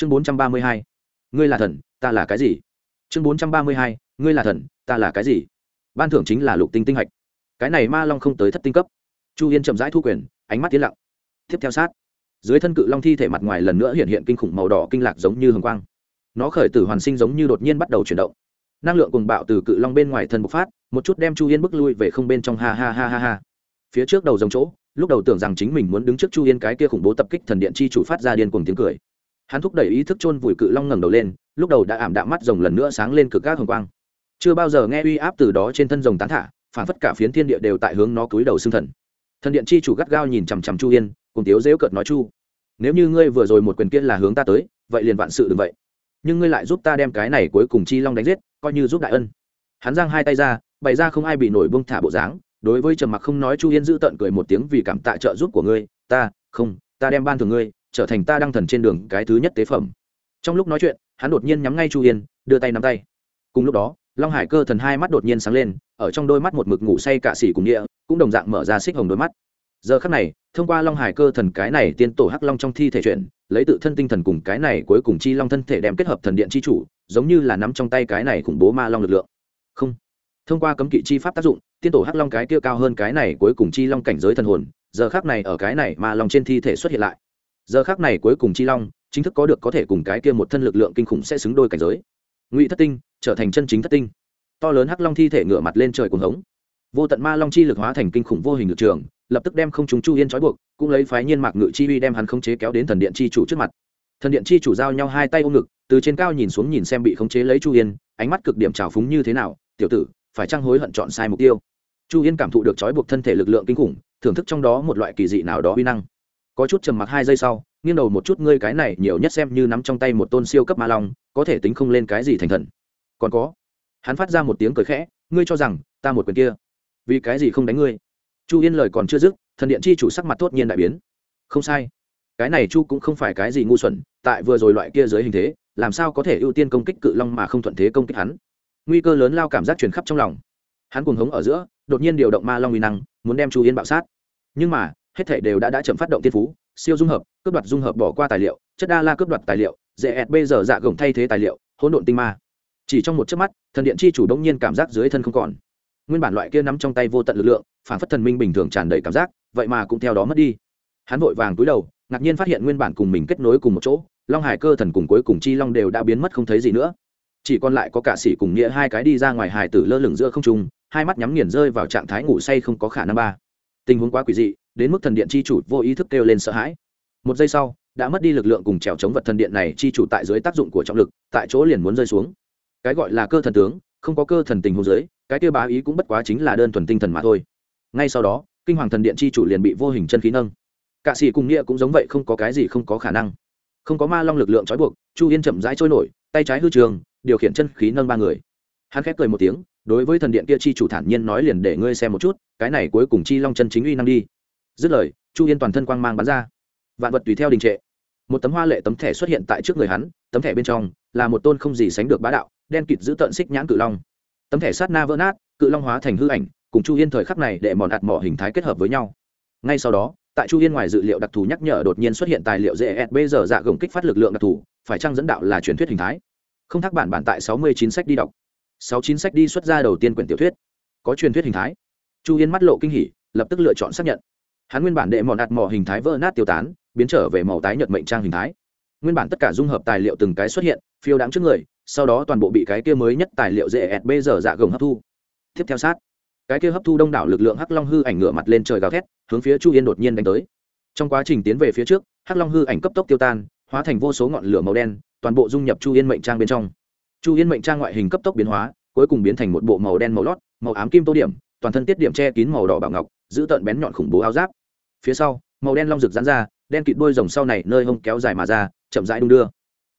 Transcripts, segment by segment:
chương bốn trăm ba mươi hai. Ngươi là thần, ta là cái gì? Chương bốn trăm ba mươi hai. Ngươi là thần, ta là cái gì? Ban thưởng chính là lục tinh tinh hạch. Cái này ma long không tới thất tinh cấp. Chu yên chậm rãi thu quyền, ánh mắt tiến lặng. Tiếp theo sát. Dưới thân cự long thi thể mặt ngoài lần nữa hiện hiện kinh khủng màu đỏ kinh lạc giống như hồng quang. Nó khởi tử hoàn sinh giống như đột nhiên bắt đầu chuyển động. Năng lượng cùng bạo từ cự long bên ngoài thân bộc phát, một chút đem chu yên bước lui về không bên trong. Ha ha ha ha ha. Phía trước đầu dòng chỗ, lúc đầu tưởng rằng chính mình muốn đứng trước chu yên cái kia khủng bố tập kích thần điện chi chủ phát ra điên cuồng tiếng cười hắn thúc đẩy ý thức chôn vùi cự long ngẩng đầu lên, lúc đầu đã ảm đạm mắt rồng lần nữa sáng lên cực các hồng quang. Chưa bao giờ nghe uy áp từ đó trên thân rồng tán thả, phản phất cả phiến thiên địa đều tại hướng nó cúi đầu xưng thần. Thần điện chi chủ gắt gao nhìn chằm chằm chu yên, cùng tiếu dễu cợt nói, chu, nếu như ngươi vừa rồi một quyền kia là hướng ta tới, vậy liền vạn sự đừng vậy. Nhưng ngươi lại giúp ta đem cái này cuối cùng chi long đánh giết, coi như giúp đại ân. Hắn giang hai tay ra, bày ra không ai bị nổi bông thả bộ dáng, đối với trầm mặc không nói chu yên giữ tận cười một tiếng vì cảm tạ trợ giúp của ngươi, ta, không, ta đem ban thường ngươi trở thành ta đăng thần trên đường cái thứ nhất tế phẩm. Trong lúc nói chuyện, hắn đột nhiên nhắm ngay chu yên, đưa tay nắm tay. Cùng lúc đó, long hải cơ thần hai mắt đột nhiên sáng lên, ở trong đôi mắt một mực ngủ say cạ xỉ cùng địa, cũng đồng dạng mở ra xích hồng đôi mắt. Giờ khắc này, thông qua long hải cơ thần cái này tiên tổ hắc long trong thi thể chuyển, lấy tự thân tinh thần cùng cái này cuối cùng chi long thân thể đem kết hợp thần điện chi chủ, giống như là nắm trong tay cái này khủng bố ma long lực lượng. Không. Thông qua cấm kỵ chi pháp tác dụng, tiên tổ hắc long cái kia cao hơn cái này cuối cùng chi long cảnh giới thần hồn, giờ khác này ở cái này ma long trên thi thể xuất hiện lại giờ khác này cuối cùng chi long chính thức có được có thể cùng cái kia một thân lực lượng kinh khủng sẽ xứng đôi cảnh giới. Ngụy thất tinh trở thành chân chính thất tinh. To lớn hắc long thi thể ngửa mặt lên trời cuồng hống. Vô tận ma long chi lực hóa thành kinh khủng vô hình lực trường, lập tức đem không chúng chu yên trói buộc, cũng lấy phái nhiên mạc ngự chi uy đem hắn khống chế kéo đến thần điện chi chủ trước mặt. Thần điện chi chủ giao nhau hai tay ôm ngực, từ trên cao nhìn xuống nhìn xem bị khống chế lấy chu yên, ánh mắt cực điểm trào phúng như thế nào, tiểu tử, phải trang hối hận chọn sai mục tiêu? Chu yên cảm thụ được trói buộc thân thể lực lượng kinh khủng, thưởng thức trong đó một loại kỳ dị nào đó uy năng có chút trầm mặc hai giây sau, nghiêng đầu một chút, ngươi cái này nhiều nhất xem như nắm trong tay một tôn siêu cấp ma long, có thể tính không lên cái gì thành thần. Còn có, hắn phát ra một tiếng cười khẽ, ngươi cho rằng ta một quyền kia, vì cái gì không đánh ngươi? Chu yên lời còn chưa dứt, thần điện chi chủ sắc mặt thốt nhiên đại biến. Không sai, cái này chu cũng không phải cái gì ngu xuẩn, tại vừa rồi loại kia dưới hình thế, làm sao có thể ưu tiên công kích cự long mà không thuận thế công kích hắn? Nguy cơ lớn lao cảm giác truyền khắp trong lòng. Hắn cuồng hống ở giữa, đột nhiên điều động ma long uy năng, muốn đem chu yên bạo sát. Nhưng mà hết thể đều đã đã chậm phát động tiên phú, siêu dung hợp, cướp đoạt dung hợp bỏ qua tài liệu, chất đa la cướp đoạt tài liệu dễ ẹt bây giờ dạ gồng thay thế tài liệu, hỗn độn tinh ma. Chỉ trong một chớp mắt, thần điện chi chủ đông nhiên cảm giác dưới thân không còn. Nguyên bản loại kia nắm trong tay vô tận lực lượng, phản phất thần minh bình thường tràn đầy cảm giác, vậy mà cũng theo đó mất đi. Hắn vội vàng túi đầu, ngạc nhiên phát hiện nguyên bản cùng mình kết nối cùng một chỗ, long hải cơ thần cùng cuối cùng chi long đều đã biến mất không thấy gì nữa. Chỉ còn lại có cả sĩ cùng nghĩa hai cái đi ra ngoài hải tử lơ lửng giữa không trung, hai mắt nhắm nghiền rơi vào trạng thái ngủ say không có khả năng ba. Tình huống quá quỷ dị đến mức thần điện chi chủ vô ý thức kêu lên sợ hãi. Một giây sau, đã mất đi lực lượng cùng trèo chống vật thần điện này chi chủ tại dưới tác dụng của trọng lực, tại chỗ liền muốn rơi xuống. Cái gọi là cơ thần tướng, không có cơ thần tình hôn giới cái tiêu bá ý cũng bất quá chính là đơn thuần tinh thần mà thôi. Ngay sau đó, kinh hoàng thần điện chi chủ liền bị vô hình chân khí nâng. Cạ sĩ cùng nghĩa cũng giống vậy không có cái gì không có khả năng. Không có ma long lực lượng trói buộc, chu yên chậm rãi trôi nổi, tay trái hư trường, điều khiển chân khí nâng ba người. Hắn khép cười một tiếng, đối với thần điện kia chi chủ thản nhiên nói liền để ngươi xem một chút, cái này cuối cùng chi long chân chính uy năng đi dứt lời, chu yên toàn thân quang mang bắn ra. Vạn vật tùy theo đình trệ. Một tấm hoa lệ tấm thẻ xuất hiện tại trước người hắn, tấm thẻ bên trong là một tôn không gì sánh được bá đạo, đen kịt giữ tận xích nhãn cự long. Tấm thẻ sát na vỡ nát, cự long hóa thành hư ảnh, cùng chu yên thời khắc này để mòn ạt mỏ hình thái kết hợp với nhau. Ngay sau đó, tại chu yên ngoài dự liệu đặc thù nhắc nhở đột nhiên xuất hiện tài liệu dễ bây giờ dạ gồng kích phát lực lượng đặc thù, phải chăng dẫn đạo là truyền thuyết hình thái? Không thắc bản bản tại sáu mươi chín sách đi đọc. sáu chín sách đi xuất ra đầu tiên quyển tiểu thuyết. Có truyền thuyết hình thái. Chu yên mắt lộ kinh hỉ, lập tức lựa chọn xác nhận hắn nguyên bản đệ mòn ạt mỏ hình thái vỡ nát tiêu tán, biến trở về màu tái nhợt mệnh trang hình thái. Nguyên bản tất cả dung hợp tài liệu từng cái xuất hiện, phiêu đáng trước người, sau đó toàn bộ bị cái kia mới nhất tài liệu dễ ẹt bây giờ dạ gồng hấp thu. Tiếp theo sát, cái kia hấp thu đông đảo lực lượng hắc long hư ảnh ngửa mặt lên trời gào thét, hướng phía chu yên đột nhiên đánh tới. Trong quá trình tiến về phía trước, hắc long hư ảnh cấp tốc tiêu tan, hóa thành vô số ngọn lửa màu đen, toàn bộ dung nhập chu yên mệnh trang bên trong. Chu yên mệnh trang ngoại hình cấp tốc biến hóa, cuối cùng biến thành một bộ màu đen màu lót, màu ám kim tô điểm toàn thân tiết điểm che kín màu đỏ bảo ngọc, giữ tận bén nhọn khủng bố áo giáp. Phía sau, màu đen long rực rán ra, đen kịt đôi rồng sau này nơi hông kéo dài mà ra, chậm rãi đung đưa.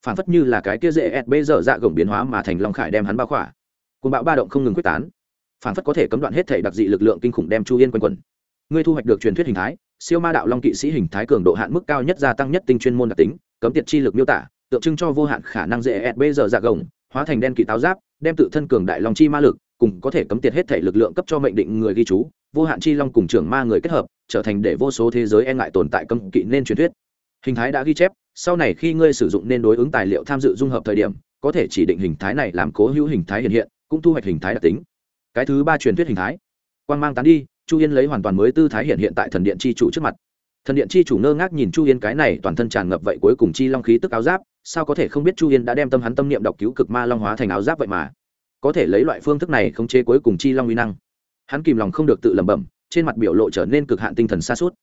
Phản phất như là cái kia dễ ẹt bây giờ dạ gồng biến hóa mà thành long khải đem hắn bao khỏa. Côn bão ba động không ngừng quyết tán. Phản phất có thể cấm đoạn hết thể đặc dị lực lượng kinh khủng đem chu yên quanh quẩn. Ngươi thu hoạch được truyền thuyết hình thái, siêu ma đạo long kỵ sĩ hình thái cường độ hạn mức cao nhất gia tăng nhất tinh chuyên môn đặc tính, cấm tiệt chi lực miêu tả, tượng trưng cho vô hạn khả năng dễ ẹt bây giờ dạ gồng, hóa thành đen kỵ táo giáp, đem tự thân cường đại long chi ma lực cùng có thể cấm tiệt hết thể lực lượng cấp cho mệnh định người ghi chú, vô hạn chi long cùng trưởng ma người kết hợp, trở thành để vô số thế giới e ngại tồn tại cấm kỵ nên truyền thuyết. Hình thái đã ghi chép, sau này khi ngươi sử dụng nên đối ứng tài liệu tham dự dung hợp thời điểm, có thể chỉ định hình thái này làm cố hữu hình thái hiện hiện, cũng thu hoạch hình thái đặc tính. Cái thứ ba truyền thuyết hình thái. Quan g mang tán đi, chu yên lấy hoàn toàn mới tư thái hiện hiện tại thần điện chi chủ trước mặt. Thần điện chi chủ ngơ ngác nhìn chu yên cái này toàn thân tràn ngập vậy cuối cùng chi long khí tức áo giáp, sao có thể không biết chu yên đã đem tâm hắn tâm niệm đọc cứu cực ma long hóa thành áo giáp vậy mà có thể lấy loại phương thức này khống chế cuối cùng chi long uy năng. Hắn kìm lòng không được tự lẩm bẩm, trên mặt biểu lộ trở nên cực hạn tinh thần xa suốt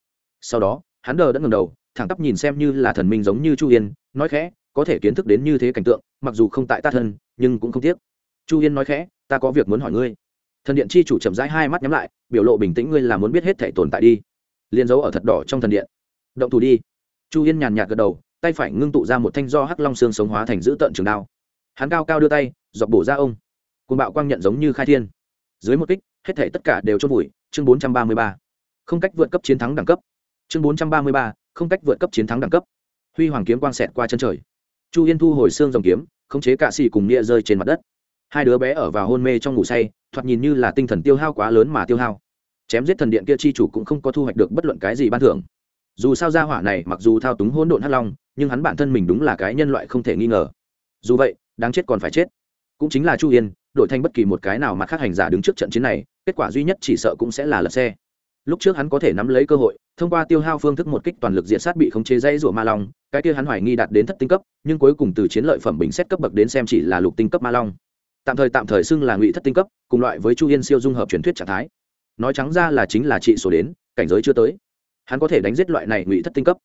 sau đó, hắn đờ đã ngầm đầu, thẳng tắp nhìn xem như là thần minh giống như chu yên, nói khẽ, có thể kiến thức đến như thế cảnh tượng, mặc dù không tại ta thân, nhưng cũng không tiếc. Chu yên nói khẽ, ta có việc muốn hỏi ngươi. Thần điện chi chủ chậm rãi hai mắt nhắm lại, biểu lộ bình tĩnh, ngươi là muốn biết hết thể tồn tại đi. Liền dấu ở thật đỏ trong thần điện. Động thủ đi. Chu yên nhàn nhạt gật đầu, tay phải ngưng tụ ra một thanh do hắc long xương sống hóa thành giữ tận trường đao. Hắn cao cao đưa tay, dọc bổ ra ông cùng bạo quang nhận giống như khai thiên. Dưới một kích, hết thể tất cả đều chôn vùi. Chương bốn trăm ba mươi ba. Không cách vượt cấp chiến thắng đẳng cấp. Chương bốn trăm ba mươi ba, không cách vượt cấp chiến thắng đẳng cấp. Huy hoàng kiếm quang xẹt qua chân trời. Chu yên thu hồi xương dòng kiếm, khống chế cạ xì cùng nghĩa rơi trên mặt đất. Hai đứa bé ở vào hôn mê trong ngủ say, thoạt nhìn như là tinh thần tiêu hao quá lớn mà tiêu hao. Chém giết thần điện kia chi chủ cũng không có thu hoạch được bất luận cái gì ban thưởng. Dù sao gia hỏa này mặc dù thao túng hỗn độn hắc long, nhưng hắn bản thân mình đúng là cái nhân loại không thể nghi ngờ. Dù vậy, đáng chết còn phải chết. Cũng chính là chu yên đổi thành bất kỳ một cái nào mà khác hành giả đứng trước trận chiến này, kết quả duy nhất chỉ sợ cũng sẽ là lật xe. Lúc trước hắn có thể nắm lấy cơ hội, thông qua tiêu hao phương thức một kích toàn lực diện sát bị khống chế dây rủa ma long, cái kia hắn hoài nghi đạt đến thất tinh cấp, nhưng cuối cùng từ chiến lợi phẩm bình xét cấp bậc đến xem chỉ là lục tinh cấp ma long. Tạm thời tạm thời xưng là ngụy thất tinh cấp, cùng loại với chu yên siêu dung hợp truyền thuyết trạng thái. Nói trắng ra là chính là trị số đến, cảnh giới chưa tới. Hắn có thể đánh giết loại này ngụy thất tinh cấp.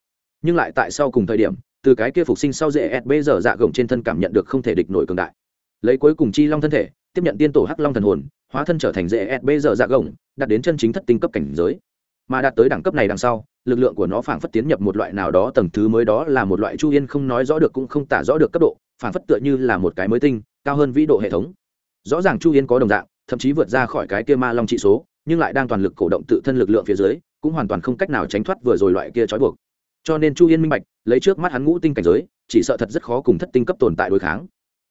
Nhưng lại tại sau cùng thời điểm, từ cái kia phục sinh sau dễ bây giờ dạ gồng trên thân cảm nhận được không thể địch nổi cường đại. Lấy cuối cùng chi long thân thể tiếp nhận tiên tổ hắc long thần hồn, hóa thân trở thành dễ bây giờ dạ gồng, đạt đến chân chính thất tinh cấp cảnh giới. Mà đạt tới đẳng cấp này đằng sau, lực lượng của nó phảng phất tiến nhập một loại nào đó tầng thứ mới đó là một loại chu yên không nói rõ được cũng không tả rõ được cấp độ, phảng phất tựa như là một cái mới tinh, cao hơn vĩ độ hệ thống. Rõ ràng chu yên có đồng dạng, thậm chí vượt ra khỏi cái kia ma long trị số, nhưng lại đang toàn lực cổ động tự thân lực lượng phía dưới, cũng hoàn toàn không cách nào tránh thoát vừa rồi loại kia trói buộc. Cho nên chu yên minh bạch, lấy trước mắt hắn ngũ tinh cảnh giới, chỉ sợ thật rất khó cùng thất tinh cấp tồn tại đối kháng.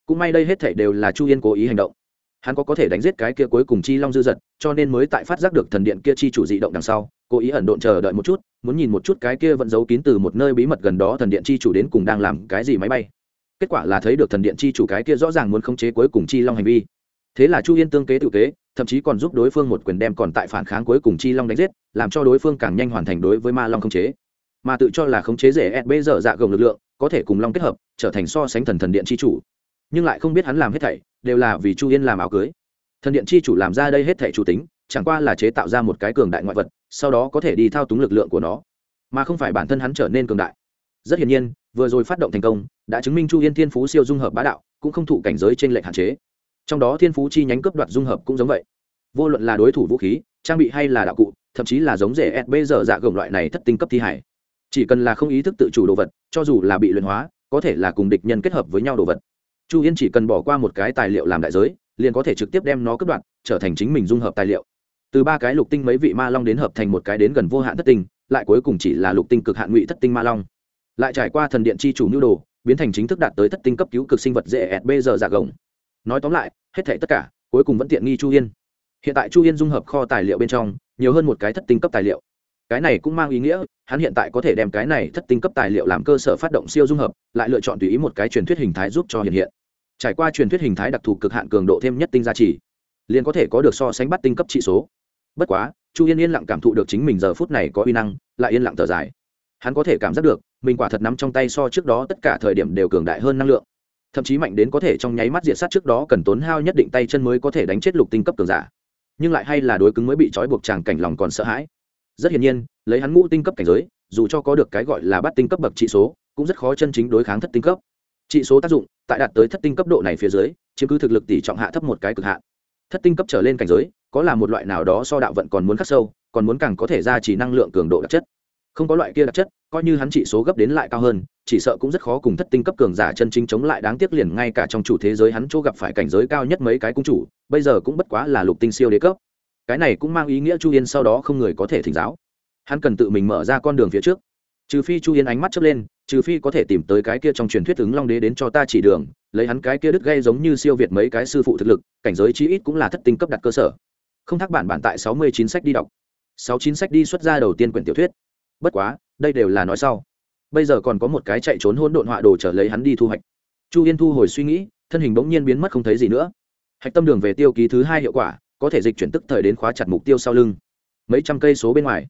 Cũng may đây hết thể đều là chu yên cố ý hành động hắn có có thể đánh giết cái kia cuối cùng chi long dư dật cho nên mới tại phát giác được thần điện kia chi chủ dị động đằng sau, cố ý ẩn độn chờ đợi một chút, muốn nhìn một chút cái kia vẫn giấu kín từ một nơi bí mật gần đó thần điện chi chủ đến cùng đang làm cái gì máy bay. Kết quả là thấy được thần điện chi chủ cái kia rõ ràng muốn khống chế cuối cùng chi long hành vi. Thế là chu yên tương kế tự kế, thậm chí còn giúp đối phương một quyền đem còn tại phản kháng cuối cùng chi long đánh giết, làm cho đối phương càng nhanh hoàn thành đối với ma long khống chế. Mà tự cho là khống chế rẻ sb dở dạ gồng lực lượng, có thể cùng long kết hợp, trở thành so sánh thần thần điện chi chủ. Nhưng lại không biết hắn làm hết thảy đều là vì chu yên làm áo cưới. Thần điện chi chủ làm ra đây hết thảy chủ tính, chẳng qua là chế tạo ra một cái cường đại ngoại vật, sau đó có thể đi thao túng lực lượng của nó. Mà không phải bản thân hắn trở nên cường đại. Rất hiển nhiên, vừa rồi phát động thành công, đã chứng minh chu yên thiên phú siêu dung hợp bá đạo, cũng không thụ cảnh giới trinh lệch hạn chế. Trong đó thiên phú chi nhánh cướp đoạt dung hợp cũng giống vậy. Vô luận là đối thủ vũ khí, trang bị hay là đạo cụ, thậm chí là giống rẻ sb giờ dạ gồng loại này thất tinh cấp thi hải chỉ cần là không ý thức tự chủ đồ vật, cho dù là bị luyện hóa, có thể là cùng địch nhân kết hợp với nhau đồ vật chu yên chỉ cần bỏ qua một cái tài liệu làm đại giới, liền có thể trực tiếp đem nó cất đoạn trở thành chính mình dung hợp tài liệu. Từ ba cái lục tinh mấy vị ma long đến hợp thành một cái đến gần vô hạn thất tinh, lại cuối cùng chỉ là lục tinh cực hạn ngụy thất tinh ma long. Lại trải qua thần điện chi chủ nhu đồ, biến thành chính thức đạt tới thất tinh cấp cứu cực sinh vật dễ ẹt bây giờ giả gồng. Nói tóm lại, hết thể tất cả, cuối cùng vẫn tiện nghi chu yên. Hiện tại chu yên dung hợp kho tài liệu bên trong, nhiều hơn một cái thất tinh cấp tài liệu. Cái này cũng mang ý nghĩa, hắn hiện tại có thể đem cái này thất tinh cấp tài liệu làm cơ sở phát động siêu dung hợp, lại lựa chọn tùy ý một cái truyền thuyết hình thái giúp cho hiện hiện trải qua truyền thuyết hình thái đặc thù cực hạn cường độ thêm nhất tinh gia trì, liền có thể có được so sánh bắt tinh cấp trị số. Bất quá, chu yên yên lặng cảm thụ được chính mình giờ phút này có uy năng, lại yên lặng thở dài. Hắn có thể cảm giác được, mình quả thật nắm trong tay so trước đó tất cả thời điểm đều cường đại hơn năng lượng. Thậm chí mạnh đến có thể trong nháy mắt diện sát trước đó cần tốn hao nhất định tay chân mới có thể đánh chết lục tinh cấp cường giả. Nhưng lại hay là đối cứng mới bị trói buộc chàng cảnh lòng còn sợ hãi. Rất hiển nhiên, lấy hắn ngũ tinh cấp cảnh giới, dù cho có được cái gọi là bắt tinh cấp bậc trị số, cũng rất khó chân chính đối kháng thất tinh cấp. Trị số tác dụng tại đạt tới thất tinh cấp độ này phía dưới, chiếm cứ thực lực tỷ trọng hạ thấp một cái cực hạn. Thất tinh cấp trở lên cảnh giới, có là một loại nào đó so đạo vận còn muốn khắc sâu, còn muốn càng có thể ra chỉ năng lượng cường độ đặc chất. Không có loại kia đặc chất, coi như hắn trị số gấp đến lại cao hơn, chỉ sợ cũng rất khó cùng thất tinh cấp cường giả chân chính chống lại đáng tiếc liền ngay cả trong chủ thế giới hắn chỗ gặp phải cảnh giới cao nhất mấy cái cung chủ, bây giờ cũng bất quá là lục tinh siêu đế cấp. Cái này cũng mang ý nghĩa chu yên sau đó không người có thể thỉnh giáo. Hắn cần tự mình mở ra con đường phía trước trừ phi chu yên ánh mắt chớp lên, trừ phi có thể tìm tới cái kia trong truyền thuyết ứng long đế đến cho ta chỉ đường, lấy hắn cái kia đứt gây giống như siêu việt mấy cái sư phụ thực lực, cảnh giới chí ít cũng là thất tinh cấp đặt cơ sở. Không thắc bản bản tại sáu mươi chín sách đi đọc. sáu chín sách đi xuất ra đầu tiên quyển tiểu thuyết. Bất quá, đây đều là nói sau. Bây giờ còn có một cái chạy trốn hỗn độn họa đồ trở lấy hắn đi thu hoạch. Chu yên thu hồi suy nghĩ, thân hình bỗng nhiên biến mất không thấy gì nữa. Hạch tâm đường về tiêu ký thứ hai hiệu quả, có thể dịch chuyển tức thời đến khóa chặt mục tiêu sau lưng. Mấy trăm cây số bên ngoài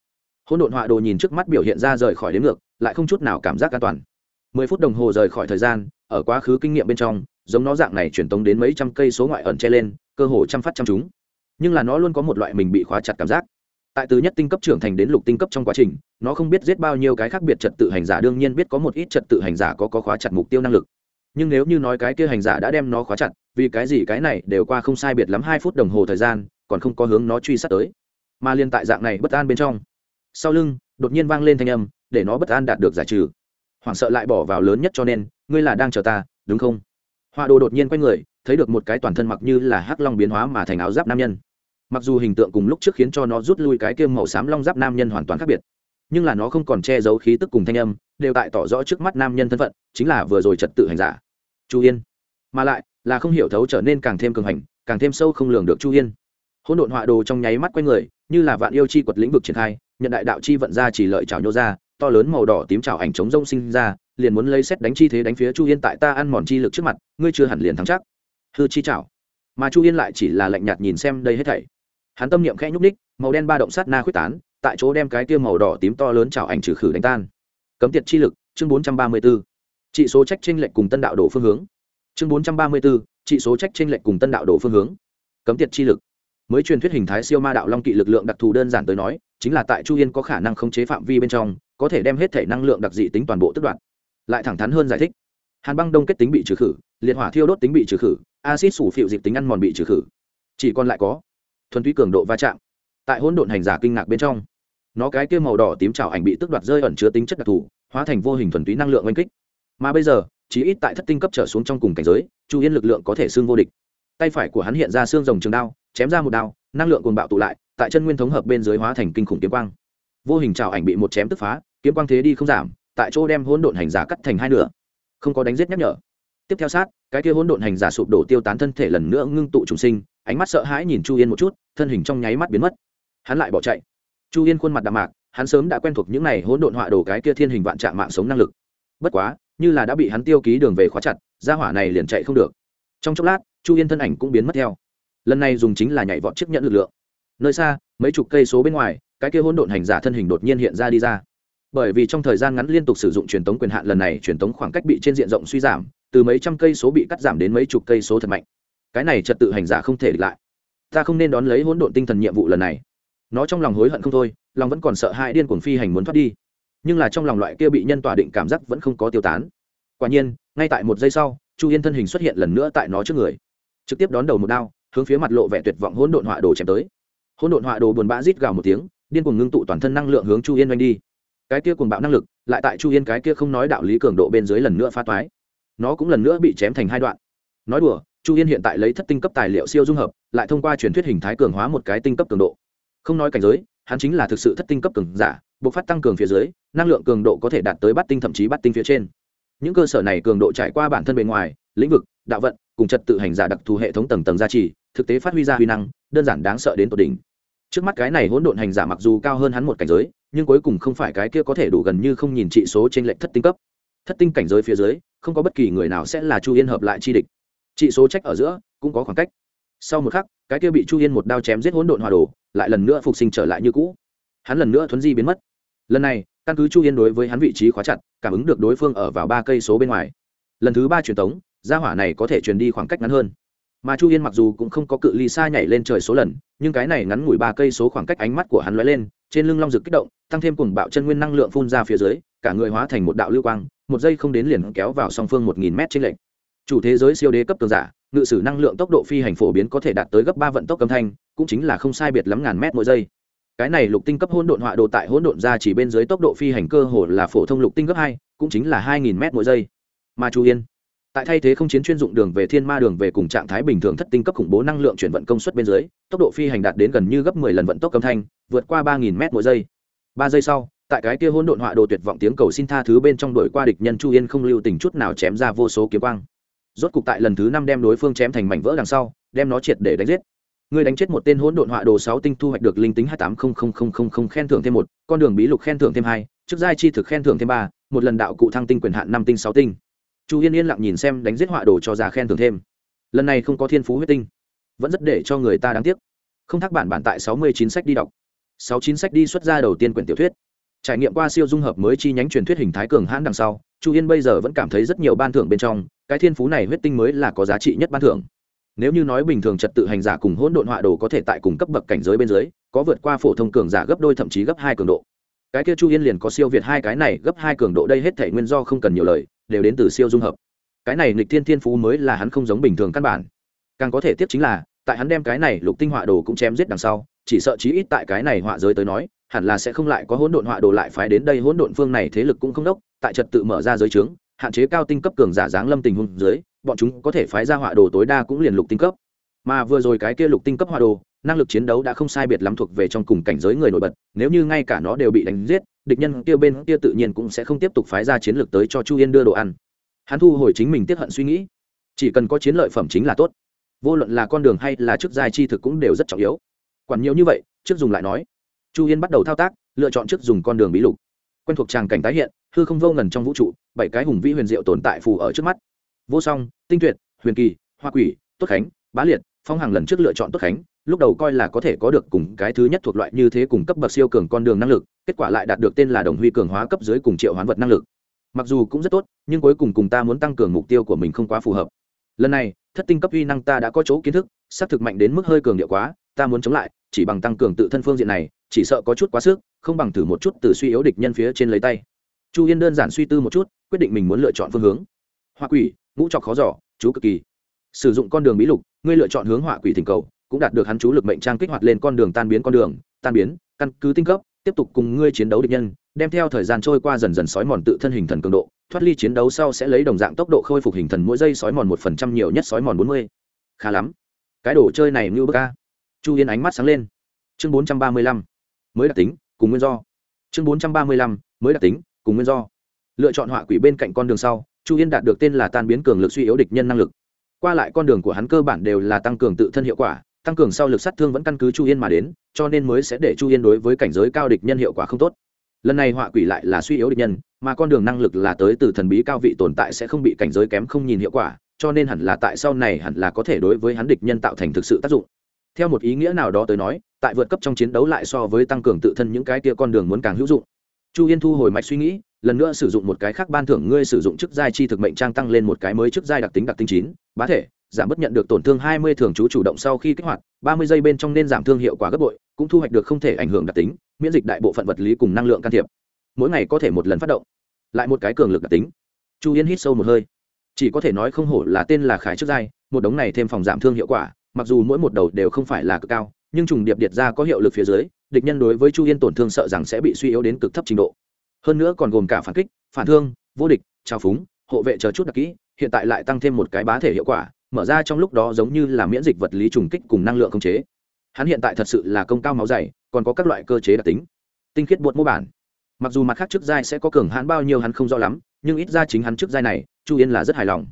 hỗn độn họa đồ nhìn trước mắt biểu hiện ra rời khỏi đến ngược, lại không chút nào cảm giác an toàn. Mười phút đồng hồ rời khỏi thời gian, ở quá khứ kinh nghiệm bên trong, giống nó dạng này truyền tống đến mấy trăm cây số ngoại ẩn che lên, cơ hồ chăm phát chăm chúng nhưng là nó luôn có một loại mình bị khóa chặt cảm giác. Tại từ nhất tinh cấp trưởng thành đến lục tinh cấp trong quá trình, nó không biết giết bao nhiêu cái khác biệt trật tự hành giả, đương nhiên biết có một ít trật tự hành giả có có khóa chặt mục tiêu năng lực. Nhưng nếu như nói cái kia hành giả đã đem nó khóa chặt, vì cái gì cái này đều qua không sai biệt lắm hai phút đồng hồ thời gian, còn không có hướng nó truy sát tới. Mà liên tại dạng này bất an bên trong sau lưng, đột nhiên vang lên thanh âm, để nó bất an đạt được giải trừ. Hoảng sợ lại bỏ vào lớn nhất cho nên, ngươi là đang chờ ta, đúng không? Họa đồ đột nhiên quay người, thấy được một cái toàn thân mặc như là hắc long biến hóa mà thành áo giáp nam nhân. Mặc dù hình tượng cùng lúc trước khiến cho nó rút lui cái kiêm màu xám long giáp nam nhân hoàn toàn khác biệt, nhưng là nó không còn che giấu khí tức cùng thanh âm, đều tại tỏ rõ trước mắt nam nhân thân phận, chính là vừa rồi trật tự hành giả. Chu yên. Mà lại, là không hiểu thấu trở nên càng thêm cường hành, càng thêm sâu không lường được chu yên. Hỗn độn họa đồ trong nháy mắt q u a y người, như là vạn yêu chi quật lĩnh vực triển khai nhận đại đạo chi vận ra chỉ lợi chảo nhô ra, to lớn màu đỏ tím chảo ảnh chống rông sinh ra, liền muốn lấy xét đánh chi thế đánh phía chu yên tại ta ăn mòn chi lực trước mặt, ngươi chưa hẳn liền thắng chắc. Hư chi chảo. Mà chu yên lại chỉ là lạnh nhạt nhìn xem đây hết thảy. Hắn tâm niệm khẽ nhúc ních màu đen ba động sát na khuyết tán, tại chỗ đem cái tiêu màu đỏ tím to lớn chảo ảnh trừ khử đánh tan. Cấm tiệt chi lực, chương bốn trăm ba mươi b ố trị số trách tranh lệch cùng tân đạo đổ phương hướng. Chương bốn trăm ba mươi b ố trị số trách tranh lệch cùng tân đạo đổ phương hướng. Cấm tiệt chi lực. Mới truyền thuyết hình thái siêu ma đạo long kỵ lực lượng đặc thù đơn giản tới nói chính là tại chu yên có khả năng khống chế phạm vi bên trong, có thể đem hết thể năng lượng đặc dị tính toàn bộ tức đoạn lại thẳng thắn hơn giải thích. Hàn băng đông kết tính bị trừ khử, liệt hỏa thiêu đốt tính bị trừ khử acid sủ phịu dịp tính ăn mòn bị trừ khử. Chỉ còn lại có thuần túy cường độ va chạm. Tại hỗn độn hành giả kinh ngạc bên trong, nó cái kia màu đỏ tím trào ảnh bị tức đoạt rơi ẩn chứa tính chất đặc thù, hóa thành vô hình thuần túy năng lượng oanh kích. Mà bây giờ chỉ ít tại thất tinh cấp trở xuống trong cùng cảnh giới, chu yên lực lượng có thể xương vô địch. Tay phải của hắn hiện ra xương rồng trường đao, chém ra một đao năng lượng cuồng bạo tụ lại, tại chân nguyên thống hợp bên dưới hóa thành kinh khủng kiếm quang. Vô hình trào ảnh bị một chém tức phá, kiếm quang thế đi không giảm, tại chỗ đem hỗn độn hành giả cắt thành hai nửa. Không có đánh giết nhắc nhở. Tiếp theo sát, cái kia hỗn độn hành giả sụp đổ tiêu tán thân thể lần nữa ngưng tụ trùng sinh, ánh mắt sợ hãi nhìn chu yên một chút, thân hình trong nháy mắt biến mất. Hắn lại bỏ chạy. Chu yên khuôn mặt đạm mạc, hắn sớm đã quen thuộc những này hỗn độn họa đồ cái kia thiên hình vạn trạng mạng sống năng lực. Bất quá, như là đã bị hắn tiêu ký đường về khóa chặt ra hỏa này liền chạy không được. Trong chốc lát, chu yên thân ảnh cũng biến mất theo lần này dùng chính là nhảy vọt chiếc nhận lực lượng. Nơi xa, mấy chục cây số bên ngoài, cái kia hỗn độn hành giả thân hình đột nhiên hiện ra đi ra. Bởi vì trong thời gian ngắn liên tục sử dụng truyền tống quyền hạn lần này truyền tống khoảng cách bị trên diện rộng suy giảm, từ mấy trăm cây số bị cắt giảm đến mấy chục cây số thật mạnh. Cái này trật tự hành giả không thể địch lại. Ta không nên đón lấy hỗn độn tinh thần nhiệm vụ lần này. Nó trong lòng hối hận không thôi, lòng vẫn còn sợ hãi điên cuồng phi hành muốn thoát đi. Nhưng là trong lòng loại kia bị nhân tỏa định cảm giác vẫn không có tiêu tán. Quả nhiên, ngay tại một giây sau, chu yên thân hình xuất hiện lần nữa tại nó trước người. Trực tiếp đón đầu một đao hướng phía mặt lộ vẻ tuyệt vọng hỗn độn họa đồ chém tới. Hỗn độn họa đồ buồn bã rít gào một tiếng, điên cuồng ngưng tụ toàn thân năng lượng hướng chu yên oanh đi. Cái kia cuồng bạo năng lực, lại tại chu yên cái kia không nói đạo lý cường độ bên dưới lần nữa phá toái. Nó cũng lần nữa bị chém thành hai đoạn. Nói đùa, chu yên hiện tại lấy thất tinh cấp tài liệu siêu dung hợp, lại thông qua truyền thuyết hình thái cường hóa một cái tinh cấp cường độ. Không nói cảnh giới, hắn chính là thực sự thất tinh cấp cường giả buộc phát tăng cường phía dưới, năng lượng cường độ có thể đạt tới bát tinh thậm chí bát tinh phía trên. Những cơ sở này cường độ trải qua bản thân bề ngoài lĩnh vực, đạo vận, cùng trật tự hành giả đặc thù hệ thống tầng tầng gia trì, thực tế phát huy ra huy năng, đơn giản đáng sợ đến tột đỉnh. Trước mắt cái này hỗn độn hành giả mặc dù cao hơn hắn một cảnh giới, nhưng cuối cùng không phải cái kia có thể đủ gần như không nhìn trị số trên lệnh thất tinh cấp. Thất tinh cảnh giới phía dưới, không có bất kỳ người nào sẽ là chu yên hợp lại chi địch. Trị số trách ở giữa, cũng có khoảng cách. Sau một khắc, cái kia bị chu yên một đao chém giết hỗn độn hòa đồ, lại lần nữa phục sinh trở lại như cũ. Hắn lần nữa thuấn di biến mất. Lần này, căn cứ chu yên đối với hắn vị trí khóa chặt, cảm ứng được đối phương ở vào ba cây số bên ngoài. Lần thứ ba truyền tống gia hỏa này có thể truyền đi khoảng cách ngắn hơn. Mà chu yên mặc dù cũng không có cự ly xa nhảy lên trời số lần, nhưng cái này ngắn ngủi ba cây số khoảng cách ánh mắt của hắn lóe lên, trên lưng long rực kích động, tăng thêm cùng bạo chân nguyên năng lượng phun ra phía dưới, cả người hóa thành một đạo lưu quang, một giây không đến liền kéo vào song phương một nghìn mét trên lệnh chủ thế giới siêu đế cấp tường giả, ngự sử năng lượng tốc độ phi hành phổ biến có thể đạt tới gấp ba vận tốc âm thanh, cũng chính là không sai biệt lắm ngàn mét mỗi giây. Cái này lục tinh cấp hỗn độn họa đồ tại hỗn độn ra chỉ bên dưới tốc độ phi hành cơ hồ là phổ thông lục tinh gấp hai, cũng chính là hai nghìn mét mỗi giây. Mà chu yên tại thay thế không chiến chuyên dụng đường về thiên ma đường về cùng trạng thái bình thường thất tinh cấp khủng bố năng lượng chuyển vận công suất bên dưới, tốc độ phi hành đạt đến gần như gấp mười lần vận tốc âm thanh, vượt qua ba nghìn mét mỗi giây. Ba giây sau, tại cái kia hỗn độn họa đồ tuyệt vọng tiếng cầu xin tha thứ bên trong đội qua địch nhân chu yên không lưu tình chút nào chém ra vô số kiếm quang. Rốt cục tại lần thứ năm đem đối phương chém thành mảnh vỡ đằng sau, đem nó triệt để đánh giết. Người đánh chết một tên hỗn độn họa đồ sáu tinh thu hoạch được linh tính hai tám không không không không khen thưởng thêm một, con đường bí lục khen thưởng thêm hai trước giai chi thực khen thưởng thêm ba, một lần đạo cụ thăng tinh quyền hạn năm tinh sáu tinh chu yên yên lặng nhìn xem đánh giết họa đồ cho già khen thưởng thêm. Lần này không có thiên phú huyết tinh, vẫn rất để cho người ta đáng tiếc. Không thắc bản bản tại sáu mươi chín sách đi đọc. sáu chín sách đi xuất ra đầu tiên quyển tiểu thuyết. Trải nghiệm qua siêu dung hợp mới chi nhánh truyền thuyết hình thái cường hãn đằng sau, chu yên bây giờ vẫn cảm thấy rất nhiều ban thưởng bên trong, cái thiên phú này huyết tinh mới là có giá trị nhất ban thưởng. Nếu như nói bình thường trật tự hành giả cùng hỗn độn họa đồ có thể tại cùng cấp bậc cảnh giới bên dưới, có vượt qua phổ thông cường giả gấp đôi thậm chí gấp hai cường độ. Cái kia chu yên liền có siêu việt hai cái này, gấp hai cường độ đây hết thể nguyên do không cần nhiều lời đều đến từ siêu dung hợp. Cái này nghịch thiên thiên phú mới là hắn không giống bình thường căn bản. Càng có thể tiếp chính là, tại hắn đem cái này lục tinh họa đồ cũng chém giết đằng sau, chỉ sợ chí ít tại cái này họa giới tới nói, hẳn là sẽ không lại có hỗn độn họa đồ lại phái đến đây, hỗn độn phương này thế lực cũng không đốc, tại trật tự mở ra giới trướng, hạn chế cao tinh cấp cường giả dáng lâm tình huống dưới, bọn chúng có thể phái ra họa đồ tối đa cũng liền lục tinh cấp. Mà vừa rồi cái kia lục tinh cấp họa đồ năng lực chiến đấu đã không sai biệt lắm thuộc về trong cùng cảnh giới người nổi bật, nếu như ngay cả nó đều bị đánh giết, địch nhân kia bên kia tự nhiên cũng sẽ không tiếp tục phái ra chiến lược tới cho chu yên đưa đồ ăn. Hắn thu hồi chính mình tiếp hận suy nghĩ. Chỉ cần có chiến lợi phẩm chính là tốt. Vô luận là con đường hay là chức giai chi thực cũng đều rất trọng yếu. Quản nhiều như vậy, trước dùng lại nói. Chu yên bắt đầu thao tác, lựa chọn trước dùng con đường bí lục. Quen thuộc tràng cảnh tái hiện, hư không vô ngần trong vũ trụ, bảy cái hùng vĩ huyền diệu tồn tại phù ở trước mắt. Vô song, tinh tuyệt, huyền kỳ, hoa quỷ, tốt khánh, bá liệt, phong hàng lần trước lựa chọn tốt khánh lúc đầu coi là có thể có được cùng cái thứ nhất thuộc loại như thế cùng cấp bậc siêu cường con đường năng lực, kết quả lại đạt được tên là đồng huy cường hóa cấp dưới cùng triệu hoán vật năng lực. Mặc dù cũng rất tốt, nhưng cuối cùng cùng ta muốn tăng cường mục tiêu của mình không quá phù hợp. Lần này, thất tinh cấp uy năng ta đã có chỗ kiến thức, xác thực mạnh đến mức hơi cường điệu quá, ta muốn chống lại, chỉ bằng tăng cường tự thân phương diện này, chỉ sợ có chút quá sức, không bằng thử một chút từ suy yếu địch nhân phía trên lấy tay. Chu yên đơn giản suy tư một chút, quyết định mình muốn lựa chọn phương hướng. Hoa quỷ, ngũ trọc khó giỏ chú cực kỳ. Sử dụng con đường bí lục, ngươi lựa chọn hướng họa quỷ thỉnh cầu cũng đạt được hắn chú lực mệnh trang kích hoạt lên con đường tan biến con đường, tan biến, căn cứ tinh cấp, tiếp tục cùng ngươi chiến đấu địch nhân, đem theo thời gian trôi qua dần dần sói mòn tự thân hình thần cường độ, thoát ly chiến đấu sau sẽ lấy đồng dạng tốc độ khôi phục hình thần mỗi giây sói mòn một phần trăm nhiều nhất sói mòn bốn mươi. Khá lắm. Cái đồ chơi này như bơ ca chu yên ánh mắt sáng lên. Chương bốn trăm ba mươi lăm. Mới đặc tính, cùng nguyên do. Chương bốn trăm ba mươi lăm. Mới đặc tính, cùng nguyên do. Lựa chọn họa quỷ bên cạnh con đường sau, chu yên đạt được tên là tan biến cường lực suy yếu địch nhân năng lực. Qua lại con đường của hắn cơ bản đều là tăng cường tự thân hiệu quả tăng cường sau lực sát thương vẫn căn cứ chu yên mà đến, cho nên mới sẽ để chu yên đối với cảnh giới cao địch nhân hiệu quả không tốt. Lần này họa quỷ lại là suy yếu địch nhân, mà con đường năng lực là tới từ thần bí cao vị tồn tại sẽ không bị cảnh giới kém không nhìn hiệu quả, cho nên hẳn là tại sau này hẳn là có thể đối với hắn địch nhân tạo thành thực sự tác dụng. Theo một ý nghĩa nào đó tới nói, tại vượt cấp trong chiến đấu lại so với tăng cường tự thân những cái kia con đường muốn càng hữu dụng. Chu yên thu hồi mạch suy nghĩ, lần nữa sử dụng một cái khác ban thưởng, ngươi sử dụng chức giai chi thực mệnh trang tăng lên một cái mới chức giai đặc tính đặc tính chín, bá thể giảm bất nhận được tổn thương hai mươi thường chú chủ động sau khi kích hoạt, ba mươi giây bên trong nên giảm thương hiệu quả gấp bội, cũng thu hoạch được không thể ảnh hưởng đặc tính, miễn dịch đại bộ phận vật lý cùng năng lượng can thiệp. Mỗi ngày có thể một lần phát động. Lại một cái cường lực đặc tính. Chu yên hít sâu một hơi. Chỉ có thể nói không hổ là tên là khải trước giai, một đống này thêm phòng giảm thương hiệu quả, mặc dù mỗi một đầu đều không phải là cực cao, nhưng trùng điệp điệt ra có hiệu lực phía dưới, địch nhân đối với chu yên tổn thương sợ rằng sẽ bị suy yếu đến cực thấp trình độ. Hơn nữa còn gồm cả phản kích, phản thương, vô địch, trào phúng, hộ vệ chờ chút đặc kỹ, hiện tại lại tăng thêm một cái bá thể hiệu quả mở ra trong lúc đó giống như là miễn dịch vật lý trùng kích cùng năng lượng khống chế. Hắn hiện tại thật sự là công cao máu dày, còn có các loại cơ chế đặc tính. Tinh khiết bột mô bản. Mặc dù mặt khác trước giai sẽ có cường hãn bao nhiêu hắn không rõ lắm, nhưng ít ra chính hắn trước giai này, chu yên là rất hài lòng.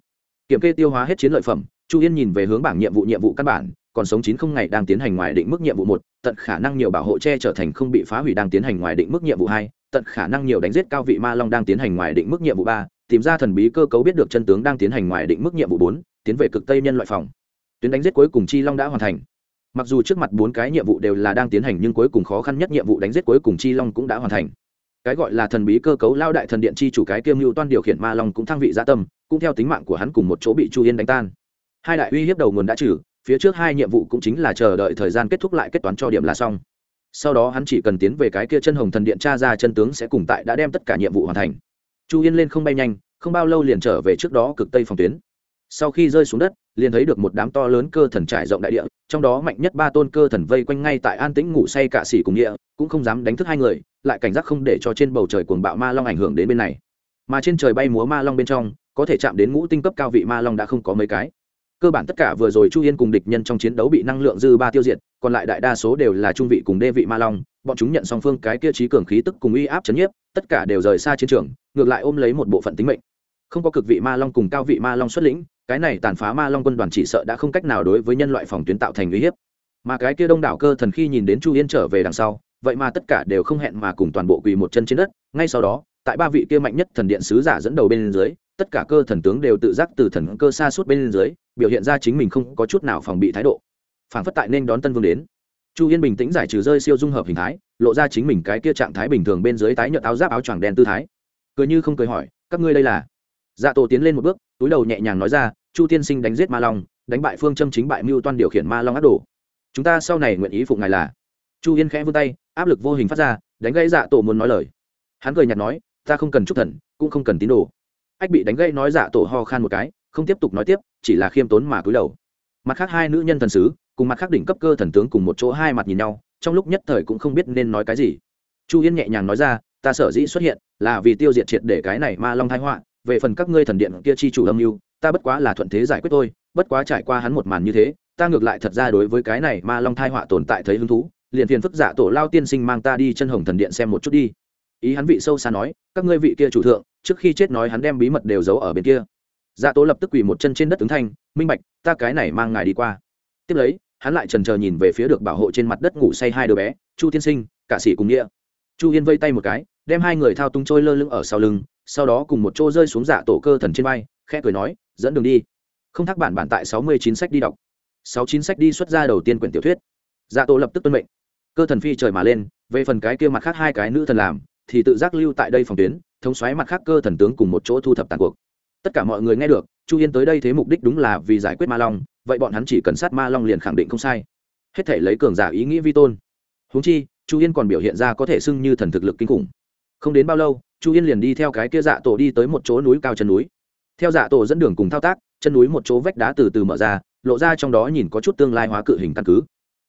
Kiểm kê tiêu hóa hết chiến lợi phẩm, chu yên nhìn về hướng bảng nhiệm vụ nhiệm vụ căn bản, còn sống chín không ngày đang tiến hành ngoài định mức nhiệm vụ một, tận khả năng nhiều bảo hộ che trở thành không bị phá hủy đang tiến hành ngoài định mức nhiệm vụ hai, tận khả năng nhiều đánh giết cao vị ma long đang tiến hành ngoài định mức nhiệm vụ ba, tìm ra thần bí cơ cấu biết được chân tướng đang tiến hành ngoài định mức nhiệm vụ bốn tiến về cực tây nhân loại phòng. Tuyến đánh giết cuối cùng chi long đã hoàn thành. Mặc dù trước mặt bốn cái nhiệm vụ đều là đang tiến hành nhưng cuối cùng khó khăn nhất nhiệm vụ đánh giết cuối cùng chi long cũng đã hoàn thành. Cái gọi là thần bí cơ cấu lao đại thần điện chi chủ cái kiêm mưu toan điều khiển ma long cũng thăng vị gia tâm, cũng theo tính mạng của hắn cùng một chỗ bị chu yên đánh tan. Hai đại uy hiếp đầu nguồn đã trừ, phía trước hai nhiệm vụ cũng chính là chờ đợi thời gian kết thúc lại kết toán cho điểm là xong. Sau đó hắn chỉ cần tiến về cái kia chân hồng thần điện tra ra chân tướng sẽ cùng tại đã đem tất cả nhiệm vụ hoàn thành. Chu yên lên không bay nhanh, không bao lâu liền trở về trước đó cực tây phòng tuyến sau khi rơi xuống đất, liền thấy được một đám to lớn cơ thần trải rộng đại địa, trong đó mạnh nhất ba tôn cơ thần vây quanh ngay tại an tĩnh ngủ say cả xỉ cùng địa, cũng không dám đánh thức hai người, lại cảnh giác không để cho trên bầu trời cuồng bạo ma long ảnh hưởng đến bên này. Mà trên trời bay múa ma long bên trong, có thể chạm đến ngũ tinh cấp cao vị ma long đã không có mấy cái. Cơ bản tất cả vừa rồi chu yên cùng địch nhân trong chiến đấu bị năng lượng dư ba tiêu diệt, còn lại đại đa số đều là trung vị cùng đê vị ma long, bọn chúng nhận song phương cái kia trí cường khí tức cùng uy áp chấn nhiếp, tất cả đều rời xa chiến trường, ngược lại ôm lấy một bộ phận tính mệnh. Không có cực vị ma long cùng cao vị ma long xuất lĩnh cái này tàn phá ma long quân đoàn chỉ sợ đã không cách nào đối với nhân loại phòng tuyến tạo thành uy hiếp. Mà cái kia đông đảo cơ thần khi nhìn đến chu yên trở về đằng sau, vậy mà tất cả đều không hẹn mà cùng toàn bộ quỳ một chân trên đất. Ngay sau đó, tại ba vị kia mạnh nhất thần điện sứ giả dẫn đầu bên dưới, tất cả cơ thần tướng đều tự giác từ thần cơ xa suốt bên dưới, biểu hiện ra chính mình không có chút nào phòng bị thái độ. Phản phất tại nên đón tân vương đến. Chu yên bình tĩnh giải trừ rơi siêu dung hợp hình thái, lộ ra chính mình cái kia trạng thái bình thường bên dưới tái nhợt áo giáp áo choàng đen tư thái. Cười như không cười hỏi, các ngươi đây là? Dạ tổ tiến lên một bước túi đầu nhẹ nhàng nói ra, chu tiên sinh đánh giết ma long, đánh bại phương châm chính bại mưu toan điều khiển ma long áp đổ. chúng ta sau này nguyện ý phụng ngài là. Chu yên khẽ vươn tay, áp lực vô hình phát ra, đánh gãy dạ tổ muốn nói lời. Hắn cười nhạt nói, ta không cần chúc thần, cũng không cần tín đồ. Ách bị đánh gãy nói dạ tổ ho khan một cái, không tiếp tục nói tiếp, chỉ là khiêm tốn mà cúi đầu. Mặt khác hai nữ nhân thần sứ, cùng mặt khác đỉnh cấp cơ thần tướng cùng một chỗ hai mặt nhìn nhau, trong lúc nhất thời cũng không biết nên nói cái gì. Chu yên nhẹ nhàng nói ra, ta sở dĩ xuất hiện, là vì tiêu diệt triệt để cái này ma long thái họa về phần các ngươi thần điện kia chi chủ âm mưu, ta bất quá là thuận thế giải quyết tôi bất quá trải qua hắn một màn như thế, ta ngược lại thật ra đối với cái này ma long thai họa tồn tại thấy hứng thú, liền phiền phức giả dạ tổ lao tiên sinh mang ta đi chân hồng thần điện xem một chút đi. Ý hắn vị sâu xa nói, các ngươi vị kia chủ thượng, trước khi chết nói hắn đem bí mật đều giấu ở bên kia. Dạ tổ lập tức quỳ một chân trên đất ứng thanh, minh bạch, ta cái này mang ngài đi qua. Tiếp lấy, hắn lại trần chờ nhìn về phía được bảo hộ trên mặt đất ngủ say hai đứa bé, chu tiên sinh, cả sĩ cùng nghĩa. Chu yên vây tay một cái, đem hai người thao tung trôi lơ lưng ở sau lưng sau đó cùng một chỗ rơi xuống dạ tổ cơ thần trên vai, khẽ cười nói, dẫn đường đi. Không thắc bản bản tại sáu mươi chín sách đi đọc. sáu chín sách đi xuất ra đầu tiên quyển tiểu thuyết. Dạ tổ lập tức tuân mệnh. Cơ thần phi trời mà lên, về phần cái kia mặt khác hai cái nữ thần làm, thì tự giác lưu tại đây phòng tuyến, thống xoáy mặt khác cơ thần tướng cùng một chỗ thu thập tàn cuộc. Tất cả mọi người nghe được, chu yên tới đây thế mục đích đúng là vì giải quyết ma long, vậy bọn hắn chỉ cần sát ma long liền khẳng định không sai. Hết thể lấy cường giả ý nghĩ vi tôn. Húng chi, chu yên còn biểu hiện ra có thể xưng như thần thực lực kinh khủng. Không đến bao lâu chu yên liền đi theo cái kia dạ tổ đi tới một chỗ núi cao chân núi. Theo dạ tổ dẫn đường cùng thao tác, chân núi một chỗ vách đá từ từ mở ra, lộ ra trong đó nhìn có chút tương lai hóa cự hình căn cứ.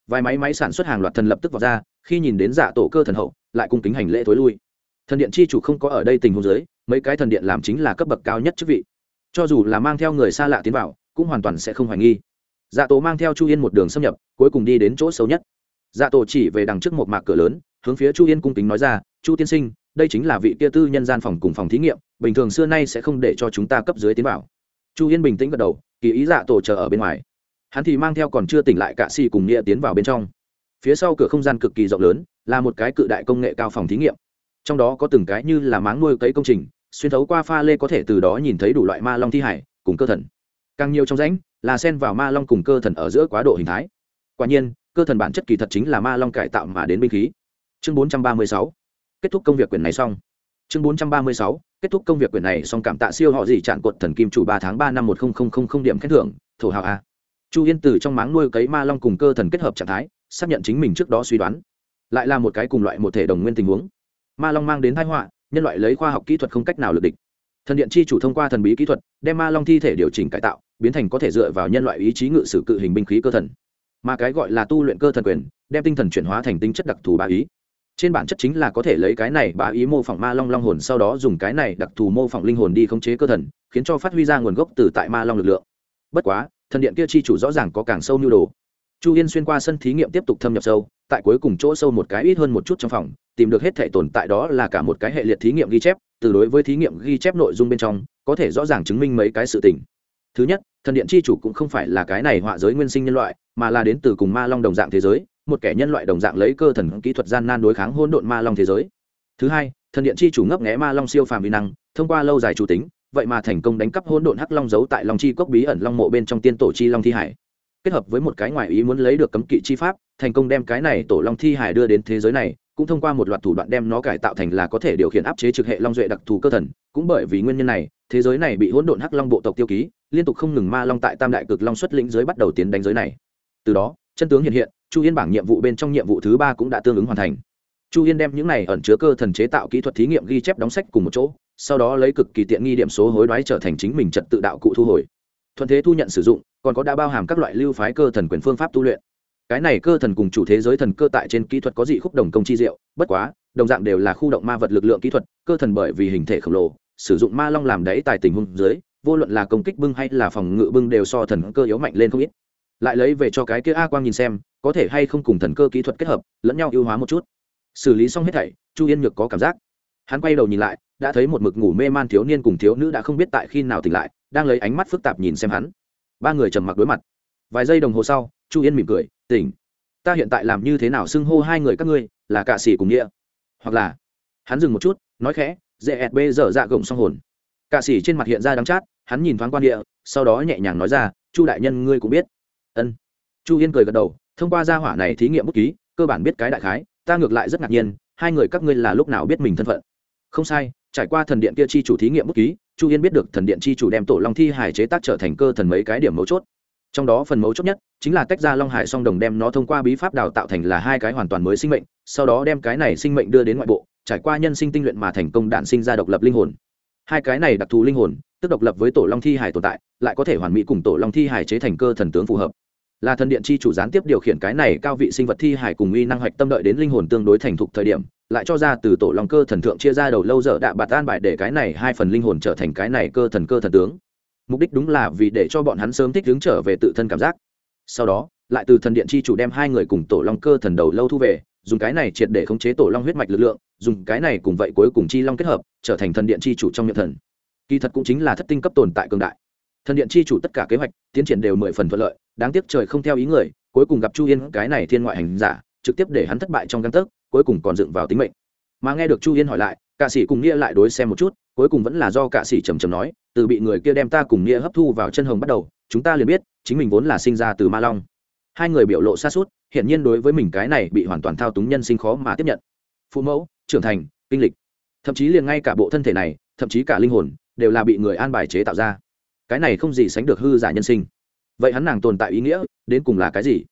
Vài máy máy sản xuất hàng loạt thần lập tức vào ra, khi nhìn đến dạ tổ cơ thần hậu, lại cung kính hành lễ thối lui. Thần điện chi chủ không có ở đây tình huống giới mấy cái thần điện làm chính là cấp bậc cao nhất chức vị. Cho dù là mang theo người xa lạ tiến vào, cũng hoàn toàn sẽ không hoài nghi. Dạ tổ mang theo chu yên một đường xâm nhập, cuối cùng đi đến chỗ xấu nhất. Dạ tổ chỉ về đằng trước một mạc cửa lớn, hướng phía chu yên cung kính nói ra, chu tiên sinh đây chính là vị kia tư nhân gian phòng cùng phòng thí nghiệm, bình thường xưa nay sẽ không để cho chúng ta cấp dưới tiến vào. Chu yên bình tĩnh gật đầu, kỳ ý dạ tổ chờ ở bên ngoài. Hắn thì mang theo còn chưa tỉnh lại cạ xì cùng nghĩa tiến vào bên trong. Phía sau cửa không gian cực kỳ rộng lớn, là một cái cự đại công nghệ cao phòng thí nghiệm. Trong đó có từng cái như là máng nuôi cấy công trình, xuyên thấu qua pha lê có thể từ đó nhìn thấy đủ loại ma long thi hải, cùng cơ thần. Càng nhiều trong rãnh, là sen vào ma long cùng cơ thần ở giữa quá độ hình thái. Quả nhiên, cơ thần bản chất kỳ thật chính là ma long cải tạo mà đến binh khí. Chương 436 kết thúc công việc quyền này xong. Chương 436 kết thúc công việc quyền này xong cảm tạ siêu họ gì chặn cột thần kim chủ ba tháng ba năm một nghìn điểm khen thưởng, thổ hào a. Chu yên từ trong máng nuôi cấy ma long cùng cơ thần kết hợp trạng thái, xác nhận chính mình trước đó suy đoán. Lại là một cái cùng loại một thể đồng nguyên tình huống. Ma long mang đến thái họa, nhân loại lấy khoa học kỹ thuật không cách nào lực địch. Thần điện chi chủ thông qua thần bí kỹ thuật, đem ma long thi thể điều chỉnh cải tạo, biến thành có thể dựa vào nhân loại ý chí ngự sử cự hình binh khí cơ thần. Mà cái gọi là tu luyện cơ thần quyền, đem tinh thần chuyển hóa thành tinh chất đặc thù ba ý trên bản chất chính là có thể lấy cái này bá ý mô phỏng ma long long hồn sau đó dùng cái này đặc thù mô phỏng linh hồn đi khống chế cơ thần, khiến cho phát huy ra nguồn gốc từ tại ma long lực lượng. Bất quá, thần điện kia chi chủ rõ ràng có càng sâu nhu đồ. Chu yên xuyên qua sân thí nghiệm tiếp tục thâm nhập sâu, tại cuối cùng chỗ sâu một cái ít hơn một chút trong phòng, tìm được hết thể tồn tại đó là cả một cái hệ liệt thí nghiệm ghi chép, từ đối với thí nghiệm ghi chép nội dung bên trong, có thể rõ ràng chứng minh mấy cái sự tình. Thứ nhất, thần điện chi chủ cũng không phải là cái này họa giới nguyên sinh nhân loại, mà là đến từ cùng ma long đồng dạng thế giới một kẻ nhân loại đồng dạng lấy cơ thần kỹ thuật gian nan đối kháng hôn độn ma long thế giới. Thứ hai, thần điện chi chủ ngấp nghé ma long siêu phàm vi năng, thông qua lâu dài chủ tính, vậy mà thành công đánh cắp hôn độn hắc long giấu tại long chi cốc bí ẩn long mộ bên trong tiên tổ chi long thi hải. Kết hợp với một cái ngoại ý muốn lấy được cấm kỵ chi pháp, thành công đem cái này tổ long thi hải đưa đến thế giới này, cũng thông qua một loạt thủ đoạn đem nó cải tạo thành là có thể điều khiển áp chế trực hệ long duệ đặc thù cơ thần. Cũng bởi vì nguyên nhân này, thế giới này bị hỗn độn hắc long bộ tộc tiêu ký, liên tục không ngừng ma long tại tam đại cực long xuất lĩnh giới bắt đầu tiến đánh giới này. Từ đó, chân tướng hiện hiện chu yên bảng nhiệm vụ bên trong nhiệm vụ thứ ba cũng đã tương ứng hoàn thành. Chu yên đem những này ẩn chứa cơ thần chế tạo kỹ thuật thí nghiệm ghi chép đóng sách cùng một chỗ, sau đó lấy cực kỳ tiện nghi điểm số hối đoái trở thành chính mình trật tự đạo cụ thu hồi. Thuận thế thu nhận sử dụng, còn có đã bao hàm các loại lưu phái cơ thần quyền phương pháp tu luyện. Cái này cơ thần cùng chủ thế giới thần cơ tại trên kỹ thuật có dị khúc đồng công chi diệu, bất quá, đồng dạng đều là khu động ma vật lực lượng kỹ thuật, cơ thần bởi vì hình thể khổng lồ, sử dụng ma long làm đáy tài tình huống dưới, vô luận là công kích bưng hay là phòng ngự bưng đều so thần cơ yếu mạnh lên không ít lại lấy về cho cái kia a quang nhìn xem, có thể hay không cùng thần cơ kỹ thuật kết hợp, lẫn nhau ưu hóa một chút. Xử lý xong hết thảy, chu yên nhược có cảm giác. Hắn quay đầu nhìn lại, đã thấy một mực ngủ mê man thiếu niên cùng thiếu nữ đã không biết tại khi nào tỉnh lại, đang lấy ánh mắt phức tạp nhìn xem hắn. Ba người trầm mặc đối mặt. Vài giây đồng hồ sau, chu yên mỉm cười, tỉnh. Ta hiện tại làm như thế nào xưng hô hai người các ngươi, là cạ sĩ cùng nghĩa? Hoặc là hắn dừng một chút, nói khẽ gsb dở dạ gồng song hồn. Cạ sĩ trên mặt hiện ra đắng chát, hắn nhìn thoáng quan địa, sau đó nhẹ nhàng nói ra, chu đại nhân ngươi cũng biết ân. Chu yên cười gật đầu, thông qua gia hỏa này thí nghiệm bút ký, cơ bản biết cái đại khái, ta ngược lại rất ngạc nhiên, hai người các ngươi là lúc nào biết mình thân phận? Không sai, trải qua thần điện kia chi chủ thí nghiệm bút ký, chu yên biết được thần điện chi chủ đem tổ long thi hải chế tác trở thành cơ thần mấy cái điểm mấu chốt. Trong đó phần mấu chốt nhất chính là tách ra long hải song đồng đem nó thông qua bí pháp đào tạo thành là hai cái hoàn toàn mới sinh mệnh, sau đó đem cái này sinh mệnh đưa đến ngoại bộ, trải qua nhân sinh tinh luyện mà thành công đạn sinh ra độc lập linh hồn. Hai cái này đặc thù linh hồn, tức độc lập với tổ long thi hải tồn tại, lại có thể hoàn mỹ cùng tổ long thi hải chế thành cơ thần tướng phù hợp là thần điện chi chủ gián tiếp điều khiển cái này cao vị sinh vật thi hải cùng uy năng hoạch tâm đợi đến linh hồn tương đối thành thục thời điểm, lại cho ra từ tổ long cơ thần thượng chia ra đầu lâu dở đạ bạt an bài để cái này hai phần linh hồn trở thành cái này cơ thần cơ thần tướng. Mục đích đúng là vì để cho bọn hắn sớm thích ứng trở về tự thân cảm giác. Sau đó, lại từ thần điện chi chủ đem hai người cùng tổ long cơ thần đầu lâu thu về, dùng cái này triệt để khống chế tổ long huyết mạch lực lượng, dùng cái này cùng vậy cuối cùng chi long kết hợp, trở thành thần điện chi chủ trong miệng thần. Kỳ thật cũng chính là thất tinh cấp tồn tại cường đại thần điện chi chủ tất cả kế hoạch, tiến triển đều mười phần thuận lợi, đáng tiếc trời không theo ý người, cuối cùng gặp chu yên, cái này thiên ngoại hành giả, trực tiếp để hắn thất bại trong căn tấc, cuối cùng còn dựng vào tính mệnh. Mà nghe được chu yên hỏi lại, cạ sĩ cùng nghĩa lại đối xem một chút, cuối cùng vẫn là do cạ sĩ trầm trầm nói, từ bị người kia đem ta cùng nghĩa hấp thu vào chân hồng bắt đầu, chúng ta liền biết, chính mình vốn là sinh ra từ ma long. Hai người biểu lộ xa suốt, hiển nhiên đối với mình cái này bị hoàn toàn thao túng nhân sinh khó mà tiếp nhận. Phụ mẫu, trưởng thành, kinh lịch. Thậm chí liền ngay cả bộ thân thể này, thậm chí cả linh hồn, đều là bị người an bài chế tạo ra cái này không gì sánh được hư giả nhân sinh. Vậy hắn nàng tồn tại ý nghĩa, đến cùng là cái gì?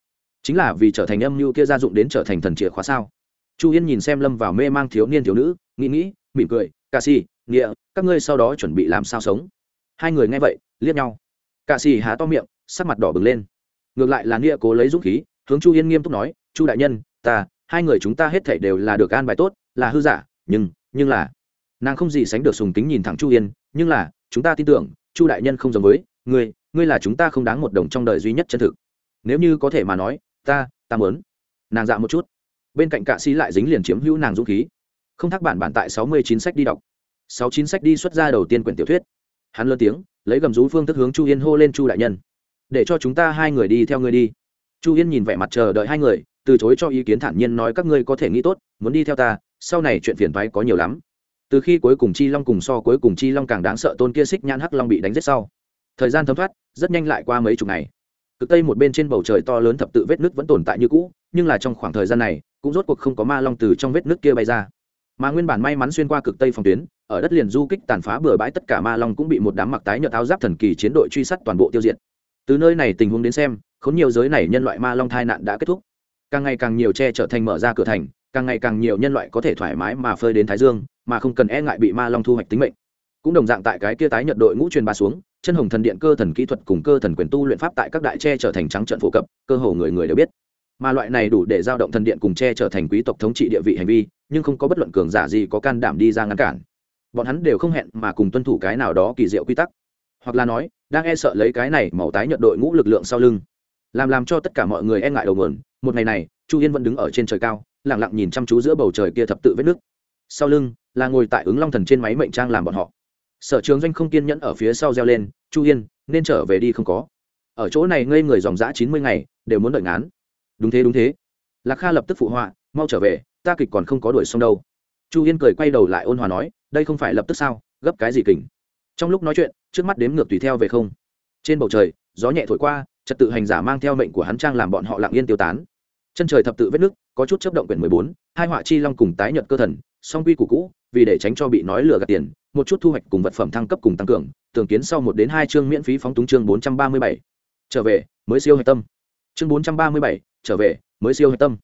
Chính là vì trở thành âm mưu kia gia dụng đến trở thành thần chìa khóa sao? Chu yên nhìn xem lâm vào mê mang thiếu niên thiếu nữ, nghĩ nghĩ, mỉm cười ca si nghĩa, các ngươi sau đó chuẩn bị làm sao sống? Hai người nghe vậy, liếc nhau. Ca si há to miệng, sắc mặt đỏ bừng lên. Ngược lại là nghĩa cố lấy dũng khí, hướng chu yên nghiêm túc nói, chu đại nhân, ta, hai người chúng ta hết thể đều là được an bài tốt, là hư giả, nhưng nhưng là nàng không gì sánh được sùng kính nhìn thẳng chu yên, nhưng là, chúng ta tin tưởng chu đại nhân không giống với, ngươi ngươi là chúng ta không đáng một đồng trong đời duy nhất chân thực. Nếu như có thể mà nói, ta ta muốn. Nàng dạ một chút. Bên cạnh cạ sĩ lại dính liền chiếm hữu nàng dũng khí. Không thắc bản bản tại sáu mươi chín sách đi đọc. sáu chín sách đi xuất ra đầu tiên quyển tiểu thuyết. Hắn lớn tiếng, lấy gầm rú phương thức hướng chu yên hô lên chu đại nhân. Để cho chúng ta hai người đi theo ngươi đi. Chu yên nhìn vẻ mặt chờ đợi hai người, từ chối cho ý kiến thản nhiên nói các ngươi có thể nghĩ tốt, muốn đi theo ta, sau này chuyện phiền thoái có nhiều lắm từ khi cuối cùng chi long cùng so cuối cùng chi long càng đáng sợ tôn kia xích nhãn hắc long bị đánh giết sau, thời gian thấm thoát, rất nhanh lại qua mấy chục ngày. Cực tây một bên trên bầu trời to lớn thập tự vết nước vẫn tồn tại như cũ, nhưng là trong khoảng thời gian này, cũng rốt cuộc không có ma long từ trong vết nước kia bay ra. Mà nguyên bản may mắn xuyên qua cực tây phòng tuyến, ở đất liền du kích tàn phá bừa bãi tất cả ma long cũng bị một đám mặc tái nhợt áo giáp thần kỳ chiến đội truy sát toàn bộ tiêu diệt. Từ nơi này tình huống đến xem, khốn nhiều giới này nhân loại ma long thai nạn đã kết thúc. Càng ngày càng nhiều che trở thành mở ra cửa thành càng ngày càng nhiều nhân loại có thể thoải mái mà phơi đến thái dương, mà không cần e ngại bị ma long thu hoạch tính mệnh. Cũng đồng dạng tại cái kia tái nhận đội ngũ truyền ba xuống, chân hồng thần điện cơ thần kỹ thuật cùng cơ thần quyền tu luyện pháp tại các đại tre trở thành trắng trận phổ cập, cơ hồ người người đều biết. Mà loại này đủ để giao động thần điện cùng tre trở thành quý tộc thống trị địa vị hành vi, nhưng không có bất luận cường giả gì có can đảm đi ra ngăn cản. Bọn hắn đều không hẹn mà cùng tuân thủ cái nào đó kỳ diệu quy tắc. Hoặc là nói, đang e sợ lấy cái này màu tái nhận đội ngũ lực lượng sau lưng. Làm làm cho tất cả mọi người e ngại đầu nguồn, một ngày này, chu yên vẫn đứng ở trên trời cao lẳng lặng nhìn chăm chú giữa bầu trời kia thập tự vết nước. Sau lưng là ngồi tại ứng long thần trên máy mệnh trang làm bọn họ. Sở trường doanh không kiên nhẫn ở phía sau reo lên, chu yên, nên trở về đi không có. Ở chỗ này ngây người dòng dã chín mươi ngày, đều muốn đợi ngán. Đúng thế đúng thế. Lạc kha lập tức phụ họa, mau trở về, ta kịch còn không có đuổi xong đâu. Chu yên cười quay đầu lại ôn hòa nói, đây không phải lập tức sao, gấp cái gì kình? Trong lúc nói chuyện, trước mắt đếm ngược tùy theo về không. Trên bầu trời, gió nhẹ thổi qua, trật tự hành giả mang theo mệnh của hắn trang làm bọn họ lặng yên tiêu tán chân trời thập tự vết nước có chút chấp động quyển mười bốn, hai họa chi long cùng tái nhật cơ thần, song quy của cũ, vì để tránh cho bị nói lừa gạt tiền, một chút thu hoạch cùng vật phẩm thăng cấp cùng tăng cường, tường kiến sau một đến hai chương miễn phí phóng túng chương bốn trăm ba mươi bảy. Trở về, mới siêu hạch tâm. Chương bốn trăm ba mươi bảy, trở về, mới siêu hạch tâm.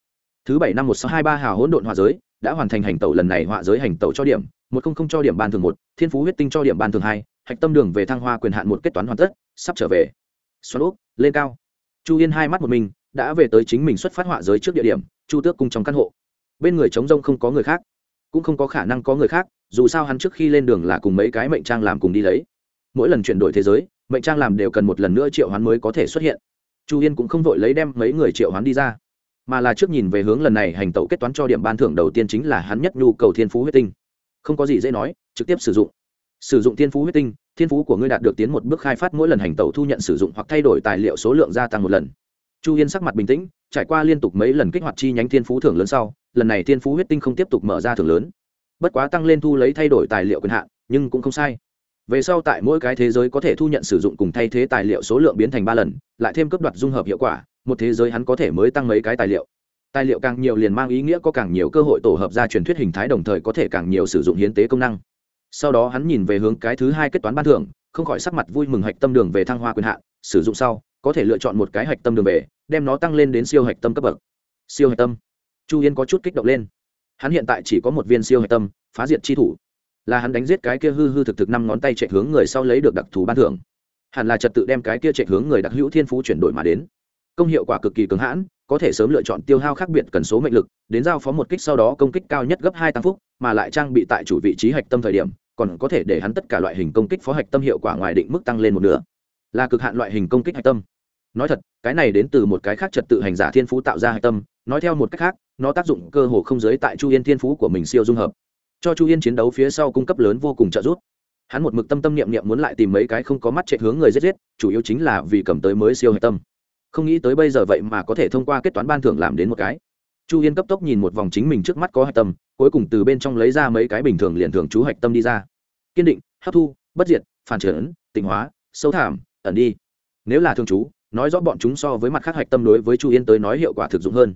Thứ bảy năm một sáu hai ba hào hỗn độn hòa giới, đã hoàn thành hành tẩu lần này họa giới hành tẩu cho điểm, một không không cho điểm ban thường một, thiên phú huyết tinh cho điểm ban thường hai, hạch tâm đường về thăng hoa quyền hạn một kết toán hoàn tất, sắp trở về. Xoắn úp lên cao. Chu yên hai mắt một mình đã về tới chính mình xuất phát họa giới trước địa điểm, chu tước cung trong căn hộ. Bên người chống rông không có người khác, cũng không có khả năng có người khác, dù sao hắn trước khi lên đường là cùng mấy cái mệnh trang làm cùng đi lấy. Mỗi lần chuyển đổi thế giới, mệnh trang làm đều cần một lần nữa triệu hoán mới có thể xuất hiện. Chu yên cũng không vội lấy đem mấy người triệu hoán đi ra, mà là trước nhìn về hướng lần này hành tẩu kết toán cho điểm ban thưởng đầu tiên chính là hắn nhất nhu cầu thiên phú huyết tinh. Không có gì dễ nói, trực tiếp sử dụng. Sử dụng thiên phú huyết tinh, thiên phú của ngươi đạt được tiến một bước khai phát mỗi lần hành tẩu thu nhận sử dụng hoặc thay đổi tài liệu số lượng gia tăng một lần chu yên sắc mặt bình tĩnh, trải qua liên tục mấy lần kích hoạt chi nhánh thiên phú thưởng lớn sau, lần này thiên phú huyết tinh không tiếp tục mở ra thưởng lớn. Bất quá tăng lên thu lấy thay đổi tài liệu quyền hạn, nhưng cũng không sai. Về sau tại mỗi cái thế giới có thể thu nhận sử dụng cùng thay thế tài liệu số lượng biến thành ba lần, lại thêm cấp đoạt dung hợp hiệu quả, một thế giới hắn có thể mới tăng mấy cái tài liệu. Tài liệu càng nhiều liền mang ý nghĩa có càng nhiều cơ hội tổ hợp ra truyền thuyết hình thái đồng thời có thể càng nhiều sử dụng hiến tế công năng. Sau đó hắn nhìn về hướng cái thứ hai kết toán ban thưởng, không khỏi sắc mặt vui mừng hạch tâm đường về thăng hoa quyền hạn, sử dụng sau có thể lựa chọn một cái hạch tâm đường về, đem nó tăng lên đến siêu hạch tâm cấp bậc. Siêu hạch tâm. Chu yên có chút kích động lên. Hắn hiện tại chỉ có một viên siêu hạch tâm, phá diệt chi thủ. Là hắn đánh giết cái kia hư hư thực thực năm ngón tay chạy hướng người sau lấy được đặc thù ban thưởng. Hẳn là trật tự đem cái kia chạy hướng người đặc hữu thiên phú chuyển đổi mà đến. Công hiệu quả cực kỳ cứng hãn, có thể sớm lựa chọn tiêu hao khác biệt cần số mệnh lực, đến giao phó một kích sau đó công kích cao nhất gấp hai tăng phúc, mà lại trang bị tại chủ vị trí hạch tâm thời điểm, còn có thể để hắn tất cả loại hình công kích phó hạch tâm hiệu quả ngoài định mức tăng lên một nửa là cực hạn loại hình công kích hạch tâm. Nói thật, cái này đến từ một cái khác trật tự hành giả thiên phú tạo ra hạch tâm, nói theo một cách khác, nó tác dụng cơ hồ không giới tại chu yên thiên phú của mình siêu dung hợp. Cho chu yên chiến đấu phía sau cung cấp lớn vô cùng trợ giúp. Hắn một mực tâm tâm niệm niệm muốn lại tìm mấy cái không có mắt chạy hướng người giết giết, chủ yếu chính là vì cầm tới mới siêu hạch tâm. Không nghĩ tới bây giờ vậy mà có thể thông qua kết toán ban thưởng làm đến một cái. Chu yên cấp tốc nhìn một vòng chính mình trước mắt có hạch tâm, cuối cùng từ bên trong lấy ra mấy cái bình thường liền thường chú hạch tâm đi ra. Kiên định, hấp thu, bất diệt, phản trở tịnh hóa, sâu thảm ẩn đi. Nếu là thường chú, nói rõ bọn chúng so với mặt khác hạch tâm đối với chu yên tới nói hiệu quả thực dụng hơn.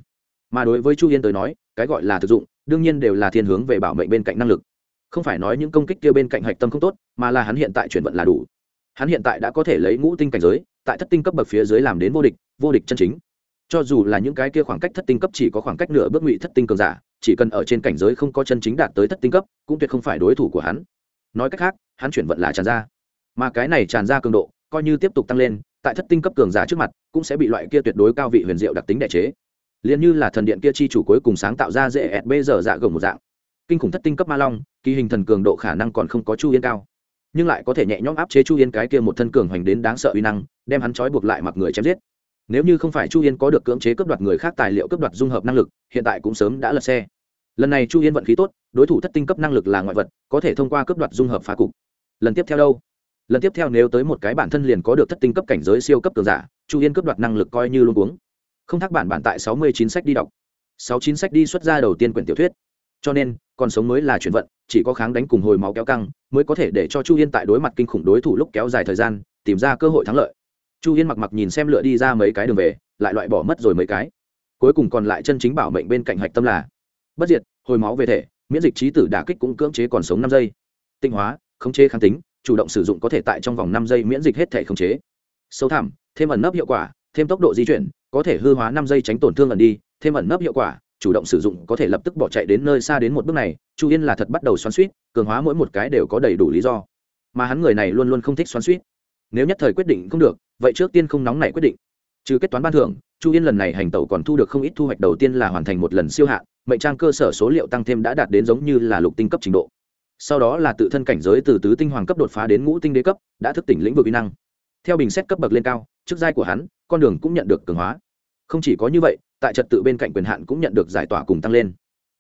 Mà đối với chu yên tới nói, cái gọi là thực dụng, đương nhiên đều là thiên hướng về bảo mệnh bên cạnh năng lực. Không phải nói những công kích kia bên cạnh hạch tâm không tốt, mà là hắn hiện tại chuyển vận là đủ. Hắn hiện tại đã có thể lấy ngũ tinh cảnh giới, tại thất tinh cấp bậc phía dưới làm đến vô địch vô địch chân chính. Cho dù là những cái kia khoảng cách thất tinh cấp chỉ có khoảng cách nửa bước ngụy thất tinh cường giả, chỉ cần ở trên cảnh giới không có chân chính đạt tới thất tinh cấp, cũng tuyệt không phải đối thủ của hắn. Nói cách khác, hắn chuyển vận là tràn ra. Mà cái này tràn ra cường độ coi như tiếp tục tăng lên, tại thất tinh cấp cường giả trước mặt, cũng sẽ bị loại kia tuyệt đối cao vị huyền diệu đặc tính đại chế. Liền như là thần điện kia chi chủ cuối cùng sáng tạo ra dễ ẹt bây giờ dạ gồng một dạng. Kinh khủng thất tinh cấp ma long, kỳ hình thần cường độ khả năng còn không có chu yên cao. Nhưng lại có thể nhẹ nhõm áp chế chu yên cái kia một thân cường hoành đến đáng sợ uy năng, đem hắn trói buộc lại mặc người chém giết. Nếu như không phải chu yên có được cưỡng chế cướp đoạt người khác tài liệu cướp đoạt dung hợp năng lực, hiện tại cũng sớm đã lật xe. Lần này chu yên vận khí tốt, đối thủ thất tinh cấp năng lực là ngoại vật, có thể thông qua cướp đoạt dung hợp phá cục. Lần tiếp theo đâu? Lần tiếp theo nếu tới một cái bản thân liền có được thất tinh cấp cảnh giới siêu cấp cường giả, chu yên cướp đoạt năng lực coi như luôn uống không thắc bản bản tại sáu mươi chín sách đi đọc. sáu chín sách đi xuất ra đầu tiên quyển tiểu thuyết. Cho nên, còn sống mới là chuyển vận, chỉ có kháng đánh cùng hồi máu kéo căng, mới có thể để cho chu yên tại đối mặt kinh khủng đối thủ lúc kéo dài thời gian, tìm ra cơ hội thắng lợi. Chu yên mặc mặc nhìn xem lựa đi ra mấy cái đường về, lại loại bỏ mất rồi mấy cái. Cuối cùng còn lại chân chính bảo mệnh bên cạnh hạch tâm là bất diệt, hồi máu về thể, miễn dịch trí tử đả kích cũng cưỡng chế còn sống năm giây. Tinh hóa, khống chế kháng tính chủ động sử dụng có thể tại trong vòng năm giây miễn dịch hết thể khống chế. Sâu thẳm, thêm ẩn nấp hiệu quả, thêm tốc độ di chuyển, có thể hư hóa năm giây tránh tổn thương ẩn đi, thêm ẩn nấp hiệu quả, chủ động sử dụng có thể lập tức bỏ chạy đến nơi xa đến một bước này, chu yên là thật bắt đầu xoắn suýt, cường hóa mỗi một cái đều có đầy đủ lý do. Mà hắn người này luôn luôn không thích xoắn suýt. Nếu nhất thời quyết định không được, vậy trước tiên không nóng này quyết định. Trừ kết toán ban thưởng, chu yên lần này hành tẩu còn thu được không ít thu hoạch đầu tiên là hoàn thành một lần siêu hạn, mệnh trang cơ sở số liệu tăng thêm đã đạt đến giống như là lục tinh cấp trình độ sau đó là tự thân cảnh giới từ tứ tinh hoàng cấp đột phá đến ngũ tinh đế cấp, đã thức tỉnh lĩnh vực kỹ năng. Theo bình xét cấp bậc lên cao, chức giai của hắn, con đường cũng nhận được cường hóa. Không chỉ có như vậy, tại trật tự bên cạnh quyền hạn cũng nhận được giải tỏa cùng tăng lên.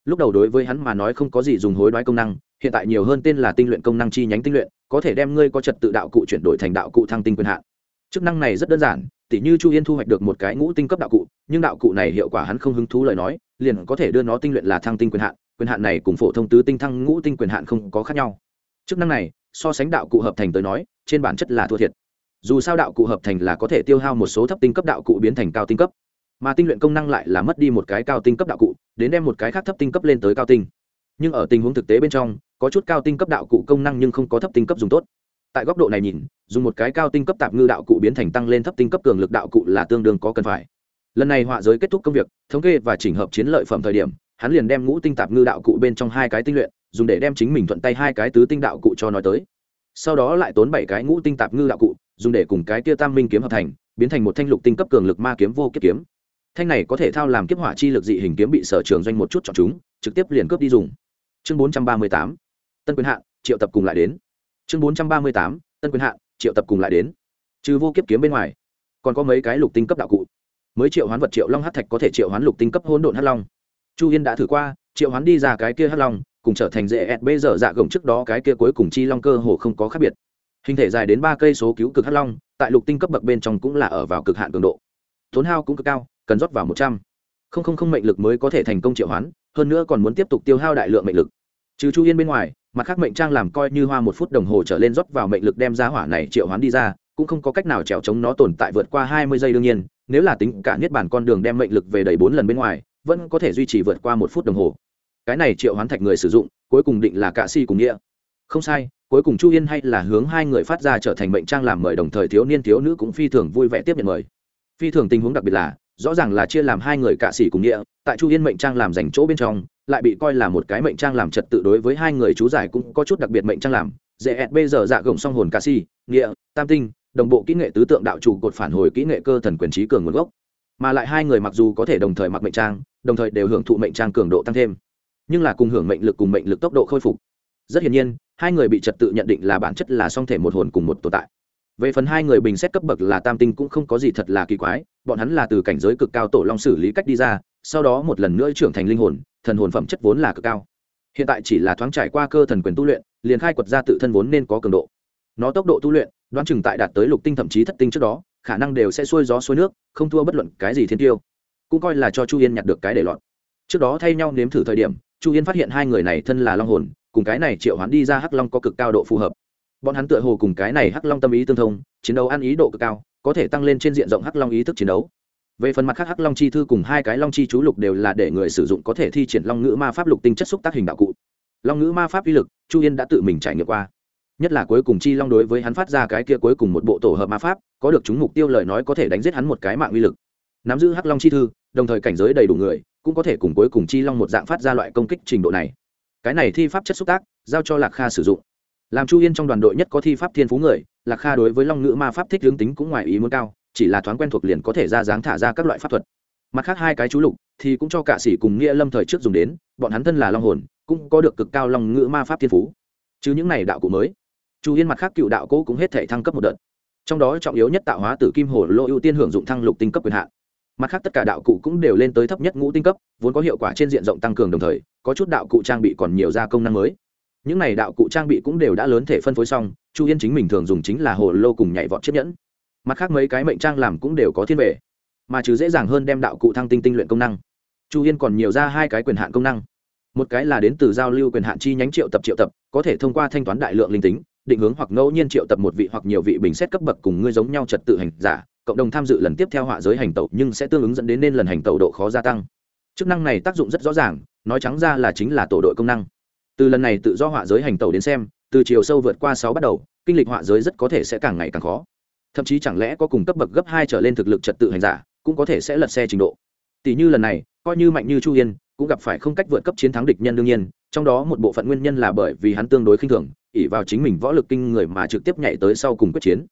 Lúc đầu đối với hắn mà nói không có gì dùng hối đoái công năng, hiện tại nhiều hơn tên là tinh luyện công năng chi nhánh tinh luyện, có thể đem ngươi có trật tự đạo cụ chuyển đổi thành đạo cụ thăng tinh quyền hạn. Chức năng này rất đơn giản, tỉ như chu yên thu hoạch được một cái ngũ tinh cấp đạo cụ, nhưng đạo cụ này hiệu quả hắn không hứng thú lời nói, liền có thể đưa nó tinh luyện là thăng tinh quyền hạn quyền hạn này cùng phổ thông tứ tinh thăng ngũ tinh quyền hạn không có khác nhau. Chức năng này, so sánh đạo cụ hợp thành tới nói, trên bản chất là thua thiệt. Dù sao đạo cụ hợp thành là có thể tiêu hao một số thấp tinh cấp đạo cụ biến thành cao tinh cấp. Mà tinh luyện công năng lại là mất đi một cái cao tinh cấp đạo cụ, đến đem một cái khác thấp tinh cấp lên tới cao tinh. Nhưng ở tình huống thực tế bên trong, có chút cao tinh cấp đạo cụ công năng nhưng không có thấp tinh cấp dùng tốt. Tại góc độ này nhìn, dùng một cái cao tinh cấp tạp ngư đạo cụ biến thành tăng lên thấp tinh cấp cường lực đạo cụ là tương đương có cần phải. Lần này họa giới kết thúc công việc, thống kê và chỉnh hợp chiến lợi phẩm thời điểm hắn liền đem ngũ tinh tạp ngư đạo cụ bên trong hai cái tinh luyện, dùng để đem chính mình thuận tay hai cái tứ tinh đạo cụ cho nói tới. Sau đó lại tốn bảy cái ngũ tinh tạp ngư đạo cụ, dùng để cùng cái kia tam minh kiếm hợp thành, biến thành một thanh lục tinh cấp cường lực ma kiếm vô kiếp kiếm. Thanh này có thể thao làm kiếp hỏa chi lực dị hình kiếm bị sở trường doanh một chút chọn chúng, trực tiếp liền cướp đi dùng. Chương bốn trăm ba mươi tám, tân quyền hạn triệu tập cùng lại đến. Chương bốn trăm ba mươi tám, tân quyền hạn triệu tập cùng lại đến. Trừ vô kiếp kiếm bên ngoài, còn có mấy cái lục tinh cấp đạo cụ. Mới triệu hoán vật triệu long hát thạch có thể triệu hoán lục tinh cấp hỗn độn hát long chu yên đã thử qua, triệu hoán đi ra cái kia hát long, cùng trở thành dễ ẹt bây giờ dạ gồng trước đó cái kia cuối cùng chi long cơ hồ không có khác biệt. Hình thể dài đến ba cây số cứu cực hát long, tại lục tinh cấp bậc bên trong cũng là ở vào cực hạn cường độ. Tốn hao cũng cực cao, cần rót vào một trăm. Không không không mệnh lực mới có thể thành công triệu hoán, hơn nữa còn muốn tiếp tục tiêu hao đại lượng mệnh lực. Trừ chu yên bên ngoài, mặt khác mệnh trang làm coi như hoa một phút đồng hồ trở lên rót vào mệnh lực đem ra hỏa này triệu hoán đi ra, cũng không có cách nào trèo chống nó tồn tại vượt qua hai mươi giây đương nhiên, nếu là tính cả niết bản con đường đem mệnh lực về đầy bốn lần bên ngoài vẫn có thể duy trì vượt qua một phút đồng hồ. Cái này triệu hoán thạch người sử dụng, cuối cùng định là cạ si cùng nghĩa. Không sai, cuối cùng chu yên hay là hướng hai người phát ra trở thành mệnh trang làm mời đồng thời thiếu niên thiếu nữ cũng phi thường vui vẻ tiếp nhận mời. Phi thường tình huống đặc biệt là, rõ ràng là chia làm hai người cạ sĩ cùng nghĩa, tại chu yên mệnh trang làm dành chỗ bên trong, lại bị coi là một cái mệnh trang làm trật tự đối với hai người chú giải cũng có chút đặc biệt mệnh trang làm. Dễ ẹt bây giờ dạ gồng song hồn cạ sĩ nghĩa, tam tinh, đồng bộ kỹ nghệ tứ tượng đạo trụ cột phản hồi kỹ nghệ cơ thần quyền trí cường nguồn gốc. Mà lại hai người mặc dù có thể đồng thời mặc mệnh trang đồng thời đều hưởng thụ mệnh trang cường độ tăng thêm. Nhưng là cùng hưởng mệnh lực cùng mệnh lực tốc độ khôi phục. Rất hiển nhiên, hai người bị trật tự nhận định là bản chất là song thể một hồn cùng một tồn tại. Về phần hai người bình xét cấp bậc là tam tinh cũng không có gì thật là kỳ quái, bọn hắn là từ cảnh giới cực cao tổ long xử lý cách đi ra, sau đó một lần nữa trưởng thành linh hồn, thần hồn phẩm chất vốn là cực cao. Hiện tại chỉ là thoáng trải qua cơ thần quyền tu luyện, liền khai quật ra tự thân vốn nên có cường độ. Nó tốc độ tu luyện, đoán chừng tại đạt tới lục tinh thậm chí thất tinh trước đó, khả năng đều sẽ xuôi gió xuôi nước, không thua bất luận cái gì thiên tiêu cũng coi là cho chu yên nhặt được cái để lọt. Trước đó thay nhau nếm thử thời điểm, chu yên phát hiện hai người này thân là long hồn, cùng cái này triệu hoán đi ra hắc long có cực cao độ phù hợp. Bọn hắn tựa hồ cùng cái này hắc long tâm ý tương thông, chiến đấu ăn ý độ cực cao, có thể tăng lên trên diện rộng hắc long ý thức chiến đấu. Về phần mặt khác hắc long chi thư cùng hai cái long chi chú lục đều là để người sử dụng có thể thi triển long ngữ ma pháp lục tinh chất xúc tác hình đạo cụ. Long ngữ ma pháp uy lực, chu yên đã tự mình trải nghiệm qua. Nhất là cuối cùng chi long đối với hắn phát ra cái kia cuối cùng một bộ tổ hợp ma pháp, có được chúng mục tiêu lời nói có thể đánh giết hắn một cái mạng uy lực nắm giữ hắc long chi thư, đồng thời cảnh giới đầy đủ người, cũng có thể cùng cuối cùng chi long một dạng phát ra loại công kích trình độ này. Cái này thi pháp chất xúc tác, giao cho lạc kha sử dụng. Làm chu yên trong đoàn đội nhất có thi pháp thiên phú người, lạc kha đối với long ngữ ma pháp thích hướng tính cũng ngoài ý muốn cao, chỉ là thoáng quen thuộc liền có thể ra dáng thả ra các loại pháp thuật. Mặt khác hai cái chú lục thì cũng cho cả sĩ cùng nghĩa lâm thời trước dùng đến, bọn hắn thân là long hồn, cũng có được cực cao long ngữ ma pháp thiên phú. Chứ những này đạo cụ mới. Chu yên mặt khác cựu đạo cũ cũng hết thể thăng cấp một đợt. Trong đó trọng yếu nhất tạo hóa tử kim hồ lô ưu tiên hưởng dụng thăng lục tinh cấp quyền hạn mặt khác tất cả đạo cụ cũng đều lên tới thấp nhất ngũ tinh cấp, vốn có hiệu quả trên diện rộng tăng cường đồng thời, có chút đạo cụ trang bị còn nhiều gia công năng mới. Những này đạo cụ trang bị cũng đều đã lớn thể phân phối xong, chu yên chính mình thường dùng chính là hồ lô cùng nhảy vọt chiếc nhẫn. Mặt khác mấy cái mệnh trang làm cũng đều có thiên vệ mà chứ dễ dàng hơn đem đạo cụ thăng tinh tinh luyện công năng. Chu yên còn nhiều ra hai cái quyền hạn công năng. Một cái là đến từ giao lưu quyền hạn chi nhánh triệu tập triệu tập, có thể thông qua thanh toán đại lượng linh tính, định hướng hoặc ngẫu nhiên triệu tập một vị hoặc nhiều vị bình xét cấp bậc cùng ngươi giống nhau trật tự hành giả cộng đồng tham dự lần tiếp theo họa giới hành tẩu nhưng sẽ tương ứng dẫn đến nên lần hành tẩu độ khó gia tăng. Chức năng này tác dụng rất rõ ràng, nói trắng ra là chính là tổ đội công năng. Từ lần này tự do họa giới hành tẩu đến xem, từ chiều sâu vượt qua sáu bắt đầu, kinh lịch họa giới rất có thể sẽ càng ngày càng khó. Thậm chí chẳng lẽ có cùng cấp bậc gấp hai trở lên thực lực trật tự hành giả, cũng có thể sẽ lật xe trình độ. Tỷ như lần này, coi như mạnh như chu yên, cũng gặp phải không cách vượt cấp chiến thắng địch nhân đương nhiên, trong đó một bộ phận nguyên nhân là bởi vì hắn tương đối khinh thường ỉ vào chính mình võ lực kinh người mà trực tiếp nhảy tới sau cùng quyết chiến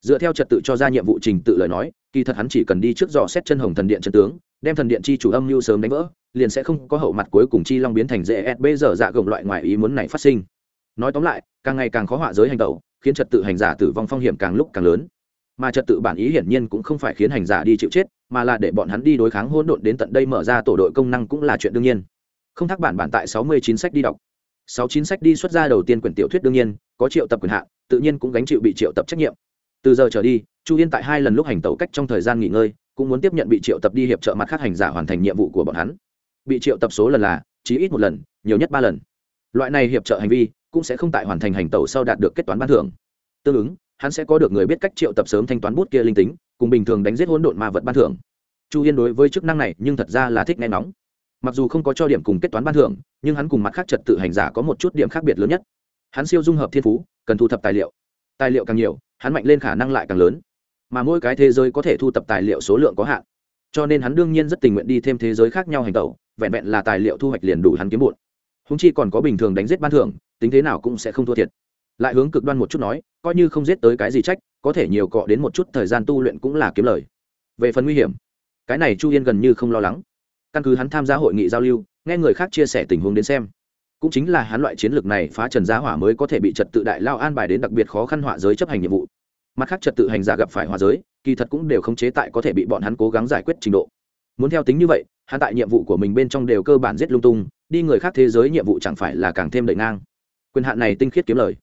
dựa theo trật tự cho ra nhiệm vụ trình tự lời nói, kỳ thật hắn chỉ cần đi trước dò xét chân hồng thần điện chân tướng, đem thần điện chi chủ âm mưu sớm đánh vỡ, liền sẽ không có hậu mặt cuối cùng chi long biến thành dễ bây giờ dạ gồng loại ngoài ý muốn này phát sinh. Nói tóm lại, càng ngày càng khó họa giới hành tẩu, khiến trật tự hành giả tử vong phong hiểm càng lúc càng lớn. Mà trật tự bản ý hiển nhiên cũng không phải khiến hành giả đi chịu chết, mà là để bọn hắn đi đối kháng hỗn độn đến tận đây mở ra tổ đội công năng cũng là chuyện đương nhiên. Không thắc bản bản tại sáu mươi chín sách đi đọc. sáu chín sách đi xuất ra đầu tiên quyển tiểu thuyết đương nhiên, có triệu tập quyền hạn, tự nhiên cũng gánh chịu bị triệu tập trách nhiệm từ giờ trở đi, chu yên tại hai lần lúc hành tẩu cách trong thời gian nghỉ ngơi, cũng muốn tiếp nhận bị triệu tập đi hiệp trợ mặt khác hành giả hoàn thành nhiệm vụ của bọn hắn. Bị triệu tập số lần là, chí ít một lần, nhiều nhất ba lần. Loại này hiệp trợ hành vi, cũng sẽ không tại hoàn thành hành tẩu sau đạt được kết toán ban thưởng. Tương ứng, hắn sẽ có được người biết cách triệu tập sớm thanh toán bút kia linh tính, cùng bình thường đánh giết hỗn độn ma vật ban thưởng. Chu yên đối với chức năng này, nhưng thật ra là thích nghe nóng mặc dù không có cho điểm cùng kết toán ban thưởng, nhưng hắn cùng mặt khác trật tự hành giả có một chút điểm khác biệt lớn nhất. Hắn siêu dung hợp thiên phú, cần thu thập tài liệu. Tài liệu càng nhiều hắn mạnh lên khả năng lại càng lớn. Mà mỗi cái thế giới có thể thu tập tài liệu số lượng có hạn. Cho nên hắn đương nhiên rất tình nguyện đi thêm thế giới khác nhau hành tẩu, vẹn vẹn là tài liệu thu hoạch liền đủ hắn kiếm bụn húng chi còn có bình thường đánh giết ban thưởng, tính thế nào cũng sẽ không thua thiệt. Lại hướng cực đoan một chút nói, coi như không giết tới cái gì trách, có thể nhiều cọ đến một chút thời gian tu luyện cũng là kiếm lời. Về phần nguy hiểm, cái này chu yên gần như không lo lắng. Căn cứ hắn tham gia hội nghị giao lưu, nghe người khác chia sẻ tình huống đến xem cũng chính là hắn loại chiến lược này phá trần giá hỏa mới có thể bị trật tự đại lao an bài đến đặc biệt khó khăn hỏa giới chấp hành nhiệm vụ. Mặt khác trật tự hành giả gặp phải hỏa giới, kỳ thật cũng đều không chế tại có thể bị bọn hắn cố gắng giải quyết trình độ. Muốn theo tính như vậy, hắn tại nhiệm vụ của mình bên trong đều cơ bản giết lung tung, đi người khác thế giới nhiệm vụ chẳng phải là càng thêm đẩy ngang. Quyền hạn này tinh khiết kiếm lời.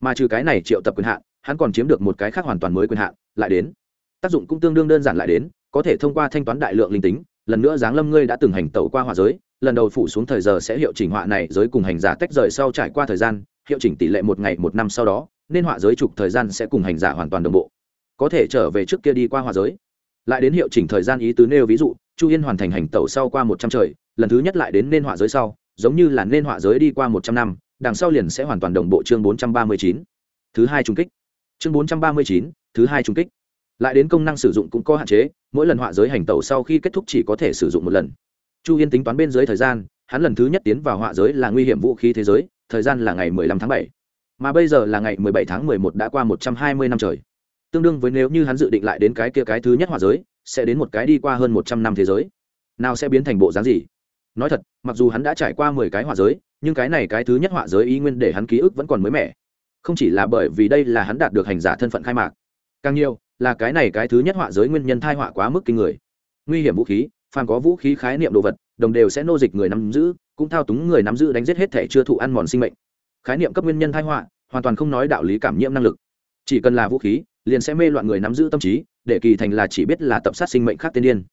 Mà trừ cái này triệu tập quyền hạn, hắn còn chiếm được một cái khác hoàn toàn mới quyền hạn, lại đến. Tác dụng cũng tương đương đơn giản lại đến, có thể thông qua thanh toán đại lượng linh tính, lần nữa giáng lâm ngươi đã từng hành tẩu qua hòa giới lần đầu phủ xuống thời giờ sẽ hiệu chỉnh họa này giới cùng hành giả tách rời sau trải qua thời gian, hiệu chỉnh tỷ lệ một ngày một năm sau đó, nên họa giới trục thời gian sẽ cùng hành giả hoàn toàn đồng bộ. Có thể trở về trước kia đi qua họa giới. Lại đến hiệu chỉnh thời gian ý tứ nêu ví dụ, chu yên hoàn thành hành tẩu sau qua một trăm trời, lần thứ nhất lại đến nên họa giới sau, giống như là nên họa giới đi qua một trăm năm, đằng sau liền sẽ hoàn toàn đồng bộ chương bốn trăm ba mươi chín. Thứ hai trung kích. Chương bốn trăm ba mươi chín, thứ hai trung kích. Lại đến công năng sử dụng cũng có hạn chế, mỗi lần họa giới hành tẩu sau khi kết thúc chỉ có thể sử dụng một lần chu yên tính toán bên dưới thời gian, hắn lần thứ nhất tiến vào họa giới là nguy hiểm vũ khí thế giới, thời gian là ngày 15 tháng 7. mà bây giờ là ngày 17 tháng 11 đã qua 120 năm trời. Tương đương với nếu như hắn dự định lại đến cái kia cái thứ nhất họa giới, sẽ đến một cái đi qua hơn 100 năm thế giới. Nào sẽ biến thành bộ dáng gì? Nói thật, mặc dù hắn đã trải qua 10 cái họa giới, nhưng cái này cái thứ nhất họa giới ý nguyên để hắn ký ức vẫn còn mới mẻ. Không chỉ là bởi vì đây là hắn đạt được hành giả thân phận khai mạc, càng nhiều là cái này cái thứ nhất họa giới nguyên nhân thai họa quá mức kinh người. Nguy hiểm vũ khí phàm có vũ khí khái niệm đồ vật, đồng đều sẽ nô dịch người nắm giữ, cũng thao túng người nắm giữ đánh giết hết thể chưa thụ ăn mòn sinh mệnh. Khái niệm cấp nguyên nhân thai họa, hoàn toàn không nói đạo lý cảm nhiễm năng lực. Chỉ cần là vũ khí, liền sẽ mê loạn người nắm giữ tâm trí, để kỳ thành là chỉ biết là tập sát sinh mệnh khác tiên điên.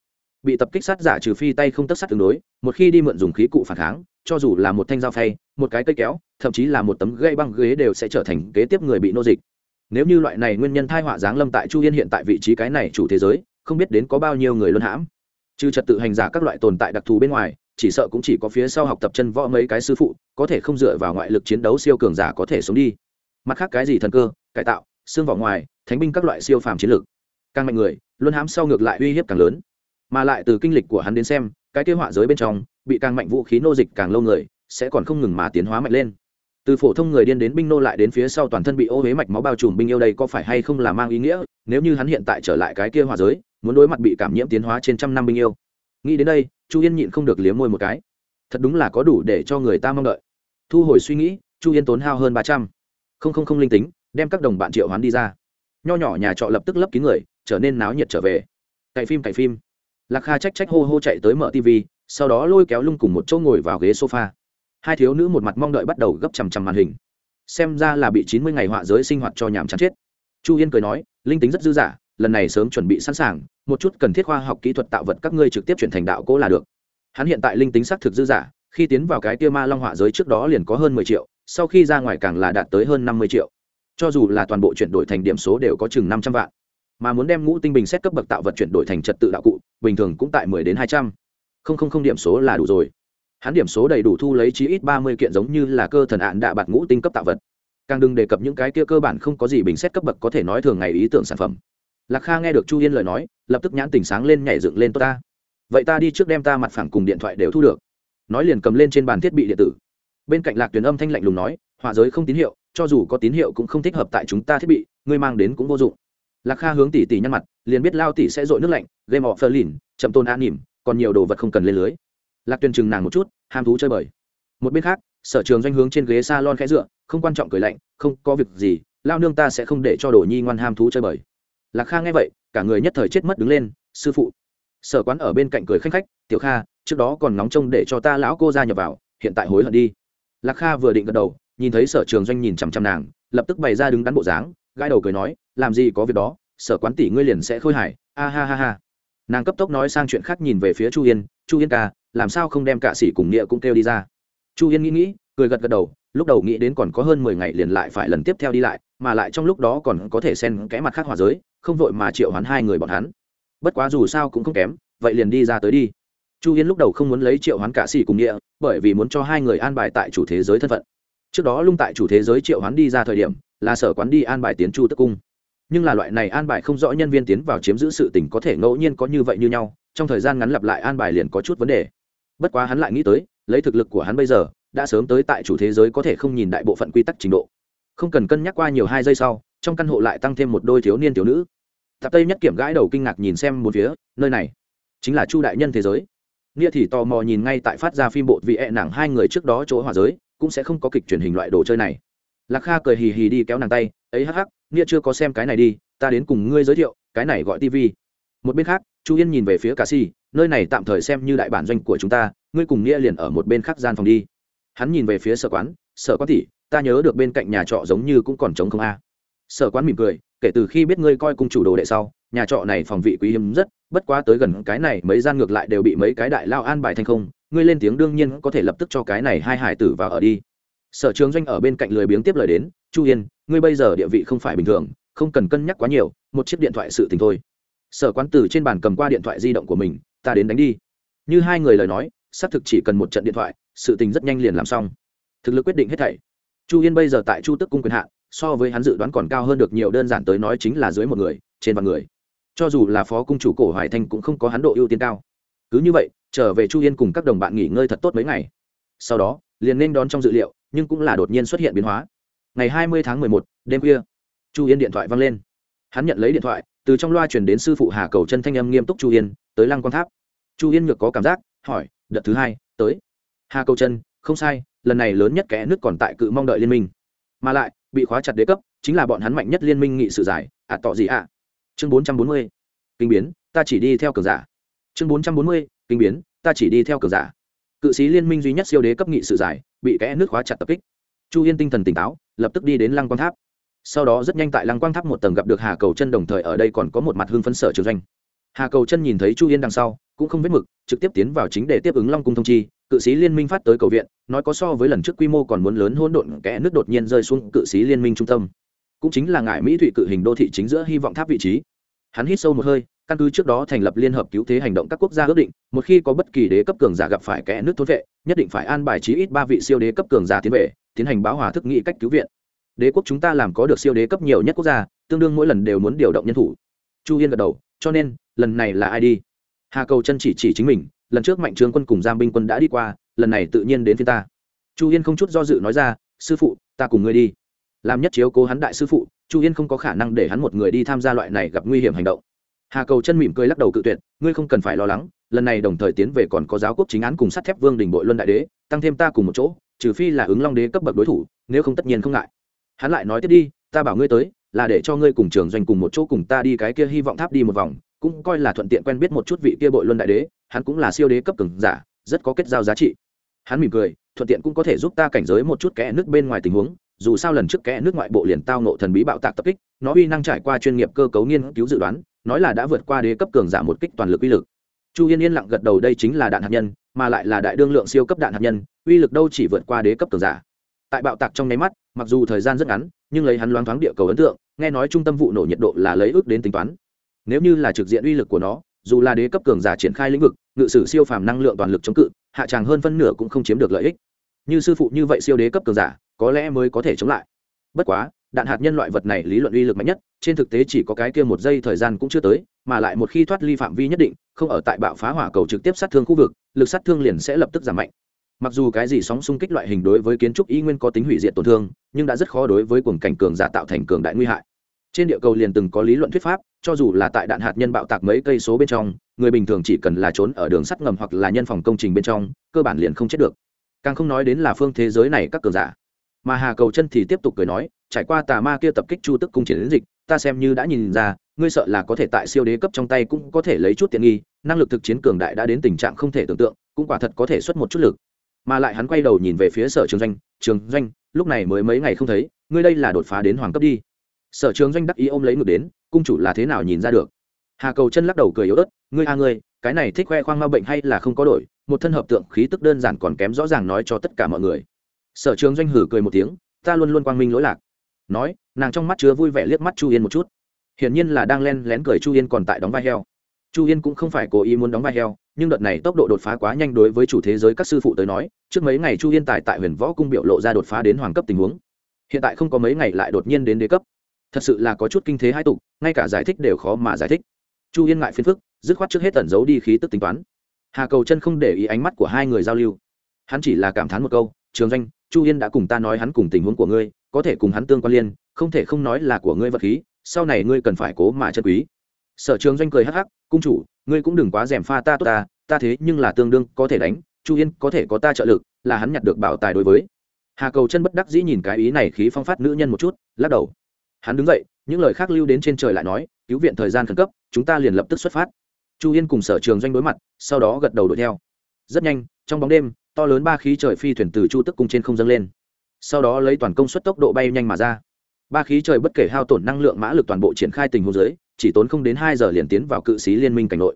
Bị tập kích sát giả trừ phi tay không tất sát tương đối, một khi đi mượn dùng khí cụ phản kháng, cho dù là một thanh dao phay, một cái cây kéo, thậm chí là một tấm gây băng ghế đều sẽ trở thành kế tiếp người bị nô dịch. Nếu như loại này nguyên nhân thai họa giáng lâm tại chu yên hiện tại vị trí cái này chủ thế giới, không biết đến có bao nhiêu người luân hãm trừ trật tự hành giả các loại tồn tại đặc thù bên ngoài, chỉ sợ cũng chỉ có phía sau học tập chân võ mấy cái sư phụ, có thể không dựa vào ngoại lực chiến đấu siêu cường giả có thể sống đi. Mặt khác cái gì thần cơ, cải tạo, xương vỏ ngoài, thánh binh các loại siêu phàm chiến lược. Càng mạnh người luôn hám sau ngược lại uy hiếp càng lớn. Mà lại từ kinh lịch của hắn đến xem, cái kế họa giới bên trong, bị càng mạnh vũ khí nô dịch càng lâu người, sẽ còn không ngừng mà tiến hóa mạnh lên. Từ phổ thông người điên đến binh nô lại đến phía sau toàn thân bị ô huế mạch máu bao trùm binh yêu đây có phải hay không là mang ý nghĩa, nếu như hắn hiện tại trở lại cái kia hòa giới muốn đối mặt bị cảm nhiễm tiến hóa trên trăm năm binh yêu. Nghĩ đến đây, chu yên nhịn không được liếm môi một cái. Thật đúng là có đủ để cho người ta mong đợi. Thu hồi suy nghĩ, chu yên tốn hao hơn ba trăm. Không không không linh tính, đem các đồng bạn triệu hoán đi ra. Nho nhỏ nhà trọ lập tức lấp kín người, trở nên náo nhiệt trở về. Cậy phim cậy phim. Lạc kha trách trách hô hô chạy tới mở tv sau đó lôi kéo lung cùng một chỗ ngồi vào ghế sofa. Hai thiếu nữ một mặt mong đợi bắt đầu gấp chằm chằm màn hình. Xem ra là bị chín mươi ngày họa giới sinh hoạt cho nhàm chán chết. Chu yên cười nói, linh tính rất dư dả lần này sớm chuẩn bị sẵn sàng, một chút cần thiết khoa học kỹ thuật tạo vật các ngươi trực tiếp chuyển thành đạo cố là được. Hắn hiện tại linh tính xác thực dư giả, khi tiến vào cái kia ma long họa giới trước đó liền có hơn mười triệu, sau khi ra ngoài càng là đạt tới hơn năm mươi triệu. Cho dù là toàn bộ chuyển đổi thành điểm số đều có chừng năm trăm vạn, mà muốn đem ngũ tinh bình xét cấp bậc tạo vật chuyển đổi thành trật tự đạo cụ, bình thường cũng tại mười đến hai trăm. Không không không, điểm số là đủ rồi. Hắn điểm số đầy đủ thu lấy chí ít ba mươi kiện giống như là cơ thần ạn đạ bạt ngũ tinh cấp tạo vật. Càng đừng đề cập những cái kia cơ bản không có gì bình xét cấp bậc có thể nói thường ngày ý tưởng sản phẩm lạc kha nghe được chu yên lời nói, lập tức nhãn tỉnh sáng lên, nhảy dựng lên, tốt ta. Vậy ta đi trước đem ta mặt phẳng cùng điện thoại đều thu được. Nói liền cầm lên trên bàn thiết bị điện tử. Bên cạnh lạc tuyển âm thanh lạnh lùng nói, họa giới không tín hiệu, cho dù có tín hiệu cũng không thích hợp tại chúng ta thiết bị, ngươi mang đến cũng vô dụng. Lạc kha hướng tỷ tỷ nhăn mặt, liền biết lao tỷ sẽ dội nước lạnh, game of berlin chậm tôn an nỉm, còn nhiều đồ vật không cần lên lưới. Lạc tuyển chừng nàng một chút, ham thú chơi bời. Một bên khác, sở trường doanh hướng trên ghế s a lon khẽ dựa, không quan trọng cười lạnh, không có việc gì, lao nương ta sẽ không để cho đồ nhi ngoan ham thú chơi bời lạc kha nghe vậy, cả người nhất thời chết mất đứng lên, sư phụ. Sở quán ở bên cạnh cười khanh khách, tiểu kha, trước đó còn nóng trông để cho ta lão cô ra nhập vào, hiện tại hối hận đi. Lạc kha vừa định gật đầu, nhìn thấy sở trường doanh nhìn chằm chằm nàng, lập tức bày ra đứng đắn bộ dáng, gãi đầu cười nói, làm gì có việc đó, sở quán tỷ ngươi liền sẽ khôi hài. A ha ha ha. Nàng cấp tốc nói sang chuyện khác nhìn về phía chu yên chu yên ca, làm sao không đem cả sĩ cùng nghĩa cũng kêu đi ra? Chu yên nghĩ nghĩ, cười gật gật đầu lúc đầu nghĩ đến còn có hơn mười ngày liền lại phải lần tiếp theo đi lại, mà lại trong lúc đó còn có thể xen cái mặt khác hòa giới, không vội mà triệu hoán hai người bọn hắn. Bất quá dù sao cũng không kém, vậy liền đi ra tới đi. Chu yên lúc đầu không muốn lấy triệu hoán cả xỉ cùng nghĩa, bởi vì muốn cho hai người an bài tại chủ thế giới thân phận. Trước đó lung tại chủ thế giới triệu hoán đi ra thời điểm, là sở quán đi an bài tiến chu tức cung. Nhưng là loại này an bài không rõ nhân viên tiến vào chiếm giữ sự tình có thể ngẫu nhiên có như vậy như nhau, trong thời gian ngắn lặp lại an bài liền có chút vấn đề. Bất quá hắn lại nghĩ tới, lấy thực lực của hắn bây giờ đã sớm tới tại chủ thế giới có thể không nhìn đại bộ phận quy tắc trình độ. Không cần cân nhắc qua nhiều hai giây sau, trong căn hộ lại tăng thêm một đôi thiếu niên thiếu nữ. Tạp tây nhất kiểm gãi đầu kinh ngạc nhìn xem một phía, nơi này chính là chu đại nhân thế giới. Nghĩa thì tò mò nhìn ngay tại phát ra phim bộ vị ẹ e nàng hai người trước đó chỗ hòa giới, cũng sẽ không có kịch truyền hình loại đồ chơi này. Lạc kha cười hì hì đi kéo nàng tay, ấy hắc hắc, nghĩa chưa có xem cái này đi, ta đến cùng ngươi giới thiệu, cái này gọi tv một bên khác, chu yên nhìn về phía cà si, nơi này tạm thời xem như đại bản doanh của chúng ta, ngươi cùng nghĩa liền ở một bên khác gian phòng đi hắn nhìn về phía sở quán sở quán tỷ, ta nhớ được bên cạnh nhà trọ giống như cũng còn trống không a. Sở quán mỉm cười, kể từ khi biết ngươi coi cung chủ đồ đệ sau, nhà trọ này phòng vị quý hiếm rất, bất quá tới gần cái này mấy gian ngược lại đều bị mấy cái đại lao an bài thành không, ngươi lên tiếng đương nhiên có thể lập tức cho cái này hai hải tử vào ở đi. Sở trường doanh ở bên cạnh lười biếng tiếp lời đến, chu yên, ngươi bây giờ địa vị không phải bình thường, không cần cân nhắc quá nhiều, một chiếc điện thoại sự tình thôi. Sở quán tử trên bàn cầm qua điện thoại di động của mình, ta đến đánh đi. Như hai người lời nói xác thực chỉ cần một trận điện thoại, sự tình rất nhanh liền làm xong. Thực lực quyết định hết thảy. Chu yên bây giờ tại chu tức cung quyền hạn, so với hắn dự đoán còn cao hơn được nhiều, đơn giản tới nói chính là dưới một người, trên vạn người. Cho dù là phó cung chủ cổ hoài thanh cũng không có hắn độ ưu tiên cao. Cứ như vậy, trở về chu yên cùng các đồng bạn nghỉ ngơi thật tốt mấy ngày. Sau đó, liền nên đón trong dự liệu, nhưng cũng là đột nhiên xuất hiện biến hóa. Ngày hai mươi tháng mười một, đêm khuya, chu yên điện thoại vang lên. Hắn nhận lấy điện thoại, từ trong loa chuyển đến sư phụ hà cầu chân thanh âm nghiêm túc chu yên, tới lăng quan tháp. Chu yên nhược có cảm giác, hỏi đợt thứ hai tới. Hà cầu chân không sai lần này lớn nhất kẽ nước còn tại cự mong đợi liên minh. Mà lại bị khóa chặt đế cấp chính là bọn hắn mạnh nhất liên minh nghị sự giải ạ à, tỏ gì ạ? À? chương bốn trăm bốn mươi kinh biến ta chỉ đi theo cường giả. Chương bốn trăm bốn mươi kinh biến ta chỉ đi theo cường giả. Cự sĩ liên minh duy nhất siêu đế cấp nghị sự giải bị kẽ nước khóa chặt tập kích. Chu yên tinh thần tỉnh táo lập tức đi đến lăng quang tháp. Sau đó rất nhanh tại lăng quang tháp một tầng gặp được hà cầu chân đồng thời ở đây còn có một mặt hương phấn sở trường doanh hà cầu chân nhìn thấy chu yên đằng sau, cũng không vết mực, trực tiếp tiến vào chính để tiếp ứng long cung thông chi, cự sĩ liên minh phát tới cầu viện, nói có so với lần trước quy mô còn muốn lớn hỗn độn kẽ nước đột nhiên rơi xuống cự sĩ liên minh trung tâm. Cũng chính là ngải mỹ thụy cự hình đô thị chính giữa hy vọng tháp vị trí. Hắn hít sâu một hơi, căn cứ trước đó thành lập liên hợp cứu thế hành động các quốc gia ước định, một khi có bất kỳ đế cấp cường giả gặp phải kẽ nước thốn vệ, nhất định phải an bài trí ít ba vị siêu đế cấp cường giả tiến về, tiến hành báo hòa thức nghị cách cứu viện. Đế quốc chúng ta làm có được siêu đế cấp nhiều nhất quốc gia, tương đương mỗi lần đều muốn điều động nhân thủ. Chu yên gật đầu, cho nên lần này là ai đi? Hà cầu chân chỉ chỉ chính mình, lần trước mạnh trướng quân cùng giam binh quân đã đi qua, lần này tự nhiên đến phía ta. Chu yên không chút do dự nói ra, sư phụ, ta cùng ngươi đi. Làm nhất chiếu cố hắn đại sư phụ, chu yên không có khả năng để hắn một người đi tham gia loại này gặp nguy hiểm hành động. Hà cầu chân mỉm cười lắc đầu cự tuyệt, ngươi không cần phải lo lắng, lần này đồng thời tiến về còn có giáo quốc chính án cùng sắt thép vương đình bội luân đại đế, tăng thêm ta cùng một chỗ, trừ phi là ứng long đế cấp bậc đối thủ, nếu không tất nhiên không ngại. Hắn lại nói tiếp đi, ta bảo ngươi tới, là để cho ngươi cùng trường doanh cùng một chỗ cùng ta đi cái kia hy vọng tháp đi một vòng cũng coi là thuận tiện quen biết một chút vị kia bội luân đại đế, hắn cũng là siêu đế cấp cường giả, rất có kết giao giá trị. Hắn mỉm cười, thuận tiện cũng có thể giúp ta cảnh giới một chút kẽ nước bên ngoài tình huống, dù sao lần trước kẽ nước ngoại bộ liền tao nộ thần bí bạo tạc tập kích, nó uy năng trải qua chuyên nghiệp cơ cấu nghiên cứu dự đoán, nói là đã vượt qua đế cấp cường giả một kích toàn lực uy lực. Chu yên yên lặng gật đầu đây chính là đạn hạt nhân, mà lại là đại đương lượng siêu cấp đạn hạt nhân, uy lực đâu chỉ vượt qua đế cấp cường giả. Tại bạo tạc trong nháy mắt, mặc dù thời gian rất ngắn, nhưng lấy hắn loáng thoáng địa cầu ấn tượng, nghe nói trung tâm vụ nổ nhiệt độ là lấy ước đến tính toán nếu như là trực diện uy lực của nó, dù là đế cấp cường giả triển khai lĩnh vực, ngự sử siêu phàm năng lượng toàn lực chống cự, hạ tràng hơn phân nửa cũng không chiếm được lợi ích. Như sư phụ như vậy siêu đế cấp cường giả, có lẽ mới có thể chống lại. Bất quá, đạn hạt nhân loại vật này lý luận uy lực mạnh nhất, trên thực tế chỉ có cái kia một giây thời gian cũng chưa tới, mà lại một khi thoát ly phạm vi nhất định, không ở tại bạo phá hỏa cầu trực tiếp sát thương khu vực, lực sát thương liền sẽ lập tức giảm mạnh. Mặc dù cái gì sóng xung kích loại hình đối với kiến trúc y nguyên có tính hủy diệt tổn thương, nhưng đã rất khó đối với cuồng cảnh cường giả tạo thành cường đại nguy hại. Trên địa cầu liền từng có lý luận thuyết pháp cho dù là tại đạn hạt nhân bạo tạc mấy cây số bên trong, người bình thường chỉ cần là trốn ở đường sắt ngầm hoặc là nhân phòng công trình bên trong, cơ bản liền không chết được. Càng không nói đến là phương thế giới này các cường giả. Mà hà cầu chân thì tiếp tục cười nói, trải qua tà ma kia tập kích chu tức cung triển đến dịch, ta xem như đã nhìn ra, ngươi sợ là có thể tại siêu đế cấp trong tay cũng có thể lấy chút tiện nghi, năng lực thực chiến cường đại đã đến tình trạng không thể tưởng tượng, cũng quả thật có thể xuất một chút lực. Mà lại hắn quay đầu nhìn về phía sở trường doanh trường doanh, lúc này mới mấy ngày không thấy, ngươi đây là đột phá đến hoàng cấp đi sở trường doanh đắc ý ôm lấy ngược đến, cung chủ là thế nào nhìn ra được? Hà cầu chân lắc đầu cười yếu ớt, ngươi a ngươi, cái này thích khoe khoang ma bệnh hay là không có đổi, một thân hợp tượng khí tức đơn giản còn kém rõ ràng nói cho tất cả mọi người. Sở trường doanh hử cười một tiếng, ta luôn luôn quang minh lỗi lạc. Nói, nàng trong mắt chứa vui vẻ liếc mắt chu yên một chút. Hiển nhiên là đang len lén cười chu yên còn tại đóng vai heo. Chu yên cũng không phải cố ý muốn đóng vai heo, nhưng đợt này tốc độ đột phá quá nhanh đối với chủ thế giới các sư phụ tới nói, trước mấy ngày chu yên tài tại huyền võ cung biểu lộ ra đột phá đến hoàng cấp tình huống. Hiện tại không có mấy ngày lại đột nhiên đến đế cấp thật sự là có chút kinh thế hai tục, ngay cả giải thích đều khó mà giải thích. Chu yên ngại phiền phức, dứt khoát trước hết tẩn giấu đi khí tức tính toán. Hà cầu chân không để ý ánh mắt của hai người giao lưu. Hắn chỉ là cảm thán một câu, trường danh chu yên đã cùng ta nói hắn cùng tình huống của ngươi, có thể cùng hắn tương quan liên, không thể không nói là của ngươi vật khí, sau này ngươi cần phải cố mà chân quý. Sở trường doanh cười hắc hắc, cung chủ, ngươi cũng đừng quá d pha ta tốt ta ta thế nhưng là tương đương, có thể đánh, chu yên có thể có ta trợ lực, là hắn nhặt được bảo tài đối với. Hà cầu chân bất đắc dĩ nhìn cái ý này khí phong phát nữ nhân một chút, lắc đầu hắn đứng dậy, những lời khác lưu đến trên trời lại nói, cứu viện thời gian khẩn cấp, chúng ta liền lập tức xuất phát. Chu yên cùng sở trường doanh đối mặt, sau đó gật đầu đuổi theo. Rất nhanh, trong bóng đêm, to lớn ba khí trời phi thuyền từ chu tức cùng trên không dâng lên. Sau đó lấy toàn công suất tốc độ bay nhanh mà ra. Ba khí trời bất kể hao tổn năng lượng mã lực toàn bộ triển khai tình hồ giới chỉ tốn không đến hai giờ liền tiến vào cự sĩ liên minh cảnh nội.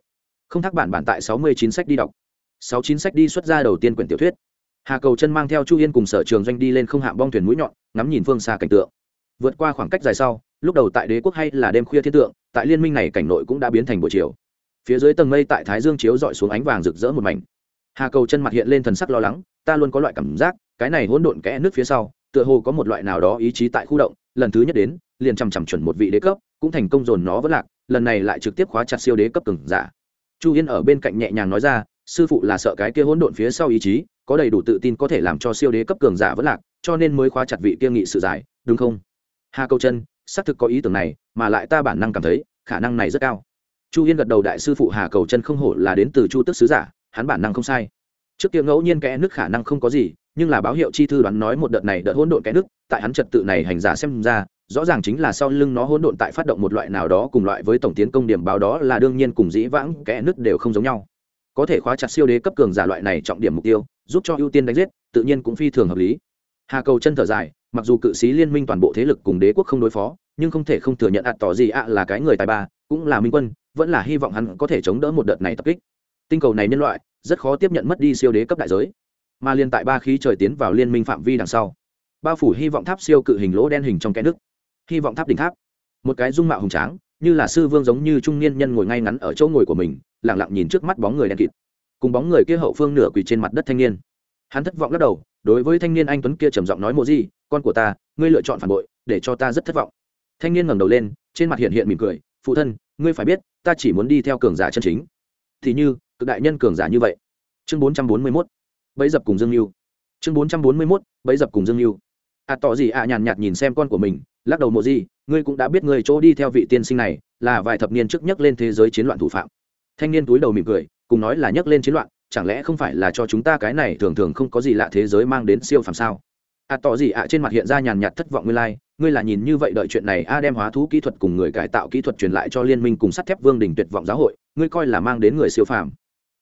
Không thắc bản bản tại sáu mươi chín sách đi đọc. sáu chín sách đi xuất ra đầu tiên quyển tiểu thuyết. Hà cầu chân mang theo chu yên cùng sở trường doanh đi lên không hạ bong thuyền mũi nhọn, ngắm nhìn phương xa cảnh tượng vượt qua khoảng cách dài sau, lúc đầu tại đế quốc hay là đêm khuya thiên tượng, tại liên minh này cảnh nội cũng đã biến thành buổi chiều. Phía dưới tầng mây tại thái dương chiếu dọi xuống ánh vàng rực rỡ một mảnh. Hà cầu chân mặt hiện lên thần sắc lo lắng, ta luôn có loại cảm giác, cái này hỗn độn kẽ nước phía sau, tựa hồ có một loại nào đó ý chí tại khu động, lần thứ nhất đến, liền chằm chằm chuẩn một vị đế cấp, cũng thành công dồn nó vẫn lạc, lần này lại trực tiếp khóa chặt siêu đế cấp cường giả. Chu yên ở bên cạnh nhẹ nhàng nói ra, sư phụ là sợ cái kia hỗn độn phía sau ý chí, có đầy đủ tự tin có thể làm cho siêu đế cấp cường giả vẫn lạc, cho nên mới khóa chặt vị kia nghị sự giải, đúng không? Hà câu chân xác thực có ý tưởng này, mà lại ta bản năng cảm thấy, khả năng này rất cao. Chu yên gật đầu đại sư phụ hà cầu chân không hổ là đến từ chu tức sứ giả, hắn bản năng không sai. Trước kia ngẫu nhiên kẽ nước khả năng không có gì, nhưng là báo hiệu chi thư đoán nói một đợt này đợt hỗn độn kẽ nước, tại hắn trật tự này hành giả xem ra, rõ ràng chính là sau lưng nó hỗn độn tại phát động một loại nào đó cùng loại với tổng tiến công điểm báo đó là đương nhiên cùng dĩ vãng kẽ nước đều không giống nhau. Có thể khóa chặt siêu đế cấp cường giả loại này trọng điểm mục tiêu, giúp cho ưu tiên đánh giết, tự nhiên cũng phi thường hợp lý. Hà cầu chân thở dài mặc dù cự sĩ liên minh toàn bộ thế lực cùng đế quốc không đối phó, nhưng không thể không thừa nhận ạt tỏ gì ạ là cái người tài ba, cũng là minh quân, vẫn là hy vọng hắn có thể chống đỡ một đợt này tập kích. Tinh cầu này nhân loại, rất khó tiếp nhận mất đi siêu đế cấp đại giới. Mà liên tại ba khí trời tiến vào liên minh phạm vi đằng sau bao phủ hy vọng tháp siêu cự hình lỗ đen hình trong kẽ nước. Hy vọng tháp đỉnh tháp. Một cái dung mạo hùng tráng, như là sư vương giống như trung niên nhân ngồi ngay ngắn ở chỗ ngồi của mình lẳng lặng nhìn trước mắt bóng người đen kịt. Cùng bóng người kia hậu phương nửa quỳ trên mặt đất thanh niên. Hắn thất vọng lắc đầu, đối với thanh niên anh tuấn kia trầm giọng nói mộ gì con của ta, ngươi lựa chọn phản bội, để cho ta rất thất vọng. Thanh niên ngẩng đầu lên, trên mặt hiện hiện mỉm cười, phụ thân, ngươi phải biết, ta chỉ muốn đi theo cường giả chân chính. Thì như, cực đại nhân cường giả như vậy. Chương bốn trăm bốn mươi mốt, bẫy dập cùng dương mưu chương bốn trăm bốn mươi mốt, bẫy dập cùng dương mưu à tỏ gì à nhàn nhạt nhìn xem con của mình, lắc đầu mộ gì, ngươi cũng đã biết người chỗ đi theo vị tiên sinh này là vài thập niên trước nhất lên thế giới chiến loạn thủ phạm. Thanh niên túi đầu mỉm cười, cùng nói là nhắc lên chiến loạn, chẳng lẽ không phải là cho chúng ta cái này thường thường không có gì lạ thế giới mang đến siêu phàm sao? À tỏ gì ạ? Trên mặt hiện ra nhàn nhạt thất vọng ngươi lai、like. ngươi là nhìn như vậy đợi chuyện này a đem hóa thú kỹ thuật cùng người cải tạo kỹ thuật truyền lại cho liên minh cùng sắt thép vương đình tuyệt vọng giáo hội. Ngươi coi là mang đến người siêu phàm.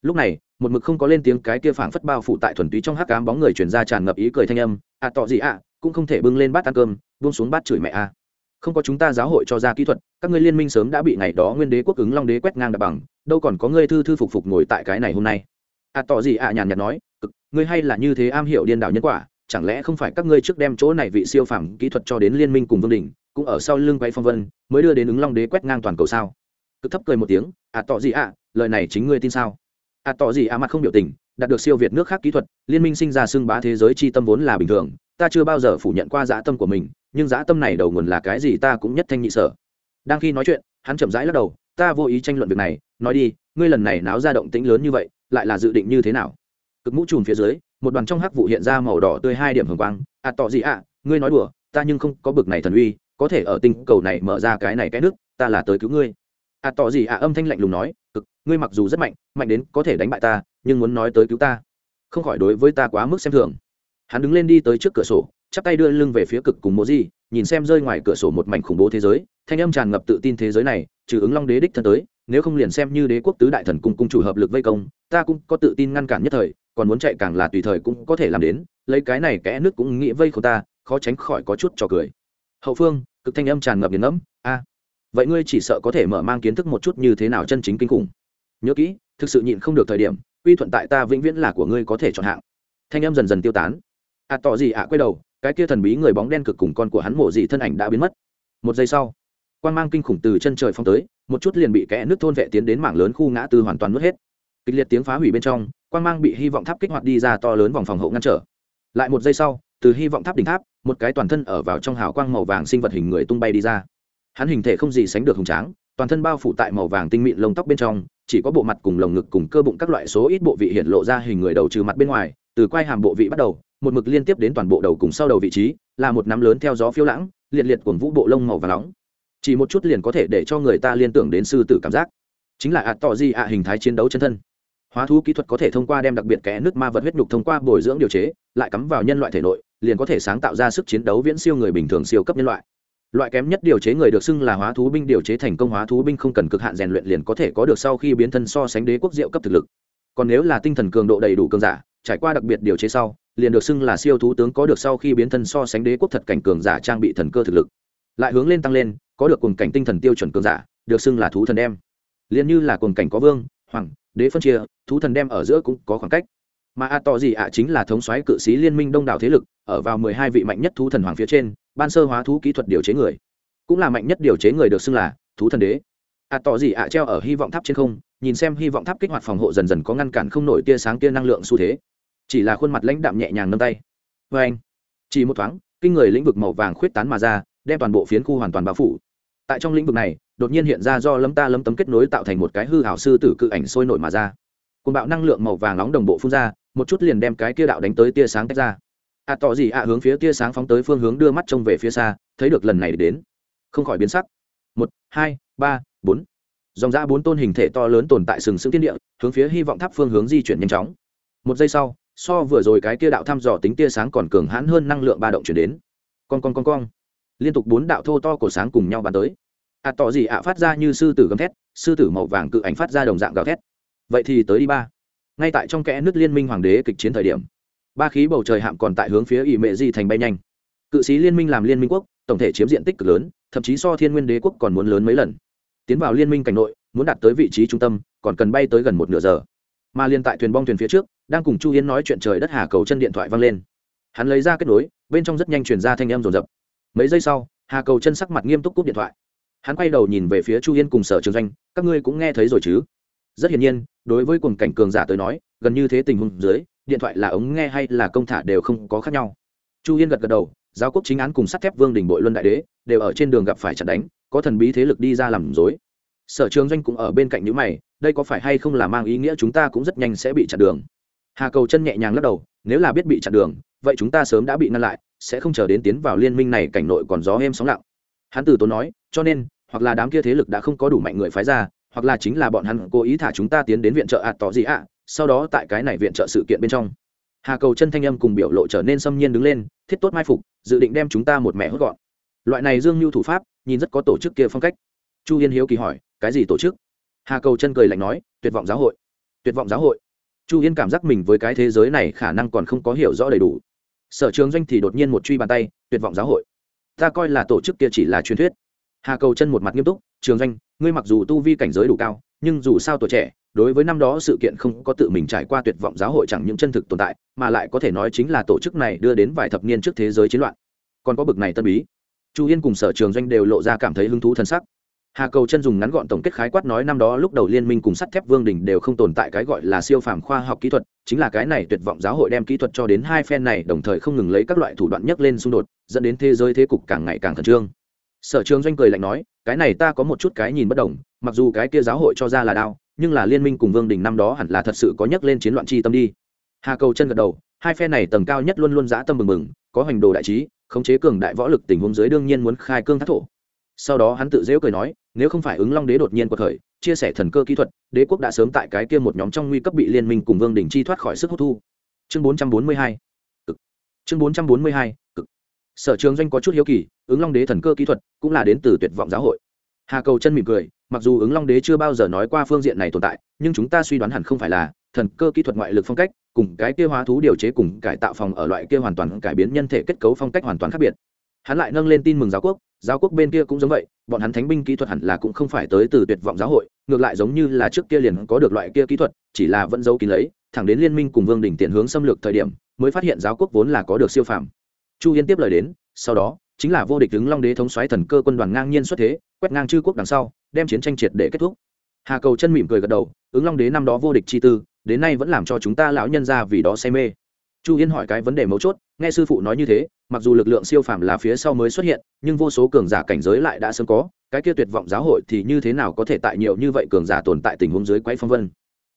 Lúc này, một mực không có lên tiếng cái kia phảng phất bao phủ tại thuần túy trong hắc cám bóng người truyền ra tràn ngập ý cười thanh âm. À tỏ gì ạ? Cũng không thể bưng lên bát ăn cơm, buông xuống bát chửi mẹ a. Không có chúng ta giáo hội cho ra kỹ thuật, các ngươi liên minh sớm đã bị ngày đó nguyên đế quốc ứng long đế quét ngang đập bằng, đâu còn có ngươi thư thư phục phục ngồi tại cái này hôm nay. À tỏ gì ạ? Nhàn nhạt nói, cực, ngươi hay là như thế am hiểu điên đảo nhân quả chẳng lẽ không phải các ngươi trước đem chỗ này vị siêu phẩm kỹ thuật cho đến liên minh cùng vương đình cũng ở sau lưng quay phong vân, mới đưa đến ứng long đế quét ngang toàn cầu sao? Cực thấp cười một tiếng à tỏ gì ạ? À, lời này chính ngươi tin sao? À tỏ gì ạ? À, mặt không biểu tình, đạt được siêu việt nước khác kỹ thuật, liên minh sinh ra xưng bá thế giới chi tâm vốn là bình thường, ta chưa bao giờ phủ nhận qua dã tâm của mình, nhưng dã tâm này đầu nguồn là cái gì ta cũng nhất thanh nhị sở. Đang khi nói chuyện, hắn chậm rãi lắc đầu, ta vô ý tranh luận việc này, nói đi, ngươi lần này náo ra động tĩnh lớn như vậy, lại là dự định như thế nào? Cực mũ trùm phía dưới một đoàn trong hắc vụ hiện ra màu đỏ tươi hai điểm hồng quang. À tỏ gì ạ? À, ngươi nói đùa ta nhưng không có bực này thần uy có thể ở tinh cầu này mở ra cái này cái nước ta là tới cứu ngươi. À tỏ gì ạ? À, âm thanh lạnh lùng nói cực ngươi mặc dù rất mạnh mạnh đến có thể đánh bại ta nhưng muốn nói tới cứu ta không khỏi đối với ta quá mức xem thường. Hắn đứng lên đi tới trước cửa sổ chắp tay đưa lưng về phía cực cùng mô di nhìn xem rơi ngoài cửa sổ một mảnh khủng bố thế giới thanh âm tràn ngập tự tin thế giới này trừ ứng long đế đích thân tới nếu không liền xem như đế quốc tứ đại thần cung cung chủ hợp lực vây công ta cũng có tự tin ngăn cản nhất thời còn muốn chạy càng là tùy thời cũng có thể làm đến lấy cái này kẽ nước cũng nghĩ vây của ta khó tránh khỏi có chút trò cười. Hậu phương cực thanh âm tràn ngập nghiền ngẫm a vậy ngươi chỉ sợ có thể mở mang kiến thức một chút như thế nào chân chính kinh khủng. Nhớ kỹ thực sự nhịn không được thời điểm uy thuận tại ta vĩnh viễn là của ngươi có thể chọn hạng. Thanh âm dần dần tiêu tán. À tỏ gì ạ? À, quay đầu cái kia thần bí người bóng đen cực cùng con của hắn mổ dị thân ảnh đã biến mất. Một giây sau quan mang kinh khủng từ chân trời phong tới một chút liền bị kẽ nước thôn vệ tiến đến mảng lớn khu ngã tư hoàn toàn mất hết. Kịch liệt tiếng phá hủy bên trong quan mang bị hy vọng tháp kích hoạt đi ra to lớn vòng phòng hộ ngăn trở. Lại một giây sau, từ hy vọng tháp đỉnh tháp, một cái toàn thân ở vào trong hào quang màu vàng sinh vật hình người tung bay đi ra. Hắn hình thể không gì sánh được hùng tráng, toàn thân bao phủ tại màu vàng tinh mịn lông tóc bên trong, chỉ có bộ mặt cùng lồng ngực cùng cơ bụng các loại số ít bộ vị hiện lộ ra hình người đầu trừ mặt bên ngoài, từ quai hàm bộ vị bắt đầu, một mực liên tiếp đến toàn bộ đầu cùng sau đầu vị trí, là một nắm lớn theo gió phiêu lãng, liệt liệt cuồng vũ bộ lông màu và nóng. Chỉ một chút liền có thể để cho người ta liên tưởng đến sư tử cảm giác. Chính là ạt tỏ di ạ hình thái chiến đấu chân thân hóa thú kỹ thuật có thể thông qua đem đặc biệt kẽ nước ma vật huyết nhục thông qua bồi dưỡng điều chế, lại cắm vào nhân loại thể nội, liền có thể sáng tạo ra sức chiến đấu viễn siêu người bình thường siêu cấp nhân loại. Loại kém nhất điều chế người được xưng là hóa thú binh điều chế thành công hóa thú binh không cần cực hạn rèn luyện liền có thể có được sau khi biến thân so sánh đế quốc diệu cấp thực lực. Còn nếu là tinh thần cường độ đầy đủ cường giả, trải qua đặc biệt điều chế sau, liền được xưng là siêu thú tướng có được sau khi biến thân so sánh đế quốc thật cảnh cường giả trang bị thần cơ thực lực. Lại hướng lên tăng lên, có được cùng cảnh tinh thần tiêu chuẩn cường giả, được xưng là thú thần đem. Liền như là cùng cảnh có vương, hoàng đế phân chia, thú thần đem ở giữa cũng có khoảng cách. Mà a tỏ gì ạ chính là thống soái cự sĩ liên minh đông đảo thế lực, ở vào mười hai vị mạnh nhất thú thần hoàng phía trên, ban sơ hóa thú kỹ thuật điều chế người. Cũng là mạnh nhất điều chế người được xưng là thú thần đế. A tỏ gì ạ treo ở hy vọng tháp trên không, nhìn xem hy vọng tháp kích hoạt phòng hộ dần dần có ngăn cản không nổi tia sáng tia năng lượng xu thế. Chỉ là khuôn mặt lãnh đạm nhẹ nhàng nâng tay. Vê anh. Chỉ một thoáng, kinh người lĩnh vực màu vàng khuyết tán mà ra, đem toàn bộ phiến khu hoàn toàn bao phủ. Tại trong lĩnh vực này đột nhiên hiện ra do lấm ta lấm tấm kết nối tạo thành một cái hư hảo sư tử cự ảnh sôi nổi mà ra. Côn bạo năng lượng màu vàng nóng đồng bộ phun ra một chút liền đem cái kia đạo đánh tới tia sáng tách ra. Ạ à, tỏ gì ạ hướng phía tia sáng phóng tới phương hướng đưa mắt trông về phía xa thấy được lần này đến. Không khỏi biến sắc. Một hai ba bốn. Dòng ra bốn tôn hình thể to lớn tồn tại sừng sững thiên địa hướng phía hy vọng tháp phương hướng di chuyển nhanh chóng. Một giây sau so vừa rồi cái tia đạo thăm dò tính tia sáng còn cường hãn hơn năng lượng ba động chuyển đến. Con con con con liên tục bốn đạo thô to của sáng cùng nhau bắn tới ạ à, tỏ gì ạ? Phát ra như sư tử gầm thét sư tử màu vàng cự ảnh phát ra đồng dạng gào thét. Vậy thì tới đi ba. Ngay tại trong kẽ nước liên minh hoàng đế kịch chiến thời điểm ba khí bầu trời hạm còn tại hướng phía ỷ mệ di thành bay nhanh. Cự sĩ liên minh làm liên minh quốc tổng thể chiếm diện tích cực lớn thậm chí so thiên nguyên đế quốc còn muốn lớn mấy lần. Tiến vào liên minh cảnh nội muốn đạt tới vị trí trung tâm còn cần bay tới gần một nửa giờ. Mà liên tại thuyền bong thuyền phía trước đang cùng chu Hiến nói chuyện trời đất hà cầu chân điện thoại vang lên. Hắn lấy ra kết nối bên trong rất nhanh chuyển ra thanh em rồn rập mấy giây sau hà cầu chân sắc mặt nghiêm túc cúp điện thoại hắn quay đầu nhìn về phía chu yên cùng sở trường doanh, các ngươi cũng nghe thấy rồi chứ? Rất hiển nhiên, đối với cùng cảnh cường giả tới nói, gần như thế tình huống dưới, điện thoại là ống nghe hay là công thả đều không có khác nhau. Chu yên gật gật đầu, giáo quốc chính án cùng sắt thép vương đình bội luân đại đế, đều ở trên đường gặp phải chặt đánh, có thần bí thế lực đi ra làm dối sở trường doanh cũng ở bên cạnh những mày, đây có phải hay không là mang ý nghĩa chúng ta cũng rất nhanh sẽ bị chặn đường? Hà cầu chân nhẹ nhàng lắc đầu, nếu là biết bị chặn đường, vậy chúng ta sớm đã bị ngăn lại, sẽ không chờ đến tiến vào liên minh này cảnh nội còn gió êm sóng lặng. Hắn từ tốn nói cho nên, hoặc là đám kia thế lực đã không có đủ mạnh người phái ra, hoặc là chính là bọn hắn cố ý thả chúng ta tiến đến viện trợ ạt tỏ gì ạ, sau đó tại cái này viện trợ sự kiện bên trong. Hà cầu chân thanh âm cùng biểu lộ trở nên xâm nhiên đứng lên, thiết tốt mai phục, dự định đem chúng ta một mẻ hốt gọn. Loại này dương mưu thủ pháp, nhìn rất có tổ chức kia phong cách. Chu yên hiếu kỳ hỏi, cái gì tổ chức? Hà cầu chân cười lạnh nói, tuyệt vọng giáo hội. Tuyệt vọng giáo hội. Chu yên cảm giác mình với cái thế giới này khả năng còn không có hiểu rõ đầy đủ. Sở trường doanh thì đột nhiên một truy bàn tay, tuyệt vọng giáo hội. Ta coi là tổ chức kia chỉ là truyền thuyết hà cầu chân một mặt nghiêm túc, trường doanh, ngươi mặc dù tu vi cảnh giới đủ cao, nhưng dù sao tuổi trẻ, đối với năm đó sự kiện không có tự mình trải qua tuyệt vọng giáo hội chẳng những chân thực tồn tại, mà lại có thể nói chính là tổ chức này đưa đến vài thập niên trước thế giới chiến loạn. Còn có bực này tân bí. Chu yên cùng sở trường doanh đều lộ ra cảm thấy hứng thú t sắc. Hà cầu chân dùng ngắn gọn tổng kết khái quát nói năm đó lúc đầu liên minh cùng sắt thép vương đình đều không tồn tại cái gọi là siêu phàm khoa học kỹ thuật, chính là cái này tuyệt vọng giáo hội đem kỹ thuật cho đến hai phen này đồng thời không ngừng lấy các loại thủ đoạn nhấc lên xung đột, dẫn đến thế giới thế cục càng ngày càng khẩn trương sở trường doanh cười lạnh nói, cái này ta có một chút cái nhìn bất đồng, mặc dù cái kia giáo hội cho ra là đao, nhưng là liên minh cùng vương đình năm đó hẳn là thật sự có nhắc lên chiến loạn chi tâm đi. Hà cầu chân gật đầu, hai phe này tầng cao nhất luôn luôn dã tâm mừng mừng, có hành đồ đại trí, khống chế cường đại võ lực tình huống dưới đương nhiên muốn khai cương thác thổ. Sau đó hắn tự dễu cười nói, nếu không phải ứng long đế đột nhiên cuộc khởi, chia sẻ thần cơ kỹ thuật, đế quốc đã sớm tại cái kia một nhóm trong nguy cấp bị liên minh cùng vương đình chi thoát khỏi sức hút thu. Chương bốn trăm bốn mươi hai, cực. Chương bốn trăm bốn mươi hai, cực sở trường doanh có chút hiếu kỳ, ứng long đế thần cơ kỹ thuật cũng là đến từ tuyệt vọng giáo hội. Hà cầu chân mỉm cười, mặc dù ứng long đế chưa bao giờ nói qua phương diện này tồn tại, nhưng chúng ta suy đoán hẳn không phải là thần cơ kỹ thuật ngoại lực phong cách, cùng cái kia hóa thú điều chế cùng cải tạo phòng ở loại kia hoàn toàn cải biến nhân thể kết cấu phong cách hoàn toàn khác biệt. Hắn lại nâng lên tin mừng giáo quốc giáo quốc bên kia cũng giống vậy, bọn hắn thánh binh kỹ thuật hẳn là cũng không phải tới từ tuyệt vọng giáo hội, ngược lại giống như là trước kia liền có được loại kia kỹ thuật, chỉ là vẫn giấu kín lấy, thẳng đến liên minh cùng vương đỉnh tiền hướng xâm lược thời điểm, mới phát hiện giáo quốc vốn là có được siêu phàm chu yên tiếp lời đến, sau đó, chính là vô địch ứng long đế thống xoáy thần cơ quân đoàn ngang nhiên xuất thế, quét ngang chư quốc đằng sau, đem chiến tranh triệt để kết thúc. Hà cầu chân mỉm cười gật đầu, ứng long đế năm đó vô địch chi tư, đến nay vẫn làm cho chúng ta lão nhân ra vì đó say mê. Chu yên hỏi cái vấn đề mấu chốt, nghe sư phụ nói như thế, mặc dù lực lượng siêu phàm là phía sau mới xuất hiện, nhưng vô số cường giả cảnh giới lại đã sớm có, cái kia tuyệt vọng giáo hội thì như thế nào có thể tại nhiều như vậy cường giả tồn tại tình huống dưới quấy phong vân?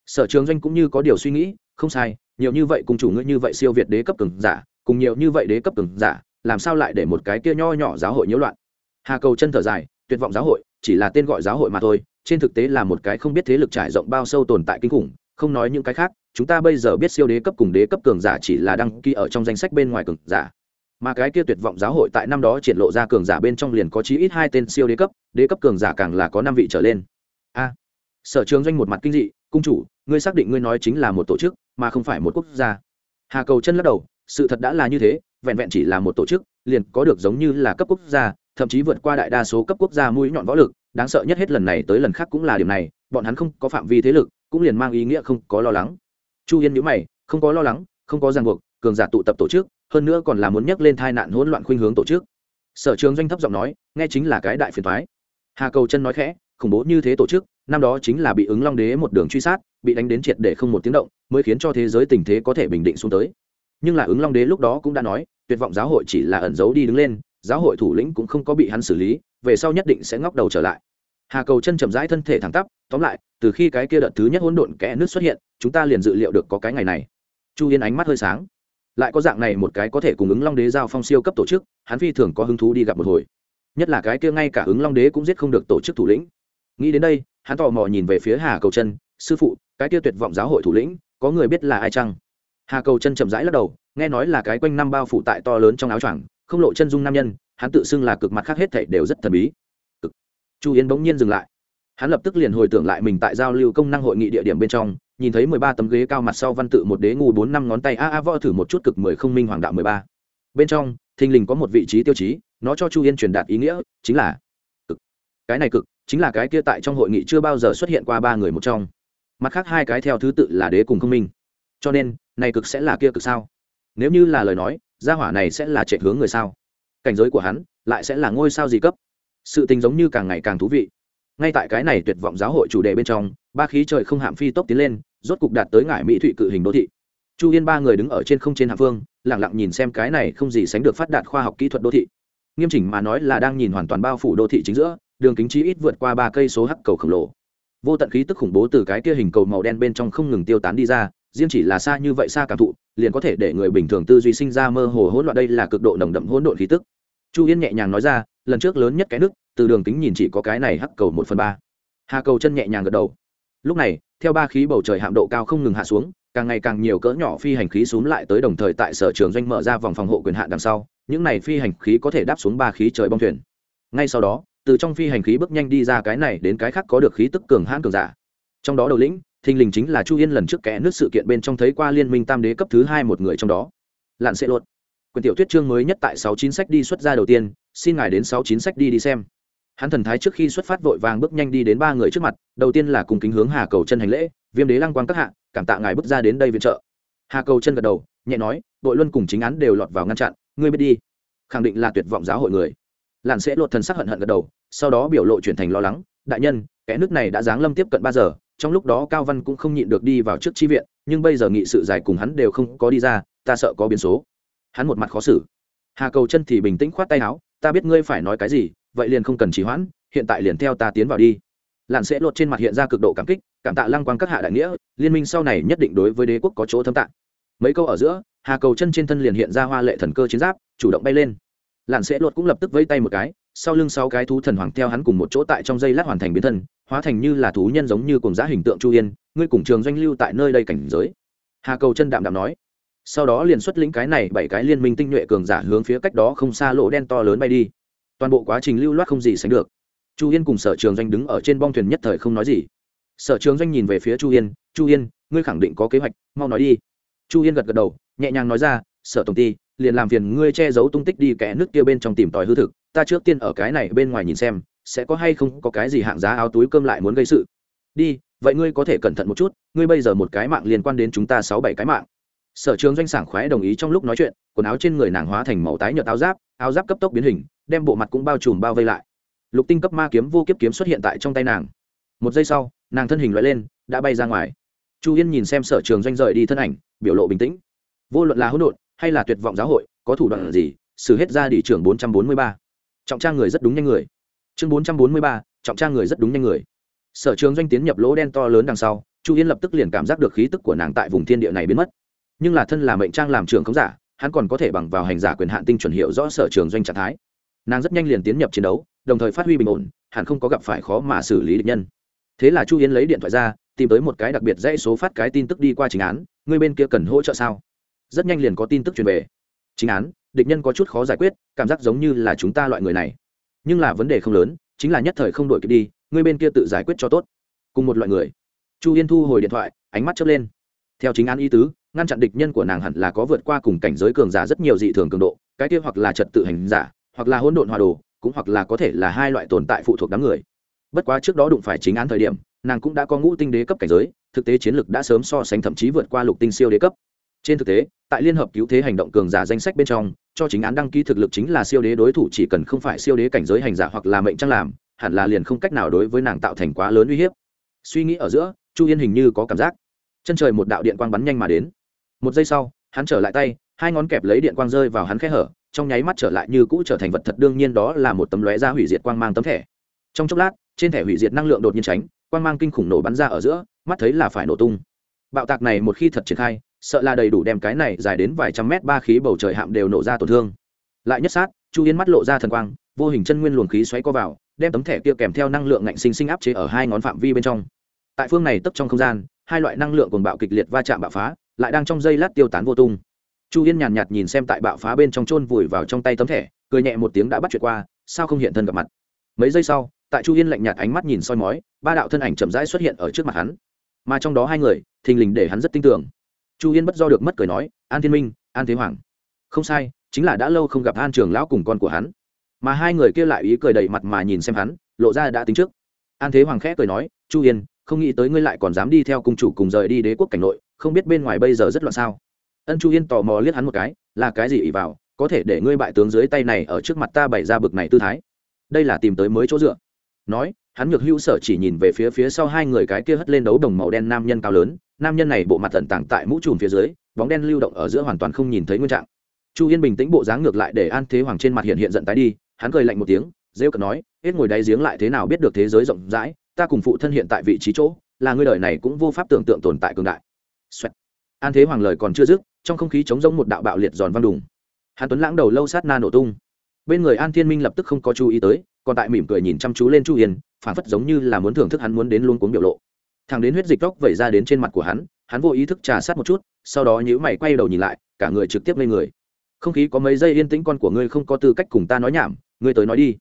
Sở trường doanh cũng như có điều suy nghĩ, không sai, nhiều như vậy cùng chủ ngươi như vậy siêu việt đế cấp cường giả cùng nhiều như vậy đế cấp cường giả, làm sao lại để một cái kia nho nhỏ giáo hội nhiễu loạn? Hà cầu chân thở dài, tuyệt vọng giáo hội, chỉ là tên gọi giáo hội mà thôi, trên thực tế là một cái không biết thế lực trải rộng bao sâu tồn tại kinh khủng, không nói những cái khác, chúng ta bây giờ biết siêu đế cấp cùng đế cấp cường giả chỉ là đăng ký ở trong danh sách bên ngoài cường giả. Mà cái kia tuyệt vọng giáo hội tại năm đó triển lộ ra cường giả bên trong liền có chí ít hai tên siêu đế cấp đế cấp cường giả càng là có năm vị trở lên. A, sở trường doanh một mặt kinh dị, cung chủ, ngươi xác định ngươi nói chính là một tổ chức, mà không phải một quốc gia. Hà cầu chân lắc đầu sự thật đã là như thế, vẹn vẹn chỉ là một tổ chức, liền có được giống như là cấp quốc gia, thậm chí vượt qua đại đa số cấp quốc gia mũi nhọn võ lực. Đáng sợ nhất hết lần này tới lần khác cũng là điểm này, bọn hắn không có phạm vi thế lực, cũng liền mang ý nghĩa không có lo lắng. Chu yên nhữ mày, không có lo lắng, không có ràng buộc, cường giả tụ tập tổ chức, hơn nữa còn là muốn nhắc lên tai nạn hỗn loạn khuynh hướng tổ chức. Sở trường doanh thấp giọng nói, nghe chính là cái đại phiền thoái hà cầu chân nói khẽ, khủng bố như thế tổ chức, năm đó chính là bị ứng long đế một đường truy sát, bị đánh đến triệt để không một tiếng động, mới khiến cho thế giới tình thế có thể bình định xuống tới nhưng là ứng long đế lúc đó cũng đã nói, tuyệt vọng giáo hội chỉ là ẩn giấu đi đứng lên, giáo hội thủ lĩnh cũng không có bị hắn xử lý, về sau nhất định sẽ ngóc đầu trở lại. Hà cầu chân chậm rãi thân thể thẳng tắp, tóm lại, từ khi cái kia đợt thứ nhất hỗn độn kẽ nước xuất hiện, chúng ta liền dự liệu được có cái ngày này. Chu yên ánh mắt hơi sáng. Lại có dạng này một cái có thể cùng ứng long đế giao phong siêu cấp tổ chức, hắn phi thường có hứng thú đi gặp một hồi. Nhất là cái kia ngay cả ứng long đế cũng giết không được tổ chức thủ lĩnh. Nghĩ đến đây, hắn tò mò nhìn về phía hà cầu chân, sư phụ, cái kia tuyệt vọng giáo hội thủ lĩnh, có người biết là ai chăng? Hà cầu chân chậm rãi lắc đầu, nghe nói là cái quanh năm bao phủ tại to lớn trong áo choàng, không lộ chân dung nam nhân, hắn tự xưng là cực mặt khác hết thảy đều rất thần bí. Cực. chu yến bỗng nhiên dừng lại. Hắn lập tức liền hồi tưởng lại mình tại giao lưu công năng hội nghị địa điểm bên trong, nhìn thấy mười ba tấm ghế cao mặt sau văn tự một đế ngu bốn năm ngón tay a a võ thử một chút cực mười không minh hoàng đạo mười ba. Bên trong, thình lình có một vị trí tiêu chí, nó cho chu yên truyền đạt ý nghĩa, chính là cực. Cái này cực, chính là cái kia tại trong hội nghị chưa bao giờ xuất hiện qua ba người một trong. Mặt khác hai cái theo thứ tự là đế cùng không minh cho nên, này cực sẽ là kia cực sao? Nếu như là lời nói, gia hỏa này sẽ là trệ hướng người sao? Cảnh giới của hắn lại sẽ là ngôi sao gì cấp? Sự tình giống như càng ngày càng thú vị. Ngay tại cái này tuyệt vọng giáo hội chủ đề bên trong, ba khí trời không hạm phi tốc tiến lên, rốt cục đạt tới ngải mỹ thụy cự hình đô thị. Chu yên ba người đứng ở trên không trên hạ phương lẳng lặng nhìn xem cái này không gì sánh được phát đạt khoa học kỹ thuật đô thị. Nghiêm chỉnh mà nói là đang nhìn hoàn toàn bao phủ đô thị chính giữa, đường kính trí ít vượt qua ba cây số hắc cầu khổng lồ. Vô tận khí tức khủng bố từ cái kia hình cầu màu đen bên trong không ngừng tiêu tán đi ra riêng chỉ là xa như vậy xa cảm thụ, liền có thể để người bình thường tư duy sinh ra mơ hồ hỗn loạn đây là cực độ nồng đậm hỗn độn khí tức. Chu yên nhẹ nhàng nói ra, lần trước lớn nhất cái nước, từ đường kính nhìn chỉ có cái này hắc cầu một phần ba. Hà cầu chân nhẹ nhàng gật đầu. Lúc này, theo ba khí bầu trời hạm độ cao không ngừng hạ xuống, càng ngày càng nhiều cỡ nhỏ phi hành khí xuống lại tới đồng thời tại sở trường doanh mở ra vòng phòng hộ quyền hạn đằng sau, những này phi hành khí có thể đáp xuống ba khí trời bong thuyền. Ngay sau đó, từ trong phi hành khí bước nhanh đi ra cái này đến cái khác có được khí tức cường hãn cường giả. Trong đó đầu lĩnh thình lình chính là chu yên lần trước kẽ nước sự kiện bên trong thấy qua liên minh tam đế cấp thứ hai một người trong đó. Lặn sẽ luật quyền tiểu thuyết chương mới nhất tại sáu chín sách đi xuất ra đầu tiên, xin ngài đến sáu chín sách đi đi xem. Hắn thần thái trước khi xuất phát vội vàng bước nhanh đi đến ba người trước mặt, đầu tiên là cùng kính hướng hà cầu chân hành lễ, viêm đế lăng quang các hạ, cảm tạ ngài bước ra đến đây viện trợ. Hà cầu chân gật đầu, nhẹ nói, đội luân cùng chính án đều lọt vào ngăn chặn, ngươi biết đi. Khẳng định là tuyệt vọng giáo hội người. Lặn sẽ lột thần sắc hận hận gật đầu, sau đó biểu lộ chuyển thành lo lắng, đại nhân kẻ nước này đã giáng lâm tiếp cận ba giờ trong lúc đó cao văn cũng không nhịn được đi vào trước chi viện, nhưng bây giờ nghị sự dài cùng hắn đều không có đi ra, ta sợ có biến số. Hắn một mặt khó xử. Hà cầu chân thì bình tĩnh khoát tay áo, ta biết ngươi phải nói cái gì, vậy liền không cần trì hoãn, hiện tại liền theo ta tiến vào đi. Lặn sẽ lột trên mặt hiện ra cực độ cảm kích, cảm tạ lăng quang các hạ đại nghĩa, liên minh sau này nhất định đối với đế quốc có chỗ thâm tạng. Mấy câu ở giữa, hà cầu chân trên thân liền hiện ra hoa lệ thần cơ chiến giáp, chủ động bay lên. Lặn sẽ lột cũng lập tức vây tay một cái sau lưng sáu cái thú thần hoàng theo hắn cùng một chỗ tại trong dây lát hoàn thành biến thân, hóa thành như là thú nhân giống như cùng giá hình tượng chu yên, ngươi cùng trường doanh lưu tại nơi đây cảnh giới. Hà cầu chân đạm đạm nói. Sau đó liền xuất lĩnh cái này bảy cái liên minh tinh nhuệ cường giả hướng phía cách đó không xa lỗ đen to lớn bay đi. Toàn bộ quá trình lưu loát không gì sánh được. Chu yên cùng sở trường doanh đứng ở trên bong thuyền nhất thời không nói gì. Sở trường doanh nhìn về phía chu yên chu yên, ngươi khẳng định có kế hoạch, mau nói đi. Chu yên gật gật đầu, nhẹ nhàng nói ra, sở tổng ty, liền làm phiền ngươi che giấu tung tích đi kẽ nước kia bên trong tìm tòi hư thực ta trước tiên ở cái này bên ngoài nhìn xem, sẽ có hay không có cái gì hạng giá áo túi cơm lại muốn gây sự. Đi, vậy ngươi có thể cẩn thận một chút, ngươi bây giờ một cái mạng liên quan đến chúng ta sáu bảy cái mạng. Sở trường doanh sảng khoái đồng ý trong lúc nói chuyện, quần áo trên người nàng hóa thành màu tái nhợt áo giáp áo giáp cấp tốc biến hình, đem bộ mặt cũng bao trùm bao vây lại. Lục tinh cấp ma kiếm vô kiếp kiếm xuất hiện tại trong tay nàng. Một giây sau, nàng thân hình loại lên, đã bay ra ngoài. Chu yên nhìn xem sở trường doanh rời đi thân ảnh, biểu lộ bình tĩnh. Vô luận là hỗn độn, hay là tuyệt vọng giáo hội, có thủ đoạn gì xử hết ra đi trưởng bốn trăm bốn mươi ba trọng trang người rất đúng nhanh người. Chương bốn trăm bốn mươi ba, trọng trang người rất đúng nhanh người. Sở trường doanh tiến nhập lỗ đen to lớn đằng sau, chu yên lập tức liền cảm giác được khí tức của nàng tại vùng thiên địa này biến mất. Nhưng là thân là mệnh trang làm trường không giả, hắn còn có thể bằng vào hành giả quyền hạn tinh chuẩn hiệu rõ sở trường doanh trạng thái. Nàng rất nhanh liền tiến nhập chiến đấu, đồng thời phát huy bình ổn, hẳn không có gặp phải khó mà xử lý địch nhân. Thế là chu yên lấy điện thoại ra, tìm tới một cái đặc biệt dãy số phát cái tin tức đi qua chính án người bên kia cần hỗ trợ sao? Rất nhanh liền có tin tức truyền về. Chính án địch nhân có chút khó giải quyết, cảm giác giống như là chúng ta loại người này. Nhưng là vấn đề không lớn, chính là nhất thời không đổi kịp đi, người bên kia tự giải quyết cho tốt. Cùng một loại người. Chu yên thu hồi điện thoại, ánh mắt chớp lên. Theo chính án y tứ, ngăn chặn địch nhân của nàng hẳn là có vượt qua cùng cảnh giới cường giả rất nhiều dị thường cường độ, cái kia hoặc là trật tự hành giả, hoặc là hỗn độn hòa đồ, cũng hoặc là có thể là hai loại tồn tại phụ thuộc đám người. Bất quá trước đó đụng phải chính án thời điểm, nàng cũng đã có ngũ tinh đế cấp cảnh giới, thực tế chiến lược đã sớm so sánh thậm chí vượt qua lục tinh siêu đế cấp. Trên thực tế, tại liên hợp cứu thế hành động cường giả danh sách bên trong cho chính án đăng ký thực lực chính là siêu đế đối thủ, chỉ cần không phải siêu đế cảnh giới hành giả hoặc là mệnh trang làm, hẳn là liền không cách nào đối với nàng tạo thành quá lớn uy hiếp. Suy nghĩ ở giữa, chu yên hình như có cảm giác. Chân trời một đạo điện quang bắn nhanh mà đến. Một giây sau, hắn trở lại tay, hai ngón kẹp lấy điện quang rơi vào hắn khe hở, trong nháy mắt trở lại như cũ trở thành vật thật, đương nhiên đó là một tấm lóe ra hủy diệt quang mang tấm thẻ. Trong chốc lát, trên thẻ hủy diệt năng lượng đột nhiên tránh, quang mang kinh khủng nổ bắn ra ở giữa, mắt thấy là phải nổ tung. Bạo tạc này một khi thật triển khai sợ là đầy đủ đem cái này dài đến vài trăm mét ba khí bầu trời hạm đều nổ ra tổn thương. Lại nhất sát chu yên mắt lộ ra thần quang vô hình chân nguyên luồng khí xoáy co vào đem tấm thẻ kia kèm theo năng lượng ngạnh sinh sinh áp chế ở hai ngón phạm vi bên trong. Tại phương này tấp trong không gian hai loại năng lượng cùng bạo kịch liệt va chạm bạo phá lại đang trong dây lát tiêu tán vô tung. Chu yên nhàn nhạt, nhìn xem tại bạo phá bên trong chôn vùi vào trong tay tấm thẻ cười nhẹ một tiếng đã bắt chuyện qua sao không hiện thân gặp mặt. Mấy giây sau tại chu yên lạnh nhạt ánh mắt nhìn soi mói ba đạo thân ảnh chậm rãi xuất hiện ở trước mặt hắn. Mà trong đó hai người thình lình để hắn rất tin tưởng chu yên bất do được mất cười nói, an thiên minh, an thế hoàng. Không sai, chính là đã lâu không gặp an trường lão cùng con của hắn. Mà hai người kia lại ý cười đầy mặt mà nhìn xem hắn, lộ ra đã tính trước. An thế hoàng khẽ cười nói, chu yên, không nghĩ tới ngươi lại còn dám đi theo cung chủ cùng rời đi đế quốc cảnh nội, không biết bên ngoài bây giờ rất loạn sao? Ân chu yên tò mò liếc hắn một cái, là cái gì ỉ vào, có thể để ngươi bại tướng dưới tay này ở trước mặt ta bày ra bực này tư thái? Đây là tìm tới mới chỗ dựa. Nói hắn nhược hữu sở chỉ nhìn về phía phía sau hai người cái kia hất lên đấu đồng màu đen nam nhân cao lớn, nam nhân này bộ mặt tận tảng tại mũ trùm phía dưới, bóng đen lưu động ở giữa hoàn toàn không nhìn thấy nguyên trạng. Chu yên bình tĩnh bộ dáng ngược lại để an thế hoàng trên mặt hiện hiện giận tái đi, hắn cười lạnh một tiếng, rêu cợt nói, hết ngồi đáy giếng lại thế nào biết được thế giới rộng rãi, ta cùng phụ thân hiện tại vị trí chỗ, là ngươi đời này cũng vô pháp tưởng tượng tồn tại cường đại. Xoẹt. an thế hoàng lời còn chưa dứt, trong không khí trống rỗng một đạo bạo liệt giòn văng đùng. Hắn tuấn lãng đầu lâu sát na nổ tung. Bên người an thiên minh lập tức không có chú ý tới còn tại mỉm cười nhìn chăm chú lên chu yên phản phất giống như là muốn thưởng thức hắn muốn đến luôn cuống biểu lộ. Thằng đến huyết dịch góc vẩy ra đến trên mặt của hắn hắn vô ý thức trà sát một chút, sau đó nhữ mày quay đầu nhìn lại, cả người trực tiếp lên người. Không khí có mấy giây yên tĩnh con của ngươi không có tư cách cùng ta nói nhảm, ngươi tới nói đi.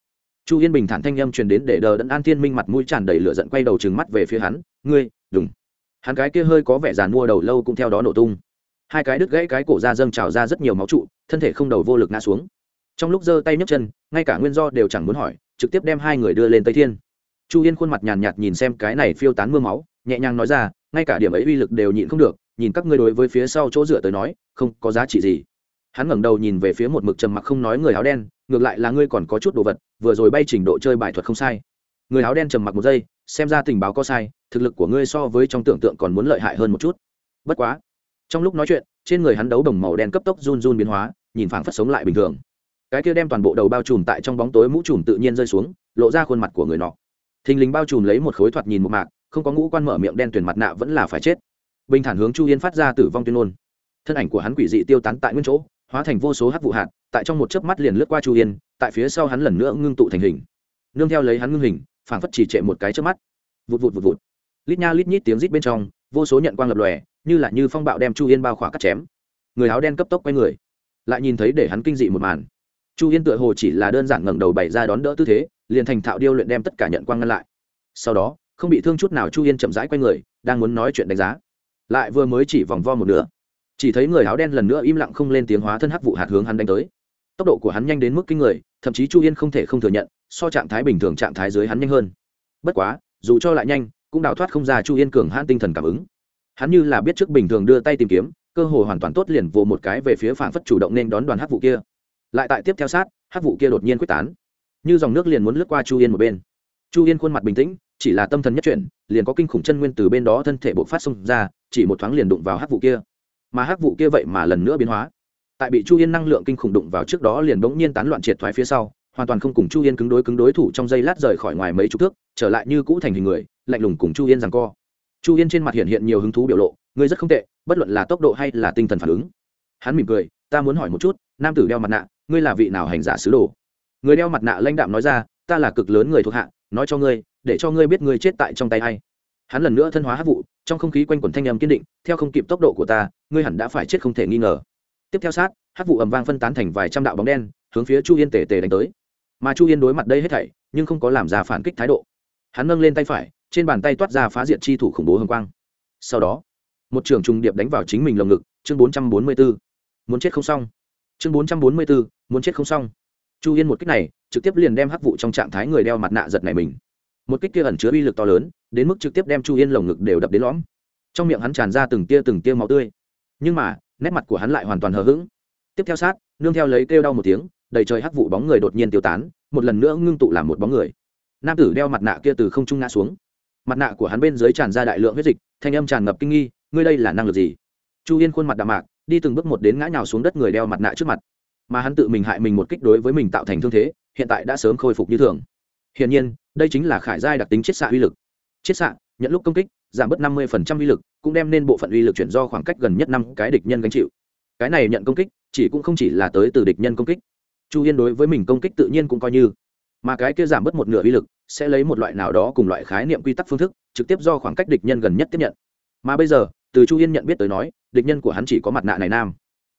Chu yên bình thản thanh â m truyền đến để đờ đẫn an thiên minh mặt mũi tràn đầy lửa giận quay đầu trừng mắt về phía hắn, ngươi, đừng. Hắn cái kia hơi có vẻ giàn mua đầu lâu cũng theo đó nổ tung. Hai cái đứt gãy cái cổ ra dâng trào ra rất nhiều máu trụ, thân thể không đầu vô lực ngã xuống. Trong lúc giơ tay nhấc chân, ngay cả nguyên do đều chẳng muốn hỏi trực tiếp đem hai người đưa lên tây thiên. Chu yên khuôn mặt nhàn nhạt nhìn xem cái này phiêu tán mưa máu, nhẹ nhàng nói ra, ngay cả điểm ấy uy lực đều nhịn không được, nhìn các ngươi đối với phía sau chỗ dựa tới nói, không có giá trị gì. Hắn ngẩng đầu nhìn về phía một mực trầm mặc không nói người áo đen, ngược lại là ngươi còn có chút đồ vật, vừa rồi bay trình độ chơi bài thuật không sai. Người áo đen trầm mặc một giây, xem ra tình báo có sai, thực lực của ngươi so với trong tưởng tượng còn muốn lợi hại hơn một chút. Bất quá, trong lúc nói chuyện, trên người hắn đấu đồng màu đen cấp tốc run run biến hóa, nhìn phảng phất sống lại bình thường cái kia đem toàn bộ đầu bao trùm tại trong bóng tối mũ trùm tự nhiên rơi xuống, lộ ra khuôn mặt của người nọ. Thình lình bao trùm lấy một khối thoạt nhìn một mạc, không có ngũ quan mở miệng đen tuyển mặt nạ vẫn là phải chết. Bình thản hướng chu yên phát ra tử vong tuyên ngôn. Thân ảnh của hắn quỷ dị tiêu tán tại nguyên chỗ, hóa thành vô số hát vụ hạt, tại trong một chớp mắt liền lướt qua chu yên, tại phía sau hắn lần nữa ngưng tụ thành hình. Nương theo lấy hắn ngưng hình, phảng phất chỉ trệ một cái trước mắt. Vụt vụt vụt vụt. Lít nha lít nhít tiếng rít bên trong, vô số nhận quang lập lòe, như là như phong bạo đem chu yên bao khỏa cắt chém. Người áo đen cấp tốc quay người, lại nhìn thấy để hắn kinh dị một màn chu yên tựa hồ chỉ là đơn giản ngẩng đầu bày ra đón đỡ tư thế, liền thành thạo điêu luyện đem tất cả nhận quang ngăn lại. Sau đó, không bị thương chút nào chu yên chậm rãi quay người, đang muốn nói chuyện đánh giá. Lại vừa mới chỉ vòng vo một nửa, chỉ thấy người áo đen lần nữa im lặng không lên tiếng hóa thân hắc vụ hạt hướng hắn đánh tới. Tốc độ của hắn nhanh đến mức kinh người, thậm chí chu yên không thể không thừa nhận, so trạng thái bình thường trạng thái dưới hắn nhanh hơn. Bất quá, dù cho lại nhanh, cũng đào thoát không ra chu yên cường hãn tinh thần cảm ứng. Hắn như là biết trước bình thường đưa tay tìm kiếm, cơ hồ hoàn toàn tốt liền vồ một cái về phía phản phất chủ động nên đón đoàn hắc vụ kia lại tại tiếp theo sát, hắc vụ kia đột nhiên quyết tán. Như dòng nước liền muốn lướt qua chu yên một bên. Chu yên khuôn mặt bình tĩnh, chỉ là tâm thần nhất chuyển, liền có kinh khủng chân nguyên từ bên đó thân thể bộ phát xông ra, chỉ một thoáng liền đụng vào hắc vụ kia. Mà hắc vụ kia vậy mà lần nữa biến hóa. Tại bị chu yên năng lượng kinh khủng đụng vào trước đó liền bỗng nhiên tán loạn triệt thoái phía sau, hoàn toàn không cùng chu yên cứng đối cứng đối thủ trong giây lát rời khỏi ngoài mấy chục thước, trở lại như cũ thành hình người, lạnh lùng cùng chu yên rằng co. Chu yên trên mặt hiện hiện nhiều hứng thú biểu lộ ngươi rất không tệ, bất luận là tốc độ hay là tinh thần phản ứng. Hắn mỉm cười, ta muốn hỏi một chút, nam tử đeo mặt nạ ngươi là vị nào hành giả sứ đồ? Người đeo mặt nạ lãnh đạm nói ra, ta là cực lớn người thuộc hạ, nói cho ngươi, để cho ngươi biết ngươi chết tại trong tay hay hắn lần nữa thân hóa hát vụ, trong không khí quanh quẩn thanh âm kiên định, theo không kịp tốc độ của ta, ngươi hẳn đã phải chết không thể nghi ngờ. Tiếp theo sát hát vụ ầm vang phân tán thành vài trăm đạo bóng đen, hướng phía chu yên tề tề đánh tới. Mà chu yên đối mặt đây hết thảy, nhưng không có làm ra phản kích thái độ. Hắn nâng lên tay phải, trên bàn tay toát ra phá diện chi thủ khủng bố hồng quang. Sau đó, một trường trùng điệp đánh vào chính mình lồng ngực, chương bốn trăm bốn mươi b ố muốn chết không xong chương bốn trăm bốn mươi b ố muốn chết không xong. Chu yên một cách này, trực tiếp liền đem hắc vụ trong trạng thái người đeo mặt nạ giật này mình. Một kích kia ẩn chứa uy lực to lớn, đến mức trực tiếp đem chu yên lồng ngực đều đập đến lõm. Trong miệng hắn tràn ra từng tia từng tia máu tươi. Nhưng mà, nét mặt của hắn lại hoàn toàn hờ hững. Tiếp theo sát, nương theo lấy kêu đau một tiếng, đầy trời hắc vụ bóng người đột nhiên tiêu tán, một lần nữa ngưng tụ làm một bóng người. Nam tử đeo mặt nạ kia từ không trung ngã xuống. Mặt nạ của hắn bên dưới tràn ra đại lượng huyết dịch, thanh âm tràn ngập kinh nghi, ngươi đây là năng lực gì? Chu yên khuôn mặt đạm mạc đi từng bước một đến ngã nhào xuống đất người đeo mặt nạ trước mặt. Mà hắn tự mình hại mình một kích đối với mình tạo thành thương thế, hiện tại đã sớm khôi phục như thường. Hiển nhiên, đây chính là khải giai đặc tính chiết xạ uy lực. Chiết xạ, nhận lúc công kích, giảm bớt năm mươi uy lực, cũng đem nên bộ phận uy lực chuyển do khoảng cách gần nhất năm cái địch nhân gánh chịu. Cái này nhận công kích, chỉ cũng không chỉ là tới từ địch nhân công kích. Chu yên đối với mình công kích tự nhiên cũng coi như. Mà cái kia giảm bớt một nửa uy lực, sẽ lấy một loại nào đó cùng loại khái niệm quy tắc phương thức, trực tiếp do khoảng cách địch nhân gần nhất tiếp nhận. Mà bây giờ, từ chu yên nhận biết tới nói địch nhân của hắn chỉ có mặt nạ này nam.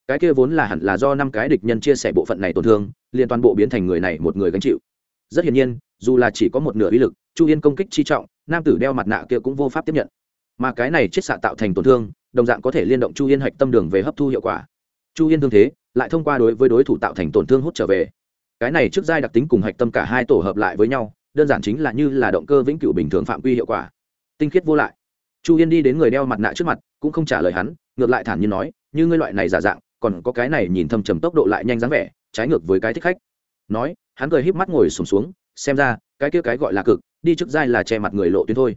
Cái kia vốn là hẳn là do năm cái địch nhân chia sẻ bộ phận này tổn thương, liền toàn bộ biến thành người này một người gánh chịu. Rất hiển nhiên, dù là chỉ có một nửa uy lực, chu yên công kích chi trọng, nam tử đeo mặt nạ kia cũng vô pháp tiếp nhận. Mà cái này chiết xạ tạo thành tổn thương, đồng dạng có thể liên động chu yên hạch tâm đường về hấp thu hiệu quả. Chu yên thương thế, lại thông qua đối với đối thủ tạo thành tổn thương hút trở về. Cái này trước giai đặc tính cùng hạch tâm cả hai tổ hợp lại với nhau, đơn giản chính là như là động cơ vĩnh cửu bình thường phạm quy hiệu quả. Tinh khiết vô lại. Chu yên đi đến người đeo mặt nạ trước mặt cũng không trả lời hắn ngược lại thản nhiên nói như ngươi loại này giả dạng còn có cái này nhìn thâm trầm tốc độ lại nhanh dáng vẻ trái ngược với cái thích khách. Nói hắn cười híp mắt ngồi sùng xuống, xuống xem ra cái kia cái gọi là cực đi trước giai là che mặt người lộ tuyến thôi.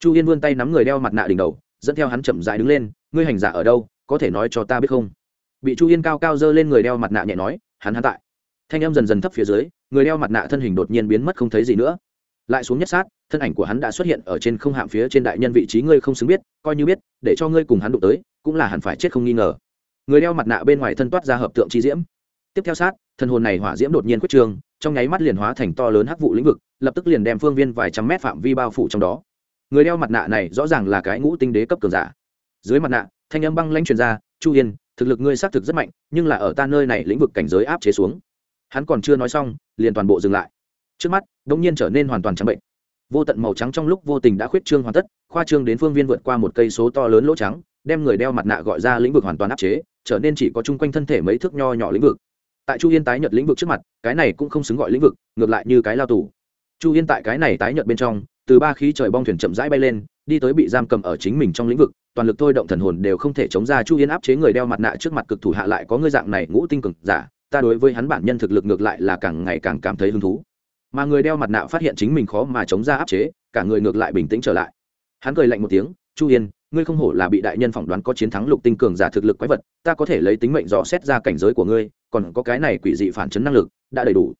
Chu yên vươn tay nắm người đeo mặt nạ đỉnh đầu dẫn theo hắn chậm dại đứng lên ngươi hành giả ở đâu có thể nói cho ta biết không? Bị chu yên cao cao dơ lên người đeo mặt nạ nhẹ nói hắn hắn tại. Thanh em dần dần thấp phía dưới người đeo mặt nạ thân hình đột nhiên biến mất không thấy gì nữa lại xuống nhất sát, thân ảnh của hắn đã xuất hiện ở trên không hạm phía trên đại nhân vị trí ngươi không xứng biết, coi như biết, để cho ngươi cùng hắn đụng tới, cũng là hẳn phải chết không nghi ngờ. Người đeo mặt nạ bên ngoài thân toát ra hợp tượng chi diễm. Tiếp theo sát, thân hồn này hỏa diễm đột nhiên quyết trường trong nháy mắt liền hóa thành to lớn hắc vụ lĩnh vực, lập tức liền đem phương viên vài trăm mét phạm vi bao phủ trong đó. Người đeo mặt nạ này rõ ràng là cái ngũ tinh đế cấp cường giả. Dưới mặt nạ, thanh âm băng lanh truyền ra, chu yên, thực lực ngươi xác thực rất mạnh, nhưng là ở ta nơi này lĩnh vực cảnh giới áp chế xuống. Hắn còn chưa nói xong, liền toàn bộ dừng lại trước mắt đông nhiên trở nên hoàn toàn trắng bệnh. Vô tận màu trắng trong lúc vô tình đã khuyết trương hoàn tất, khoa trương đến phương viên vượt qua một cây số to lớn lỗ trắng, đem người đeo mặt nạ gọi ra lĩnh vực hoàn toàn áp chế, trở nên chỉ có chung quanh thân thể mấy thước nho nhỏ lĩnh vực. Tại chu yên tái nhật lĩnh vực trước mặt, cái này cũng không xứng gọi lĩnh vực, ngược lại như cái lao tù. Chu yên tại cái này tái nhật bên trong, từ ba khí trời bong thuyền chậm rãi bay lên, đi tới bị giam cầm ở chính mình trong lĩnh vực, toàn lực thôi động thần hồn đều không thể chống ra chu yên áp chế người đeo mặt nạ trước mặt cực thủ hạ lại có ngươi dạng này ngũ tinh cực giả, ta đối với hắn bản nhân thực lực ngược lại là càng ngày càng cảm thấy hứng thú mà người đeo mặt nạ phát hiện chính mình khó mà chống ra áp chế, cả người ngược lại bình tĩnh trở lại. Hắn cười lạnh một tiếng, chu yên, ngươi không hổ là bị đại nhân phỏng đoán có chiến thắng lục tinh cường giả thực lực quái vật, ta có thể lấy tính mệnh dò xét ra cảnh giới của ngươi, còn có cái này quỷ dị phản chấn năng lực, đã đầy đủ.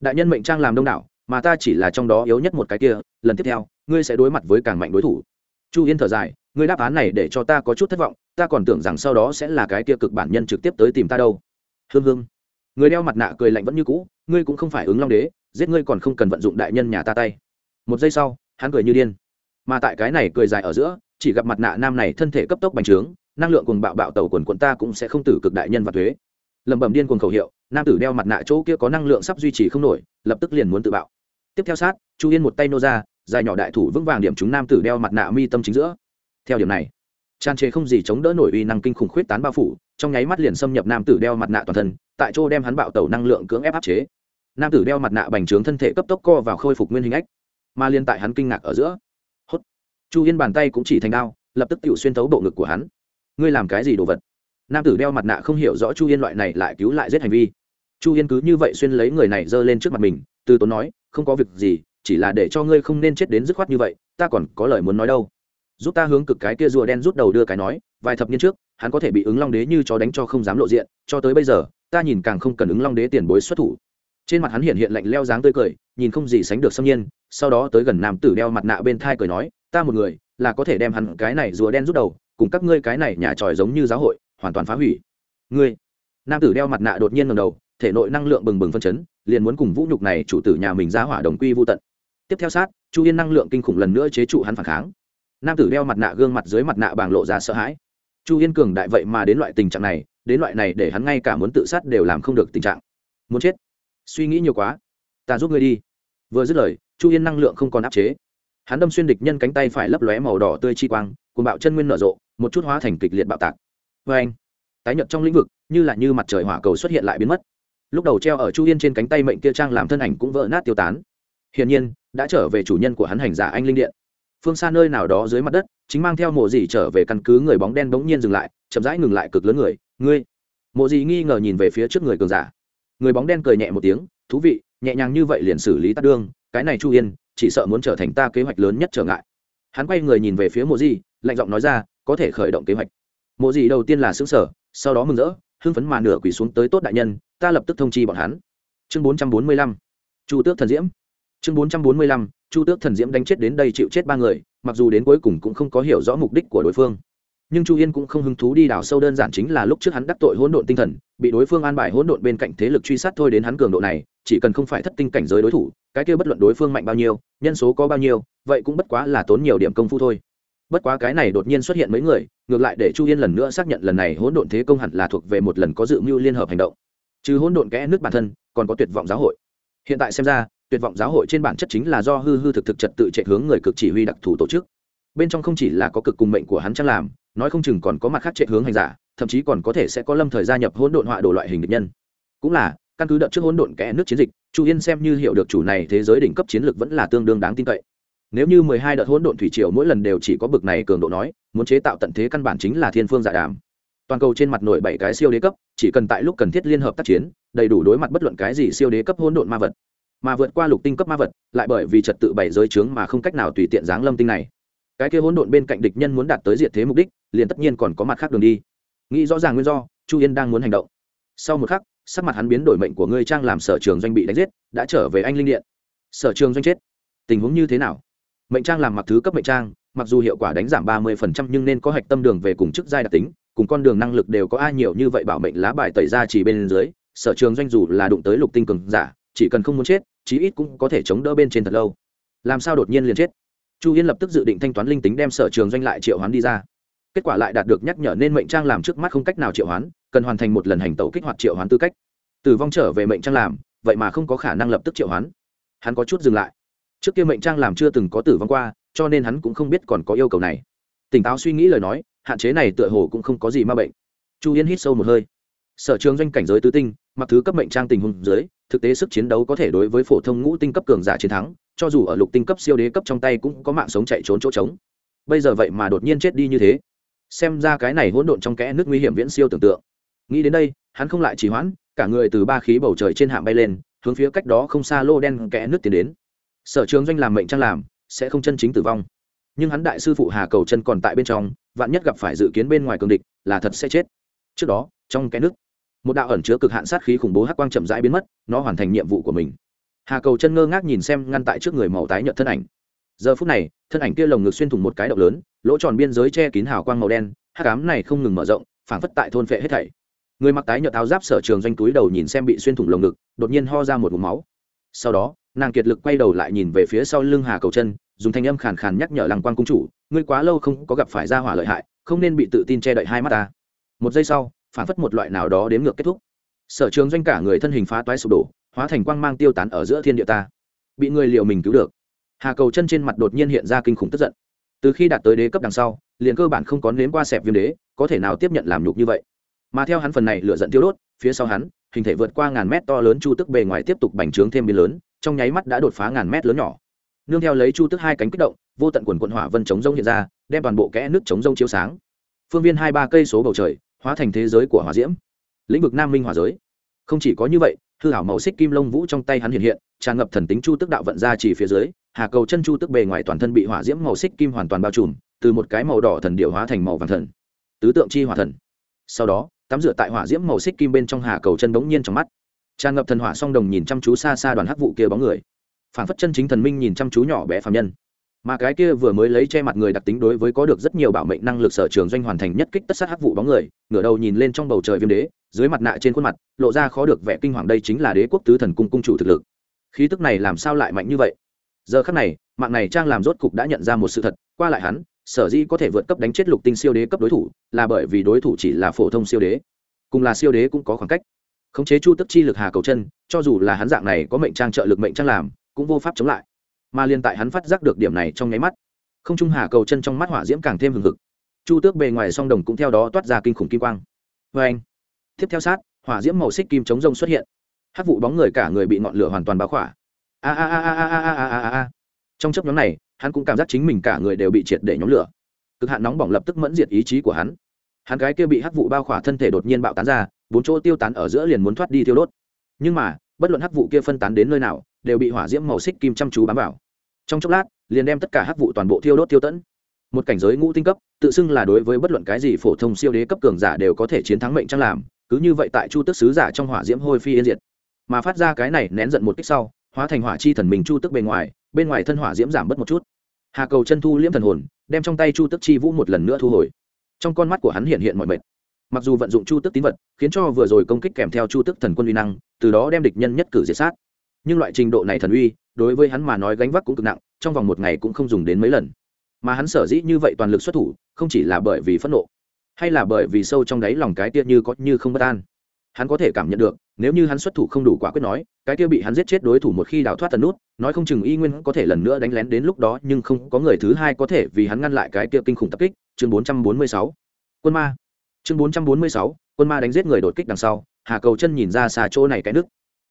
Đại nhân mệnh trang làm đông đảo, mà ta chỉ là trong đó yếu nhất một cái kia, lần tiếp theo, ngươi sẽ đối mặt với càng mạnh đối thủ. Chu yên thở dài, ngươi đáp án này để cho ta có chút thất vọng, ta còn tưởng rằng sau đó sẽ là cái kia cực bản nhân trực tiếp tới tìm ta đâu. Hương hương người đeo mặt nạ cười lạnh vẫn như cũ, ngươi cũng không phải ứng long đế giết ngươi còn không cần vận dụng đại nhân nhà ta tay. Một giây sau, hắn cười như điên. Mà tại cái này cười dài ở giữa, chỉ gặp mặt nạ nam này thân thể cấp tốc bành trướng, năng lượng cùng bạo bạo tàu quần quận ta cũng sẽ không tử cực đại nhân và thuế. Lẩm bẩm điên cuồng khẩu hiệu, nam tử đeo mặt nạ chỗ kia có năng lượng sắp duy trì không nổi, lập tức liền muốn tự bạo. Tiếp theo sát, chu yên một tay nô ra, dài nhỏ đại thủ vững vàng điểm chúng nam tử đeo mặt nạ mi tâm chính giữa. Theo điểm này, tràn trề không gì chống đỡ nổi uy năng kinh khủng khuyết tán bao phủ, trong nháy mắt liền xâm nhập nam tử đeo mặt nạ toàn thân, tại chỗ đem hắn bạo tẩu năng lượng cưỡng ép áp chế nam tử đeo mặt nạ bành trướng thân thể cấp tốc co vào khôi phục nguyên hình ách, mà liên tại hắn kinh ngạc ở giữa. Hốt. Chu yên bàn tay cũng chỉ thành đao, lập tức tự xuyên thấu bộ ngực của hắn. Ngươi làm cái gì đồ vật? Nam tử đeo mặt nạ không hiểu rõ chu yên loại này lại cứu lại giết hành vi. Chu yên cứ như vậy xuyên lấy người này giơ lên trước mặt mình, từ tốn nói, không có việc gì, chỉ là để cho ngươi không nên chết đến dứt khoát như vậy, ta còn có lời muốn nói đâu. Giúp ta hướng cực cái kia rùa đen rút đầu đưa cái nói, vài thập niên trước, hắn có thể bị ứng long đế như chó đánh cho không dám lộ diện, cho tới bây giờ, ta nhìn càng không cần ứng long đế tiền bối xuất thủ trên mặt hắn hiện hiện lạnh leo dáng tươi cười, nhìn không gì sánh được xâm nhiên, sau đó tới gần nam tử đeo mặt nạ bên thai cười nói, ta một người, là có thể đem hắn cái này rùa đen rút đầu, cùng các ngươi cái này nhà tròi giống như giáo hội, hoàn toàn phá hủy. Ngươi? Nam tử đeo mặt nạ đột nhiên ngầm đầu, thể nội năng lượng bừng bừng phân chấn, liền muốn cùng vũ nhục này chủ tử nhà mình ra hỏa đồng quy vô tận. Tiếp theo sát, chu yên năng lượng kinh khủng lần nữa chế trụ hắn phản kháng. Nam tử đeo mặt nạ gương mặt dưới mặt nạ bàng lộ ra sợ hãi. Chu yên cường đại vậy mà đến loại tình trạng này, đến loại này để hắn ngay cả muốn tự sát đều làm không được tình trạng. Muốn chết suy nghĩ nhiều quá. Ta giúp ngươi đi. Vừa dứt lời, chu yên năng lượng không còn áp chế. Hắn đâm xuyên địch nhân cánh tay phải lấp lóe màu đỏ tươi chi quang cùng bạo chân nguyên nở rộ, một chút hóa thành kịch liệt bạo tạc. Vê anh, tái nhật trong lĩnh vực, như là như mặt trời hỏa cầu xuất hiện lại biến mất. Lúc đầu treo ở chu yên trên cánh tay mệnh kia trang làm thân ảnh cũng vỡ nát tiêu tán. Hiển nhiên, đã trở về chủ nhân của hắn hành giả anh linh điện. Phương xa nơi nào đó dưới mặt đất, chính mang theo mộ dì trở về căn cứ người bóng đen bỗng nhiên dừng lại, chậm rãi ngừng lại cực lớn người. Ngươi. Mộ dì nghi ngờ nhìn về phía trước người cường giả người bóng đen cười nhẹ một tiếng, thú vị, nhẹ nhàng như vậy liền xử lý tắt đương, cái này chu yên, chỉ sợ muốn trở thành ta kế hoạch lớn nhất trở ngại. Hắn quay người nhìn về phía mộ di, lạnh giọng nói ra, có thể khởi động kế hoạch. Mộ di đầu tiên là xứng sở sau đó mừng rỡ, hưng phấn mà nửa quỳ xuống tới tốt đại nhân, ta lập tức thông chi bọn hắn. Chương bốn trăm bốn mươi lăm, chu tước thần diễm. Chương bốn trăm bốn mươi lăm, chu tước thần diễm đánh chết đến đây chịu chết ba người, mặc dù đến cuối cùng cũng không có hiểu rõ mục đích của đối phương nhưng chu yên cũng không hứng thú đi đào sâu đơn giản chính là lúc trước hắn đắc tội hỗn độn tinh thần, bị đối phương an bài hỗn độn bên cạnh thế lực truy sát thôi đến hắn cường độ này, chỉ cần không phải thất tinh cảnh giới đối thủ, cái kia bất luận đối phương mạnh bao nhiêu, nhân số có bao nhiêu, vậy cũng bất quá là tốn nhiều điểm công phu thôi. Bất quá cái này đột nhiên xuất hiện mấy người, ngược lại để chu yên lần nữa xác nhận lần này hỗn độn thế công hẳn là thuộc về một lần có dự mưu liên hợp hành động. Chứ hỗn độn kẽ nước bản thân, còn có tuyệt vọng giáo hội. Hiện tại xem ra, tuyệt vọng giáo hội trên bản chất chính là do hư hư thực thực trật tự chạy hướng người cực chỉ huy đặc thù tổ chức. Bên trong không chỉ là có cực cùng mệnh của hắn trang làm nói không chừng còn có mặt khác chạy hướng hành giả, thậm chí còn có thể sẽ có lâm thời gia nhập hỗn độn họa đồ loại hình địch nhân. Cũng là, căn cứ đợt trước hỗn độn kẽ nước chiến dịch, chu yên xem như hiểu được chủ này thế giới đỉnh cấp chiến lược vẫn là tương đương đáng tin cậy. Nếu như mười hai đợt hỗn độn thủy triều mỗi lần đều chỉ có bực này cường độ nói, muốn chế tạo tận thế căn bản chính là thiên phương giả dạ đàm. Toàn cầu trên mặt nổi bảy cái siêu đế cấp, chỉ cần tại lúc cần thiết liên hợp tác chiến, đầy đủ đối mặt bất luận cái gì siêu đế cấp hỗn độn ma vật. Mà vượt qua lục tinh cấp ma vật, lại bởi vì trật tự bảy giới trướng mà không cách nào tùy tiện giáng lâm tinh này. Cái kia hỗn độn bên cạnh địch nhân muốn đạt tới diệt thế mục đích liền tất nhiên còn có mặt khác đường đi. Nghĩ rõ ràng nguyên do, chu yên đang muốn hành động. Sau một khắc, sắc mặt hắn biến đổi mệnh của ngươi trang làm sở trường doanh bị đánh giết, đã trở về anh linh điện. Sở trường doanh chết. Tình huống như thế nào? Mệnh trang làm mặc thứ cấp mệnh trang, mặc dù hiệu quả đánh giảm ba mươi nhưng nên có hạch tâm đường về cùng chức giai đặc tính, cùng con đường năng lực đều có ai nhiều như vậy bảo mệnh lá bài tẩy ra chỉ bên dưới, sở trường doanh dù là đụng tới lục tinh cường giả, chỉ cần không muốn chết, chí ít cũng có thể chống đỡ bên trên thật lâu. Làm sao đột nhiên liền chết? Chu yên lập tức dự định thanh toán linh tính đem sở trường doanh lại triệu hoán đi ra kết quả lại đạt được nhắc nhở nên mệnh trang làm trước mắt không cách nào triệu hoán, cần hoàn thành một lần hành tẩu kích hoạt triệu hoán tư cách. Tử vong trở về mệnh trang làm, vậy mà không có khả năng lập tức triệu hoán. Hắn có chút dừng lại. Trước kia mệnh trang làm chưa từng có tử vong qua, cho nên hắn cũng không biết còn có yêu cầu này. Tỉnh táo suy nghĩ lời nói, hạn chế này tựa hồ cũng không có gì ma bệnh. Chu yên hít sâu một hơi. Sở trường doanh cảnh giới tứ tinh, mặc thứ cấp mệnh trang tình huống dưới, thực tế sức chiến đấu có thể đối với phổ thông ngũ tinh cấp cường giả chiến thắng, cho dù ở lục tinh cấp siêu đế cấp trong tay cũng có mạng sống chạy trốn chỗ trống. Bây giờ vậy mà đột nhiên chết đi như thế xem ra cái này hỗn độn trong kẽ nước nguy hiểm viễn siêu tưởng tượng. Nghĩ đến đây, hắn không lại trì hoãn, cả người từ ba khí bầu trời trên hạng bay lên, hướng phía cách đó không xa lô đen kẽ nước tiến đến. Sở trường doanh làm mệnh trang làm, sẽ không chân chính tử vong. Nhưng hắn đại sư phụ hà cầu chân còn tại bên trong, vạn nhất gặp phải dự kiến bên ngoài cường địch, là thật sẽ chết. Trước đó, trong kẽ nước, một đạo ẩn chứa cực hạn sát khí khủng bố hắc quang chậm rãi biến mất, nó hoàn thành nhiệm vụ của mình. Hà cầu chân ngơ ngác nhìn xem ngăn tại trước người màu tái nhợt thân ảnh giờ phút này, thân ảnh kia lồng ngực xuyên thủng một cái động lớn, lỗ tròn biên giới che kín hào quang màu đen, hắc ám này không ngừng mở rộng, phảng phất tại thôn phệ hết thảy. Người mặc tái nhợt áo giáp sở trường doanh túi đầu nhìn xem bị xuyên thủng lồng ngực, đột nhiên ho ra một vùng máu. Sau đó, nàng kiệt lực quay đầu lại nhìn về phía sau lưng hà cầu chân dùng thanh âm khàn khàn nhắc nhở lăng quan cung chủ, ngươi quá lâu không có gặp phải ra hỏa lợi hại, không nên bị tự tin che đậy hai mắt ta. Một giây sau phản phất một loại nào đó đếm ngược kết thúc. Sở trường doanh cả người thân hình phá toái sụp đổ, hóa thành quang mang tiêu tán ở giữa thiên địa ta. Bị người liệu mình cứu được hà cầu chân trên mặt đột nhiên hiện ra kinh khủng tức giận. Từ khi đạt tới đế cấp đằng sau, liền cơ bản không có nếm qua sẹp viêm đế, có thể nào tiếp nhận làm nhục như vậy? Mà theo hắn phần này lựa dẫn tiêu đốt, phía sau hắn, hình thể vượt qua ngàn mét to lớn chu tức bề ngoài tiếp tục bành trướng thêm biến lớn, trong nháy mắt đã đột phá ngàn mét lớn nhỏ. Nương theo lấy chu tức hai cánh kích động, vô tận quần quận hỏa vân chống rông hiện ra, đem toàn bộ kẽ nước chống rông chiếu sáng. Phương viên hai ba cây số bầu trời, hóa thành thế giới của hỏa diễm. Lĩnh vực nam minh hỏa giới. Không chỉ có như vậy hư hảo màu xích kim lông vũ trong tay hắn hiện hiện, tràn ngập thần tính chu tức đạo vận ra chỉ phía dưới, hà cầu chân chu tức bề ngoài toàn thân bị hỏa diễm màu xích kim hoàn toàn bao trùm, từ một cái màu đỏ thần điệu hóa thành màu vàng thần. Tứ tượng chi hỏa thần. Sau đó, tắm rửa tại hỏa diễm màu xích kim bên trong hà cầu chân bỗng nhiên trong mắt. Tràn ngập thần hỏa song đồng nhìn chăm chú xa xa đoàn hắc vụ kia bóng người. Phản phất chân chính thần minh nhìn chăm chú nhỏ bé phạm nhân mà cái kia vừa mới lấy che mặt người đặc tính đối với có được rất nhiều bảo mệnh năng lực sở trường doanh hoàn thành nhất kích tất sát hắc vụ bóng người, ngửa đầu nhìn lên trong bầu trời viêm đế, dưới mặt nạ trên khuôn mặt, lộ ra khó được vẻ kinh hoàng đây chính là đế quốc tứ thần cung cung chủ thực lực. Khí tức này làm sao lại mạnh như vậy? Giờ khắc này, mạng này trang làm rốt cục đã nhận ra một sự thật, qua lại hắn, sở dĩ có thể vượt cấp đánh chết lục tinh siêu đế cấp đối thủ, là bởi vì đối thủ chỉ là phổ thông siêu đế. Cùng là siêu đế cũng có khoảng cách. Khống chế chu tức chi lực hà cầu chân, cho dù là hắn dạng này có mệnh trang trợ lực mệnh trang làm, cũng vô pháp chống lại mà liên tại hắn phát giác được điểm này trong nháy mắt. Không trung hà cầu chân trong mắt hỏa diễm càng thêm hừng hực. Chu tước bề ngoài song đồng cũng theo đó toát ra kinh khủng kim quang. Vê anh, tiếp theo sát, hỏa diễm màu xích kim chống rông xuất hiện. Hát vụ bóng người cả người bị ngọn lửa hoàn toàn báo khỏa. A a a a a a a a a trong chấp nhóm này, hắn cũng cảm giác chính mình cả người đều bị triệt để nhóm lửa. Cực hạn nóng bỏng lập tức mẫn diệt ý chí của hắn. Hắn gái kia bị hắc vụ bao khỏa thân thể đột nhiên bạo tán ra, bốn chỗ tiêu tán ở giữa liền muốn thoát đi tiêu đốt. Nhưng mà, bất luận hắc vụ kia phân tán đến nơi nào, đều bị hỏa diễm màu xích kim chăm chú bám vào trong chốc lát, liền đem tất cả hắc vụ toàn bộ tiêu đốt tiêu tẫn. Một cảnh giới ngũ tinh cấp, tự xưng là đối với bất luận cái gì phổ thông siêu đế cấp cường giả đều có thể chiến thắng mệnh trang làm, cứ như vậy tại chu tức sứ giả trong hỏa diễm hôi phi yên diệt. Mà phát ra cái này nén giận một kích sau, hóa thành hỏa chi thần mình chu tức bề ngoài, bên ngoài thân hỏa diễm giảm bớt một chút. Hà cầu chân thu liễm thần hồn, đem trong tay chu tức chi vũ một lần nữa thu hồi. Trong con mắt của hắn hiện hiện mọi mệt. Mặc dù vận dụng chu tức tín vật, khiến cho vừa rồi công kích kèm theo chu tức thần quân uy năng, từ đó đem địch nhân nhất cử diệt sát nhưng loại trình độ này thần uy đối với hắn mà nói gánh vác cũng cực nặng trong vòng một ngày cũng không dùng đến mấy lần. Mà hắn sở dĩ như vậy toàn lực xuất thủ không chỉ là bởi vì phẫn nộ hay là bởi vì sâu trong đáy lòng cái kia như có như không bất an. Hắn có thể cảm nhận được nếu như hắn xuất thủ không đủ quả quyết nói cái kia bị hắn giết chết đối thủ một khi đào thoát tần nút nói không chừng y nguyên có thể lần nữa đánh lén đến lúc đó nhưng không có người thứ hai có thể vì hắn ngăn lại cái kia kinh khủng tập kích. Chương 446. quân ma. Chương 446, quân ma đánh giết người đột kích đằng sau hà cầu chân nhìn ra xa chỗ này cái nước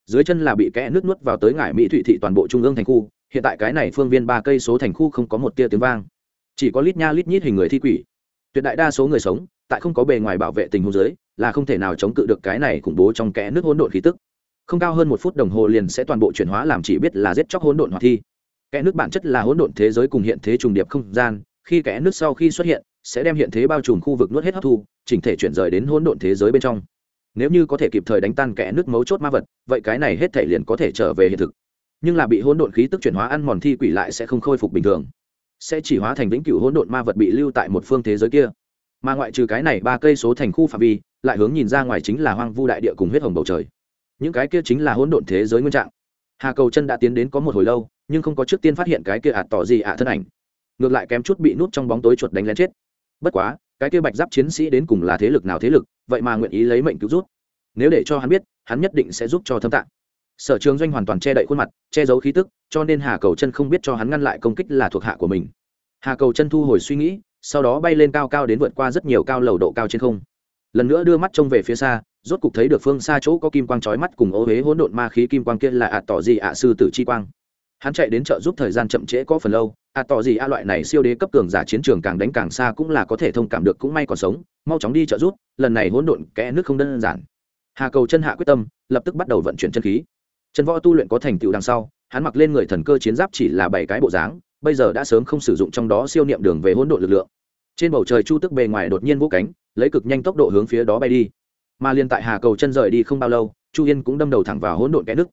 dưới chân là bị kẽ nước nuốt vào tới ngải mỹ thụy thị toàn bộ trung ương thành khu, hiện tại cái này phương viên ba cây số thành khu không có một tia tiếng vang. Chỉ có lít nha lít nhít hình người thi quỷ. Tuyệt đại đa số người sống, tại không có bề ngoài bảo vệ tình huống giới là không thể nào chống cự được cái này khủng bố trong kẽ nước hỗn độn khí tức. Không cao hơn một phút đồng hồ liền sẽ toàn bộ chuyển hóa làm chỉ biết là giết chóc hỗn độn hoạt thi. Kẽ nước bản chất là hỗn độn thế giới cùng hiện thế trùng điệp không gian, khi kẽ nước sau khi xuất hiện, sẽ đem hiện thế bao trùm khu vực nuốt hết hấp thu, chỉnh thể chuyển rời đến hỗn độn thế giới bên trong nếu như có thể kịp thời đánh tan kẽ nước mấu chốt ma vật, vậy cái này hết thể liền có thể trở về hiện thực. Nhưng là bị hỗn độn khí tức chuyển hóa ăn mòn thi quỷ lại sẽ không khôi phục bình thường. Sẽ chỉ hóa thành vĩnh cửu hỗn độn ma vật bị lưu tại một phương thế giới kia. Mà ngoại trừ cái này ba cây số thành khu phạm vi, lại hướng nhìn ra ngoài chính là hoang vu đại địa cùng huyết hồng bầu trời. Những cái kia chính là hỗn độn thế giới nguyên trạng. Hà cầu chân đã tiến đến có một hồi lâu, nhưng không có trước tiên phát hiện cái kia ạt tỏ gì ạ thân ảnh. Ngược lại kém chút bị nút trong bóng tối chuột đánh lén chết. Bất quá cái kia bạch giáp chiến sĩ đến cùng là thế lực nào thế lực, vậy mà nguyện ý lấy mệnh cứu rút. Nếu để cho hắn biết, hắn nhất định sẽ giúp cho thâm tạng. Sở trường doanh hoàn toàn che đậy khuôn mặt, che giấu khí tức, cho nên hà cầu chân không biết cho hắn ngăn lại công kích là thuộc hạ của mình. Hà cầu chân thu hồi suy nghĩ, sau đó bay lên cao cao đến vượt qua rất nhiều cao lầu độ cao trên không. Lần nữa đưa mắt trông về phía xa, rốt cục thấy được phương xa chỗ có kim quang chói mắt cùng ô huế hỗn độn ma khí kim quang kia là ạ tỏ gì ạ sư tử chi quang hắn chạy đến chợ giúp thời gian chậm trễ có phần lâu À, tỏ gì ạ loại này siêu đế cấp cường giả chiến trường càng đánh càng xa cũng là có thể thông cảm được cũng may còn sống mau chóng đi chợ giúp lần này hỗn độn kẽ nước không đơn giản. Hà cầu chân hạ quyết tâm lập tức bắt đầu vận chuyển chân khí. Chân võ tu luyện có thành tựu đằng sau hắn mặc lên người thần cơ chiến giáp chỉ là bảy cái bộ dáng bây giờ đã sớm không sử dụng trong đó siêu niệm đường về hỗn độn lực lượng. Trên bầu trời chu tức bề ngoài đột nhiên vũ cánh lấy cực nhanh tốc độ hướng phía đó bay đi. Mà liên tại hà cầu chân rời đi không bao lâu chu yên cũng đâm đầu thẳng vào hỗn độn kẽ nước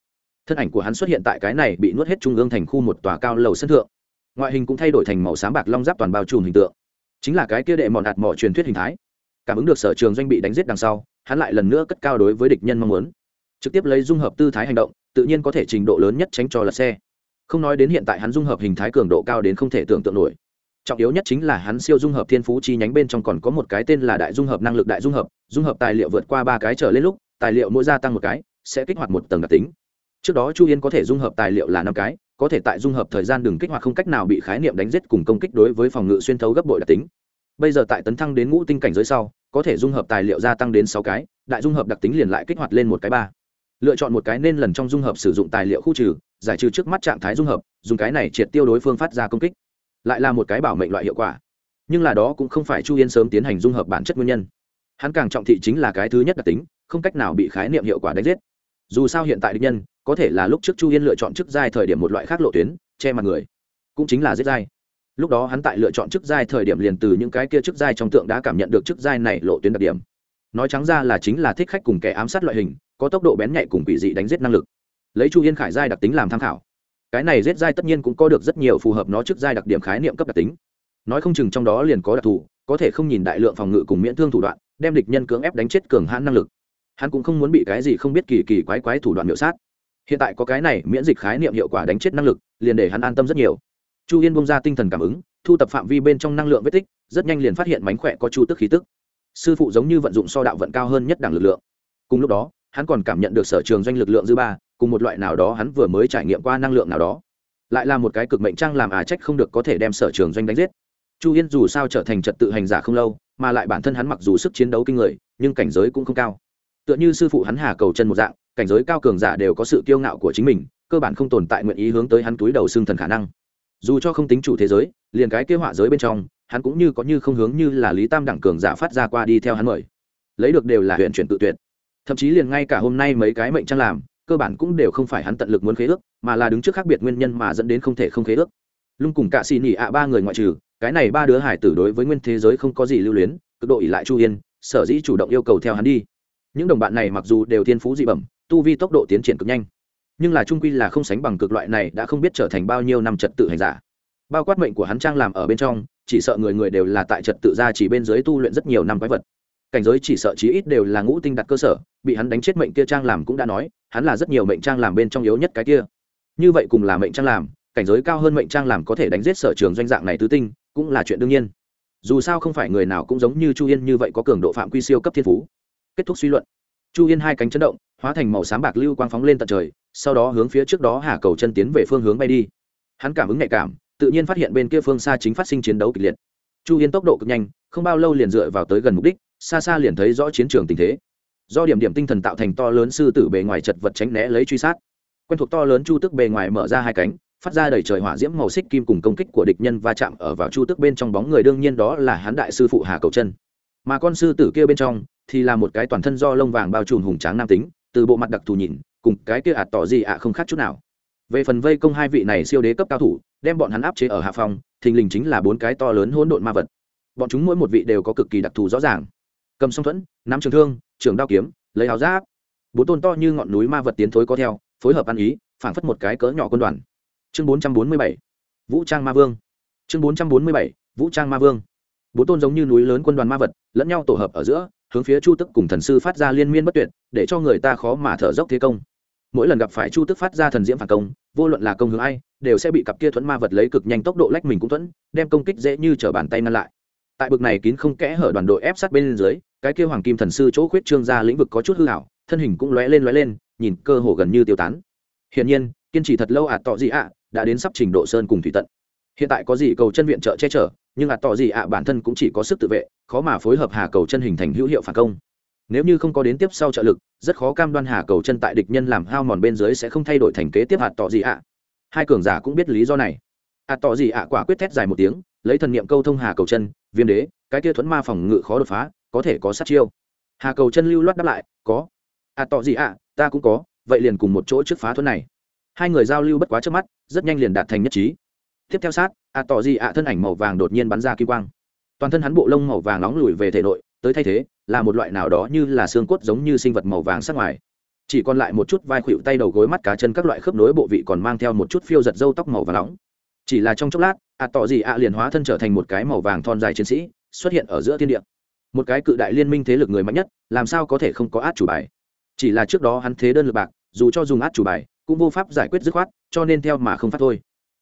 thân ảnh của hắn xuất hiện tại cái này bị nuốt hết trung ương thành khu một tòa cao lầu sân thượng. Ngoại hình cũng thay đổi thành màu xám bạc long giáp toàn bao trùm hình tượng. Chính là cái kia đệ mòn hạt mỏ truyền thuyết hình thái. Cảm ứng được sở trường doanh bị đánh giết đằng sau, hắn lại lần nữa cất cao đối với địch nhân mong muốn. Trực tiếp lấy dung hợp tư thái hành động, tự nhiên có thể trình độ lớn nhất tránh cho lật xe. Không nói đến hiện tại hắn dung hợp hình thái cường độ cao đến không thể tưởng tượng nổi. Trọng yếu nhất chính là hắn siêu dung hợp thiên phú chi nhánh bên trong còn có một cái tên là đại dung hợp năng lực đại dung hợp dung hợp tài liệu vượt qua ba cái trở lên lúc, tài liệu mỗi gia tăng một cái, sẽ kích hoạt một tầng đặc tính trước đó chu yên có thể dung hợp tài liệu là năm cái, có thể tại dung hợp thời gian đừng kích hoạt không cách nào bị khái niệm đánh giết cùng công kích đối với phòng ngự xuyên thấu gấp bội đặc tính. Bây giờ tại tấn thăng đến ngũ tinh cảnh giới sau, có thể dung hợp tài liệu gia tăng đến sáu cái, đại dung hợp đặc tính liền lại kích hoạt lên một cái ba. Lựa chọn một cái nên lần trong dung hợp sử dụng tài liệu khu trừ, giải trừ trước mắt trạng thái dung hợp, dùng cái này triệt tiêu đối phương phát ra công kích. Lại là một cái bảo mệnh loại hiệu quả. Nhưng là đó cũng không phải chu yên sớm tiến hành dung hợp bản chất nguyên nhân. Hắn càng trọng thị chính là cái thứ nhất đặc tính, không cách nào bị khái niệm hiệu quả đánh giết. Dù sao hiện tại địch nhân có thể là lúc trước chu yên lựa chọn chức giai thời điểm một loại khác lộ tuyến, che mặt người. Cũng chính là giết giai. Lúc đó hắn tại lựa chọn chức giai thời điểm liền từ những cái kia chức giai trong tượng đã cảm nhận được chức giai này lộ tuyến đặc điểm. Nói trắng ra là chính là thích khách cùng kẻ ám sát loại hình, có tốc độ bén nhạy cùng quỷ dị đánh giết năng lực. Lấy chu yên khải giai đặc tính làm tham khảo. Cái này giết giai tất nhiên cũng có được rất nhiều phù hợp nó trước giai đặc điểm khái niệm cấp đặc tính. Nói không chừng trong đó liền có đặc thù, có thể không nhìn đại lượng phòng ngự cùng miễn thương thủ đoạn, đem địch nhân cưỡng ép đánh chết cường hãn năng lực. Hắn cũng không muốn bị cái gì không biết kỳ kỳ quái quái thủ đoạn miểu sát hiện tại có cái này miễn dịch khái niệm hiệu quả đánh chết năng lực, liền để hắn an tâm rất nhiều. Chu yên bông ra tinh thần cảm ứng, thu tập phạm vi bên trong năng lượng vết tích, rất nhanh liền phát hiện mánh khỏe có chu tức khí tức. Sư phụ giống như vận dụng so đạo vận cao hơn nhất đẳng lực lượng. Cùng lúc đó, hắn còn cảm nhận được sở trường doanh lực lượng dư ba, cùng một loại nào đó hắn vừa mới trải nghiệm qua năng lượng nào đó. Lại là một cái cực mệnh trang làm à trách không được có thể đem sở trường doanh đánh giết. Chu yên dù sao trở thành trật tự hành giả không lâu, mà lại bản thân hắn mặc dù sức chiến đấu kinh người, nhưng cảnh giới cũng không cao. Tựa như sư phụ hắn hà cầu chân một dạng cảnh giới cao cường giả đều có sự kiêu ngạo của chính mình, cơ bản không tồn tại nguyện ý hướng tới hắn túi đầu xương thần khả năng. Dù cho không tính chủ thế giới, liền cái kế họa giới bên trong, hắn cũng như có như không hướng như là lý tam đẳng cường giả phát ra qua đi theo hắn mời. Lấy được đều là huyện chuyển tự tuyệt. Thậm chí liền ngay cả hôm nay mấy cái mệnh trang làm, cơ bản cũng đều không phải hắn tận lực muốn khế ước, mà là đứng trước khác biệt nguyên nhân mà dẫn đến không thể không khế ước. Lung cùng cạ xì nỉ ạ ba người ngoại trừ, cái này ba đứa hải tử đối với nguyên thế giới không có gì lưu luyến, cực độ ỉ lại chu yên, sở dĩ chủ động yêu cầu theo hắn đi. Những đồng bạn này mặc dù đều thiên phú dị bẩm tu vi tốc độ tiến triển cực nhanh. Nhưng là trung quy là không sánh bằng cực loại này đã không biết trở thành bao nhiêu năm trật tự hành giả. Bao quát mệnh của hắn trang làm ở bên trong, chỉ sợ người người đều là tại trật tự ra chỉ bên dưới tu luyện rất nhiều năm quái vật. Cảnh giới chỉ sợ chí ít đều là ngũ tinh đặt cơ sở, bị hắn đánh chết mệnh kia trang làm cũng đã nói, hắn là rất nhiều mệnh trang làm bên trong yếu nhất cái kia. Như vậy cùng là mệnh trang làm, cảnh giới cao hơn mệnh trang làm có thể đánh giết sở trường doanh dạng này tứ tinh, cũng là chuyện đương nhiên. Dù sao không phải người nào cũng giống như chu yên như vậy có cường độ phạm quy siêu cấp thiên phú. Kết thúc suy luận chu yên hai cánh chấn động, hóa thành màu sáng bạc lưu quang phóng lên tận trời, sau đó hướng phía trước đó hà cầu chân tiến về phương hướng bay đi. Hắn cảm ứng nhạy cảm, tự nhiên phát hiện bên kia phương xa chính phát sinh chiến đấu kịch liệt. Chu yên tốc độ cực nhanh, không bao lâu liền dựa vào tới gần mục đích, xa xa liền thấy rõ chiến trường tình thế. Do điểm điểm tinh thần tạo thành to lớn sư tử bề ngoài chật vật tránh né lấy truy sát. Quen thuộc to lớn chu tức bề ngoài mở ra hai cánh, phát ra đầy trời hỏa diễm màu xích kim cùng công kích của địch nhân va chạm ở vào chu tức bên trong bóng người, đương nhiên đó là hắn đại sư phụ hà cầu chân mà con sư tử kia bên trong thì là một cái toàn thân do lông vàng bao trùm hùng tráng nam tính, từ bộ mặt đặc thù nhìn, cùng cái kia ạt tỏ gì ạ không khác chút nào. Về phần vây công hai vị này siêu đế cấp cao thủ, đem bọn hắn áp chế ở hạ phòng thình lình chính là bốn cái to lớn hỗn độn ma vật. Bọn chúng mỗi một vị đều có cực kỳ đặc thù rõ ràng. Cầm song thuẫn, nắm trường thương, trường đao kiếm, lấy áo giáp. Bốn tôn to như ngọn núi ma vật tiến thối có theo, phối hợp ăn ý, phảng phất một cái cỡ nhỏ quân đoàn. Chương bốn trăm bốn mươi bảy, vũ trang ma vương. Chương bốn trăm bốn mươi bảy, vũ trang ma vương. Bốn tôn giống như núi lớn quân đoàn ma vật lẫn nhau tổ hợp ở giữa, hướng phía chu tức cùng thần sư phát ra liên miên bất tuyệt, để cho người ta khó mà thở dốc thế công. Mỗi lần gặp phải chu tức phát ra thần diễm phản công, vô luận là công hướng ai, đều sẽ bị cặp kia thuẫn ma vật lấy cực nhanh tốc độ lách mình cũng thuẫn, đem công kích dễ như t bàn tay ngăn lại. Tại bực này kín không kẽ hở đoàn đội ép sát bên dưới, cái kia hoàng kim thần sư chỗ khuyết trương ra lĩnh vực có chút hư hảo thân hình cũng lóe lên lóe lên, nhìn cơ hồ gần như tiêu tán. Hiển nhiên, kiên trì thật lâu ạt tọ gì ạ, đã đến sắp trình độ sơn cùng thủy tận hiện tại có gì cầu chân viện trợ che chở, nhưng ạt tỏ gì ạ, bản thân cũng chỉ có sức tự vệ, khó mà phối hợp hà cầu chân hình thành hữu hiệu phản công. Nếu như không có đến tiếp sau trợ lực, rất khó cam đoan hà cầu chân tại địch nhân làm hao mòn bên dưới sẽ không thay đổi thành kế tiếp hạt tỏ gì ạ. Hai cường giả cũng biết lý do này. Hạt tỏ gì ạ, quả quyết thét dài một tiếng, lấy thần niệm câu thông hà cầu chân, viêm đế, cái kia thuẫn ma phòng ngự khó đột phá, có thể có sát chiêu. Hà cầu chân lưu loát đáp lại, có. Hạt tỏ gì ạ, ta cũng có, vậy liền cùng một chỗ trước phá thuẫn này. Hai người giao lưu bất quá trước mắt, rất nhanh liền đạt thành nhất trí tiếp theo sát hạt tỏ gì ạ, thân ảnh màu vàng đột nhiên bắn ra kim quang. Toàn thân hắn bộ lông màu vàng nóng lùi về thể nội, tới thay thế, là một loại nào đó như là xương cốt giống như sinh vật màu vàng sắc ngoài. Chỉ còn lại một chút vai khuỵu tay đầu gối mắt cá chân các loại khớp nối bộ vị còn mang theo một chút phiêu giật râu tóc màu vàng nóng. Chỉ là trong chốc lát, ạ tỏ gì ạ liền hóa thân trở thành một cái màu vàng thon dài chiến sĩ, xuất hiện ở giữa thiên địa. Một cái cự đại liên minh thế lực người mạnh nhất, làm sao có thể không có át chủ bài? Chỉ là trước đó hắn thế đơn lực bạc, dù cho dùng át chủ bài, cũng vô pháp giải quyết dứt khoát, cho nên theo mà không phát thôi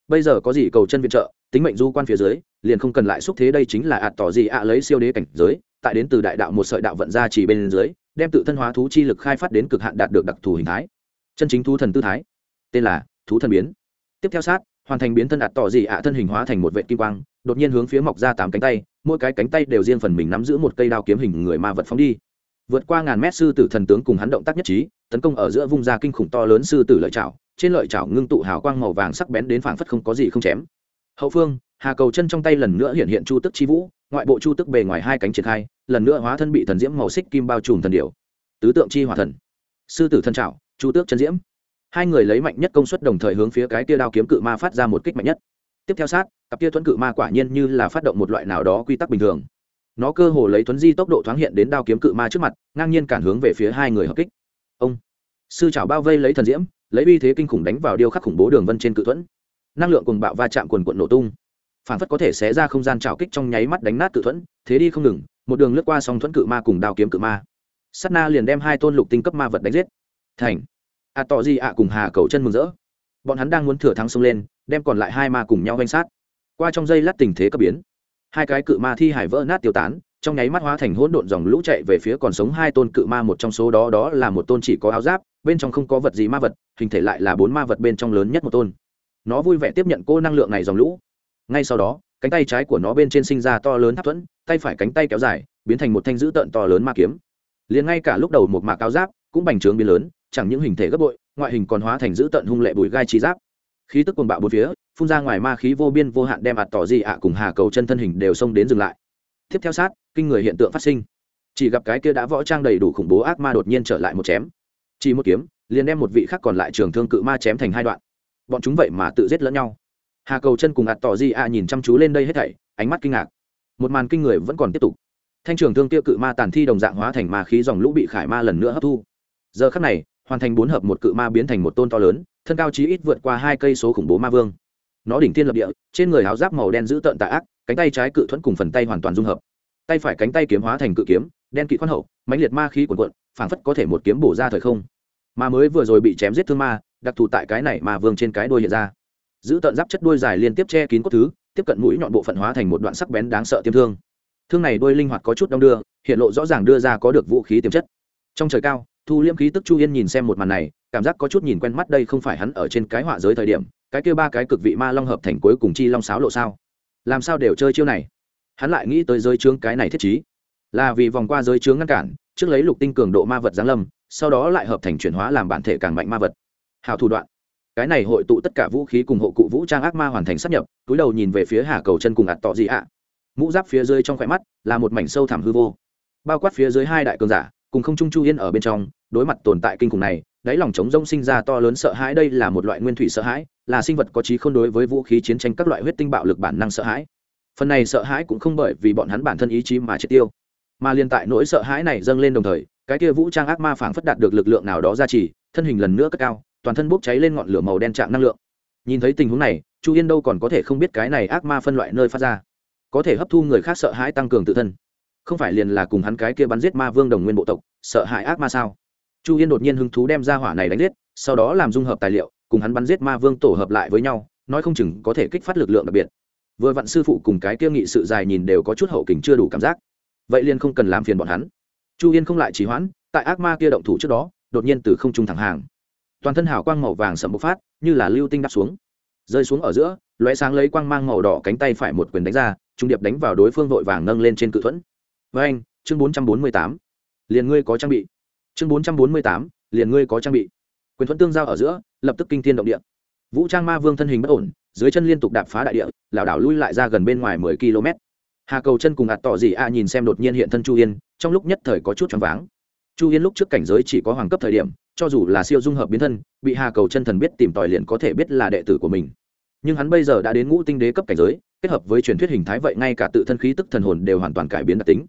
bây giờ có gì cầu chân viện trợ, tính mệnh du quan phía dưới, liền không cần lại xúc thế đây chính là ạt tỏ gì ạ, lấy siêu đế cảnh giới, tại đến từ đại đạo một sợi đạo vận ra chỉ bên dưới, đem tự thân hóa thú chi lực khai phát đến cực hạn đạt được đặc thù hình thái. Chân chính thú thần tư thái. Tên là thú thần biến. Tiếp theo sát, hoàn thành biến thân ạt tỏ gì ạ, thân hình hóa thành một vệ kim quang, đột nhiên hướng phía mọc ra tám cánh tay, mỗi cái cánh tay đều riêng phần mình nắm giữ một cây đao kiếm hình người ma vật phóng đi. Vượt qua ngàn mét sư tử thần tướng cùng hắn động tác nhất trí, tấn công ở giữa vung ra kinh khủng to lớn sư tử lợi chảo trên lợi chảo ngưng tụ hào quang màu vàng sắc bén đến phảng phất không có gì không chém. Hậu phương, hà cầu chân trong tay lần nữa hiện hiện chu tức chi vũ, ngoại bộ chu tức bề ngoài hai cánh triển khai, lần nữa hóa thân bị thần diễm màu xích kim bao trùm thần điểu. Tứ tượng chi hỏa thần. Sư tử thần trảo chu tước chân diễm. Hai người lấy mạnh nhất công suất đồng thời hướng phía cái tia đao kiếm cự ma phát ra một kích mạnh nhất. Tiếp theo sát, cặp tia thuẫn cự ma quả nhiên như là phát động một loại nào đó quy tắc bình thường. Nó cơ hồ lấy thuấn di tốc độ thoáng hiện đến đao kiếm cự ma trước mặt, ngang nhiên cản hướng về phía hai người hợp kích. Ông. Sư chảo bao vây lấy thần diễm lấy uy thế kinh khủng đánh vào điêu khắc khủng bố đường vân trên cự thuẫn. Năng lượng cùng bạo va chạm quần quận nổ tung. Phản phất có thể xé ra không gian trào kích trong nháy mắt đánh nát cự thuẫn, thế đi không ngừng, một đường lướt qua song thuẫn cự ma cùng đao kiếm cự ma. Sắt na liền đem hai tôn lục tinh cấp ma vật đánh giết. Thành. A tỏ gì ạ cùng hà cầu chân mừng rỡ. Bọn hắn đang muốn thừa thắng xông lên, đem còn lại hai ma cùng nhau danh sát. Qua trong dây lát tình thế cấp biến, hai cái cự ma thi hải vỡ nát tiêu tán trong nháy mắt hóa thành hỗn độn dòng lũ chạy về phía còn sống hai tôn cự ma, một trong số đó đó là một tôn chỉ có áo giáp, bên trong không có vật gì ma vật, hình thể lại là bốn ma vật bên trong lớn nhất một tôn. Nó vui vẻ tiếp nhận cô năng lượng này dòng lũ. Ngay sau đó, cánh tay trái của nó bên trên sinh ra to lớn tháp thuẫn, tay phải cánh tay kéo dài, biến thành một thanh dữ tợn to lớn ma kiếm. Liền ngay cả lúc đầu một mạc áo giáp, cũng bành trướng biến lớn, chẳng những hình thể gấp bội, ngoại hình còn hóa thành dữ tợn hung lệ bùi gai trí giáp. Khí tức cuồng bạo bốn phía, phun ra ngoài ma khí vô biên vô hạn đem ạt tỏ gì ạ cùng hà cầu chân thân hình đều xông đến dừng lại tiếp theo sát, kinh người hiện tượng phát sinh. Chỉ gặp cái kia đã võ trang đầy đủ khủng bố ác ma đột nhiên trở lại một chém. Chỉ một kiếm, liền đem một vị khác còn lại trường thương cự ma chém thành hai đoạn. Bọn chúng vậy mà tự giết lẫn nhau. Hà cầu chân cùng ạt tỏ di a nhìn chăm chú lên đây hết thảy, ánh mắt kinh ngạc. Một màn kinh người vẫn còn tiếp tục. Thanh trường thương tiêu cự ma tàn thi đồng dạng hóa thành ma khí dòng lũ bị khải ma lần nữa hấp thu. Giờ khắc này, hoàn thành bốn hợp một cự ma biến thành một tôn to lớn, thân cao chí ít vượt qua hai cây số khủng bố ma vương. Nó đỉnh tiên lập địa, trên người áo giáp màu đen giữ tợn tạ ác cánh tay trái cự thuẫn cùng phần tay hoàn toàn dung hợp. Tay phải cánh tay kiếm hóa thành cự kiếm, đen kỵ khoan hậu, mãnh liệt ma khí cuồn cuộn, phảng phất có thể một kiếm bổ ra thời không. Mà mới vừa rồi bị chém giết thương ma, đặc thù tại cái này mà vương trên cái đuôi hiện ra. Giữ tận giáp chất đuôi dài liên tiếp che kín cốt thứ, tiếp cận mũi nhọn bộ phận hóa thành một đoạn sắc bén đáng sợ tiêm thương. Thương này đuôi linh hoạt có chút đong đưa, hiện lộ rõ ràng đưa ra có được vũ khí tiềm chất. Trong trời cao, thu liễm khí tức chu yên nhìn xem một màn này, cảm giác có chút nhìn quen mắt đây không phải hắn ở trên cái họa giới thời điểm, cái kia ba cái cực vị ma long hợp thành cuối cùng chi long sáo lộ sao làm sao đều chơi chiêu này? Hắn lại nghĩ tới giới trướng cái này thiết chí là vì vòng qua giới trướng ngăn cản, trước lấy lục tinh cường độ ma vật giáng lâm, sau đó lại hợp thành chuyển hóa làm bản thể càng mạnh ma vật. Hào thủ đoạn. Cái này hội tụ tất cả vũ khí cùng hộ cụ vũ trang ác ma hoàn thành sắp nhập, túi đầu nhìn về phía hà cầu chân cùng ạt tọ gì ạ. Mũ giáp phía dưới trong khỏe mắt là một mảnh sâu thẳm hư vô. Bao quát phía dưới hai đại cường giả, cùng không trung chu yên ở bên trong, đối mặt tồn tại kinh khủng này, đáy lòng trống rông sinh ra to lớn sợ hãi, đây là một loại nguyên thủy sợ hãi là sinh vật có trí không đối với vũ khí chiến tranh các loại huyết tinh bạo lực bản năng sợ hãi. Phần này sợ hãi cũng không bởi vì bọn hắn bản thân ý chí mà triệt tiêu, mà liên tại nỗi sợ hãi này dâng lên đồng thời, cái kia vũ trang ác ma phảng phất đạt được lực lượng nào đó ra trì, thân hình lần nữa cất cao, toàn thân bốc cháy lên ngọn lửa màu đen trạng năng lượng. Nhìn thấy tình huống này, chu yên đâu còn có thể không biết cái này ác ma phân loại nơi phát ra, có thể hấp thu người khác sợ hãi tăng cường tự thân. Không phải liền là cùng hắn cái kia bắn giết ma vương đồng nguyên bộ tộc, sợ hãi ác ma sao? Chu yên đột nhiên hứng thú đem ra hỏa này đánh giết, sau đó làm dung hợp tài liệu cùng hắn bắn giết ma vương tổ hợp lại với nhau, nói không chừng có thể kích phát lực lượng đặc biệt. Vừa vặn sư phụ cùng cái kia nghị sự dài nhìn đều có chút hậu kình chưa đủ cảm giác. Vậy liền không cần làm phiền bọn hắn. Chu yên không lại trì hoãn, tại ác ma kia động thủ trước đó, đột nhiên từ không trung thẳng hàng. Toàn thân hào quang màu vàng sậm bộc phát, như là lưu tinh đáp xuống. Rơi xuống ở giữa, lóe sáng lấy quang mang màu đỏ cánh tay phải một quyền đánh ra, trung điệp đánh vào đối phương vội vàng nâng lên trên cự thuẫn. Với anh, chương bốn trăm bốn mươi tám. Liền ngươi có trang bị. Chương bốn trăm bốn mươi tám. Liền ngươi có trang bị quyền thuẫn tương giao ở giữa, lập tức kinh thiên động địa. Vũ trang ma vương thân hình bất ổn, dưới chân liên tục đạp phá đại địa, lảo đảo lui lại ra gần bên ngoài mười km. Hà cầu chân cùng ạt tỏ gì a nhìn xem đột nhiên hiện thân chu yên, trong lúc nhất thời có chút choáng váng. Chu yên lúc trước cảnh giới chỉ có hoàng cấp thời điểm, cho dù là siêu dung hợp biến thân, bị hà cầu chân thần biết tìm tòi liền có thể biết là đệ tử của mình. Nhưng hắn bây giờ đã đến ngũ tinh đế cấp cảnh giới, kết hợp với truyền thuyết hình thái vậy ngay cả tự thân khí tức thần hồn đều hoàn toàn cải biến đặc tính.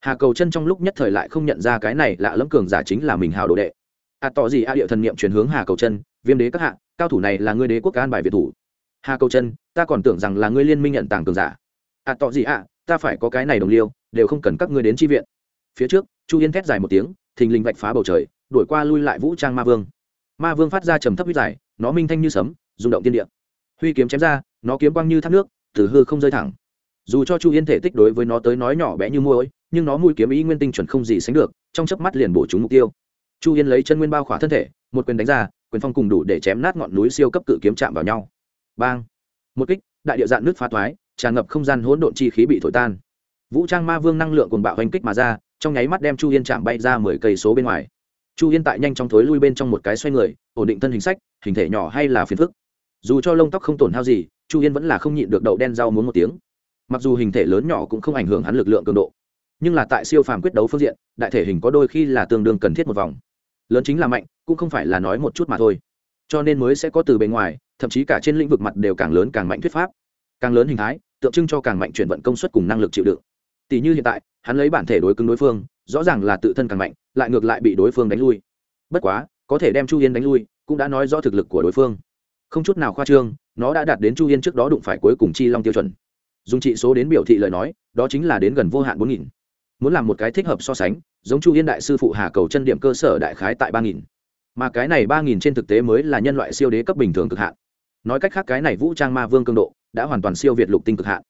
Hà cầu chân trong lúc nhất thời lại không nhận ra cái này lạ lẫm cường giả chính là mình hào đồ đệ à tỏ gì a à địa thần niệm chuyển hướng hà cầu chân, viêm đế các hạ, cao thủ này là ngươi đế quốc an bài việt thủ. Hà cầu chân, ta còn tưởng rằng là ngươi liên minh nhận tàng cường giả. À tỏ gì a, ta phải có cái này đồng liêu, đều không cần các ngươi đến tri viện. Phía trước, chu yên thét dài một tiếng, thình lình vạch phá bầu trời, đuổi qua lui lại vũ trang ma vương. Ma vương phát ra trầm thấp huyết dài, nó minh thanh như sấm, rung động tiên địa. Huy kiếm chém ra, nó kiếm quang như thác nước, từ hư không rơi thẳng. Dù cho chu yên thể tích đối với nó tới nói nhỏ bé như môi, nhưng nó mũi kiếm ý nguyên tinh chuẩn không gì sánh được, trong chớp mắt liền bổ trúng mục tiêu chu yên lấy chân nguyên bao khỏa thân thể, một quyền đánh ra, quyền phong cùng đủ để chém nát ngọn núi siêu cấp cự kiếm chạm vào nhau. Bang! Một kích, đại địa dạn nước phá thoái, tràn ngập không gian hỗn độn chi khí bị thổi tan. Vũ trang ma vương năng lượng cùng bạo hành kích mà ra, trong nháy mắt đem chu yên chạm bay ra mười cây số bên ngoài. Chu yên tại nhanh trong thối lui bên trong một cái xoay người, ổn định thân hình sách, hình thể nhỏ hay là phiền phức. Dù cho lông tóc không tổn hao gì, chu yên vẫn là không nhịn được đậu đen rau muốn một tiếng. Mặc dù hình thể lớn nhỏ cũng không ảnh hưởng hắn lực lượng cường độ, nhưng là tại siêu phàm quyết đấu phương diện, đại thể hình có đôi khi là tương đương cần thiết một vòng lớn chính là mạnh, cũng không phải là nói một chút mà thôi. Cho nên mới sẽ có từ bề ngoài, thậm chí cả trên lĩnh vực mặt đều càng lớn càng mạnh thuyết pháp, càng lớn hình thái, tượng trưng cho càng mạnh chuyển vận công suất cùng năng lực chịu đựng. Tỷ như hiện tại, hắn lấy bản thể đối cứng đối phương, rõ ràng là tự thân càng mạnh, lại ngược lại bị đối phương đánh lui. Bất quá, có thể đem chu yên đánh lui, cũng đã nói rõ thực lực của đối phương. Không chút nào khoa trương, nó đã đạt đến chu yên trước đó đụng phải cuối cùng chi long tiêu chuẩn. Dùng trị số đến biểu thị lời nói, đó chính là đến gần vô hạn bốn nghìn muốn làm một cái thích hợp so sánh, giống chu yên đại sư phụ hà cầu chân điểm cơ sở đại khái tại ba nghìn. Mà cái này ba nghìn trên thực tế mới là nhân loại siêu đế cấp bình thường cực hạn. Nói cách khác cái này vũ trang ma vương cường độ đã hoàn toàn siêu việt lục tinh cực hạn.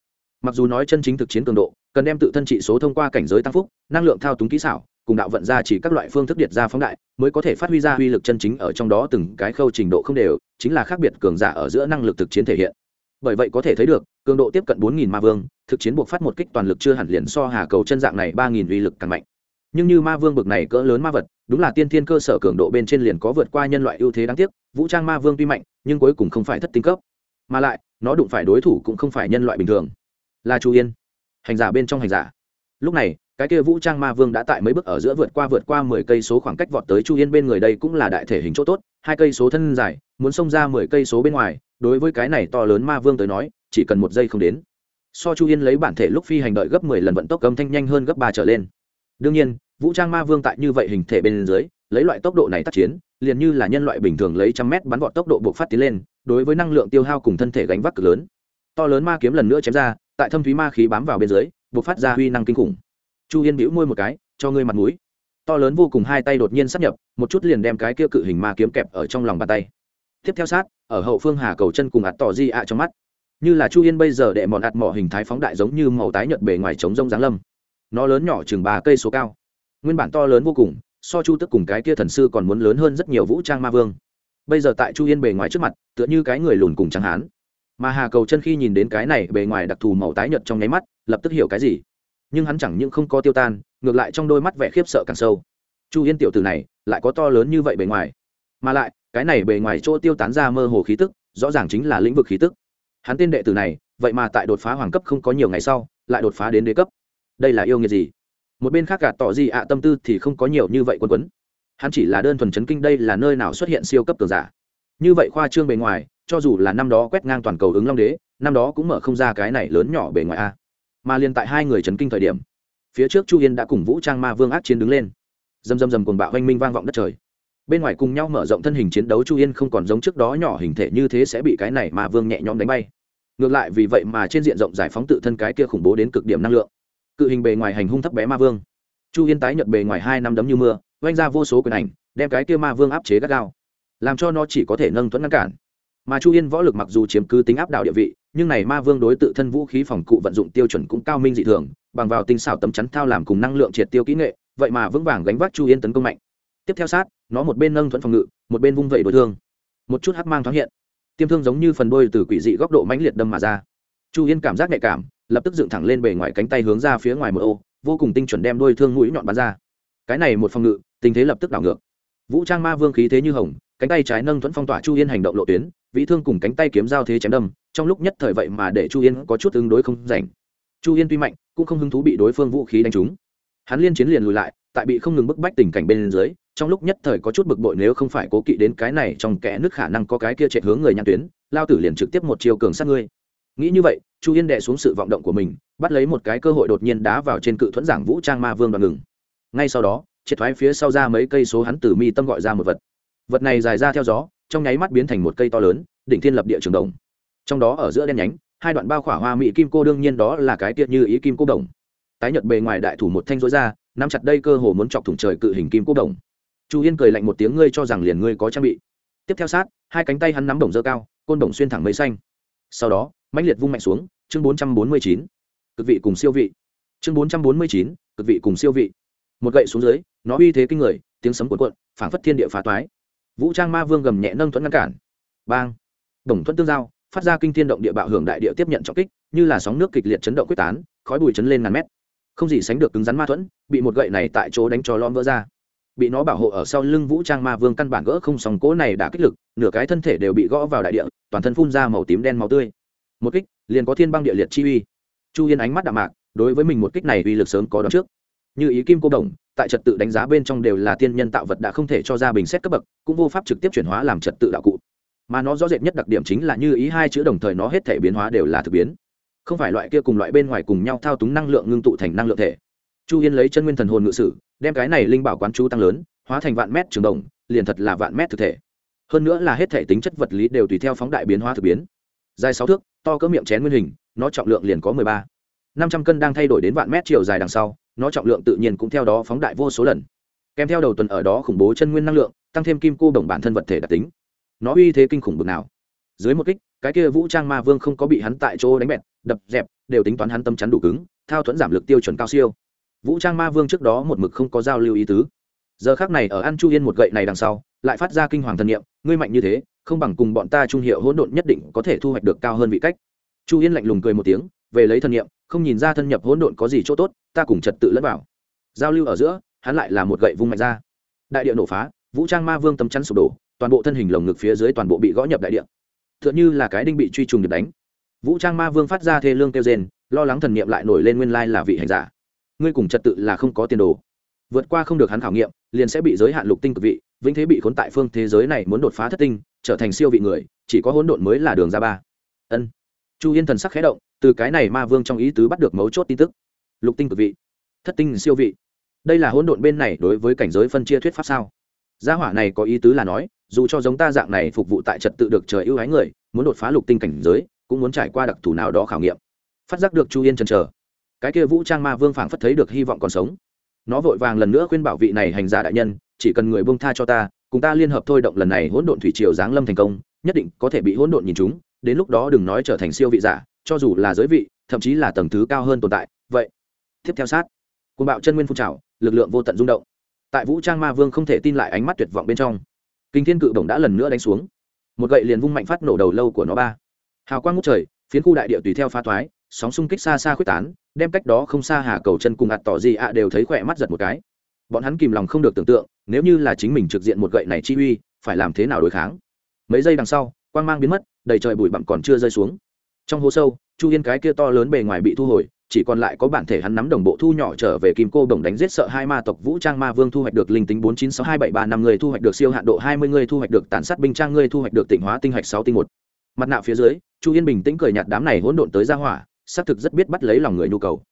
Mặc dù nói chân chính thực chiến cường độ, cần đem tự thân trị số thông qua cảnh giới tăng phúc, năng lượng thao túng kỹ xảo, cùng đạo vận ra chỉ các loại phương thức điện ra phóng đại, mới có thể phát huy ra uy lực chân chính ở trong đó từng cái khâu trình độ không đều, chính là khác biệt cường giả ở giữa năng lực thực chiến thể hiện. Bởi vậy có thể thấy được cường độ tiếp cận bốn nghìn ma vương, thực chiến buộc phát một kích toàn lực chưa hẳn liền so hà cầu chân dạng này ba nghìn uy lực càng mạnh. Nhưng như ma vương bực này cỡ lớn ma vật, đúng là tiên thiên cơ sở cường độ bên trên liền có vượt qua nhân loại ưu thế đáng tiếc, vũ trang ma vương tuy mạnh, nhưng cuối cùng không phải thất tinh cấp. Mà lại, nó đụng phải đối thủ cũng không phải nhân loại bình thường. Là chu yên, hành giả bên trong hành giả. Lúc này, cái kia vũ trang ma vương đã tại mấy bước ở giữa vượt qua vượt qua mười cây số khoảng cách vọt tới chu yên bên người đây cũng là đại thể hình chỗ tốt, hai cây số thân dài, muốn xông ra mười cây số bên ngoài, đối với cái này to lớn ma vương tới nói chỉ cần một giây không đến. So chu yên lấy bản thể lúc phi hành đợi gấp mười lần vận tốc âm thanh nhanh hơn gấp ba trở lên. Đương nhiên, vũ trang ma vương tại như vậy hình thể bên dưới, lấy loại tốc độ này tác chiến, liền như là nhân loại bình thường lấy trăm mét bắn vọt tốc độ buộc phát tiến lên, đối với năng lượng tiêu hao cùng thân thể gánh vác cực lớn. To lớn ma kiếm lần nữa chém ra, tại thâm thúy ma khí bám vào bên dưới buộc phát ra huy năng kinh khủng. Chu yên bĩu môi một cái, cho ngươi mặt mũi. To lớn vô cùng hai tay đột nhiên sắp nhập, một chút liền đem cái kia cự hình ma kiếm kẹp ở trong lòng bàn tay. Tiếp theo sát, ở hậu phương hà cầu chân cùng ạt tỏ di ạ trong mắt như là chu yên bây giờ đệ mòn ạt mỏ hình thái phóng đại giống như màu tái nhợt bề ngoài trống rông giáng lâm. Nó lớn nhỏ chừng ba cây số cao. Nguyên bản to lớn vô cùng, so chu tức cùng cái kia thần sư còn muốn lớn hơn rất nhiều vũ trang ma vương. Bây giờ tại chu yên bề ngoài trước mặt, tựa như cái người lùn cùng chẳng hán. Mà hà cầu chân khi nhìn đến cái này bề ngoài đặc thù màu tái nhợt trong nháy mắt, lập tức hiểu cái gì. Nhưng hắn chẳng những không có tiêu tan, ngược lại trong đôi mắt vẻ khiếp sợ càng sâu. Chu yên tiểu từ này, lại có to lớn như vậy bề ngoài. Mà lại, cái này bề ngoài chỗ tiêu tán ra mơ hồ khí tức, rõ ràng chính là lĩnh vực khí tức hắn tên đệ tử này, vậy mà tại đột phá hoàng cấp không có nhiều ngày sau, lại đột phá đến đế cấp. Đây là yêu nghiệt gì? Một bên khác gạt tỏ gì ạ, tâm tư thì không có nhiều như vậy quân quấn. Hắn chỉ là đơn thuần chấn kinh đây là nơi nào xuất hiện siêu cấp cường giả. Như vậy khoa trương bề ngoài, cho dù là năm đó quét ngang toàn cầu ứng long đế, năm đó cũng mở không ra cái này lớn nhỏ bề ngoài a. Mà liên tại hai người chấn kinh thời điểm, phía trước chu yên đã cùng vũ trang ma vương ác chiến đứng lên. Dầm dầm dầm cồn bạo oanh minh vang vọng đất trời bên ngoài cùng nhau mở rộng thân hình chiến đấu chu yên không còn giống trước đó nhỏ hình thể như thế sẽ bị cái này mà vương nhẹ nhõm đánh bay. Ngược lại vì vậy mà trên diện rộng giải phóng tự thân cái kia khủng bố đến cực điểm năng lượng. Cự hình bề ngoài hành hung thấp bé ma vương. Chu yên tái nhận bề ngoài hai năm đấm như mưa, oanh ra vô số quyền ảnh, đem cái kia ma vương áp chế gắt gao. Làm cho nó chỉ có thể nâng thuẫn ngăn cản. Mà chu yên võ lực mặc dù chiếm cứ tính áp đảo địa vị, nhưng này ma vương đối tự thân vũ khí phòng cụ vận dụng tiêu chuẩn cũng cao minh dị thường, bằng vào tinh xảo tấm chắn thao làm cùng năng lượng triệt tiêu kỹ nghệ, vậy mà vững vàng gánh vác chu yên tấn công mạnh. Tiếp theo sát nó một bên nâng thuẫn phòng ngự, một bên vung vẩy đối thương. Một chút hắc mang thoáng hiện. Tiêm thương giống như phần đôi từ quỷ dị góc độ mãnh liệt đâm mà ra. Chu yên cảm giác nhạy cảm, lập tức dựng thẳng lên bề ngoài cánh tay hướng ra phía ngoài một ô, vô cùng tinh chuẩn đem đôi thương mũi nhọn bắn ra. Cái này một phòng ngự, tình thế lập tức đảo ngược. Vũ trang ma vương khí thế như hồng, cánh tay trái nâng thuẫn phong tỏa chu yên hành động lộ tuyến, vĩ thương cùng cánh tay kiếm giao thế chém đâm, trong lúc nhất thời vậy mà để chu yên có chút ứng đối không rảnh. Chu yên tuy mạnh, cũng không hứng thú bị đối phương vũ khí đánh trúng. Hắn liên chiến liền lùi lại tại bị không ngừng bức bách tình cảnh bên dưới, trong lúc nhất thời có chút bực bội nếu không phải cố kỵ đến cái này trong kẽ nước khả năng có cái kia chạy hướng người nhãn tuyến, lao tử liền trực tiếp một chiều cường sát ngươi. Nghĩ như vậy, chu yên đệ xuống sự vọng động của mình, bắt lấy một cái cơ hội đột nhiên đá vào trên cự thuẫn giảng vũ trang ma vương đoạn ngừng. Ngay sau đó, triệt thoái phía sau ra mấy cây số hắn từ mi tâm gọi ra một vật. Vật này dài ra theo gió, trong nháy mắt biến thành một cây to lớn, đỉnh thiên lập địa trường đồng. Trong đó ở giữa đen nhánh, hai đoạn bao khỏa hoa mỹ kim cô đương nhiên đó là cái tiết như ý kim cô đồng. Tái nhật bề ngoài đại thủ một thanh rối ra nắm chặt đây cơ hồ muốn chọc thủng trời cự hình kim cô đồng. Chu yên cười lạnh một tiếng, ngươi cho rằng liền ngươi có trang bị. Tiếp theo sát, hai cánh tay hắn nắm đồng dơ cao, côn đồng xuyên thẳng mây xanh. Sau đó, mãnh liệt vung mạnh xuống, chương bốn trăm bốn mươi chín. Cực vị cùng siêu vị. Chương bốn trăm bốn mươi chín, cực vị cùng siêu vị. Một gậy xuống dưới, nó uy thế kinh người, tiếng sấm cuộn cuộn, phảng phất thiên địa phá toái. Vũ trang ma vương gầm nhẹ nâng thuẫn ngăn cản. Bang! Đồng thuẫn tương giao, phát ra kinh thiên động địa bạo hưởng đại địa tiếp nhận trọng kích, như là sóng nước kịch liệt chấn động quyết tán, khói bụi chấn lên ngàn mét không gì sánh được cứng rắn ma thuẫn, bị một gậy này tại chỗ đánh cho lom vỡ ra. Bị nó bảo hộ ở sau lưng vũ trang ma vương căn bản gỡ không sòng cố này đã kích lực, nửa cái thân thể đều bị gõ vào đại địa, toàn thân phun ra màu tím đen màu tươi. Một kích, liền có thiên băng địa liệt chi uy. Chu yên ánh mắt đạm mạc, đối với mình một kích này uy lực sớm có đón trước. Như ý kim cô đồng, tại trật tự đánh giá bên trong đều là tiên nhân tạo vật đã không thể cho ra bình xét cấp bậc, cũng vô pháp trực tiếp chuyển hóa làm trật tự đạo cụ. Mà nó rõ rệt nhất đặc điểm chính là như ý hai chữ đồng thời nó hết thể biến hóa đều là thực biến không phải loại kia cùng loại bên ngoài cùng nhau thao túng năng lượng ngưng tụ thành năng lượng thể. Chu yên lấy chân nguyên thần hồn ngự sử, đem cái này linh bảo quán chú tăng lớn, hóa thành vạn mét trường đồng, liền thật là vạn mét thực thể. Hơn nữa là hết thể tính chất vật lý đều tùy theo phóng đại biến hóa thực biến. Dài sáu thước, to cỡ miệng chén nguyên hình, nó trọng lượng liền có mười ba. Năm trăm cân đang thay đổi đến vạn mét chiều dài đằng sau, nó trọng lượng tự nhiên cũng theo đó phóng đại vô số lần. Kèm theo đầu tuần ở đó khủng bố chân nguyên năng lượng, tăng thêm kim cô đồng bản thân vật thể đặc tính. Nó uy thế kinh khủng bực nào. Dưới một kích, cái kia vũ trang ma vương không có bị hắn tại chỗ đánh bẹt đập dẹp, đều tính toán hắn tâm chắn đủ cứng, thao thuẫn giảm lực tiêu chuẩn cao siêu. Vũ trang ma vương trước đó một mực không có giao lưu ý tứ. Giờ khác này ở an chu yên một gậy này đằng sau, lại phát ra kinh hoàng thần niệm, ngươi mạnh như thế, không bằng cùng bọn ta trung hiệu hỗn độn nhất định có thể thu hoạch được cao hơn vị cách. Chu yên lạnh lùng cười một tiếng, về lấy thần niệm, không nhìn ra thân nhập hỗn độn có gì chỗ tốt, ta cùng trật tự lẫn vào. Giao lưu ở giữa, hắn lại là một gậy vung mạnh ra. Đại địa nổ phá, vũ trang ma vương tấm chắn sụp đổ, toàn bộ thân hình lồng ngực phía dưới toàn bộ bị gõ nhập đại địa. T h ư ợ n h ư là cái đinh bị truy trùng được đánh vũ trang ma vương phát ra thê lương kêu rên, lo lắng thần niệm lại nổi lên nguyên lai là vị hành giả. Ngươi cùng trật tự là không có tiền đồ. Vượt qua không được hắn khảo nghiệm, liền sẽ bị giới hạn lục tinh cực vị, vĩnh thế bị khốn tại phương thế giới này muốn đột phá thất tinh, trở thành siêu vị người, chỉ có hỗn độn mới là đường ra ba. Ân. Chu yên thần sắc khé động, từ cái này ma vương trong ý tứ bắt được mấu chốt tin tức. Lục tinh cực vị. Thất tinh siêu vị. Đây là hỗn độn bên này đối với cảnh giới phân chia thuyết pháp sao? Gia hỏa này có ý tứ là nói, dù cho giống ta dạng này phục vụ tại trật tự được trời ưu ái người, muốn đột phá lục tinh cảnh giới cũng muốn trải qua đặc thù nào đó khảo nghiệm. Phát giác được chu yên chần chờ. Cái kia vũ trang ma vương phảng phất thấy được hy vọng còn sống. Nó vội vàng lần nữa khuyên bảo vị này hành giả đại nhân, chỉ cần người buông tha cho ta, cùng ta liên hợp thôi động lần này hỗn độn thủy triều giáng lâm thành công, nhất định có thể bị hỗn độn nhìn chúng, đến lúc đó đừng nói trở thành siêu vị giả, cho dù là giới vị, thậm chí là tầng thứ cao hơn tồn tại. Vậy, tiếp theo sát. Côn bạo chân nguyên phun trào, lực lượng vô tận rung động. Tại vũ trang ma vương không thể tin lại ánh mắt tuyệt vọng bên trong, kinh thiên cự bổng đã lần nữa đánh xuống. Một gậy liền vung mạnh phát nổ đầu lâu của nó ba hào quang ngút trời, phiến khu đại địa tùy theo pha thoái, sóng xung kích xa xa khuếch tán, đem cách đó không xa hà cầu chân cùng ạt tỏ gì ạ đều thấy khỏe mắt giật một cái. Bọn hắn kìm lòng không được tưởng tượng, nếu như là chính mình trực diện một gậy này chi uy, phải làm thế nào đối kháng? Mấy giây đằng sau, quang mang biến mất, đầy trời bụi bặm còn chưa rơi xuống. Trong hố sâu, chu yên cái kia to lớn bề ngoài bị thu hồi, chỉ còn lại có bản thể hắn nắm đồng bộ thu nhỏ trở về kim cô đồng đánh giết sợ hai ma tộc vũ trang ma vương thu hoạch được linh tính bốn chín sáu hai bảy ba năm người thu hoạch được siêu hạn độ hai mươi người thu hoạch được tàn sát binh trang người thu hoạch được tịnh hóa tinh hạch sáu tinh một mặt nạ phía dưới, chu yên bình tĩnh cười nhạt đám này hỗn độn tới ra hỏa, xác thực rất biết bắt lấy lòng người nhu cầu.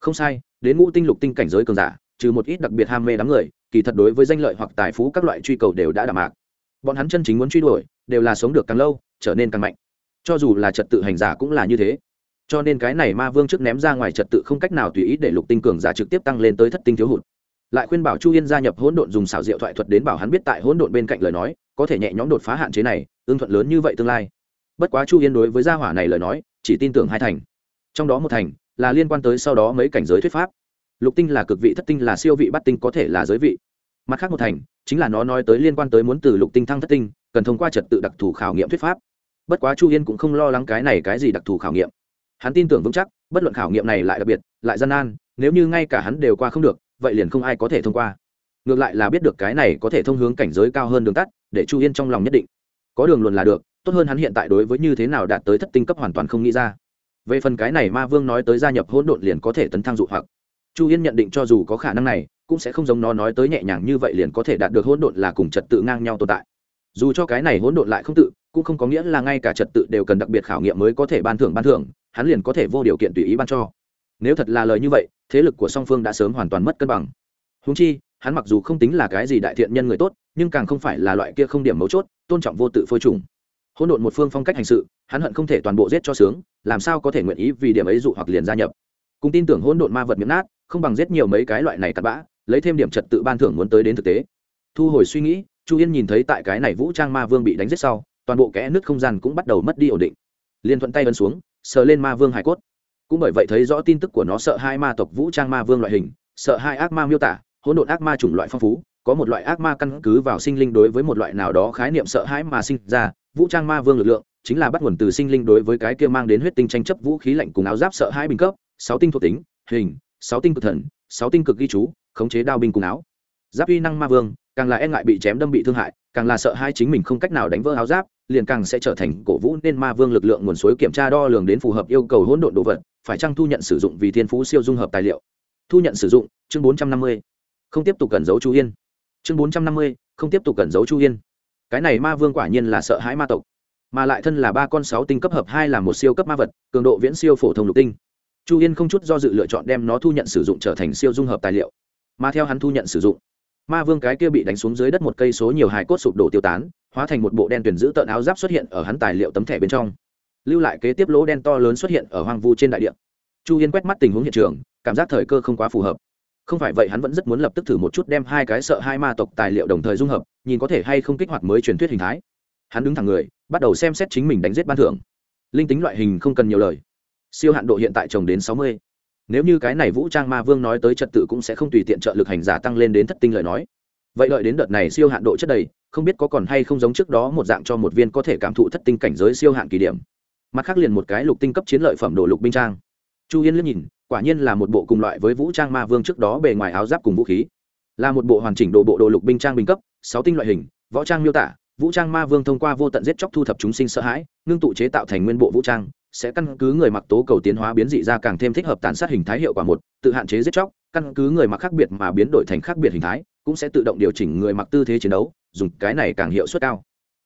Không sai, đến ngũ tinh lục tinh cảnh giới cường giả, trừ một ít đặc biệt ham mê đám người, kỳ thật đối với danh lợi hoặc tài phú các loại truy cầu đều đã đạm mạc. Bọn hắn chân chính muốn truy đuổi, đều là sống được càng lâu, trở nên càng mạnh. Cho dù là trật tự hành giả cũng là như thế. Cho nên cái này ma vương trước ném ra ngoài trật tự không cách nào tùy ý để lục tinh cường giả trực tiếp tăng lên tới thất tinh thiếu hụt. Lại khuyên bảo chu yên gia nhập hỗn độn dùng xảo diệu thoại thuật đến bảo hắn biết tại hỗn độn bên cạnh lời nói, có thể nhẹ nhõm đột phá hạn chế này ương thuận lớn như vậy tương lai bất quá chu yên đối với gia hỏa này lời nói, chỉ tin tưởng hai thành. Trong đó một thành là liên quan tới sau đó mấy cảnh giới thuyết pháp. Lục tinh là cực vị, thất tinh là siêu vị bắt tinh có thể là giới vị. Mặt khác một thành chính là nó nói tới liên quan tới muốn từ lục tinh thăng thất tinh, cần thông qua trật tự đặc thù khảo nghiệm thuyết pháp. Bất quá chu yên cũng không lo lắng cái này cái gì đặc thù khảo nghiệm. Hắn tin tưởng vững chắc, bất luận khảo nghiệm này lại đặc biệt, lại gian nan, nếu như ngay cả hắn đều qua không được, vậy liền không ai có thể thông qua. Ngược lại là biết được cái này có thể thông hướng cảnh giới cao hơn đường tắt, để chu yên trong lòng nhất định. Có đường luận là được tốt hơn hắn hiện tại đối với như thế nào đạt tới thất tinh cấp hoàn toàn không nghĩ ra. Về phần cái này ma vương nói tới gia nhập hỗn độn liền có thể tấn thăng dụ hoặc. Chu yên nhận định cho dù có khả năng này, cũng sẽ không giống nó nói tới nhẹ nhàng như vậy liền có thể đạt được hỗn độn là cùng trật tự ngang nhau tồn tại. Dù cho cái này hỗn độn lại không tự, cũng không có nghĩa là ngay cả trật tự đều cần đặc biệt khảo nghiệm mới có thể ban thưởng ban thưởng, hắn liền có thể vô điều kiện tùy ý ban cho. Nếu thật là lời như vậy, thế lực của song phương đã sớm hoàn toàn mất cân bằng. Húng chi, hắn mặc dù không tính là cái gì đại thiện nhân người tốt, nhưng càng không phải là loại kia không điểm mấu chốt, tôn trọng vô tự phôi trùng hỗn độn một phương phong cách hành sự, hắn hận không thể toàn bộ giết cho sướng, làm sao có thể nguyện ý vì điểm ấy dụ hoặc liền gia nhập. Cùng tin tưởng hỗn độn ma vật miệng nát, không bằng giết nhiều mấy cái loại này cặn bã, lấy thêm điểm trật tự ban thưởng muốn tới đến thực tế. Thu hồi suy nghĩ, chu yên nhìn thấy tại cái này vũ trang ma vương bị đánh giết sau, toàn bộ kẽ nứt không gian cũng bắt đầu mất đi ổn định. Liên thuận tay ấn xuống, sờ lên ma vương hải cốt. Cũng bởi vậy thấy rõ tin tức của nó sợ hai ma tộc vũ trang ma vương loại hình, sợ hai ác ma miêu tả, hỗn độn ác ma chủng loại phong phú, có một loại ác ma căn cứ vào sinh linh đối với một loại nào đó khái niệm sợ hãi mà sinh ra vũ trang ma vương lực lượng, chính là bắt nguồn từ sinh linh đối với cái kia mang đến huyết tinh tranh chấp vũ khí lạnh cùng áo giáp sợ hai bình cấp, sáu tinh thuộc tính, hình, sáu tinh cực thần, sáu tinh cực ghi chú, khống chế đao binh cùng áo. Giáp uy năng ma vương, càng là e ngại bị chém đâm bị thương hại, càng là sợ hai chính mình không cách nào đánh vỡ áo giáp, liền càng sẽ trở thành cổ vũ nên ma vương lực lượng nguồn suối kiểm tra đo lường đến phù hợp yêu cầu hỗn độn đồ vật, phải chăng thu nhận sử dụng vì thiên phú siêu dung hợp tài liệu. Thu nhận sử dụng, chương bốn trăm năm mươi. Không tiếp tục cẩn giấu chu yên. Chương bốn trăm năm mươi, không tiếp tục cẩn giấu chu yên cái này ma vương quả nhiên là sợ hãi ma tộc, mà lại thân là ba con sáu tinh cấp hợp hai là một siêu cấp ma vật, cường độ viễn siêu phổ thông lục tinh. Chu yên không chút do dự lựa chọn đem nó thu nhận sử dụng trở thành siêu dung hợp tài liệu, mà theo hắn thu nhận sử dụng, ma vương cái kia bị đánh xuống dưới đất một cây số nhiều hài cốt sụp đổ tiêu tán, hóa thành một bộ đen tuyển giữ tợn áo giáp xuất hiện ở hắn tài liệu tấm thẻ bên trong. Lưu lại kế tiếp lỗ đen to lớn xuất hiện ở hoang vu trên đại địa. Chu yên quét mắt tình huống hiện trường, cảm giác thời cơ không quá phù hợp không phải vậy hắn vẫn rất muốn lập tức thử một chút đem hai cái sợ hai ma tộc tài liệu đồng thời dung hợp, nhìn có thể hay không kích hoạt mới truyền thuyết hình thái. Hắn đứng thẳng người, bắt đầu xem xét chính mình đánh giết ban thưởng. Linh tính loại hình không cần nhiều lời. Siêu hạn độ hiện tại trồng đến sáu mươi. Nếu như cái này vũ trang ma vương nói tới trật tự cũng sẽ không tùy tiện trợ lực hành giả tăng lên đến thất tinh lời nói. Vậy đợi đến đợt này siêu hạn độ chất đầy, không biết có còn hay không giống trước đó một dạng cho một viên có thể cảm thụ thất tinh cảnh giới siêu hạn kỳ điểm. Mặt khác liền một cái lục tinh cấp chiến lợi phẩm đồ lục binh trang chu yên liếc nhìn, quả nhiên là một bộ cùng loại với vũ trang ma vương trước đó bề ngoài áo giáp cùng vũ khí. Là một bộ hoàn chỉnh đồ bộ đồ lục binh trang bình cấp, sáu tinh loại hình, võ trang miêu tả, vũ trang ma vương thông qua vô tận giết chóc thu thập chúng sinh sợ hãi, ngưng tụ chế tạo thành nguyên bộ vũ trang, sẽ căn cứ người mặc tố cầu tiến hóa biến dị ra càng thêm thích hợp tàn sát hình thái hiệu quả một, tự hạn chế giết chóc, căn cứ người mặc khác biệt mà biến đổi thành khác biệt hình thái, cũng sẽ tự động điều chỉnh người mặc tư thế chiến đấu, dùng cái này càng hiệu suất cao.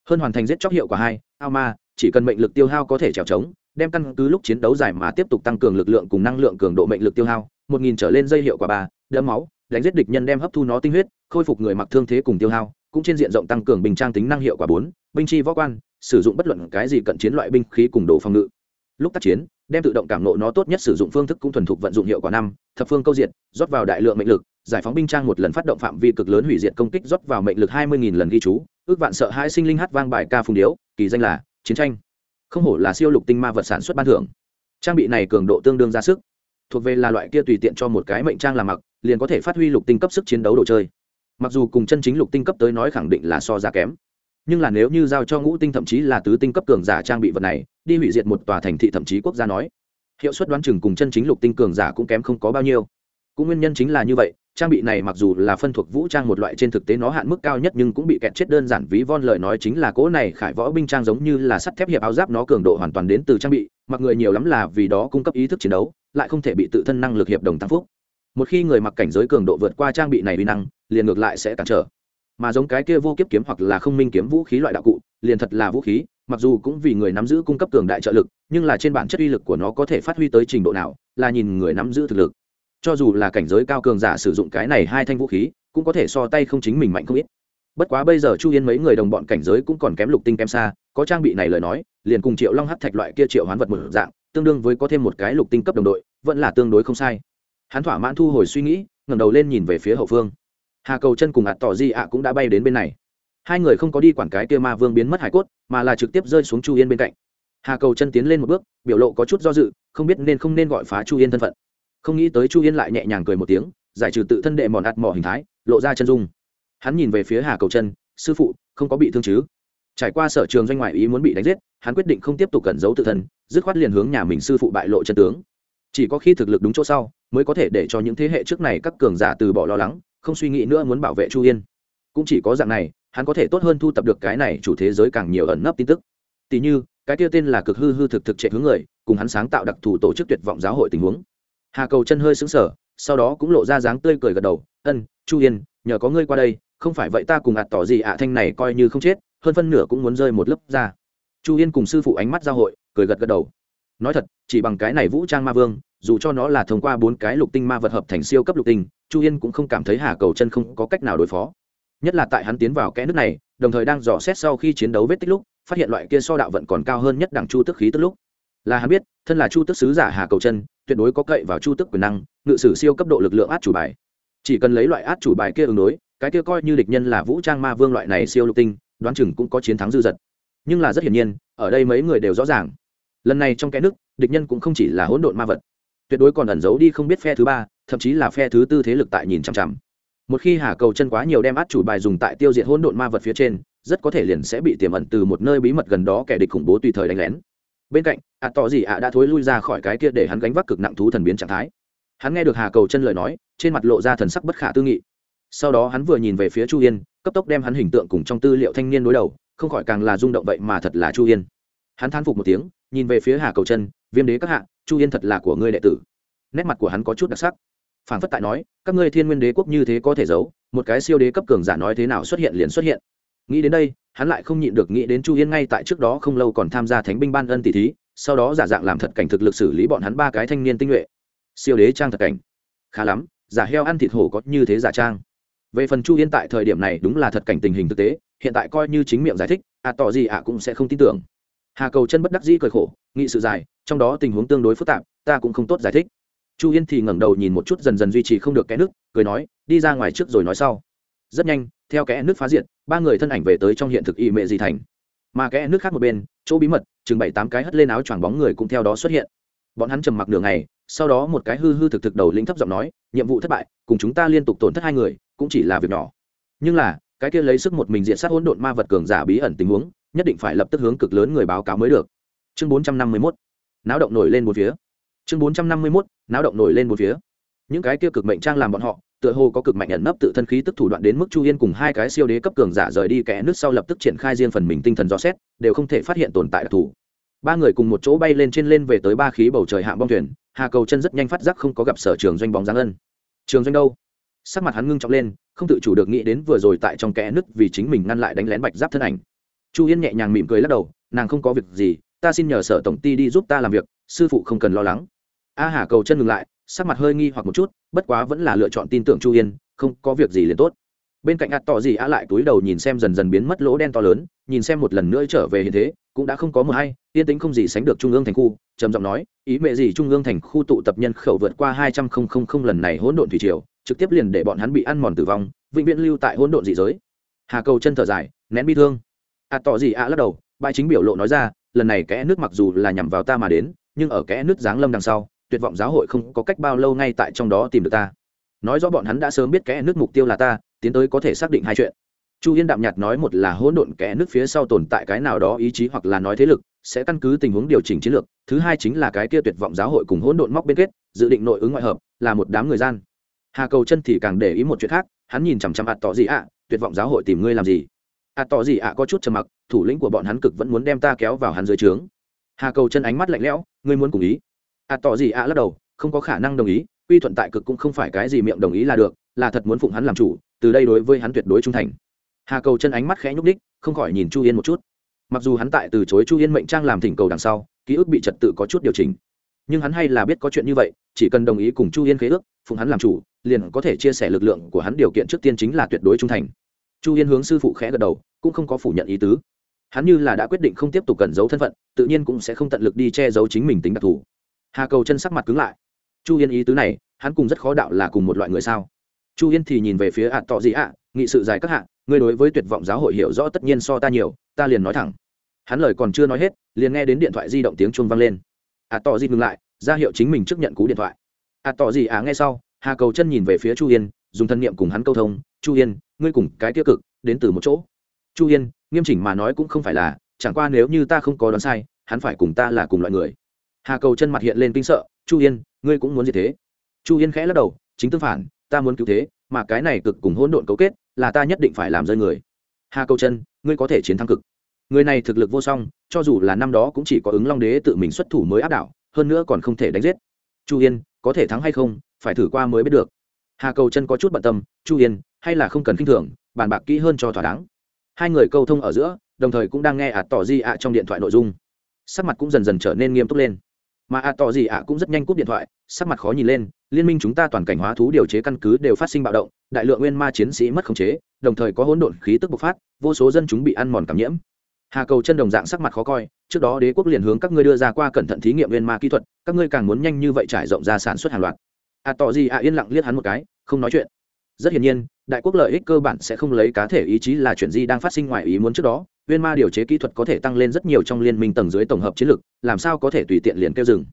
Hơn hoàn thành giết chóc hiệu quả hai, ao ma, chỉ cần mệnh lực tiêu hao có thể trèo trống đem căn cứ lúc chiến đấu dài mà tiếp tục tăng cường lực lượng cùng năng lượng cường độ mệnh lực tiêu hao, một nghìn trở lên dây hiệu quả ba, đẫm máu, đánh giết địch nhân đem hấp thu nó tinh huyết, khôi phục người mặc thương thế cùng tiêu hao, cũng trên diện rộng tăng cường bình trang tính năng hiệu quả bốn, binh chi võ quan, sử dụng bất luận cái gì cận chiến loại binh khí cùng đồ phòng ngự. Lúc tác chiến, đem tự động cảm nộ nó tốt nhất sử dụng phương thức cũng thuần thục vận dụng hiệu quả năm, thập phương câu diệt, rót vào đại lượng mệnh lực, giải phóng binh trang một lần phát động phạm vi cực lớn hủy diệt công kích rót vào mệnh lực hai mươi lần ghi chú, ước vạn sợ hai sinh linh hát vang bài ca phùng điếu, kỳ danh là chiến tranh không hổ là siêu lục tinh ma vật sản xuất ban thưởng. Trang bị này cường độ tương đương ra sức. Thuộc về là loại kia tùy tiện cho một cái mệnh trang làm mặc, liền có thể phát huy lục tinh cấp sức chiến đấu đồ chơi. Mặc dù cùng chân chính lục tinh cấp tới nói khẳng định là so ra kém, nhưng là nếu như giao cho ngũ tinh thậm chí là tứ tinh cấp cường giả trang bị vật này, đi hủy diệt một tòa thành thị thậm chí quốc gia nói, hiệu suất đoán chừng cùng chân chính lục tinh cường giả cũng kém không có bao nhiêu cũng nguyên nhân chính là như vậy, trang bị này mặc dù là phân thuộc vũ trang một loại trên thực tế nó hạn mức cao nhất nhưng cũng bị kẹt chết đơn giản ví von lời nói chính là cỗ này khải võ binh trang giống như là sắt thép hiệp áo giáp nó cường độ hoàn toàn đến từ trang bị, mặc người nhiều lắm là vì đó cung cấp ý thức chiến đấu, lại không thể bị tự thân năng lực hiệp đồng tăng phúc. Một khi người mặc cảnh giới cường độ vượt qua trang bị này uy năng, liền ngược lại sẽ cản trở. Mà giống cái kia vô kiếp kiếm hoặc là không minh kiếm vũ khí loại đạo cụ, liền thật là vũ khí, mặc dù cũng vì người nắm giữ cung cấp cường đại trợ lực, nhưng là trên bản chất uy lực của nó có thể phát huy tới trình độ nào, là nhìn người nắm giữ thực lực cho dù là cảnh giới cao cường giả sử dụng cái này hai thanh vũ khí, cũng có thể so tay không chính mình mạnh không ít. Bất quá bây giờ chu yên mấy người đồng bọn cảnh giới cũng còn kém lục tinh kém xa, có trang bị này lời nói, liền cùng triệu long hắt thạch loại kia triệu hoán vật một dạng, tương đương với có thêm một cái lục tinh cấp đồng đội, vẫn là tương đối không sai. Hắn thỏa mãn thu hồi suy nghĩ, ngẩng đầu lên nhìn về phía hậu phương. Hà cầu chân cùng ạt tỏ di ạ cũng đã bay đến bên này. Hai người không có đi quản cái kia ma vương biến mất hải cốt, mà là trực tiếp rơi xuống chu yên bên cạnh. Hà cầu chân tiến lên một bước, biểu lộ có chút do dự, không biết nên không nên gọi phá chu yên thân phận không nghĩ tới chu yên lại nhẹ nhàng cười một tiếng, giải trừ tự thân đệ mòn ạt mỏ hình thái, lộ ra chân dung. Hắn nhìn về phía hà cầu chân sư phụ, không có bị thương chứ? Trải qua sở trường doanh ngoại ý muốn bị đánh giết, hắn quyết định không tiếp tục cẩn giấu tự thân, dứt khoát liền hướng nhà mình sư phụ bại lộ chân tướng. Chỉ có khi thực lực đúng chỗ sau, mới có thể để cho những thế hệ trước này các cường giả từ bỏ lo lắng, không suy nghĩ nữa muốn bảo vệ chu yên. Cũng chỉ có dạng này, hắn có thể tốt hơn thu tập được cái này chủ thế giới càng nhiều ẩn nấp tin tức. Tỷ như, cái kia tên là cực hư hư thực thực trệ hướng người, cùng hắn sáng tạo đặc thù tổ chức tuyệt vọng giáo hội tình huống hà cầu chân hơi xứng sở sau đó cũng lộ ra dáng tươi cười gật đầu. Ân, chu yên, nhờ có ngươi qua đây, không phải vậy ta cùng ạt tỏ gì ạ, thanh này coi như không chết, hơn phân nửa cũng muốn rơi một lớp ra. Chu yên cùng sư phụ ánh mắt giao hội, cười gật gật đầu. Nói thật, chỉ bằng cái này vũ trang ma vương, dù cho nó là thông qua bốn cái lục tinh ma vật hợp thành siêu cấp lục tinh, chu yên cũng không cảm thấy hà cầu chân không có cách nào đối phó. Nhất là tại hắn tiến vào kẽ nước này, đồng thời đang dò xét sau khi chiến đấu vết tích lúc, phát hiện loại kia so đạo vận còn cao hơn nhất đẳng chu tức khí tức lúc. Là hắn biết, thân là chu tức sứ giả hà cầu chân tuyệt đối có cậy vào chu tức quyền năng, ngự sử siêu cấp độ lực lượng át chủ bài. Chỉ cần lấy loại át chủ bài kia ứng đối, cái kia coi như địch nhân là vũ trang ma vương loại này siêu lục tinh, đoán chừng cũng có chiến thắng dư dật. Nhưng là rất hiển nhiên, ở đây mấy người đều rõ ràng. Lần này trong kẽ nước, địch nhân cũng không chỉ là hỗn độn ma vật. Tuyệt đối còn ẩn giấu đi không biết phe thứ ba, thậm chí là phe thứ tư thế lực tại nhìn chằm chằm. Một khi hà cầu chân quá nhiều đem át chủ bài dùng tại tiêu diệt hỗn độn ma vật phía trên, rất có thể liền sẽ bị tiềm ẩn từ một nơi bí mật gần đó kẻ địch khủng bố tùy thời đánh lén. Bên cạnh ạ tỏ gì ạ đã thối lui ra khỏi cái kia để hắn gánh vác cực nặng thú thần biến trạng thái. Hắn nghe được hà cầu chân lời nói, trên mặt lộ ra thần sắc bất khả tư nghị. Sau đó hắn vừa nhìn về phía chu yên, cấp tốc đem hắn hình tượng cùng trong tư liệu thanh niên đối đầu, không khỏi càng là rung động vậy mà thật là chu yên. Hắn than phục một tiếng, nhìn về phía hà cầu chân, viêm đế các hạ, chu yên thật là của ngươi đệ tử. Nét mặt của hắn có chút đặc sắc. Phản phất tại nói, các ngươi thiên nguyên đế quốc như thế có thể giấu, một cái siêu đế cấp cường giả nói thế nào xuất hiện liền xuất hiện. Nghĩ đến đây, hắn lại không nhịn được nghĩ đến chu yên ngay tại trước đó không lâu còn tham gia thánh binh ban ân tỷ thí sau đó giả dạng làm thật cảnh thực lực xử lý bọn hắn ba cái thanh niên tinh nhuệ. Siêu đế trang thật cảnh. Khá lắm, giả heo ăn thịt hổ có như thế giả trang. Về phần chu yên tại thời điểm này đúng là thật cảnh tình hình thực tế, hiện tại coi như chính miệng giải thích à tỏ gì ạ cũng sẽ không tin tưởng. Hà cầu chân bất đắc dĩ cười khổ, nghị sự dài, trong đó tình huống tương đối phức tạp, ta cũng không tốt giải thích. Chu yên thì ngẩng đầu nhìn một chút dần dần duy trì không được kẽ nước, cười nói, đi ra ngoài trước rồi nói sau. Rất nhanh, theo kẽ nước phá diện ba người thân ảnh về tới trong hiện thực y mệ di thành. Mà kẽ nước khác một bên chỗ bí mật chừng bảy tám cái hất lên áo choàng bóng người cũng theo đó xuất hiện. Bọn hắn trầm mặc nửa ngày, sau đó một cái hư hư thực thực đầu lĩnh thấp giọng nói nhiệm vụ thất bại cùng chúng ta liên tục tổn thất hai người cũng chỉ là việc nhỏ. Nhưng là cái kia lấy sức một mình diện sát hỗn độn ma vật cường giả bí ẩn tình huống nhất định phải lập tức hướng cực lớn người báo cáo mới được. Chương bốn trăm năm mươi mốt náo động nổi lên một phía. Chương bốn trăm năm mươi mốt náo động nổi lên một phía. Những cái kia cực mệnh trang làm bọn họ tựa hồ có cực mạnh ẩn nấp tự thân khí tức thủ đoạn đến mức chu yên cùng hai cái siêu đế cấp cường giả rời đi kẽ nước sau lập tức triển khai riêng phần mình tinh thần dò xét, đều không thể phát hiện tồn tại đặc thù. Ba người cùng một chỗ bay lên trên lên về tới ba khí bầu trời hạng bong thuyền, hà cầu chân rất nhanh phát giác không có gặp sở trường doanh bóng giáng ân. Trường doanh đâu? Sắc mặt hắn ngưng trọng lên, không tự chủ được nghĩ đến vừa rồi tại trong kẽ nứt vì chính mình ngăn lại đánh lén bạch giáp thân ảnh. Chu yên nhẹ nhàng mỉm cười lắc đầu, nàng không có việc gì, ta xin nhờ sở tổng ty đi giúp ta làm việc, sư phụ không cần lo lắng. A hà cầu chân ngừng lại sắc mặt hơi nghi hoặc một chút, bất quá vẫn là lựa chọn tin tưởng chu yên, không có việc gì liền tốt. Bên cạnh ạt tỏ gì á lại túi đầu nhìn xem dần dần biến mất lỗ đen to lớn, nhìn xem một lần nữa trở về hiện thế, cũng đã không có một hay, yên tĩnh không gì sánh được trung ương thành khu, trầm giọng nói, ý mẹ gì trung ương thành khu tụ tập nhân khẩu vượt qua hai trăm không không không lần này hỗn độn thủy triều, trực tiếp liền để bọn hắn bị ăn mòn tử vong, vĩnh viễn lưu tại hỗn độn dị giới. Hà cầu chân thở dài, nén bi thương. Ạt tỏ gì á lắc đầu bãi chính biểu lộ nói ra, lần này kẽ nước mặc dù là nhằm vào ta mà đến, nhưng ở kẽ nước giáng lâm đằng sau tuyệt vọng giáo hội không có cách bao lâu ngay tại trong đó tìm được ta. Nói rõ bọn hắn đã sớm biết kẽ nước mục tiêu là ta, tiến tới có thể xác định hai chuyện. Chu yên đạm nhạt nói một là hỗn độn kẽ nước phía sau tồn tại cái nào đó ý chí hoặc là nói thế lực, sẽ căn cứ tình huống điều chỉnh chiến lược. Thứ hai chính là cái kia tuyệt vọng giáo hội cùng hỗn độn móc bên kết, dự định nội ứng ngoại hợp, là một đám người gian. Hà cầu chân thì càng để ý một chuyện khác, hắn nhìn chằm chằm ạt tỏ gì ạ tuyệt vọng giáo hội tìm ngươi làm gì? Ạt tỏ gì ạ có chút trầm mặc, thủ lĩnh của bọn hắn cực vẫn muốn đem ta kéo vào hắn dưới trướng. Hà cầu chân ánh mắt lạnh lẽo, ngươi muốn cùng ý? Ạt tỏ gì ạ? Lắc đầu, không có khả năng đồng ý, quy thuận tại cực cũng không phải cái gì miệng đồng ý là được, là thật muốn phụng hắn làm chủ, từ đây đối với hắn tuyệt đối trung thành. Hà cầu chân ánh mắt khẽ nhúc đích không khỏi nhìn chu yên một chút. Mặc dù hắn tại từ chối chu yên mệnh trang làm thỉnh cầu đằng sau, ký ức bị trật tự có chút điều chỉnh. Nhưng hắn hay là biết có chuyện như vậy, chỉ cần đồng ý cùng chu yên khế ước, phụng hắn làm chủ, liền có thể chia sẻ lực lượng của hắn điều kiện trước tiên chính là tuyệt đối trung thành. Chu yên hướng sư phụ khẽ gật đầu, cũng không có phủ nhận ý tứ. Hắn như là đã quyết định không tiếp tục cẩn giấu thân phận, tự nhiên cũng sẽ không tận lực đi che giấu chính mình tính đặc thù hà cầu chân sắc mặt cứng lại. Chu yên ý tứ này, hắn cùng rất khó đạo là cùng một loại người sao? Chu yên thì nhìn về phía ạ tọ gì ạ, nghị sự dài các hạ, ngươi đối với tuyệt vọng giáo hội hiểu rõ tất nhiên so ta nhiều, ta liền nói thẳng. Hắn lời còn chưa nói hết, liền nghe đến điện thoại di động tiếng chuông vang lên. Ạ tọ gì ngừng lại, ra hiệu chính mình trước nhận cú điện thoại. Ạ tọ gì ạ nghe sau, hà cầu chân nhìn về phía chu yên, dùng thân nhiệm cùng hắn câu thông, chu yên, ngươi cùng cái tiêu cực, đến từ một chỗ. Chu yên, nghiêm chỉnh mà nói cũng không phải là, chẳng qua nếu như ta không có đoán sai, hắn phải cùng ta là cùng loại người hà cầu chân mặt hiện lên kinh sợ, chu yên, ngươi cũng muốn gì thế? Chu yên khẽ lắc đầu, chính tương phản, ta muốn cứu thế, mà cái này cực cùng hỗn độn cấu kết, là ta nhất định phải làm rơi người. Hà cầu chân, ngươi có thể chiến thắng cực. Người này thực lực vô song, cho dù là năm đó cũng chỉ có ứng long đế tự mình xuất thủ mới áp đảo, hơn nữa còn không thể đánh giết. Chu yên, có thể thắng hay không, phải thử qua mới biết được. Hà cầu chân có chút bận tâm, chu yên, hay là không cần k i n h thường, bàn bạc kỹ hơn cho thỏa đáng. Hai người câu thông ở giữa, đồng thời cũng đang nghe ạt tỏ di ạ trong điện thoại nội dung. Sắc mặt cũng dần dần trở nên nghiêm túc lên mà ạ tỏ gì ạ cũng rất nhanh cúp điện thoại, sắc mặt khó nhìn lên, liên minh chúng ta toàn cảnh hóa thú điều chế căn cứ đều phát sinh bạo động, đại lượng nguyên ma chiến sĩ mất khống chế, đồng thời có hỗn độn khí tức bộc phát, vô số dân chúng bị ăn mòn cảm nhiễm. Hà cầu chân đồng dạng sắc mặt khó coi, trước đó đế quốc liền hướng các ngươi đưa ra qua cẩn thận thí nghiệm nguyên ma kỹ thuật, các ngươi càng muốn nhanh như vậy trải rộng ra sản xuất hàng loạt. À tỏ gì ạ yên lặng liếc hắn một cái, không nói chuyện. Rất hiển nhiên đại quốc lợi ích cơ bản sẽ không lấy cá thể ý chí là chuyện gì đang phát sinh ngoài ý muốn trước đó, Viên ma điều chế kỹ thuật có thể tăng lên rất nhiều trong liên minh tầng dưới tổng hợp chiến lược, làm sao có thể tùy tiện liền kêu dừng.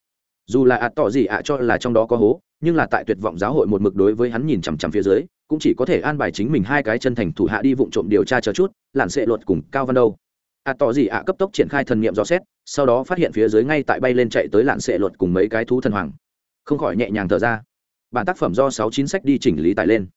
Dù là ạt tỏ gì ạ cho là trong đó có hố, nhưng là tại tuyệt vọng giáo hội một mực đối với hắn nhìn chằm chằm phía dưới, cũng chỉ có thể an bài chính mình hai cái chân thành thủ hạ đi vụ trộm điều tra chờ chút lặn sệ luật cùng cao văn đâu. Ạt tỏ gì ạ cấp tốc triển khai thần niệm dò xét, sau đó phát hiện phía dưới ngay tại bay lên chạy tới lặn sệ luật cùng mấy cái thú thần hoàng. Không khỏi nhẹ nhàng thở ra. Bản tác phẩm do sáu chín sách đi chỉnh lý tải lên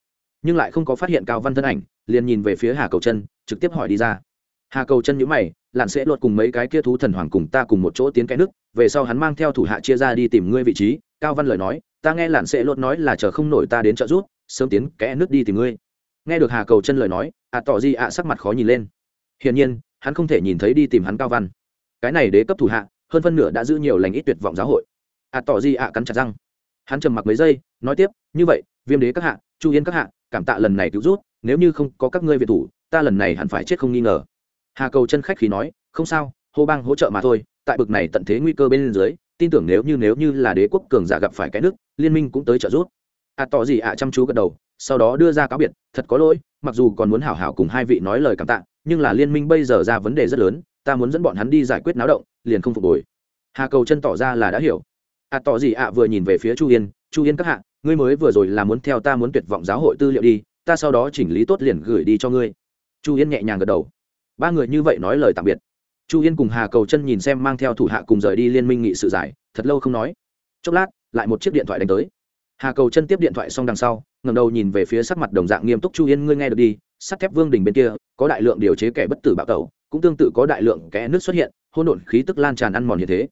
nhưng lại không có phát hiện cao văn thân ảnh, liền nhìn về phía hà cầu chân, trực tiếp hỏi đi ra. Hà cầu chân nhữ mày, lặn sẽ luật cùng mấy cái kia thú thần hoàng cùng ta cùng một chỗ tiến cái nước, về sau hắn mang theo thủ hạ chia ra đi tìm ngươi vị trí, cao văn lời nói, ta nghe lặn sẽ luật nói là chờ không nổi ta đến trợ giúp, sớm tiến kẽ nước đi tìm ngươi. Nghe được hà cầu chân lời nói, ạ tỏ gì ạ sắc mặt khó nhìn lên. Hiển nhiên, hắn không thể nhìn thấy đi tìm hắn cao văn. Cái này đế cấp thủ hạ, hơn phân nửa đã giữ nhiều lành ít tuyệt vọng giáo hội. Ạ tỏ gì ạ cắn chặt răng. Hắn trầm mặc mấy giây, nói tiếp, như vậy, viêm đế các hạ, chu yên các hạ cảm tạ lần này cứu rút nếu như không có các ngươi việt thủ, ta lần này hẳn phải chết không nghi ngờ. Hà cầu chân khách khí nói, không sao, hô bang hỗ trợ mà thôi, tại bực này tận thế nguy cơ bên dưới, tin tưởng nếu như nếu như là đế quốc cường giả gặp phải cái nước, liên minh cũng tới trợ giúp. À tỏ gì ạ à chăm chú gật đầu, sau đó đưa ra cáo biệt, thật có lỗi, mặc dù còn muốn hảo hảo cùng hai vị nói lời cảm tạ, nhưng là liên minh bây giờ ra vấn đề rất lớn, ta muốn dẫn bọn hắn đi giải quyết náo động, liền không phục hồi. Hà cầu chân tỏ ra là đã hiểu. À tỏ gì ạ, vừa nhìn về phía chu yên chu yên các hạ ngươi mới vừa rồi là muốn theo ta muốn tuyệt vọng giáo hội tư liệu đi, ta sau đó chỉnh lý tốt liền gửi đi cho ngươi. Chu yên nhẹ nhàng gật đầu. Ba người như vậy nói lời tạm biệt. Chu yên cùng hà cầu chân nhìn xem mang theo thủ hạ cùng rời đi liên minh nghị sự giải, thật lâu không nói. Chốc lát, lại một chiếc điện thoại đánh tới. Hà cầu chân tiếp điện thoại xong đằng sau ngầm đầu nhìn về phía sắc mặt đồng dạng nghiêm túc chu yên, ngươi nghe được đi, sắt thép vương đình bên kia, có đại lượng điều chế kẻ bất tử bạo tẩu, cũng tương tự có đại lượng kẽ nước xuất hiện hôn độn khí tức lan tràn ăn mòn như thế.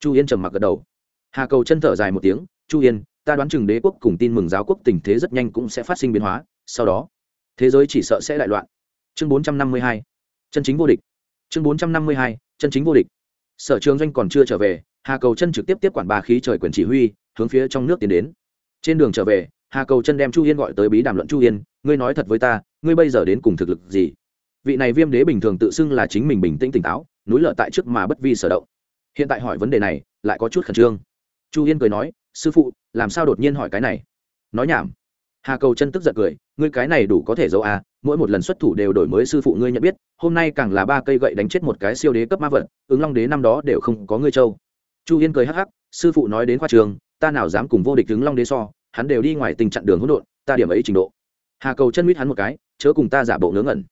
Chu yên trầm mặc gật đầu. Hà cầu chân thở dài một tiếng, chu yên ta đoán chừng đế quốc cùng tin mừng giáo quốc tình thế rất nhanh cũng sẽ phát sinh biến hóa, sau đó, thế giới chỉ sợ sẽ đại loạn. Chương bốn trăm năm mươi hai, chân chính vô địch. Chương bốn trăm năm mươi hai, chân chính vô địch. Sở trường doanh còn chưa trở về, hà cầu chân trực tiếp tiếp quản bà khí trời quyền chỉ huy, hướng phía trong nước tiến đến. Trên đường trở về, hà cầu chân đem chu yên gọi tới bí đàm luận chu yên, ngươi nói thật với ta, ngươi bây giờ đến cùng thực lực gì? Vị này viêm đế bình thường tự xưng là chính mình bình tĩnh tỉnh táo, núi lợ tại trước mà bất vi sở động. Hiện tại hỏi vấn đề này, lại có chút khẩn trương. Chu yên cười nói sư phụ, làm sao đột nhiên hỏi cái này? Nói nhảm. Hà cầu chân tức giận cười, ngươi cái này đủ có thể giấu à mỗi một lần xuất thủ đều đổi mới sư phụ ngươi nhận biết, hôm nay càng là ba cây gậy đánh chết một cái siêu đế cấp ma vật, ứng long đế năm đó đều không có ngươi châu chu yên cười hắc hắc, sư phụ nói đến khoa trường, ta nào dám cùng vô địch ứng long đế so, hắn đều đi ngoài tình trạng đường hỗn độn, ta điểm ấy trình độ. Hà cầu chân mít hắn một cái, chớ cùng ta giả bộ ngớ ngẩn.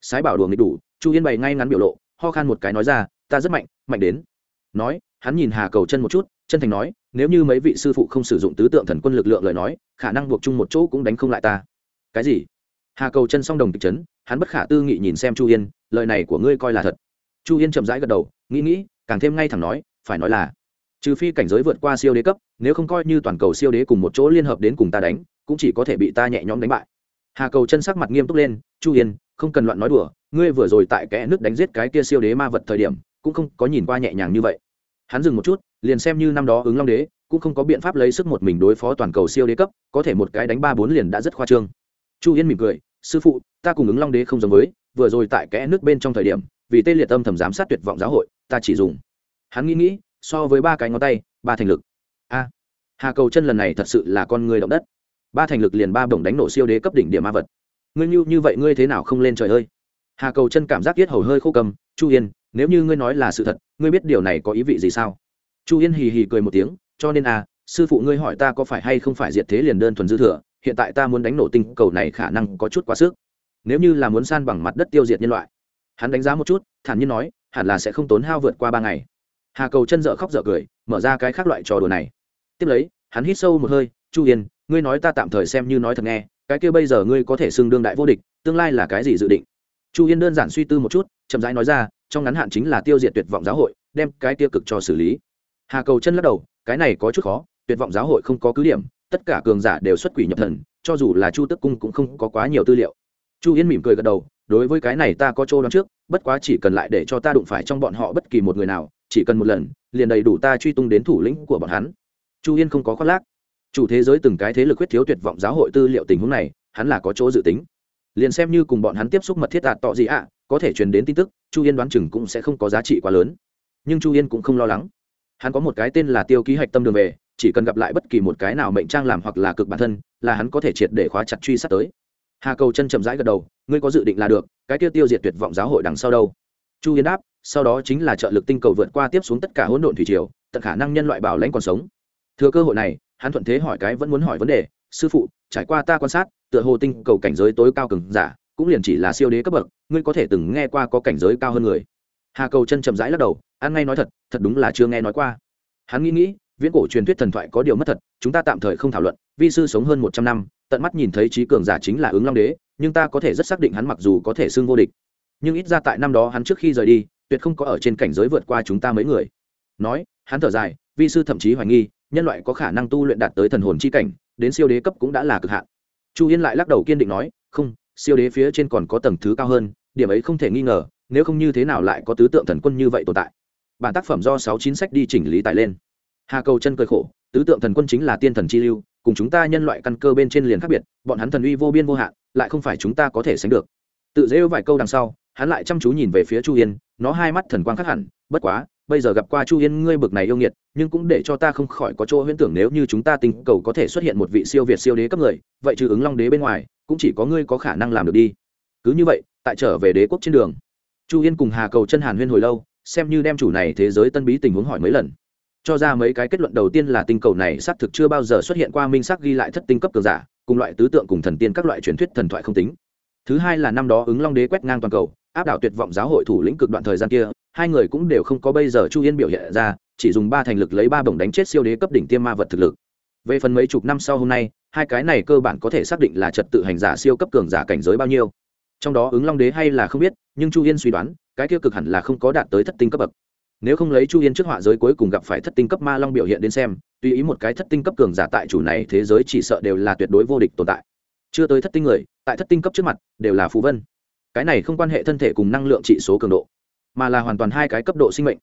Sái bảo đùa nghịch đủ, chu yên bày ngay ngắn biểu lộ, ho khan một cái nói ra, ta rất mạnh mạnh đến. Nói, hắn nhìn hà cầu chân một chút chân thành nói, nếu như mấy vị sư phụ không sử dụng tứ tượng thần quân lực lượng lời nói, khả năng buộc chung một chỗ cũng đánh không lại ta. Cái gì? Hà cầu chân song đồng kịch chấn, hắn bất khả tư nghị nhìn xem chu yên, lời này của ngươi coi là thật. Chu yên chậm rãi gật đầu, nghĩ nghĩ, càng thêm ngay thẳng nói, phải nói là, trừ phi cảnh giới vượt qua siêu đế cấp, nếu không coi như toàn cầu siêu đế cùng một chỗ liên hợp đến cùng ta đánh, cũng chỉ có thể bị ta nhẹ nhõm đánh bại. Hà cầu chân sắc mặt nghiêm túc lên, chu yên, không cần loạn nói đùa, ngươi vừa rồi tại kẽ nước đánh giết cái kia siêu đế ma vật thời điểm, cũng không có nhìn qua nhẹ nhàng như vậy hắn dừng một chút, liền xem như năm đó ứng long đế, cũng không có biện pháp lấy sức một mình đối phó toàn cầu siêu đế cấp, có thể một cái đánh ba bốn liền đã rất khoa trương. Chu yên mỉm cười, sư phụ, ta cùng ứng long đế không giống với, vừa rồi tại kẽ nước bên trong thời điểm, vì tê liệt âm thầm giám sát tuyệt vọng giáo hội, ta chỉ dùng. Hắn nghĩ nghĩ, so với ba cái ngón tay, ba thành lực. A, hà cầu chân lần này thật sự là con người động đất. Ba thành lực liền ba bổng đánh nổ siêu đế cấp đỉnh điểm ma vật. Ngươi như như vậy ngươi thế nào không lên trời ơi? Hà cầu chân cảm giác yết hầu hơi khô cầm, chu yên nếu như ngươi nói là sự thật, ngươi biết điều này có ý vị gì sao? Chu yên hì hì cười một tiếng, cho nên à sư phụ ngươi hỏi ta có phải hay không phải diệt thế liền đơn thuần dư thừa, hiện tại ta muốn đánh nổ tinh cầu này khả năng có chút quá sức. Nếu như là muốn san bằng mặt đất tiêu diệt nhân loại. Hắn đánh giá một chút, thản nhiên nói, hẳn là sẽ không tốn hao vượt qua ba ngày. Hà cầu chân dợ khóc dợ cười, mở ra cái khác loại trò đùa này. Tiếp lấy, hắn hít sâu một hơi, chu yên, ngươi nói ta tạm thời xem như nói thật nghe, cái kia bây giờ ngươi có thể xưng đương đại vô địch, tương lai là cái gì dự định? Chu yên đơn giản suy tư một chút, chậm rãi nói ra trong ngắn hạn chính là tiêu diệt tuyệt vọng giáo hội, đem cái tiêu cực cho xử lý. Hà cầu chân lắc đầu, cái này có chút khó, tuyệt vọng giáo hội không có cứ điểm, tất cả cường giả đều xuất quỷ nhập thần, cho dù là chu tức cung cũng không có quá nhiều tư liệu. Chu yên mỉm cười gật đầu, đối với cái này ta có chỗ đoán trước, bất quá chỉ cần lại để cho ta đụng phải trong bọn họ bất kỳ một người nào, chỉ cần một lần, liền đầy đủ ta truy tung đến thủ lĩnh của bọn hắn. Chu yên không có khoác lác. Chủ thế giới từng cái thế lực huyết thiếu tuyệt vọng giáo hội tư liệu tình huống này, hắn là có chỗ dự tính. Liền xem như cùng bọn hắn tiếp xúc mật thiết đạt tọ gì ạ có thể truyền đến tin tức, chu yên đoán chừng cũng sẽ không có giá trị quá lớn. Nhưng chu yên cũng không lo lắng. Hắn có một cái tên là tiêu ký hạch tâm đường về, chỉ cần gặp lại bất kỳ một cái nào mệnh trang làm hoặc là cực bản thân, là hắn có thể triệt để khóa chặt truy sát tới. Hà cầu chân chậm rãi gật đầu, ngươi có dự định là được, cái tiêu tiêu diệt tuyệt vọng giáo hội đằng sau đâu? Chu yên đáp, sau đó chính là trợ lực tinh cầu vượt qua tiếp xuống tất cả hỗn độn thủy triều, tận khả năng nhân loại bảo lãnh còn sống. Thừa cơ hội này, hắn thuận thế hỏi cái vẫn muốn hỏi vấn đề, sư phụ, trải qua ta quan sát, tựa hồ tinh cầu cảnh giới tối cao cường giả cũng liền chỉ là siêu đế cấp bậc, ngươi có thể từng nghe qua có cảnh giới cao hơn người. Hà cầu chân chậm rãi lắc đầu, ăn ngay nói thật thật đúng là chưa nghe nói qua. Hắn nghĩ nghĩ, viễn cổ truyền thuyết thần thoại có điều mất thật, chúng ta tạm thời không thảo luận, vi sư sống hơn một trăm năm, tận mắt nhìn thấy trí cường giả chính là ứng long đế, nhưng ta có thể rất xác định hắn mặc dù có thể xưng vô địch. Nhưng ít ra tại năm đó hắn trước khi rời đi, tuyệt không có ở trên cảnh giới vượt qua chúng ta mấy người. Nói, hắn thở dài, vi sư thậm chí hoài nghi, nhân loại có khả năng tu luyện đạt tới thần hồn chi cảnh, đến siêu đế cấp cũng đã là cực hạn. Chu yên lại lắc đầu kiên định nói, không siêu đế phía trên còn có tầng thứ cao hơn, điểm ấy không thể nghi ngờ, nếu không như thế nào lại có tứ tượng thần quân như vậy tồn tại. Bản tác phẩm do sáu chín sách đi chỉnh lý tải lên. Hà cầu chân cười khổ, tứ tượng thần quân chính là tiên thần chi lưu, cùng chúng ta nhân loại căn cơ bên trên liền khác biệt, bọn hắn thần uy vô biên vô hạn, lại không phải chúng ta có thể sánh được. Tự dễ vài câu đằng sau, hắn lại chăm chú nhìn về phía chu yên, nó hai mắt thần quang khác hẳn, bất quá, bây giờ gặp qua chu yên, ngươi bực này yêu nghiệt, nhưng cũng để cho ta không khỏi có chỗ huyễn tưởng nếu như chúng ta tình cầu có thể xuất hiện một vị siêu việt siêu đế cấp người, vậy trừ ứng long đế bên ngoài cũng chỉ có ngươi có khả năng làm được đi. Cứ như vậy, tại trở về đế quốc trên đường, chu yên cùng hà cầu chân hàn huyên hồi lâu, xem như đem chủ này thế giới tân bí tình huống hỏi mấy lần. Cho ra mấy cái kết luận đầu tiên là tinh cầu này xác thực chưa bao giờ xuất hiện qua minh sắc ghi lại thất tinh cấp cường giả, cùng loại tứ tượng cùng thần tiên các loại truyền thuyết thần thoại không tính. Thứ hai là năm đó ứng long đế quét ngang toàn cầu, áp đảo tuyệt vọng giáo hội thủ lĩnh cực đoạn thời gian kia, hai người cũng đều không có bây giờ chu yên biểu hiện ra, chỉ dùng ba thành lực lấy ba bổng đánh chết siêu đế cấp đỉnh tiêm ma vật thực lực. Về phần mấy chục năm sau hôm nay hai cái này cơ bản có thể xác định là trật tự hành giả siêu cấp cường giả cảnh giới bao nhiêu. Trong đó ứng long đế hay là không biết, nhưng chu yên suy đoán, cái tiêu cực hẳn là không có đạt tới thất tinh cấp bậc. Nếu không lấy chu yên trước họa giới cuối cùng gặp phải thất tinh cấp ma long biểu hiện đến xem, tùy ý một cái thất tinh cấp cường giả tại chủ này thế giới chỉ sợ đều là tuyệt đối vô địch tồn tại. Chưa tới thất tinh người, tại thất tinh cấp trước mặt, đều là phú vân. Cái này không quan hệ thân thể cùng năng lượng trị số cường độ, mà là hoàn toàn hai cái cấp độ sinh mệnh.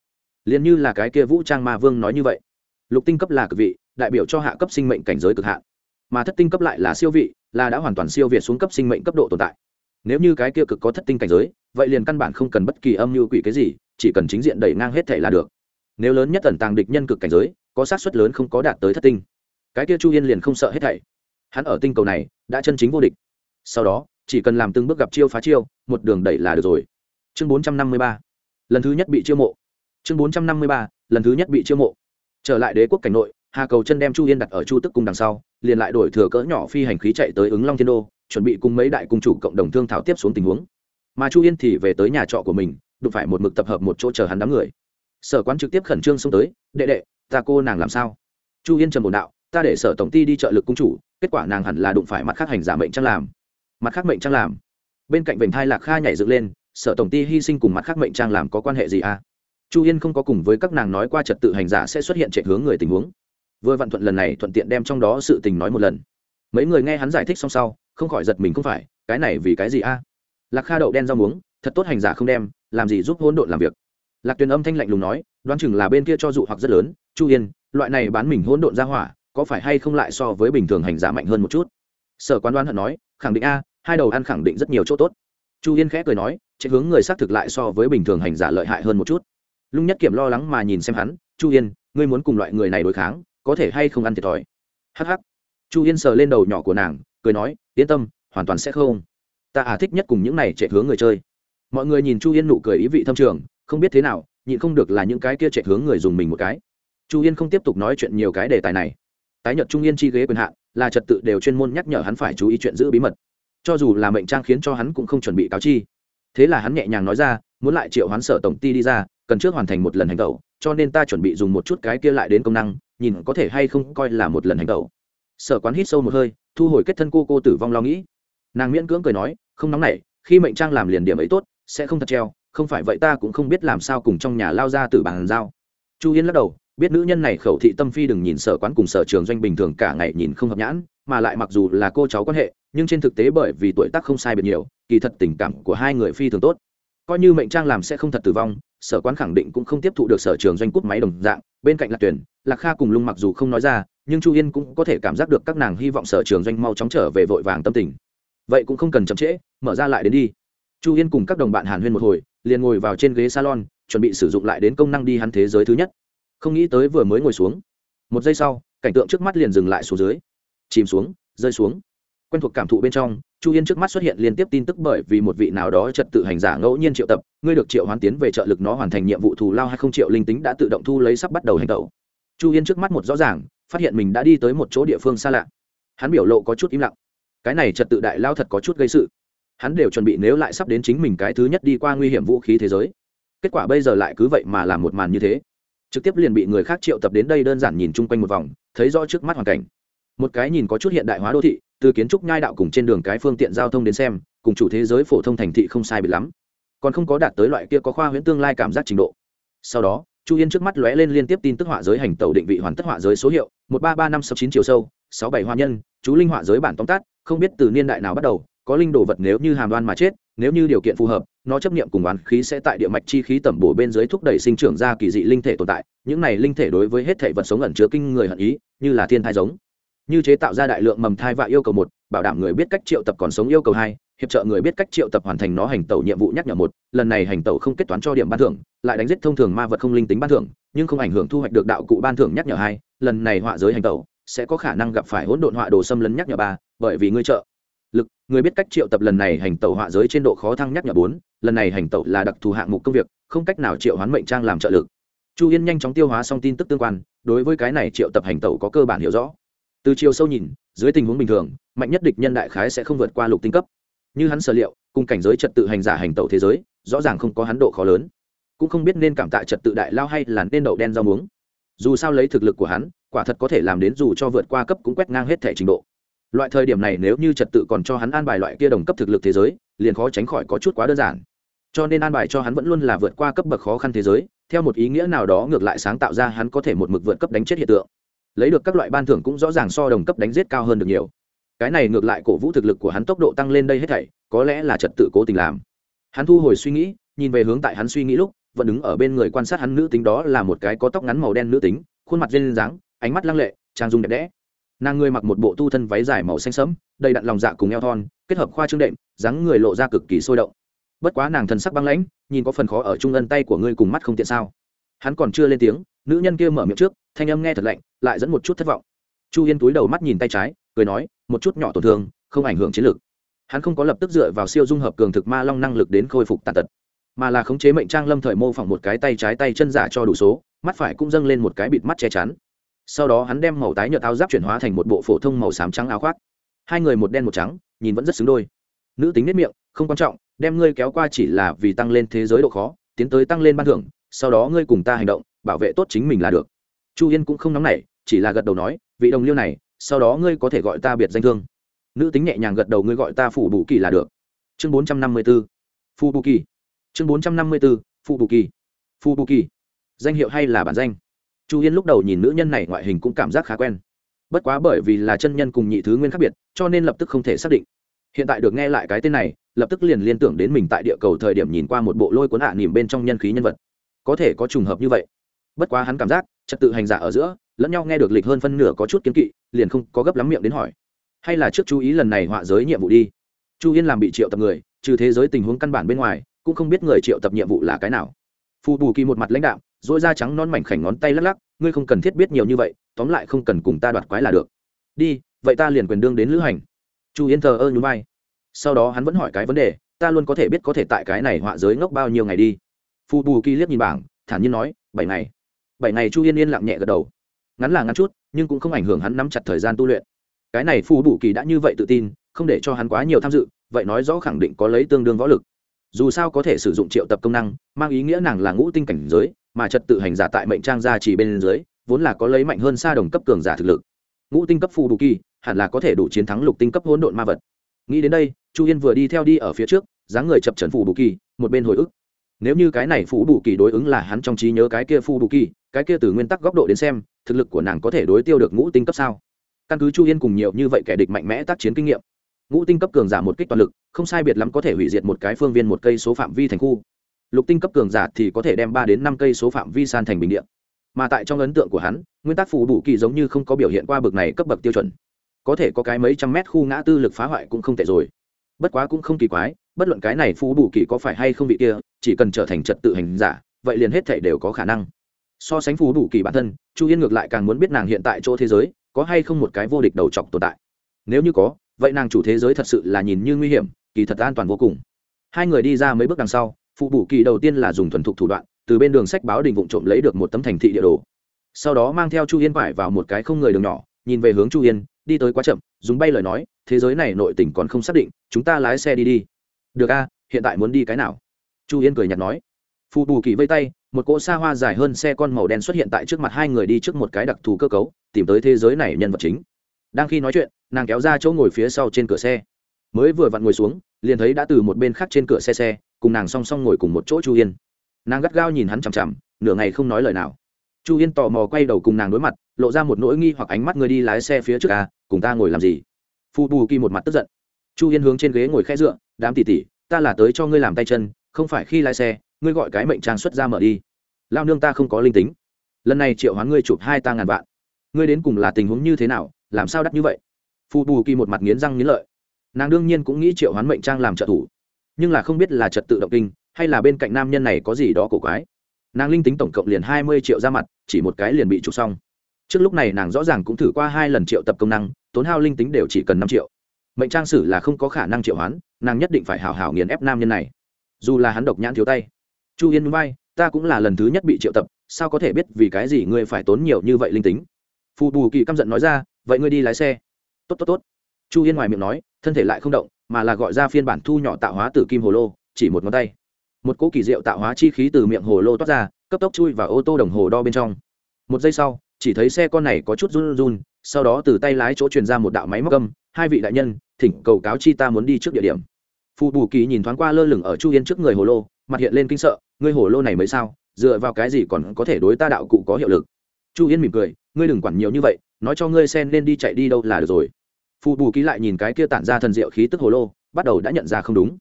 Liền như là cái kia vũ trang ma vương nói như vậy, lục tinh cấp là cực vị, đại biểu cho hạ cấp sinh mệnh cảnh giới cực hạn mà thất tinh cấp lại là siêu vị, là đã hoàn toàn siêu việt xuống cấp sinh mệnh cấp độ tồn tại. Nếu như cái kia cực có thất tinh cảnh giới, vậy liền căn bản không cần bất kỳ âm mưu quỷ cái gì, chỉ cần chính diện đẩy ngang hết thể là được. Nếu lớn nhất tẩn tàng địch nhân cực cảnh giới, có sát suất lớn không có đạt tới thất tinh. Cái kia chu yên liền không sợ hết thảy. Hắn ở tinh cầu này, đã chân chính vô địch. Sau đó, chỉ cần làm từng bước gặp chiêu phá chiêu, một đường đẩy là được rồi. Chương bốn trăm năm mươi ba. Lần thứ nhất bị chiêu mộ. Chương bốn trăm năm mươi ba, lần thứ nhất bị chiêu mộ. Trở lại đế quốc cảnh nội hà cầu chân đem chu yên đặt ở chu tức cung đằng sau, liền lại đổi thừa cỡ nhỏ phi hành khí chạy tới ứng long thiên đô, chuẩn bị cùng mấy đại cung chủ cộng đồng thương thảo tiếp xuống tình huống. Mà chu yên thì về tới nhà trọ của mình, đụng phải một mực tập hợp một chỗ chờ hắn đám người. Sở quán trực tiếp khẩn trương xông tới, đệ đệ, ta cô nàng làm sao? Chu yên trầm bồn đạo, ta để sở tổng ty đi trợ lực cung chủ, kết quả nàng hẳn là đụng phải mặt khác hành giả mệnh trang làm. Mặt khác mệnh trang làm? Bên cạnh vành thai lạc kha nhảy dựng lên, sở tổng ty hy sinh cùng mặt khác mệnh trang làm có quan hệ gì à? Chu yên không có cùng với các nàng nói qua trật tự hành giả sẽ xuất hiện chạy hướng người tình huống vừa vạn thuận lần này thuận tiện đem trong đó sự tình nói một lần. Mấy người nghe hắn giải thích xong sau, không khỏi giật mình không phải, cái này vì cái gì a? Lạc kha đậu đen rau muống, thật tốt hành giả không đem, làm gì giúp hỗn độn làm việc? Lạc tuyền âm thanh lạnh lùng nói, đoán chừng là bên kia cho dụ hoặc rất lớn, chu yên, loại này bán mình hỗn độn ra hỏa, có phải hay không lại so với bình thường hành giả mạnh hơn một chút? Sở quán đoán hận nói, khẳng định a, hai đầu ăn khẳng định rất nhiều chỗ tốt. Chu yên khẽ cười nói chạy hướng người xác thực lại so với bình thường hành giả lợi hại hơn một chút. Lung nhất kiểm lo lắng mà nhìn xem hắn, chu yên, ngươi muốn cùng loại người này đối kháng có thể hay không ăn thiệt thòi. Hh chu yên sờ lên đầu nhỏ của nàng, cười nói, yên tâm, hoàn toàn sẽ không. Ta à thích nhất cùng những này chạy hướng người chơi. Mọi người nhìn chu yên nụ cười ý vị thâm trường, không biết thế nào, nhịn không được là những cái kia chạy hướng người dùng mình một cái. Chu yên không tiếp tục nói chuyện nhiều cái đề tài này. Tái nhật trung yên chi ghế quyền hạn, là trật tự đều chuyên môn nhắc nhở hắn phải chú ý chuyện giữ bí mật. Cho dù là mệnh trang khiến cho hắn cũng không chuẩn bị cáo chi. Thế là hắn nhẹ nhàng nói ra, muốn lại triệu hoán sở tổng ty đi ra, cần trước hoàn thành một lần hành tẩu, cho nên ta chuẩn bị dùng một chút cái kia lại đến công năng nhìn có thể hay không coi là một lần hành tẩu sở quán hít sâu một hơi, thu hồi kết thân cô cô tử vong lo nghĩ. Nàng miễn cưỡng cười nói, không nóng nảy, khi mệnh trang làm liền điểm ấy tốt, sẽ không thật treo, không phải vậy ta cũng không biết làm sao cùng trong nhà lao ra từ bàn giao. Chu yên lắc đầu, biết nữ nhân này khẩu thị tâm phi đừng nhìn sở quán cùng sở trường doanh bình thường cả ngày nhìn không hợp nhãn, mà lại mặc dù là cô cháu quan hệ, nhưng trên thực tế bởi vì tuổi tác không sai biệt nhiều, kỳ thật tình cảm của hai người phi thường tốt. Coi như mệnh trang làm sẽ không thật tử vong, sở quán khẳng định cũng không tiếp thụ được sở trường doanh cúp máy đồng dạng bên cạnh lạc tuyển, lạc kha cùng lung mặc dù không nói ra, nhưng chu yên cũng có thể cảm giác được các nàng hy vọng sở trường doanh mau chóng trở về vội vàng tâm tình. Vậy cũng không cần chậm trễ, mở ra lại đến đi. Chu yên cùng các đồng bạn hàn huyên một hồi, liền ngồi vào trên ghế salon, chuẩn bị sử dụng lại đến công năng đi hắn thế giới thứ nhất. Không nghĩ tới vừa mới ngồi xuống. Một giây sau, cảnh tượng trước mắt liền dừng lại xuống dưới. Chìm xuống, rơi xuống. Quen thuộc cảm thụ bên trong chu yên trước mắt xuất hiện liên tiếp tin tức bởi vì một vị nào đó trật tự hành giả ngẫu nhiên triệu tập, ngươi được triệu hoán tiến về trợ lực nó hoàn thành nhiệm vụ thù lao hay không triệu linh tính đã tự động thu lấy sắp bắt đầu hành tẩu. Chu yên trước mắt một rõ ràng, phát hiện mình đã đi tới một chỗ địa phương xa lạ. Hắn biểu lộ có chút im lặng. Cái này trật tự đại lao thật có chút gây sự. Hắn đều chuẩn bị nếu lại sắp đến chính mình cái thứ nhất đi qua nguy hiểm vũ khí thế giới. Kết quả bây giờ lại cứ vậy mà làm một màn như thế. Trực tiếp liền bị người khác triệu tập đến đây đơn giản nhìn chung quanh một vòng, thấy rõ trước mắt hoàn cảnh. Một cái nhìn có chút hiện đại hóa đô thị từ kiến trúc nhai đạo cùng trên đường cái phương tiện giao thông đến xem, cùng chủ thế giới phổ thông thành thị không sai biệt lắm. Còn không có đạt tới loại kia có khoa huyễn tương lai cảm giác trình độ. Sau đó, chu yên trước mắt lóe lên liên tiếp tin tức họa giới hành tàu định vị hoàn tất họa giới số hiệu, một ba ba năm sáu chín chiều sâu, sáu bảy hoa nhân, chú linh họa giới bản tóm tắt, không biết từ niên đại nào bắt đầu, có linh đồ vật nếu như hàm đoan mà chết, nếu như điều kiện phù hợp, nó chấp nghiệm cùng oán khí sẽ tại địa mạch chi khí tẩm bổ bên dưới thúc đẩy sinh trưởng ra kỳ dị linh thể tồn tại, những này linh thể đối với hết thể vật sống ẩn chứa kinh người hận ý, như là thiên thai giống như chế tạo ra đại lượng mầm thai và yêu cầu một, bảo đảm người biết cách triệu tập còn sống yêu cầu hai, hiệp trợ người biết cách triệu tập hoàn thành nó hành tẩu nhiệm vụ nhắc nhở một. Lần này hành tẩu không kết toán cho điểm ban thưởng, lại đánh giết thông thường ma vật không linh tính ban thưởng, nhưng không ảnh hưởng thu hoạch được đạo cụ ban thưởng nhắc nhở hai. Lần này họa giới hành tẩu sẽ có khả năng gặp phải hỗn độn họa đồ xâm lấn nhắc nhở ba, bởi vì ngươi trợ lực, người biết cách triệu tập lần này hành tẩu họa giới trên độ khó thăng nhắc nhở bốn. Lần này hành tẩu là đặc thù hạng mục công việc, không cách nào triệu hoán mệnh trang làm trợ lực. Chu yên nhanh chóng tiêu hóa xong tin tức tương quan, đối với cái này triệu tập hành tẩu có cơ bản hiểu rõ từ chiều sâu nhìn, dưới tình huống bình thường, mạnh nhất địch nhân đại khái sẽ không vượt qua lục tinh cấp. Như hắn sở liệu, cùng cảnh giới trật tự hành giả hành tẩu thế giới, rõ ràng không có hắn độ khó lớn. Cũng không biết nên cảm tạ trật tự đại lao hay là nên đậu đen rau muống. Dù sao lấy thực lực của hắn, quả thật có thể làm đến dù cho vượt qua cấp cũng quét ngang hết thể trình độ. Loại thời điểm này nếu như trật tự còn cho hắn an bài loại kia đồng cấp thực lực thế giới, liền khó tránh khỏi có chút quá đơn giản. Cho nên an bài cho hắn vẫn luôn là vượt qua cấp bậc khó khăn thế giới, theo một ý nghĩa nào đó ngược lại sáng tạo ra hắn có thể một mực vượt cấp đánh chết hiện tượng lấy được các loại ban thưởng cũng rõ ràng so đồng cấp đánh giết cao hơn được nhiều. Cái này ngược lại cổ vũ thực lực của hắn tốc độ tăng lên đây hết thảy, có lẽ là trật tự cố tình làm. Hắn thu hồi suy nghĩ, nhìn về hướng tại hắn suy nghĩ lúc, vẫn đứng ở bên người quan sát hắn nữ tính đó là một cái có tóc ngắn màu đen nữ tính, khuôn mặt duyên dáng, ánh mắt lăng lệ, trang dung đẹp đẽ. Nàng người mặc một bộ tu thân váy dài màu xanh sẫm, đầy đặn lòng dạ cùng eo thon, kết hợp khoa trương đệm, dáng người lộ ra cực kỳ sôi động. Bất quá nàng thần sắc băng lãnh, nhìn có phần khó ở trung ân tay của ngươi cùng mắt không tiện sao. Hắn còn chưa lên tiếng nữ nhân kia mở miệng trước, thanh âm nghe thật lạnh, lại dẫn một chút thất vọng. Chu yên túi đầu mắt nhìn tay trái, cười nói, một chút nhỏ tổn thương, không ảnh hưởng chiến lược. Hắn không có lập tức dựa vào siêu dung hợp cường thực ma long năng lực đến khôi phục tàn tật, mà là khống chế mệnh trang lâm thời mô phỏng một cái tay trái tay chân giả cho đủ số, mắt phải cũng dâng lên một cái bịt mắt che chắn. Sau đó hắn đem màu tái nhợt áo giáp chuyển hóa thành một bộ phổ thông màu xám trắng áo khoác. Hai người một đen một trắng, nhìn vẫn rất xứng đôi. Nữ tính nết miệng, không quan trọng, đem ngươi kéo qua chỉ là vì tăng lên thế giới độ khó, tiến tới tăng lên ban thưởng, sau đó ngươi cùng ta hành động bảo vệ tốt chính mình là được. Chu yên cũng không nóng nảy, chỉ là gật đầu nói, vị đồng liêu này, sau đó ngươi có thể gọi ta biệt danh thương. Nữ tính nhẹ nhàng gật đầu, ngươi gọi ta phủ bù kỳ là được. Chương bốn trăm năm mươi b ố phù bù kỳ. Chương bốn trăm năm mươi b ố phù bù kỳ. Phù bù kỳ. Danh hiệu hay là bản danh? Chu yên lúc đầu nhìn nữ nhân này ngoại hình cũng cảm giác khá quen. Bất quá bởi vì là chân nhân cùng nhị thứ nguyên khác biệt, cho nên lập tức không thể xác định. Hiện tại được nghe lại cái tên này, lập tức liền liên tưởng đến mình tại địa cầu thời điểm nhìn qua một bộ lôi cuốn hạ à nỉm bên trong nhân khí nhân vật. Có thể có trùng hợp như vậy bất quá hắn cảm giác, trật tự hành giả ở giữa, lẫn nhau nghe được lịch hơn phân nửa có chút kiến kỵ, liền không có gấp lắm miệng đến hỏi. Hay là trước chú ý lần này họa giới nhiệm vụ đi. Chu yên làm bị triệu tập người, trừ thế giới tình huống căn bản bên ngoài, cũng không biết người triệu tập nhiệm vụ là cái nào. Phù bù kỳ một mặt lãnh đạo dỗi da trắng non mảnh khảnh ngón tay lắc lắc, ngươi không cần thiết biết nhiều như vậy, tóm lại không cần cùng ta đoạt quái là được. Đi, vậy ta liền quyền đương đến lữ hành. Chu yên thờ ơ nhún vai. Sau đó hắn vẫn hỏi cái vấn đề, ta luôn có thể biết có thể tại cái này họa giới ngốc bao nhiêu ngày đi. Phù bù kỳ liếc nhìn bảng, thản nhiên nói, bảy ngày bảy ngày chu yên yên lặng nhẹ gật đầu. Ngắn là ngắn chút, nhưng cũng không ảnh hưởng hắn nắm chặt thời gian tu luyện. Cái này phù bù kỳ đã như vậy tự tin, không để cho hắn quá nhiều tham dự, vậy nói rõ khẳng định có lấy tương đương võ lực. Dù sao có thể sử dụng triệu tập công năng, mang ý nghĩa nàng là ngũ tinh cảnh giới, mà trật tự hành giả tại mệnh trang gia chỉ bên dưới, vốn là có lấy mạnh hơn xa đồng cấp cường giả thực lực. Ngũ tinh cấp phù bù kỳ, hẳn là có thể đủ chiến thắng lục tinh cấp hỗn độn ma vật. Nghĩ đến đây, chu yên vừa đi theo đi ở phía trước, dáng người chập trần phù bù kỳ, một bên hồi ức nếu như cái này phù bù kỳ đối ứng là hắn trong trí nhớ cái kia phù bù kỳ, cái kia từ nguyên tắc góc độ đến xem, thực lực của nàng có thể đối tiêu được ngũ tinh cấp sao? Căn cứ chu yên cùng nhiều như vậy kẻ địch mạnh mẽ tác chiến kinh nghiệm, ngũ tinh cấp cường giả một kích toàn lực, không sai biệt lắm có thể hủy diệt một cái phương viên một cây số phạm vi thành khu. Lục tinh cấp cường giả thì có thể đem ba đến năm cây số phạm vi san thành bình điện mà tại trong ấn tượng của hắn, nguyên tắc phù bù kỳ giống như không có biểu hiện qua bậc này cấp bậc tiêu chuẩn. Có thể có cái mấy trăm mét khu ngã tư lực phá hoại cũng không tệ rồi. Bất quá cũng không kỳ quái, bất luận cái này phù bù kỳ có phải hay không bị kia chỉ cần trở thành trật tự hành giả, vậy liền hết thể đều có khả năng. So sánh phù đủ kỳ bản thân, chu yên ngược lại càng muốn biết nàng hiện tại chỗ thế giới, có hay không một cái vô địch đầu chọc tồn tại. Nếu như có, vậy nàng chủ thế giới thật sự là nhìn như nguy hiểm, kỳ thật an toàn vô cùng. Hai người đi ra mấy bước đằng sau phụ bù kỳ đầu tiên là dùng thuần thục thủ đoạn, từ bên đường sách báo đình vụ trộm lấy được một tấm thành thị địa đồ. Sau đó mang theo chu yên phải vào một cái không người đường nhỏ, nhìn về hướng chu yên, đi tới quá chậm, dùng bay lời nói, thế giới này nội tỉnh còn không xác định, chúng ta lái xe đi đi. Được a, hiện tại muốn đi cái nào? Chu yên cười nhạt nói. Phù bù kỳ vây tay, một cỗ xa hoa dài hơn xe con màu đen xuất hiện tại trước mặt hai người đi trước một cái đặc thù cơ cấu, tìm tới thế giới này nhân vật chính. Đang khi nói chuyện, nàng kéo ra chỗ ngồi phía sau trên cửa xe. Mới vừa vặn ngồi xuống, liền thấy đã từ một bên khác trên cửa xe xe, cùng nàng song song ngồi cùng một chỗ chu yên. Nàng gắt gao nhìn hắn chằm chằm, nửa ngày không nói lời nào. Chu yên tò mò quay đầu cùng nàng đối mặt, lộ ra một nỗi nghi hoặc ánh mắt người đi lái xe phía trước à cùng ta ngồi làm gì? Phù bù kỳ một mặt tức giận. Chu yên hướng trên ghế ngồi khẽ dựa, đám tỉ tỉ ta là tới cho ngươi làm tay chân không phải khi lái xe, ngươi gọi cái mệnh trang xuất ra mở đi. Lao nương ta không có linh tính. Lần này triệu hoán ngươi chụp hai ta ngàn vạn. Ngươi đến cùng là tình huống như thế nào, làm sao đắt như vậy? Phù bù kỳ một mặt nghiến răng nghiến lợi. Nàng đương nhiên cũng nghĩ triệu hoán mệnh trang làm trợ thủ. Nhưng là không biết là trật tự động kinh, hay là bên cạnh nam nhân này có gì đó cổ quái. Nàng linh tính tổng cộng liền hai mươi triệu ra mặt, chỉ một cái liền bị trục xong. Trước lúc này nàng rõ ràng cũng thử qua hai lần triệu tập công năng, tốn hao linh tính đều chỉ cần năm triệu. Mệnh trang sử là không có khả năng triệu hoán, nàng nhất định phải hảo hảo nghiền ép nam nhân này dù là hắn độc nhãn thiếu tay. Chu yên núi bay ta cũng là lần thứ nhất bị triệu tập, sao có thể biết vì cái gì ngươi phải tốn nhiều như vậy linh tính? Phù bù kỳ căm giận nói ra, vậy ngươi đi lái xe. Tốt tốt tốt. Chu yên ngoài miệng nói, thân thể lại không động, mà là gọi ra phiên bản thu nhỏ tạo hóa từ kim hồ lô, chỉ một ngón tay. Một cỗ kỳ diệu tạo hóa chi khí từ miệng hồ lô toát ra, cấp tốc chui vào ô tô đồng hồ đo bên trong. Một giây sau, chỉ thấy xe con này có chút run run, sau đó từ tay lái chỗ truyền ra một đạo máy móc âm hai vị đại nhân, thỉnh cầu cáo chi ta muốn đi trước địa điểm phù bù kỳ nhìn thoáng qua lơ lửng ở chu yên trước người hồ lô, mặt hiện lên kinh sợ, ngươi hồ lô này mới sao? Dựa vào cái gì còn có thể đối ta đạo cụ có hiệu lực? Chu yên mỉm cười, ngươi đừng quản nhiều như vậy, nói cho ngươi sen nên đi chạy đi đâu là được rồi. Phù bù ký lại nhìn cái kia tản ra thần diệu khí tức hồ lô, bắt đầu đã nhận ra không đúng.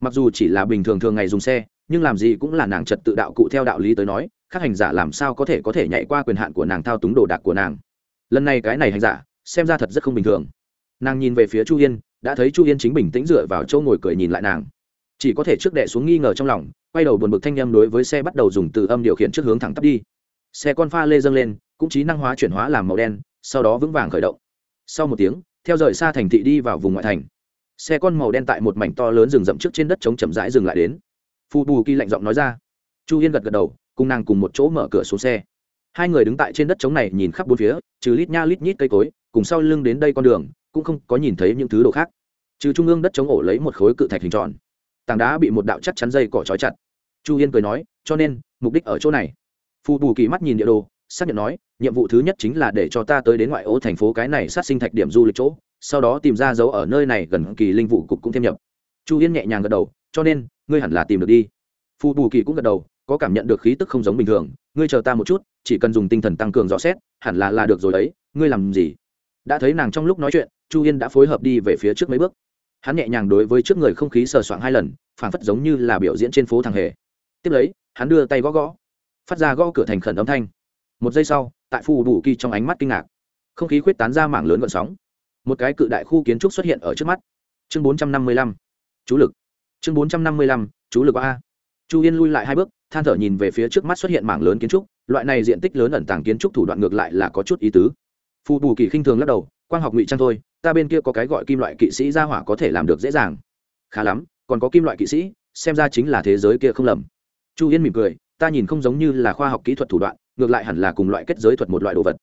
Mặc dù chỉ là bình thường thường ngày dùng xe, nhưng làm gì cũng là nàng trật tự đạo cụ theo đạo lý tới nói các hành giả làm sao có thể có thể nhảy qua quyền hạn của nàng thao túng đồ đạc của nàng. Lần này cái này hành giả, xem ra thật rất không bình thường. Nàng nhìn về phía chu yên đã thấy chu yên chính bình tĩnh dựa vào chỗ ngồi cười nhìn lại nàng. Chỉ có thể trước đệ xuống nghi ngờ trong lòng, quay đầu buồn bực thanh â m đối với xe bắt đầu dùng từ âm điều khiển trước hướng thẳng tắp đi. Xe con pha lê dâng lên, cũng trí năng hóa chuyển hóa làm màu đen, sau đó vững vàng khởi động. Sau một tiếng, theo rời xa thành thị đi vào vùng ngoại thành. Xe con màu đen tại một mảnh to lớn rừng rậm trước trên đất chống chậm rãi dừng lại đến. Phu bù kỳ lạnh giọng nói ra. Chu yên gật gật đầu, cùng nàng cùng một chỗ mở cửa xuống xe. Hai người đứng tại trên đất trống này nhìn khắp bốn phía, trừ lít nha lít nhít cây cối, cùng sau lưng đến đây con đường cũng không có nhìn thấy những thứ đồ khác. Trừ trung ương đất chống ổ lấy một khối cự thạch hình tròn. Tảng đá bị một đạo chắc chắn dây cỏ trói chặt. Chu yên cười nói, cho nên, mục đích ở chỗ này. Phù bù kỳ mắt nhìn địa đồ, xác nhận nói, nhiệm vụ thứ nhất chính là để cho ta tới đến ngoại ô thành phố cái này sát sinh thạch điểm du lịch chỗ, sau đó tìm ra dấu ở nơi này gần kỳ linh vụ cục cũng thêm nhập. Chu yên nhẹ nhàng gật đầu, cho nên, ngươi hẳn là tìm được đi. Phù bù kỳ cũng gật đầu, có cảm nhận được khí tức không giống bình thường, ngươi chờ ta một chút, chỉ cần dùng tinh thần tăng cường rõ xét, hẳn là là được rồi đấy, ngươi làm gì? Đã thấy nàng trong lúc nói chuyện, chu yên đã phối hợp đi về phía trước mấy bước. Hắn nhẹ nhàng đối với trước người không khí sờ soạng hai lần, phảng phất giống như là biểu diễn trên phố thằng hề. Tiếp lấy, hắn đưa tay gõ gõ. Phát ra gõ cửa thành khẩn âm thanh. Một giây sau, tại phù đủ kỳ trong ánh mắt kinh ngạc. Không khí khuyết tán ra mảng lớn gọn sóng. Một cái cự đại khu kiến trúc xuất hiện ở trước mắt. Chương bốn trăm năm mươi lăm. Chú lực. Chương bốn trăm năm mươi lăm. Chú lực a. Chu yên lui lại hai bước, than thở nhìn về phía trước mắt xuất hiện mảng lớn kiến trúc. Loại này diện tích lớn ẩn tàng kiến trúc thủ đoạn ngược lại là có chút ý tứ phù bù kỳ khinh thường lắc đầu, quang học ngụy trang thôi, ta bên kia có cái gọi kim loại kỵ sĩ ra hỏa có thể làm được dễ dàng. Khá lắm, còn có kim loại kỵ sĩ, xem ra chính là thế giới kia không lầm. Chu yên mỉm cười, ta nhìn không giống như là khoa học kỹ thuật thủ đoạn, ngược lại hẳn là cùng loại kết giới thuật một loại đồ vật.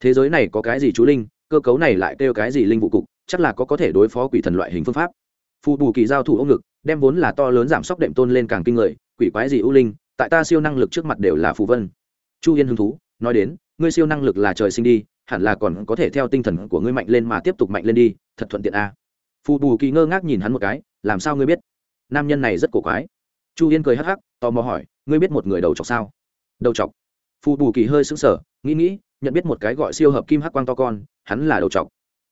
Thế giới này có cái gì chú linh, cơ cấu này lại kêu cái gì linh vụ cục, chắc là có có thể đối phó quỷ thần loại hình phương pháp. Phù bù kỳ giao thủ ông ngực, đem vốn là to lớn giảm sốc đệm tôn lên càng kinh người, quỷ quái gì ưu linh, tại ta siêu năng lực trước mặt đều là phù vân. Chu yên hứng thú, nói đến, ngươi siêu năng lực là trời sinh đi hẳn là còn có thể theo tinh thần của ngươi mạnh lên mà tiếp tục mạnh lên đi, thật thuận tiện a. À. phù bù kỳ ngơ ngác nhìn hắn một cái, làm sao ngươi biết? Nam nhân này rất cổ quái. Chu yên cười hắc hắc, tò mò hỏi, ngươi biết một người đầu chọc sao? Đầu chọc. Phù bù kỳ hơi sững sờ, nghĩ nghĩ, nhận biết một cái gọi siêu hợp kim hắc quang to con, hắn là đầu chọc.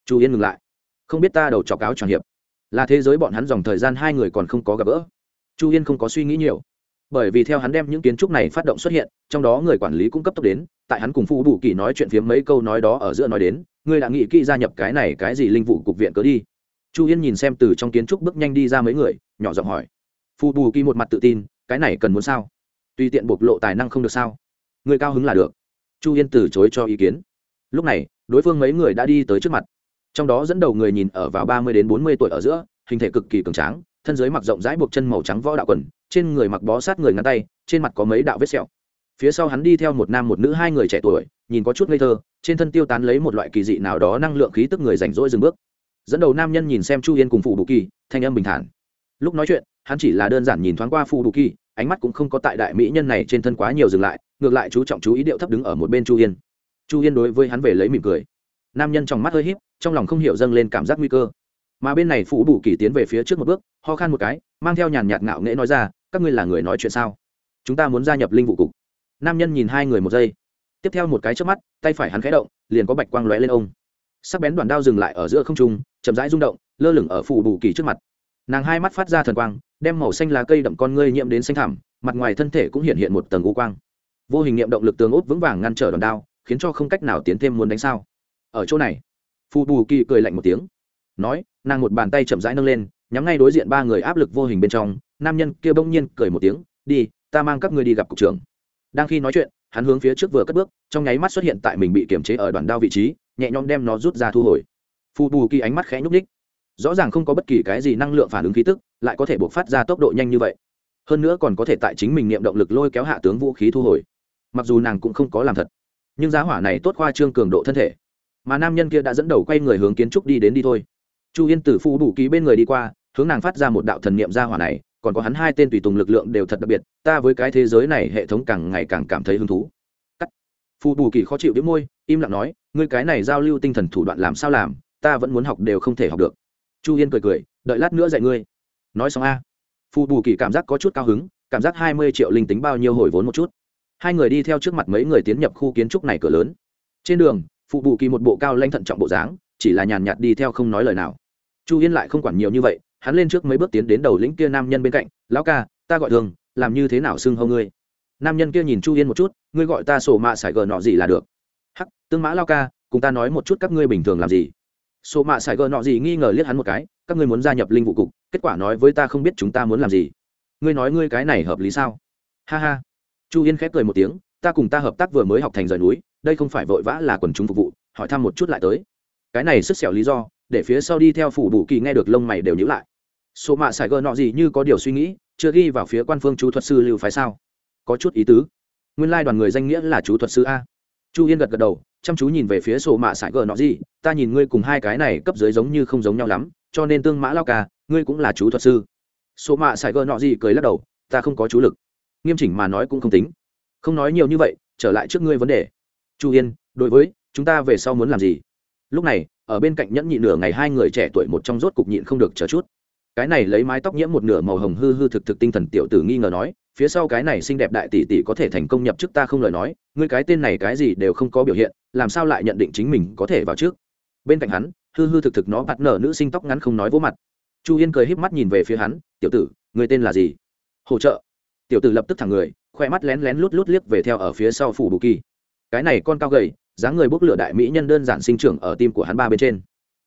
Chu yên ngừng lại. Không biết ta đầu chọc áo tròn hiệp. Là thế giới bọn hắn dòng thời gian hai người còn không có gặp gỡ. Chu yên không có suy nghĩ nhiều bởi vì theo hắn đem những kiến trúc này phát động xuất hiện, trong đó người quản lý cũng cấp tốc đến, tại hắn cùng phu bù kỳ nói chuyện phiếm mấy câu nói đó ở giữa nói đến, ngươi đã nghĩ kỹ gia nhập cái này cái gì linh vụ cục viện cớ đi. Chu yên nhìn xem từ trong kiến trúc bước nhanh đi ra mấy người, nhỏ giọng hỏi. Phu bù kỳ một mặt tự tin, cái này cần muốn sao? Tuy tiện bộc lộ tài năng không được sao? Người cao hứng là được. Chu yên từ chối cho ý kiến. Lúc này, đối phương mấy người đã đi tới trước mặt. Trong đó dẫn đầu người nhìn ở vào ba mươi đến bốn mươi tuổi ở giữa, hình thể cực kỳ cường tráng, thân dưới mặc rộng rãi buộc chân màu trắng võ đạo quần trên người mặc bó sát người ngắn tay, trên mặt có mấy đạo vết sẹo. Phía sau hắn đi theo một nam một nữ hai người trẻ tuổi, nhìn có chút ngây thơ, trên thân tiêu tán lấy một loại kỳ dị nào đó năng lượng khí tức người rảnh rỗi dừng bước. Dẫn đầu nam nhân nhìn xem chu yên cùng phụ đủ kỳ, thanh âm bình thản. Lúc nói chuyện, hắn chỉ là đơn giản nhìn thoáng qua phụ đủ kỳ, ánh mắt cũng không có tại đại mỹ nhân này trên thân quá nhiều dừng lại, ngược lại chú trọng chú ý điệu thấp đứng ở một bên chu yên. Chu yên đối với hắn về lấy mỉm cười. Nam nhân trong mắt hơi h í p trong lòng không hiểu dâng lên cảm giác nguy cơ. Mà bên này phụ bù kỳ tiến về phía trước một bước, ho khan một cái, mang theo nhàn nhạt ngạo nghễ nói ra các ngươi là người nói chuyện sao? Chúng ta muốn gia nhập linh vụ cục. Nam nhân nhìn hai người một giây. Tiếp theo một cái trước mắt, tay phải hắn khẽ động, liền có bạch quang lóe lên ông. Sắc bén đoàn đao dừng lại ở giữa không trung, chậm rãi rung động, lơ lửng ở phủ bù kỳ trước mặt. Nàng hai mắt phát ra thần quang, đem màu xanh lá cây đậm con ngươi nhiễm đến xanh thẳm, mặt ngoài thân thể cũng hiện hiện một tầng u quang. Vô hình nghiệm động lực tường út vững vàng ngăn trở đòn đao, khiến cho không cách nào tiến thêm muốn đánh sao. Ở chỗ này, phù bù kỳ cười lạnh một tiếng. Nói, nàng một bàn tay chậm rãi nâng lên, nhắm ngay đối diện ba người áp lực vô hình bên trong nam nhân kia bỗng nhiên cười một tiếng, đi, ta mang các ngươi đi gặp cục trưởng. Đang khi nói chuyện, hắn hướng phía trước vừa cất bước, trong nháy mắt xuất hiện tại mình bị kiềm chế ở đoàn đao vị trí, nhẹ nhõm đem nó rút ra thu hồi. Phù bù kỳ ánh mắt khẽ nhúc ních rõ ràng không có bất kỳ cái gì năng lượng phản ứng khí tức, lại có thể buộc phát ra tốc độ nhanh như vậy. Hơn nữa còn có thể tại chính mình niệm động lực lôi kéo hạ tướng vũ khí thu hồi. Mặc dù nàng cũng không có làm thật, nhưng giá hỏa này tốt khoa trương cường độ thân thể. Mà nam nhân kia đã dẫn đầu quay người hướng kiến trúc đi đến đi thôi. Chu yên tử phu đủ Kỳ bên người đi qua, hướng nàng phát ra một đạo thần niệm ra hỏa này còn có hắn hai tên tùy tùng lực lượng đều thật đặc biệt, ta với cái thế giới này hệ thống càng ngày càng cảm thấy hứng thú. Cắt. Phù bù kỳ khó chịu đĩu môi, im lặng nói, ngươi cái này giao lưu tinh thần thủ đoạn làm sao làm, ta vẫn muốn học đều không thể học được. Chu yên cười cười, đợi lát nữa dạy ngươi. Nói xong a. Phù bù kỳ cảm giác có chút cao hứng, cảm giác hai mươi triệu linh tính bao nhiêu hồi vốn một chút. Hai người đi theo trước mặt mấy người tiến nhập khu kiến trúc này cửa lớn. Trên đường phụ bù kỳ một bộ cao lanh thận trọng bộ dáng, chỉ là nhàn nhạt đi theo không nói lời nào. Chu yên lại không quản nhiều như vậy hắn lên trước mấy bước tiến đến đầu lĩnh kia nam nhân bên cạnh, lão ca, ta gọi thường, làm như thế nào xưng hâu ngươi? Nam nhân kia nhìn chu yên một chút, ngươi gọi ta sổ mạ sải gờ nọ gì là được? Hắc, tương mã lao ca, cùng ta nói một chút các ngươi bình thường làm gì? Sổ mạ sải gờ nọ gì nghi ngờ liếc hắn một cái, các ngươi muốn gia nhập linh vụ cục, kết quả nói với ta không biết chúng ta muốn làm gì. Ngươi nói ngươi cái này hợp lý sao? Ha ha. Chu yên khép cười một tiếng, ta cùng ta hợp tác vừa mới học thành rời núi, đây không phải vội vã là quần chúng phục vụ, hỏi thăm một chút lại tới. Cái này sức xẻo lý do, để phía sau đi theo phủ bù kỳ nghe được lông mày đều nhữ lại số mạ sài gờ nọ gì như có điều suy nghĩ, chưa ghi vào phía quan phương chú thuật sư lưu phái sao? Có chút ý tứ. Nguyên lai đoàn người danh nghĩa là chú thuật sư a. Chu yên gật gật đầu, chăm chú nhìn về phía sổ mạ sải gờ nọ gì, ta nhìn ngươi cùng hai cái này cấp dưới giống như không giống nhau lắm, cho nên tương mã lao ca, ngươi cũng là chú thuật sư. Sổ mạ sải gờ nọ gì cười lắc đầu, ta không có chú lực. Nghiêm chỉnh mà nói cũng không tính. Không nói nhiều như vậy, trở lại trước ngươi vấn đề. Chu yên, đối với, chúng ta về sau muốn làm gì? Lúc này, ở bên cạnh nhẫn nhị nửa ngày hai người trẻ tuổi một trong rốt cục nhịn không được chờ chút cái này lấy mái tóc nhiễm một nửa màu hồng hư hư thực thực tinh thần tiểu tử nghi ngờ nói, phía sau cái này xinh đẹp đại tỷ tỷ có thể thành công nhập chức ta không lời nói, ngươi cái tên này cái gì đều không có biểu hiện, làm sao lại nhận định chính mình có thể vào trước? Bên cạnh hắn, hư hư thực thực nó bạt nở nữ sinh tóc ngắn không nói vỗ mặt. Chu yên cười híp mắt nhìn về phía hắn, tiểu tử người tên là gì? Hỗ trợ. Tiểu tử lập tức thẳng người, khoe mắt lén lén lút lút liếc về theo ở phía sau phủ bù kỳ. Cái này con cao gầy, dáng người bốc lửa đại mỹ nhân đơn giản sinh trưởng ở tim của hắn ba bên trên.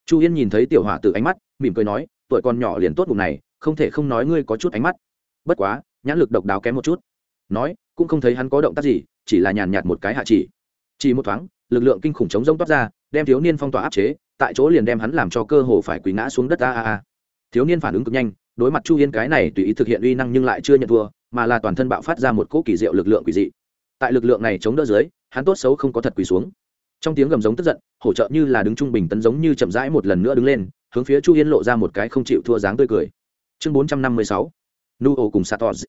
Chu yên nhìn thấy tiểu hỏa từ ánh mắt, mỉm cười nói tuổi con nhỏ liền tốt ngủ này, không thể không nói ngươi có chút ánh mắt. Bất quá, nhãn lực độc đáo kém một chút. Nói, cũng không thấy hắn có động tác gì, chỉ là nhàn nhạt một cái hạ chỉ. Chỉ một thoáng, lực lượng kinh khủng chống rông toát ra, đem thiếu niên phong tỏa áp chế, tại chỗ liền đem hắn làm cho cơ hồ phải quỳ ngã xuống đất a a a. Thiếu niên phản ứng cực nhanh, đối mặt chu yên cái này tùy ý thực hiện uy năng nhưng lại chưa nhận thua, mà là toàn thân bạo phát ra một cỗ kỳ diệu lực lượng quỷ dị. Tại lực lượng này chống đỡ dưới, hắn tốt xấu không có thật quỳ xuống. Trong tiếng gầm giống tức giận hỗ trợ như là đứng trung bình tấn giống như chậm rãi một lần nữa đứng lên hướng phía chu yên lộ ra một cái không chịu thua dáng tươi cười. Chương bốn trăm năm mươi sáu nu ổ cùng satos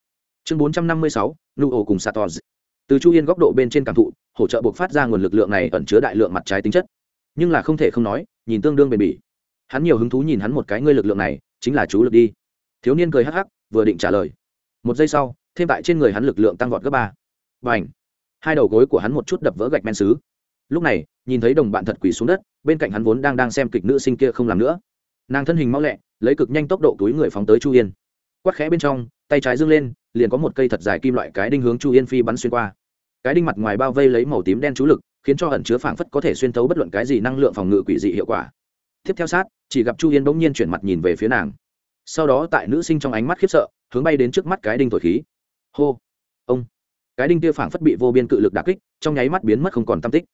chương bốn trăm năm mươi sáu nu ổ cùng satos từ chu yên góc độ bên trên cảm thụ, hỗ trợ buộc phát ra nguồn lực lượng này ẩn chứa đại lượng mặt trái tính chất. Nhưng là không thể không nói, nhìn tương đương bền bỉ. Hắn nhiều hứng thú nhìn hắn một cái ngươi lực lượng này, chính là chú lực đi. Thiếu niên cười hắc hắc, vừa định trả lời. Một giây sau, thêm tại trên người hắn lực lượng tăng vọt gấp ba. Và ảnh hai đầu gối của hắn một chút đập vỡ gạch men xứ. Lúc này, nhìn thấy đồng bạn thật quỳ xuống đất, bên cạnh hắn vốn đang đang xem kịch nữ sinh kia không làm nữa nàng thân hình mau lẹ, lấy cực nhanh tốc độ túi người phóng tới chu yên. Quắc khẽ bên trong, tay trái dâng lên, liền có một cây thật dài kim loại cái đinh hướng chu yên phi bắn xuyên qua. Cái đinh mặt ngoài bao vây lấy màu tím đen chú lực, khiến cho ẩn chứa phảng phất có thể xuyên thấu bất luận cái gì năng lượng phòng ngự quỷ dị hiệu quả. Tiếp theo sát, chỉ gặp chu yên bỗng nhiên chuyển mặt nhìn về phía nàng. Sau đó tại nữ sinh trong ánh mắt khiếp sợ, hướng bay đến trước mắt cái đinh thổi khí. Hô! Ông! Cái đinh kia phảng phất bị vô biên cự lực đà kích, trong nháy mắt biến mất không còn tam tích.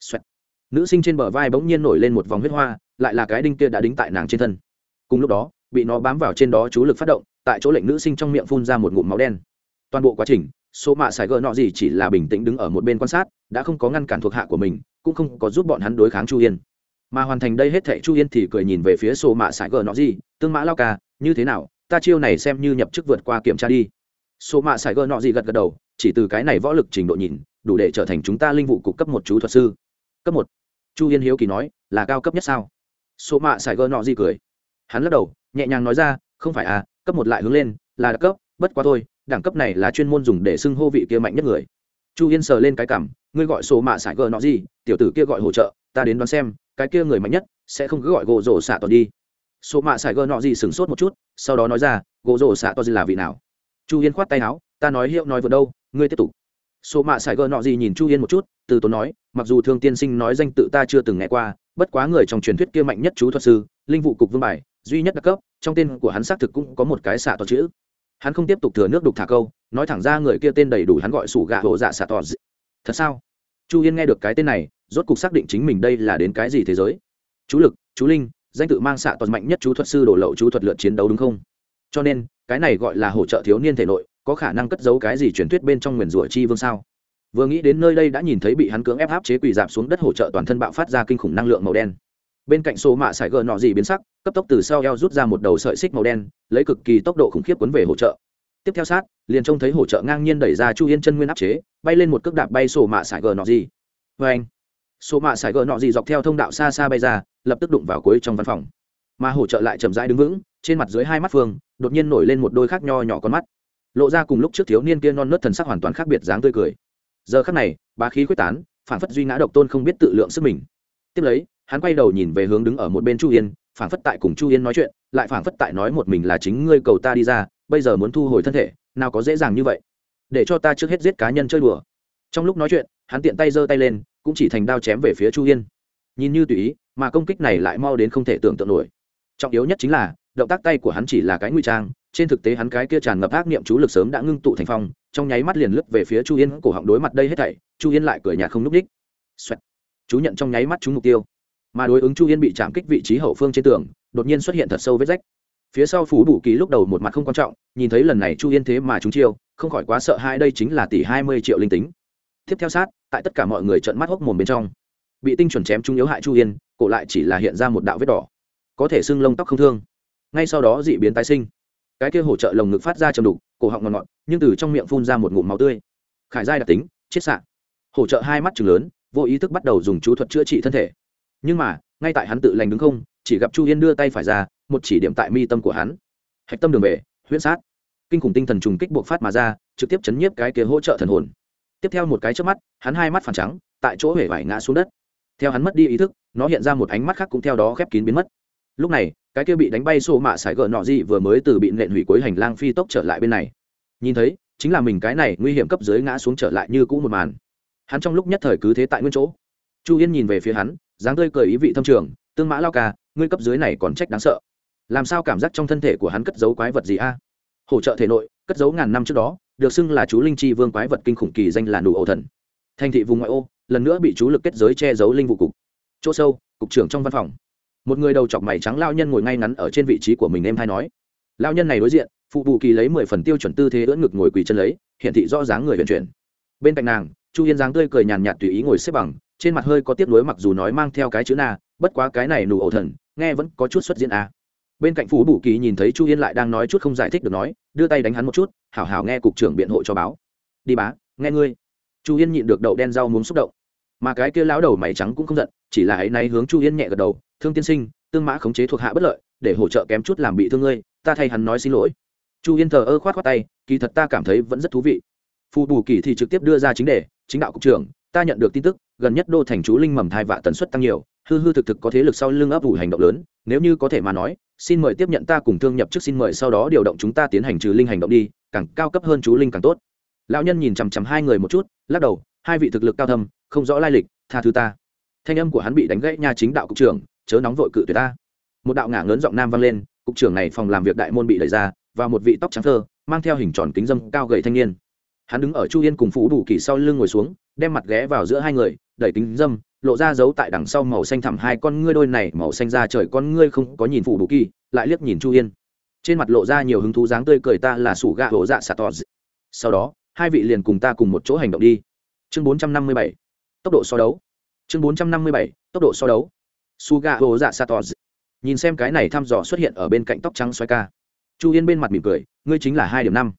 Xoẹt nữ sinh trên bờ vai bỗng nhiên nổi lên một vòng huyết hoa, lại là cái đinh kia đã đính tại nàng trên thân. Cùng lúc đó, bị nó bám vào trên đó chú lực phát động, tại chỗ lệnh nữ sinh trong miệng phun ra một ngụm máu đen. Toàn bộ quá trình, số mạ sài gờ nọ gì chỉ là bình tĩnh đứng ở một bên quan sát, đã không có ngăn cản thuộc hạ của mình, cũng không có giúp bọn hắn đối kháng chu yên. Mà hoàn thành đây hết thệ chu yên thì cười nhìn về phía sổ mạ sài gờ nọ gì, tương mã lao ca, như thế nào? Ta chiêu này xem như nhập chức vượt qua kiểm tra đi. Số mạ sài gờ nọ gì gật gật đầu, chỉ từ cái này võ lực trình độ nhìn, đủ để trở thành chúng ta linh vụ cục cấp một chú thuật sư. Cấp một chu yên hiếu kỳ nói, là cao cấp nhất sao? Số mạ sài gờ nọ gì cười. Hắn lắc đầu, nhẹ nhàng nói ra, không phải à cấp một lại hướng lên, là đặc cấp, bất quá thôi, đẳng cấp này là chuyên môn dùng để xưng hô vị kia mạnh nhất người. Chu yên sờ lên cái cảm, ngươi gọi số mạ sải gờ nọ gì tiểu tử kia gọi hỗ trợ, ta đến đoán xem, cái kia người mạnh nhất sẽ không cứ gọi gỗ rổ xạ toàn đi. Số mạ sải gờ nọ gì sửng sốt một chút, sau đó nói ra, gỗ rổ xạ toàn là vị nào? Chu yên khoát tay áo, ta nói hiệu nói vừa đâu, ngươi tiếp tục số mạ sải gờ nọ gì nhìn chu yên một chút, từ tốn nói, mặc dù thương tiên sinh nói danh tự ta chưa từng nghe qua, bất quá người trong truyền thuyết kia mạnh nhất chú thuật sư, linh vụ cục vương bài, duy nhất đặc cấp, trong tên của hắn xác thực cũng có một cái xạ to chữ. Hắn không tiếp tục thừa nước đục thả câu, nói thẳng ra người kia tên đầy đủ hắn gọi sủ gạ hộ dạ xạ toàn thật sao? Chu yên nghe được cái tên này, rốt cục xác định chính mình đây là đến cái gì thế giới. Chú lực, chú linh, danh tự mang xạ toàn mạnh nhất chú thuật sư đổ lậu chú thuật lượt chiến đấu đúng không? Cho nên, cái này gọi là hỗ trợ thiếu niên thể nội có khả năng cất giấu cái gì truyền thuyết bên trong nguyền rủa chi vương sao? Vừa nghĩ đến nơi đây đã nhìn thấy bị hắn cưỡng ép áp chế quỳ dạp xuống đất hỗ trợ toàn thân bạo phát ra kinh khủng năng lượng màu đen. Bên cạnh số mạ sải gờ nọ gì biến sắc, cấp tốc từ sau eo rút ra một đầu sợi xích màu đen, lấy cực kỳ tốc độ khủng khiếp cuốn về hỗ trợ. Tiếp theo sát, liền trông thấy hỗ trợ ngang nhiên đẩy ra chu yên chân nguyên áp chế, bay lên một cước đạp bay sổ mạ sải gờ nọ gì. Vê anh, số mạ sải gờ nọ gì dọc theo thông đạo xa xa bay ra, lập tức đụng vào cuối trong văn phòng. Mà hỗ trợ lại chậm rãi đứng vững, trên mặt dưới hai mắt phương, đột nhiên nổi lên một đôi khác nho nhỏ con mắt lộ ra cùng lúc trước thiếu niên kia non nớt thần sắc hoàn toàn khác biệt dáng tươi cười. Giờ khắc này, bá khí quyết tán, phản phất duy ngã độc tôn không biết tự lượng sức mình. Tiếp lấy, hắn quay đầu nhìn về hướng đứng ở một bên chu yên, phản phất tại cùng chu yên nói chuyện, lại phản phất tại nói một mình là chính ngươi cầu ta đi ra, bây giờ muốn thu hồi thân thể, nào có dễ dàng như vậy. Để cho ta trước hết giết cá nhân chơi đùa. Trong lúc nói chuyện, hắn tiện tay giơ tay lên, cũng chỉ thành đao chém về phía chu yên. Nhìn như tùy ý, mà công kích này lại mau đến không thể tưởng tượng nổi. Trọng yếu nhất chính là, động tác tay của hắn chỉ là cái nguy trang trên thực tế hắn cái kia tràn ngập ác niệm chú lực sớm đã ngưng tụ thành phong, trong nháy mắt liền lướt về phía chu yên, cổ họng đối mặt đây hết thảy, chu yên lại cười nhạt không n ú c đích. Xoẹt. chú nhận trong nháy mắt trúng mục tiêu. Mà đối ứng chu yên bị chạm kích vị trí hậu phương trên tường, đột nhiên xuất hiện thật sâu vết rách. Phía sau phủ bù kỳ lúc đầu một mặt không quan trọng, nhìn thấy lần này chu yên thế mà chúng chiêu, không khỏi quá sợ hai đây chính là tỷ hai mươi triệu linh tính. Tiếp theo sát, tại tất cả mọi người trợn mắt hốc mồm bên trong, bị tinh chuẩn chém trung yếu hại chu yên, cổ lại chỉ là hiện ra một đạo vết đỏ, có thể xưng lông tóc không thương. Ngay sau đó dị biến tái sinh cái kia hỗ trợ lồng ngực phát ra chầm đục, cổ họng ngọt ngọt, nhưng từ trong miệng phun ra một ngụm máu tươi. Khải giai đặc tính, chết sạn hỗ trợ hai mắt chừng lớn, vô ý thức bắt đầu dùng chú thuật chữa trị thân thể. Nhưng mà, ngay tại hắn tự lành đứng không, chỉ gặp chu yên đưa tay phải ra, một chỉ điểm tại mi tâm của hắn. Hạch tâm đường về, huyễn sát. Kinh khủng tinh thần trùng kích buộc phát mà ra, trực tiếp chấn nhiếp cái kia hỗ trợ thần hồn. Tiếp theo một cái trước mắt, hắn hai mắt phản trắng, tại chỗ hể vải ngã xuống đất. Theo hắn mất đi ý thức, nó hiện ra một ánh mắt khác cũng theo đó khép kín biến mất lúc này, cái kia bị đánh bay xô mạ sải gỡ nọ gì vừa mới từ bị nện hủy cuối hành lang phi tốc trở lại bên này. Nhìn thấy, chính là mình cái này nguy hiểm cấp dưới ngã xuống trở lại như cũ một màn. Hắn trong lúc nhất thời cứ thế tại nguyên chỗ. Chu yên nhìn về phía hắn, dáng tươi cười ý vị thâm trường, tương mã lao ca, ngươi cấp dưới này còn trách đáng sợ. Làm sao cảm giác trong thân thể của hắn cất giấu quái vật gì a? Hỗ trợ thể nội, cất giấu ngàn năm trước đó, được xưng là chú linh chi vương quái vật kinh khủng kỳ danh là nụ ổ thần. Thành thị vùng ngoại ô, lần nữa bị chú lực kết giới che giấu linh vụ cục. Chỗ sâu, cục trưởng trong văn phòng một người đầu chọc mày trắng lao nhân ngồi ngay ngắn ở trên vị trí của mình em hay nói, lao nhân này đối diện, phụ bù kỳ lấy mười phần tiêu chuẩn tư thế ưỡn ngực ngồi quỳ chân lấy hiện thị rõ dáng người vận chuyển. Bên cạnh nàng, chu yên dáng tươi cười nhàn nhạt tùy ý ngồi xếp bằng, trên mặt hơi có tiếc nuối mặc dù nói mang theo cái chữ na, bất quá cái này nụ ổ thần, nghe vẫn có chút xuất diễn a bên cạnh phú bù kỳ nhìn thấy chu yên lại đang nói chút không giải thích được nói, đưa tay đánh hắn một chút, hảo hảo nghe cục trưởng biện hộ cho báo. Đi bá, nghe ngươi. Chu yên nhịn được đậu đen rau muốn xúc động. Mà cái kia lão đầu mày trắng cũng không giận chỉ là ấy nay hướng chu yên nhẹ gật đầu, thương tiên sinh, tương mã khống chế thuộc hạ bất lợi, để hỗ trợ kém chút làm bị thương ngươi, ta thay hắn nói xin lỗi. Chu yên thờ ơ khoát khoát tay, kỳ thật ta cảm thấy vẫn rất thú vị. Phù bù kỳ thì trực tiếp đưa ra chính đề, chính đạo cục trưởng, ta nhận được tin tức, gần nhất đô thành chú linh mầm thai vạ tần suất tăng nhiều, hư hư thực thực có thế lực sau lưng ấp ủ hành động lớn, nếu như có thể mà nói, xin mời tiếp nhận ta cùng thương nhập trước xin mời sau đó điều động chúng ta tiến hành trừ linh hành động đi, càng cao cấp hơn chú linh càng tốt. Lão nhân nhìn chằm chằm hai người một chút, lắc đầu, hai vị thực lực cao thâm, không rõ lai lịch, tha thứ ta thanh âm của hắn bị đánh gãy nha chính đạo cục trưởng, chớ nóng vội cự tuyệt ta. Một đạo ngả lớn giọng nam vang lên, cục trưởng này phòng làm việc đại môn bị đẩy ra, và một vị tóc trắng thơ, mang theo hình tròn kính dâm cao gầy thanh niên. Hắn đứng ở chu yên cùng phú đủ kỳ sau lưng ngồi xuống, đem mặt ghé vào giữa hai người, đẩy kính dâm, lộ ra giấu tại đằng sau màu xanh thẳm hai con ngươi đôi này, màu xanh ra trời con ngươi không có nhìn phù đủ kỳ, lại liếc nhìn chu yên. Trên mặt lộ ra nhiều hứng thú dáng tươi cười ta là sủ gạ hổ dạ xà tỏ sau đó, hai vị liền cùng ta cùng một chỗ hành động đi. Chương bốn trăm năm mươi bảy. Tốc độ so đấu chương bốn trăm năm mươi bảy, tốc độ so đấu. Suga gạ dạ xà nhìn xem cái này thăm dò xuất hiện ở bên cạnh tóc trắng xoay ca. Chu yên bên mặt mỉm cười, ngươi chính là hai điểm năm.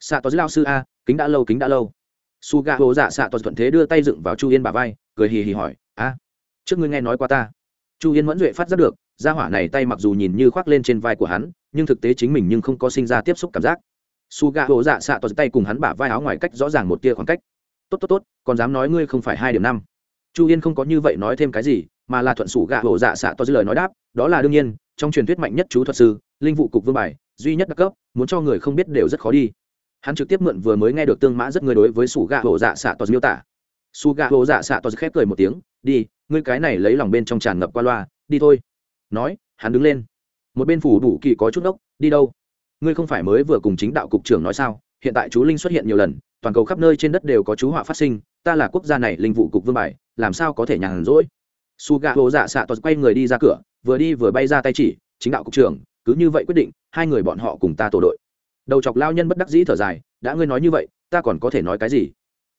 Xạ lao sư a, kính đã lâu, kính đã lâu. Suga gạ dạ xạ thuận thế đưa tay dựng vào chu yên bà vai, cười hì hì hỏi, a, trước ngươi nghe nói qua ta? Chu yên mẫn duệ phát giác được, gia hỏa này tay mặc dù nhìn như khoác lên trên vai của hắn, nhưng thực tế chính mình nhưng không có sinh ra tiếp xúc cảm giác. Su gạ hổ dạ xạ tay cùng hắn bả vai áo ngoài cách rõ ràng một tia khoảng cách. Tốt tốt tốt, còn dám nói ngươi không phải hai điểm năm chu yên không có như vậy nói thêm cái gì, mà là thuận sủ gạ hổ dạ xạ to lời nói đáp, đó là đương nhiên, trong truyền thuyết mạnh nhất chú thuật sư, linh vụ cục vương bài, duy nhất đặc cấp, muốn cho người không biết đều rất khó đi. Hắn trực tiếp mượn vừa mới nghe được tương mã rất người đối với sủ gạ hổ dạ xạ to miêu tả. Su gạ hổ dạ xạ to khép cười một tiếng, đi, ngươi cái này lấy lòng bên trong tràn ngập qua loa, đi thôi. Nói, hắn đứng lên. Một bên phủ đủ kỳ có chút ốc, đi đâu? Ngươi không phải mới vừa cùng chính đạo cục trưởng nói sao? Hiện tại chú linh xuất hiện nhiều lần toàn cầu khắp nơi trên đất đều có chú họa phát sinh, ta là quốc gia này linh vụ cục vương bài, làm sao có thể nhàn rỗi? Su gà hồ dạ xạ toàn quay người đi ra cửa, vừa đi vừa bay ra tay chỉ, chính đạo cục trưởng, cứ như vậy quyết định, hai người bọn họ cùng ta tổ đội. Đầu chọc lao nhân bất đắc dĩ thở dài, đã ngươi nói như vậy, ta còn có thể nói cái gì?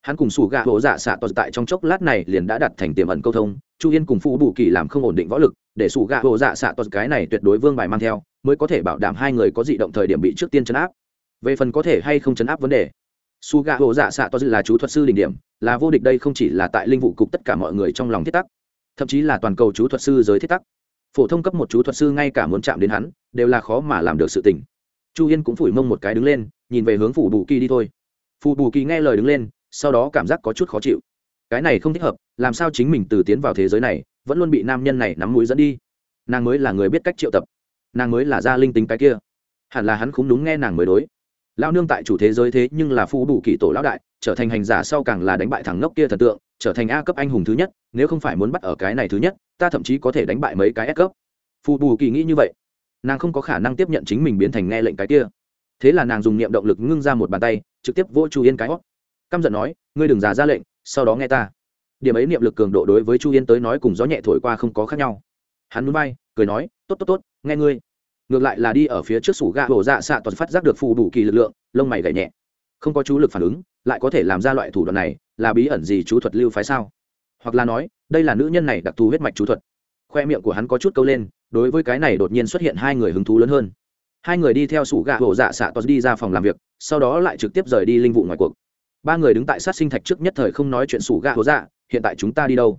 Hắn cùng sủ gạ hổ dạ xạ toàn tại trong chốc lát này liền đã đặt thành tiềm ẩn câu thông, chu yên cùng phu bù kỳ làm không ổn định võ lực, để sủ gạ hổ dạ xạ toàn cái này tuyệt đối vương bài mang theo, mới có thể bảo đảm hai người có dị động thời điểm bị trước tiên chấn áp. Về phần có thể hay không chấn áp vấn đề su gà hộ dạ xạ tọt là chú thuật sư đỉnh điểm, là vô địch đây không chỉ là tại linh vụ cục tất cả mọi người trong lòng thiết tắc, thậm chí là toàn cầu chú thuật sư giới thiết tắc. Phổ thông cấp một chú thuật sư ngay cả muốn chạm đến hắn, đều là khó mà làm được sự tình. Chu yên cũng phủi mông một cái đứng lên, nhìn về hướng phủ bù kỳ đi thôi. Phù bù kỳ nghe lời đứng lên, sau đó cảm giác có chút khó chịu. Cái này không thích hợp, làm sao chính mình từ tiến vào thế giới này, vẫn luôn bị nam nhân này nắm mũi dẫn đi. Nàng mới là người biết cách triệu tập. Nàng mới là gia linh tính cái kia. Hẳn là hắn cũng đúng nghe nàng mới đối lao nương tại chủ thế giới thế nhưng là phu đủ kỳ tổ lão đại, trở thành hành giả sau càng là đánh bại thằng ngốc kia thần tượng, trở thành a cấp anh hùng thứ nhất, nếu không phải muốn bắt ở cái này thứ nhất, ta thậm chí có thể đánh bại mấy cái S cấp. Phù bù kỳ nghĩ như vậy. Nàng không có khả năng tiếp nhận chính mình biến thành nghe lệnh cái kia. Thế là nàng dùng niệm động lực ngưng ra một bàn tay, trực tiếp vỗ chu yên cái hót. Căm giận nói, ngươi đừng giả ra lệnh, sau đó nghe ta. Điểm ấy niệm lực cường độ đối với chu yên tới nói cùng gió nhẹ thổi qua không có khác nhau. Hắn núi bay, cười nói, tốt tốt tốt, nghe ngươi ngược lại là đi ở phía trước sủ gạ hổ dạ xạ toàn phát giác được phù đủ kỳ lực lượng, lông mày gậy nhẹ. Không có chú lực phản ứng, lại có thể làm ra loại thủ đoạn này, là bí ẩn gì chú thuật lưu phái sao? Hoặc là nói, đây là nữ nhân này đặc thù huyết mạch chú thuật. Khoe miệng của hắn có chút câu lên, đối với cái này đột nhiên xuất hiện hai người hứng thú lớn hơn. Hai người đi theo sủ gạ hổ dạ xạ toàn đi ra phòng làm việc, sau đó lại trực tiếp rời đi linh vụ ngoài cuộc. Ba người đứng tại sát sinh thạch trước nhất thời không nói chuyện sủ gạ hổ dạ hiện tại chúng ta đi đâu?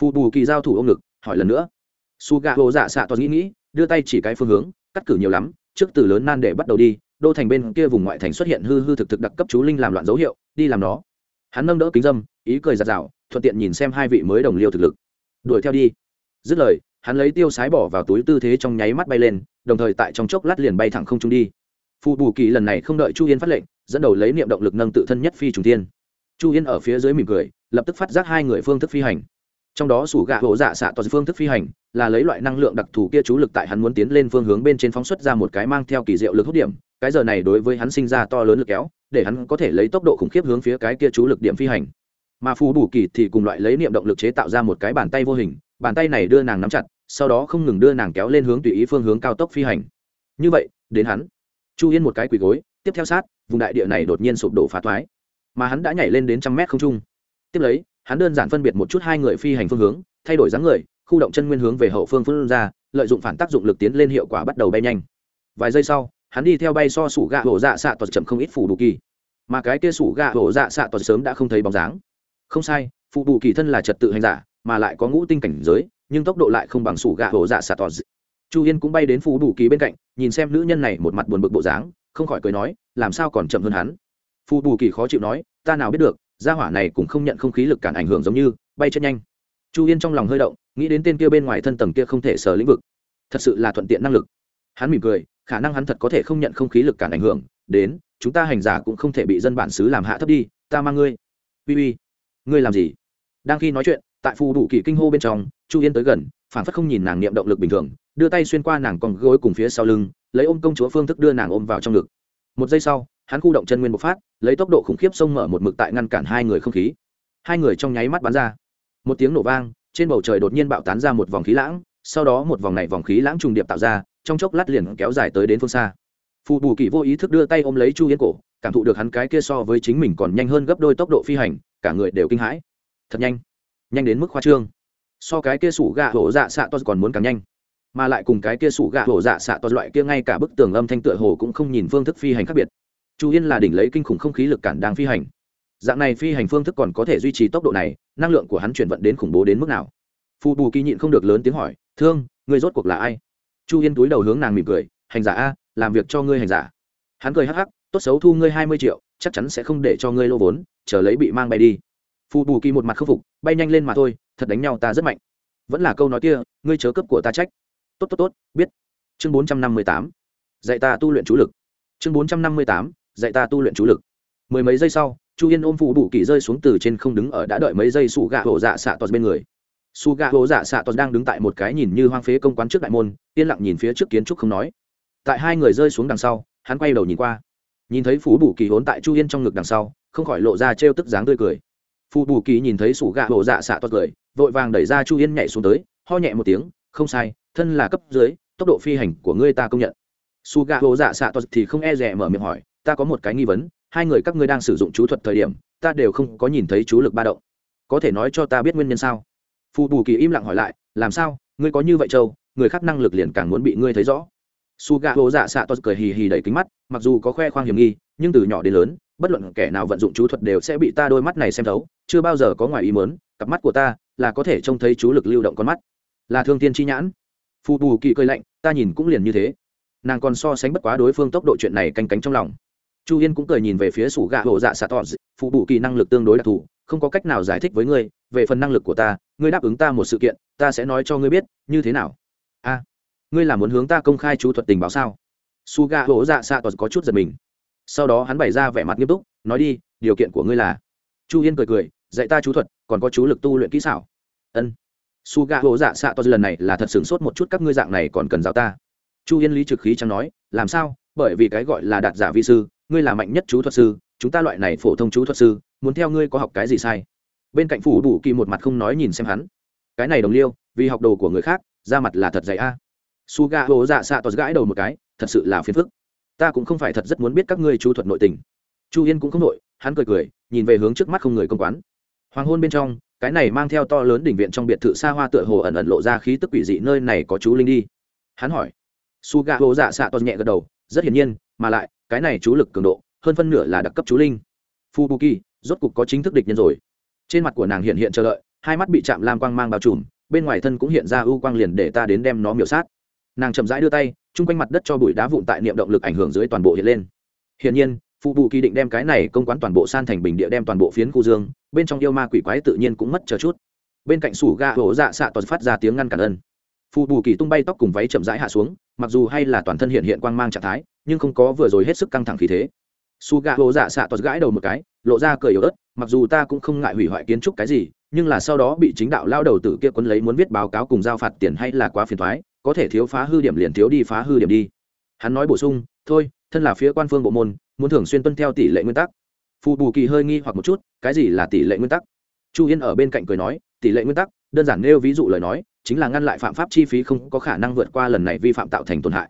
Phù bù kỳ giao thủ ông ngực, hỏi lần nữa. Su gạ hổ dạ xạ toàn nghĩ nghĩ, đưa tay chỉ cái phương hướng cắt cử nhiều lắm, trước từ lớn nan để bắt đầu đi, đô thành bên kia vùng ngoại thành xuất hiện hư hư thực thực đặc cấp chú linh làm loạn dấu hiệu, đi làm nó. Hắn nâng đỡ kính dâm, ý cười giặt rào, thuận tiện nhìn xem hai vị mới đồng liêu thực lực. Đuổi theo đi. Dứt lời, hắn lấy tiêu sái bỏ vào túi tư thế trong nháy mắt bay lên, đồng thời tại trong chốc lát liền bay thẳng không trung đi. Phù bù kỳ lần này không đợi chu yên phát lệnh, dẫn đầu lấy niệm động lực nâng tự thân nhất phi trùng tiên chu yên ở phía dưới mỉm cười, lập tức phát giác hai người phương thức phi hành trong đó sủ gạ hổ dạ xạ toàn phương thức phi hành là lấy loại năng lượng đặc thù kia chú lực tại hắn muốn tiến lên phương hướng bên trên phóng xuất ra một cái mang theo kỳ diệu lực hút điểm. Cái giờ này đối với hắn sinh ra to lớn lực kéo, để hắn có thể lấy tốc độ khủng khiếp hướng phía cái kia chú lực điểm phi hành. Mà phù bù kỳ thì cùng loại lấy niệm động lực chế tạo ra một cái bàn tay vô hình, bàn tay này đưa nàng nắm chặt, sau đó không ngừng đưa nàng kéo lên hướng tùy ý phương hướng cao tốc phi hành. Như vậy, đến hắn. Chu yên một cái quỳ gối, tiếp theo sát, vùng đại địa này đột nhiên sụp đổ phá thoái. Mà hắn đã nhảy lên đến trăm mét không trung. Tiếp lấy hắn đơn giản phân biệt một chút hai người phi hành phương hướng, thay đổi dáng người, khu động chân nguyên hướng về hậu phương phương ra, lợi dụng phản tác dụng lực tiến lên hiệu quả bắt đầu bay nhanh. Vài giây sau, hắn đi theo bay so sủ gạ hổ dạ xạ tuật chậm không ít phủ đủ kỳ. Mà cái kia sủ gạ hổ dạ xạ tuật sớm đã không thấy bóng dáng. Không sai phụ đủ kỳ thân là trật tự hành giả, mà lại có ngũ tinh cảnh giới, nhưng tốc độ lại không bằng sủ gạ hổ dạ xạ tuật chu yên cũng bay đến phụ đủ kỳ bên cạnh, nhìn xem nữ nhân này một mặt buồn bực bộ dáng, không khỏi cười nói, làm sao còn chậm hơn hắn? Phụ đủ kỳ khó chịu nói, ta nào biết được gia hỏa này cũng không nhận không khí lực cản ảnh hưởng giống như, bay chân nhanh. Chu yên trong lòng hơi động, nghĩ đến tên kia bên ngoài thân tầng kia không thể sờ lĩnh vực. Thật sự là thuận tiện năng lực. Hắn mỉm cười, khả năng hắn thật có thể không nhận không khí lực cản ảnh hưởng, đến, chúng ta hành giả cũng không thể bị dân bản xứ làm hạ thấp đi, ta mang ngươi. Uy uy, ngươi làm gì? Đang khi nói chuyện, tại phù đủ kỳ kinh hô bên trong, chu yên tới gần phản phất không nhìn nàng niệm động lực bình thường, đưa tay xuyên qua nàng còn gối cùng phía sau lưng, lấy ôm công chúa phương thức đưa nàng ôm vào trong ngực. Một giây sau hắn khu động chân nguyên bộc phát, lấy tốc độ khủng khiếp xông mở một mực tại ngăn cản hai người không khí. Hai người trong nháy mắt bắn ra. Một tiếng nổ vang, trên bầu trời đột nhiên bạo tán ra một vòng khí lãng, sau đó một vòng này vòng khí lãng trùng điệp tạo ra, trong chốc lát liền kéo dài tới đến phương xa. Phù bù kỳ vô ý thức đưa tay ôm lấy chu yên cổ, cảm thụ được hắn cái kia so với chính mình còn nhanh hơn gấp đôi tốc độ phi hành, cả người đều kinh hãi. Thật nhanh. Nhanh đến mức khoa trương. So cái kia sủ gạ hổ dạ xạ to còn muốn càng nhanh. Mà lại cùng cái kia sủ gạ hổ dạ xạ to loại kia ngay cả bức tường âm thanh tựa hồ cũng không nhìn phương thức phi hành khác biệt chu yên là đỉnh lấy kinh khủng không khí lực cản đang phi hành. Dạng này phi hành phương thức còn có thể duy trì tốc độ này, năng lượng của hắn chuyển vận đến khủng bố đến mức nào? Phù bù kỳ nhịn không được lớn tiếng hỏi, thương người rốt cuộc là ai? Chu yên túi đầu hướng nàng mỉm cười, hành giả a, làm việc cho ngươi hành giả. Hắn cười hắc hắc, tốt xấu thu ngươi hai mươi triệu, chắc chắn sẽ không để cho ngươi lô vốn, chờ lấy bị mang bay đi. Phù bù kỳ một mặt khâm phục, bay nhanh lên mà thôi, thật đánh nhau ta rất mạnh. Vẫn là câu nói kia, ngươi chớ cấp của ta trách. Tốt tốt tốt, biết. Chương bốn trăm năm mươi tám, dạy ta tu luyện chú lực. Chương bốn trăm năm mươi tám dạy ta tu luyện chú lực. Mười mấy giây sau, chu yên ôm phụ bù kỳ rơi xuống từ trên không đứng ở đã đợi mấy giây sủ gạ hổ dạ xạ tos bên người. Su gạ hổ dạ xạ tos đang đứng tại một cái nhìn như hoang phế công quán trước đại môn, yên lặng nhìn phía trước kiến trúc không nói. Tại hai người rơi xuống đằng sau, hắn quay đầu nhìn qua. Nhìn thấy phú bù kỳ hốn tại chu yên trong ngực đằng sau, không khỏi lộ ra trêu tức dáng tươi cười. Phù bù kỳ nhìn thấy sủ gạ hổ dạ xạ toàn cười, vội vàng đẩy ra chu yên nhảy xuống tới, ho nhẹ một tiếng, không sai, thân là cấp dưới, tốc độ phi hành của ngươi ta công nhận. Su gạ hổ dạ xạ toàn thì không e rẻ mở miệng hỏi ta có một cái nghi vấn, hai người các ngươi đang sử dụng chú thuật thời điểm, ta đều không có nhìn thấy chú lực ba động. Có thể nói cho ta biết nguyên nhân sao? Phù bù kỳ im lặng hỏi lại, làm sao? Ngươi có như vậy châu người khác năng lực liền càng muốn bị ngươi thấy rõ. Su gà hố dạ xạ tos cười hì hì đẩy kính mắt, mặc dù có khoe khoang hiểm nghi, nhưng từ nhỏ đến lớn, bất luận kẻ nào vận dụng chú thuật đều sẽ bị ta đôi mắt này xem thấu, chưa bao giờ có ngoài ý mớn cặp mắt của ta là có thể trông thấy chú lực lưu động con mắt. Là thương tiên chi nhãn. Phù bù kỳ cơi lạnh, ta nhìn cũng liền như thế. Nàng còn so sánh bất quá đối phương tốc độ chuyện này canh cánh trong lòng chu yên cũng cười nhìn về phía sủ gạ hộ dạ xạ tọt phụ bù kỳ năng lực tương đối đặc thù, không có cách nào giải thích với ngươi, về phần năng lực của ta, ngươi đáp ứng ta một sự kiện, ta sẽ nói cho ngươi biết, như thế nào. A, ngươi là muốn hướng ta công khai chú thuật tình báo sao? Su gạ hộ dạ xạ tọt có chút giật mình. Sau đó hắn bày ra vẻ mặt nghiêm túc, nói đi, điều kiện của ngươi là. Chu yên cười cười, dạy ta chú thuật, còn có chú lực tu luyện kỹ xảo. Ân. Su gạ hộ dạ xạ to lần này là thật sửng sốt một chút các ngươi dạng này còn cần giáo ta. Chu yên lý trực khí chẳng nói, làm sao? Bởi vì cái gọi là đạt giả vi sư ngươi là mạnh nhất chú thuật sư, chúng ta loại này phổ thông chú thuật sư, muốn theo ngươi có học cái gì sai? Bên cạnh phủ đủ kỳ một mặt không nói nhìn xem hắn. Cái này đồng liêu, vì học đồ của người khác, ra mặt là thật dạy a. Su ga hố dạ xạ tos gãi đầu một cái, thật sự là phiền phức. Ta cũng không phải thật rất muốn biết các ngươi chú thuật nội tình. Chu yên cũng không nội hắn cười cười, nhìn về hướng trước mắt không người công quán. Hoàng hôn bên trong, cái này mang theo to lớn đỉnh viện trong biệt thự xa hoa tựa hồ ẩn ẩn lộ ra khí tức quỷ dị nơi này có chú linh đi. Hắn hỏi. Su ga hố dạ xạ tos nhẹ gật đầu rất hiển nhiên, mà lại, cái này chú lực cường độ, hơn phân nửa là đặc cấp chú linh. Fubuki, rốt cục có chính thức địch nhân rồi. Trên mặt của nàng hiện hiện chờ đợi, hai mắt bị chạm lam quang mang bao trùm, bên ngoài thân cũng hiện ra ưu quang liền để ta đến đem nó miểu sát. Nàng chậm rãi đưa tay, chung quanh mặt đất cho bụi đá vụn tại niệm động lực ảnh hưởng dưới toàn bộ hiện lên. Hiển nhiên phụ bù kỳ định đem cái này công quán toàn bộ san thành bình địa đem toàn bộ phiến khu dương, bên trong yêu ma quỷ quái tự nhiên cũng mất chờ chút. Bên cạnh sủ ga hổ dạ xạ toàn phát ra tiếng ngăn cản ân phù bù kỳ tung bay tóc cùng váy chậm rãi hạ xuống, mặc dù hay là toàn thân hiện hiện quang mang trạng thái, nhưng không có vừa rồi hết sức căng thẳng khí thế. Su gà hổ dạ xạ toàn gãi đầu một cái, lộ ra cười yếu ớt, mặc dù ta cũng không ngại hủy hoại kiến trúc cái gì, nhưng là sau đó bị chính đạo lao đầu tử kia quấn lấy muốn viết báo cáo cùng giao phạt tiền hay là quá phiền thoái có thể thiếu phá hư điểm liền thiếu đi phá hư điểm đi. Hắn nói bổ sung, thôi, thân là phía quan phương bộ môn, muốn thường xuyên tuân theo tỷ lệ nguyên tắc. Phù bù kỳ hơi nghi hoặc một chút, cái gì là tỷ lệ nguyên tắc? Chu yên ở bên cạnh cười nói, tỷ lệ nguyên tắc, đơn giản nêu ví dụ lời nói chính là ngăn lại phạm pháp chi phí không có khả năng vượt qua lần này vi phạm tạo thành tổn hại.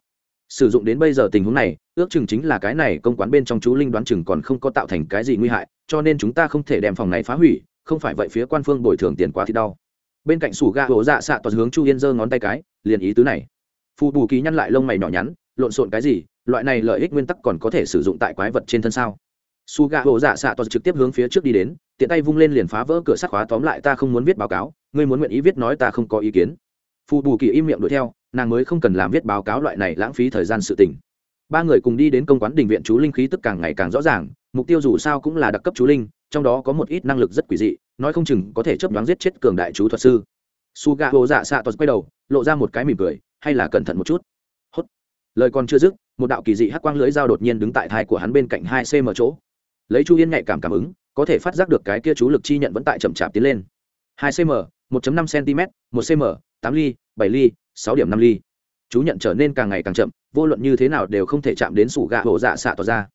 Sử dụng đến bây giờ tình huống này, ước chừng chính là cái này công quán bên trong chú linh đoán chừng còn không có tạo thành cái gì nguy hại, cho nên chúng ta không thể đem phòng này phá hủy, không phải vậy phía quan phương bồi thường tiền quá thì đau. Bên cạnh sủ ga hổ dạ xạ toàn hướng chu yên giơ ngón tay cái, liền ý tứ này. Phù bù ký nhăn lại lông mày nhỏ nhắn, lộn xộn cái gì, loại này lợi ích nguyên tắc còn có thể sử dụng tại quái vật trên thân sao? Su ga hổ dạ xạ toàn trực tiếp hướng phía trước đi đến, tiện tay vung lên liền phá vỡ cửa sắt khóa tóm lại ta không muốn viết báo cáo ngươi muốn nguyện ý viết nói ta không có ý kiến. Phù bù kỳ im miệng đuổi theo, nàng mới không cần làm viết báo cáo loại này lãng phí thời gian sự tình. Ba người cùng đi đến công quán đình viện chú linh khí tức càng ngày càng rõ ràng, mục tiêu dù sao cũng là đặc cấp chú linh, trong đó có một ít năng lực rất quỷ dị, nói không chừng có thể chấp đoán giết chết cường đại chú thuật sư. Su gà hồ dạ xạ tuật quay đầu, lộ ra một cái mỉm cười, hay là cẩn thận một chút. Hốt. Lời còn chưa dứt, một đạo kỳ dị hắc quang lưới dao đột nhiên đứng tại thai của hắn bên cạnh hai cm chỗ. Lấy chu yên nhạy cảm cảm ứng, có thể phát giác được cái kia chú lực chi nhận vẫn tại chậm chạp tiến lên. Hai cm 1.5 cm 1 cm 8 ly 7 ly 6 điểm 5 ly. Chú nhận trở nên càng ngày càng chậm, vô luận như thế nào đều không thể chạm đến sủ gạ hồ dạ xạ tỏ ra.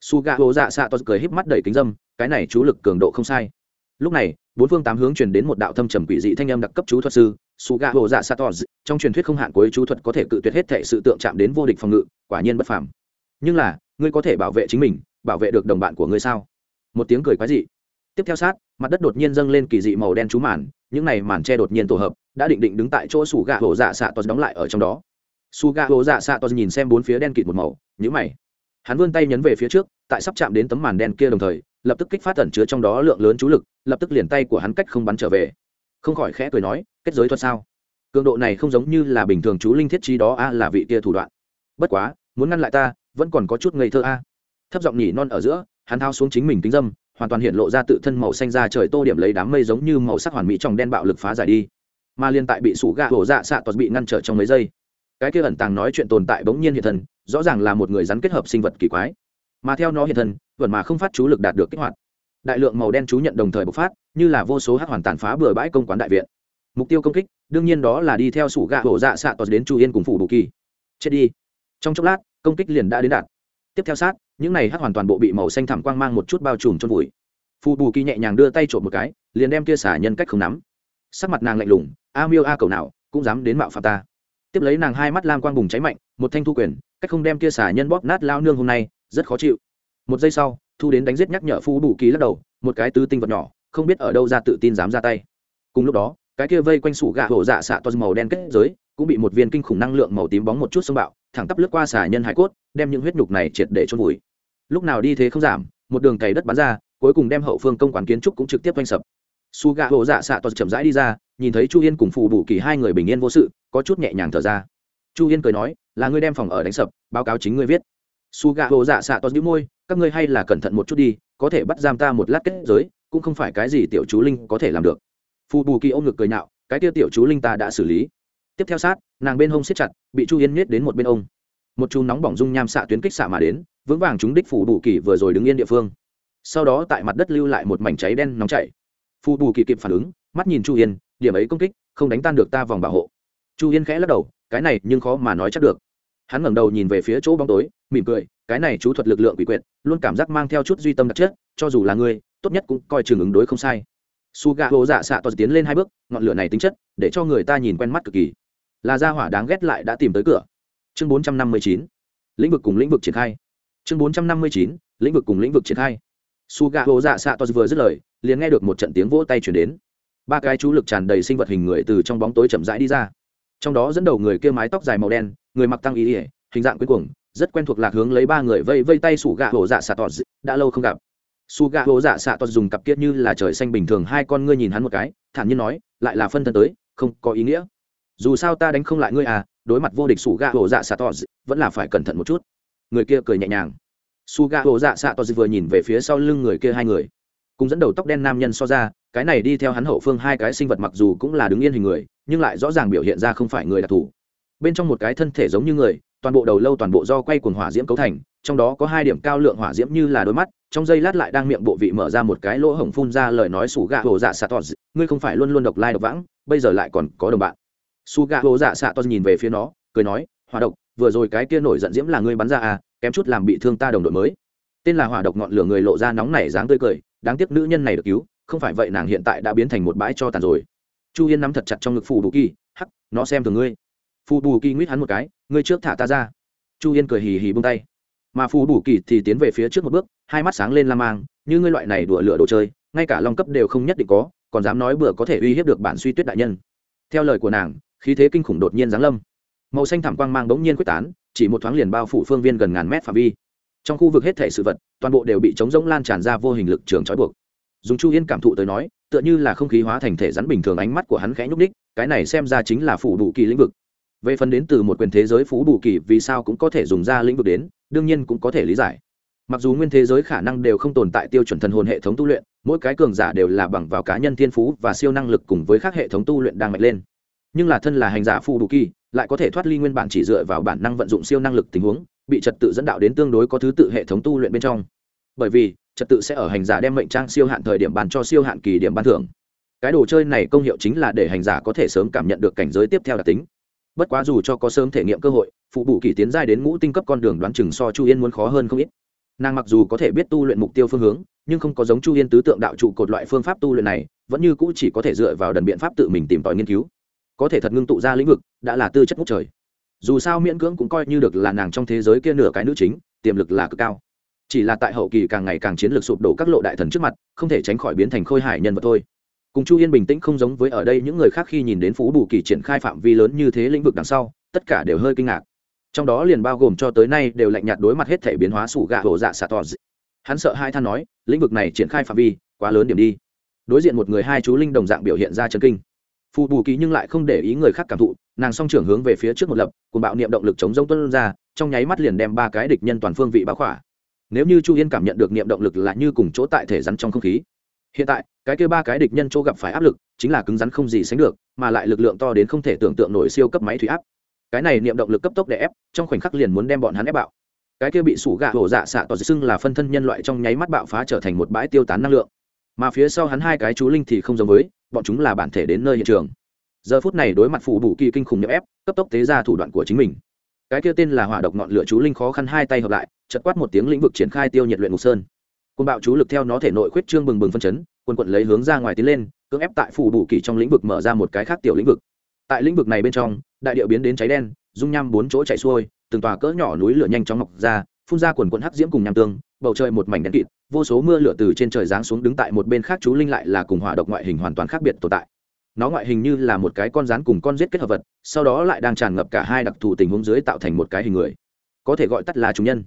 Su gạ hồ dạ xạ tỏ cười híp mắt đầy kính dâm, cái này chú lực cường độ không sai. Lúc này, bốn phương tám hướng truyền đến một đạo thâm trầm quỷ dị thanh âm đặc cấp chú thuật sư su gạ hồ dạ xạ tỏ trong truyền thuyết không hạn cuối chú thuật có thể cự tuyệt hết thể sự tượng chạm đến vô địch phòng ngự, quả nhiên bất phàm. Nhưng là, ngươi có thể bảo vệ chính mình, bảo vệ được đồng bạn của ngươi sao? Một tiếng cười quái dị. Tiếp theo sát mặt đất đột nhiên dâng lên kỳ dị màu đen chú màn, những này màn che đột nhiên tổ hợp, đã định định đứng tại chỗ sủ gạ hổ dạ xạ tos đóng lại ở trong đó. Su gạ hổ dạ xạ tos nhìn xem bốn phía đen kịt một màu nhữ mày. Hắn vươn tay nhấn về phía trước, tại sắp chạm đến tấm màn đen kia đồng thời, lập tức kích phát tẩn chứa trong đó lượng lớn chú lực, lập tức liền tay của hắn cách không bắn trở về. Không khỏi khẽ cười nói, kết giới thuật sao? Cường độ này không giống như là bình thường chú linh thiết trí đó a, là vị kia thủ đoạn. Bất quá, muốn ngăn lại ta, vẫn còn có chút ngây thơ a. Thấp giọng nhỉ non ở giữa, hắn thao xuống chính mình kính dâm hoàn toàn hiện lộ ra tự thân màu xanh ra trời tô điểm lấy đám mây giống như màu sắc hoàn mỹ trong đen bạo lực phá giải đi. Mà liên tại bị sủ gạ hổ dạ xạ toàn bị ngăn trở trong mấy giây, cái kia ẩn tàng nói chuyện tồn tại bỗng nhiên hiện thân, rõ ràng là một người rắn kết hợp sinh vật kỳ quái. Mà theo nó hiện thân, vẫn mà không phát chú lực đạt được kích hoạt. Đại lượng màu đen chú nhận đồng thời bộc phát, như là vô số hát hoàn tàn phá bừa bãi công quán đại viện. Mục tiêu công kích, đương nhiên đó là đi theo sủ gạ hổ dạ xạ toàn đến chu yên cùng phủ bù kỳ. Chết đi. Trong chốc lát, công kích liền đã đến đạt tiếp theo sát, những này hắc hoàn toàn bộ bị màu xanh thẳm quang mang một chút bao trùm trong vùi. phù bù kỳ nhẹ nhàng đưa tay trộm một cái, liền đem kia xả nhân cách không nắm. Sắc mặt nàng lạnh lùng, a miêu a cầu nào, cũng dám đến mạo phạm ta. Tiếp lấy nàng hai mắt lam quang bùng cháy mạnh, một thanh thu quyền, cách không đem kia xả nhân bóp nát lao nương hôm nay, rất khó chịu. Một giây sau, thu đến đánh giết nhắc nhở phù bù kỳ lắc đầu, một cái tứ tinh vật nhỏ, không biết ở đâu ra tự tin dám ra tay. Cùng lúc đó, cái kia vây quanh sủ gạ hổ dạ xạ to màu đen kết giới, cũng bị một viên kinh khủng năng lượng màu tím bóng một chút xông bạo thẳng tắp lướt qua xả nhân hải cốt, đem những huyết nhục này triệt để chôn vùi. Lúc nào đi thế không giảm, một đường cày đất bắn ra, cuối cùng đem hậu phương công quán kiến trúc cũng trực tiếp oanh sập. Su gạ hộ dạ xạ toàn chậm rãi đi ra, nhìn thấy chu yên cùng phụ bù kỳ hai người bình yên vô sự, có chút nhẹ nhàng thở ra. Chu yên cười nói, là ngươi đem phòng ở đánh sập, báo cáo chính ngươi viết. Su gạ hộ dạ xạ toàn giữ môi, các ngươi hay là cẩn thận một chút đi, có thể bắt giam ta một lát kết giới, cũng không phải cái gì tiểu chú linh có thể làm được. Phù bù kỳ ôm ngực cười nhạo, cái tiêu tiểu chú linh ta đã xử lý tiếp theo sát, nàng bên hông siết chặt, bị chu yên nhét đến một bên ông. Một chú nóng bỏng dung nham xạ tuyến kích xạ mà đến, vững vàng chúng đích phủ bù kỳ vừa rồi đứng yên địa phương. Sau đó tại mặt đất lưu lại một mảnh cháy đen nóng chảy. Phù bù kỳ kịp phản ứng, mắt nhìn chu yên, điểm ấy công kích, không đánh tan được ta vòng bảo hộ. Chu yên khẽ lắc đầu, cái này nhưng khó mà nói chắc được. Hắn ngẩng đầu nhìn về phía chỗ bóng tối, mỉm cười, cái này chú thuật lực lượng quỷ quyệt, luôn cảm giác mang theo chút duy tâm đặc chất, cho dù là ngươi, tốt nhất cũng coi chừng ứng đối không sai. Su gà hồ dạ xạ toàn tiến lên hai bước, ngọn lửa này tính chất, để cho người ta nhìn quen mắt cực kỳ là gia hỏa đáng ghét lại đã tìm tới cửa. Chương bốn trăm năm mươi chín, lĩnh vực cùng lĩnh vực triển khai. Chương bốn trăm năm mươi chín, lĩnh vực cùng lĩnh vực triển khai. Su gà hồ dạ xạ tos vừa dứt lời, liền nghe được một trận tiếng vỗ tay chuyển đến. Ba cái chú lực tràn đầy sinh vật hình người từ trong bóng tối chậm rãi đi ra. Trong đó dẫn đầu người kia mái tóc dài màu đen, người mặc tăng ý ỉa hình dạng cuối cùng rất quen thuộc lạc hướng lấy ba người vây vây tay sủ gà hồ dạ xạ tos đã lâu không gặp. Su gà hồ dạ xạ tos dùng cặp kiết như là trời xanh bình thường, hai con ngươi nhìn hắn một cái, thản nhiên nói, lại là phân thân tới, không có ý nghĩa dù sao ta đánh không lại ngươi à đối mặt vô địch sủ gà hồ dạ xạ tọt vẫn là phải cẩn thận một chút. Người kia cười nhẹ nhàng. Su gà hồ dạ xạ tọt vừa nhìn về phía sau lưng người kia hai người, cùng dẫn đầu tóc đen nam nhân so ra, cái này đi theo hắn hậu phương hai cái sinh vật mặc dù cũng là đứng yên hình người, nhưng lại rõ ràng biểu hiện ra không phải người đặc thù. Bên trong một cái thân thể giống như người, toàn bộ đầu lâu toàn bộ do quay cuồng hỏa diễm cấu thành, trong đó có hai điểm cao lượng hỏa diễm như là đôi mắt, trong giây lát lại đang miệng bộ vị mở ra một cái lỗ hổng phun ra lời nói sủ gạ hồ dạ xạ tos ngươi không phải luôn luôn độc lai độc vãng, bây giờ lại còn có đồng bạn su gà hô dạ xạ to nhìn về phía nó, cười nói, hỏa độc, vừa rồi cái kia nổi giận diễm là ngươi bắn ra à kém chút làm bị thương ta đồng đội mới. Tên là hỏa độc ngọn lửa người lộ ra nóng nảy dáng tươi cười, đáng tiếc nữ nhân này được cứu, không phải vậy nàng hiện tại đã biến thành một bãi cho tàn rồi. Chu yên nắm thật chặt trong ngực phù bù kỳ, hắc, nó xem thường ngươi. Phù bù kỳ nguyết hắn một cái, ngươi trước thả ta ra. Chu yên cười hì hì bông tay. Mà phù bù kỳ thì tiến về phía trước một bước, hai mắt sáng lên la mang, như ngươi loại này đùa lửa đồ chơi, ngay cả long cấp đều không nhất định có, còn dám nói bừa có thể uy hiếp được bản suy tuyết đại nhân. Theo lời của nàng khí thế kinh khủng đột nhiên giáng lâm. Màu xanh thảm quang mang bỗng nhiên quyết tán, chỉ một thoáng liền bao phủ phương viên gần ngàn mét phạm vi. Trong khu vực hết thể sự vật, toàn bộ đều bị chống rỗng lan tràn ra vô hình lực trường trói buộc. Dùng chu yên cảm thụ tới nói, tựa như là không khí hóa thành thể rắn bình thường ánh mắt của hắn khẽ nhúc ních cái này xem ra chính là phủ đủ kỳ lĩnh vực. Về phần đến từ một quyền thế giới phú bù kỳ, vì sao cũng có thể dùng ra lĩnh vực đến, đương nhiên cũng có thể lý giải. Mặc dù nguyên thế giới khả năng đều không tồn tại tiêu chuẩn thần hồn hệ thống tu luyện, mỗi cái cường giả đều là bằng vào cá nhân thiên phú và siêu năng lực cùng với các hệ thống tu luyện đang mạnh lên nhưng là thân là hành giả phù đủ kỳ, lại có thể thoát ly nguyên bản chỉ dựa vào bản năng vận dụng siêu năng lực tình huống, bị trật tự dẫn đạo đến tương đối có thứ tự hệ thống tu luyện bên trong. Bởi vì, trật tự sẽ ở hành giả đem mệnh trang siêu hạn thời điểm bàn cho siêu hạn kỳ điểm ban thưởng. Cái đồ chơi này công hiệu chính là để hành giả có thể sớm cảm nhận được cảnh giới tiếp theo đặc tính. Bất quá dù cho có sớm thể nghiệm cơ hội phụ bù kỳ tiến giai đến ngũ tinh cấp con đường đoán chừng so chu yên muốn khó hơn không ít. Nàng mặc dù có thể biết tu luyện mục tiêu phương hướng, nhưng không có giống chu yên tứ tượng đạo trụ cột loại phương pháp tu luyện này, vẫn như cũ chỉ có thể dựa vào đần biện pháp tự mình tìm tòi nghiên cứu có thể thật ngưng tụ ra lĩnh vực, đã là tư chất ngút trời. Dù sao miễn cưỡng cũng coi như được là nàng trong thế giới kia nửa cái nữ chính, tiềm lực là cực cao. Chỉ là tại hậu kỳ càng ngày càng chiến lược sụp đổ các lộ đại thần trước mặt, không thể tránh khỏi biến thành khôi hải nhân vật thôi. Cùng chu yên bình tĩnh không giống với ở đây những người khác khi nhìn đến phú bù kỳ triển khai phạm vi lớn như thế lĩnh vực đằng sau, tất cả đều hơi kinh ngạc. Trong đó liền bao gồm cho tới nay đều lạnh nhạt đối mặt hết thể biến hóa sủ gạ hổ dạ xạ tỏ hắn sợ hai than nói, lĩnh vực này triển khai phạm vi quá lớn điểm đi. Đối diện một người hai chú linh đồng dạng biểu hiện ra chân kinh phù bù kỳ nhưng lại không để ý người khác cảm thụ, nàng song trưởng hướng về phía trước một lập cùng bạo niệm động lực chống rông tuân ra, trong nháy mắt liền đem ba cái địch nhân toàn phương vị báo khỏa. Nếu như chu yên cảm nhận được niệm động lực là như cùng chỗ tại thể rắn trong không khí. Hiện tại, cái kêu ba cái địch nhân chỗ gặp phải áp lực, chính là cứng rắn không gì sánh được, mà lại lực lượng to đến không thể tưởng tượng nổi siêu cấp máy thủy áp. Cái này niệm động lực cấp tốc để ép, trong khoảnh khắc liền muốn đem bọn hắn ép bạo. Cái kia bị sủ gạ hổ dạ xạ tỏ xưng là phân thân nhân loại trong nháy mắt bạo phá trở thành một bãi tiêu tán năng lượng mà phía sau hắn hai cái chú linh thì không giống với, bọn chúng là bản thể đến nơi hiện trường. Giờ phút này đối mặt phụ bù kỳ kinh khủng nhậm ép, cấp tốc tế ra thủ đoạn của chính mình. Cái kia tên là hỏa độc ngọn lửa chú linh khó khăn hai tay hợp lại chật quát một tiếng lĩnh vực triển khai tiêu nhiệt luyện ngục sơn. Côn bạo chú lực theo nó thể nội khuyết trương bừng bừng phân chấn quân quận lấy hướng ra ngoài tiến lên, cưỡng ép tại phủ bù kỳ trong lĩnh vực mở ra một cái khác tiểu lĩnh vực. Tại lĩnh vực này bên trong, đại điệu biến đến cháy đen, dung nham bốn chỗ chạy xuôi, từng tòa cỡ nhỏ núi lửa nhanh chóng mọc ra, phun ra quần quận hắc diễm cùng nham tương bầu trời một mảnh đen kịt, vô số mưa lửa từ trên trời giáng xuống đứng tại một bên khác, chú linh lại là cùng hỏa độc ngoại hình hoàn toàn khác biệt tồn tại. Nó ngoại hình như là một cái con rắn cùng con giết kết hợp vật, sau đó lại đang tràn ngập cả hai đặc thù tình huống dưới tạo thành một cái hình người. Có thể gọi tắt là trùng nhân.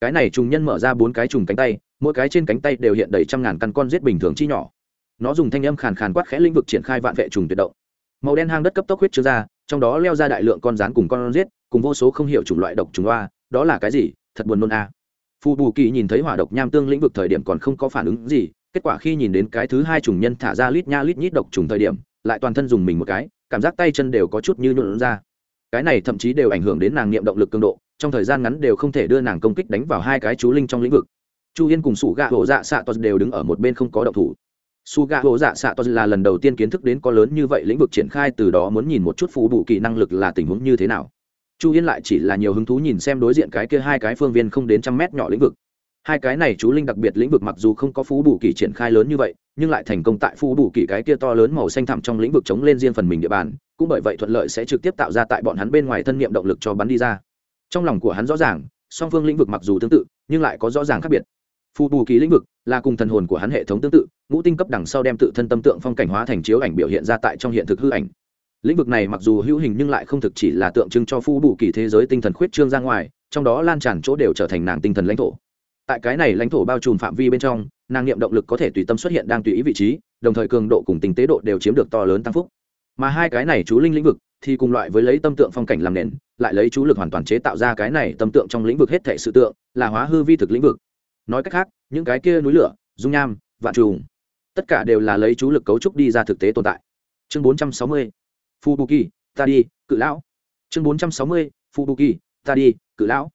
Cái này trùng nhân mở ra bốn cái trùng cánh tay, mỗi cái trên cánh tay đều hiện đầy trăm ngàn căn con giết bình thường chi nhỏ. Nó dùng thanh âm khàn khàn quát khẽ lĩnh vực triển khai vạn vệ trùng tuyệt động. Màu đen hang đất cấp tốc huyết chứa ra, trong đó leo ra đại lượng con rắn cùng con giết, cùng vô số không hiểu chủng loại độc trùng hoa đó là cái gì? Thật buồn nôn a. à phù bù kỳ nhìn thấy hỏa độc nham tương lĩnh vực thời điểm còn không có phản ứng gì, kết quả khi nhìn đến cái thứ hai trùng nhân thả ra lít nha lít nhít độc trùng thời điểm, lại toàn thân dùng mình một cái, cảm giác tay chân đều có chút như nhuộn ra. Cái này thậm chí đều ảnh hưởng đến nàng niệm động lực cường độ, trong thời gian ngắn đều không thể đưa nàng công kích đánh vào hai cái chú linh trong lĩnh vực. Chu yên cùng sủ gạ hổ dạ xạ tos đều đứng ở một bên không có động thủ. Su gạ hổ dạ xạ tos là lần đầu tiên kiến thức đến có lớn như vậy lĩnh vực triển khai, từ đó muốn nhìn một chút phù bù kỳ năng lực là tình huống như thế nào chu yên lại chỉ là nhiều hứng thú nhìn xem đối diện cái kia hai cái phương viên không đến trăm mét nhỏ lĩnh vực. Hai cái này chú linh đặc biệt lĩnh vực mặc dù không có phú bù kỳ triển khai lớn như vậy, nhưng lại thành công tại phú bù kỳ cái kia to lớn màu xanh thẳm trong lĩnh vực chống lên riêng phần mình địa bàn, cũng bởi vậy thuận lợi sẽ trực tiếp tạo ra tại bọn hắn bên ngoài thân nhiệm động lực cho bắn đi ra. Trong lòng của hắn rõ ràng, song phương lĩnh vực mặc dù tương tự, nhưng lại có rõ ràng khác biệt. Phù bù kỳ lĩnh vực là cùng thần hồn của hắn hệ thống tương tự, ngũ tinh cấp đằng sau đem tự thân tâm tượng phong cảnh hóa thành chiếu ảnh biểu hiện ra tại trong hiện thực hư ảnh lĩnh vực này mặc dù hữu hình nhưng lại không thực chỉ là tượng trưng cho phu bù kỳ thế giới tinh thần khuyết trương ra ngoài, trong đó lan tràn chỗ đều trở thành nàng tinh thần lãnh thổ. Tại cái này lãnh thổ bao trùm phạm vi bên trong, nàng niệm động lực có thể tùy tâm xuất hiện đang tùy ý vị trí, đồng thời cường độ cùng tình tế độ đều chiếm được to lớn tăng phúc. Mà hai cái này chú linh lĩnh vực thì cùng loại với lấy tâm tượng phong cảnh làm nền, lại lấy chú lực hoàn toàn chế tạo ra cái này tâm tượng trong lĩnh vực hết thể sự tượng, là hóa hư vi thực lĩnh vực. Nói cách khác, những cái kia núi lửa, dung nham, vạn trùng, tất cả đều là lấy chú lực cấu trúc đi ra thực tế tồn tại. Chương bốn trăm sáu mươi phù bù kỳ ta đi, cự lão. Chương 460. kỳ ta đi, cự lão.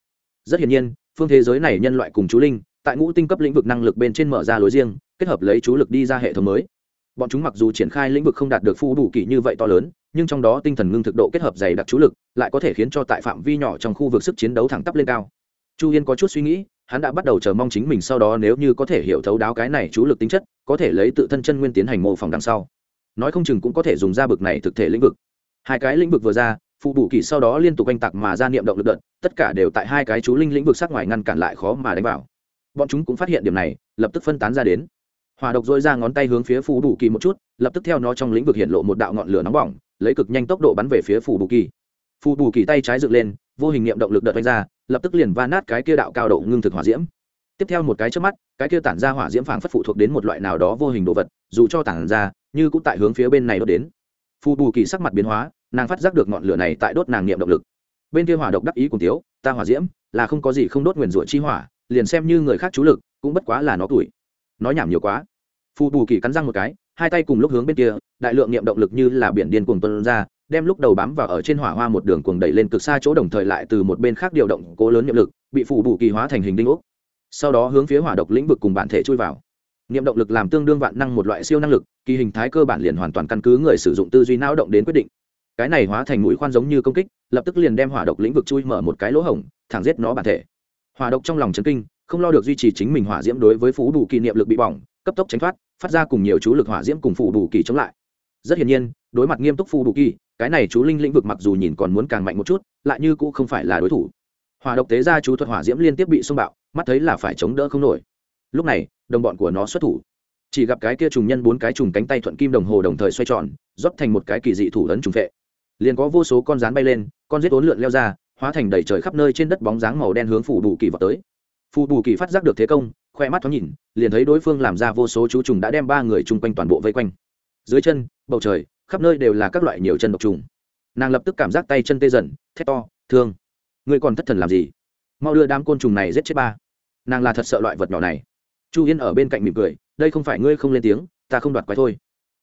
Rất hiển nhiên, phương thế giới này nhân loại cùng chú linh, tại ngũ tinh cấp lĩnh vực năng lực bên trên mở ra lối riêng, kết hợp lấy chú lực đi ra hệ thống mới. Bọn chúng mặc dù triển khai lĩnh vực không đạt được phu đủ kỳ như vậy to lớn, nhưng trong đó tinh thần ngưng thực độ kết hợp dày đặc chú lực, lại có thể khiến cho tại phạm vi nhỏ trong khu vực sức chiến đấu thẳng tắp lên cao. Chu yên có chút suy nghĩ, hắn đã bắt đầu chờ mong chính mình sau đó nếu như có thể hiểu thấu đáo cái này chú lực tính chất, có thể lấy tự thân chân nguyên tiến hành mô phỏng đằng sau nói không chừng cũng có thể dùng ra bực này thực thể lĩnh vực. Hai cái lĩnh vực vừa ra, phụ bù kỳ sau đó liên tục oanh tạc mà ra niệm động lực đợt, tất cả đều tại hai cái chú linh lĩnh vực sát ngoài ngăn cản lại khó mà đánh vào. Bọn chúng cũng phát hiện điểm này, lập tức phân tán ra đến. Hòa độc dội ra ngón tay hướng phía phù bù kỳ một chút, lập tức theo nó trong lĩnh vực hiện lộ một đạo ngọn lửa nóng bỏng, lấy cực nhanh tốc độ bắn về phía phù bù kỳ. Phù bù kỳ tay trái dựng lên, vô hình niệm động lực đợt đánh ra, lập tức liền va nát cái kia đạo cao độ ngưng thực hỏa diễm. Tiếp theo một cái trước mắt cái kia tản ra hỏa diễm phảng phất phụ thuộc đến một loại nào đó vô hình đồ vật, dù cho tản ra, như cũng tại hướng phía bên này đốt đến. Phù bù kỳ sắc mặt biến hóa, nàng phát giác được ngọn lửa này tại đốt nàng niệm động lực. Bên kia hỏa độc đắc ý cùng tiếu ta hỏa diễm, là không có gì không đốt nguyền rủa chi hỏa, liền xem như người khác chú lực, cũng bất quá là nó tuổi. Nói nhảm nhiều quá. Phù bù kỳ cắn răng một cái, hai tay cùng lúc hướng bên kia, đại lượng niệm động lực như là biển điên cuồng tuân ra, đem lúc đầu bám vào ở trên hỏa hoa một đường cuồng đẩy lên cực xa chỗ đồng thời lại từ một bên khác điều động cố lớn niệm lực, bị phù bù kỳ hóa thành hình đinh ốc sau đó hướng phía hỏa độc lĩnh vực cùng bản thể chui vào. Niệm động lực làm tương đương vạn năng một loại siêu năng lực, kỳ hình thái cơ bản liền hoàn toàn căn cứ người sử dụng tư duy não động đến quyết định. Cái này hóa thành mũi khoan giống như công kích, lập tức liền đem hỏa độc lĩnh vực chui mở một cái lỗ hổng, thẳng giết nó bản thể. Hỏa độc trong lòng chấn kinh, không lo được duy trì chính mình hỏa diễm đối với phú đủ kỳ niệm lực bị bỏng, cấp tốc tránh thoát, phát ra cùng nhiều chú lực hỏa diễm cùng phù đủ kỳ chống lại. Rất hiển nhiên, đối mặt nghiêm túc phù đủ kỳ, cái này chú linh lĩnh vực mặc dù nhìn còn muốn càng mạnh một chút, lại như cũng không phải là đối thủ. Hỏa độc tế ra chú thuật hỏa diễm liên tiếp bị xung bạo mắt thấy là phải chống đỡ không nổi. Lúc này, đồng bọn của nó xuất thủ. Chỉ gặp cái kia trùng nhân bốn cái trùng cánh tay thuận kim đồng hồ đồng thời xoay tròn, rót thành một cái kỳ dị thủ lớn trùng vệ liền có vô số con rán bay lên, con rết ốn lượn leo ra, hóa thành đầy trời khắp nơi trên đất bóng dáng màu đen hướng phủ bù kỳ vào tới. Phù bù kỳ phát giác được thế công, khoe mắt thoáng nhìn, liền thấy đối phương làm ra vô số chú trùng đã đem ba người chung quanh toàn bộ vây quanh. Dưới chân, bầu trời, khắp nơi đều là các loại nhiều chân độc trùng. Nàng lập tức cảm giác tay chân tê dần, thét to, thương người còn thất thần làm gì? Mau đưa đám côn trùng này giết chết ba nàng là thật sợ loại vật nhỏ này. Chu yên ở bên cạnh mỉm cười, đây không phải ngươi không lên tiếng, ta không đoạt quái thôi.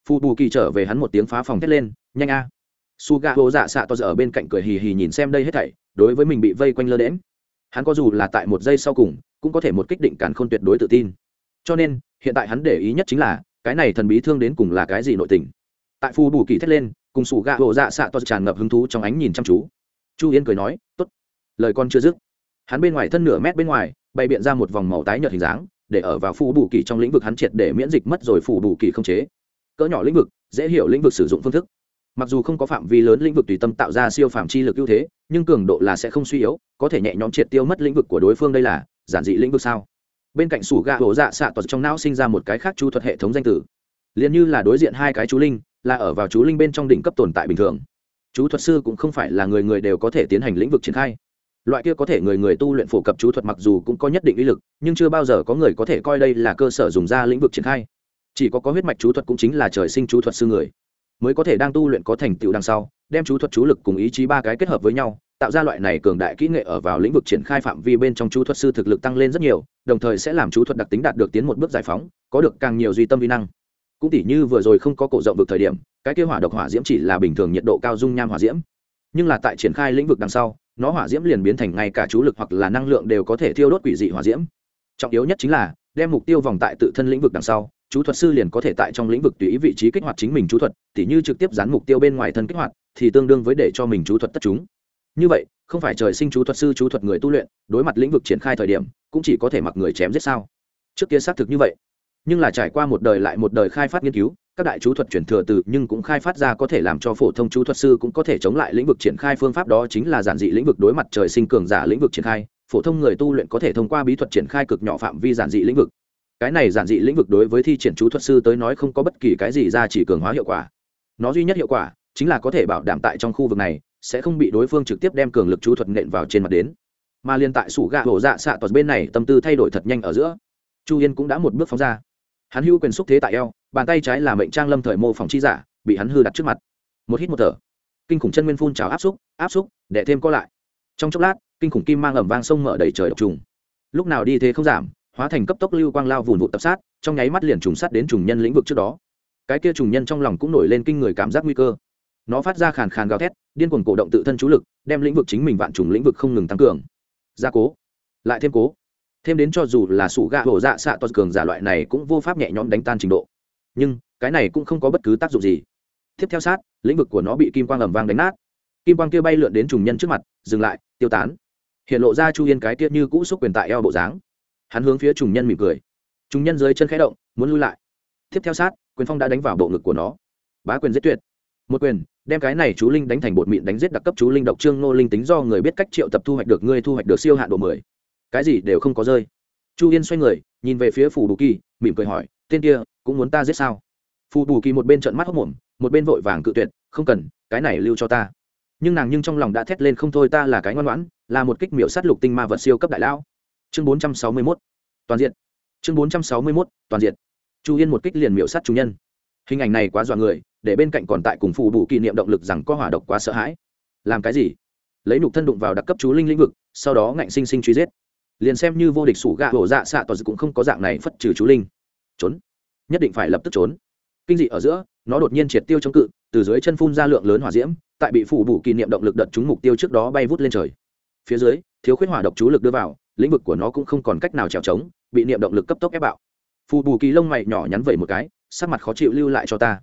Phù bù kỳ trở về hắn một tiếng phá phòng thét lên, nhanh a. Su gà hô dạ xạ to giờ ở bên cạnh cười hì hì nhìn xem đây hết thảy, đối với mình bị vây quanh lơ đễm hắn có dù là tại một giây sau cùng, cũng có thể một kích định cản không tuyệt đối tự tin. Cho nên, hiện tại hắn để ý nhất chính là, cái này thần bí thương đến cùng là cái gì nội tình. Tại phù bù kỳ thét lên, cùng sủ gạ hộ dạ xạ to tràn ngập hứng thú trong ánh nhìn chăm chú. Chu yên cười nói, tốt, lời con chưa dứt. Hắn bên ngoài thân nửa mét bên ngoài bày biện ra một vòng màu tái nhợt hình dáng, để ở vào phù bù kỳ trong lĩnh vực hắn triệt để miễn dịch mất rồi phù bù kỳ không chế. Cỡ nhỏ lĩnh vực, dễ hiểu lĩnh vực sử dụng phương thức. Mặc dù không có phạm vi lớn lĩnh vực tùy tâm tạo ra siêu phạm chi lực ưu thế, nhưng cường độ là sẽ không suy yếu, có thể nhẹ nhõm triệt tiêu mất lĩnh vực của đối phương đây là giản dị lĩnh vực sao? Bên cạnh sủ gạ hổ dạ xạ tuật trong não sinh ra một cái khác chú thuật hệ thống danh tử liền như là đối diện hai cái chú linh, là ở vào chú linh bên trong đỉnh cấp tồn tại bình thường. Chú thuật sư cũng không phải là người người đều có thể tiến hành lĩnh vực triển khai loại kia có thể người người tu luyện phổ cập chú thuật mặc dù cũng có nhất định uy lực, nhưng chưa bao giờ có người có thể coi đây là cơ sở dùng ra lĩnh vực triển khai. Chỉ có có huyết mạch chú thuật cũng chính là trời sinh chú thuật sư người, mới có thể đang tu luyện có thành tựu đằng sau, đem chú thuật chú lực cùng ý chí ba cái kết hợp với nhau, tạo ra loại này cường đại kỹ nghệ ở vào lĩnh vực triển khai phạm vi bên trong chú thuật sư thực lực tăng lên rất nhiều, đồng thời sẽ làm chú thuật đặc tính đạt được tiến một bước giải phóng, có được càng nhiều duy tâm vi năng. Cũng tỉ như vừa rồi không có cổ rộng vực thời điểm, cái kia hỏa độc hỏa diễm chỉ là bình thường nhiệt độ cao dung nham hỏa diễm nhưng là tại triển khai lĩnh vực đằng sau, nó hỏa diễm liền biến thành ngay cả chú lực hoặc là năng lượng đều có thể thiêu đốt quỷ dị hỏa diễm. Trọng yếu nhất chính là, đem mục tiêu vòng tại tự thân lĩnh vực đằng sau, chú thuật sư liền có thể tại trong lĩnh vực tùy ý vị trí kích hoạt chính mình chú thuật, tỉ như trực tiếp dán mục tiêu bên ngoài thân kích hoạt, thì tương đương với để cho mình chú thuật tất chúng. Như vậy, không phải trời sinh chú thuật sư chú thuật người tu luyện, đối mặt lĩnh vực triển khai thời điểm, cũng chỉ có thể mặc người chém giết sao? Trước kia xác thực như vậy, nhưng là trải qua một đời lại một đời khai phát nghiên cứu các đại chú thuật chuyển thừa từ nhưng cũng khai phát ra có thể làm cho phổ thông chú thuật sư cũng có thể chống lại lĩnh vực triển khai phương pháp đó chính là giản dị lĩnh vực đối mặt trời sinh cường giả lĩnh vực triển khai. Phổ thông người tu luyện có thể thông qua bí thuật triển khai cực nhỏ phạm vi giản dị lĩnh vực. Cái này giản dị lĩnh vực đối với thi triển chú thuật sư tới nói không có bất kỳ cái gì ra chỉ cường hóa hiệu quả. Nó duy nhất hiệu quả chính là có thể bảo đảm tại trong khu vực này sẽ không bị đối phương trực tiếp đem cường lực chú thuật nện vào trên mặt đến. Mà liên tại sủ gạ hổ dạ xạ toàn bên này tâm tư thay đổi thật nhanh ở giữa. Chu yên cũng đã một bước phóng ra hắn hưu quyền xúc thế tại eo, bàn tay trái là mệnh trang lâm thời mô phỏng chi giả, bị hắn hư đặt trước mặt. Một hít một thở. Kinh khủng chân nguyên phun trào áp xúc áp xúc, để thêm co lại. Trong chốc lát, kinh khủng kim mang ẩm vang sông mở đầy trời độc trùng. Lúc nào đi thế không giảm, hóa thành cấp tốc lưu quang lao vùn vụ tập sát, trong nháy mắt liền trùng sát đến trùng nhân lĩnh vực trước đó. Cái kia trùng nhân trong lòng cũng nổi lên kinh người cảm giác nguy cơ. Nó phát ra khàn khàn gào thét, điên cuồng cổ động tự thân chú lực, đem lĩnh vực chính mình vạn trùng lĩnh vực không ngừng tăng cường. Gia cố. Lại thêm cố thêm đến cho dù là sủ gạ hổ dạ xạ to cường giả loại này cũng vô pháp nhẹ nhõm đánh tan trình độ. Nhưng, cái này cũng không có bất cứ tác dụng gì. Tiếp theo sát, lĩnh vực của nó bị kim quang ầm vang đánh nát. Kim quang kia bay lượn đến trùng nhân trước mặt, dừng lại, tiêu tán. Hiện lộ ra chu yên cái tiết như cũ xúc quyền tại eo bộ dáng. Hắn hướng phía trùng nhân mỉm cười. Trùng nhân dưới chân khẽ động, muốn lui lại. Tiếp theo sát, quyền phong đã đánh vào bộ ngực của nó. Bá quyền giết tuyệt. Một quyền, đem cái này chú linh đánh thành bột mịn đánh giết đặc cấp chú linh độc trương nô linh tính do người biết cách triệu tập thu hoạch được, ngươi thu hoạch được siêu hạn độ mười cái gì đều không có rơi. Chu yên xoay người, nhìn về phía phù bù kỳ, mỉm cười hỏi, tên kia, cũng muốn ta giết sao? Phù bù kỳ một bên trận mắt hốc mồm một bên vội vàng cự tuyệt, không cần, cái này lưu cho ta. Nhưng nàng nhưng trong lòng đã thét lên, không thôi, ta là cái ngoan ngoãn, là một kích miểu sát lục tinh ma vật siêu cấp đại lão. Chương bốn trăm sáu mươi mốt, toàn diện. Chương bốn trăm sáu mươi mốt, toàn diện. Chu yên một kích liền miểu sát chủ nhân. Hình ảnh này quá dọa người, để bên cạnh còn tại cùng phù bù kỷ niệm động lực rằng có hỏa độc quá sợ hãi. Làm cái gì? Lấy nục thân đụng vào đặc cấp chú linh lĩnh vực, sau đó ngạnh sinh sinh truy giết liền xem như vô địch sủ gạ hổ dạ xạ toàn cũng không có dạng này phất trừ chú linh. Trốn. Nhất định phải lập tức trốn. Kinh dị ở giữa, nó đột nhiên triệt tiêu chống cự, từ dưới chân phun ra lượng lớn hỏa diễm, tại bị phủ bù kỷ niệm động lực đợt trúng mục tiêu trước đó bay vút lên trời. Phía dưới, thiếu khuyết hỏa độc chú lực đưa vào, lĩnh vực của nó cũng không còn cách nào trèo trống, bị niệm động lực cấp tốc ép bạo. Phù bù kỳ lông mày nhỏ nhắn vẩy một cái, sắc mặt khó chịu lưu lại cho ta.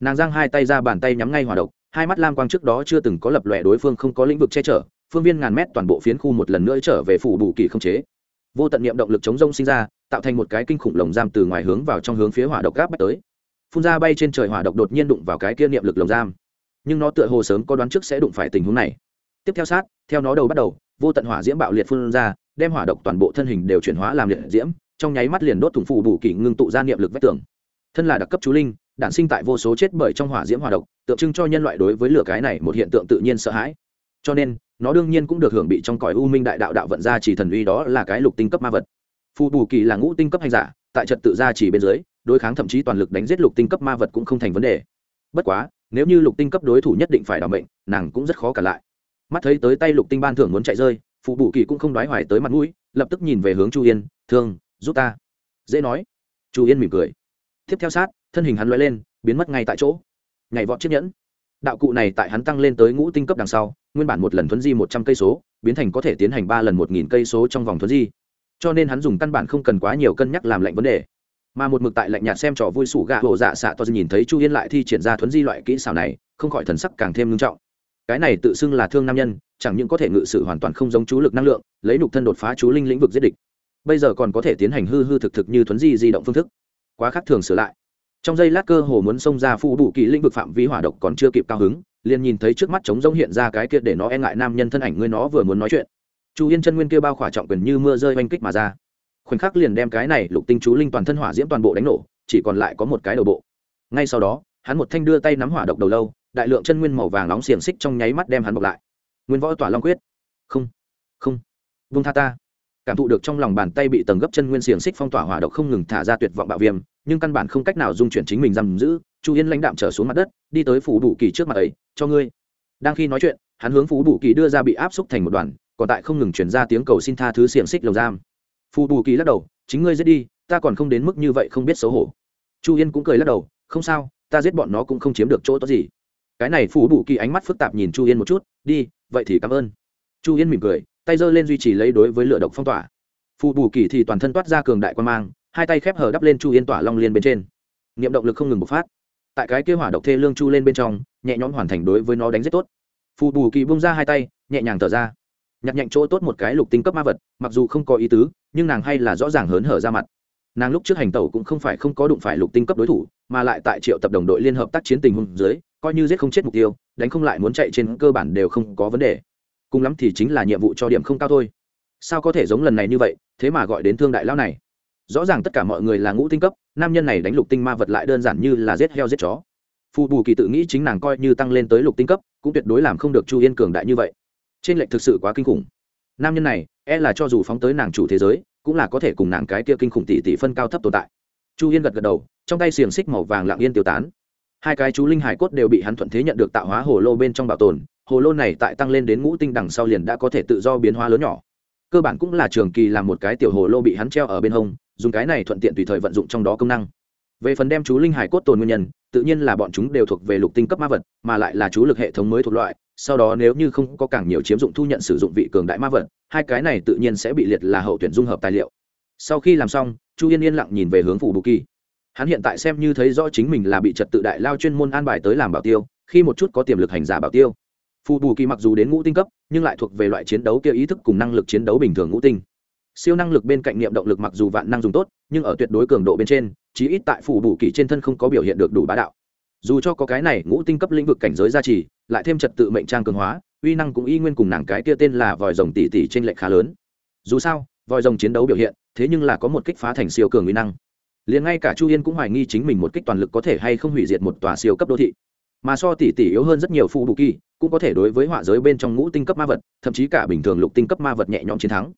Nàng giang hai tay ra bàn tay nhắm ngay hỏa độc, hai mắt lam quang trước đó chưa từng có lập lòe đối phương không có lĩnh vực che chở phương viên ngàn mét toàn bộ phiến khu một lần nữa trở về phủ bù kỳ không chế. Vô tận niệm động lực chống rông sinh ra, tạo thành một cái kinh khủng lồng giam từ ngoài hướng vào trong hướng phía hỏa độc gáp bách tới. Phun ra bay trên trời hỏa độc đột nhiên đụng vào cái kia niệm lực lồng giam. Nhưng nó tựa hồ sớm có đoán trước sẽ đụng phải tình huống này. Tiếp theo sát, theo nó đầu bắt đầu, vô tận hỏa diễm bạo liệt phun ra, đem hỏa độc toàn bộ thân hình đều chuyển hóa làm liệt diễm, trong nháy mắt liền đốt thủng phủ bù kỳ ngưng tụ ra niệm lực vách tường. Thân là đặc cấp chú linh, đản sinh tại vô số chết bởi trong hỏa diễm hỏa độc, tượng trưng cho nhân loại đối với lửa cái này một hiện tượng tự nhiên sợ hãi. Cho nên nó đương nhiên cũng được hưởng bị trong cõi u minh đại đạo đạo vận ra chỉ thần uy đó là cái lục tinh cấp ma vật. Phù bù kỳ là ngũ tinh cấp hành giả, tại trật tự gia chỉ bên dưới, đối kháng thậm chí toàn lực đánh giết lục tinh cấp ma vật cũng không thành vấn đề. Bất quá, nếu như lục tinh cấp đối thủ nhất định phải đảm bệnh mệnh, nàng cũng rất khó cả lại. Mắt thấy tới tay lục tinh ban thưởng muốn chạy rơi, phù bù kỳ cũng không đoái hoài tới mặt mũi, lập tức nhìn về hướng chu yên, thương, giúp ta. Dễ nói. Chu yên mỉm cười. Tiếp theo sát, thân hình hắn loay lên, biến mất ngay tại chỗ. Nhảy vọt chiếc nhẫn đạo cụ này tại hắn tăng lên tới ngũ tinh cấp đằng sau, nguyên bản một lần thuấn di một trăm cây số, biến thành có thể tiến hành ba lần một nghìn cây số trong vòng thuấn di. Cho nên hắn dùng căn bản không cần quá nhiều cân nhắc làm lệnh vấn đề. Mà một mực tại lạnh nhạt xem trò vui sủ gạ hổ dạ xạ to nhìn thấy chu yên lại thi triển ra thuấn di loại kỹ xảo này, không khỏi thần sắc càng thêm ngưng trọng. Cái này tự xưng là thương nam nhân, chẳng những có thể ngự sự hoàn toàn không giống chú lực năng lượng, lấy nục thân đột phá chú linh lĩnh vực giết địch. Bây giờ còn có thể tiến hành hư hư thực thực như thuấn di di động phương thức. Quá khác thường sửa lại trong giây lát cơ hồ muốn xông ra phụ bù kỳ lĩnh vực phạm vi hỏa độc còn chưa kịp cao hứng, liền nhìn thấy trước mắt trống rỗng hiện ra cái kia để nó e ngại nam nhân thân ảnh ngươi nó vừa muốn nói chuyện. Chu yên chân nguyên kia bao khỏa trọng quyền như mưa rơi oanh kích mà ra. Khoảnh khắc liền đem cái này lục tinh chú linh toàn thân hỏa diễm toàn bộ đánh nổ, chỉ còn lại có một cái đầu bộ. Ngay sau đó, hắn một thanh đưa tay nắm hỏa độc đầu lâu, đại lượng chân nguyên màu vàng nóng xiềng xích trong nháy mắt đem hắn bọc lại. Nguyên võ tỏa long quyết. Không không. Vung tha ta. Cảm thụ được trong lòng bàn tay bị tầng gấp chân nguyên xiềng xích phong tỏa hỏa độc không ngừng thả ra tuyệt vọng bạo viêm nhưng căn bản không cách nào dung chuyển chính mình giam giữ, chu yên lãnh đạm trở xuống mặt đất, đi tới phủ đủ kỳ trước mặt ấy, cho ngươi. Đang khi nói chuyện, hắn hướng phủ đủ kỳ đưa ra bị áp xúc thành một đoàn, còn tại không ngừng chuyển ra tiếng cầu xin tha thứ xiềng xích lồng giam. Phù đủ kỳ lắc đầu, chính ngươi giết đi, ta còn không đến mức như vậy không biết xấu hổ. Chu yên cũng cười lắc đầu, không sao, ta giết bọn nó cũng không chiếm được chỗ tốt gì. Cái này phù đủ kỳ ánh mắt phức tạp nhìn chu yên một chút, đi, vậy thì cảm ơn. Chu yên mỉm cười, tay giơ lên duy trì lấy đối với lửa độc phong tỏa. Phù đủ kỳ thì toàn thân toát ra cường đại quan mang hai tay khép hở đắp lên chu yên tỏa long liên bên trên niệm động lực không ngừng bộc phát tại cái kia hỏa độc thê lương chu lên bên trong nhẹ nhõm hoàn thành đối với nó đánh rất tốt phù bù kỳ bung ra hai tay nhẹ nhàng thở ra nhặt nhạnh chỗ tốt một cái lục tinh cấp ma vật mặc dù không có ý tứ nhưng nàng hay là rõ ràng hớn hở ra mặt nàng lúc trước hành tẩu cũng không phải không có đụng phải lục tinh cấp đối thủ mà lại tại triệu tập đồng đội liên hợp tác chiến tình huống dưới coi như giết không chết mục tiêu đánh không lại muốn chạy trên cơ bản đều không có vấn đề cùng lắm thì chính là nhiệm vụ cho điểm không cao thôi sao có thể giống lần này như vậy thế mà gọi đến thương đại lao này rõ ràng tất cả mọi người là ngũ tinh cấp, nam nhân này đánh lục tinh ma vật lại đơn giản như là giết heo giết chó. Phù bù kỳ tự nghĩ chính nàng coi như tăng lên tới lục tinh cấp, cũng tuyệt đối làm không được chu yên cường đại như vậy. Trên lệnh thực sự quá kinh khủng. Nam nhân này e là cho dù phóng tới nàng chủ thế giới, cũng là có thể cùng nàng cái kia kinh khủng tỷ tỷ phân cao thấp tồn tại. Chu yên gật gật đầu, trong tay xiềng xích màu vàng lặng yên tiêu tán. Hai cái chú linh hải cốt đều bị hắn thuận thế nhận được tạo hóa hồ lô bên trong bảo tồn, hồ lô này tại tăng lên đến ngũ tinh đằng sau liền đã có thể tự do biến hóa lớn nhỏ. Cơ bản cũng là trường kỳ làm một cái tiểu hồ lô bị hắn treo ở bên hông dùng cái này thuận tiện tùy thời vận dụng trong đó công năng. Về phần đem chú linh hải cốt tồn nguyên nhân, tự nhiên là bọn chúng đều thuộc về lục tinh cấp ma vật, mà lại là chú lực hệ thống mới thuộc loại, sau đó nếu như không có càng nhiều chiếm dụng thu nhận sử dụng vị cường đại ma vật, hai cái này tự nhiên sẽ bị liệt là hậu tuyển dung hợp tài liệu. Sau khi làm xong, chu yên yên lặng nhìn về hướng phủ bù kỳ. Hắn hiện tại xem như thấy rõ chính mình là bị trật tự đại lao chuyên môn an bài tới làm bảo tiêu, khi một chút có tiềm lực hành giả bảo tiêu. Phù bù kỳ mặc dù đến ngũ tinh cấp, nhưng lại thuộc về loại chiến đấu kia ý thức cùng năng lực chiến đấu bình thường ngũ tinh siêu năng lực bên cạnh niệm động lực mặc dù vạn năng dùng tốt, nhưng ở tuyệt đối cường độ bên trên, chí ít tại phủ bù kỳ trên thân không có biểu hiện được đủ bá đạo. Dù cho có cái này ngũ tinh cấp lĩnh vực cảnh giới gia trì, lại thêm trật tự mệnh trang cường hóa, uy năng cũng y nguyên cùng nàng cái kia tên là vòi rồng tỷ tỷ trên lệch khá lớn. Dù sao, vòi rồng chiến đấu biểu hiện, thế nhưng là có một kích phá thành siêu cường uy năng. Liền ngay cả chu yên cũng hoài nghi chính mình một kích toàn lực có thể hay không hủy diệt một tòa siêu cấp đô thị. Mà so tỷ tỷ yếu hơn rất nhiều phụ bù kỳ cũng có thể đối với họa giới bên trong ngũ tinh cấp ma vật, thậm chí cả bình thường lục tinh cấp ma vật nhẹ nhõm chiến thắng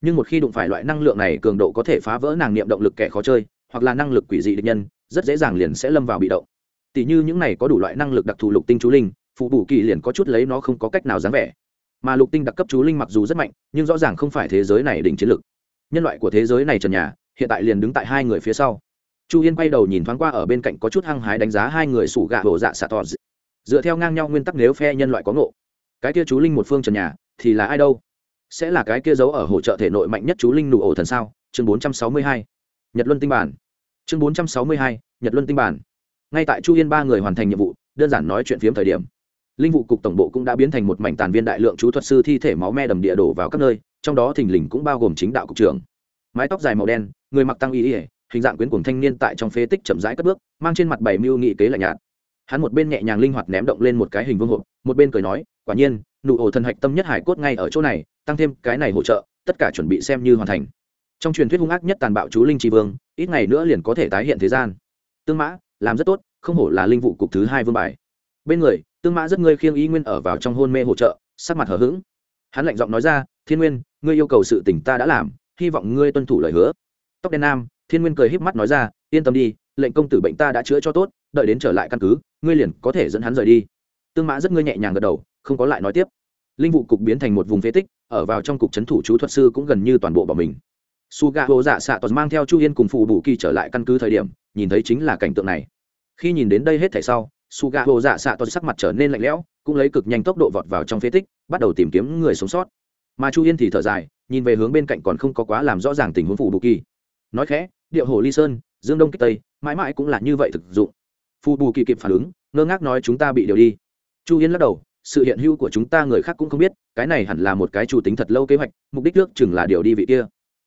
nhưng một khi đụng phải loại năng lượng này, cường độ có thể phá vỡ nàng niệm động lực kẻ khó chơi, hoặc là năng lực quỷ dị địch nhân, rất dễ dàng liền sẽ lâm vào bị động. Tỷ như những này có đủ loại năng lực đặc thù lục tinh chú linh, phụ bù kỳ liền có chút lấy nó không có cách nào dáng vẻ. Mà lục tinh đặc cấp chú linh mặc dù rất mạnh, nhưng rõ ràng không phải thế giới này đỉnh chiến lực nhân loại của thế giới này trần nhà, hiện tại liền đứng tại hai người phía sau. Chu yên quay đầu nhìn thoáng qua ở bên cạnh có chút hăng hái đánh giá hai người sủ gạ hổ dạ xạ tỏ dựa theo ngang nhau nguyên tắc nếu phe nhân loại có ngộ, cái kia chú linh một phương trần nhà thì là ai đâu? Sẽ là cái kia giấu ở hỗ trợ thể nội mạnh nhất chú linh nụ ổ thần sao? Chương bốn trăm sáu mươi hai, nhật luân tinh bản. Chương bốn trăm sáu mươi hai, nhật luân tinh bản. Ngay tại chu yên ba người hoàn thành nhiệm vụ, đơn giản nói chuyện phiếm thời điểm, linh vụ cục tổng bộ cũng đã biến thành một mảnh tàn viên đại lượng chú thuật sư thi thể máu me đầm địa đổ vào các nơi, trong đó thình lình cũng bao gồm chính đạo cục trưởng. Mái tóc dài màu đen, người mặc tăng y ỉa hình dạng quyến cuồng thanh niên tại trong phế tích chậm rãi cất bước, mang trên mặt bảy mưu nghị kế lạnh nhạt. Hắn một bên nhẹ nhàng linh hoạt ném động lên một cái hình vương hộp, một bên cười nói, quả nhiên nụ ổ thần hạch tâm nhất hải cốt ngay ở chỗ này, tăng thêm cái này hỗ trợ, tất cả chuẩn bị xem như hoàn thành. Trong truyền thuyết hung ác nhất tàn bạo chú linh tri vương, ít ngày nữa liền có thể tái hiện thế gian. Tương mã, làm rất tốt, không hổ là linh vụ cục thứ hai vương bài. Bên người, tương mã rất ngươi khiêng ý nguyên ở vào trong hôn mê hỗ trợ, sắc mặt hở h ữ g hắn lạnh giọng nói ra, thiên nguyên, ngươi yêu cầu sự tỉnh ta đã làm, hy vọng ngươi tuân thủ lời hứa. Tóc đen nam, thiên nguyên cười híp mắt nói ra, yên tâm đi, lệnh công tử bệnh ta đã chữa cho tốt, đợi đến trở lại căn cứ, ngươi liền có thể dẫn hắn rời đi. Tương mã rất ngươi nhẹ nhàng gật đầu không có lại nói tiếp. Linh vụ cục biến thành một vùng phế tích, ở vào trong cục c h ấ n thủ chú thuật sư cũng gần như toàn bộ bỏ mình. Su gà hồ dạ xạ toàn mang theo chu yên cùng phụ bù kỳ trở lại căn cứ thời điểm, nhìn thấy chính là cảnh tượng này. Khi nhìn đến đây hết thảy sau su gà hồ dạ xạ toàn sắc mặt trở nên lạnh lẽo, cũng lấy cực nhanh tốc độ vọt vào trong phế tích, bắt đầu tìm kiếm người sống sót. Mà chu yên thì thở dài, nhìn về hướng bên cạnh còn không có quá làm rõ ràng tình huống phụ bù kỳ. Nói khẽ điệu hồ ly sơn, dương đông kích tây, mãi mãi cũng là như vậy thực dụng. Phụ bù kỳ kịp phản ứng, ngơ ngác nói, chúng ta bị điều đi. Chu yên lắc đầu sự hiện hữu của chúng ta người khác cũng không biết, cái này hẳn là một cái chủ tính thật lâu kế hoạch, mục đích trước chừng là điều đi vị kia.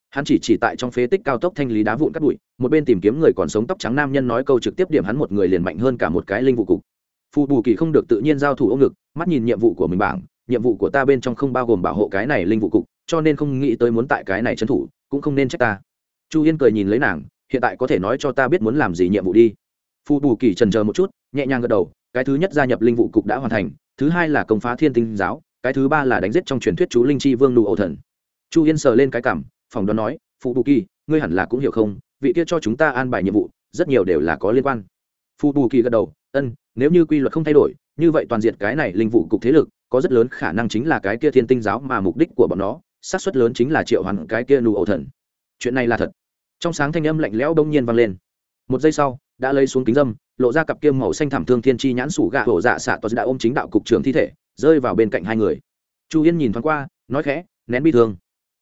Hắn chỉ chỉ tại trong phế tích cao tốc thanh lý đá vụn cắt bụi, một bên tìm kiếm người còn sống tóc trắng nam nhân nói câu trực tiếp điểm hắn một người liền mạnh hơn cả một cái linh vụ cục. Phù bù kỳ không được tự nhiên giao thủ ông ngực, mắt nhìn nhiệm vụ của mình bảng, nhiệm vụ của ta bên trong không bao gồm bảo hộ cái này linh vụ cục, cho nên không nghĩ tới muốn tại cái này trấn thủ, cũng không nên trách ta. Chu yên cười nhìn lấy nàng, hiện tại có thể nói cho ta biết muốn làm gì nhiệm vụ đi. Phù bù kỳ trần chờ một chút, nhẹ nhàng gật đầu, cái thứ nhất gia nhập linh vụ cục đã hoàn thành thứ hai là công phá thiên tinh giáo, cái thứ ba là đánh giết trong truyền thuyết chú linh chi vương nụ ổ thần. Chu yên sờ lên cái cảm phòng đoán nói, phụ bù kỳ, ngươi hẳn là cũng hiểu không, vị kia cho chúng ta an bài nhiệm vụ, rất nhiều đều là có liên quan. Phụ bù kỳ gật đầu, ân, nếu như quy luật không thay đổi, như vậy toàn diện cái này linh vụ cục thế lực, có rất lớn khả năng chính là cái kia thiên tinh giáo mà mục đích của bọn nó, xác suất lớn chính là triệu hoàn cái kia nụ ổ thần. Chuyện này là thật. Trong sáng thanh âm lạnh lẽo đông nhiên vang lên. Một giây sau, đã lấy xuống kính dâm lộ ra cặp kiêm màu xanh thảm thương thiên chi nhãn sủ gạ hổ dạ xạ tos đã ôm chính đạo cục trưởng thi thể, rơi vào bên cạnh hai người. Chu yên nhìn thoáng qua, nói khẽ, nén bi thương.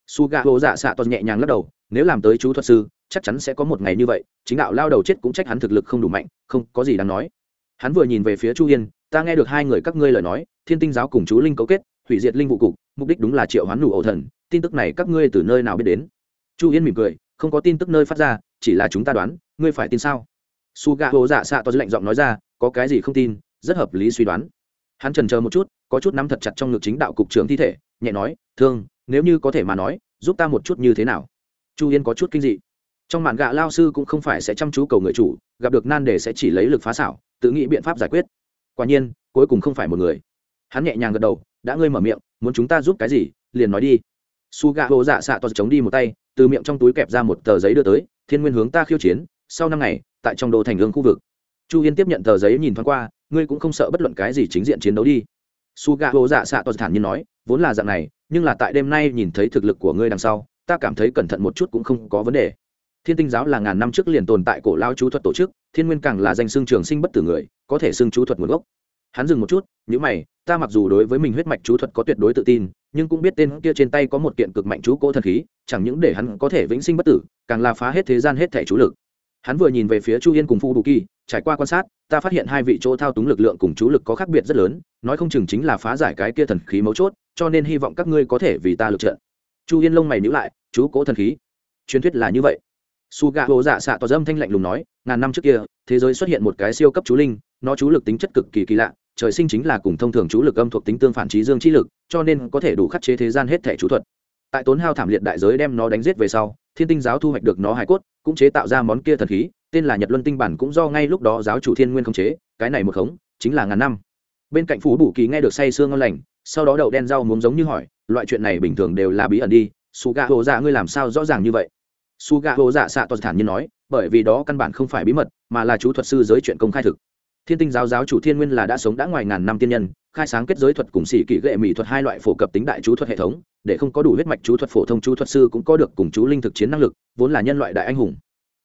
Su gạ hổ dạ xạ tos nhẹ nhàng lắc đầu, nếu làm tới chú thuật sư, chắc chắn sẽ có một ngày như vậy, chính đạo lao đầu chết cũng trách hắn thực lực không đủ mạnh, không có gì đáng nói. Hắn vừa nhìn về phía chu yên, ta nghe được hai người các ngươi lời nói, thiên tinh giáo cùng chú linh cấu kết, hủy diệt linh vụ cục, mục đích đúng là triệu hoán đủ ổ thần, tin tức này các ngươi từ nơi nào biết đến? Chu yên mỉm cười, không có tin tức nơi phát ra, chỉ là chúng ta đoán, ngươi phải tin sao? Su gà hồ dạ xạ to lạnh giọng nói ra, có cái gì không tin, rất hợp lý suy đoán. Hắn trần chờ một chút, có chút nắm thật chặt trong ngực chính đạo cục trưởng thi thể, nhẹ nói, thương, nếu như có thể mà nói, giúp ta một chút như thế nào? Chu yên có chút kinh dị. Trong mạn gạ, lao sư cũng không phải sẽ chăm chú cầu người chủ, gặp được nan đề sẽ chỉ lấy lực phá xảo, tự nghĩ biện pháp giải quyết. Quả nhiên, cuối cùng không phải một người. Hắn nhẹ nhàng gật đầu, đã ngươi mở miệng, muốn chúng ta giúp cái gì, liền nói đi. Su Gà hồ dạ xạ to chống đi một tay, từ miệng trong túi kẹp ra một tờ giấy đưa tới, thiên nguyên hướng ta khiêu chiến, sau năm ngày tại trong đô thành lương khu vực. Chu yên tiếp nhận tờ giấy nhìn thoáng qua, ngươi cũng không sợ bất luận cái gì chính diện chiến đấu đi. Su gà hô dạ xạ to thản nhiên nói, vốn là dạng này, nhưng là tại đêm nay nhìn thấy thực lực của ngươi đằng sau, ta cảm thấy cẩn thận một chút cũng không có vấn đề. Thiên tinh giáo là ngàn năm trước liền tồn tại cổ lao chú thuật tổ chức, thiên nguyên càng là danh xương trường sinh bất tử người, có thể xưng chú thuật nguồn gốc. Hắn dừng một chút nhữ mày, ta mặc dù đối với mình huyết mạch chú thuật có tuyệt đối tự tin, nhưng cũng biết tên kia trên tay có một kiện cực mạnh chú cỗ thần khí, chẳng những để hắn có thể vĩnh sinh bất tử, càng là phá hết thế gian hết thể chú lực hắn vừa nhìn về phía chu yên cùng phu đủ kỳ, trải qua quan sát, ta phát hiện hai vị chỗ thao túng lực lượng cùng chú lực có khác biệt rất lớn, nói không chừng chính là phá giải cái kia thần khí mấu chốt, cho nên hy vọng các ngươi có thể vì ta lựa trận chu yên lông mày nhữ lại, chú cố thần khí. Truyền thuyết là như vậy. Su gà hồ dạ xạ tỏ dâm thanh lạnh lùng nói, ngàn năm trước kia, thế giới xuất hiện một cái siêu cấp chú linh, nó chú lực tính chất cực kỳ kỳ lạ, trời sinh chính là cùng thông thường chú lực âm thuộc tính tương phản trí dương trí lực, cho nên có thể đủ khắc chế thế gian hết thể chú thuật tại tốn hao thảm liệt đại giới đem nó đánh giết về sau, thiên tinh giáo thu hoạch được nó hải cốt, cũng chế tạo ra món kia thần khí, tên là nhật luân tinh bản cũng do ngay lúc đó giáo chủ thiên nguyên không chế, cái này một khống, chính là ngàn năm. Bên cạnh phú bù kỳ nghe được say sương ngon lành, sau đó đậu đen rau muốn giống như hỏi, loại chuyện này bình thường đều là bí ẩn đi, su gà hồ dạ ngươi làm sao rõ ràng như vậy? Su gà hồ dạ xạ toàn thản nhiên nói, bởi vì đó căn bản không phải bí mật, mà là chú thuật sư giới chuyện công khai thực thiên tinh giáo giáo chủ thiên nguyên là đã sống đã ngoài ngàn năm tiên nhân, khai sáng kết giới thuật cùng xỉ kỷ gệ mỹ thuật hai loại phổ cập tính đại chú thuật hệ thống, để không có đủ huyết mạch chú thuật phổ thông chú thuật sư cũng có được cùng chú linh thực chiến năng lực, vốn là nhân loại đại anh hùng.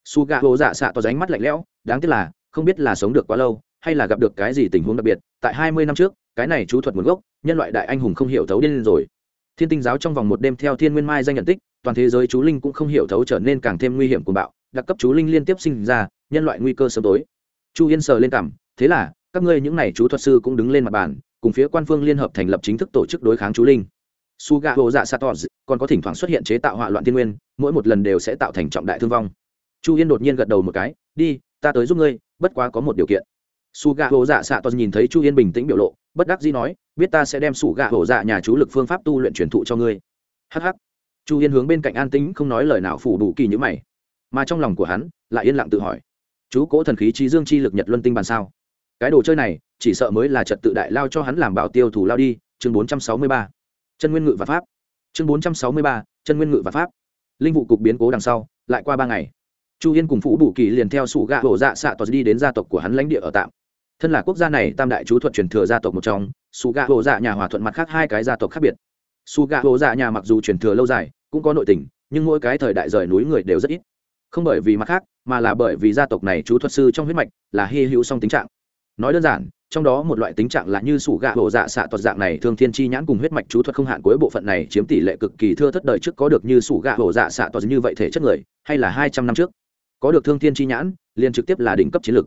Su gà hồ dạ xạ to ránh mắt lạnh lẽo, đáng tiếc là không biết là sống được quá lâu, hay là gặp được cái gì tình huống đặc biệt, tại hai mươi năm trước, cái này chú thuật nguồn gốc, nhân loại đại anh hùng không hiểu thấu điên rồi. Thiên tinh giáo trong vòng một đêm theo thiên nguyên mai danh nhận tích, toàn thế giới chú linh cũng không hiểu thấu trở nên càng thêm nguy hiểm của bạo, đặc cấp chú linh liên tiếp sinh ra, nhân loại nguy cơ sớm tối. Chu yên sờ lên cảm thế là, các ngươi những này chú thuật sư cũng đứng lên mặt bàn, cùng phía quan phương liên hợp thành lập chính thức tổ chức đối kháng chú linh. Su gà hồ dạ satos còn có thỉnh thoảng xuất hiện chế tạo hỏa loạn thiên nguyên, mỗi một lần đều sẽ tạo thành trọng đại thương vong. Chu yên đột nhiên gật đầu một cái, đi, ta tới giúp ngươi, bất quá có một điều kiện. Su gà hồ dạ satos nhìn thấy chu yên bình tĩnh biểu lộ, bất đắc dĩ nói, biết ta sẽ đem su gà hồ dạ nhà chú lực phương pháp tu luyện truyền thụ cho ngươi. Hh chu yên hướng bên cạnh an tĩnh, không nói lời nào phủ đủ kỳ nhữ mày. Mà trong lòng của hắn, lại yên lặng tự hỏi, chú cố thần khí trí dương chi lực nhật luân tinh bàn sao? Cái đồ chơi này, chỉ sợ mới là trật tự đại lao cho hắn làm bảo tiêu thủ lao đi, chương bốn trăm sáu mươi ba. Chân nguyên ngự và pháp. Chương bốn trăm sáu mươi ba, chân nguyên ngự và pháp. Linh vụ cục biến cố đằng sau, lại qua ba ngày. Chu yên cùng phủ bù kỳ liền theo sủ gạ hổ dạ xạ tos đi đến gia tộc của hắn lãnh địa ở tạm. Thân là quốc gia này, tam đại chú thuật truyền thừa gia tộc một trong, sủ gạ hổ dạ nhà hòa thuận mặt khác hai cái gia tộc khác biệt. Sủ gạ hổ dạ nhà mặc dù truyền thừa lâu dài, cũng có nội tình, nhưng mỗi cái thời đại rời núi người đều rất ít. Không bởi vì mặt khác, mà là bởi vì gia tộc này chú thuật sư trong huyết mạch là hy hữu song tính trạng nói đơn giản trong đó một loại tính trạng là như sủ gạ hổ dạ xạ tuật dạng này thường thiên chi nhãn cùng huyết mạch chú thuật không hạn cuối bộ phận này chiếm tỷ lệ cực kỳ thưa thất đời trước có được như sủ gạ hổ dạ xạ tuật như vậy thể chất người hay là hai trăm năm trước. Có được thương thiên chi nhãn liền trực tiếp là đỉnh cấp chiến lực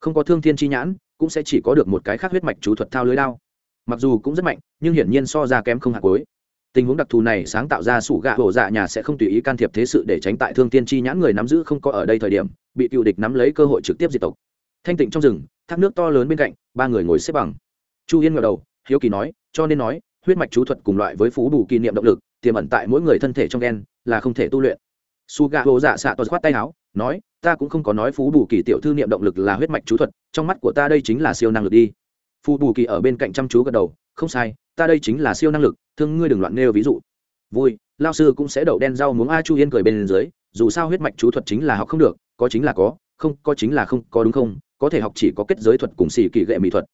không có thương thiên chi nhãn cũng sẽ chỉ có được một cái khác huyết mạch chú thuật thao lưới lao, mặc dù cũng rất mạnh nhưng hiển nhiên so ra kém không hạt cuối. Tình huống đặc thù này sáng tạo ra sủ gạ hổ dạ nhà sẽ không tùy ý can thiệp thế sự để tránh tại thương tiên chi nhãn người nắm giữ không có ở đây thời điểm bị cựu địch nắm lấy cơ hội trực tiếp diệt tộc. Thanh tịnh trong rừng thác nước to lớn bên cạnh, ba người ngồi xếp bằng. Chu yên ngờ đầu, hiếu kỳ nói, cho nên nói, huyết mạch chú thuật cùng loại với phú bù kỷ niệm động lực, tiềm ẩn tại mỗi người thân thể trong gen, là không thể tu luyện. Su gà hồ dạ xạ toàn khoát tay áo, nói, ta cũng không có nói phú bù kỳ tiểu thư niệm động lực là huyết mạch chú thuật, trong mắt của ta đây chính là siêu năng lực đi. Phú bù kỳ ở bên cạnh chăm chú gật đầu, không sai, ta đây chính là siêu năng lực, thương ngươi đừng loạn nêu ví dụ. Vui lao sư cũng sẽ đậu đen rau muống a chu yên cười bên dưới, dù sao huyết mạch chú thuật chính là học không được, có chính là có, không có chính là không có đúng không có thể học chỉ có kết giới thuật cùng xì kỳ gệ mỹ thuật.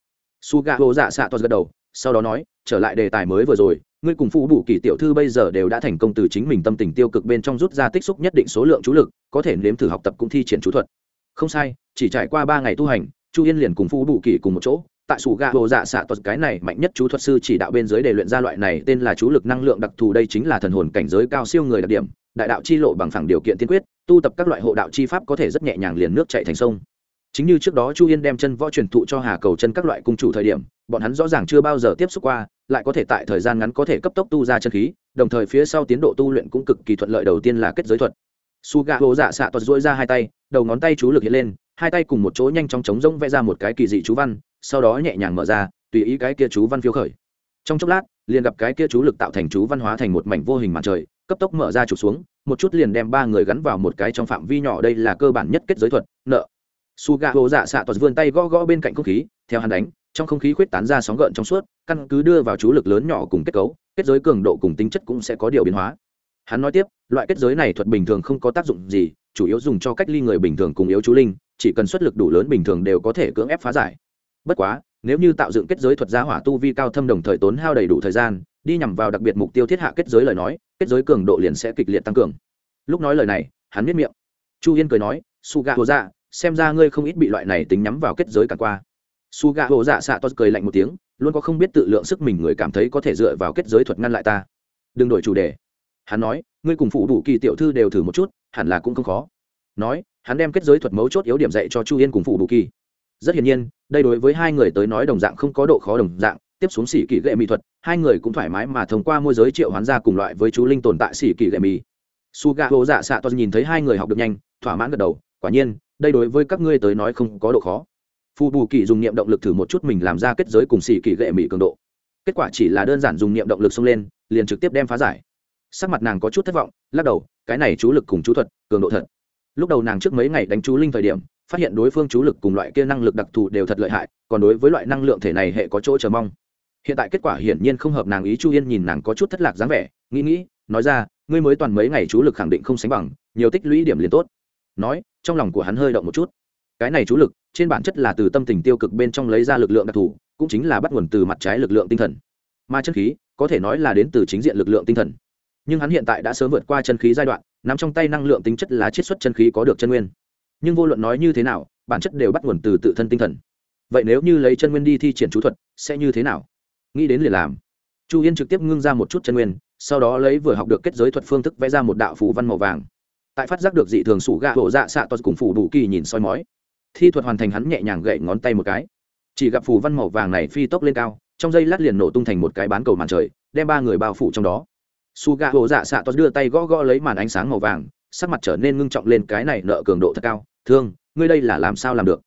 Su gà hồ dạ xạ to gật đầu, sau đó nói, trở lại đề tài mới vừa rồi, ngươi cùng phụ bù kỳ tiểu thư bây giờ đều đã thành công từ chính mình tâm tình tiêu cực bên trong rút ra tích xúc nhất định số lượng chú lực, có thể nếm thử học tập cũng thi triển chú thuật. Không sai, chỉ trải qua ba ngày tu hành, chu yên liền cùng phụ bù kỳ cùng một chỗ, tại sủ gà hồ dạ xạ tuật cái này mạnh nhất chú thuật sư chỉ đạo bên dưới để luyện ra loại này tên là chú lực năng lượng đặc thù đây chính là thần hồn cảnh giới cao siêu người đặc điểm, đại đạo chi lộ bằng phẳng điều kiện tiên quyết, tu tập các loại hộ đạo chi pháp có thể rất nhẹ nhàng liền nước chạy thành sông chính như trước đó chu yên đem chân võ truyền thụ cho hà cầu chân các loại cung chủ thời điểm, bọn hắn rõ ràng chưa bao giờ tiếp xúc qua, lại có thể tại thời gian ngắn có thể cấp tốc tu ra chân khí, đồng thời phía sau tiến độ tu luyện cũng cực kỳ thuận lợi đầu tiên là kết giới thuật. Su gà hồ dạ xạ tuật dỗi ra hai tay, đầu ngón tay chú lực hiện lên, hai tay cùng một chỗ nhanh chóng chống rỗng vẽ ra một cái kỳ dị chú văn, sau đó nhẹ nhàng mở ra, tùy ý cái kia chú văn phiêu khởi. Trong chốc lát, liền gặp cái kia chú lực tạo thành chú văn hóa thành một mảnh vô hình mặt trời, cấp tốc mở ra trục xuống, một chút liền đem ba người gắn vào một cái trong phạm vi nhỏ, đây là cơ bản nhất kết giới thuật, nợ su gà hồ dạ xạ toàn vươn tay gõ gõ bên cạnh không khí, theo hắn đánh, trong không khí khuếch tán ra sóng gợn trong suốt, căn cứ đưa vào chú lực lớn nhỏ cùng kết cấu, kết giới cường độ cùng tính chất cũng sẽ có điều biến hóa. Hắn nói tiếp, loại kết giới này thuật bình thường không có tác dụng gì, chủ yếu dùng cho cách ly người bình thường cùng yếu chú linh, chỉ cần xuất lực đủ lớn bình thường đều có thể cưỡng ép phá giải. Bất quá, nếu như tạo dựng kết giới thuật giá hỏa tu vi cao thâm đồng thời tốn hao đầy đủ thời gian, đi nhằm vào đặc biệt mục tiêu thiết hạ kết giới lời nói, kết giới cường độ liền sẽ kịch liệt tăng cường. Lúc nói lời này, hắn biết miệng. Chu yên cười nói su gà hồ dạ xem ra ngươi không ít bị loại này tính nhắm vào kết giới cản qua. Su gà hồ dạ xạ to cười lạnh một tiếng, luôn có không biết tự lượng sức mình người cảm thấy có thể dựa vào kết giới thuật ngăn lại ta. Đừng đổi chủ đề. Hắn nói, ngươi cùng phụ đủ kỳ tiểu thư đều thử một chút, hẳn là cũng không khó. Nói, hắn đem kết giới thuật mấu chốt yếu điểm dạy cho chu yên cùng phụ đủ kỳ. Rất hiển nhiên, đây đối với hai người tới nói đồng dạng không có độ khó đồng dạng, tiếp xuống xỉ kỳ gệ mỹ thuật, hai người cũng thoải mái mà thông qua môi giới triệu hoán ra cùng loại với chú linh tồn tại xỉ kỳ gệ mỹ su gà hồ dạ xạ to nhìn thấy hai người học được nhanh, thỏa mãn gật đầu, quả nhiên đây đối với các ngươi tới nói không có độ khó. Phù bù kỳ dùng niệm động lực thử một chút mình làm ra kết giới cùng xỉ kỳ gệ mỹ cường độ. Kết quả chỉ là đơn giản dùng niệm động lực xông lên, liền trực tiếp đem phá giải. Sắc mặt nàng có chút thất vọng, lắc đầu, cái này chú lực cùng chú thuật, cường độ thật. Lúc đầu nàng trước mấy ngày đánh chú linh thời điểm, phát hiện đối phương chú lực cùng loại kia năng lực đặc thù đều thật lợi hại, còn đối với loại năng lượng thể này hệ có chỗ chờ mong. Hiện tại kết quả hiển nhiên không hợp nàng ý chu yên nhìn nàng có chút thất lạc dáng vẻ, nghĩ nghĩ, nói ra, ngươi mới toàn mấy ngày chú lực khẳng định không sánh bằng, nhiều tích lũy điểm liền tốt nói, trong lòng của hắn hơi động một chút. Cái này chú lực, trên bản chất là từ tâm tình tiêu cực bên trong lấy ra lực lượng đặc thù, cũng chính là bắt nguồn từ mặt trái lực lượng tinh thần. Mà chân khí, có thể nói là đến từ chính diện lực lượng tinh thần. Nhưng hắn hiện tại đã sớm vượt qua chân khí giai đoạn nằm trong tay năng lượng tính chất là chiết xuất chân khí có được chân nguyên. Nhưng vô luận nói như thế nào, bản chất đều bắt nguồn từ tự thân tinh thần. Vậy nếu như lấy chân nguyên đi thi triển chú thuật, sẽ như thế nào? Nghĩ đến liền làm. Chu yên trực tiếp ngưng ra một chút chân nguyên, sau đó lấy vừa học được kết giới thuật phương thức vẽ ra một đạo phủ văn màu vàng tại phát giác được dị thường sủ gạ hổ dạ xạ tos cùng phủ đủ kỳ nhìn soi mói. Thi thuật hoàn thành hắn nhẹ nhàng gậy ngón tay một cái. Chỉ gặp phù văn màu vàng này phi tốc lên cao, trong dây lát liền nổ tung thành một cái bán cầu màn trời, đem ba người bao phủ trong đó. Su gạ hổ dạ xạ tos đưa tay gõ gõ lấy màn ánh sáng màu vàng, sắc mặt trở nên ngưng trọng lên cái này nợ cường độ thật cao. Thương, ngươi đây là làm sao làm được?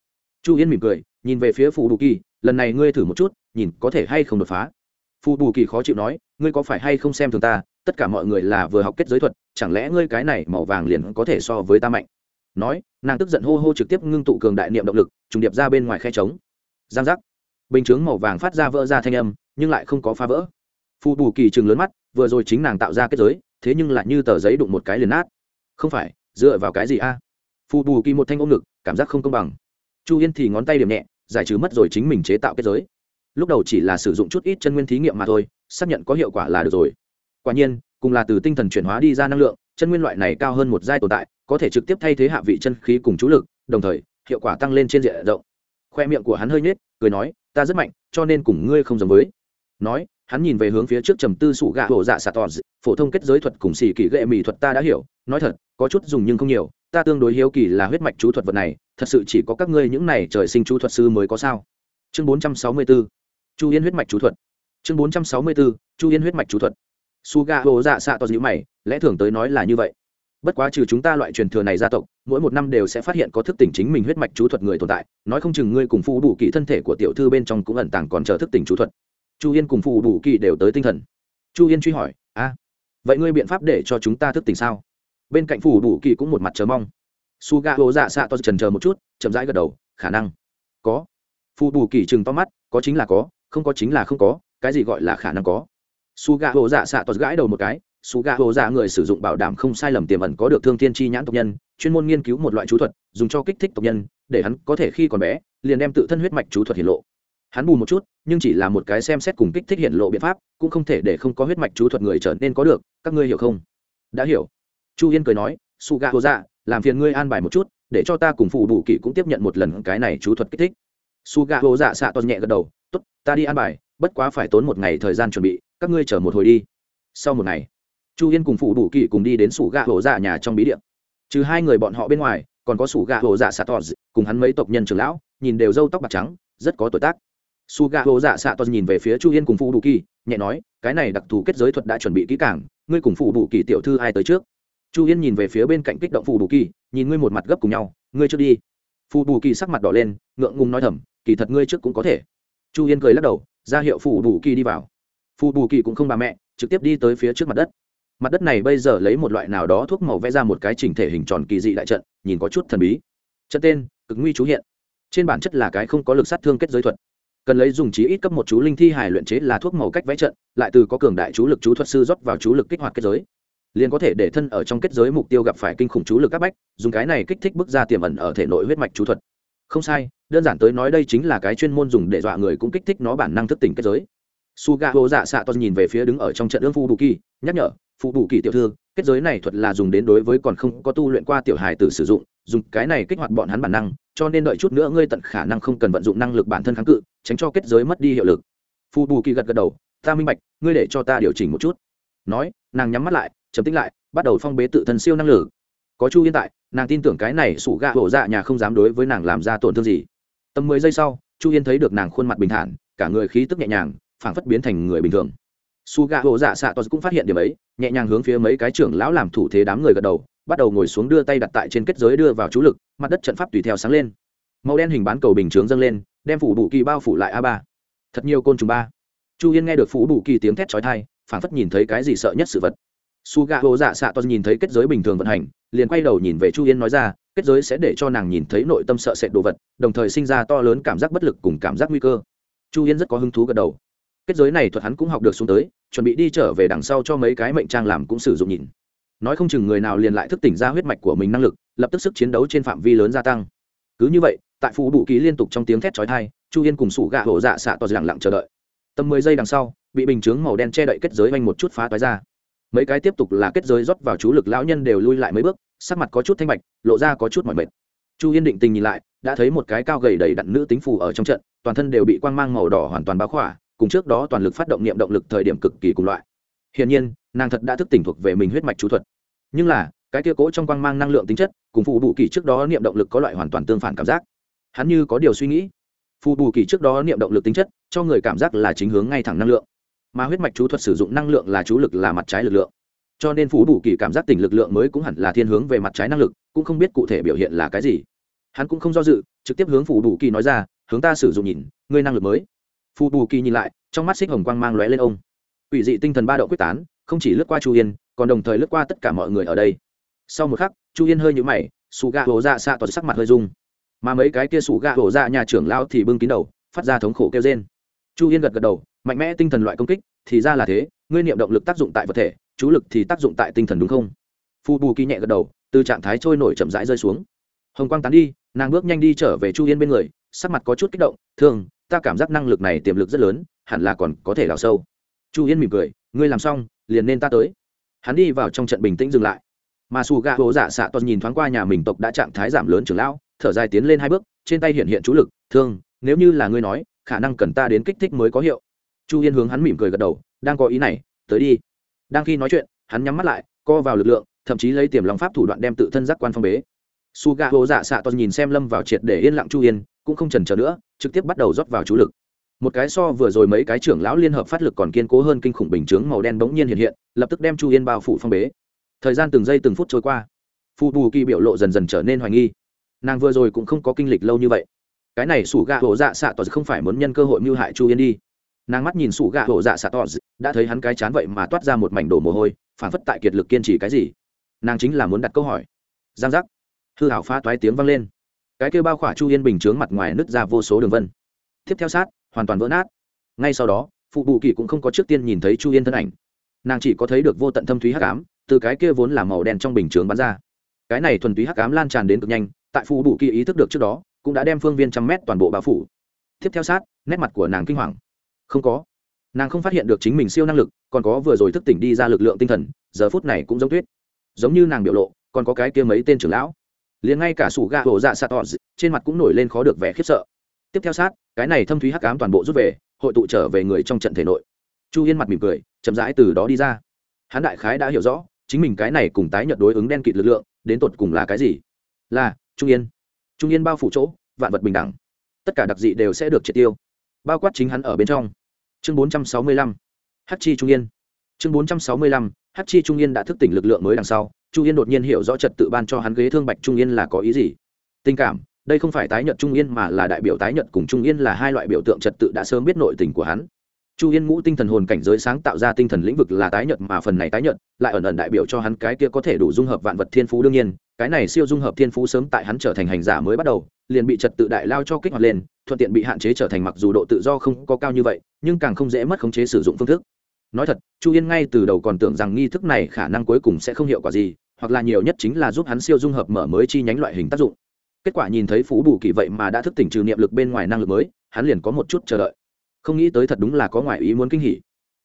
Chu yên mỉm cười, nhìn về phía phù đủ kỳ, lần này ngươi thử một chút, nhìn có thể hay không đột phá. Phù đủ kỳ khó chịu nói, ngươi có phải hay không xem thường ta? Tất cả mọi người là vừa học kết giới thuật chẳng lẽ ngươi cái này màu vàng liền có thể so với ta mạnh? Nói, nàng tức giận hô hô trực tiếp ngưng tụ cường đại niệm động lực, trùng điệp ra bên ngoài khe trống. Giang giác. Bình chướng màu vàng phát ra vỡ ra thanh âm, nhưng lại không có phá vỡ. Phù bù kỳ chừng lớn mắt, vừa rồi chính nàng tạo ra kết giới, thế nhưng lại như tờ giấy đụng một cái liền nát. Không phải, dựa vào cái gì a? À? phù bù kỳ một thanh ôm ngực, cảm giác không công bằng. Chu yên thì ngón tay điểm nhẹ, giải trừ mất rồi chính mình chế tạo kết giới. Lúc đầu chỉ là sử dụng chút ít chân nguyên thí nghiệm mà thôi, xác nhận có hiệu quả là được rồi. Quả nhiên cùng là từ tinh thần chuyển hóa đi ra năng lượng, chân nguyên loại này cao hơn một giai tồn tại, có thể trực tiếp thay thế hạ vị chân khí cùng chú lực, đồng thời, hiệu quả tăng lên trên diện rộng. Khoe miệng của hắn hơi nhếch, cười nói, ta rất mạnh, cho nên cùng ngươi không giống với. Nói, hắn nhìn về hướng phía trước trầm tư sủ gạ hổ dạ xạ tòn phổ thông kết giới thuật cùng xì kỳ gệ mỹ thuật ta đã hiểu, nói thật, có chút dùng nhưng không nhiều, ta tương đối hiếu kỳ là huyết mạch chú thuật vật này, thật sự chỉ có các ngươi những này trời sinh chú thuật sư mới có sao. Chương 464 chu yên huyết mạch chú thuật. Chương 464 chu yên huyết mạch chú thuật su gạ dạ xạ to dữ mày, lẽ thường tới nói là như vậy. Bất quá trừ chúng ta loại truyền thừa này gia tộc, mỗi một năm đều sẽ phát hiện có thức tỉnh chính mình huyết mạch chú thuật người tồn tại, nói không chừng ngươi cùng phu đủ kỳ thân thể của tiểu thư bên trong cũng ẩn tàng còn chờ thức tỉnh chú thuật. Chu yên cùng phù đủ kỳ đều tới tinh thần. Chu yên truy hỏi, a, vậy ngươi biện pháp để cho chúng ta thức tỉnh sao? Bên cạnh phù đủ kỳ cũng một mặt chờ mong. Su ga hô dạ xạ to trần chờ một chút, chậm rãi gật đầu, khả năng. Có. Phù đủ kỳ chừng to mắt, có chính là có, không có chính là không có, cái gì gọi là khả năng có? Su gà hồ dạ xạ tos gãi đầu một cái, su gà hồ dạ người sử dụng bảo đảm không sai lầm tiềm ẩn có được thương thiên chi nhãn tộc nhân, chuyên môn nghiên cứu một loại chú thuật, dùng cho kích thích tộc nhân, để hắn có thể khi còn bé, liền đem tự thân huyết mạch chú thuật hiện lộ. Hắn bù một chút, nhưng chỉ là một cái xem xét cùng kích thích hiện lộ biện pháp, cũng không thể để không có huyết mạch chú thuật người trở nên có được, các ngươi hiểu không? Đã hiểu. Chu yên cười nói, su gà hồ dạ làm phiền ngươi an bài một chút, để cho ta cùng phụ đủ kỳ cũng tiếp nhận một lần cái này chú thuật kích thích. Su gà hồ dạ xạ to nhẹ gật đầu t ố t ta đi an bài bất quá phải tốn một ngày thời gian chuẩn bị, các ngươi chờ một hồi đi. Sau một ngày, chu yên cùng phụ đủ kỳ cùng đi đến sủ gạ Hổ dạ nhà trong bí điện trừ hai người bọn họ bên ngoài, còn có sủ gạ Hổ dạ xạ to cùng hắn mấy tộc nhân trưởng lão, nhìn đều râu tóc bạc trắng, rất có tuổi tác. Su gạ Hổ dạ xạ to nhìn về phía chu yên cùng phụ đủ kỳ, nhẹ nói, cái này đặc thù kết giới thuật đã chuẩn bị kỹ càng, ngươi cùng phụ đủ kỳ tiểu thư ai tới trước? Chu yên nhìn về phía bên cạnh kích động phụ đủ kỳ, nhìn ngươi một mặt gấp cùng nhau, ngươi trước đi. Phụ đủ kỳ sắc mặt đỏ lên, ngượng ngùng nói thầm, kỳ thật ngươi trước cũng có thể. Chu yên cười lắc đầu ra hiệu phụ đủ kỳ đi vào. Phụ bù kỳ cũng không bà mẹ, trực tiếp đi tới phía trước mặt đất. Mặt đất này bây giờ lấy một loại nào đó thuốc màu vẽ ra một cái chỉnh thể hình tròn kỳ dị đại trận, nhìn có chút thần bí. Trận tên, cực nguy chú hiện. Trên bản chất là cái không có lực sát thương kết giới thuật. Cần lấy dùng trí ít cấp một chú linh thi hài luyện chế là thuốc màu cách vẽ trận, lại từ có cường đại chú lực chú thuật sư rót vào chú lực kích hoạt kết giới. Liền có thể để thân ở trong kết giới mục tiêu gặp phải kinh khủng chú lực các bách, dùng cái này kích thích bước ra tiềm ẩn ở thể nội huyết mạch chú thuật không sai, đơn giản tới nói đây chính là cái chuyên môn dùng để dọa người cũng kích thích nó bản năng thức tỉnh kết giới. Su ga hồ dạ xạ to nhìn về phía đứng ở trong trận ương phu bù kỳ nhắc nhở phụ bù kỳ tiểu thư, kết giới này thuật là dùng đến đối với còn không có tu luyện qua tiểu hài tử sử dụng, dùng cái này kích hoạt bọn hắn bản năng, cho nên đợi chút nữa ngươi tận khả năng không cần vận dụng năng lực bản thân kháng cự, tránh cho kết giới mất đi hiệu lực. Phụ bù kỳ gật gật đầu, ta minh bạch, ngươi để cho ta điều chỉnh một chút. Nói, nàng nhắm mắt lại chấm tính lại, bắt đầu phong bế tự thân siêu năng lực. Có chu yên tại nàng tin tưởng cái này sủ gạ hổ dạ nhà không dám đối với nàng làm ra tổn thương gì. Tầm mười giây sau, chu yên thấy được nàng khuôn mặt bình thản, cả người khí tức nhẹ nhàng, phảng phất biến thành người bình thường. Su gạ hổ dạ xạ tos cũng phát hiện điểm ấy, nhẹ nhàng hướng phía mấy cái trưởng lão làm thủ thế đám người gật đầu, bắt đầu ngồi xuống đưa tay đặt tại trên kết giới đưa vào chú lực, mặt đất trận pháp tùy theo sáng lên. Màu đen hình bán cầu bình chướng dâng lên, đem phủ bù kỳ bao phủ lại a ba. Thật nhiều côn trùng ba. Chu yên nghe được phủ bù kỳ tiếng thét trói thai phảng phất nhìn thấy cái gì sợ nhất sự vật su gạ hồ dạ xạ to nhìn thấy kết giới bình thường vận hành, liền quay đầu nhìn về chu yên nói ra, kết giới sẽ để cho nàng nhìn thấy nội tâm sợ sệt đồ vật, đồng thời sinh ra to lớn cảm giác bất lực cùng cảm giác nguy cơ. Chu yên rất có hứng thú gật đầu. Kết giới này thuật hắn cũng học được xuống tới, chuẩn bị đi trở về đằng sau cho mấy cái mệnh trang làm cũng sử dụng nhìn. Nói không chừng người nào liền lại thức tỉnh ra huyết mạch của mình năng lực, lập tức sức chiến đấu trên phạm vi lớn gia tăng. Cứ như vậy, tại phú bụ ký liên tục trong tiếng thét trói thai chu yên cùng sủ gạ hổ dạ xạ to lặng lặng chờ đợi. Tầm mười giây đằng sau, bị bình chướng màu đen che đậy kết giới oanh một chút phá toái ra mấy cái tiếp tục là kết giới rót vào chú lực lão nhân đều lui lại mấy bước, sắc mặt có chút thanh bạch, lộ ra có chút mỏi mệt. Chu yên định tình nhìn lại, đã thấy một cái cao gầy đầy đặn nữ tính phù ở trong trận, toàn thân đều bị quang mang màu đỏ hoàn toàn báo khỏa, cùng trước đó toàn lực phát động niệm động lực thời điểm cực kỳ cùng loại. Hiển nhiên, nàng thật đã thức tỉnh thuộc về mình huyết mạch chú thuật. Nhưng là, cái kia cố trong quang mang năng lượng tính chất, cùng phù bù kỳ trước đó niệm động lực có loại hoàn toàn tương phản cảm giác. Hắn như có điều suy nghĩ. Phù bù kỳ trước đó niệm động lực tính chất, cho người cảm giác là chính hướng ngay thẳng năng lượng mà huyết mạch chú thuật sử dụng năng lượng là chú lực là mặt trái lực lượng. Cho nên phú bù kỳ cảm giác tỉnh lực lượng mới cũng hẳn là thiên hướng về mặt trái năng lực, cũng không biết cụ thể biểu hiện là cái gì. Hắn cũng không do dự, trực tiếp hướng phú bù kỳ nói ra, hướng ta sử dụng nhìn, ngươi năng lực mới. Phú bù kỳ nhìn lại, trong mắt xích hồng quang mang lóe lên ông. Ủy dị tinh thần ba độ quyết tán, không chỉ lướt qua chu yên, còn đồng thời lướt qua tất cả mọi người ở đây. Sau một khắc, chu yên hơi nhũ mày sù gà hổ ra xạ toàn sắc mặt hơi rung. Mà mấy cái kia sù gà hổ ra dạ nhà trưởng lao thì bưng kín đầu, phát ra thống khổ kêu trên chu yên gật gật đầu mạnh mẽ tinh thần loại công kích, thì ra là thế, ngươi niệm động lực tác dụng tại vật thể, chú lực thì tác dụng tại tinh thần đúng không? Phù bù kỳ nhẹ gật đầu, từ trạng thái trôi nổi chậm rãi rơi xuống. Hồng quang tán đi, nàng bước nhanh đi trở về chu yên bên người, sắc mặt có chút kích động, thường, ta cảm giác năng lực này tiềm lực rất lớn, hẳn là còn có thể đào sâu. Chu yên mỉm cười, ngươi làm xong, liền nên ta tới. Hắn đi vào trong trận bình tĩnh dừng lại. Mà xù gà hố giả xạ toàn nhìn thoáng qua nhà mình tộc đã trạng thái giảm lớn trưởng lão, thở dài tiến lên hai bước, trên tay hiện hiện chú lực thương nếu như là ngươi nói, khả năng cần ta đến kích thích mới có hiệu chu yên hướng hắn mỉm cười gật đầu, đang có ý này, tới đi. Đang khi nói chuyện, hắn nhắm mắt lại, co vào lực lượng, thậm chí lấy tiềm lòng pháp thủ đoạn đem tự thân giác quan phong bế. Su ga hô dạ xạ toàn nhìn xem lâm vào triệt để yên lặng chu yên, cũng không trần trở nữa, trực tiếp bắt đầu rót vào chú lực. Một cái so vừa rồi mấy cái trưởng lão liên hợp phát lực còn kiên cố hơn kinh khủng bình chướng màu đen bỗng nhiên hiện hiện, lập tức đem chu yên bao phủ phong bế. Thời gian từng giây từng phút trôi qua. Phù bù kỳ biểu lộ dần dần trở nên hoài nghi. Nàng vừa rồi cũng không có kinh lịch lâu như vậy. Cái này sủ gạ hổ dạ xạ tỏ không phải muốn nhân cơ hội mưu hại chu yên đi nàng mắt nhìn sủ gạ hổ dạ xạ tỏ đã thấy hắn cái chán vậy mà toát ra một mảnh đổ mồ hôi, phản phất tại kiệt lực kiên trì cái gì. Nàng chính là muốn đặt câu hỏi. Giang giác. Hư hảo pha toái tiếng vang lên. Cái kêu bao khỏa chu yên bình chướng mặt ngoài nứt ra vô số đường vân. Tiếp theo sát, hoàn toàn vỡ nát. Ngay sau đó, phụ bù kỳ cũng không có trước tiên nhìn thấy chu yên thân ảnh. Nàng chỉ có thấy được vô tận thâm thúy hắc ám, từ cái kia vốn là màu đen trong bình chướng bắn ra. Cái này thuần túy hắc ám lan tràn đến cực nhanh, tại phụ bù kỳ ý thức được trước đó, cũng đã đem phương viên trăm mét toàn bộ bao phủ. Tiếp theo sát, nét mặt của nàng kinh hoàng không có. Nàng không phát hiện được chính mình siêu năng lực, còn có vừa rồi thức tỉnh đi ra lực lượng tinh thần, giờ phút này cũng giống tuyết. Giống như nàng biểu lộ, còn có cái kia mấy tên trưởng lão. Liền ngay cả sủ gạ hổ dạ sạt tọt trên mặt cũng nổi lên khó được vẻ khiếp sợ. Tiếp theo sát, cái này thâm thúy hắc ám toàn bộ rút về, hội tụ trở về người trong trận thể nội. Chu yên mặt mỉm cười, chậm rãi từ đó đi ra. Hắn đại khái đã hiểu rõ, chính mình cái này cùng tái nhận đối ứng đen kịt lực lượng, đến tột cùng là cái gì? Là trung yên. Trung yên bao phủ chỗ, vạn vật bình đẳng. Tất cả đặc dị đều sẽ được triệt tiêu bao quát chính hắn ở bên trong. Chương bốn trăm sáu mươi lăm h chi trung yên. Chương bốn trăm sáu mươi lăm h chi trung yên đã thức tỉnh lực lượng mới đằng sau trung yên đột nhiên hiểu rõ trật tự ban cho hắn ghế thương bạch trung yên là có ý gì. Tình cảm, đây không phải tái nhật trung yên mà là đại biểu tái nhật cùng trung yên là hai loại biểu tượng trật tự đã sớm biết nội tình của hắn. Chu yên ngũ tinh thần hồn cảnh giới sáng tạo ra tinh thần lĩnh vực là tái nhật mà phần này tái nhật lại ẩn ẩn đại biểu cho hắn cái kia có thể đủ dung hợp vạn vật thiên phú đương nhiên cái này siêu dung hợp thiên phú sớm tại hắn trở thành hành giả mới bắt đầu, liền bị trật tự đại lao cho kích hoạt lên, thuận tiện bị hạn chế trở thành mặc dù độ tự do không có cao như vậy, nhưng càng không dễ mất khống chế sử dụng phương thức. Nói thật, chu yên ngay từ đầu còn tưởng rằng nghi thức này khả năng cuối cùng sẽ không hiệu quả gì, hoặc là nhiều nhất chính là giúp hắn siêu dung hợp mở mới chi nhánh loại hình tác dụng. Kết quả nhìn thấy phú bù kỳ vậy mà đã thức tỉnh trừ niệm lực bên ngoài năng lực mới, hắn liền có một chút chờ đợi. Không nghĩ tới thật đúng là có ngoại ý muốn kinh hỉ.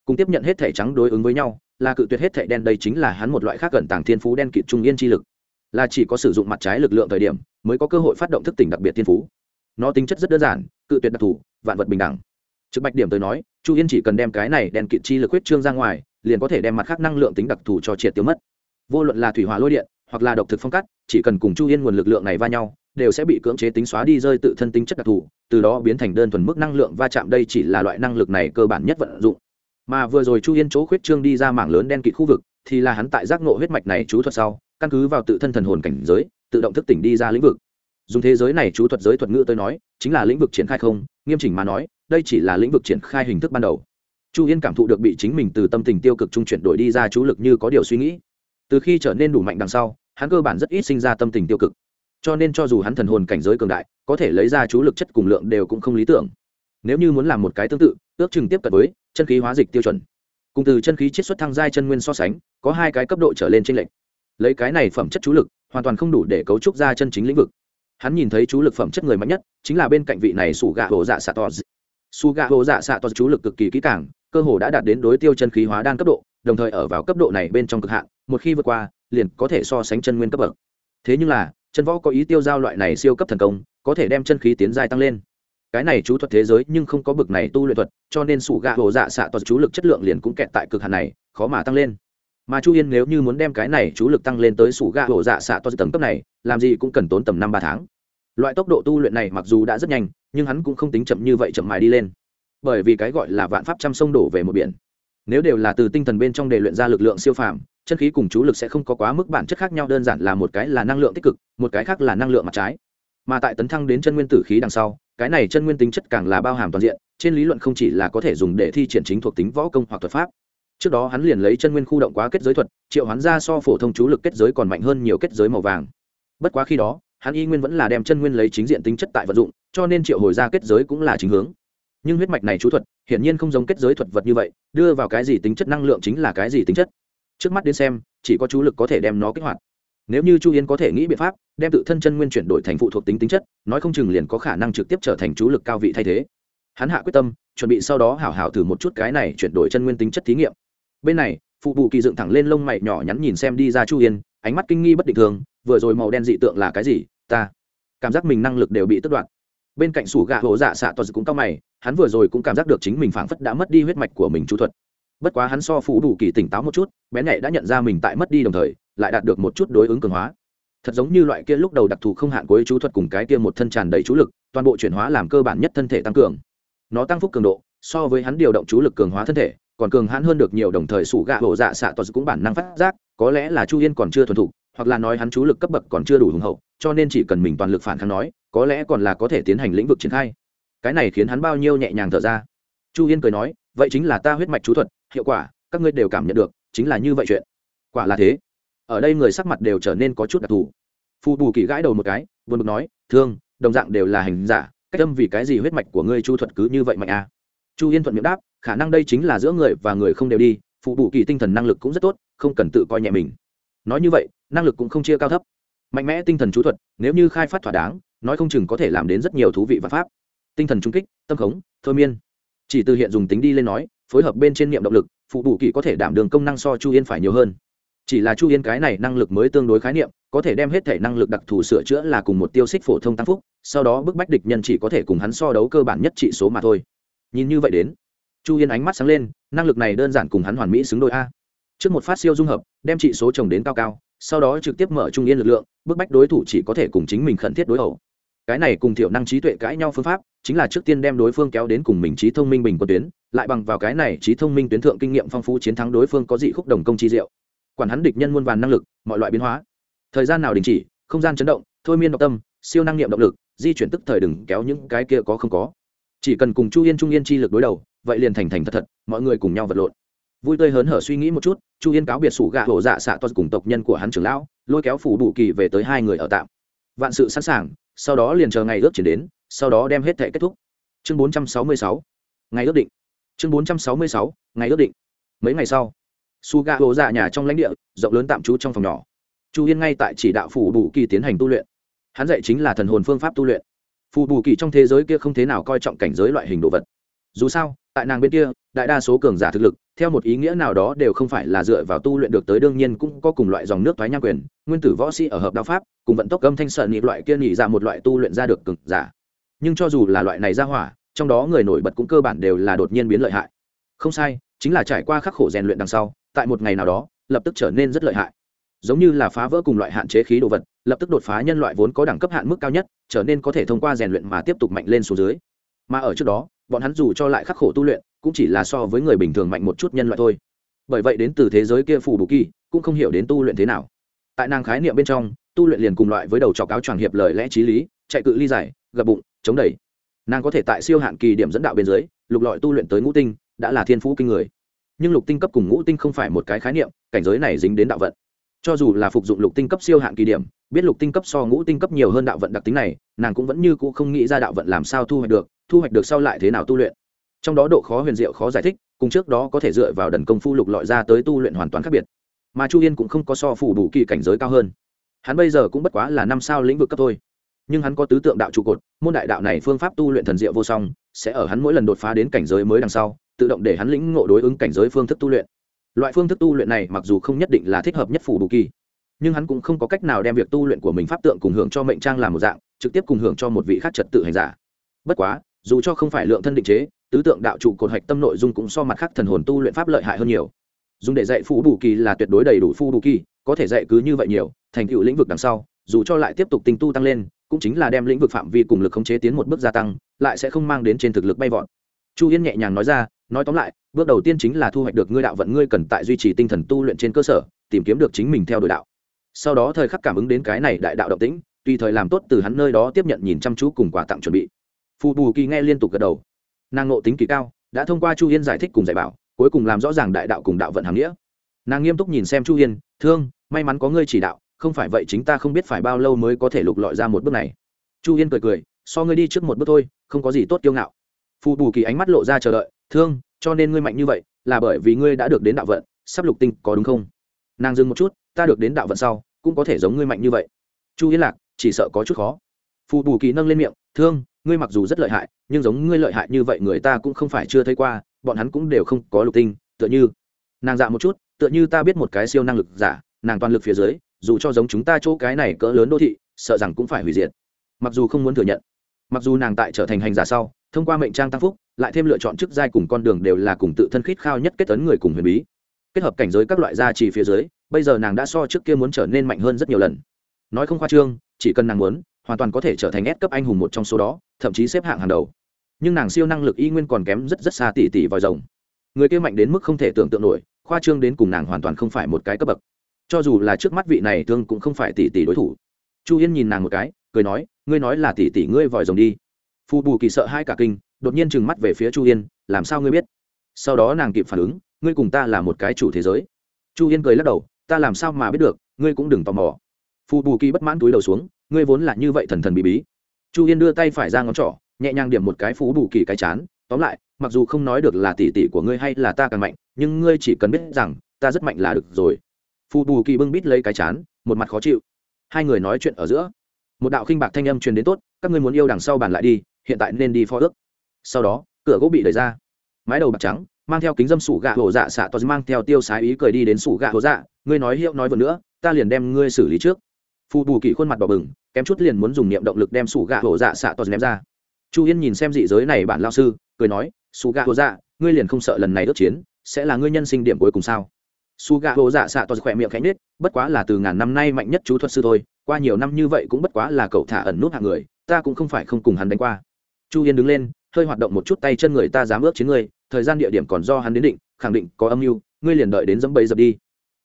Cùng tiếp nhận hết thẻ trắng đối ứng với nhau, là cự tuyệt hết thẻ đen đây chính là hắn một loại khác gần tàng thiên phú đen kịt trung yên chi lực là chỉ có sử dụng mặt trái lực lượng thời điểm mới có cơ hội phát động thức tỉnh đặc biệt thiên phú. Nó tính chất rất đơn giản, cự tuyệt đặc thù, vạn vật bình đẳng. Trực bạch điểm tới nói, chu yên chỉ cần đem cái này đen kịt chi lực huyết trương ra ngoài, liền có thể đem mặt khác năng lượng tính đặc thù cho triệt tiêu mất. Vô luận là thủy hỏa lôi điện, hoặc là độc thực phong cắt, chỉ cần cùng chu yên nguồn lực lượng này va nhau, đều sẽ bị cưỡng chế tính xóa đi rơi tự thân tính chất đặc thù, từ đó biến thành đơn thuần mức năng lượng va chạm đây chỉ là loại năng lực này cơ bản nhất vận dụng. Mà vừa rồi chu yên chỗ khuyết trương đi ra mảng lớn đen kịt khu vực, thì là hắn tại giác nộ huyết mạch này chú thuật sau căn cứ vào tự thân thần hồn cảnh giới, tự động thức tỉnh đi ra lĩnh vực. Dùng thế giới này chú thuật giới thuật ngữ tôi nói, chính là lĩnh vực triển khai không, nghiêm chỉnh mà nói, đây chỉ là lĩnh vực triển khai hình thức ban đầu. Chu yên cảm thụ được bị chính mình từ tâm tình tiêu cực trung chuyển đổi đi ra chú lực như có điều suy nghĩ. Từ khi trở nên đủ mạnh đằng sau, hắn cơ bản rất ít sinh ra tâm tình tiêu cực. Cho nên cho dù hắn thần hồn cảnh giới cường đại, có thể lấy ra chú lực chất cùng lượng đều cũng không lý tưởng. Nếu như muốn làm một cái tương tự, ước chừng tiếp cận với chân khí hóa dịch tiêu chuẩn. Cùng từ chân khí chiết xuất thăng giai chân nguyên so sánh, có hai cái cấp độ trở lên tranh lệch lấy cái này phẩm chất chú lực, hoàn toàn không đủ để cấu trúc ra chân chính lĩnh vực. Hắn nhìn thấy chú lực phẩm chất người mạnh nhất, chính là bên cạnh vị này sủ gạ hồ dạ xạ to su gạ hồ dạ xạ to chú lực cực kỳ kỹ càng, cơ hồ đã đạt đến đối tiêu chân khí hóa đan cấp độ, đồng thời ở vào cấp độ này bên trong cực hạn, một khi vượt qua, liền có thể so sánh chân nguyên cấp bậc. Thế nhưng là, chân võ có ý tiêu giao loại này siêu cấp thần công, có thể đem chân khí tiến dài tăng lên. Cái này chú thuật thế giới nhưng không có bực này tu luyện thuật, cho nên sủ gạ hồ dạ xạ to chú lực chất lượng liền cũng kẹt tại cực hạn này, khó mà tăng lên mà chu yên nếu như muốn đem cái này chú lực tăng lên tới sủ gạ hổ dạ xạ to tầng cấp này, làm gì cũng cần tốn tầm năm ba tháng. Loại tốc độ tu luyện này mặc dù đã rất nhanh, nhưng hắn cũng không tính chậm như vậy chậm mài đi lên. Bởi vì cái gọi là vạn pháp trăm sông đổ về một biển. Nếu đều là từ tinh thần bên trong để luyện ra lực lượng siêu phàm, chân khí cùng chú lực sẽ không có quá mức bản chất khác nhau, đơn giản là một cái là năng lượng tích cực, một cái khác là năng lượng mặt trái. Mà tại tấn thăng đến chân nguyên tử khí đằng sau, cái này chân nguyên tính chất càng là bao hàm toàn diện, trên lý luận không chỉ là có thể dùng để thi triển chính thuộc tính võ công hoặc thuật pháp trước đó hắn liền lấy chân nguyên khu động quá kết giới thuật, triệu hắn ra so phổ thông chú lực kết giới còn mạnh hơn nhiều kết giới màu vàng. Bất quá khi đó, hắn y nguyên vẫn là đem chân nguyên lấy chính diện tính chất tại vận dụng, cho nên triệu hồi ra kết giới cũng là chính hướng. Nhưng huyết mạch này chú thuật, hiển nhiên không giống kết giới thuật vật như vậy, đưa vào cái gì tính chất năng lượng chính là cái gì tính chất. Trước mắt đến xem, chỉ có chú lực có thể đem nó kích hoạt. Nếu như chu yên có thể nghĩ biện pháp, đem tự thân chân nguyên chuyển đổi thành phụ thuộc tính tính chất, nói không chừng liền có khả năng trực tiếp trở thành chú lực cao vị thay thế. Hắn hạ quyết tâm, chuẩn bị sau đó hảo hảo thử một chút cái này chuyển đổi chân nguyên tính chất thí nghiệm bên này, phụ bù kỳ dựng thẳng lên lông mày nhỏ nhắn nhìn xem đi ra chu yên, ánh mắt kinh nghi bất định thường, vừa rồi màu đen dị tượng là cái gì, ta cảm giác mình năng lực đều bị tất đoạn bên cạnh sủ gạ hổ dạ xạ toàn cũng cao mày, hắn vừa rồi cũng cảm giác được chính mình phảng phất đã mất đi huyết mạch của mình chú thuật. Bất quá hắn so phủ đủ kỳ tỉnh táo một chút bén nhạy đã nhận ra mình tại mất đi đồng thời, lại đạt được một chút đối ứng cường hóa. Thật giống như loại kia lúc đầu đặc thù không hạn cuối chú thuật cùng cái kia một thân tràn đầy chú lực, toàn bộ chuyển hóa làm cơ bản nhất thân thể tăng cường. Nó tăng phúc cường độ, so với hắn điều động chú lực cường hóa thân thể còn cường hãn hơn được nhiều đồng thời sủ gạ hổ dạ xạ tos cũng bản năng phát giác, có lẽ là chu yên còn chưa thuần thục, hoặc là nói hắn chú lực cấp bậc còn chưa đủ hùng hậu, cho nên chỉ cần mình toàn lực phản kháng nói, có lẽ còn là có thể tiến hành lĩnh vực triển khai. Cái này khiến hắn bao nhiêu nhẹ nhàng thở ra. Chu yên cười nói, vậy chính là ta huyết mạch chú thuật, hiệu quả, các ngươi đều cảm nhận được, chính là như vậy chuyện. Quả là thế. Ở đây người sắc mặt đều trở nên có chút đặc thù. Phù bù kỳ gãi đầu một cái, buồn bực nói, thương, đồng dạng đều là hành giả, cách tâm vì cái gì huyết mạch của ngươi chu thuật cứ như vậy mạnh à? Chu yên thuận miệng đáp khả năng đây chính là giữa người và người không đều đi, phụ bù kỳ tinh thần năng lực cũng rất tốt, không cần tự coi nhẹ mình. Nói như vậy, năng lực cũng không chia cao thấp. Mạnh mẽ tinh thần chú thuật, nếu như khai phát thỏa đáng, nói không chừng có thể làm đến rất nhiều thú vị và pháp. Tinh thần trung kích, tâm khống, thôi miên. Chỉ từ hiện dùng tính đi lên nói, phối hợp bên trên niệm động lực, phụ bù kỳ có thể đảm đường công năng so chu yên phải nhiều hơn. Chỉ là chu yên cái này năng lực mới tương đối khái niệm, có thể đem hết thể năng lực đặc thù sửa chữa là cùng một tiêu xích phổ thông tăng phúc, sau đó bức bách địch nhân chỉ có thể cùng hắn so đấu cơ bản nhất trị số mà thôi. Nhìn như vậy đến chu yên ánh mắt sáng lên, năng lực này đơn giản cùng hắn hoàn mỹ xứng đôi a. Trước một phát siêu dung hợp, đem trị số trồng đến cao cao, sau đó trực tiếp mở trung yên lực lượng, bức bách đối thủ chỉ có thể cùng chính mình khẩn thiết đối ẩu cái này cùng thiểu năng trí tuệ cãi nhau phương pháp, chính là trước tiên đem đối phương kéo đến cùng mình trí thông minh bình quân tuyến, lại bằng vào cái này trí thông minh tuyến thượng kinh nghiệm phong phú chiến thắng đối phương có dị khúc đồng công chi diệu. Quản hắn địch nhân muôn vàn năng lực, mọi loại biến hóa. Thời gian nào đình chỉ, không gian chấn động, thôi miên độc tâm, siêu năng nghiệm động lực, di chuyển tức thời đừng kéo những cái kia có không có chỉ cần cùng chu yên trung yên chi lực đối đầu, vậy liền thành thành thật thật, mọi người cùng nhau vật lộn. Vui tươi hớn hở suy nghĩ một chút, chu yên cáo biệt sủ gạ hổ dạ xạ to cùng tộc nhân của hắn trưởng lão, lôi kéo phủ bù kỳ về tới hai người ở tạm. Vạn sự sẵn sàng, sau đó liền chờ ngày ước chuyển đến, sau đó đem hết thể kết thúc. Chương bốn trăm sáu mươi sáu, ngày ước định. Chương bốn trăm sáu mươi sáu, ngày ước định. Mấy ngày sau su gạ hổ dạ nhà trong lãnh địa, rộng lớn tạm trú trong phòng nhỏ. Chu yên ngay tại chỉ đạo phủ bù kỳ tiến hành tu luyện. Hắn dạy chính là thần hồn phương pháp tu luyện phù bù kỳ trong thế giới kia không thế nào coi trọng cảnh giới loại hình đồ vật. Dù sao, tại nàng bên kia, đại đa số cường giả thực lực, theo một ý nghĩa nào đó đều không phải là dựa vào tu luyện được tới đương nhiên cũng có cùng loại dòng nước thoái nha quyền, nguyên tử võ sĩ ở hợp đạo pháp, cùng vận tốc âm thanh sợ nhị loại kia nhị ra một loại tu luyện ra được cực giả. Nhưng cho dù là loại này ra hỏa, trong đó người nổi bật cũng cơ bản đều là đột nhiên biến lợi hại. Không sai, chính là trải qua khắc khổ rèn luyện đằng sau, tại một ngày nào đó, lập tức trở nên rất lợi hại giống như là phá vỡ cùng loại hạn chế khí đồ vật, lập tức đột phá nhân loại vốn có đẳng cấp hạn mức cao nhất, trở nên có thể thông qua rèn luyện mà tiếp tục mạnh lên xuống dưới. Mà ở trước đó, bọn hắn dù cho lại khắc khổ tu luyện, cũng chỉ là so với người bình thường mạnh một chút nhân loại thôi. Bởi vậy đến từ thế giới kia phù bù kỳ, cũng không hiểu đến tu luyện thế nào. Tại nàng khái niệm bên trong, tu luyện liền cùng loại với đầu trọc áo choàng hiệp lời lẽ t r í lý, chạy cự ly giải gập bụng, chống đẩy. Nàng có thể tại siêu hạn kỳ điểm dẫn đạo bên dưới, lục lọi tu luyện tới ngũ tinh, đã là thiên phú kinh người. Nhưng lục tinh cấp cùng ngũ tinh không phải một cái khái niệm, cảnh giới này dính đến đạo vận cho dù là phục dụng lục tinh cấp siêu hạn kỳ điểm, biết lục tinh cấp so ngũ tinh cấp nhiều hơn đạo vận đặc tính này, nàng cũng vẫn như cũ không nghĩ ra đạo vận làm sao thu hoạch được, thu hoạch được sau lại thế nào tu luyện. Trong đó độ khó huyền diệu khó giải thích, cùng trước đó có thể dựa vào đần công phu lục lọi ra tới tu luyện hoàn toàn khác biệt. Mà chu yên cũng không có so phủ đủ kỳ cảnh giới cao hơn. Hắn bây giờ cũng bất quá là năm sao lĩnh vực cấp thôi. Nhưng hắn có tứ tượng đạo trụ cột, môn đại đạo này phương pháp tu luyện thần diệu vô song, sẽ ở hắn mỗi lần đột phá đến cảnh giới mới đằng sau, tự động để hắn lĩnh ngộ đối ứng cảnh giới phương thức tu luyện loại phương thức tu luyện này mặc dù không nhất định là thích hợp nhất phủ bù kỳ, nhưng hắn cũng không có cách nào đem việc tu luyện của mình pháp tượng cùng hưởng cho mệnh trang làm một dạng, trực tiếp cùng hưởng cho một vị khác trật tự hành giả. Bất quá, dù cho không phải lượng thân định chế, tứ tượng đạo trụ cột hạch tâm nội dung cũng so mặt khác thần hồn tu luyện pháp lợi hại hơn nhiều. Dùng để dạy phù bù kỳ là tuyệt đối đầy đủ phù bù kỳ, có thể dạy cứ như vậy nhiều, thành tựu lĩnh vực đằng sau, dù cho lại tiếp tục tình tu tăng lên, cũng chính là đem lĩnh vực phạm vi cùng lực khống chế tiến một bước gia tăng, lại sẽ không mang đến trên thực lực bay vọt. Chu yên nhẹ nhàng nói ra nói tóm lại, bước đầu tiên chính là thu hoạch được ngươi đạo vận ngươi cần tại duy trì tinh thần tu luyện trên cơ sở, tìm kiếm được chính mình theo đuổi đạo. Sau đó thời khắc cảm ứng đến cái này đại đạo động tĩnh, tùy thời làm tốt từ hắn nơi đó tiếp nhận nhìn chăm chú cùng quà tặng chuẩn bị. Phù bù kỳ nghe liên tục gật đầu. Nàng ngộ tính kỳ cao, đã thông qua chu yên giải thích cùng dạy bảo, cuối cùng làm rõ ràng đại đạo cùng đạo vận hàng nghĩa. Nàng nghiêm túc nhìn xem chu yên thương, may mắn có ngươi chỉ đạo, không phải vậy chính ta không biết phải bao lâu mới có thể lục lọi ra một bước này. Chu yên cười cười, so ngươi đi trước một bước thôi, không có gì tốt kiêu ngạo. Phù bù kỳ ánh mắt lộ ra chờ đợi thương, cho nên ngươi mạnh như vậy, là bởi vì ngươi đã được đến đạo vận, sắp lục tinh có đúng không? Nàng dừng một chút, ta được đến đạo vận sau, cũng có thể giống ngươi mạnh như vậy. Chu yên lạc, chỉ sợ có chút khó. Phù bù kỳ nâng lên miệng, thương, ngươi mặc dù rất lợi hại, nhưng giống ngươi lợi hại như vậy người ta cũng không phải chưa thấy qua, bọn hắn cũng đều không có lục tinh, tựa như. Nàng dạ một chút, tựa như ta biết một cái siêu năng lực giả, nàng toàn lực phía dưới, dù cho giống chúng ta chỗ cái này cỡ lớn đô thị, sợ rằng cũng phải hủy diệt. Mặc dù không muốn thừa nhận mặc dù nàng tại trở thành hành giả sau, thông qua mệnh trang tăng phúc, lại thêm lựa chọn chức giai cùng con đường đều là cùng tự thân khít khao nhất kết tấn người cùng huyền bí. Kết hợp cảnh giới các loại gia trì phía dưới, bây giờ nàng đã so trước kia muốn trở nên mạnh hơn rất nhiều lần. Nói không khoa trương, chỉ cần nàng muốn, hoàn toàn có thể trở thành ép cấp anh hùng một trong số đó, thậm chí xếp hạng hàng đầu. Nhưng nàng siêu năng lực y nguyên còn kém rất rất xa tỷ tỷ vòi rồng. Người kia mạnh đến mức không thể tưởng tượng nổi, khoa trương đến cùng nàng hoàn toàn không phải một cái cấp bậc. Cho dù là trước mắt vị này thương cũng không phải tỷ tỷ đối thủ. Chu yên nhìn nàng một cái cười nói, ngươi nói là tỷ tỷ ngươi vòi rồng đi. Phù bù kỳ sợ hai cả kinh, đột nhiên trừng mắt về phía chu yên, làm sao ngươi biết? Sau đó nàng kịp phản ứng, ngươi cùng ta là một cái chủ thế giới. Chu yên cười lắc đầu, ta làm sao mà biết được, ngươi cũng đừng tò mò. Phù bù kỳ bất mãn túi đầu xuống, ngươi vốn là như vậy thần thần bí bí. Chu yên đưa tay phải ra ngón trỏ, nhẹ nhàng điểm một cái phú bù kỳ cái chán, tóm lại, mặc dù không nói được là tỷ tỷ của ngươi hay là ta càng mạnh, nhưng ngươi chỉ cần biết rằng, ta rất mạnh là được rồi. Phù bù kỳ bưng bít lấy cái chán, một mặt khó chịu. Hai người nói chuyện ở giữa một đạo khinh bạc thanh âm truyền đến tốt, các ngươi muốn yêu đằng sau bàn lại đi, hiện tại nên đi phó ước. Sau đó, cửa gỗ bị đẩy ra. Mái đầu bạc trắng, mang theo kính dâm sủ gạ hổ dạ xạ toàn mang theo tiêu sái ý cười đi đến sủ gạ hổ dạ ngươi nói hiệu nói vừa nữa, ta liền đem ngươi xử lý trước. Phù bù kỳ khuôn mặt đỏ bừng, kém chút liền muốn dùng niệm động lực đem sủ gạ hổ dạ xạ toàn ném ra. Chu yên nhìn xem dị giới này bản lao sư, cười nói, sủ gạ hổ dạ ngươi liền không sợ lần này ước chiến, sẽ là ngươi nhân sinh điểm cuối cùng sao? Su gạ hổ dạ xạ toàn khỏe miệng khánh nết bất quá là từ ngàn năm nay mạnh nhất chú thuật sư thôi qua nhiều năm như vậy cũng bất quá là cậu thả ẩn nút hạng người, ta cũng không phải không cùng hắn đánh qua. Chu yên đứng lên, hơi hoạt động một chút tay chân người ta dám ước chiến người, thời gian địa điểm còn do hắn đến định, khẳng định có âm mưu, ngươi liền đợi đến dẫm bẫy dập đi.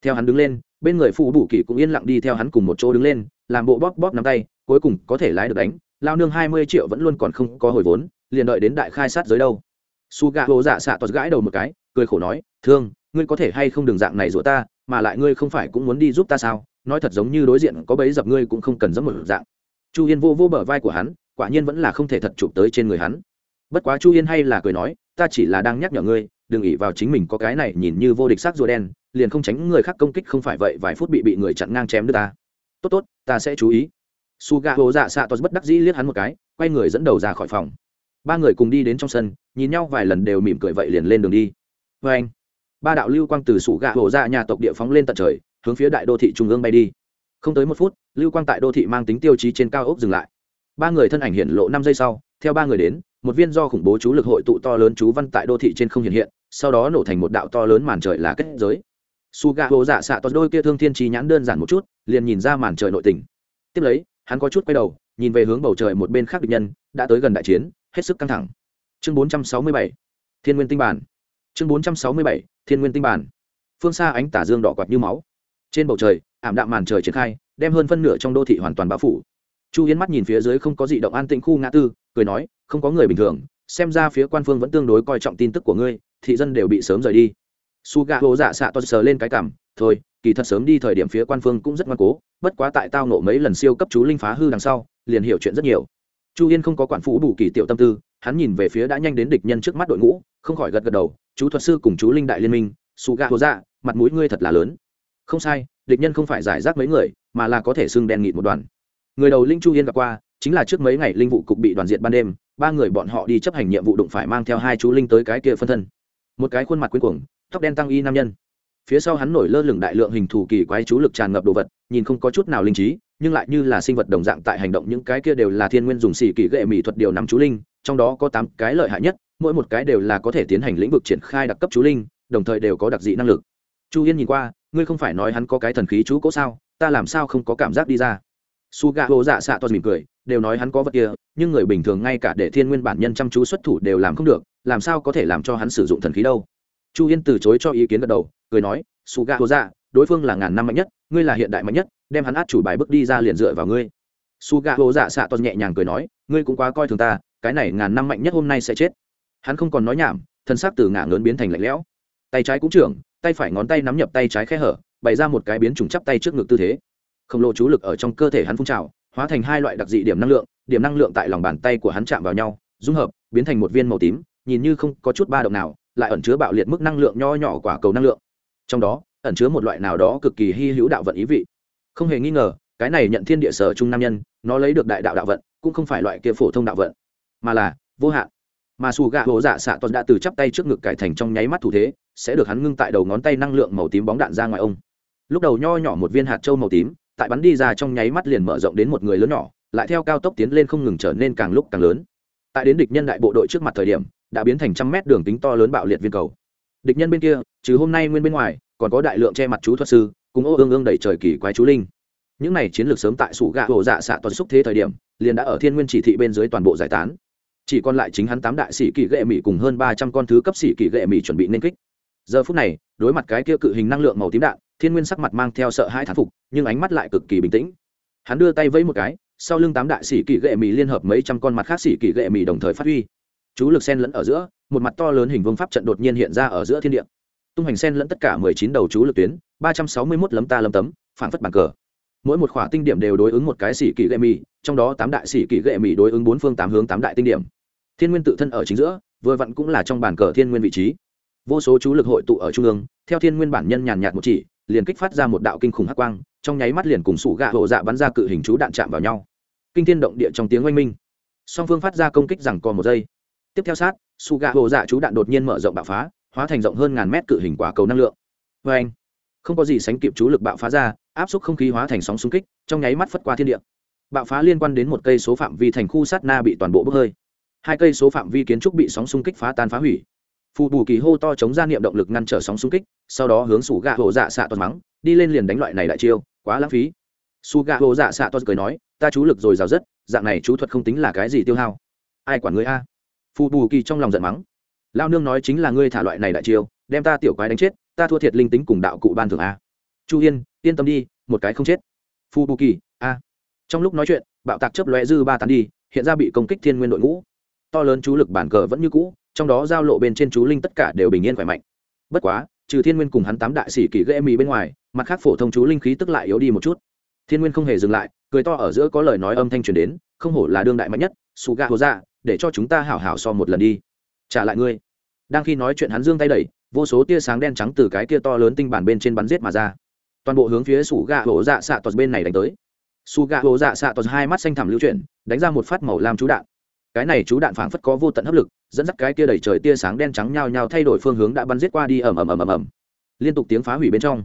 Theo hắn đứng lên, bên người phụ bù kỷ cũng yên lặng đi theo hắn cùng một chỗ đứng lên, làm bộ bóp bóp nắm tay, cuối cùng có thể lái được đánh, lao nương hai mươi triệu vẫn luôn còn không có hồi vốn, liền đợi đến đại khai sát giới đâu. Su gà hồ dạ xạ toạt gãi đầu một cái, cười khổ nói, thương, ngươi có thể hay không đừng dạng này rủa ta, mà lại ngươi không phải cũng muốn đi giúp ta sao? Nói thật giống như đối diện có bấy dập ngươi cũng không cần dẫm một dạng. Chu yên vô vô bờ vai của hắn, quả nhiên vẫn là không thể thật chụp tới trên người hắn. Bất quá chu yên hay là cười nói, ta chỉ là đang nhắc nhở ngươi, đừng ỉ vào chính mình có cái này nhìn như vô địch sắc rùa đen, liền không tránh người khác công kích không phải vậy, vài phút bị bị người chặn ngang chém đưa ta. Tốt tốt, ta sẽ chú ý. Su ga hồ dạ xạ tos bất đắc dĩ liếc hắn một cái, quay người dẫn đầu ra khỏi phòng. Ba người cùng đi đến trong sân, nhìn nhau vài lần đều mỉm cười vậy liền lên đường đi. Vê anh ba đạo lưu quang từ sủ gạ hồ dạ nhà tộc địa phóng lên tận trời hướng phía đại đô thị trung ương bay đi. Không tới một phút lưu quang tại đô thị mang tính tiêu chí trên cao ốc dừng lại. Ba người thân ảnh hiện lộ năm giây sau theo ba người đến một viên do khủng bố chú lực hội tụ to lớn chú văn tại đô thị trên không hiện hiện sau đó nổ thành một đạo to lớn màn trời là kết giới. Su gà hồ dạ xạ toàn đôi kia thương thiên trí nhãn đơn giản một chút liền nhìn ra màn trời nội tình. Tiếp lấy hắn có chút quay đầu nhìn về hướng bầu trời một bên khác địch nhân đã tới gần đại chiến hết sức căng thẳng. Chương 467, thiên nguyên tinh bản chương 467, thiên nguyên tinh bản phương xa ánh tả dương đỏ quạt như máu trên bầu trời, ảm đạm màn trời triển khai, đem hơn phân nửa trong đô thị hoàn toàn bao phủ. Chu yến mắt nhìn phía dưới không có gì động an tĩnh khu ngã tư, cười nói, không có người bình thường, xem ra phía quan phương vẫn tương đối coi trọng tin tức của ngươi, thị dân đều bị sớm rời đi. Su gà hồ dạ xạ to sờ lên cái cảm, thôi, kỳ thật sớm đi thời điểm phía quan phương cũng rất ngoan cố, bất quá tại tao nộ mấy lần siêu cấp chú linh phá hư đằng sau, liền hiểu chuyện rất nhiều. Chu yên không có quản phủ bù kỳ tiểu tâm tư, hắn nhìn về phía đã nhanh đến địch nhân trước mắt đội ngũ, không khỏi gật gật đầu, chú thuật sư cùng chú linh đại liên minh, su gà hồ dạ mặt mũi ngươi thật là lớn không sai địch nhân không phải giải rác mấy người mà là có thể xưng đen nghịt một đoàn. Người đầu linh chu yên gặp qua chính là trước mấy ngày linh vụ cục bị đoàn diện ban đêm ba người bọn họ đi chấp hành nhiệm vụ đụng phải mang theo hai chú linh tới cái kia phân thân. Một cái khuôn mặt cuối cuồng, tóc đen tăng y nam nhân. Phía sau hắn nổi lơ lửng đại lượng hình thù kỳ quái chú lực tràn ngập đồ vật nhìn không có chút nào linh trí nhưng lại như là sinh vật đồng dạng tại hành động những cái kia đều là thiên nguyên dùng xỉ kỳ gệ mỹ thuật điều nắm chú linh trong đó có tám cái lợi hại nhất mỗi một cái đều là có thể tiến hành lĩnh vực triển khai đặc cấp chú linh đồng thời đều có đặc dị năng lực. Chu yên nhìn qua ngươi không phải nói hắn có cái thần khí chú cố sao, ta làm sao không có cảm giác đi ra? Su gà hồ dạ xạ toàn mỉm cười, đều nói hắn có vật kia, nhưng người bình thường ngay cả để thiên nguyên bản nhân chăm chú xuất thủ đều làm không được, làm sao có thể làm cho hắn sử dụng thần khí đâu? Chu yên từ chối cho ý kiến gật đầu, cười nói su gà hồ dạ đối phương là ngàn năm mạnh nhất, ngươi là hiện đại mạnh nhất, đem hắn át chủ bài bước đi ra liền dựa vào ngươi. Su gà hồ dạ xạ toàn nhẹ nhàng cười nói, ngươi cũng quá coi thường ta, cái này ngàn năm mạnh nhất hôm nay sẽ chết. Hắn không còn nói nhảm, thân xác từ ngả lớn biến thành lạnh lẽo. Tay trái cũng trưởng tay phải ngón tay nắm nhập tay trái khe hở, bày ra một cái biến trùng chắp tay trước ngực tư thế. Khổng lồ chú lực ở trong cơ thể hắn phun trào, hóa thành hai loại đặc dị điểm năng lượng, điểm năng lượng tại lòng bàn tay của hắn chạm vào nhau, dung hợp, biến thành một viên màu tím, nhìn như không có chút ba động nào, lại ẩn chứa bạo liệt mức năng lượng nho nhỏ quả cầu năng lượng. Trong đó, ẩn chứa một loại nào đó cực kỳ hy hữu đạo vận ý vị. Không hề nghi ngờ, cái này nhận thiên địa sở trung nam nhân, nó lấy được đại đạo đạo vận, cũng không phải loại kia phổ thông đạo vận, mà là vô hạn. Mà xù gạ hổ dạ xạ toàn đã từ chắp tay trước ngực cải thành trong nháy mắt thủ thế sẽ được hắn ngưng tại đầu ngón tay năng lượng màu tím bóng đạn ra ngoài ông. Lúc đầu nho nhỏ một viên hạt trâu màu tím, tại bắn đi ra trong nháy mắt liền mở rộng đến một người lớn nhỏ, lại theo cao tốc tiến lên không ngừng trở nên càng lúc càng lớn. Tại đến địch nhân đại bộ đội trước mặt thời điểm, đã biến thành trăm mét đường tính to lớn bạo liệt viên cầu. Địch nhân bên kia, trừ hôm nay nguyên bên ngoài, còn có đại lượng che mặt chú thuật sư, cùng ô ương ương đẩy trời kỳ quái chú linh. Những này chiến lược sớm tại sủ gạ hồ dạ xạ toàn xúc thế thời điểm, liền đã ở thiên nguyên chỉ thị bên dưới toàn bộ giải tán. Chỉ còn lại chính hắn tám đại sĩ kỳ gệ mỹ cùng hơn ba trăm con thứ cấp sĩ kỳ gệ mỹ chuẩn bị nên kích giờ phút này, đối mặt cái kia cự hình năng lượng màu tím đạn, thiên nguyên sắc mặt mang theo sợ hãi thán phục, nhưng ánh mắt lại cực kỳ bình tĩnh. Hắn đưa tay vẫy một cái, sau lưng tám đại sĩ kỳ gệ mì liên hợp mấy trăm con mặt khác sĩ kỳ gệ mì đồng thời phát huy. Chú lực sen lẫn ở giữa, một mặt to lớn hình vương pháp trận đột nhiên hiện ra ở giữa thiên địa. Tung hành sen lẫn tất cả mười chín đầu chú lực tuyến, ba trăm sáu mươi mốt lấm ta lấm tấm, phản phất bàn cờ. Mỗi một khỏa tinh điểm đều đối ứng một cái sĩ kỳ gệ mì, trong đó tám đại sĩ kỳ gệ mì đối ứng bốn phương tám hướng tám đại tinh điểm. Thiên nguyên tự thân ở chính giữa, vừa vặn cũng là trong bàn cờ thiên nguyên vị trí vô số chú lực hội tụ ở trung ương, theo thiên nguyên bản nhân nhàn nhạt một chỉ, liền kích phát ra một đạo kinh khủng hắc quang, trong nháy mắt liền cùng sủ gạ hộ dạ bắn ra cự hình chú đạn chạm vào nhau. Kinh thiên động địa trong tiếng oanh minh. Song phương phát ra công kích rằng còn một giây. Tiếp theo sát, sủ gạ hộ dạ chú đạn đột nhiên mở rộng bạo phá, hóa thành rộng hơn ngàn mét cự hình quả cầu năng lượng. Vê anh, không có gì sánh kịp chú lực bạo phá ra, áp suất không khí hóa thành sóng xung kích, trong nháy mắt phất qua thiên địa. Bạo phá liên quan đến một cây số phạm vi thành khu sát na bị toàn bộ bốc hơi. Hai cây số phạm vi kiến trúc bị sóng xung kích phá tan phá hủy phù bù kỳ hô to chống ra niệm động lực ngăn trở sóng xung kích, sau đó hướng sủ gạ hồ dạ xạ toàn mắng, đi lên liền đánh loại này đại chiêu, quá lãng phí. Su gạ hồ dạ xạ toàn cười nói, ta chú lực rồi rào rất dạng này chú thuật không tính là cái gì tiêu hao. Ai quản ngươi a? Phù bù kỳ trong lòng giận mắng. Lao nương nói chính là ngươi thả loại này đại chiêu, đem ta tiểu quái đánh chết, ta thua thiệt linh tính cùng đạo cụ ban thường a. Chu yên yên tâm đi, một cái không chết. Phù bù kỳ, a. Trong lúc nói chuyện, bạo tạc chấp lóe dư ba tán đi, hiện ra bị công kích thiên nguyên đội ngũ. To lớn chú lực bản cờ vẫn như cũ trong đó giao lộ bên trên chú linh tất cả đều bình yên khỏe mạnh. Bất quá, trừ thiên nguyên cùng hắn tám đại sĩ kỳ gây mì bên ngoài, mặt khác phổ thông chú linh khí tức lại yếu đi một chút. Thiên nguyên không hề dừng lại, cười to ở giữa có lời nói âm thanh truyền đến, không hổ là đương đại mạnh nhất, su gà hồ ra để cho chúng ta hảo hảo so một lần đi. Trả lại ngươi. Đang khi nói chuyện hắn dương tay đẩy, vô số tia sáng đen trắng từ cái kia to lớn tinh bản bên trên bắn giết mà ra. Toàn bộ hướng phía sủ gà hổ dạ xạ tos bên này đánh tới. Su gà hổ dạ xạ tos hai mắt xanh thẳm lưu chuyển, đánh ra một phát màu lam chú đạn cái này chú đạn phảng phất có vô tận hấp lực, dẫn dắt cái kia đẩy trời tia sáng đen trắng nhao nhao thay đổi phương hướng đã bắn giết qua đi ầm ầm ầm ầm ầm. Liên tục tiếng phá hủy bên trong.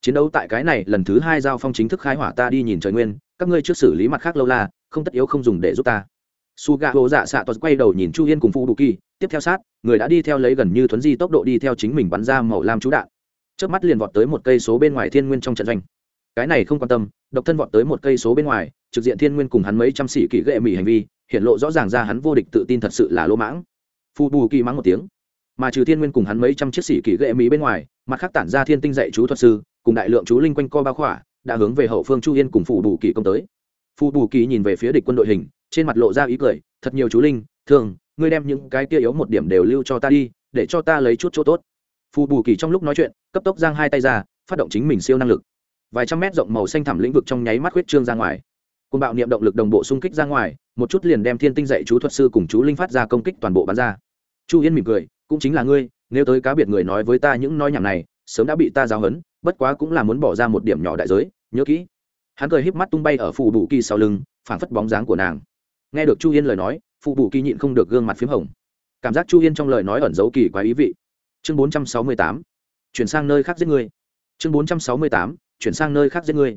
Chiến đấu tại cái này, lần thứ hai giao phong chính thức khai hỏa ta đi nhìn trời nguyên, các ngươi trước xử lý mặt khác lâu la, không tất yếu không dùng để giúp ta. Su gà hồ dạ xạ toàn quay đầu nhìn chu yên cùng phu đủ kỳ, tiếp theo sát, người đã đi theo lấy gần như thuấn di tốc độ đi theo chính mình bắn ra màu lam chú đạn. Trước mắt liền vọt tới một cây số bên ngoài thiên nguyên trong trận doanh. Cái này không quan tâm, độc thân vọt tới một cây số bên ngoài, trực diện thiên nguyên cùng hắn mấy trăm sĩ kỹ gệ mỹ hành vi hiện lộ rõ ràng ra hắn vô địch tự tin thật sự là lỗ mãng. Phù bù kỳ mắng một tiếng. Mà trừ thiên nguyên cùng hắn mấy trăm chiếc sĩ kỳ ghệ mỹ bên ngoài, mặt khác tản ra thiên tinh dạy chú thuật sư, cùng đại lượng chú linh quanh co ba khỏa, đã hướng về hậu phương chu yên cùng phù bù kỳ công tới. Phù bù kỳ nhìn về phía địch quân đội hình, trên mặt lộ ra ý cười, thật nhiều chú linh, thường, ngươi đem những cái kia yếu một điểm đều lưu cho ta đi, để cho ta lấy chút chỗ tốt. Phù bù kỳ trong lúc nói chuyện, cấp tốc giang hai tay ra, phát động chính mình siêu năng lực. Vài trăm mét rộng màu xanh thẳm lĩnh vực trong nháy mắt huyết trương ra ngoài côn bạo niệm động lực đồng bộ xung kích ra ngoài, một chút liền đem thiên tinh dạy chú thuật sư cùng chú linh phát ra công kích toàn bộ bắn ra. Chu yên mỉm cười, cũng chính là ngươi, nếu tới cá biệt người nói với ta những nói nhảm này, sớm đã bị ta giáo hấn bất quá cũng là muốn bỏ ra một điểm nhỏ đại giới, nhớ kỹ. Hắn cười híp mắt tung bay ở phù bù kỳ sau lưng phản phất bóng dáng của nàng. Nghe được chu yên lời nói, phù bù kỳ nhịn không được gương mặt p h í m hồng. Cảm giác chu yên trong lời nói ẩn giấu kỳ quá ý vị. Chương bốn trăm sáu mươi tám, chuyển sang nơi khác giết người chương bốn trăm sáu mươi tám, chuyển sang nơi khác giết người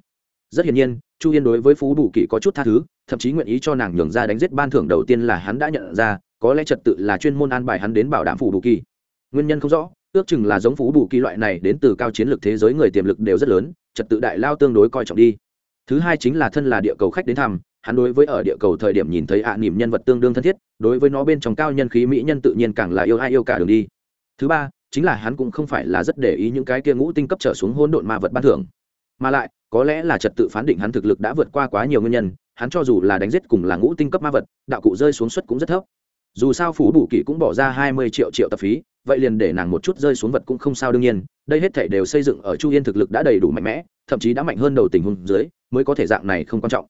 rất hiển nhiên, chu yên đối với phú bù kỳ có chút tha thứ, thậm chí nguyện ý cho nàng nhường ra đánh giết ban thưởng đầu tiên là hắn đã nhận ra, có lẽ trật tự là chuyên môn an bài hắn đến bảo đảm phú bù kỳ nguyên nhân không rõ, ước chừng là giống phú bù kỳ loại này đến từ cao chiến lược thế giới người tiềm lực đều rất lớn, trật tự đại lao tương đối coi trọng đi. Thứ hai chính là thân là địa cầu khách đến thăm, hắn đối với ở địa cầu thời điểm nhìn thấy ạ à nỉm nhân vật tương đương thân thiết, đối với nó bên trong cao nhân khí mỹ nhân tự nhiên càng là yêu ai yêu cả đường đi. Thứ ba, chính là hắn cũng không phải là rất để ý những cái kia ngũ tinh cấp trở xuống hỗn độn ma vật ban thưởng mà lại, có lẽ là trật tự phán định hắn thực lực đã vượt qua quá nhiều nguyên nhân, hắn cho dù là đánh giết cùng là ngũ tinh cấp ma vật, đạo cụ rơi xuống suất cũng rất thấp. Dù sao phủ bù kỳ cũng bỏ ra hai mươi triệu triệu tập phí, vậy liền để nàng một chút rơi xuống vật cũng không sao đương nhiên, đây hết thể đều xây dựng ở chu yên thực lực đã đầy đủ mạnh mẽ, thậm chí đã mạnh hơn đầu tình huống dưới, mới có thể dạng này không quan trọng.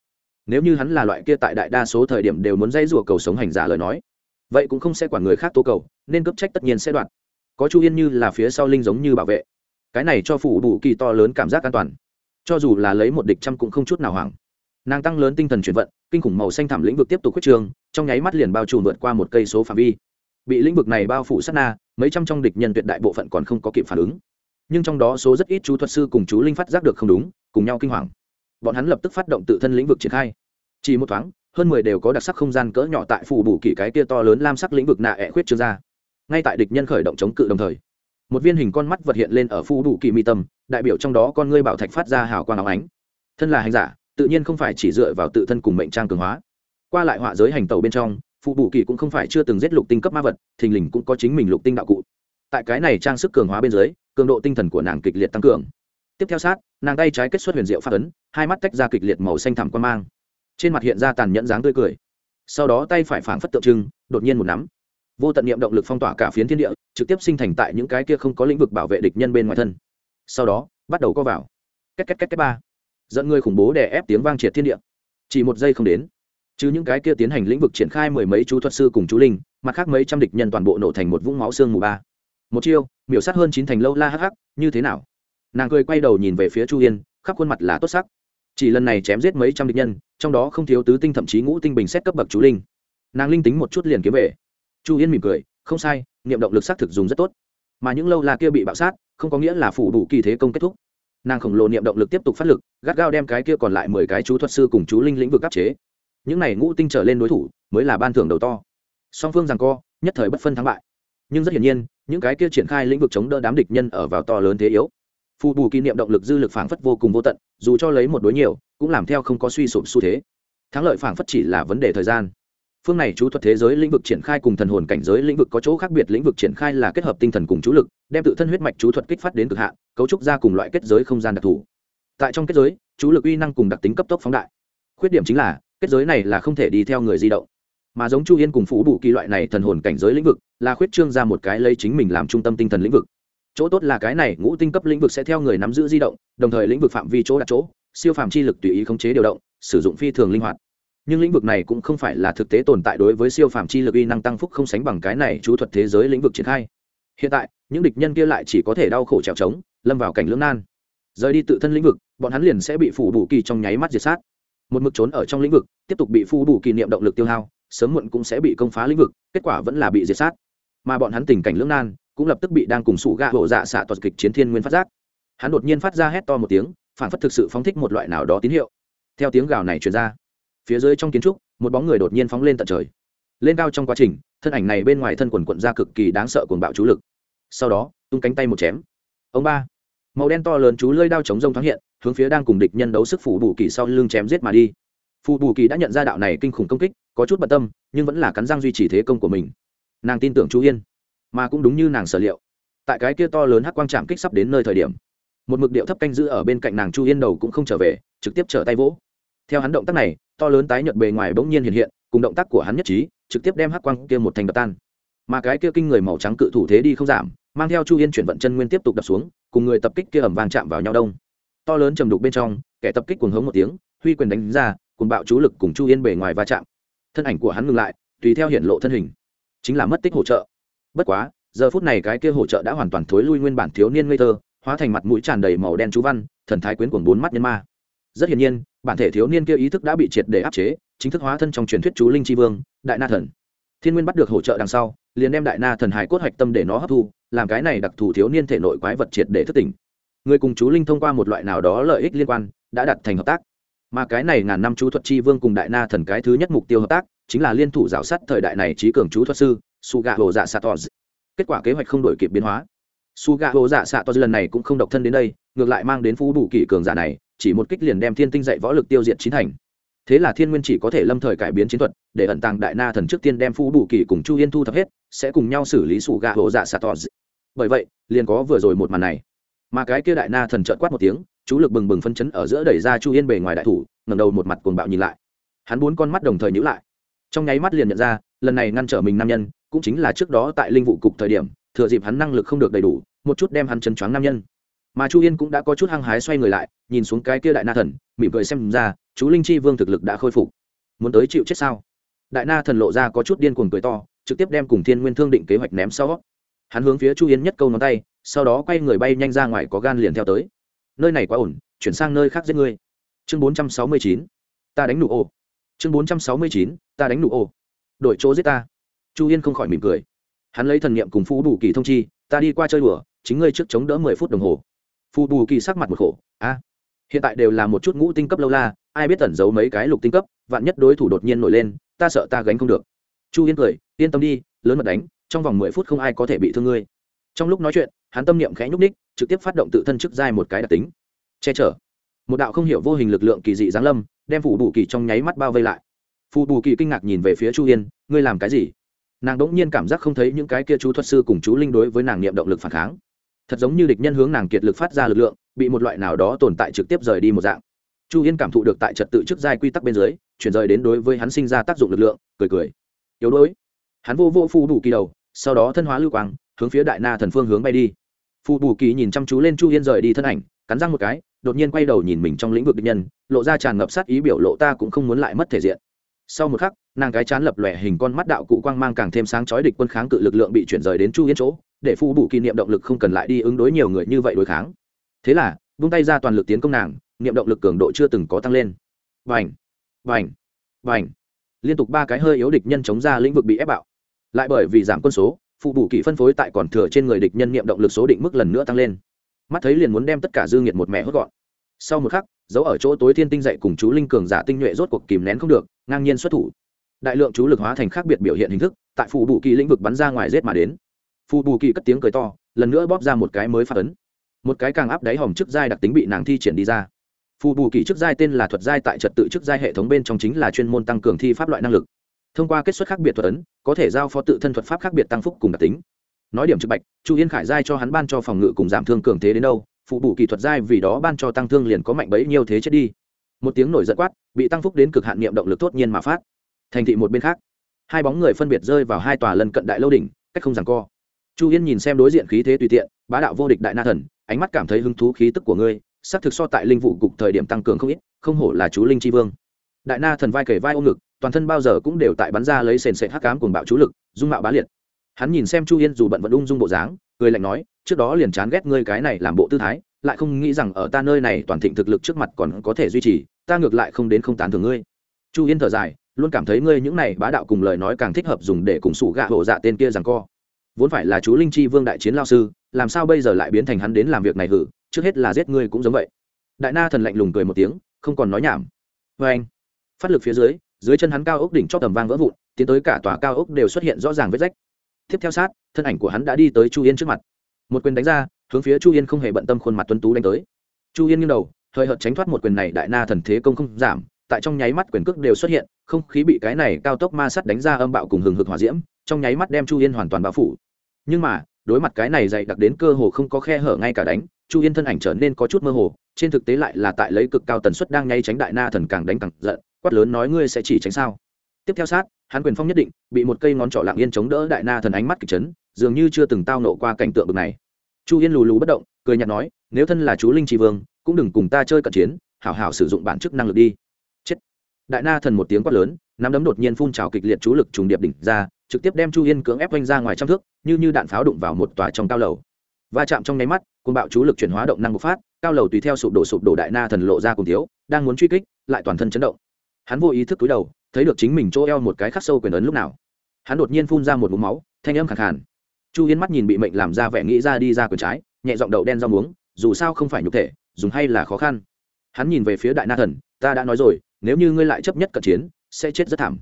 Nếu như hắn là loại kia tại đại đa số thời điểm đều muốn dây rùa cầu sống hành giả lời nói, vậy cũng không sẽ quản người khác tố cầu, nên cấp trách tất nhiên sẽ đoạt. Có chu yên như là phía sau linh giống như bảo vệ. Cái này cho phủ bù kỳ to lớn cảm giác an toàn cho dù là lấy một địch trăm cũng không chút nào hoảng. Nàng tăng lớn tinh thần chuyển vận, kinh khủng màu xanh thảm lĩnh vực tiếp tục quyết trường, trong nháy mắt liền bao trùm vượt qua một cây số phạm vi. Bị lĩnh vực này bao phủ sát na, mấy trăm trong địch nhân tuyệt đại bộ phận còn không có kịp phản ứng. Nhưng trong đó số rất ít chú thuật sư cùng chú linh phát giác được không đúng, cùng nhau kinh hoàng. Bọn hắn lập tức phát động tự thân lĩnh vực triển khai. Chỉ một thoáng, hơn mười đều có đặc sắc không gian cỡ nhỏ tại phủ bù kỷ cái kia to lớn lam sắc lĩnh vực nạ ẹ khuyết trương ra. Ngay tại địch nhân khởi động chống cự đồng thời một viên hình con mắt vật hiện lên ở phu đủ kỳ mi tâm, đại biểu trong đó con ngươi bảo thạch phát ra hào quang áo ánh. Thân là hành giả, tự nhiên không phải chỉ dựa vào tự thân cùng mệnh trang cường hóa. Qua lại họa giới hành tàu bên trong phụ bù kỳ cũng không phải chưa từng giết lục tinh cấp ma vật, thình lình cũng có chính mình lục tinh đạo cụ. Tại cái này trang sức cường hóa bên dưới, cường độ tinh thần của nàng kịch liệt tăng cường. Tiếp theo sát, nàng tay trái kết xuất huyền diệu phát ấn, hai mắt tách ra kịch liệt màu xanh thẳm quan mang. Trên mặt hiện ra tàn nhẫn dáng tươi cười. Sau đó tay phải phảng phất tượng trưng, đột nhiên một nắm vô tận niệm động lực phong tỏa cả phiến thiên địa, trực tiếp sinh thành tại những cái kia không có lĩnh vực bảo vệ địch nhân bên ngoài thân. Sau đó, bắt đầu co vào. Két két két két ba. Dẫn người khủng bố đè ép tiếng vang triệt thiên địa. Chỉ một giây không đến, chứ những cái kia tiến hành lĩnh vực triển khai mười mấy chú thuật sư cùng chú linh, mặt khác mấy trăm địch nhân toàn bộ nổ thành một vũng máu xương mù ba. Một chiêu, miểu sát hơn chín thành lâu la hắc hắc, như thế nào? Nàng cười quay đầu nhìn về phía chu yên, khắp khuôn mặt là tốt sắc. Chỉ lần này chém giết mấy trăm địch nhân, trong đó không thiếu tứ tinh thậm chí ngũ tinh bình xét cấp bậc chú linh. Nàng linh tính một chút liền kiếm về chu yên mỉm cười, không sai, niệm động lực xác thực dùng rất tốt. Mà những lâu la kia bị bạo sát, không có nghĩa là phủ đủ kỳ thế công kết thúc. Nàng khổng lồ niệm động lực tiếp tục phát lực, gắt gao đem cái kia còn lại mười cái chú thuật sư cùng chú linh lĩnh vực áp chế. Những này ngũ tinh trở lên đối thủ, mới là ban thưởng đầu to. Song phương rằng co, nhất thời bất phân thắng bại. Nhưng rất hiển nhiên, những cái kia triển khai lĩnh vực chống đỡ đám địch nhân ở vào to lớn thế yếu. Phù bù kỷ niệm động lực dư lực phảng phất vô cùng vô tận, dù cho lấy một đối nhiều, cũng làm theo không có suy sụp xu thế. Thắng lợi phảng phất chỉ là vấn đề thời gian phương này chú thuật thế giới lĩnh vực triển khai cùng thần hồn cảnh giới lĩnh vực có chỗ khác biệt, lĩnh vực triển khai là kết hợp tinh thần cùng chú lực, đem tự thân huyết mạch chú thuật kích phát đến cực hạn, cấu trúc ra cùng loại kết giới không gian đặc thù. Tại trong kết giới, chú lực uy năng cùng đặc tính cấp tốc phóng đại. Khuyết điểm chính là, kết giới này là không thể đi theo người di động. Mà giống chu yên cùng phú bù kỳ loại này thần hồn cảnh giới lĩnh vực, là khuyết trương ra một cái lấy chính mình làm trung tâm tinh thần lĩnh vực. Chỗ tốt là cái này, ngũ tinh cấp lĩnh vực sẽ theo người nắm giữ di động, đồng thời lĩnh vực phạm vi chỗ đặt chỗ, siêu phạm chi lực tùy ý khống chế điều động, sử dụng phi thường linh hoạt nhưng lĩnh vực này cũng không phải là thực tế tồn tại đối với siêu phàm chi lực uy năng tăng phúc không sánh bằng cái này chú thuật thế giới lĩnh vực triển khai. Hiện tại, những địch nhân kia lại chỉ có thể đau khổ trèo trống, lâm vào cảnh lưỡng nan. Rời đi tự thân lĩnh vực, bọn hắn liền sẽ bị phủ bù kỳ trong nháy mắt diệt sát. Một mực trốn ở trong lĩnh vực, tiếp tục bị phủ bù kỳ niệm động lực tiêu hao, sớm muộn cũng sẽ bị công phá lĩnh vực, kết quả vẫn là bị diệt sát. Mà bọn hắn tình cảnh lưỡng nan, cũng lập tức bị đang cùng sủ gạ hộ dạ xạ toàn kịch chiến thiên nguyên phát giác. Hắn đột nhiên phát ra hét to một tiếng, phản phất thực sự phóng thích một loại nào đó tín hiệu. Theo tiếng gào này truyền ra phía dưới trong kiến trúc, một bóng người đột nhiên phóng lên tận trời. Lên cao trong quá trình, thân ảnh này bên ngoài thân quần quận ra cực kỳ đáng sợ cuồng bạo chú lực. Sau đó, tung cánh tay một chém. Ông ba, màu đen to lớn chú lơi đao chống rông thoáng hiện, hướng phía đang cùng địch nhân đấu sức phủ bù kỳ sau lưng chém giết mà đi. Phù bù kỳ đã nhận ra đạo này kinh khủng công kích, có chút bận tâm, nhưng vẫn là cắn răng duy trì thế công của mình. Nàng tin tưởng chú yên, mà cũng đúng như nàng sở liệu. Tại cái kia to lớn hắc quang chạm kích sắp đến nơi thời điểm, một mực điệu thấp canh giữ ở bên cạnh nàng chu yên đầu cũng không trở về, trực tiếp trở tay vỗ. Theo hắn động tác này to lớn tái nhợt bề ngoài bỗng nhiên hiện hiện, cùng động tác của hắn nhất trí, trực tiếp đem hắc quang kia một thành đập tan. Mà cái kia kinh người màu trắng cự thủ thế đi không giảm, mang theo chu yên chuyển vận chân nguyên tiếp tục đập xuống, cùng người tập kích kia ẩm vàng chạm vào nhau đông. To lớn trầm đục bên trong, kẻ tập kích cuồng hống một tiếng, huy quyền đánh ra cùng bạo chú lực cùng chu yên bề ngoài va chạm. Thân ảnh của hắn ngừng lại, tùy theo hiện lộ thân hình. Chính là mất tích hỗ trợ. Bất quá, giờ phút này cái kia hỗ trợ đã hoàn toàn thối lui nguyên bản thiếu niên ngây thơ, hóa thành mặt mũi tràn đầy màu đen chú văn, thần thái quyến cuồng bốn mắt nhân ma. Rất hiển nhiên bản thể thiếu niên kia ý thức đã bị triệt để áp chế, chính thức hóa thân trong truyền thuyết chú linh tri vương, đại na thần. Thiên nguyên bắt được hỗ trợ đằng sau, liền đem đại na thần hải cốt hạch tâm để nó hấp thu, làm cái này đặc thù thiếu niên thể nội quái vật triệt để thức tỉnh. Người cùng chú linh thông qua một loại nào đó lợi ích liên quan, đã đặt thành hợp tác. Mà cái này ngàn năm chú thuật chi vương cùng đại na thần cái thứ nhất mục tiêu hợp tác, chính là liên thủ rào sát thời đại này trí cường chú thuật sư su gà hồ dạ sator kết quả kế hoạch không đổi kịp biến hóa. Su gà hồ dạ sator lần này cũng không độc thân đến đây, ngược lại mang đến phú đủ kỷ cường giả này chỉ một kích liền đem thiên tinh dạy võ lực tiêu diệt chín thành. Thế là thiên nguyên chỉ có thể lâm thời cải biến chiến thuật, để ẩn tàng đại na thần trước tiên đem phu đủ kỳ cùng chu yên thu thập hết, sẽ cùng nhau xử lý sủ gà hồ dạ sator bởi vậy, liền có vừa rồi một màn này. Mà cái kia đại na thần trợn quát một tiếng, chú lực bừng bừng phân chấn ở giữa đẩy ra chu yên bề ngoài đại thủ, ngẩng đầu một mặt cuồng bạo nhìn lại. Hắn bốn con mắt đồng thời nhíu lại. Trong nháy mắt liền nhận ra, lần này ngăn trở mình nam nhân, cũng chính là trước đó tại linh vụ cục thời điểm, thừa dịp hắn năng lực không được đầy đủ, một chút đem hắn chấn choáng nam nhân mà chu yên cũng đã có chút hăng hái xoay người lại nhìn xuống cái kia đại na thần mỉm cười xem ra chú linh chi vương thực lực đã khôi phục muốn tới chịu chết sao đại na thần lộ ra có chút điên cuồng cười to trực tiếp đem cùng thiên nguyên thương định kế hoạch ném sau hắn hướng phía chu yên nhất câu ngón tay sau đó quay người bay nhanh ra ngoài có gan liền theo tới nơi này quá ổn chuyển sang nơi khác giết ngươi chương bốn trăm sáu mươi chín ta đánh nụ ô chương bốn trăm sáu mươi chín ta đánh nụ ô đổi chỗ giết ta chu yên không khỏi mỉm cười hắn lấy thần niệm cùng phú đủ kỳ thông chi ta đi qua chơi đùa chính ngươi trước chống đỡ mười phút đồng hồ phù bù kỳ sắc mặt một khổ, a, hiện tại đều là một chút ngũ tinh cấp lâu la, ai biết tẩn giấu mấy cái lục tinh cấp, vạn nhất đối thủ đột nhiên nổi lên, ta sợ ta gánh không được. Chu yên cười, yên tâm đi, lớn mật đánh, trong vòng mười phút không ai có thể bị thương ngươi. Trong lúc nói chuyện, hắn tâm niệm khẽ nhúc ních trực tiếp phát động tự thân chức giai một cái đặc tính. Che chở. Một đạo không hiểu vô hình lực lượng kỳ dị giáng lâm, đem phủ bù kỳ trong nháy mắt bao vây lại. Phù bù kỳ kinh ngạc nhìn về phía chu yên, ngươi làm cái gì? Nàng đ ỗ n g nhiên cảm giác không thấy những cái kia chú thuật sư cùng chú linh đối với nàng niệm động lực phản kháng thật giống như địch nhân hướng nàng kiệt lực phát ra lực lượng, bị một loại nào đó tồn tại trực tiếp rời đi một dạng. Chu yên cảm thụ được tại trật tự trước giai quy tắc bên dưới, chuyển rời đến đối với hắn sinh ra tác dụng lực lượng, cười cười. Yếu đuối. Hắn vô vô phù đủ kỳ đầu, sau đó thân hóa lưu quang, hướng phía đại na thần phương hướng bay đi. Phù bù kỳ nhìn chăm chú lên chu yên rời đi thân ảnh, cắn răng một cái, đột nhiên quay đầu nhìn mình trong lĩnh vực địch nhân, lộ ra tràn ngập sát ý biểu lộ ta cũng không muốn lại mất thể diện. Sau một khắc, nàng cái chán lập lòe hình con mắt đạo cụ quang mang càng thêm sáng chói địch quân kháng cự lực lượng bị chuyển rời đến chu yên chỗ để phu bù kỷ niệm động lực không cần lại đi ứng đối nhiều người như vậy đối kháng. Thế là, vung tay ra toàn lực tiến công nàng, niệm động lực cường độ chưa từng có tăng lên. Vành vành vành liên tục ba cái hơi yếu địch nhân chống ra lĩnh vực bị ép bạo. Lại bởi vì giảm quân số phụ bù kỷ phân phối tại còn thừa trên người địch nhân niệm động lực số định mức lần nữa tăng lên. Mắt thấy liền muốn đem tất cả dư nghiệt một mẹ hốt gọn. Sau một khắc giấu ở chỗ tối thiên tinh dậy cùng chú linh cường giả tinh nhuệ rốt cuộc kìm nén không được, ngang nhiên xuất thủ. Đại lượng chú lực hóa thành khác biệt biểu hiện hình thức, tại phụ bù kỳ lĩnh vực bắn ra ngoài rết mà đến phù bù kỳ cất tiếng cười to, lần nữa bóp ra một cái mới phát ấn. Một cái càng áp đáy hòm chức giai đặc tính bị nàng thi triển đi ra. Phù bù kỳ chức giai tên là thuật giai tại trật tự chức giai hệ thống bên trong chính là chuyên môn tăng cường thi pháp loại năng lực. Thông qua kết xuất khác biệt thuật ấn, có thể giao phó tự thân thuật pháp khác biệt tăng phúc cùng đặc tính. Nói điểm trực bạch, chu yên khải giai cho hắn ban cho phòng ngự cùng giảm thương cường thế đến đâu phụ bù kỳ thuật giai vì đó ban cho tăng thương liền có mạnh bấy nhiêu thế chết đi. Một tiếng nổi giận quát, bị tăng phúc đến cực hạn niệm động lực tốt nhiên mà phát. Thành thị một bên khác, hai bóng người phân biệt rơi vào hai tòa lân cận đại lâu đỉnh, cách không rằng co chu yên nhìn xem đối diện khí thế tùy tiện, bá đạo vô địch đại na thần, ánh mắt cảm thấy hứng thú khí tức của ngươi, xác thực so tại linh vụ cục thời điểm tăng cường không ít, không hổ là chú linh tri vương. Đại na thần vai kể vai ôm ngực, toàn thân bao giờ cũng đều tại bắn ra lấy sền sệt hắc cám cùng bạo chú lực, dung mạo bá liệt. Hắn nhìn xem chu yên dù bận vẫn ung dung bộ dáng người lạnh nói, trước đó liền chán ghét ngươi cái này làm bộ tư thái, lại không nghĩ rằng ở ta nơi này toàn thịnh thực lực trước mặt còn có thể duy trì, ta ngược lại không đến không tán thường ngươi. Chu yên thở dài, luôn cảm thấy ngươi những này bá đạo cùng lời nói càng thích hợp dùng để cùng sủ gạ hộ dạ tên kia rằng co vốn phải là chú linh chi vương đại chiến lao sư, làm sao bây giờ lại biến thành hắn đến làm việc này hử? Trước hết là giết ngươi cũng giống vậy. Đại na thần lạnh lùng cười một tiếng, không còn nói nhảm. Vê anh, phát lực phía dưới dưới chân hắn cao ốc đỉnh cho tầm vang vỡ vụn, tiến tới cả tòa cao ốc đều xuất hiện rõ ràng vết rách. Tiếp theo sát, thân ảnh của hắn đã đi tới chu yên trước mặt. Một quyền đánh ra, hướng phía chu yên không hề bận tâm khuôn mặt tuấn tú đánh tới. Chu yên nghiêng đầu thời hợt tránh thoát một quyền này, đại na thần thế công không giảm, tại trong nháy mắt quyền cước đều xuất hiện, không khí bị cái này cao tốc ma sắt đánh ra âm bạo cùng hừng hực hỏa diễm, trong nháy mắt đem chu yên hoàn toàn bao phủ nhưng mà, đối mặt cái này dày đặc đến cơ hồ không có khe hở ngay cả đánh, chu yên thân ảnh trở nên có chút mơ hồ, trên thực tế lại là tại lấy cực cao tần suất đang nháy tránh đại na thần càng đánh càng giận, quát lớn nói ngươi sẽ chỉ tránh sao? Tiếp theo sát, hắn quyền phong nhất định, bị một cây ngón trỏ lạng yên chống đỡ đại na thần ánh mắt kịch chấn, dường như chưa từng tao nộ qua cảnh tượng bực này. Chu yên lù lù bất động, cười nhạt nói, nếu thân là chú linh tri vương, cũng đừng cùng ta chơi cận chiến, hảo hảo sử dụng bản chức năng lực đi. Chết. Đại na thần một tiếng quát lớn, nắm đấm đột nhiên phun trào kịch liệt chú lực trùng điệp đỉnh ra trực tiếp đem chu yên cưỡng ép oanh ra ngoài trăm thước, như như đạn pháo đụng vào một tòa trong cao lầu. Va chạm trong nháy mắt côn bạo chú lực chuyển hóa động năng bộc phát, cao lầu tùy theo sụp đổ sụp đổ đại na thần lộ ra cùng thiếu, đang muốn truy kích, lại toàn thân chấn động. Hắn vô ý thức túi đầu, thấy được chính mình chỗ eo một cái khắc sâu quyền ấn lúc nào. Hắn đột nhiên phun ra một mũ máu, thanh âm khẳng khàn. Chu yên mắt nhìn bị mệnh làm ra vẻ nghĩ ra đi ra quyền trái, nhẹ giọng đậu đen rau muống, dù sao không phải nhục thể, dùng hay là khó khăn. Hắn nhìn về phía đại na thần, ta đã nói rồi, nếu như ngươi lại chấp nhất cận chiến, sẽ chết rất thảm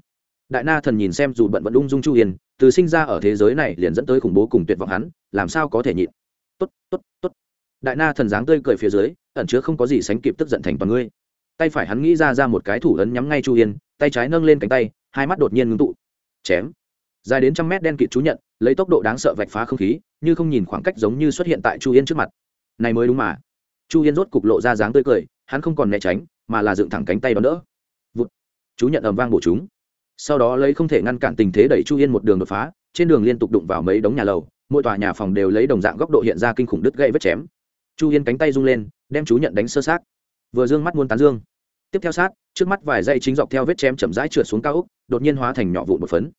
đại na thần nhìn xem dù bận vẫn ung dung chu yên, từ sinh ra ở thế giới này liền dẫn tới khủng bố cùng tuyệt vọng hắn, làm sao có thể nhịn? Tốt tốt tốt. Đại na thần dáng tươi cười phía dưới, ẩn chứa không có gì sánh kịp tức giận thành toàn ngươi. Tay phải hắn nghĩ ra ra một cái thủ ấn nhắm ngay chu yên, tay trái nâng lên cánh tay, hai mắt đột nhiên ngưng tụ. Chém. Dài đến trăm mét đen kịt chú nhận, lấy tốc độ đáng sợ vạch phá không khí, như không nhìn khoảng cách giống như xuất hiện tại chu yên trước mặt. Này mới đúng mà. Chu yên rốt cục lộ ra dáng tươi cười, hắn không còn né tránh, mà là dựng thẳng cánh tay đón đỡ. Vụt. Chú nhận ầm vang bổ chúng sau đó lấy không thể ngăn cản tình thế đẩy chu yên một đường đột phá, trên đường liên tục đụng vào mấy đống nhà lầu, mỗi tòa nhà phòng đều lấy đồng dạng góc độ hiện ra kinh khủng đứt gãy vết chém. Chu yên cánh tay rung lên, đem chú nhận đánh sơ sát. Vừa dương mắt muốn tán dương. Tiếp theo sát, trước mắt vài dây chính dọc theo vết chém chậm rãi trượt xuống cao úc đột nhiên hóa thành nhỏ vụn một phấn.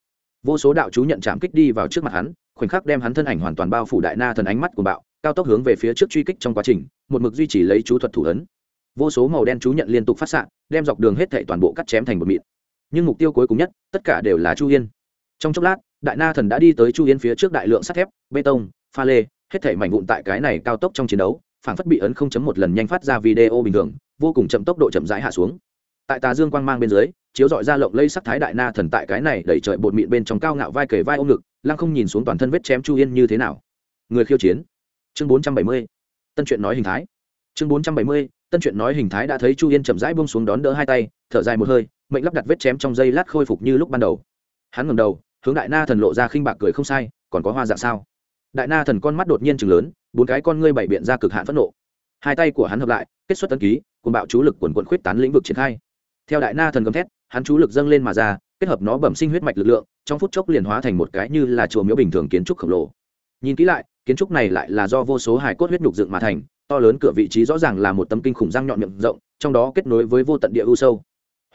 Vô số đạo chú nhận chạm kích đi vào trước mặt hắn, khoảnh khắc đem hắn thân ảnh hoàn toàn bao phủ đại na thần ánh mắt của bạo, cao tốc hướng về phía trước truy kích trong quá trình, một mực duy trì lấy chú thuật thủ ấn. Vô số màu đen chú nhận liên tục phát xạ, đem dọc đường hết thảy toàn bộ cắt chém thành một mịn nhưng mục tiêu cuối cùng nhất, tất cả đều là chu yên. Trong chốc lát, đại na thần đã đi tới chu yên phía trước đại lượng sắt thép, bê tông, pha lê, hết thảy mảnh vụn tại cái này cao tốc trong chiến đấu phản phất bị ấn không chấm một lần nhanh phát ra video bình thường, vô cùng chậm tốc độ chậm rãi hạ xuống. Tại tà dương quang mang bên dưới, chiếu dọi ra lộng lây sắc thái đại na thần tại cái này đẩy trời bột mịn bên trong cao ngạo vai kề vai ôm ngực, lăng không nhìn xuống toàn thân vết chém chu yên như thế nào. Người khiêu chiến. Chương bốn trăm bảy mươi. Tân truyện nói hình thái. Chương bốn trăm bảy mươi. Tân truyện nói hình thái đã thấy chu yên chậm rãi buông xuống đón đỡ hai tay, thở dài một hơi mệnh lắp đặt vết chém trong dây lát khôi phục như lúc ban đầu. Hắn ngầm đầu, hướng đại na thần lộ ra khinh bạc cười không sai, còn có hoa dạng sao? Đại na thần con mắt đột nhiên chừng lớn, bốn cái con ngươi bảy biện ra cực hạn phẫn nộ. Hai tay của hắn hợp lại, kết xuất tân ký cùng bạo chú lực quần quận khuyết tán lĩnh vực triển khai. Theo đại na thần gầm thét, hắn chú lực dâng lên mà ra, kết hợp nó bẩm sinh huyết mạch lực lượng, trong phút chốc liền hóa thành một cái như là chùa miếu bình thường kiến trúc khổng lồ. Nhìn kỹ lại, kiến trúc này lại là do vô số hài cốt huyết nhục dựng mà thành, to lớn cửa vị trí rõ ràng là một tấm kinh khủng răng nhọn miệng rộng, trong đó kết nối với vô tận địa u sâu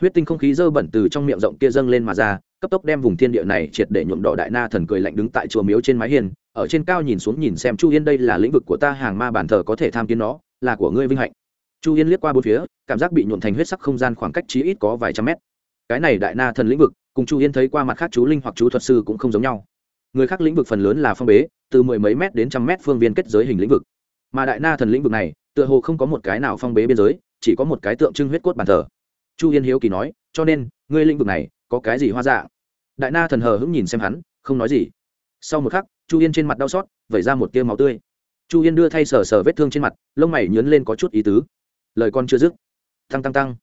huyết tinh không khí dơ bẩn từ trong miệng rộng kia dâng lên mà ra, cấp tốc đem vùng thiên địa này triệt để nhuộm đỏ đại na thần cười lạnh đứng tại chùa miếu trên mái hiên, ở trên cao nhìn xuống nhìn xem chu yên đây là lĩnh vực của ta, hàng ma bản thờ có thể tham kiến nó, là của ngươi vinh hạnh. Chu yên liếc qua bốn phía, cảm giác bị nhuộm thành huyết sắc không gian khoảng cách chí ít có vài trăm mét. Cái này đại na thần lĩnh vực, cùng chu yên thấy qua mặt khác chú linh hoặc chú thuật sư cũng không giống nhau. Người khác lĩnh vực phần lớn là phong bế, từ mười mấy mét đến trăm mét phương viên kết giới hình lĩnh vực. Mà đại na thần lĩnh vực này, tựa hồ không có một cái nào phong bế biên giới, chỉ có một cái tượng trưng huyết cốt bàn thờ chu yên hiếu kỳ nói, cho nên, ngươi lĩnh vực này có cái gì hoa dạ đại na thần hờ hững nhìn xem hắn, không nói gì. Sau một khắc, chu yên trên mặt đau xót, vẩy ra một tia máu tươi. Chu yên đưa thay sờ sờ vết thương trên mặt, lông mày nhớn lên có chút ý tứ. Lời con chưa dứt, tăng tăng tăng,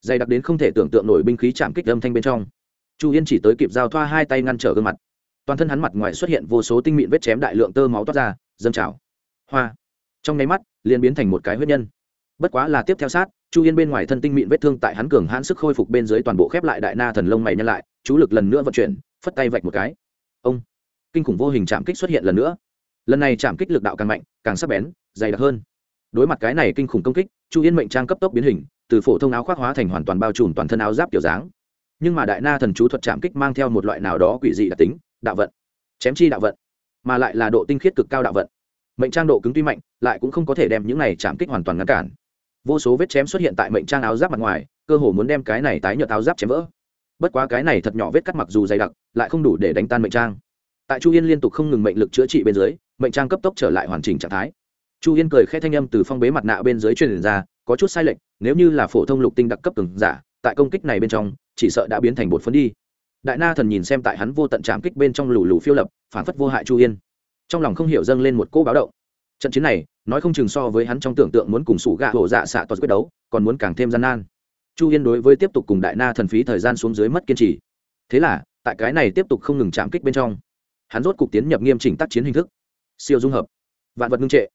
dày đặc đến không thể tưởng tượng nổi binh khí chạm kích âm thanh bên trong. Chu yên chỉ tới kịp giao thoa hai tay ngăn trở gương mặt. Toàn thân hắn mặt ngoài xuất hiện vô số tinh mịn vết chém đại lượng tơ máu toát ra, dâng trào. Hoa. Trong nháy mắt, liền biến thành một cái huyết nhân. Bất quá là tiếp theo sát chu yên bên ngoài thân tinh mịn vết thương tại hắn cường hãn sức khôi phục bên dưới toàn bộ khép lại đại na thần lông mày nhân lại, chú lực lần nữa vận chuyển, phất tay vạch một cái. Ông! Kinh khủng vô hình chạm kích xuất hiện lần nữa. Lần này chạm kích lực đạo càng mạnh, càng sắc bén, dày đặc hơn. Đối mặt cái này kinh khủng công kích, chu yên mệnh trang cấp tốc biến hình, từ phổ thông áo khoác hóa thành hoàn toàn bao trùm toàn thân áo giáp kiểu dáng. Nhưng mà đại na thần chú thuật chạm kích mang theo một loại nào đó quỷ dị đặc tính, đạo vận. Chém chi đạo vận, mà lại là độ tinh khiết cực cao đạo vận. Mệnh trang độ cứng tuy mạnh, lại cũng không có thể đem những này chạm kích hoàn toàn ngăn cản vô số vết chém xuất hiện tại mệnh trang áo giáp mặt ngoài, cơ hồ muốn đem cái này tái nhợt áo giáp chém vỡ. Bất quá cái này thật nhỏ vết cắt mặc dù dày đặc, lại không đủ để đánh tan mệnh trang. Tại chu yên liên tục không ngừng mệnh lực chữa trị bên dưới, mệnh trang cấp tốc trở lại hoàn chỉnh trạng thái. Chu yên cười khẽ thanh âm từ phong bế mặt nạ bên dưới truyền ra, có chút sai lệch, nếu như là phổ thông lục tinh đặc cấp từng giả, tại công kích này bên trong, chỉ sợ đã biến thành bột phấn đi. Đại na thần nhìn xem tại hắn vô tận trạm kích bên trong lù lù phiêu lập, phản phất vô hại chu yên. Trong lòng không hiểu dâng lên một cỗ báo động trận chiến này, nói không chừng so với hắn trong tưởng tượng muốn cùng sủ gạ hổ dạ xạ toàn quyết đấu, còn muốn càng thêm gian nan. Chu yên đối với tiếp tục cùng đại na thần phí thời gian xuống dưới mất kiên trì. Thế là, tại cái này tiếp tục không ngừng chạm kích bên trong, hắn rốt cục tiến nhập nghiêm chỉnh tác chiến hình thức. Siêu dung hợp. Vạn vật ngưng trệ.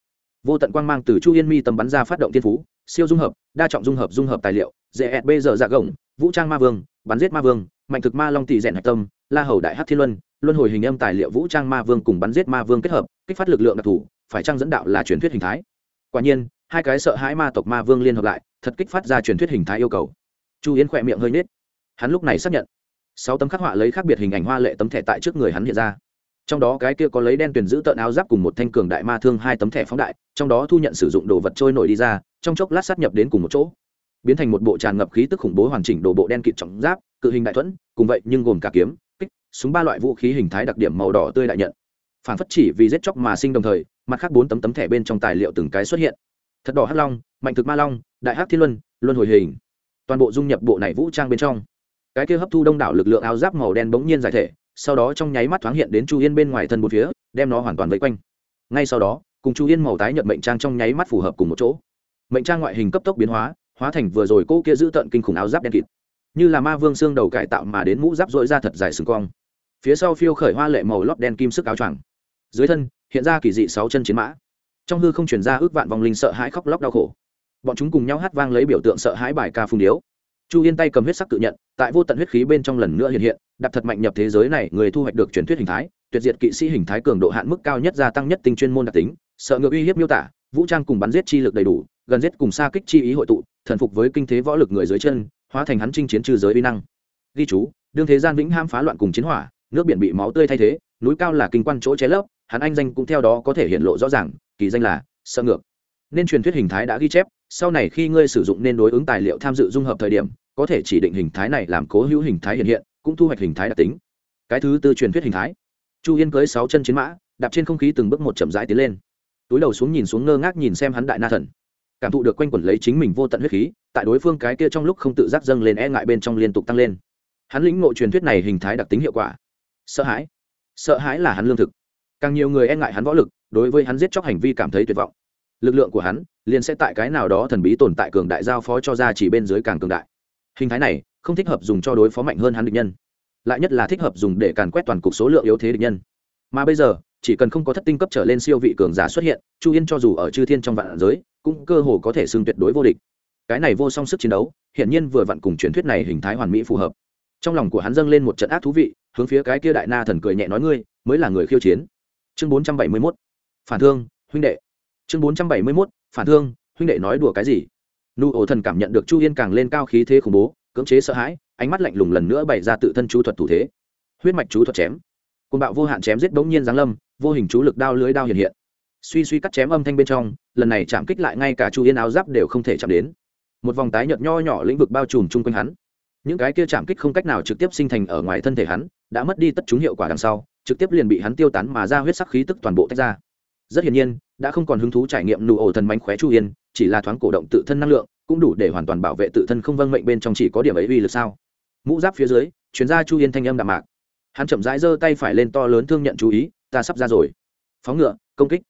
Vô tận quang mang từ chu yên mi tầm bắn ra phát động tiên phú. Siêu dung hợp, đa trọng dung hợp dung hợp tài liệu. Dễ bây giờ dạ gồng, vũ trang ma vương, bắn giết ma vương, mạnh thực ma long tỷ rèn hạch tâm, la hầu đại hát thiên luân luân hồi hình âm tài liệu vũ trang ma vương cùng bắn giết ma vương kết hợp, kích phát lực lượng đặc thù phải trang dẫn đạo là truyền thuyết hình thái? Quả nhiên, hai cái sợ hãi ma tộc ma vương liên hợp lại, thật kích phát ra truyền thuyết hình thái yêu cầu. Chu yến khỏe miệng hơi nết hắn lúc này xác nhận, sáu tấm khắc họa lấy khác biệt hình ảnh hoa lệ tấm thẻ tại trước người hắn hiện ra. Trong đó cái kia có lấy đen tuyển giữ tợn áo giáp cùng một thanh cường đại ma thương hai tấm thẻ phóng đại, trong đó thu nhận sử dụng đồ vật trôi nổi đi ra, trong chốc lát sát nhập đến cùng một chỗ. Biến thành một bộ tràn ngập khí tức khủng bố hoàn chỉnh đồ bộ đen kịt trọng giáp, cự hình đại thuẫn, cùng vậy nhưng gồm cả kiếm, kích, súng ba loại vũ khí hình thái đặc điểm màu đỏ tươi đại nhận phản phất chỉ vì giết chóc mà sinh đồng thời, mặt khác bốn tấm tấm thẻ bên trong tài liệu từng cái xuất hiện. Thật đỏ hắc long, mạnh thực ma long, đại hắc thiên luân luân hồi hình. Toàn bộ dung nhập bộ này vũ trang bên trong. Cái kia hấp thu đông đảo lực lượng áo giáp màu đen bỗng nhiên giải thể, sau đó trong nháy mắt thoáng hiện đến chu yên bên ngoài thân một phía, đem nó hoàn toàn vây quanh. Ngay sau đó, cùng chu yên màu tái nhận mệnh trang trong nháy mắt phù hợp cùng một chỗ. Mệnh trang ngoại hình cấp tốc biến hóa hóa thành vừa rồi cô kia giữ tận kinh khủng áo giáp đen kịt. Như là ma vương xương đầu cải tạo mà đến mũ giáp dội ra thật dài sừng cong. Phía sau phiêu khởi hoa lệ màu lót đen kim sức áo choàng dưới thân, hiện ra kỳ dị sáu chân chiến mã. Trong hư không chuyển ra ước vạn vòng linh sợ hãi khóc lóc đau khổ. Bọn chúng cùng nhau hát vang lấy biểu tượng sợ hãi bài ca phung điếu. Chu yên tay cầm huyết sắc tự nhận, tại vô tận huyết khí bên trong lần nữa hiện hiện đặt thật mạnh nhập thế giới này, người thu hoạch được truyền thuyết hình thái, tuyệt diệt kỵ sĩ hình thái cường độ hạn mức cao nhất gia tăng nhất tinh chuyên môn đặc tính, sợ ngược uy hiếp miêu tả, vũ trang cùng bắn giết chi lực đầy đủ, gần giết cùng xa kích chi ý hội tụ, thần phục với kinh thế võ lực người dưới chân, hóa thành hắn chinh chiến trừ giới uy năng. Ghi chú, đương thế gian vĩnh ham phá loạn cùng chiến hỏa, nước biển bị máu tươi thay thế, núi cao là kinh quan chỗ cháy lấp hắn anh danh cũng theo đó có thể hiện lộ rõ ràng, kỳ danh là sợ ngược. Nên truyền thuyết hình thái đã ghi chép, sau này khi ngươi sử dụng nên đối ứng tài liệu tham dự dung hợp thời điểm, có thể chỉ định hình thái này làm cố hữu hình thái hiện hiện, cũng thu hoạch hình thái đặc tính. Cái thứ tư truyền thuyết hình thái. Chu yên cưới sáu chân chiến mã, đạp trên không khí từng bước một chậm rãi tiến lên. Túi đầu xuống nhìn xuống ngơ ngác nhìn xem hắn đại na thần. Cảm thụ được quanh quẩn lấy chính mình vô tận huyết khí, tại đối phương cái kia trong lúc không tự giác dâng lên e ngại bên trong liên tục tăng lên. Hắn lĩnh ngộ truyền thuyết này hình thái đặc tính hiệu quả. Sợ hãi. Sợ hãi là hắn lương thực càng nhiều người e ngại hắn võ lực, đối với hắn giết chóc hành vi cảm thấy tuyệt vọng. Lực lượng của hắn liền sẽ tại cái nào đó thần bí tồn tại cường đại giao phó cho ra chỉ bên dưới càng cường đại. Hình thái này không thích hợp dùng cho đối phó mạnh hơn hắn địch nhân. Lại nhất là thích hợp dùng để càn quét toàn cục số lượng yếu thế địch nhân. Mà bây giờ, chỉ cần không có thất tinh cấp trở lên siêu vị cường giả xuất hiện, chu yên cho dù ở chư thiên trong vạn giới, cũng cơ hồ có thể xưng tuyệt đối vô địch. Cái này vô song sức chiến đấu, hiển nhiên vừa vặn cùng truyền thuyết này hình thái hoàn mỹ phù hợp. Trong lòng của hắn dâng lên một trận ác thú vị, hướng phía cái kia đại na thần cười nhẹ nói ngươi, mới là người khiêu chiến chương bốn trăm bảy mươi mốt, phản thương, huynh đệ. Chương bốn trăm bảy mươi mốt, phản thương, huynh đệ nói đùa cái gì? Nụ ổ thần cảm nhận được chu yên càng lên cao khí thế khủng bố, cưỡng chế sợ hãi, ánh mắt lạnh lùng lần nữa bày ra tự thân chu thuật thủ thế. Huyết mạch chú thuật chém. Côn bạo vô hạn chém giết bỗng nhiên giáng lâm, vô hình chú lực đao lưới đao hiện hiện. Suy suy cắt chém âm thanh bên trong, lần này chạm kích lại ngay cả chu yên áo giáp đều không thể chạm đến. Một vòng tái nhợt nho nhỏ lĩnh vực bao trùm chung quanh hắn. Những cái kia chạm kích không cách nào trực tiếp sinh thành ở ngoài thân thể hắn, đã mất đi tất chúng hiệu quả đằng sau trực tiếp liền bị hắn tiêu tán mà ra huyết sắc khí tức toàn bộ tách ra. Rất hiển nhiên, đã không còn hứng thú trải nghiệm nụ ổ thần mánh khóe chu yên, chỉ là thoáng cổ động tự thân năng lượng, cũng đủ để hoàn toàn bảo vệ tự thân không vâng mệnh bên trong chỉ có điểm ấy uy lực sao. Mũ giáp phía dưới chuyến ra chu yên thanh âm đạm mạc. Hắn chậm rãi giơ tay phải lên to lớn thương nhận chú ý, ta sắp ra rồi. Phóng ngựa, công kích.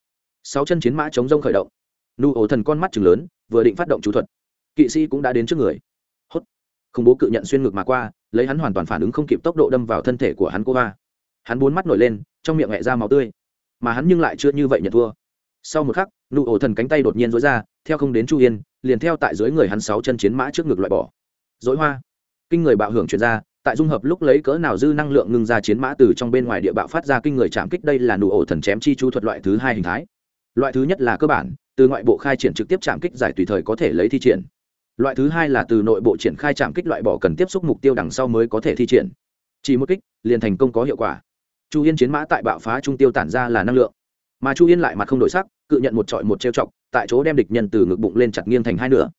Sáu chân chiến mã chống rông khởi động. Nụ ổ thần con mắt chừng lớn, vừa định phát động chú thuật. Kỵ sĩ cũng đã đến trước người. Hốt. Khủng bố cự nhận xuyên ngược mà qua, lấy hắn hoàn toàn phản ứng không kịp tốc độ đâm vào thân thể của hắn cô va hắn bốn mắt nổi lên, trong miệng hẹ ra máu tươi. Mà hắn nhưng lại chưa như vậy nhận thua. Sau một khắc, nụ ổ thần cánh tay đột nhiên dối ra, theo không đến chu yên, liền theo tại dưới người hắn sáu chân chiến mã trước ngực loại bỏ. Dối hoa. Kinh người bạo hưởng chuyển ra, tại dung hợp lúc lấy cỡ nào dư năng lượng ngưng ra chiến mã từ trong bên ngoài địa bạo phát ra kinh người chạm kích, đây là nụ ổ thần chém chi chu thuật loại thứ hai hình thái. Loại thứ nhất là cơ bản, từ ngoại bộ khai triển trực tiếp chạm kích giải tùy thời có thể lấy thi triển. Loại thứ hai là từ nội bộ triển khai chạm kích loại bỏ cần tiếp xúc mục tiêu đằng sau mới có thể thi triển. Chỉ một kích, liền thành công có hiệu quả chu yên chiến mã tại bạo phá trung tiêu tản ra là năng lượng. Mà chu yên lại mặt không đổi sắc, cự nhận một trọi một trêu chọc, tại chỗ đem địch nhân từ ngực bụng lên chặt nghiêng thành hai nửa.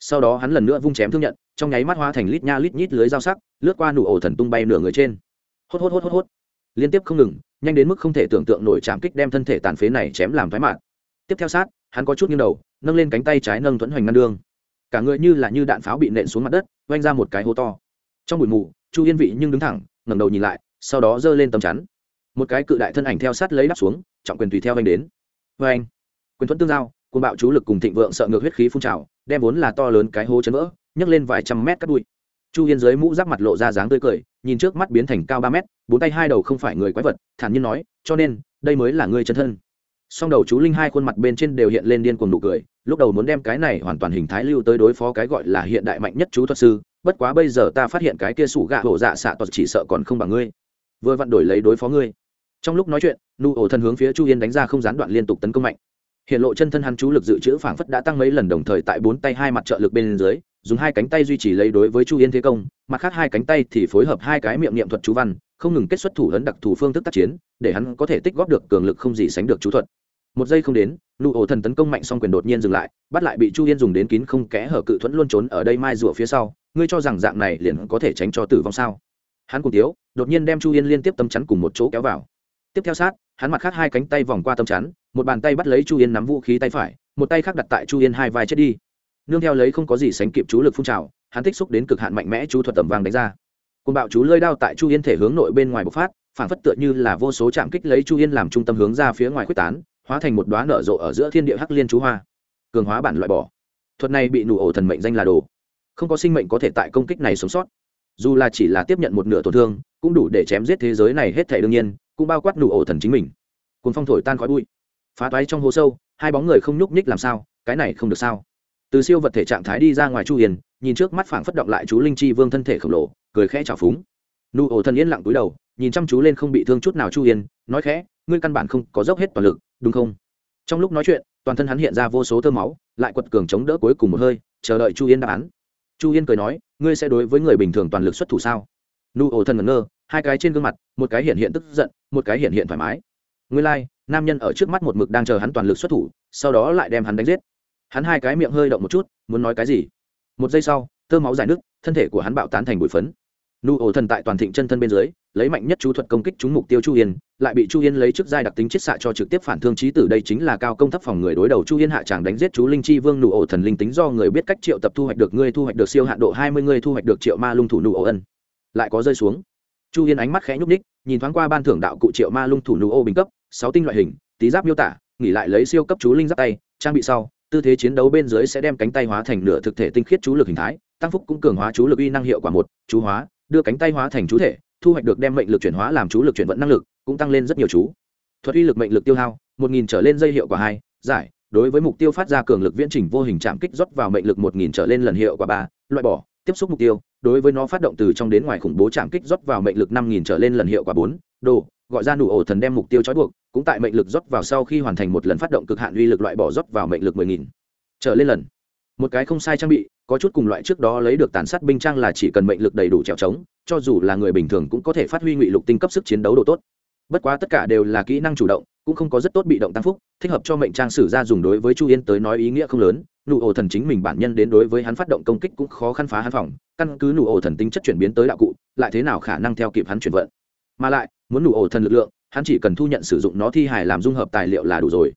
Sau đó hắn lần nữa vung chém thương nhận, trong nháy mắt hoa thành lít nha lít nhít lưới dao sắc, lướt qua nụ ổ thần tung bay nửa người trên. Hốt hốt hốt hốt hốt. Liên tiếp không ngừng, nhanh đến mức không thể tưởng tượng nổi chạm kích đem thân thể tàn phế này chém làm thoái mạn. Tiếp theo sát, hắn có chút nghiêng đầu, nâng lên cánh tay trái nâng thuẫn hoành ngăn đương cả người như là như đạn pháo bị nện xuống mặt đất, oanh ra một cái hố to. Trong bụi mù, chu yên vị nhưng đứng thẳng, ngẩng đầu nhìn lại, sau đó giơ lên tầm chắn một cái cự đại thân ảnh theo sát lấy đắp xuống, trọng quyền tùy theo anh đến. Vê anh quyền thuẫn tương giao côn bạo chú lực cùng thịnh vượng sợ ngược huyết khí phun trào, đem vốn là to lớn cái hố chấn vỡ, nhấc lên vài trăm mét cắt bụi. Chu yên dưới mũ giáp mặt lộ ra dáng tươi cười, nhìn trước mắt biến thành cao ba mét, bốn tay hai đầu không phải người quái vật, thản nhiên nói, cho nên, đây mới là người chân thân. Song đầu chú linh hai khuôn mặt bên trên đều hiện lên điên cuồng nụ cười, lúc đầu muốn đem cái này hoàn toàn hình thái lưu tới đối phó cái gọi là hiện đại mạnh nhất chú thuật sư, bất quá bây giờ ta phát hiện cái kia sủ gạ hổ dạ xạ toàn chỉ sợ còn không bằng ngươi. Vừa vặn đổi lấy đối phó ngươi trong lúc nói chuyện, nụ ổ thần hướng phía chu yên đánh ra không gián đoạn liên tục tấn công mạnh. Hiện lộ chân thân hắn chú lực dự trữ phảng phất đã tăng mấy lần đồng thời tại bốn tay hai mặt trợ lực bên dưới, dùng hai cánh tay duy trì lấy đối với chu yên thế công, mặt khác hai cánh tay thì phối hợp hai cái miệng niệm thuật chú văn, không ngừng kết xuất thủ ấn đặc thù phương thức tác chiến, để hắn có thể tích góp được cường lực không gì sánh được chú thuật. Một giây không đến, nụ ổ thần tấn công mạnh xong quyền đột nhiên dừng lại, bắt lại bị chu yên dùng đến kín không kẽ hở cự thuẫn luôn trốn ở đây mai rủa phía sau. Ngươi cho rằng dạng này liền có thể tránh cho tử vong sao? Hắn cùng tiếu đột nhiên đem chu yên liên tiếp tâm chắn cùng một chỗ kéo vào tiếp theo sát, hắn mặt khác hai cánh tay vòng qua tâm chắn, một bàn tay bắt lấy chu yên nắm vũ khí tay phải, một tay khác đặt tại chu yên hai vai chết đi. Nương theo lấy không có gì sánh kịp chú lực phun trào, hắn tích xúc đến cực hạn mạnh mẽ chú thuật tầm vàng đánh ra. Côn bạo chú lơi đao tại chu yên thể hướng nội bên ngoài bộc phát, phản phất tựa như là vô số chạm kích lấy chu yên làm trung tâm hướng ra phía ngoài quyết tán, hóa thành một đoá nở rộ ở giữa thiên địa hắc liên chú hoa. Cường hóa bản loại bỏ. Thuật này bị nụ ổ thần mệnh danh là đồ. Không có sinh mệnh có thể tại công kích này sống sót. Dù là chỉ là tiếp nhận một nửa tổn thương, cũng đủ để chém giết thế giới này hết thể đương nhiên cũng bao quát nụ ổ thần chính mình. Cùng phong thổi tan khói bụi. Phá toái trong hố sâu, hai bóng người không nhúc nhích làm sao, cái này không được sao. Từ siêu vật thể trạng thái đi ra ngoài chu hiền, nhìn trước mắt phảng phất động lại chú linh chi vương thân thể khổng lồ, cười khẽ chào phúng. Nụ ổ thần yên lặng túi đầu, nhìn chăm chú lên không bị thương chút nào chu hiền, nói khẽ, ngươi căn bản không có dốc hết toàn lực, đúng không? Trong lúc nói chuyện, toàn thân hắn hiện ra vô số tơ máu, lại quật cường chống đỡ cuối cùng một hơi, chờ đợi chu yên đáp án. Chu yên cười nói, ngươi sẽ đối với người bình thường toàn lực xuất thủ sao? Nụ ổ thần ngẩn ngơ hai cái trên gương mặt một cái hiện hiện tức giận một cái hiện hiện thoải mái. Nguyên lai、like, nam nhân ở trước mắt một mực đang chờ hắn toàn lực xuất thủ sau đó lại đem hắn đánh giết. Hắn hai cái miệng hơi động một chút muốn nói cái gì? Một giây sau tơ máu dài nước thân thể của hắn bạo tán thành bụi phấn. Nụ ổ thần tại toàn thịnh chân thân bên dưới lấy mạnh nhất chú thuật công kích trúng mục tiêu chu yên lại bị chu yên lấy trước giai đặc tính chiết xạ cho trực tiếp phản thương trí tử đây chính là cao công thấp phòng người đối đầu chu yên hạ tràng đánh giết chú linh chi vương nụ ổ thần linh tính do người biết cách triệu tập thu hoạch được ngươi thu hoạch được siêu hạn độ hai mươi ngươi thu hoạch được triệu ma lung thủ nụ ổ ân. Lại có rơi xuống chu yên ánh mắt khẽ nhúc ních nhìn thoáng qua ban thưởng đạo cụ triệu ma lung thủ nụ ô bình cấp, sáu tinh loại hình, tí giáp miêu tả, nghỉ lại lấy siêu cấp chú linh giáp tay, trang bị sau, tư thế chiến đấu bên dưới sẽ đem cánh tay hóa thành nửa thực thể tinh khiết chú lực hình thái, tăng phúc cũng cường hóa chú lực uy năng hiệu quả một, chú hóa, đưa cánh tay hóa thành chú thể, thu hoạch được đem mệnh lực chuyển hóa làm chú lực chuyển vận năng lực, cũng tăng lên rất nhiều chú. Thuật uy lực mệnh lực tiêu hao, một nghìn trở lên dây hiệu quả hai, giải, đối với mục tiêu phát ra cường lực viễn trình vô hình chạm kích rót vào mệnh lực một nghìn trở lên lần hiệu quả ba, loại bỏ tiếp xúc mục tiêu, đối với nó phát động từ trong đến ngoài khủng bố chạm kích rót vào mệnh lực năm nghìn trở lên lần hiệu quả bốn, đồ, gọi ra nụ ổ thần đem mục tiêu trói buộc, cũng tại mệnh lực rót vào sau khi hoàn thành một lần phát động cực hạn uy lực loại bỏ rót vào mệnh lực mười nghìn trở lên lần. Một cái không sai trang bị, có chút cùng loại trước đó lấy được tàn sát binh trang là chỉ cần mệnh lực đầy đủ trèo trống, cho dù là người bình thường cũng có thể phát huy ngụy lục tinh cấp sức chiến đấu độ tốt. Bất quá tất cả đều là kỹ năng chủ động cũng không có rất tốt bị động tăng phúc, thích hợp cho mệnh trang sử ra dùng đối với chu yên tới nói ý nghĩa không lớn, nụ ổ thần chính mình bản nhân đến đối với hắn phát động công kích cũng khó khăn phá hắn phòng, căn cứ nụ ổ thần tính chất chuyển biến tới đạo cụ, lại thế nào khả năng theo kịp hắn chuyển vận. Mà lại, muốn nụ ổ thần lực lượng, hắn chỉ cần thu nhận sử dụng nó thi hài làm dung hợp tài liệu là đủ rồi.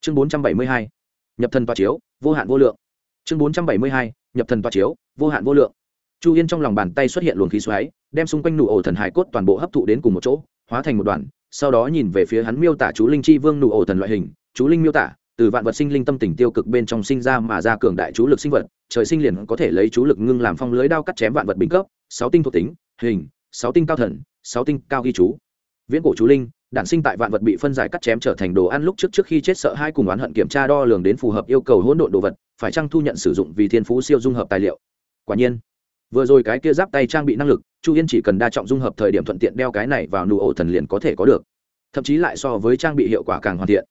Chương 472 nhập thần toa chiếu, vô hạn vô lượng. Chương 472 nhập thần toa chiếu, vô hạn vô lượng. Chu yên trong lòng bàn tay xuất hiện luồng khí xoáy, đem xung quanh nụ ổ thần hải cốt toàn bộ hấp thụ đến cùng một chỗ hóa thành một đoàn, sau đó nhìn về phía hắn miêu tả chú linh chi vương nụ ổ thần loại hình. Chú linh miêu tả, từ vạn vật sinh linh tâm tình tiêu cực bên trong sinh ra mà ra cường đại chú lực sinh vật, trời sinh liền có thể lấy chú lực ngưng làm phong lưới đao cắt chém vạn vật bình cấp, sáu tinh thuộc tính, hình, sáu tinh cao thần, sáu tinh cao ghi chú. Viễn cổ chú linh, đản sinh tại vạn vật bị phân giải cắt chém trở thành đồ ăn lúc trước trước khi chết sợ hai cùng oán hận kiểm tra đo lường đến phù hợp yêu cầu hỗn độn đồ vật, phải chăng thu nhận sử dụng vì thiên phú siêu dung hợp tài liệu? Quả nhiên vừa rồi cái kia giáp tay trang bị năng lực, chu yên chỉ cần đa trọng dung hợp thời điểm thuận tiện đeo cái này vào nụ ổ thần liền có thể có được. Thậm chí lại so với trang bị hiệu quả càng hoàn thiện.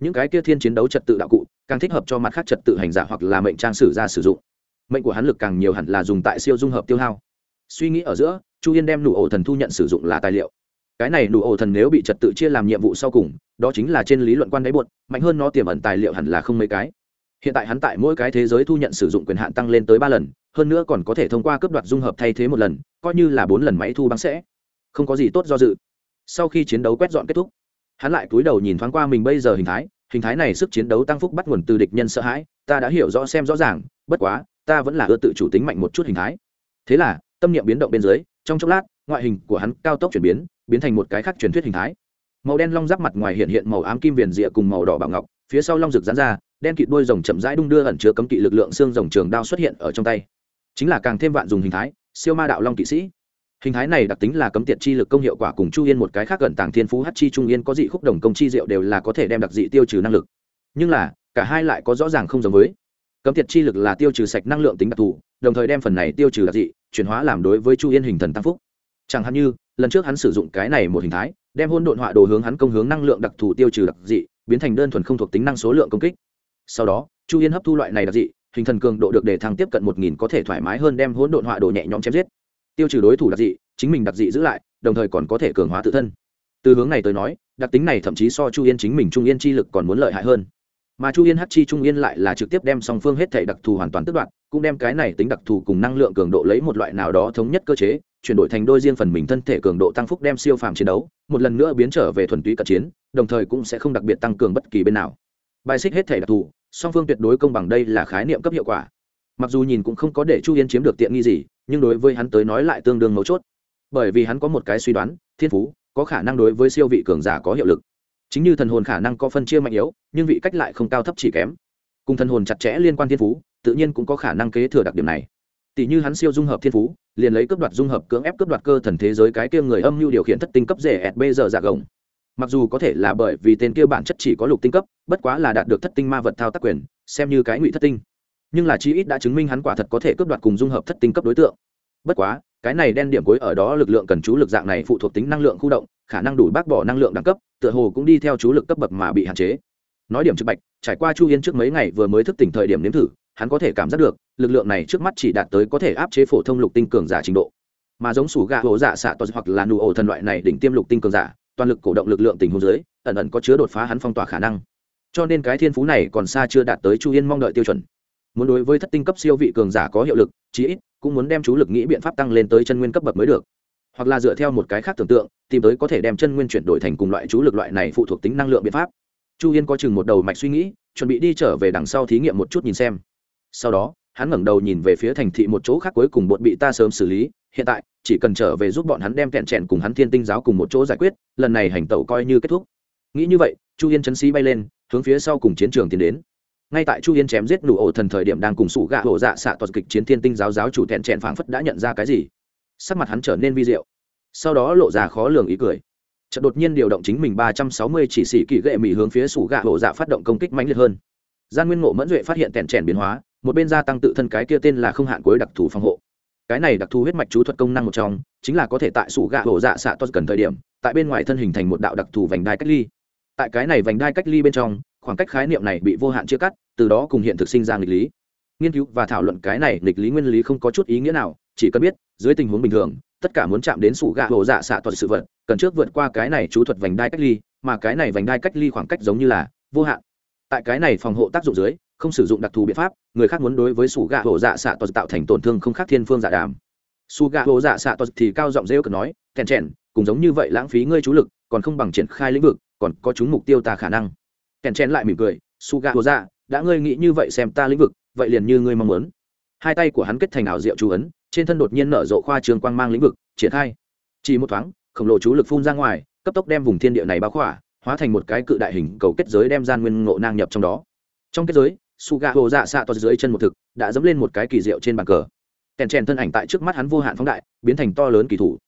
Những cái kia thiên chiến đấu trật tự đạo cụ, càng thích hợp cho mặt khác trật tự hành giả hoặc là mệnh trang sử ra sử dụng. Mệnh của hắn lực càng nhiều hẳn là dùng tại siêu dung hợp tiêu hao. Suy nghĩ ở giữa, chu yên đem nụ ổ thần thu nhận sử dụng là tài liệu. Cái này nụ ổ thần nếu bị trật tự chia làm nhiệm vụ sau cùng, đó chính là trên lý luận quan đáy buột mạnh hơn nó tiềm ẩn tài liệu hẳn là không mấy cái. Hiện tại hắn tại mỗi cái thế giới thu nhận sử dụng quyền hạn tăng lên tới ba lần hơn nữa còn có thể thông qua cấp đoạt dung hợp thay thế một lần, coi như là bốn lần máy thu băng sẽ không có gì tốt do dự. Sau khi chiến đấu quét dọn kết thúc, hắn lại cúi đầu nhìn thoáng qua mình bây giờ hình thái hình thái này sức chiến đấu tăng phúc bắt nguồn từ địch nhân sợ hãi, ta đã hiểu rõ xem rõ ràng, bất quá, ta vẫn là ưa tự chủ tính mạnh một chút hình thái. Thế là, tâm niệm biến động bên dưới, trong chốc lát, ngoại hình của hắn cao tốc chuyển biến biến thành một cái khác truyền thuyết hình thái. Màu đen long giáp mặt ngoài hiện hiện màu ám kim viền rịa cùng màu đỏ bảo ngọc, phía sau long rực rán ra, đen kịt đôi rồng chậm rãi đung đưa ẩn chứa cấm kỵ lực lượng xương rồng trường đao xuất hiện ở trong tay chính là càng thêm vạn dùng hình thái, siêu ma đạo long kỵ sĩ. Hình thái này đặc tính là cấm tiệt chi lực công hiệu quả cùng chu yên một cái khác gần tàng thiên phú hát chi trung yên có dị khúc đồng công chi diệu đều là có thể đem đặc dị tiêu trừ năng lực. Nhưng là, cả hai lại có rõ ràng không giống với. Cấm tiệt chi lực là tiêu trừ sạch năng lượng tính đặc thù, đồng thời đem phần này tiêu trừ đặc dị, chuyển hóa làm đối với chu yên hình thần tăng phúc. Chẳng hạn như, lần trước hắn sử dụng cái này một hình thái, đem hôn độn họa đồ hướng hắn công hướng năng lượng đặc thù tiêu trừ đặc dị, biến thành đơn thuần không thuộc tính năng số lượng công kích. Sau đó, chu yên hấp thu loại này đặc dị hình thần cường độ được để thăng tiếp cận một nghìn có thể thoải mái hơn đem hỗn độn họa đồ nhẹ nhõm chém giết. Tiêu trừ đối thủ đặc dị, chính mình đặc dị giữ lại, đồng thời còn có thể cường hóa tự thân. Từ hướng này tới nói, đặc tính này thậm chí so chu yên chính mình trung yên chi lực còn muốn lợi hại hơn. Mà chu yên hắc chi trung yên lại là trực tiếp đem song phương hết thể đặc thù hoàn toàn tước đoạt, cũng đem cái này tính đặc thù cùng năng lượng cường độ lấy một loại nào đó thống nhất cơ chế, chuyển đổi thành đôi riêng phần mình thân thể cường độ tăng phúc đem siêu phàm chiến đấu, một lần nữa biến trở về thuần túy cận chiến, đồng thời cũng sẽ không đặc biệt tăng cường bất kỳ bên nào bài xích hết thể đặc thù, song phương tuyệt đối công bằng đây là khái niệm cấp hiệu quả. Mặc dù nhìn cũng không có để chu yên chiếm được tiện nghi gì, nhưng đối với hắn tới nói lại tương đương mấu chốt. Bởi vì hắn có một cái suy đoán, thiên phú, có khả năng đối với siêu vị cường giả có hiệu lực. Chính như thần hồn khả năng có phân chia mạnh yếu, nhưng vị cách lại không cao thấp chỉ kém. Cùng thần hồn chặt chẽ liên quan thiên phú, tự nhiên cũng có khả năng kế thừa đặc điểm này. Tỷ như hắn siêu dung hợp thiên phú, liền lấy cướp đoạt dung hợp cưỡng ép cướp đoạt cơ thần thế giới cái kia người âm mưu điều khiển thất tinh cấp rẻ ẹt bây giờ dạ gồng mặc dù có thể là bởi vì tên kia bản chất chỉ có lục tinh cấp, bất quá là đạt được thất tinh ma vật thao tác quyền, xem như cái ngụy thất tinh. Nhưng là chi ít đã chứng minh hắn quả thật có thể cướp đoạt cùng dung hợp thất tinh cấp đối tượng. Bất quá, cái này đen điểm cuối ở đó lực lượng cần chú lực dạng này phụ thuộc tính năng lượng khu động, khả năng đủ bác bỏ năng lượng đẳng cấp, tựa hồ cũng đi theo chú lực cấp bậc mà bị hạn chế. Nói điểm trực bạch, trải qua chu yên trước mấy ngày vừa mới thức tỉnh thời điểm nếm thử, hắn có thể cảm giác được, lực lượng này trước mắt chỉ đạt tới có thể áp chế phổ thông lục tinh cường giả trình độ. Mà giống sủ gà hồ giả xạ tos hoặc là nụ ổ thần loại này đỉnh tiêm lục tinh cường giả toàn lực cổ động lực lượng tình huống dưới, ẩn ẩn có chứa đột phá hắn phong tỏa khả năng. Cho nên cái thiên phú này còn xa chưa đạt tới chu yên mong đợi tiêu chuẩn. Muốn đối với thất tinh cấp siêu vị cường giả có hiệu lực, chí ít cũng muốn đem chú lực nghĩ biện pháp tăng lên tới chân nguyên cấp bậc mới được. Hoặc là dựa theo một cái khác tưởng tượng, tìm tới có thể đem chân nguyên chuyển đổi thành cùng loại chú lực loại này phụ thuộc tính năng lượng biện pháp. Chu yên có chừng một đầu mạch suy nghĩ, chuẩn bị đi trở về đằng sau thí nghiệm một chút nhìn xem. Sau đó hắn ngẩng đầu nhìn về phía thành thị một chỗ khác cuối cùng bọn bị ta sớm xử lý, hiện tại, chỉ cần trở về giúp bọn hắn đem kẹn trẹn cùng hắn thiên tinh giáo cùng một chỗ giải quyết, lần này hành tẩu coi như kết thúc. Nghĩ như vậy, chu yên chấn sĩ bay lên, hướng phía sau cùng chiến trường tiến đến. Ngay tại chu yên chém giết nụ ổ thần thời điểm đang cùng sủ gạ hổ dạ xạ toàn kịch chiến thiên tinh giáo giáo chủ thẹn trẹn phảng phất đã nhận ra cái gì. Sắc mặt hắn trở nên vi diệu. Sau đó lộ ra khó lường ý cười. Chợt đột nhiên điều động chính mình ba trăm sáu mươi chỉ sĩ kỳ gệ mỹ hướng phía sủ gạ hổ dạ phát động công kích mãnh liệt hơn. Gian nguyên ngộ mẫn duệ phát hiện tẹn trẹn biến hóa một bên gia tăng tự thân cái kia tên là không hạn cuối đặc thù phòng hộ. Cái này đặc thù huyết mạch chú thuật công năng một trong, chính là có thể tại sủ gạ hổ dạ xạ tos cần thời điểm, tại bên ngoài thân hình thành một đạo đặc thù vành đai cách ly. Tại cái này vành đai cách ly bên trong, khoảng cách khái niệm này bị vô hạn chia cắt, từ đó cùng hiện thực sinh ra nghịch lý. Nghiên cứu và thảo luận cái này nghịch lý nguyên lý không có chút ý nghĩa nào, chỉ cần biết, dưới tình huống bình thường, tất cả muốn chạm đến sủ gạ hổ dạ xạ toàn sự vật, cần trước vượt qua cái này chú thuật vành đai cách ly, mà cái này vành đai cách ly khoảng cách giống như là vô hạn. Tại cái này phòng hộ tác dụng dưới không sử dụng đặc thù biện pháp, người khác muốn đối với sủ gạ hổ dạ xạ tos tạo thành tổn thương không khác thiên phương dạ đàm. Su gạ hổ dạ xạ tos thì cao giọng rêu cực nói, kèn trẻn cùng giống như vậy lãng phí ngươi chú lực, còn không bằng triển khai lĩnh vực, còn có chúng mục tiêu ta khả năng. Kèn trẻn lại mỉm cười su gạ hổ dạ đã ngươi nghĩ như vậy xem ta lĩnh vực, vậy liền như ngươi mong muốn. Hai tay của hắn kết thành ảo diệu chú ấn, trên thân đột nhiên nở rộ khoa trường quang mang lĩnh vực, triển khai. Chỉ một thoáng, khổng lồ chú lực phun ra ngoài, cấp tốc đem vùng thiên địa này bao khỏa, hóa thành một cái cự đại hình cầu kết giới đem gian nguyên ngộ nang nhập trong đó. Trong kết giới su gà hồ dạ xạ toa dưới chân một thực, đã dẫm lên một cái kỳ diệu trên bàn cờ. Kèn chèn thân ảnh tại trước mắt hắn vô hạn phóng đại, biến thành to lớn kỳ thủ.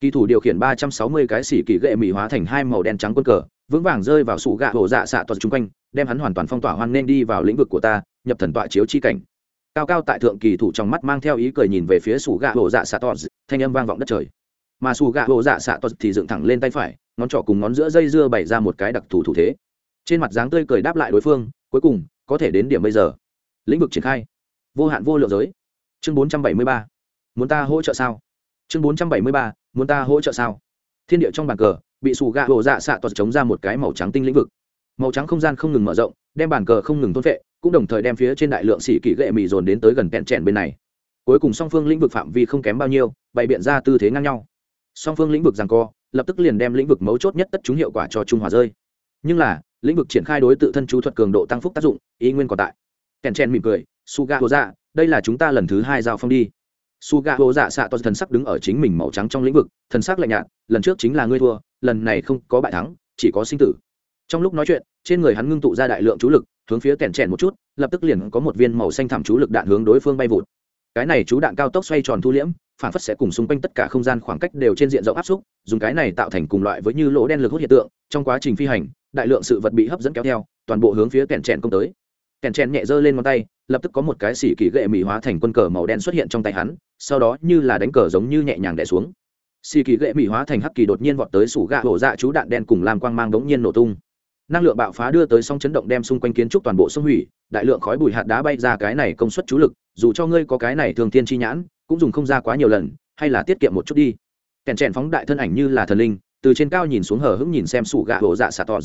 Kỳ thủ điều khiển ba trăm sáu mươi cái xỉ kỳ gệ mỹ hóa thành hai màu đen trắng quân cờ, vững vàng rơi vào sủ gạ hổ dạ xạ tuật chung quanh, đem hắn hoàn toàn phong tỏa hoan nên đi vào lĩnh vực của ta, nhập thần tọa chiếu chi cảnh. Cao cao tại thượng kỳ thủ trong mắt mang theo ý cười nhìn về phía sủ gạ hổ dạ xạ tuật thanh âm vang vọng đất trời. Mà sủ gạ hổ dạ xạ tuật thì dựng thẳng lên tay phải, ngón trỏ cùng ngón giữa dây dưa bày ra một cái đặc thù thủ thế. Trên mặt dáng tươi cười đáp lại đối phương, cuối cùng có thể đến điểm bây giờ. Lĩnh vực triển khai. Vô hạn vô lượng giới. Chương bốn trăm bảy mươi ba. Muốn ta hỗ trợ sao? Chương bốn trăm bảy mươi ba. Muốn ta hỗ trợ sao? Thiên địa trong bàn cờ, bị sủ gạ hồ dạ xạ toàn chống ra một cái màu trắng tinh lĩnh vực. Màu trắng không gian không ngừng mở rộng, đem bàn cờ không ngừng thôn vệ cũng đồng thời đem phía trên đại lượng xỉ kỷ gệ mì dồn đến tới gần kẹn trẻn bên này. Cuối cùng song phương lĩnh vực phạm vi không kém bao nhiêu, bày biện ra tư thế ngang nhau. Song phương lĩnh vực rằng co, lập tức liền đem lĩnh vực mấu chốt nhất tất chúng hiệu quả cho trung hòa rơi. Nhưng là lĩnh vực triển khai đối tự thân chú thuật cường độ tăng phúc tác dụng, ý nguyên còn tại. Kèn chen mỉm cười, suga hô dạ đây là chúng ta lần thứ hai giao phong đi. Suga hô dạ xạ to thần sắc đứng ở chính mình màu trắng trong lĩnh vực, thần sắc lạnh nhạt, lần trước chính là ngươi thua, lần này không có bại thắng, chỉ có sinh tử. Trong lúc nói chuyện, trên người hắn ngưng tụ ra đại lượng chú lực, hướng phía kèn chen một chút, lập tức liền có một viên màu xanh thảm chú lực đạn hướng đối phương bay vụt. Cái này chú đạn cao tốc xoay tròn thu liễm, phản phất sẽ cùng xung quanh tất cả không gian khoảng cách đều trên diện rộng áp xúc, dùng cái này tạo thành cùng loại với như lỗ đen lực hút hiện tượng, trong quá trình phi hành đại lượng sự vật bị hấp dẫn kéo theo, toàn bộ hướng phía kèn chèn công tới. Kèn chèn nhẹ giơ lên ngón tay, lập tức có một cái xỉ kỳ gệ mỹ hóa thành quân cờ màu đen xuất hiện trong tay hắn, sau đó như là đánh cờ giống như nhẹ nhàng đẻ xuống. Xỉ kỳ gệ mỹ hóa thành hắc kỳ đột nhiên vọt tới sủ gạ hổ dạ chú đạn đen cùng làm quang mang đống nhiên nổ tung. Năng lượng bạo phá đưa tới song chấn động đem xung quanh kiến trúc toàn bộ sông hủy, đại lượng khói bụi hạt đá bay ra cái này công suất chú lực, dù cho ngươi có cái này thường thiên chi nhãn, cũng dùng không ra quá nhiều lần, hay là tiết kiệm một chút đi. Kèn chèn phóng đại thân ảnh như là thần linh từ trên cao nhìn xuống hờ hững nhìn xem sủ gạ hổ dạ xạ tỏ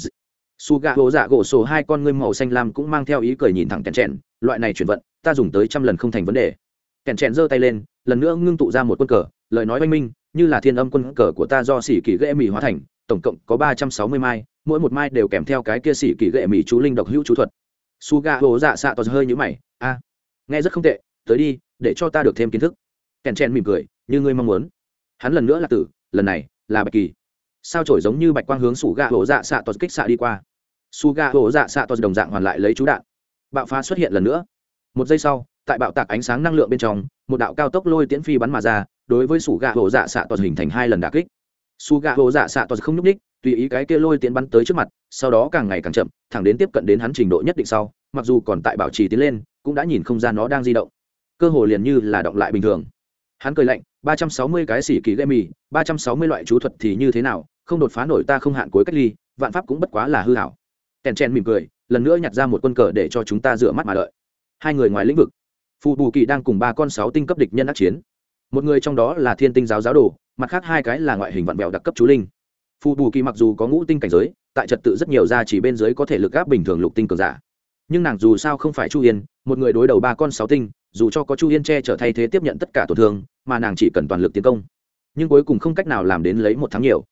su gạ hổ dạ gỗ sổ hai con ngươi màu xanh lam cũng mang theo ý cười nhìn thẳng kèn chèn. Loại này chuyển vận, ta dùng tới trăm lần không thành vấn đề. Kèn chèn giơ tay lên, lần nữa ngưng tụ ra một quân cờ, lời nói oanh minh, như là thiên âm quân cờ của ta do xỉ kỳ ghệ mỹ hóa thành, tổng cộng có ba trăm sáu mươi mai, mỗi một mai đều kèm theo cái kia xỉ kỳ ghệ mỹ chú linh độc hữu chú thuật. Su gạ hổ dạ xạ tỏ hơi nhũ mày, a, nghe rất không tệ, tới đi, để cho ta được thêm kiến thức. Kèn chen mỉm cười, như ngươi mong muốn. Hắn lần nữa là tử, lần này là bạch kỳ sao trổi giống như bạch quang hướng sủ gà hổ dạ xạ tos kích xạ đi qua. Su gà hổ dạ xạ tos đồng dạng hoàn lại lấy chú đạn. Bạo phá xuất hiện lần nữa. Một giây sau, tại bạo tạc ánh sáng năng lượng bên trong, một đạo cao tốc lôi tiễn phi bắn mà ra, đối với sủ gà hổ dạ xạ tos hình thành hai lần đà kích. Su gà hổ dạ xạ tos không nhúc ních tùy ý cái kia lôi tiễn bắn tới trước mặt, sau đó càng ngày càng chậm, thẳng đến tiếp cận đến hắn trình độ nhất định sau, mặc dù còn tại bảo trì tiến lên, cũng đã nhìn không gian nó đang di động. Cơ hồ liền như là động lại bình thường. Hắn cười lạnh, ba trăm sáu mươi cái xỉ kỳ gây mì, ba trăm sáu mươi loại chú thuật thì như thế nào không đột phá nổi ta không hạn cuối cách ly, vạn pháp cũng bất quá là hư hảo. Kèn chen mỉm cười, lần nữa nhặt ra một quân cờ để cho chúng ta rửa mắt mà đợi. Hai người ngoài lĩnh vực, phù bù kỳ đang cùng ba con sáu tinh cấp địch nhân ác chiến. Một người trong đó là thiên tinh giáo giáo đồ, mặt khác hai cái là ngoại hình vặn vẹo đặc cấp chú linh. Phù bù kỳ mặc dù có ngũ tinh cảnh giới, tại trật tự rất nhiều gia chỉ bên dưới có thể lực gáp bình thường lục tinh cường giả. Nhưng nàng dù sao không phải chu yên, một người đối đầu ba con sáu tinh, dù cho có chu yên che trở thay thế tiếp nhận tất cả tổn thương, mà nàng chỉ cần toàn lực tiến công. Nhưng cuối cùng không cách nào làm đến lấy một tháng nhiều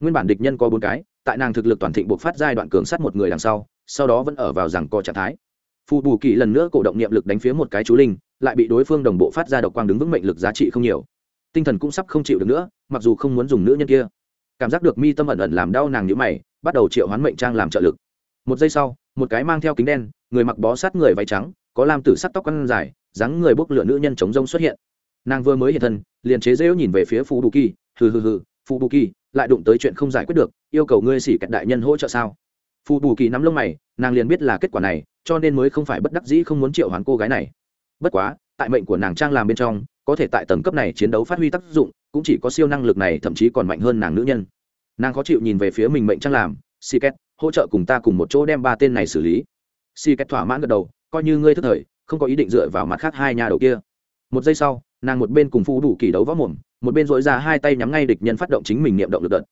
nguyên bản địch nhân có bốn cái, tại nàng thực lực toàn thịnh buộc phát giai đoạn cường sát một người đằng sau sau đó vẫn ở vào rằng co trạng thái. Phù bù kỳ lần nữa cổ động niệm lực đánh phía một cái chú linh, lại bị đối phương đồng bộ phát ra độc quang đứng vững mệnh lực giá trị không nhiều. Tinh thần cũng sắp không chịu được nữa, mặc dù không muốn dùng nữ nhân kia. Cảm giác được mi tâm ẩn ẩn làm đau nàng nhữ mày, bắt đầu triệu hoán mệnh trang làm trợ lực. Một giây sau, một cái mang theo kính đen, người mặc bó sát người váy trắng, có lam tử sắc tóc quăn dài, dáng người bốc lửa nữ nhân chống rông xuất hiện. Nàng vừa mới hiện thân, liền chế rêu nhìn về phía phù bù kỳ hừ hừ hừ, phù bù kỳ lại đụng tới chuyện không giải quyết được, yêu cầu ngươi xỉ cạnh đại nhân hỗ trợ sao? Phù bù kỳ nắm lông mày, nàng liền biết là kết quả này, cho nên mới không phải bất đắc dĩ không muốn triệu hoán cô gái này. Bất quá, tại mệnh của nàng trang làm bên trong, có thể tại tầng cấp này chiến đấu phát huy tác dụng, cũng chỉ có siêu năng lực này thậm chí còn mạnh hơn nàng nữ nhân. Nàng khó chịu nhìn về phía mình mệnh trang làm si két hỗ trợ cùng ta cùng một chỗ đem ba tên này xử lý. Si két thỏa mãn gật đầu, coi như ngươi thức thời, không có ý định dựa vào mặt khác hai nhà đầu kia. Một giây sau, nàng một bên cùng Phu đủ kỳ đấu võ mồm một bên dội ra hai tay nhắm ngay địch nhân phát động chính mình niệm động lực đợt.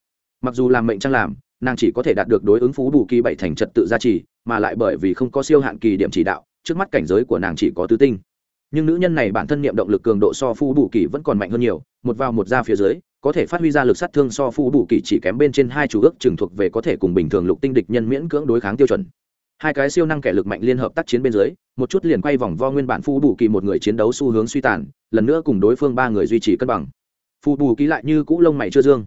Mặc dù làm mệnh trang làm, nàng chỉ có thể đạt được đối ứng phú đủ kỳ bảy thành trật tự gia trì, mà lại bởi vì không có siêu hạn kỳ điểm chỉ đạo, trước mắt cảnh giới của nàng chỉ có tứ tinh. Nhưng nữ nhân này bản thân niệm động lực cường độ so phú đủ kỳ vẫn còn mạnh hơn nhiều, một vào một ra phía dưới, có thể phát huy ra lực sát thương so phú đủ kỳ chỉ kém bên trên hai chủ ước trừng thuộc về có thể cùng bình thường lục tinh địch nhân miễn cưỡng đối kháng tiêu chuẩn. Hai cái siêu năng kẻ lực mạnh liên hợp tác chiến bên dưới, một chút liền quay vòng vo nguyên bản phú đủ kỳ một người chiến đấu xu hướng suy tàn, lần nữa cùng đối phương ba người duy trì cân bằng phù bù ký lại như cũ lông mày chưa dương.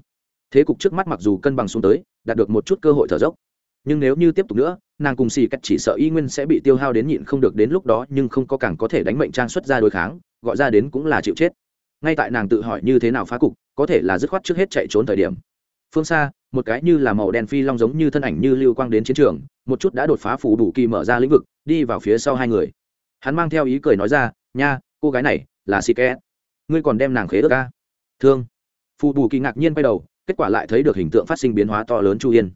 Thế cục trước mắt mặc dù cân bằng xuống tới, đạt được một chút cơ hội thở dốc. Nhưng nếu như tiếp tục nữa, nàng cùng xì cách chỉ sợ y nguyên sẽ bị tiêu hao đến nhịn không được đến lúc đó nhưng không có càng có thể đánh mệnh trang xuất ra đối kháng, gọi ra đến cũng là chịu chết. Ngay tại nàng tự hỏi như thế nào phá cục, có thể là dứt khoát trước hết chạy trốn thời điểm. Phương xa, một cái như là màu đen phi long giống như thân ảnh như lưu quang đến chiến trường, một chút đã đột phá phủ đủ kỳ mở ra lĩnh vực, đi vào phía sau hai người. Hắn mang theo ý cười nói ra, nha, cô gái này là xì kẽ ngươi còn đem nàng khế ước ca thương. Phù bù kỳ ngạc nhiên quay đầu, kết quả lại thấy được hình tượng phát sinh biến hóa to lớn chu yên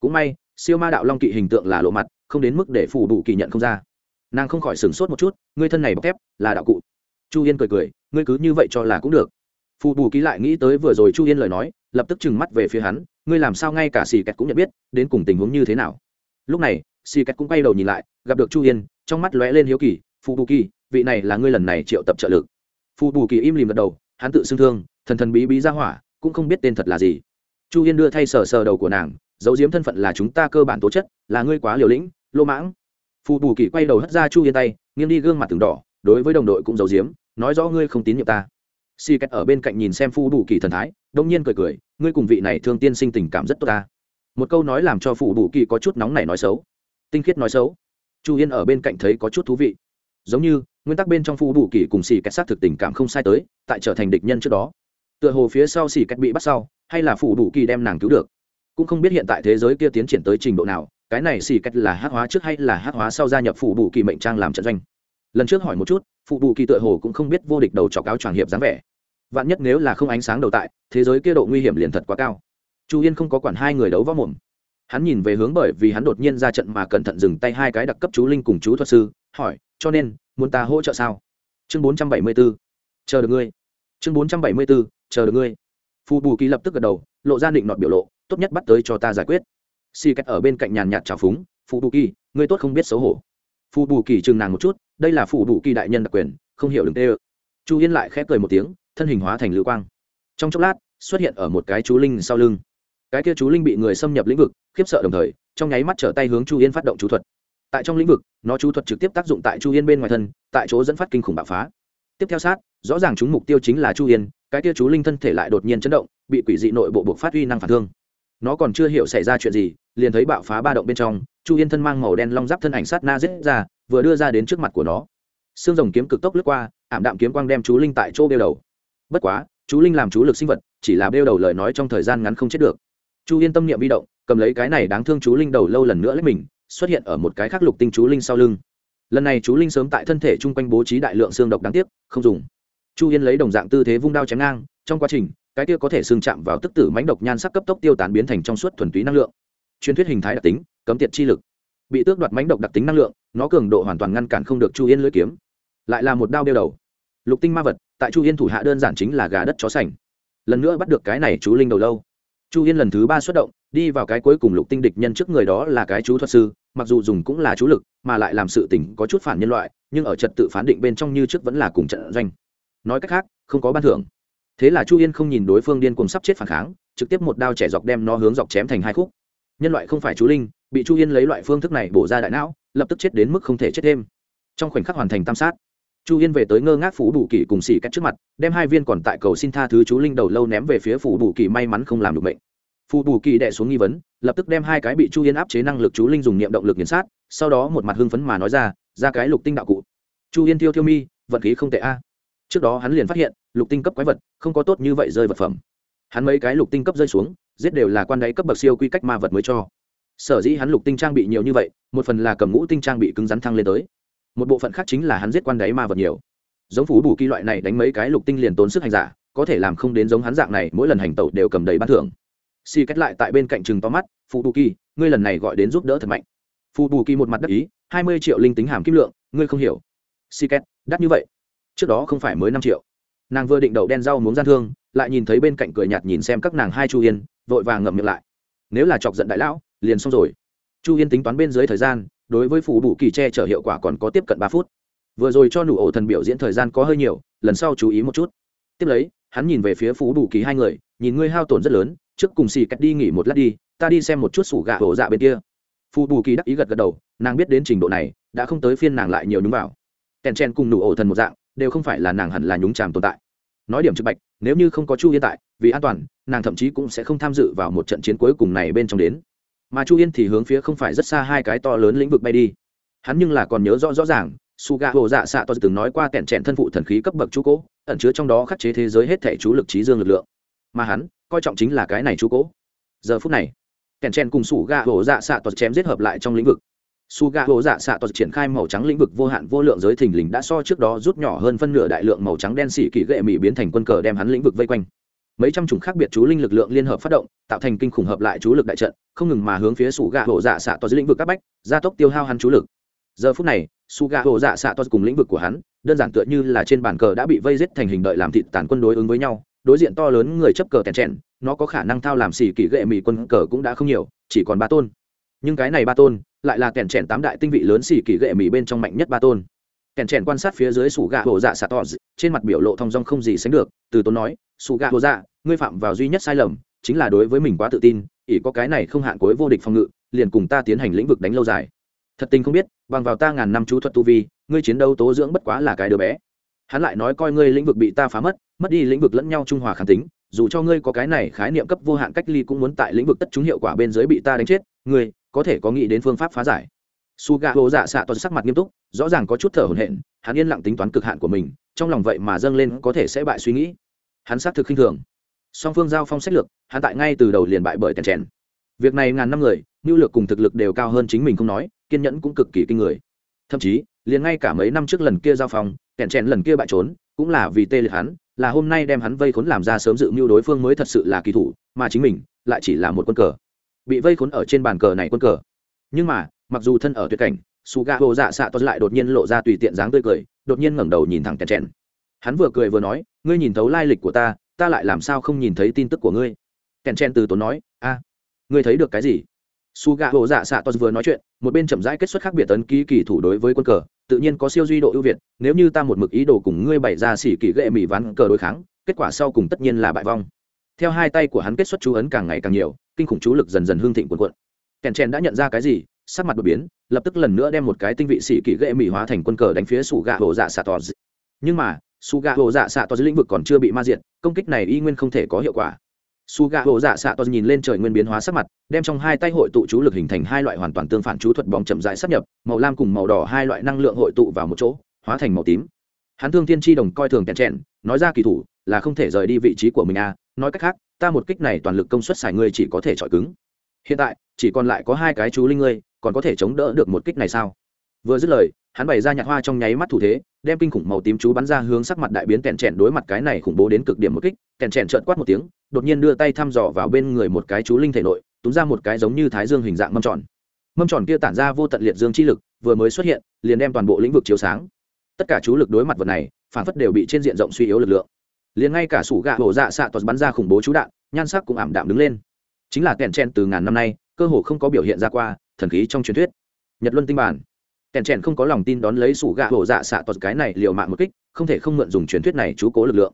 cũng may, siêu ma đạo long kỵ hình tượng là lộ mặt, không đến mức để phù bù kỳ nhận không ra. Nàng không khỏi sửng sốt một chút ngươi thân này bọc thép, là đạo cụ. Chu yên cười cười, ngươi cứ như vậy cho là cũng được. Phù bù ký lại nghĩ tới vừa rồi chu yên lời nói, lập tức trừng mắt về phía hắn, ngươi làm sao ngay cả xì kẹt cũng nhận biết, đến cùng tình huống như thế nào? Lúc này, xì kẹt cũng quay đầu nhìn lại, gặp được chu yên trong mắt lóe lên hiếu kỳ, phù bù kỳ, vị này là ngươi lần này triệu tập trợ lực. Phù bù kỳ im lìm gật đầu, hắn tự xưng thương thần thần bí bí ra hỏa, cũng không biết tên thật là gì. Chu yên đưa thay sờ sờ đầu của nàng, giấu diếm thân phận là chúng ta cơ bản tố chất, là ngươi quá liều lĩnh, lô mãng. Phù bù kỳ quay đầu hất ra chu yên tay, nghiêng đi gương mặt từng đỏ, đối với đồng đội cũng giấu diếm nói rõ ngươi không tín nhiệm ta. Si cách ở bên cạnh nhìn xem phù bù kỳ thần thái, đông nhiên cười cười, ngươi cùng vị này thương tiên sinh tình cảm rất tốt ta. Một câu nói làm cho phù bù kỳ có chút nóng này nói xấu. Tinh khiết nói xấu. Chu yên ở bên cạnh thấy có chút thú vị. Giống như, nguyên tắc bên trong phù bù kỳ cùng xì cách sát thực tình cảm không sai tới, tại trở thành địch nhân trước đó tựa hồ phía sau xì cách bị bắt sau, hay là phủ đủ kỳ đem nàng cứu được. Cũng không biết hiện tại thế giới kia tiến triển tới trình độ nào, cái này xì cách là hát hóa trước hay là hát hóa sau gia nhập phủ đủ kỳ mệnh trang làm trận doanh? Lần trước hỏi một chút phụ đủ kỳ tựa hồ cũng không biết vô địch đầu trọc áo tràng hiệp dáng vẻ. Vạn nhất nếu là không ánh sáng đầu tại, thế giới kia độ nguy hiểm liền thật quá cao. Chu yên không có quản hai người đấu võ mồm. Hắn nhìn về hướng bởi vì hắn đột nhiên ra trận mà cẩn thận dừng tay hai cái đặc cấp chú linh cùng chú thuật sư, hỏi, cho nên, muốn ta hỗ trợ sao? Chương bốn trăm bảy mươi b ố chờ được ngươi. Chương bốn trăm bảy mươi b ố chờ được ngươi. Phù bù kỳ lập tức gật đầu, lộ ra định nọt biểu lộ, tốt nhất bắt tới cho ta giải quyết. Xì cách ở bên cạnh nhàn nhạt trào phúng phù bù kỳ, ngươi tốt không biết xấu hổ. Phù bù kỳ chừng nàng một chút, đây là phù bù kỳ đại nhân đặc quyền, không hiểu đừng tê ơ. Chu yên lại khép cười một tiếng, thân hình hóa thành lưu quang. Trong chốc lát, xuất hiện ở một cái chú linh sau lưng. Cái kia chú linh bị người xâm nhập lĩnh vực, khiếp sợ đồng thời, trong nháy mắt trở tay hướng chu yên phát động chú thuật. Tại trong lĩnh vực, nó chú thuật trực tiếp tác dụng tại chu yên bên ngoài thân, tại chỗ dẫn phát kinh khủng bạo phá tiếp theo sát, rõ ràng chúng mục tiêu chính là chu yên, cái kia chú linh thân thể lại đột nhiên chấn động, bị quỷ dị nội bộ buộc phát huy năng phản thương. Nó còn chưa hiểu xảy ra chuyện gì, liền thấy bạo phá ba động bên trong, chu yên thân mang màu đen long giáp thân ảnh sát na giết ra, vừa đưa ra đến trước mặt của nó. Xương rồng kiếm cực tốc lướt qua, ảm đạm kiếm quang đem chú linh tại chỗ bêu đầu. Bất quá, chú linh làm chú lực sinh vật, chỉ là bêu đầu lời nói trong thời gian ngắn không chết được. Chu yên tâm niệm vi động, cầm lấy cái này đáng thương chú linh đầu lâu lần nữa lấy mình, xuất hiện ở một cái khác lục tinh chú linh sau lưng lần này chú linh sớm tại thân thể chung quanh bố trí đại lượng xương độc đáng tiếc, không dùng. Chu yên lấy đồng dạng tư thế vung đao chém ngang, trong quá trình, cái kia có thể xương chạm vào tức tử mánh độc nhan sắc cấp tốc tiêu tán biến thành trong suốt thuần túy năng lượng. Truyền thuyết hình thái đặc tính, cấm tiệt chi lực. Bị tước đoạt mánh độc đặc tính năng lượng, nó cường độ hoàn toàn ngăn cản không được chu yên lưỡi kiếm. Lại là một đao đeo đầu. Lục tinh ma vật, tại chu yên thủ hạ đơn giản chính là gà đất chó sành. Lần nữa bắt được cái này chú linh đầu lâu chu yên lần thứ ba xuất động, đi vào cái cuối cùng lục tinh địch nhân trước người đó là cái chú thuật sư, mặc dù dùng cũng là chú lực, mà lại làm sự tình có chút phản nhân loại, nhưng ở trật tự phán định bên trong như trước vẫn là cùng trận doanh. Nói cách khác, không có ban thưởng. Thế là chu yên không nhìn đối phương điên cùng sắp chết phản kháng, trực tiếp một đao trẻ dọc đem nó hướng dọc chém thành hai khúc. Nhân loại không phải chú linh, bị chu yên lấy loại phương thức này bổ ra đại não, lập tức chết đến mức không thể chết thêm. Trong khoảnh khắc hoàn thành tam sát chu yên về tới ngơ ngác phủ đủ kỳ cùng xỉ cách trước mặt, đem hai viên còn tại cầu xin tha thứ chú linh đầu lâu ném về phía phủ đủ kỳ may mắn không làm được bệnh phù đủ kỳ đẻ xuống nghi vấn, lập tức đem hai cái bị chu yên áp chế năng lực chú linh dùng niệm động lực nghiền sát, sau đó một mặt hưng phấn mà nói ra ra cái lục tinh đạo cụ. Chu yên tiêu tiêu mi, vận khí không tệ a. Trước đó hắn liền phát hiện, lục tinh cấp quái vật, không có tốt như vậy rơi vật phẩm. Hắn mấy cái lục tinh cấp rơi xuống, giết đều là quan đáy cấp bậc siêu quy cách ma vật mới cho. Sở dĩ hắn lục tinh trang bị nhiều như vậy, một phần là cầm ngũ tinh trang bị cứng rắn thăng lên tới một bộ phận khác chính là hắn giết quan đáy ma vật nhiều. Giống phú bù kỳ loại này đánh mấy cái lục tinh liền tốn sức hành giả, có thể làm không đến giống hắn dạng này, mỗi lần hành tẩu đều cầm đầy ban thưởng. Si cách lại tại bên cạnh chừng to mắt, phú bù kỳ, ngươi lần này gọi đến giúp đỡ thật mạnh. Phú bù kỳ một mặt đắc ý, hai mươi triệu linh tính hàm kim lượng, ngươi không hiểu. Si cách đắt như vậy, trước đó không phải mới năm triệu. Nàng vừa định đậu đen rau muốn gian thương, lại nhìn thấy bên cạnh cười nhạt nhìn xem các nàng hai chu yên, vội vàng ngậm miệng lại. Nếu là chọc giận đại lão, liền xong rồi. Chu yên tính toán bên dưới thời gian đối với phủ bù kỳ tre chở hiệu quả còn có tiếp cận ba phút. Vừa rồi cho nụ ổ thần biểu diễn thời gian có hơi nhiều, lần sau chú ý một chút. Tiếp lấy, hắn nhìn về phía phú bù kỳ hai người, nhìn ngươi hao tổn rất lớn, trước cùng xì cách đi nghỉ một lát đi, ta đi xem một chút sủ gạ hổ dạ bên kia. Phù bù kỳ đắc ý gật gật đầu, nàng biết đến trình độ này, đã không tới phiên nàng lại nhiều nhúng vào. Kèn chen cùng nụ ổ thần một dạng, đều không phải là nàng hẳn là nhúng tràm tồn tại. Nói điểm trực bạch, nếu như không có chu yên tại, vì an toàn, nàng thậm chí cũng sẽ không tham dự vào một trận chiến cuối cùng này bên trong đến mà chu yên thì hướng phía không phải rất xa hai cái to lớn lĩnh vực bay đi. Hắn nhưng là còn nhớ rõ rõ ràng su gà hồ dạ xạ to từng nói qua kẹn trẹn thân phụ thần khí cấp bậc chú cố, ẩn chứa trong đó khắc chế thế giới hết thể chú lực trí dương lực lượng. Mà hắn, coi trọng chính là cái này chú cố. Giờ phút này, kẹn trẹn cùng su gà hồ dạ xạ to chém giết hợp lại trong lĩnh vực. Su gà hồ dạ xạ to triển khai màu trắng lĩnh vực vô hạn vô lượng giới thình lình đã so trước đó rút nhỏ hơn phân nửa đại lượng màu trắng đen xỉ kỳ gệ mỹ biến thành quân cờ đem hắn lĩnh vực vây quanh mấy trăm chủng khác biệt chú linh lực lượng liên hợp phát động, tạo thành kinh khủng hợp lại chú lực đại trận, không ngừng mà hướng phía sủ gà hổ dạ xạ to dưới lĩnh vực các bách, gia tốc tiêu hao hắn chú lực. Giờ phút này su gà hổ dạ xạ to cùng lĩnh vực của hắn, đơn giản tựa như là trên bàn cờ đã bị vây giết thành hình đợi làm thịt tàn quân đối ứng với nhau, đối diện to lớn người chấp cờ tèn trèn, nó có khả năng thao làm xỉ kỳ gệ mỹ quân cờ cũng đã không nhiều, chỉ còn ba tôn. Nhưng cái này ba tôn, lại là tèn trèn tám đại tinh vị lớn xỉ kỳ gệ mỹ bên trong mạnh nhất ba tôn kèn trèn quan sát phía dưới sủ gà hồ dạ xạ tỏ trên mặt biểu lộ thong dong không gì sánh được, từ tốn nói, sủ gà hồ dạ ngươi phạm vào duy nhất sai lầm, chính là đối với mình quá tự tin, ỷ có cái này không hạn cuối vô địch phòng ngự, liền cùng ta tiến hành lĩnh vực đánh lâu dài. Thật tình không biết, bằng vào ta ngàn năm chú thuật tu vi, ngươi chiến đấu tố dưỡng bất quá là cái đứa bé. Hắn lại nói coi ngươi lĩnh vực bị ta phá mất mất đi lĩnh vực lẫn nhau trung hòa kháng tính, dù cho ngươi có cái này khái niệm cấp vô hạn cách ly cũng muốn tại lĩnh vực tất chúng hiệu quả bên dưới bị ta đánh chết, ngươi có thể có nghĩ đến phương pháp phá giải su gà hồ dạ xạ toàn sắc mặt nghiêm túc, rõ ràng có chút thở hổn hển, hắn yên lặng tính toán cực hạn của mình, trong lòng vậy mà dâng lên có thể sẽ bại suy nghĩ. Hắn xác thực khinh thường. Song phương giao phong sách lược, hắn tại ngay từ đầu liền bại bởi tèn trèn việc này ngàn năm người, nhu lược cùng thực lực đều cao hơn chính mình không nói, kiên nhẫn cũng cực kỳ kinh người. Thậm chí, liền ngay cả mấy năm trước lần kia giao phong, tèn trèn lần kia bại trốn, cũng là vì tê liệt hắn, là hôm nay đem hắn vây khốn làm ra sớm dự mưu đối phương mới thật sự là kỳ thủ, mà chính mình, lại chỉ là một quân cờ. Bị vây khốn ở trên bàn cờ này quân cờ. Nhưng mà mặc dù thân ở tuyệt cảnh, su ga hồ dạ xạ tos lại đột nhiên lộ ra tùy tiện dáng tươi cười, đột nhiên ngẩng đầu nhìn thẳng kèn chèn hắn vừa cười vừa nói, ngươi nhìn thấu lai lịch của ta ta lại làm sao không nhìn thấy tin tức của ngươi? Kèn chen từ tốn nói, a, ngươi thấy được cái gì? Su gà hồ dạ xạ tos vừa nói chuyện, một bên chậm rãi kết xuất khác biệt tấn ký kỳ thủ đối với quân cờ, tự nhiên có siêu duy độ ưu việt, nếu như ta một mực ý đồ cùng ngươi bày ra xỉ kỳ gệ mỹ ván cờ đối kháng, kết quả sau cùng tất nhiên là bại vong. Theo hai tay của hắn kết xuất chú ấn càng ngày càng nhiều, kinh khủng chú lực dần dần hương thịnh quần quận kèn chen đã nhận ra cái gì? Sắc mặt đột biến, lập tức lần nữa đem một cái tinh vị sĩ kỳ ghệ mỹ hóa thành quân cờ đánh phía sủ gà hồ dạ xạ tos nhưng mà su gà hồ dạ xạ dưới lĩnh vực còn chưa bị ma diệt, công kích này y nguyên không thể có hiệu quả. Su gà hồ dạ xạ to nhìn lên trời nguyên biến hóa sắc mặt, đem trong hai tay hội tụ chú lực hình thành hai loại hoàn toàn tương phản chú thuật bóng chậm rãi sắp nhập, màu lam cùng màu đỏ hai loại năng lượng hội tụ vào một chỗ, hóa thành màu tím. Hắn thương thiên tri đồng coi thường kèn trẹn nói ra kỳ thủ, là không thể rời đi vị trí của mình a nói cách khác, ta một kích này toàn lực công suất xài ngươi chỉ có thể chọi cứng. Hiện tại, chỉ còn lại có hai cái chú linh ngươi còn có thể chống đỡ được một kích này sao? Vừa dứt lời, hắn bày ra nhạt hoa trong nháy mắt thủ thế, đem kinh khủng màu tím chú bắn ra hướng sắc mặt đại biến kẹn trẻn đối mặt cái này khủng bố đến cực điểm một kích, kẹn trẻn trợn quát một tiếng, đột nhiên đưa tay thăm dò vào bên người một cái chú linh thể nội, túm ra một cái giống như thái dương hình dạng mâm tròn. Mâm tròn kia tản ra vô tận liệt dương chi lực, vừa mới xuất hiện, liền đem toàn bộ lĩnh vực chiếu sáng. Tất cả chú lực đối mặt vật này, phản phất đều bị trên diện rộng suy yếu lực lượng. Liền ngay cả sủ gạ hổ dạ xạ toàn bắn ra khủng bố chú đạn, nhan sắc cũng ảm đạm đứng lên. Chính là kẹn trẻn từ ngàn năm nay, cơ hồ không có biểu hiện ra qua thần khí trong truyền thuyết. Nhật luân tinh bản. Kèn trèn không có lòng tin đón lấy sủ gạ hổ dạ xạ tuật cái này liều mạng một kích, không thể không mượn dùng truyền thuyết này chú cố lực lượng.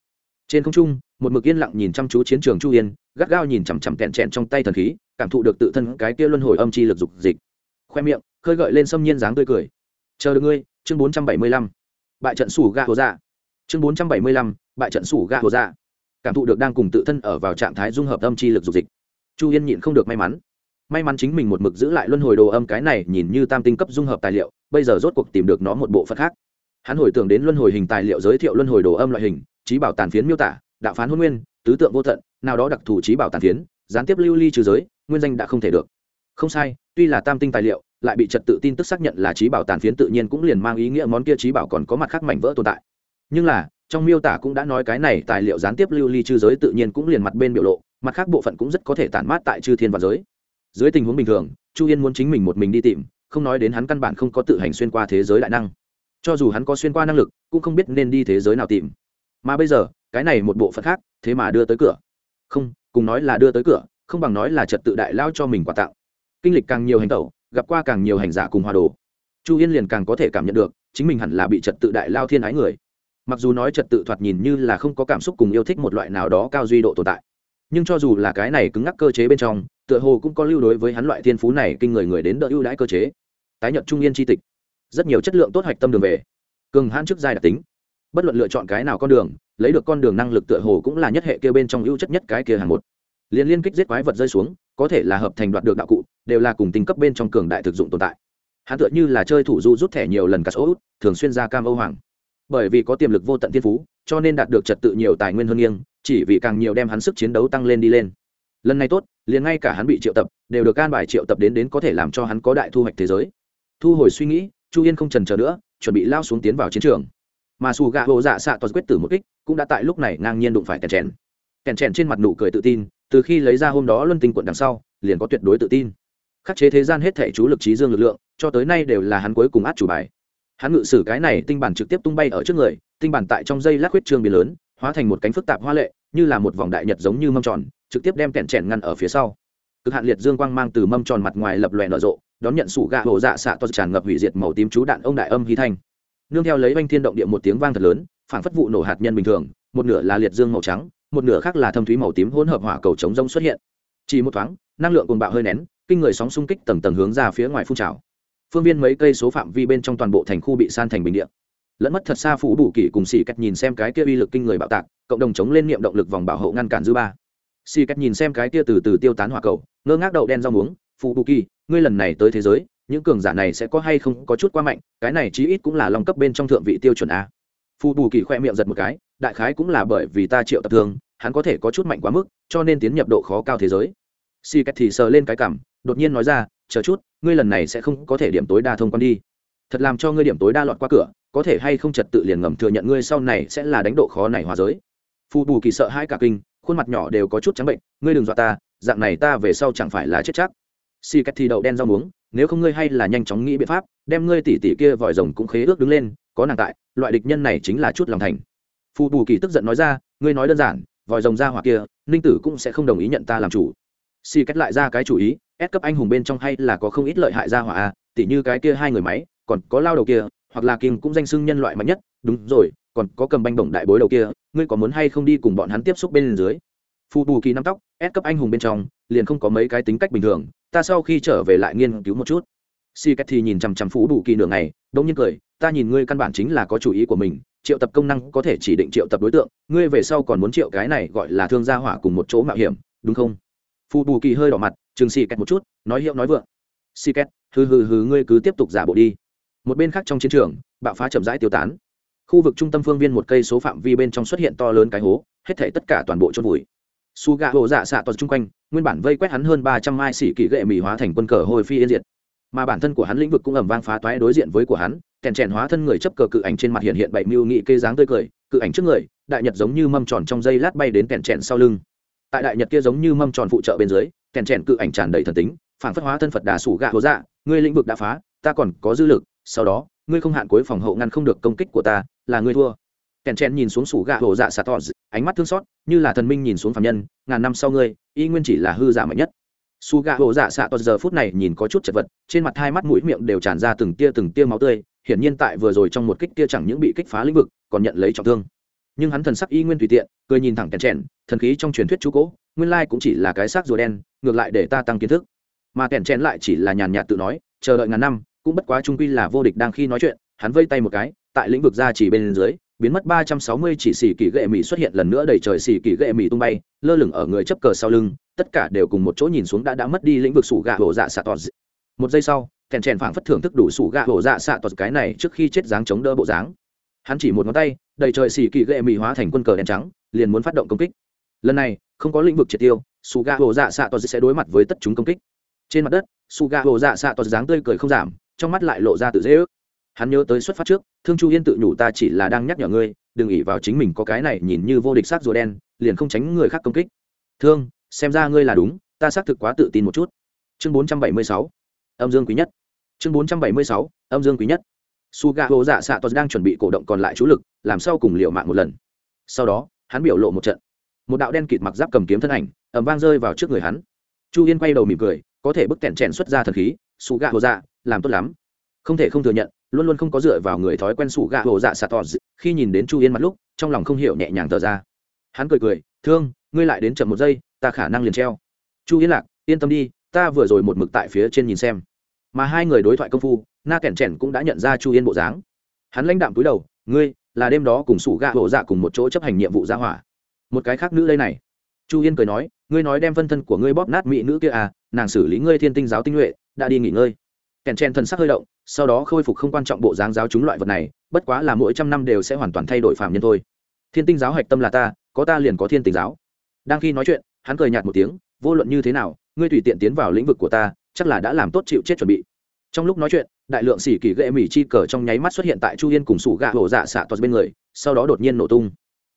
Trên không trung, một mực yên lặng nhìn chăm chú chiến trường chu yên, gắt gao nhìn chằm chằm kèn chèn trong tay thần khí, cảm thụ được tự thân cái kia luân hồi âm chi lực dục dịch. Khoe miệng, khơi gợi lên xâm nhiên dáng tươi cười. Chờ được ngươi, chương bốn trăm bảy mươi lăm. Bại trận sủ gạ hồ dạ. Chương bốn trăm bảy mươi lăm, bại trận sủ gạ hồ dạ. Cảm thụ được đang cùng tự thân ở vào trạng thái dung hợp âm chi lực dục dịch. Chu yên nhịn không được may mắn may mắn chính mình một mực giữ lại luân hồi đồ âm cái này nhìn như tam tinh cấp dung hợp tài liệu, bây giờ rốt cuộc tìm được nó một bộ phận khác. Hắn hồi tưởng đến luân hồi hình tài liệu giới thiệu luân hồi đồ âm loại hình, trí bảo tàn phiến miêu tả, đạo phán hôn nguyên, tứ tượng vô tận, nào đó đặc thù trí bảo tàn phiến, gián tiếp lưu ly trừ giới, nguyên danh đã không thể được. Không sai, tuy là tam tinh tài liệu, lại bị trật tự tin tức xác nhận là trí bảo tàn phiến tự nhiên cũng liền mang ý nghĩa món kia trí bảo còn có mặt khác mảnh vỡ tồn tại. Nhưng là, trong miêu tả cũng đã nói cái này tài liệu gián tiếp lưu ly trừ giới tự nhiên cũng liền mặt bên biểu lộ, mặt khác bộ phận cũng rất có thể tản mát tại chư thiên và giới dưới tình huống bình thường, chu yên muốn chính mình một mình đi tìm, không nói đến hắn căn bản không có tự hành xuyên qua thế giới đại năng. Cho dù hắn có xuyên qua năng lực, cũng không biết nên đi thế giới nào tìm. Mà bây giờ, cái này một bộ phận khác, thế mà đưa tới cửa. Không, cùng nói là đưa tới cửa, không bằng nói là trật tự đại lao cho mình quà tặng kinh lịch càng nhiều hành tẩu, gặp qua càng nhiều hành giả cùng hòa đồ. Chu yên liền càng có thể cảm nhận được, chính mình hẳn là bị trật tự đại lao thiên ái người. Mặc dù nói trật tự thoạt nhìn như là không có cảm xúc cùng yêu thích một loại nào đó cao duy độ tồn tại, nhưng cho dù là cái này cứng ngắc cơ chế bên trong tựa hồ cũng có lưu đối với hắn loại thiên phú này kinh người người đến đỡ ưu đãi cơ chế. Tái nhận trung yên tri tịch. Rất nhiều chất lượng tốt hoạch tâm đường về. Cường hãn trước giai đặc tính. Bất luận lựa chọn cái nào con đường, lấy được con đường năng lực tựa hồ cũng là nhất hệ kia bên trong ưu chất nhất cái kia hàng một. Liên liên kích giết quái vật rơi xuống, có thể là hợp thành đoạt được đạo cụ, đều là cùng tinh cấp bên trong cường đại thực dụng tồn tại. Hắn tựa như là chơi thủ du rút thẻ nhiều lần cả số thường xuyên ra cam âu hoàng. Bởi vì có tiềm lực vô tận thiên phú, cho nên đạt được trật tự nhiều tài nguyên hơn nghiêng, chỉ vì càng nhiều đem hắn sức chiến đấu tăng lên đi lên. Lần này tốt liền ngay cả hắn bị triệu tập, đều được can bài triệu tập đến đến có thể làm cho hắn có đại thu hoạch thế giới. Thu hồi suy nghĩ, chu yên không trần chờ nữa, chuẩn bị lao xuống tiến vào chiến trường. Mà xù gạ hộ dạ xạ toàn quyết tử một kích, cũng đã tại lúc này ngang nhiên đụng phải kèn chèn. Kèn chèn trên mặt nụ cười tự tin, từ khi lấy ra hôm đó luân tinh quận đằng sau, liền có tuyệt đối tự tin. Khắc chế thế gian hết thể chú lực trí dương lực lượng, cho tới nay đều là hắn cuối cùng át chủ bài. Hắn ngự sử cái này tinh bản trực tiếp tung bay ở trước người, tinh bản tại trong dây lát huyết trương biến lớn, hóa thành một cánh phức tạp hoa lệ, như là một vòng đại nhật giống như mâm tròn trực tiếp đem kẹn chèn ngăn ở phía sau. Cực hạn liệt dương quang mang từ mâm tròn mặt ngoài lập lòe nở rộ, đón nhận sủ gạ hổ dạ xạ to tràn ngập hủy diệt màu tím chú đạn ông đại âm hy thanh. Nương theo lấy oanh thiên động địa một tiếng vang thật lớn, phảng phất vụ nổ hạt nhân bình thường, một nửa là liệt dương màu trắng, một nửa khác là thâm thúy màu tím hỗn hợp hỏa cầu chống rông xuất hiện. Chỉ một thoáng, năng lượng cồn bạo hơi nén, kinh người sóng xung kích tầng tầng hướng ra phía ngoài phun trào. Phương viên mấy cây số phạm vi bên trong toàn bộ thành khu bị san thành bình địa. Lẫn mất thật xa phủ đủ kỷ cùng xì cách nhìn xem cái kia uy lực kinh người bạo tạc, cộng đồng chống lên niệm động lực vòng bảo hộ ngăn cản dư ba xì cách nhìn xem cái kia từ từ tiêu tán hỏa cầu, ngơ ngác đậu đen rau muống phủ bù kỳ, ngươi lần này tới thế giới, những cường giả này sẽ có hay không có chút quá mạnh, cái này chí ít cũng là long cấp bên trong thượng vị tiêu chuẩn a. Phù bù kỳ khoe miệng giật một cái, đại khái cũng là bởi vì ta triệu tập thương hắn có thể có chút mạnh quá mức, cho nên tiến nhập độ khó cao thế giới. Si cách thì sờ lên cái cảm đột nhiên nói ra, chờ chút, ngươi lần này sẽ không có thể điểm tối đa thông quan đi. Thật làm cho ngươi điểm tối đa lọt qua cửa, có thể hay không trật tự liền ngầm thừa nhận ngươi sau này sẽ là đánh độ khó này hòa giới. Phù bù kỳ sợ hai cả kinh khuôn mặt nhỏ đều có chút trắng bệnh, ngươi đừng dọa ta, dạng này ta về sau chẳng phải là chết chắc. Si cách thì đậu đen rau muống, nếu không ngươi hay là nhanh chóng nghĩ biện pháp, đem ngươi tỷ tỷ kia vòi rồng cũng khế ước đứng lên, có nàng tại, loại địch nhân này chính là chút lòng thành. Phù bù kỳ tức giận nói ra, ngươi nói đơn giản, vòi rồng ra hoặc kia, ninh tử cũng sẽ không đồng ý nhận ta làm chủ. Si cách lại ra cái chủ ý ép cấp anh hùng bên trong hay là có không ít lợi hại ra hỏa à, a tỷ như cái kia hai người máy, còn có lao đầu kia, hoặc là kim cũng danh xưng nhân loại mạnh nhất, đúng rồi còn có cầm banh bổng đại bối đầu kia, ngươi có muốn hay không đi cùng bọn hắn tiếp xúc bên dưới? Phù bù kỳ nắm tóc, ép cấp anh hùng bên trong, liền không có mấy cái tính cách bình thường, ta sau khi trở về lại nghiên cứu một chút. Si cách thì nhìn chằm chằm phú bù kỳ nửa ngày, đông nhiên cười, ta nhìn ngươi căn bản chính là có chủ ý của mình, triệu tập công năng có thể chỉ định triệu tập đối tượng, ngươi về sau còn muốn triệu cái này gọi là thương gia hỏa cùng một chỗ mạo hiểm, đúng không? Phù bù kỳ hơi đỏ mặt, chừng si cách một chút, nói hiệu nói vượng. Si cách hừ hừ hừ, ngươi cứ tiếp tục giả bộ đi. Một bên khác trong chiến trường, bạo phá chậm rãi tiêu tán khu vực trung tâm phương viên một cây số phạm vi bên trong xuất hiện to lớn cái hố, hết thể tất cả toàn bộ chôn vùi. Su gà hộ dạ xạ toàn chung quanh, nguyên bản vây quét hắn hơn ba trăm mai xỉ kỳ gệ mỹ hóa thành quân cờ hồi phi yên diệt. Mà bản thân của hắn lĩnh vực cũng ẩm vang phá toái đối diện với của hắn, kèn chèn hóa thân người chấp cờ cự ảnh trên mặt hiện hiện bảy mưu nghị kê dáng tươi cười, cự ảnh trước người, đại nhật giống như mâm tròn trong dây lát bay đến kèn chèn sau lưng. Tại đại nhật kia giống như mâm tròn phụ trợ bên dưới, kèn chèn cự ảnh tràn đầy thần tính, phản phất hóa thân phật đà sủ gạ hố dạ ngươi lĩnh vực đã phá, ta còn có dư lực, sau đó ngươi không hạn cuối phòng hậu ngăn không được công kích của ta là ngươi thua. Kèn chen nhìn xuống sủ gạ hồ dạ xà to ánh mắt thương xót như là thần minh nhìn xuống phạm nhân ngàn năm sau ngươi y nguyên chỉ là hư giả mạnh nhất. Su gạ hồ dạ xạ to giờ phút này nhìn có chút chật vật trên mặt hai mắt mũi miệng đều tràn ra từng tia từng tia máu tươi hiển nhiên tại vừa rồi trong một kích tia chẳng những bị kích phá lĩnh vực còn nhận lấy trọng thương. Nhưng hắn thần sắc y nguyên tùy tiện cười nhìn thẳng kèn chen, thần khí trong truyền thuyết chú cố nguyên lai cũng chỉ là cái xác rùa đen ngược lại để ta tăng kiến thức. Mà kèn chen lại chỉ là nhàn nhạt tự nói chờ đợi ngàn năm cũng bất quá trung quy là vô địch đang khi nói chuyện, hắn vây tay một cái, tại lĩnh vực gia chỉ bên dưới, biến mất ba trăm sáu mươi chỉ xì kỳ gệ mì xuất hiện lần nữa đầy trời xì kỳ gệ mì tung bay, lơ lửng ở người chấp cờ sau lưng, tất cả đều cùng một chỗ nhìn xuống đã đã mất đi lĩnh vực sủ gạ hổ dạ xạ tọt. Một giây sau, kèn chèn phảng phất thưởng thức đủ sủ gạ hổ dạ xạ tọt cái này trước khi chết dáng chống đỡ bộ dáng. Hắn chỉ một ngón tay đầy trời xì kỳ gệ mì hóa thành quân cờ đen trắng, liền muốn phát động công kích. Lần này, không có lĩnh vực triệt tiêu, sủ gạ hổ dạ xạ tọt sẽ đối mặt với tất chúng công kích. Trên mặt đất, sủ gạ hổ dạ xạ tọt dáng tươi cười không giảm trong mắt lại lộ ra tự dễ ước. Hắn nhớ tới xuất phát trước, thương chu yên tự nhủ ta chỉ là đang nhắc nhở ngươi, đừng ỉ vào chính mình có cái này nhìn như vô địch sát rùa đen, liền không tránh người khác công kích. Thương, xem ra ngươi là đúng, ta xác thực quá tự tin một chút. Chương bốn trăm bảy mươi sáu, âm dương quý nhất. Chương bốn trăm bảy mươi sáu, âm dương quý nhất. Su gà hồ dạ xạ tos đang chuẩn bị cổ động còn lại chú lực, làm sao cùng liệu mạng một lần. Sau đó, hắn biểu lộ một trận. Một đạo đen kịt mặc giáp cầm kiếm thân ảnh ẩm vang rơi vào trước người hắn. Chu yên quay đầu mỉm cười, có thể bức kẹn chèn xuất ra thần khí su gà hồ dạ làm tốt lắm. Không thể không thừa nhận, luôn luôn không có dựa vào người thói quen sủ gạ hồ dạ xạ tỏ. khi nhìn đến chu yên mặt lúc, trong lòng không hiểu nhẹ nhàng thở ra. Hắn cười cười, thương, ngươi lại đến chậm một giây, ta khả năng liền treo. Chu yên lạc, yên tâm đi, ta vừa rồi một mực tại phía trên nhìn xem. Mà hai người đối thoại công phu, na kẻn trẻn cũng đã nhận ra chu yên bộ dáng. Hắn lãnh đạm túi đầu, ngươi, là đêm đó cùng sủ gạ hộ dạ cùng một chỗ chấp hành nhiệm vụ ra hỏa. Một cái khác nữ đây này. Chu yên cười nói, ngươi nói đem phân thân của ngươi bóp nát mỹ nữ kia à nàng xử lý ngươi thiên tinh giáo tinh nhuệ, đã đi nghỉ ngơi kèn chen thân sắc hơi động, sau đó khôi phục không quan trọng bộ dáng giáo chúng loại vật này, bất quá là mỗi trăm năm đều sẽ hoàn toàn thay đổi phạm nhân thôi. Thiên tinh giáo hạch tâm là ta, có ta liền có thiên tinh giáo. Đang khi nói chuyện, hắn cười nhạt một tiếng, vô luận như thế nào, ngươi tùy tiện tiến vào lĩnh vực của ta, chắc là đã làm tốt chịu chết chuẩn bị. Trong lúc nói chuyện, đại lượng xỉ kỳ ghệ mỹ chi cờ trong nháy mắt xuất hiện tại chu yên cùng sủ gạ hổ dạ xạ toàn bên người, sau đó đột nhiên nổ tung.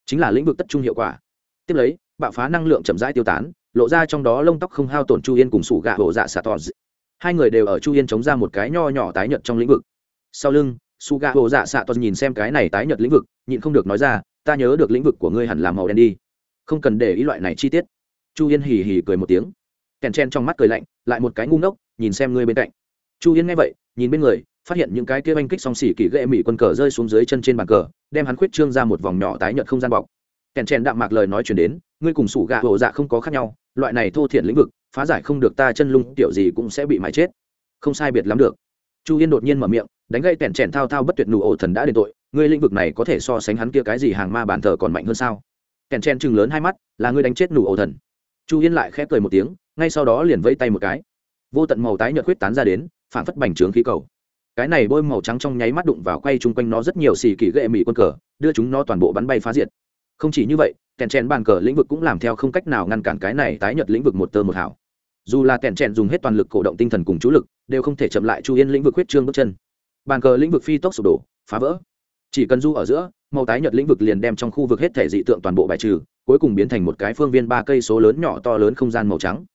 Chính là lĩnh vực tất trung hiệu quả. Tiếp lấy, bạo phá năng lượng chậm rãi tiêu tán, lộ ra trong đó lông tóc không hao tổn chu yên cùng sủ gạ hổ dạ xạ toàn hai người đều ở chu yên chống ra một cái nho nhỏ tái nhật trong lĩnh vực. Sau lưng su gạ hồ dạ xạ toàn nhìn xem cái này tái nhật lĩnh vực, nhịn không được nói ra, ta nhớ được lĩnh vực của ngươi hẳn là màu đen đi. Không cần để ý loại này chi tiết. Chu yên hì hì cười một tiếng. Kèn chen trong mắt cười lạnh, lại một cái ngu ngốc, nhìn xem ngươi bên cạnh. Chu yên nghe vậy, nhìn bên người, phát hiện những cái kia oanh kích song xỉ kỳ ghệ mỹ quân cờ rơi xuống dưới chân trên bàn cờ, đem hắn khuyết trương ra một vòng nhỏ tái nhợt không gian bọc. Kèn chen đạm mạc lời nói chuyển đến, ngươi cùng sủ gạ hồ dạ không có khác nhau loại này thô thiện lĩnh vực, phá giải không được ta chân lung kiểu gì cũng sẽ bị mãi chết. Không sai biệt lắm được. Chu yên đột nhiên mở miệng, đánh gây tẻn trẻn thao thao bất tuyệt nụ ổ thần đã đền tội, ngươi lĩnh vực này có thể so sánh hắn kia cái gì hàng ma bàn thờ còn mạnh hơn sao? Kèn chen chừng lớn hai mắt, là ngươi đánh chết nụ ổ thần. Chu yên lại khẽ cười một tiếng, ngay sau đó liền vẫy tay một cái. Vô tận màu tái nhợt huyết tán ra đến phản phất bành trướng khí cầu. Cái này bôi màu trắng trong nháy mắt đụng vào quay chung quanh nó rất nhiều xì kỳ ghệ mỹ quân cờ, đưa chúng nó toàn bộ bắn bay phá diệt. Không chỉ như vậy kèn chèn bàn cờ lĩnh vực cũng làm theo không cách nào ngăn cản cái này tái nhật lĩnh vực một tơ một hảo dù là kèn chèn dùng hết toàn lực cổ động tinh thần cùng chú lực, đều không thể chậm lại chu yên lĩnh vực huyết trương bước chân. Bàn cờ lĩnh vực phi tốc sụp đổ, phá vỡ. Chỉ cần du ở giữa, màu tái nhật lĩnh vực liền đem trong khu vực hết thể dị tượng toàn bộ bài trừ, cuối cùng biến thành một cái phương viên ba cây số lớn nhỏ to lớn không gian màu trắng.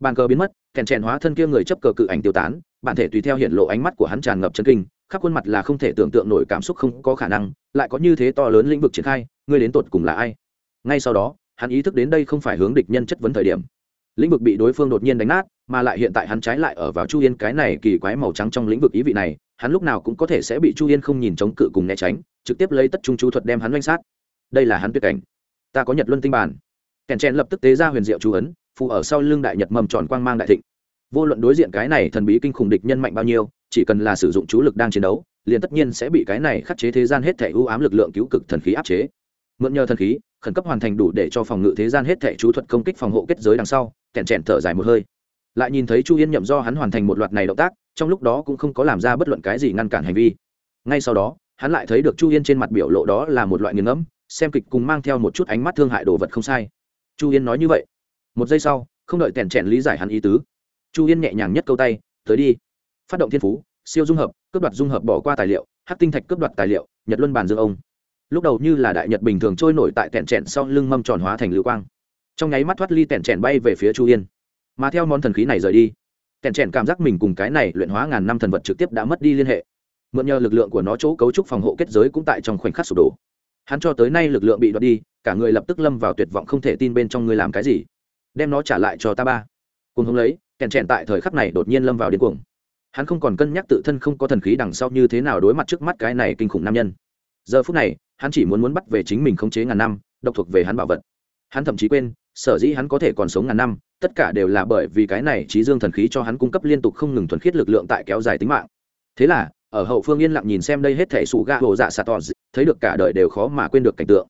Bàn cờ biến mất kèn chèn hóa thân kia người chấp cờ cự ảnh tiêu tán, bản thể tùy theo hiện lộ ánh mắt của hắn tràn ngập chân kinh, khắp khuôn mặt là không thể tưởng tượng nổi cảm xúc không có khả năng, lại có như thế to lớn lĩnh vực triển khai, ngươi đến tột cùng là ai? Ngay sau đó, hắn ý thức đến đây không phải hướng địch nhân chất vấn thời điểm. Lĩnh vực bị đối phương đột nhiên đánh nát, mà lại hiện tại hắn trái lại ở vào chu yên cái này kỳ quái màu trắng trong lĩnh vực ý vị này, hắn lúc nào cũng có thể sẽ bị chu yên không nhìn chống cự cùng né tránh, trực tiếp lấy tất trung chú thuật đem hắn oanh sát. Đây là hắn tuyệt cảnh. Ta có nhật luân tinh bản. Kèn chen lập tức tế ra huyền diệu chú ấn phụ ở sau lưng đại nhật mầm tròn quang mang đại thịnh. Vô luận đối diện cái này thần bí kinh khủng địch nhân mạnh bao nhiêu, chỉ cần là sử dụng chú lực đang chiến đấu, liền tất nhiên sẽ bị cái này khắc chế thế gian hết thể ưu ám lực lượng cứu cực thần khí áp chế. Mượn nhờ thần khí khẩn cấp hoàn thành đủ để cho phòng ngự thế gian hết thể chú thuật công kích phòng hộ kết giới đằng sau, kẹn chèn thở dài một hơi. Lại nhìn thấy chu yên nhậm do hắn hoàn thành một loạt này động tác, trong lúc đó cũng không có làm ra bất luận cái gì ngăn cản hành vi. Ngay sau đó, hắn lại thấy được chu yên trên mặt biểu lộ đó là một loại nghiền ngẫm, xem kịch cùng mang theo một chút ánh mắt thương hại đồ vật không sai. Chu yên nói như vậy. Một giây sau, không đợi tèn chèn lý giải hắn ý tứ, chu yên nhẹ nhàng nhất câu tay, tới đi. Phát động thiên phú, siêu dung hợp, cướp đoạt dung hợp bỏ qua tài liệu hát tinh thạch cướp đoạt tài liệu, nhật luân bàn dương ông lúc đầu như là đại nhật bình thường trôi nổi tại tẹn trẹn sau lưng mâm tròn hóa thành lưu quang. Trong nháy mắt thoát ly tẹn trẹn bay về phía chu yên. Mà theo món thần khí này rời đi, tẹn trẹn cảm giác mình cùng cái này luyện hóa ngàn năm thần vật trực tiếp đã mất đi liên hệ. Mượn nhờ lực lượng của nó chỗ cấu trúc phòng hộ kết giới cũng tại trong khoảnh khắc sụp đổ. Hắn cho tới nay lực lượng bị đoạt đi, cả người lập tức lâm vào tuyệt vọng không thể tin bên trong ngươi làm cái gì. Đem nó trả lại cho ta ba. Cùng hướng lấy kèn chèn tại thời khắc này đột nhiên lâm vào điên cuồng. Hắn không còn cân nhắc tự thân không có thần khí đằng sau như thế nào đối mặt trước mắt cái này kinh khủng nam nhân giờ phút này, hắn chỉ muốn muốn bắt về chính mình khống chế ngàn năm, độc thuộc về hắn bảo vật. Hắn thậm chí quên, sở dĩ hắn có thể còn sống ngàn năm, tất cả đều là bởi vì cái này trí dương thần khí cho hắn cung cấp liên tục không ngừng thuần khiết lực lượng tại kéo dài tính mạng. Thế là, ở hậu phương yên lặng nhìn xem đây hết thể sụ ga hồ dạ sạt tòn thấy được cả đời đều khó mà quên được cảnh tượng.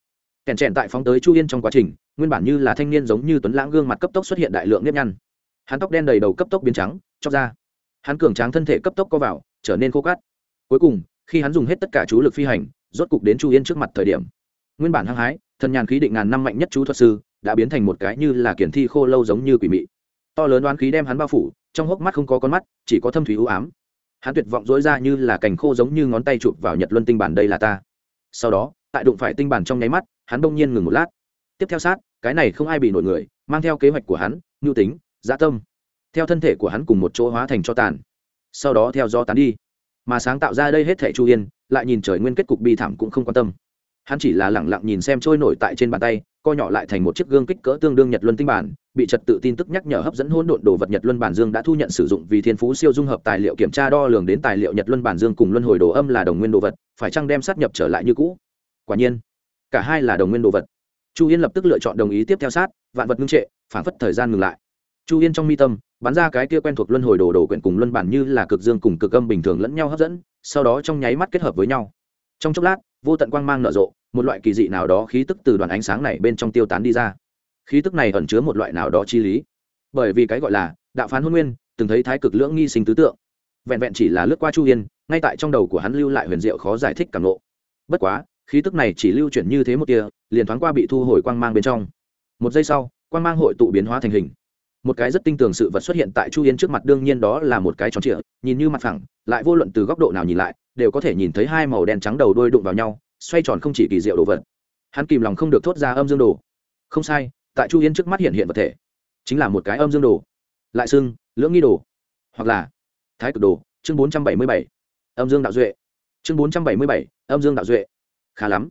Kèn chèn tại phóng tới chu yên trong quá trình, nguyên bản như là thanh niên giống như tuấn lãng gương mặt cấp tốc xuất hiện đại lượng nếp nhăn. Hắn tóc đen đầy đầu cấp tốc biến trắng, chóc ra. Hắn cường tráng thân thể cấp tốc co vào, trở nên khô cát. Cuối cùng, khi hắn dùng hết tất cả chú lực phi hành rốt cục đến chu yên trước mặt thời điểm. Nguyên bản hăng hái, thần nhàn khí định ngàn năm mạnh nhất chú thuật sư, đã biến thành một cái như là kiển thi khô lâu giống như quỷ mị. To lớn đoán khí đem hắn bao phủ, trong hốc mắt không có con mắt, chỉ có thâm thủy ưu ám. Hắn tuyệt vọng dối ra như là cành khô giống như ngón tay chụp vào nhật luân tinh bản đây là ta. Sau đó, tại đụng phải tinh bản trong nháy mắt, hắn bỗng nhiên ngừng một lát. Tiếp theo sát, cái này không ai bị nổi người, mang theo kế hoạch của hắn nhu tính dã tâm. Theo thân thể của hắn cùng một chỗ hóa thành cho tàn. Sau đó theo do tán đi. Mà sáng tạo ra đây hết thẻ chu yên lại nhìn trời nguyên kết cục bi thảm cũng không quan tâm. Hắn chỉ là lẳng lặng nhìn xem trôi nổi tại trên bàn tay, co nhỏ lại thành một chiếc gương kích cỡ tương đương nhật luân tinh bản, bị trật tự tin tức nhắc nhở hấp dẫn hỗn độn đồ vật nhật luân bản dương đã thu nhận sử dụng vì thiên phú siêu dung hợp tài liệu kiểm tra đo lường đến tài liệu nhật luân bản dương cùng luân hồi đồ âm là đồng nguyên đồ vật, phải chăng đem sát nhập trở lại như cũ? Quả nhiên, cả hai là đồng nguyên đồ vật. Chu yên lập tức lựa chọn đồng ý tiếp theo sát, vạn vật ngưng trệ phản phất thời gian ngừng lại. Chu yên trong mi tâm bắn ra cái kia quen thuộc luân hồi đồ đồ quyển cùng luân bản như là cực dương cùng cực âm bình thường lẫn nhau hấp dẫn, sau đó trong nháy mắt kết hợp với nhau. Trong chốc lát, vô tận quang mang nở rộ, một loại kỳ dị nào đó khí tức từ đoàn ánh sáng này bên trong tiêu tán đi ra. Khí tức này ẩn chứa một loại nào đó chi lý. Bởi vì cái gọi là đạo phán hôn nguyên, từng thấy thái cực lưỡng nghi sinh tứ tượng. Vẹn vẹn chỉ là lướt qua chu yên ngay tại trong đầu của hắn lưu lại huyền diệu khó giải thích cảm lộ bất quá, khí tức này chỉ lưu chuyển như thế một tia, liền thoáng qua bị thu hồi quang mang bên trong. Một giây sau, quang mang hội tụ biến hóa thành hình một cái rất tinh tường sự vật xuất hiện tại chu yên trước mặt, đương nhiên đó là một cái tròn trịa, nhìn như mặt phẳng, lại vô luận từ góc độ nào nhìn lại, đều có thể nhìn thấy hai màu đen trắng đầu đôi đụng vào nhau, xoay tròn không chỉ kỳ diệu đồ vật. Hắn kìm lòng không được thốt ra âm dương đồ. Không sai, tại chu yên trước mắt hiện hiện vật thể, chính là một cái âm dương đồ. Lại xưng, lưỡng nghi đồ, hoặc là thái cực đồ, chương bốn trăm bảy mươi bảy, âm dương đạo duệ. Chương bốn trăm bảy mươi bảy, âm dương đạo duệ. Khá lắm.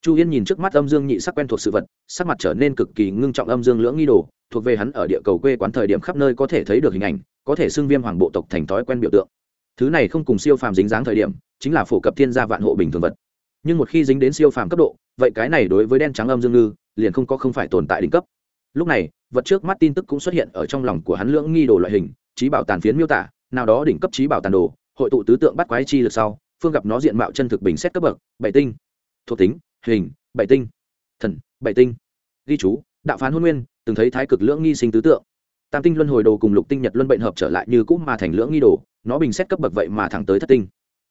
Chu yên nhìn trước mắt âm dương nhị sắc quen thuộc sự vật, sắc mặt trở nên cực kỳ ngưng trọng âm dương lưỡng nghi đồ thuộc về hắn ở địa cầu quê quán thời điểm khắp nơi có thể thấy được hình ảnh, có thể xưng viêm hoàng bộ tộc thành thói quen biểu tượng. Thứ này không cùng siêu phàm dính dáng thời điểm, chính là phổ cập thiên gia vạn hộ bình thường vật. Nhưng một khi dính đến siêu phàm cấp độ, vậy cái này đối với đen trắng âm dương ngư, liền không có không phải tồn tại đỉnh cấp. Lúc này, vật trước mắt tin tức cũng xuất hiện ở trong lòng của hắn lưỡng nghi đồ loại hình, trí bảo tàn phiến miêu tả, nào đó đỉnh cấp trí bảo tàn đồ, hội tụ tứ tượng bắt quái chi lực sau, phương gặp nó diện mạo chân thực bình xét cấp bậc, bảy tinh, thuộc tính, hình, bảy tinh, thần, bảy tinh. Ghi chú đạo phán hôn nguyên, từng thấy thái cực lưỡng nghi sinh tứ tượng. Tam tinh luân hồi đồ cùng lục tinh nhật luân bệnh hợp trở lại như cũ mà thành lưỡng nghi đồ, nó bình xét cấp bậc vậy mà thẳng tới thất tinh.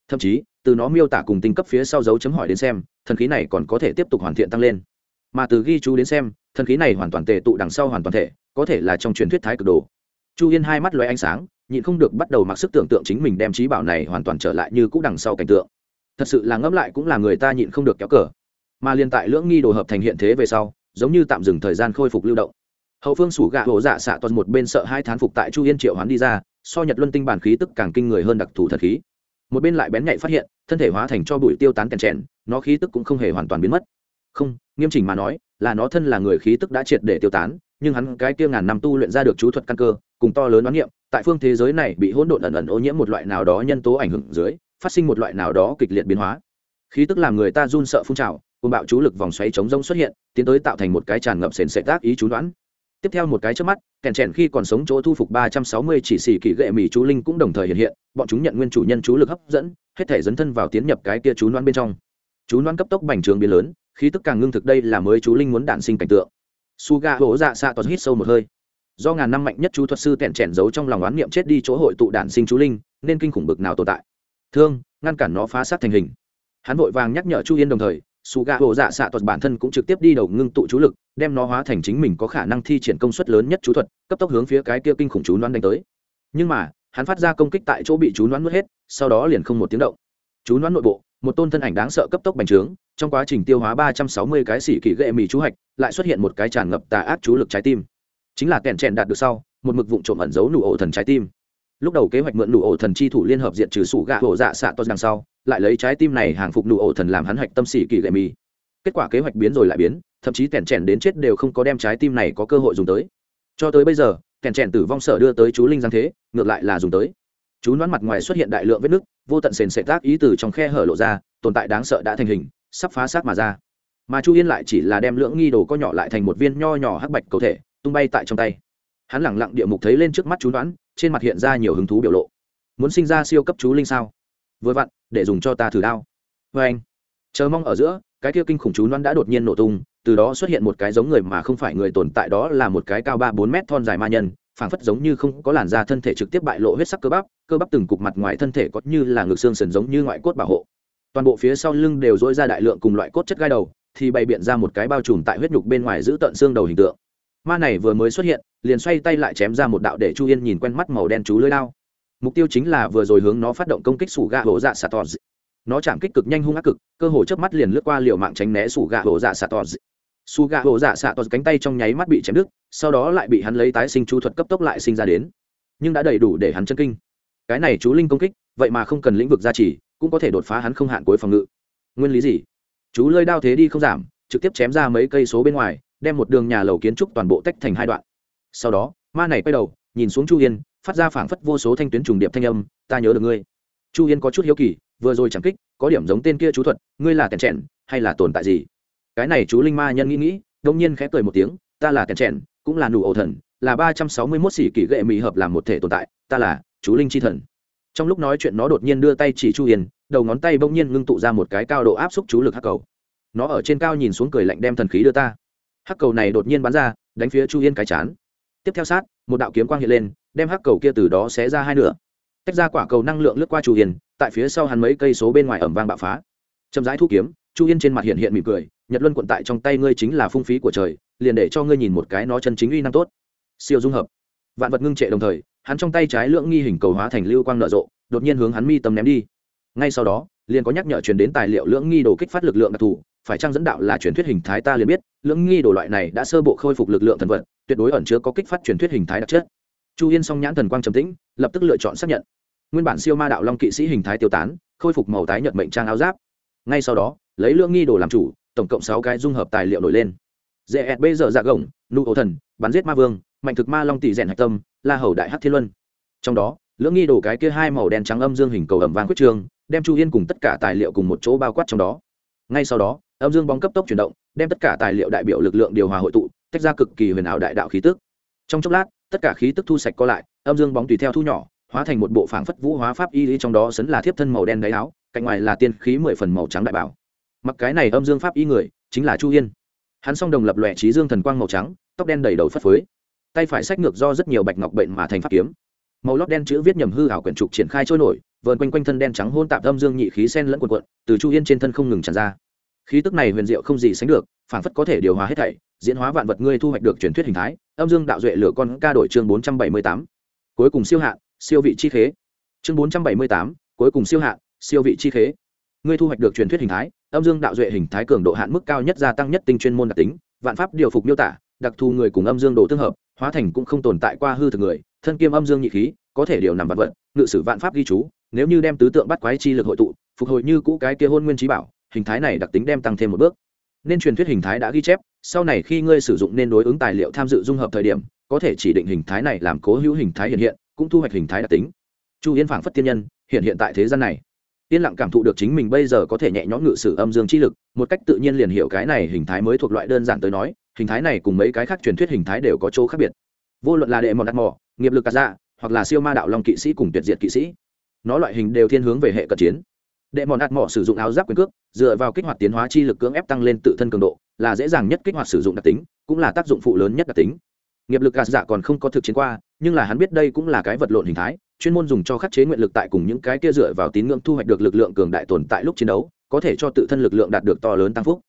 Thậm chí, từ nó miêu tả cùng tinh cấp phía sau dấu chấm hỏi đến xem, thần khí này còn có thể tiếp tục hoàn thiện tăng lên. Mà từ ghi chú đến xem, thần khí này hoàn toàn tề tụ đằng sau hoàn toàn thể, có thể là trong truyền thuyết thái cực đồ. Chu yên hai mắt loay ánh sáng, nhịn không được bắt đầu mặc sức tưởng tượng chính mình đem trí bảo này hoàn toàn trở lại như cũ đằng sau cảnh tượng. Thật sự là ngẫm lại cũng là người ta nhịn không được kéo cờ. Mà liên tại lưỡng nghi đồ hợp thành hiện thế về sau giống như tạm dừng thời gian khôi phục lưu động. Hậu phương sủ gạ hổ dạ xạ toàn một bên sợ hai thán phục tại chu yên triệu hoán đi ra, so nhật luân tinh bản khí tức càng kinh người hơn đặc thù thật khí. Một bên lại bén nhạy phát hiện, thân thể hóa thành cho bụi tiêu tán kèn trèn nó khí tức cũng không hề hoàn toàn biến mất. Không, nghiêm chỉnh mà nói, là nó thân là người khí tức đã triệt để tiêu tán, nhưng hắn cái kia ngàn năm tu luyện ra được chú thuật căn cơ, cùng to lớn đoán niệm, tại phương thế giới này bị hỗn độn ẩn ẩn ô nhiễm một loại nào đó nhân tố ảnh hưởng dưới, phát sinh một loại nào đó kịch liệt biến hóa. Khí tức làm người ta run sợ phun trào cùng bạo chú lực vòng xoáy chống rông xuất hiện, tiến tới tạo thành một cái tràn ngập sền sệt tác ý chú đoán. Tiếp theo một cái trước mắt, kèn chèn khi còn sống chỗ thu phục ba trăm sáu mươi chỉ xì kỳ gệ mỹ chú linh cũng đồng thời hiện hiện, bọn chúng nhận nguyên chủ nhân chú lực hấp dẫn, hết thể dấn thân vào tiến nhập cái kia chú đoán bên trong. Chú đoán cấp tốc bành trường biến lớn, khí tức càng ngưng thực đây là mới chú linh muốn đản sinh cảnh tượng. Suga hổ dạ xạ toàn hít sâu một hơi. Do ngàn năm mạnh nhất chú thuật sư kèn chèn giấu trong lòng oán niệm chết đi chỗ hội tụ đản sinh chú linh, nên kinh khủng bực nào tồn tại. Thương, ngăn cản nó phá sát thành hình. Hắn vội vàng nhắc nhở chu yên đồng thời su gà hồ dạ xạ thuật bản thân cũng trực tiếp đi đầu ngưng tụ chú lực, đem nó hóa thành chính mình có khả năng thi triển công suất lớn nhất chú thuật, cấp tốc hướng phía cái kia kinh khủng chú đoán đánh tới. Nhưng mà, hắn phát ra công kích tại chỗ bị chú đoán mất hết, sau đó liền không một tiếng động. Chú đoán nội bộ, một tôn thân ảnh đáng sợ cấp tốc bành trướng, trong quá trình tiêu hóa ba trăm sáu mươi cái xỉ kỳ ghệ mì chú hạch, lại xuất hiện một cái tràn ngập tà ác chú lực trái tim. Chính là kèn chèn đạt được sau, một mực vụ trộm ẩn giấu nụ ổ thần trái tim lúc đầu kế hoạch mượn nụ ổ thần chi thủ liên hợp diện trừ sủ gạ hổ dạ xạ to đằng sau, lại lấy trái tim này hàng phục nụ ổ thần làm hắn hạch tâm xỉ kỳ gậy mi kết quả kế hoạch biến rồi lại biến, thậm chí kèn chèn đến chết đều không có đem trái tim này có cơ hội dùng tới. Cho tới bây giờ, kèn chèn tử vong sở đưa tới chú linh giang thế, ngược lại là dùng tới. Chú nón mặt ngoài xuất hiện đại lượng vết nứt, vô tận sền sệ tác ý từ trong khe hở lộ ra, tồn tại đáng sợ đã thành hình, sắp phá sát mà ra. Mà chu yên lại chỉ là đem lưỡng nghi đồ co nhỏ lại thành một viên nho nhỏ hắc bạch cầu thể, tung bay tại trong tay. Hắn lẳng lặng địa mục thấy lên trước mắt chú đoán trên mặt hiện ra nhiều hứng thú biểu lộ. Muốn sinh ra siêu cấp chú linh sao? Vừa vặn, để dùng cho ta thử đao. Vê anh, chờ mong ở giữa, cái kia kinh khủng chú loan đã đột nhiên nổ tung, từ đó xuất hiện một cái giống người mà không phải người tồn tại đó là một cái cao ba bốn mét thon dài ma nhân, phảng phất giống như không có làn da thân thể trực tiếp bại lộ huyết sắc cơ bắp cơ bắp từng cục mặt ngoài thân thể có như là ngực xương sần giống như ngoại cốt bảo hộ. Toàn bộ phía sau lưng đều dỗi ra đại lượng cùng loại cốt chất gai đầu, thì bày biện ra một cái bao trùm tại huyết nhục bên ngoài giữ tận xương đầu hình tượng. Ma này vừa mới xuất hiện liền xoay tay lại chém ra một đạo để chu yên nhìn quen mắt màu đen chú lưới lao mục tiêu chính là vừa rồi hướng nó phát động công kích sủ gạ hổ dạ xạ tòt nó chạm kích cực nhanh hung ác cực, cơ hồ chớp mắt liền lướt qua liều mạng tránh né sủ gạ hổ dạ xạ tòt sủ gạ hổ dạ xạ tòt cánh tay trong nháy mắt bị chém đứt, sau đó lại bị hắn lấy tái sinh chú thuật cấp tốc lại sinh ra đến. Nhưng đã đầy đủ để hắn chân kinh. Cái này chú linh công kích, vậy mà không cần lĩnh vực gia trì, cũng có thể đột phá hắn không hạn cuối phòng ngự. Nguyên lý gì? Chú lơi đao thế đi không giảm, trực tiếp chém ra mấy cây số bên ngoài, đem một đường nhà lầu kiến trúc toàn bộ tách thành hai đoạn sau đó, ma này quay đầu, nhìn xuống chu yên, phát ra phảng phất vô số thanh tuyến trùng điệp thanh âm, ta nhớ được ngươi. Chu yên có chút hiếu kỳ, vừa rồi chẳng kích, có điểm giống tên kia chú thuật, ngươi là kèn trẻn hay là tồn tại gì? Cái này chú linh ma nhân nghĩ nghĩ, đông nhiên khẽ cười một tiếng, ta là kèn trẻn cũng là nụ ẩu thần, là ba trăm sáu mươi mốt xỉ kỷ gệ mỹ hợp làm một thể tồn tại, ta là chú linh c h i thần. Trong lúc nói chuyện nó đột nhiên đưa tay chỉ chu yên, đầu ngón tay bỗng nhiên ngưng tụ ra một cái cao độ áp xúc chú lực hắc cầu. Nó ở trên cao nhìn xuống cười lạnh đem thần khí đưa ta. Hắc cầu này đột nhiên bắn ra, đánh phía chu yên cái chán tiếp theo sát, một đạo kiếm quang hiện lên, đem hắc cầu kia từ đó xé ra hai nửa. Tách ra quả cầu năng lượng lướt qua chu hiền, tại phía sau hắn mấy cây số bên ngoài ẩm vang bạo phá. Chậm rãi thu kiếm, chu yên trên mặt hiện hiện mỉm cười, nhật luân quận tại trong tay ngươi chính là phung phí của trời, liền để cho ngươi nhìn một cái nó chân chính uy năng tốt. Siêu dung hợp. Vạn vật ngưng trệ đồng thời, hắn trong tay trái lượng nghi hình cầu hóa thành lưu quang nở rộ, đột nhiên hướng hắn mi tâm ném đi. Ngay sau đó, liền có nhắc nhở truyền đến tài liệu lưỡng nghi đồ kích phát lực lượng đặc thù, phải trang dẫn đạo là truyền thuyết hình thái ta liền biết, lưỡng nghi đồ loại này đã sơ bộ khôi phục lực lượng thần vật tuyệt đối ẩn chứa có kích phát truyền thuyết hình thái đặc chất. Chu yên song nhãn thần quang trầm tĩnh lập tức lựa chọn xác nhận. Nguyên bản siêu ma đạo long kỵ sĩ hình thái tiêu tán khôi phục màu tái nhận mệnh trang áo giáp. Ngay sau đó lấy lưỡng nghi đồ làm chủ tổng cộng sáu cái dung hợp tài liệu nổi lên. Gsb giờ dạ gồng nụ ổ thần bắn giết ma vương mạnh thực ma long tỷ rèn hạch tâm la hầu đại hắc thiên luân. Trong đó lưỡng nghi đồ cái kia hai màu đen trắng âm dương hình cầu ẩm vang quyết trường, đem chu yên cùng tất cả tài liệu cùng một chỗ bao quát trong đó. Ngay sau đó âm dương bóng cấp tốc chuyển động đem tất cả tài liệu đại biểu lực lượng điều hòa hội tụ tách ra cực kỳ huyền ảo đại đạo khí tức. Trong chốc lát, tất cả khí tức thu sạch co lại, âm dương bóng tùy theo thu nhỏ, hóa thành một bộ phảng phất vũ hóa pháp y lý trong đó sấn là thiếp thân màu đen đáy áo, cạnh ngoài là tiên khí mười phần màu trắng đại bảo. Mặc cái này âm dương pháp y người, chính là chu yên hắn song đồng lập lòe trí dương thần quang màu trắng, tóc đen đầy đầu phất phới. Tay phải sách ngược do rất nhiều bạch ngọc bệnh mà thành pháp kiếm. Màu lót đen chữ viết nhầm hư hảo quyển trục triển khai trôi nổi, vờn quanh quanh thân đen trắng hôn tạp âm dương nhị khí sen lẫn quần quận từ chu yên trên thân không ngừng tràn ra khí tức này huyền diệu không gì sánh được phảng phất có thể điều hòa hết thảy diễn hóa vạn vật ngươi thu hoạch được truyền thuyết hình thái âm dương đạo duệ lửa con ca đổi chương bốn trăm bảy mươi tám. Cuối cùng siêu hạ siêu vị chi khế. Chương bốn trăm bảy mươi tám cuối cùng siêu hạ siêu vị chi khế. Ngươi thu hoạch được truyền thuyết hình thái âm dương đạo duệ hình thái cường độ hạn mức cao nhất gia tăng nhất tinh chuyên môn đặc tính vạn pháp điều phục miêu tả đặc thù người cùng âm dương đồ tương hợp hóa thành cũng không tồn tại qua hư thực người thân kiêm âm dương nhị khí có thể điều nằm vạn vật, ngự sử vạn pháp ghi chú nếu như đem tứ tượng bắt quái chi lực hội tụ phục hồi như cũ cái kia hôn nguyên trí bảo hình thái này đặc tính đem tăng thêm một bước. Nên truyền thuyết hình thái đã ghi chép sau này khi ngươi sử dụng nên đối ứng tài liệu tham dự dung hợp thời điểm có thể chỉ định hình thái này làm cố hữu hình thái hiện hiện cũng thu hoạch hình thái đặc tính. Chu yên phảng phất tiên nhân hiện hiện tại thế gian này. Yên lặng cảm thụ được chính mình bây giờ có thể nhẹ nhõm ngự sử âm dương chi lực một cách tự nhiên liền hiểu cái này hình thái mới thuộc loại đơn giản tới nói hình thái này cùng mấy cái khác truyền thuyết hình thái đều có chỗ khác biệt. Vô luận là đệ mòn đặt mỏ, nghiệp lực cà dạ hoặc là siêu ma đạo long kỵ sĩ cùng tuyệt diệt kỵ sĩ nó loại hình đều thiên hướng về hệ cận chiến đệ mòn ạt mỏ sử dụng áo giáp quyền cước, dựa vào kích hoạt tiến hóa chi lực cưỡng ép tăng lên tự thân cường độ, là dễ dàng nhất kích hoạt sử dụng đặc tính, cũng là tác dụng phụ lớn nhất đặc tính. Nghiệp lực gạt giả còn không có thực chiến qua, nhưng là hắn biết đây cũng là cái vật lộn hình thái, chuyên môn dùng cho khắc chế nguyện lực tại cùng những cái kia dựa vào tín ngưỡng thu hoạch được lực lượng cường đại tồn tại lúc chiến đấu, có thể cho tự thân lực lượng đạt được to lớn tăng phúc.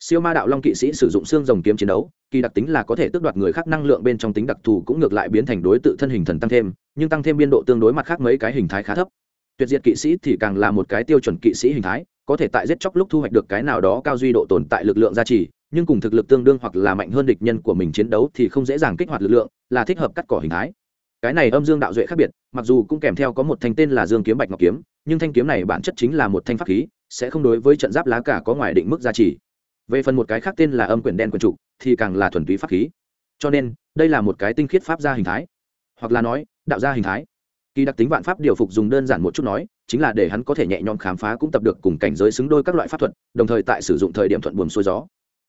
Siêu ma đạo long kỵ sĩ sử dụng xương rồng kiếm chiến đấu, kỳ đặc tính là có thể tước đoạt người khác năng lượng bên trong tính đặc thù cũng ngược lại biến thành đối tự thân hình thần tăng thêm, nhưng tăng thêm biên độ tương đối mặt khác mấy cái hình thái khá thấp tuyệt diệt kỵ sĩ thì càng là một cái tiêu chuẩn kỵ sĩ hình thái, có thể tại giết chóc lúc thu hoạch được cái nào đó cao duy độ tồn tại lực lượng gia trì, nhưng cùng thực lực tương đương hoặc là mạnh hơn địch nhân của mình chiến đấu thì không dễ dàng kích hoạt lực lượng, là thích hợp cắt cỏ hình thái. Cái này âm dương đạo duệ khác biệt, mặc dù cũng kèm theo có một thanh tên là dương kiếm bạch ngọc kiếm, nhưng thanh kiếm này bản chất chính là một thanh pháp khí, sẽ không đối với trận giáp lá cả có ngoài định mức gia trì. Về phần một cái khác tên là âm quyển đen quyển trục thì càng là thuần túy pháp khí. Cho nên, đây là một cái tinh khiết pháp gia hình thái, hoặc là nói, đạo gia hình thái kỳ đặc tính vạn pháp điều phục dùng đơn giản một chút nói, chính là để hắn có thể nhẹ nhõm khám phá cũng tập được cùng cảnh giới xứng đôi các loại pháp thuật, đồng thời tại sử dụng thời điểm thuận buồm xuôi gió.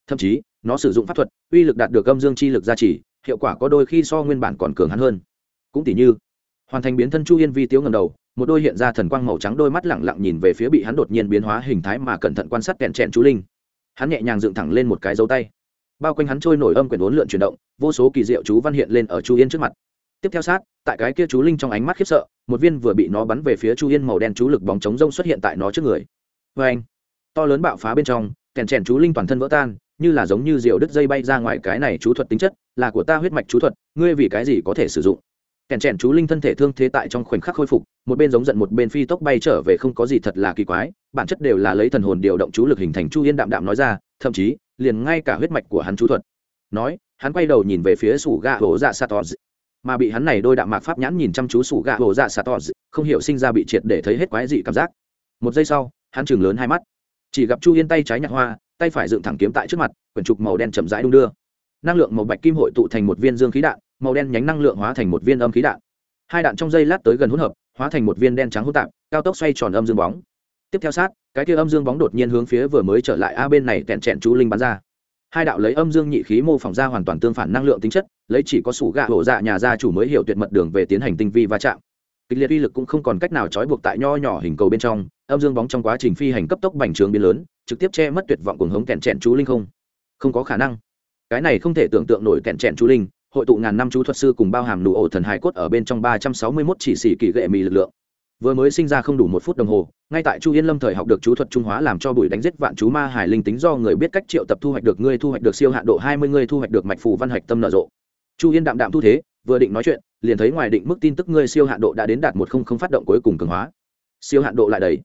Thậm chí, nó sử dụng pháp thuật, uy lực đạt được âm dương chi lực gia trì, hiệu quả có đôi khi so nguyên bản còn cường hắn hơn. Cũng tỷ như, hoàn thành biến thân chu yên vi tiếu ngầm đầu, một đôi hiện ra thần quang màu trắng đôi mắt lẳng lặng nhìn về phía bị hắn đột nhiên biến hóa hình thái mà cẩn thận quan sát kẹn chẹn chú linh. Hắn nhẹ nhàng dựng thẳng lên một cái dấu tay. Bao quanh hắn trôi nổi âm quyển uốn lượn chuyển động, vô số kỳ diệu chú văn hiện lên ở chu yên trước mặt tiếp theo sát, tại cái kia chú linh trong ánh mắt khiếp sợ, một viên vừa bị nó bắn về phía chu yên màu đen chú lực bóng chống rông xuất hiện tại nó trước người. Vê anh, to lớn bạo phá bên trong, kèn chèn chú linh toàn thân vỡ tan, như là giống như diều đứt dây bay ra ngoài cái này chú thuật tính chất, là của ta huyết mạch chú thuật, ngươi vì cái gì có thể sử dụng? Kèn chèn chú linh thân thể thương thế tại trong khoảnh khắc khôi phục, một bên giống giận một bên phi tốc bay trở về không có gì thật là kỳ quái, bản chất đều là lấy thần hồn điều động chú lực hình thành chu yên đạm đạm nói ra, thậm chí, liền ngay cả huyết mạch của hắn chú thuật. Nói, hắn quay đầu nhìn về phía sủ gà hổ dạ satos mà bị hắn này đôi đạm mạc pháp nhãn nhìn chăm chú sủ gạ hồ dạ satos không hiểu sinh ra bị triệt để thấy hết quái dị cảm giác. Một giây sau, hắn chừng lớn hai mắt. Chỉ gặp chu yên tay trái nhặt hoa, tay phải dựng thẳng kiếm tại trước mặt, quyển trục màu đen chậm rãi đung đưa. Năng lượng màu bạch kim hội tụ thành một viên dương khí đạn, màu đen nhánh năng lượng hóa thành một viên âm khí đạn. Hai đạn trong dây lát tới gần hỗn hợp, hóa thành một viên đen trắng hỗn tạp, cao tốc xoay tròn âm dương bóng. Tiếp theo sát, cái kia âm dương bóng đột nhiên hướng phía vừa mới trở lại a bên này tẹn chẹn chú linh bắn ra hai đạo lấy âm dương nhị khí mô phỏng ra hoàn toàn tương phản năng lượng tính chất, lấy chỉ có sủ gạ hổ dạ nhà gia chủ mới hiểu tuyệt mật đường về tiến hành tinh vi va chạm. Kịch liệt uy lực cũng không còn cách nào trói buộc tại nho nhỏ hình cầu bên trong, âm dương bóng trong quá trình phi hành cấp tốc bành trướng biến lớn, trực tiếp che mất tuyệt vọng cuồng hống kẹn chẹn chú linh không. Không có khả năng. Cái này không thể tưởng tượng nổi kẹn chẹn chú linh, hội tụ ngàn năm chú thuật sư cùng bao hàm nụ ổ thần hài cốt ở bên trong ba trăm sáu mươi mốt chỉ xỉ kỳ gệ mì lực lượng vừa mới sinh ra không đủ một phút đồng hồ, ngay tại chu yên lâm thời học được chú thuật trung hóa làm cho bùi đánh giết vạn chú ma hải linh tính do người biết cách triệu tập thu hoạch được ngươi thu hoạch được siêu hạn độ hai mươi, ngươi thu hoạch được mạch phù văn hạch tâm nở rộ. Chu yên đạm đạm thu thế, vừa định nói chuyện, liền thấy ngoài định mức tin tức ngươi siêu hạn độ đã đến đạt một không không phát động cuối cùng cường hóa. Siêu hạn độ lại đầy.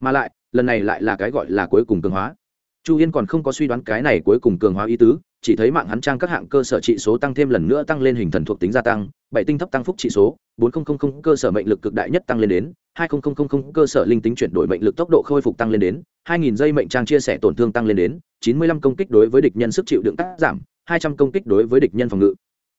Mà lại, lần này lại là cái gọi là cuối cùng cường hóa chu yên còn không có suy đoán cái này cuối cùng cường hóa ý tứ, chỉ thấy mạng hắn trang các hạng cơ sở trị số tăng thêm lần nữa tăng lên hình thần thuộc tính gia tăng, bảy tinh thấp tăng phúc trị số, bốn nghìn cơ sở mệnh lực cực đại nhất tăng lên đến, hai nghìn cơ sở linh tính chuyển đổi mệnh lực tốc độ khôi phục tăng lên đến, hai nghìn giây mệnh trang chia sẻ tổn thương tăng lên đến, chín mươi lăm công kích đối với địch nhân sức chịu đựng cắt giảm, hai trăm công kích đối với địch nhân phòng ngự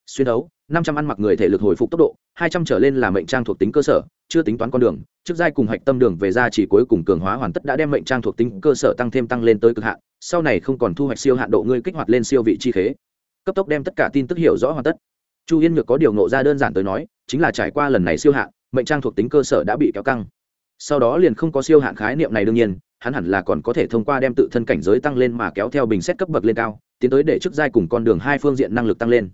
xuyên đấu, năm trăm ăn mặc người thể lực hồi phục tốc độ, hai trăm trở lên là mệnh trang thuộc tính cơ sở, chưa tính toán con đường, trước giai cùng hạch tâm đường về ra chỉ cuối cùng cường hóa hoàn tất đã đem mệnh trang thuộc tính cơ sở tăng thêm tăng lên tới cực hạn, sau này không còn thu hoạch siêu hạn độ ngươi kích hoạt lên siêu vị chi khế. Cấp tốc đem tất cả tin tức hiểu rõ hoàn tất. Chu yên nhược có điều nộ ra đơn giản tới nói, chính là trải qua lần này siêu hạn, mệnh trang thuộc tính cơ sở đã bị kéo căng. Sau đó liền không có siêu hạn khái niệm này đương nhiên, hắn hẳn là còn có thể thông qua đem tự thân cảnh giới tăng lên mà kéo theo bình xét cấp bậc lên cao, tiến tới để chức giai cùng con đường hai phương diện năng lực tăng lên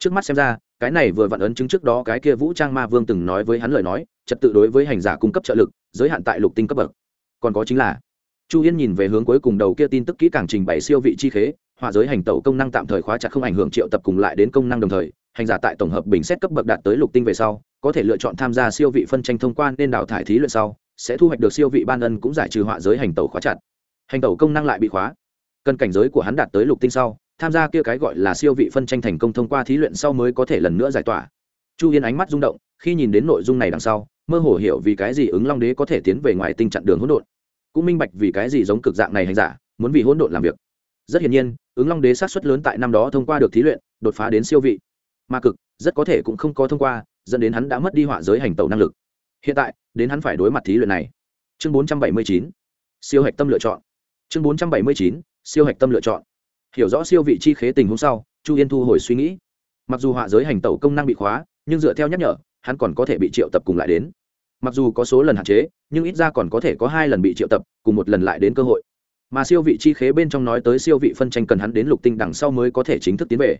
trước mắt xem ra, cái này vừa vặn ấn chứng trước đó cái kia vũ trang ma vương từng nói với hắn lời nói, trật tự đối với hành giả cung cấp trợ lực, giới hạn tại lục tinh cấp bậc. Còn có chính là, chu yên nhìn về hướng cuối cùng đầu kia tin tức kỹ càng trình bày siêu vị chi khế, họa giới hành tẩu công năng tạm thời khóa chặt không ảnh hưởng triệu tập cùng lại đến công năng đồng thời, hành giả tại tổng hợp bình xét cấp bậc đạt tới lục tinh về sau, có thể lựa chọn tham gia siêu vị phân tranh thông quan nên đào thải thí luyện sau, sẽ thu hoạch được siêu vị ban ân cũng giải trừ họa giới hành tẩu khóa chặt. Hành tẩu công năng lại bị khóa. Cần cảnh giới của hắn đạt tới lục tinh sau tham gia kia cái gọi là siêu vị phân tranh thành công thông qua thí luyện sau mới có thể lần nữa giải tỏa. Chu yên ánh mắt rung động khi nhìn đến nội dung này đằng sau mơ hồ hiểu vì cái gì ứng long đế có thể tiến về ngoài tinh chặn đường hỗn độn. Cũng minh bạch vì cái gì giống cực dạng này hành giả muốn vì hỗn độn làm việc. Rất hiển nhiên ứng long đế sát xuất lớn tại năm đó thông qua được thí luyện đột phá đến siêu vị. Mà cực rất có thể cũng không có thông qua dẫn đến hắn đã mất đi họa giới hành tàu năng lực. Hiện tại đến hắn phải đối mặt thí luyện này. Chương 479, siêu hạch tâm lựa chọn. Chương 479, siêu hạch tâm lựa chọn hiểu rõ siêu vị chi khế tình hôm sau, chu yên thu hồi suy nghĩ. Mặc dù họa giới hành tẩu công năng bị khóa, nhưng dựa theo nhắc nhở, hắn còn có thể bị triệu tập cùng lại đến. Mặc dù có số lần hạn chế, nhưng ít ra còn có thể có hai lần bị triệu tập, cùng một lần lại đến cơ hội. Mà siêu vị chi khế bên trong nói tới siêu vị phân tranh cần hắn đến lục tinh đằng sau mới có thể chính thức tiến về.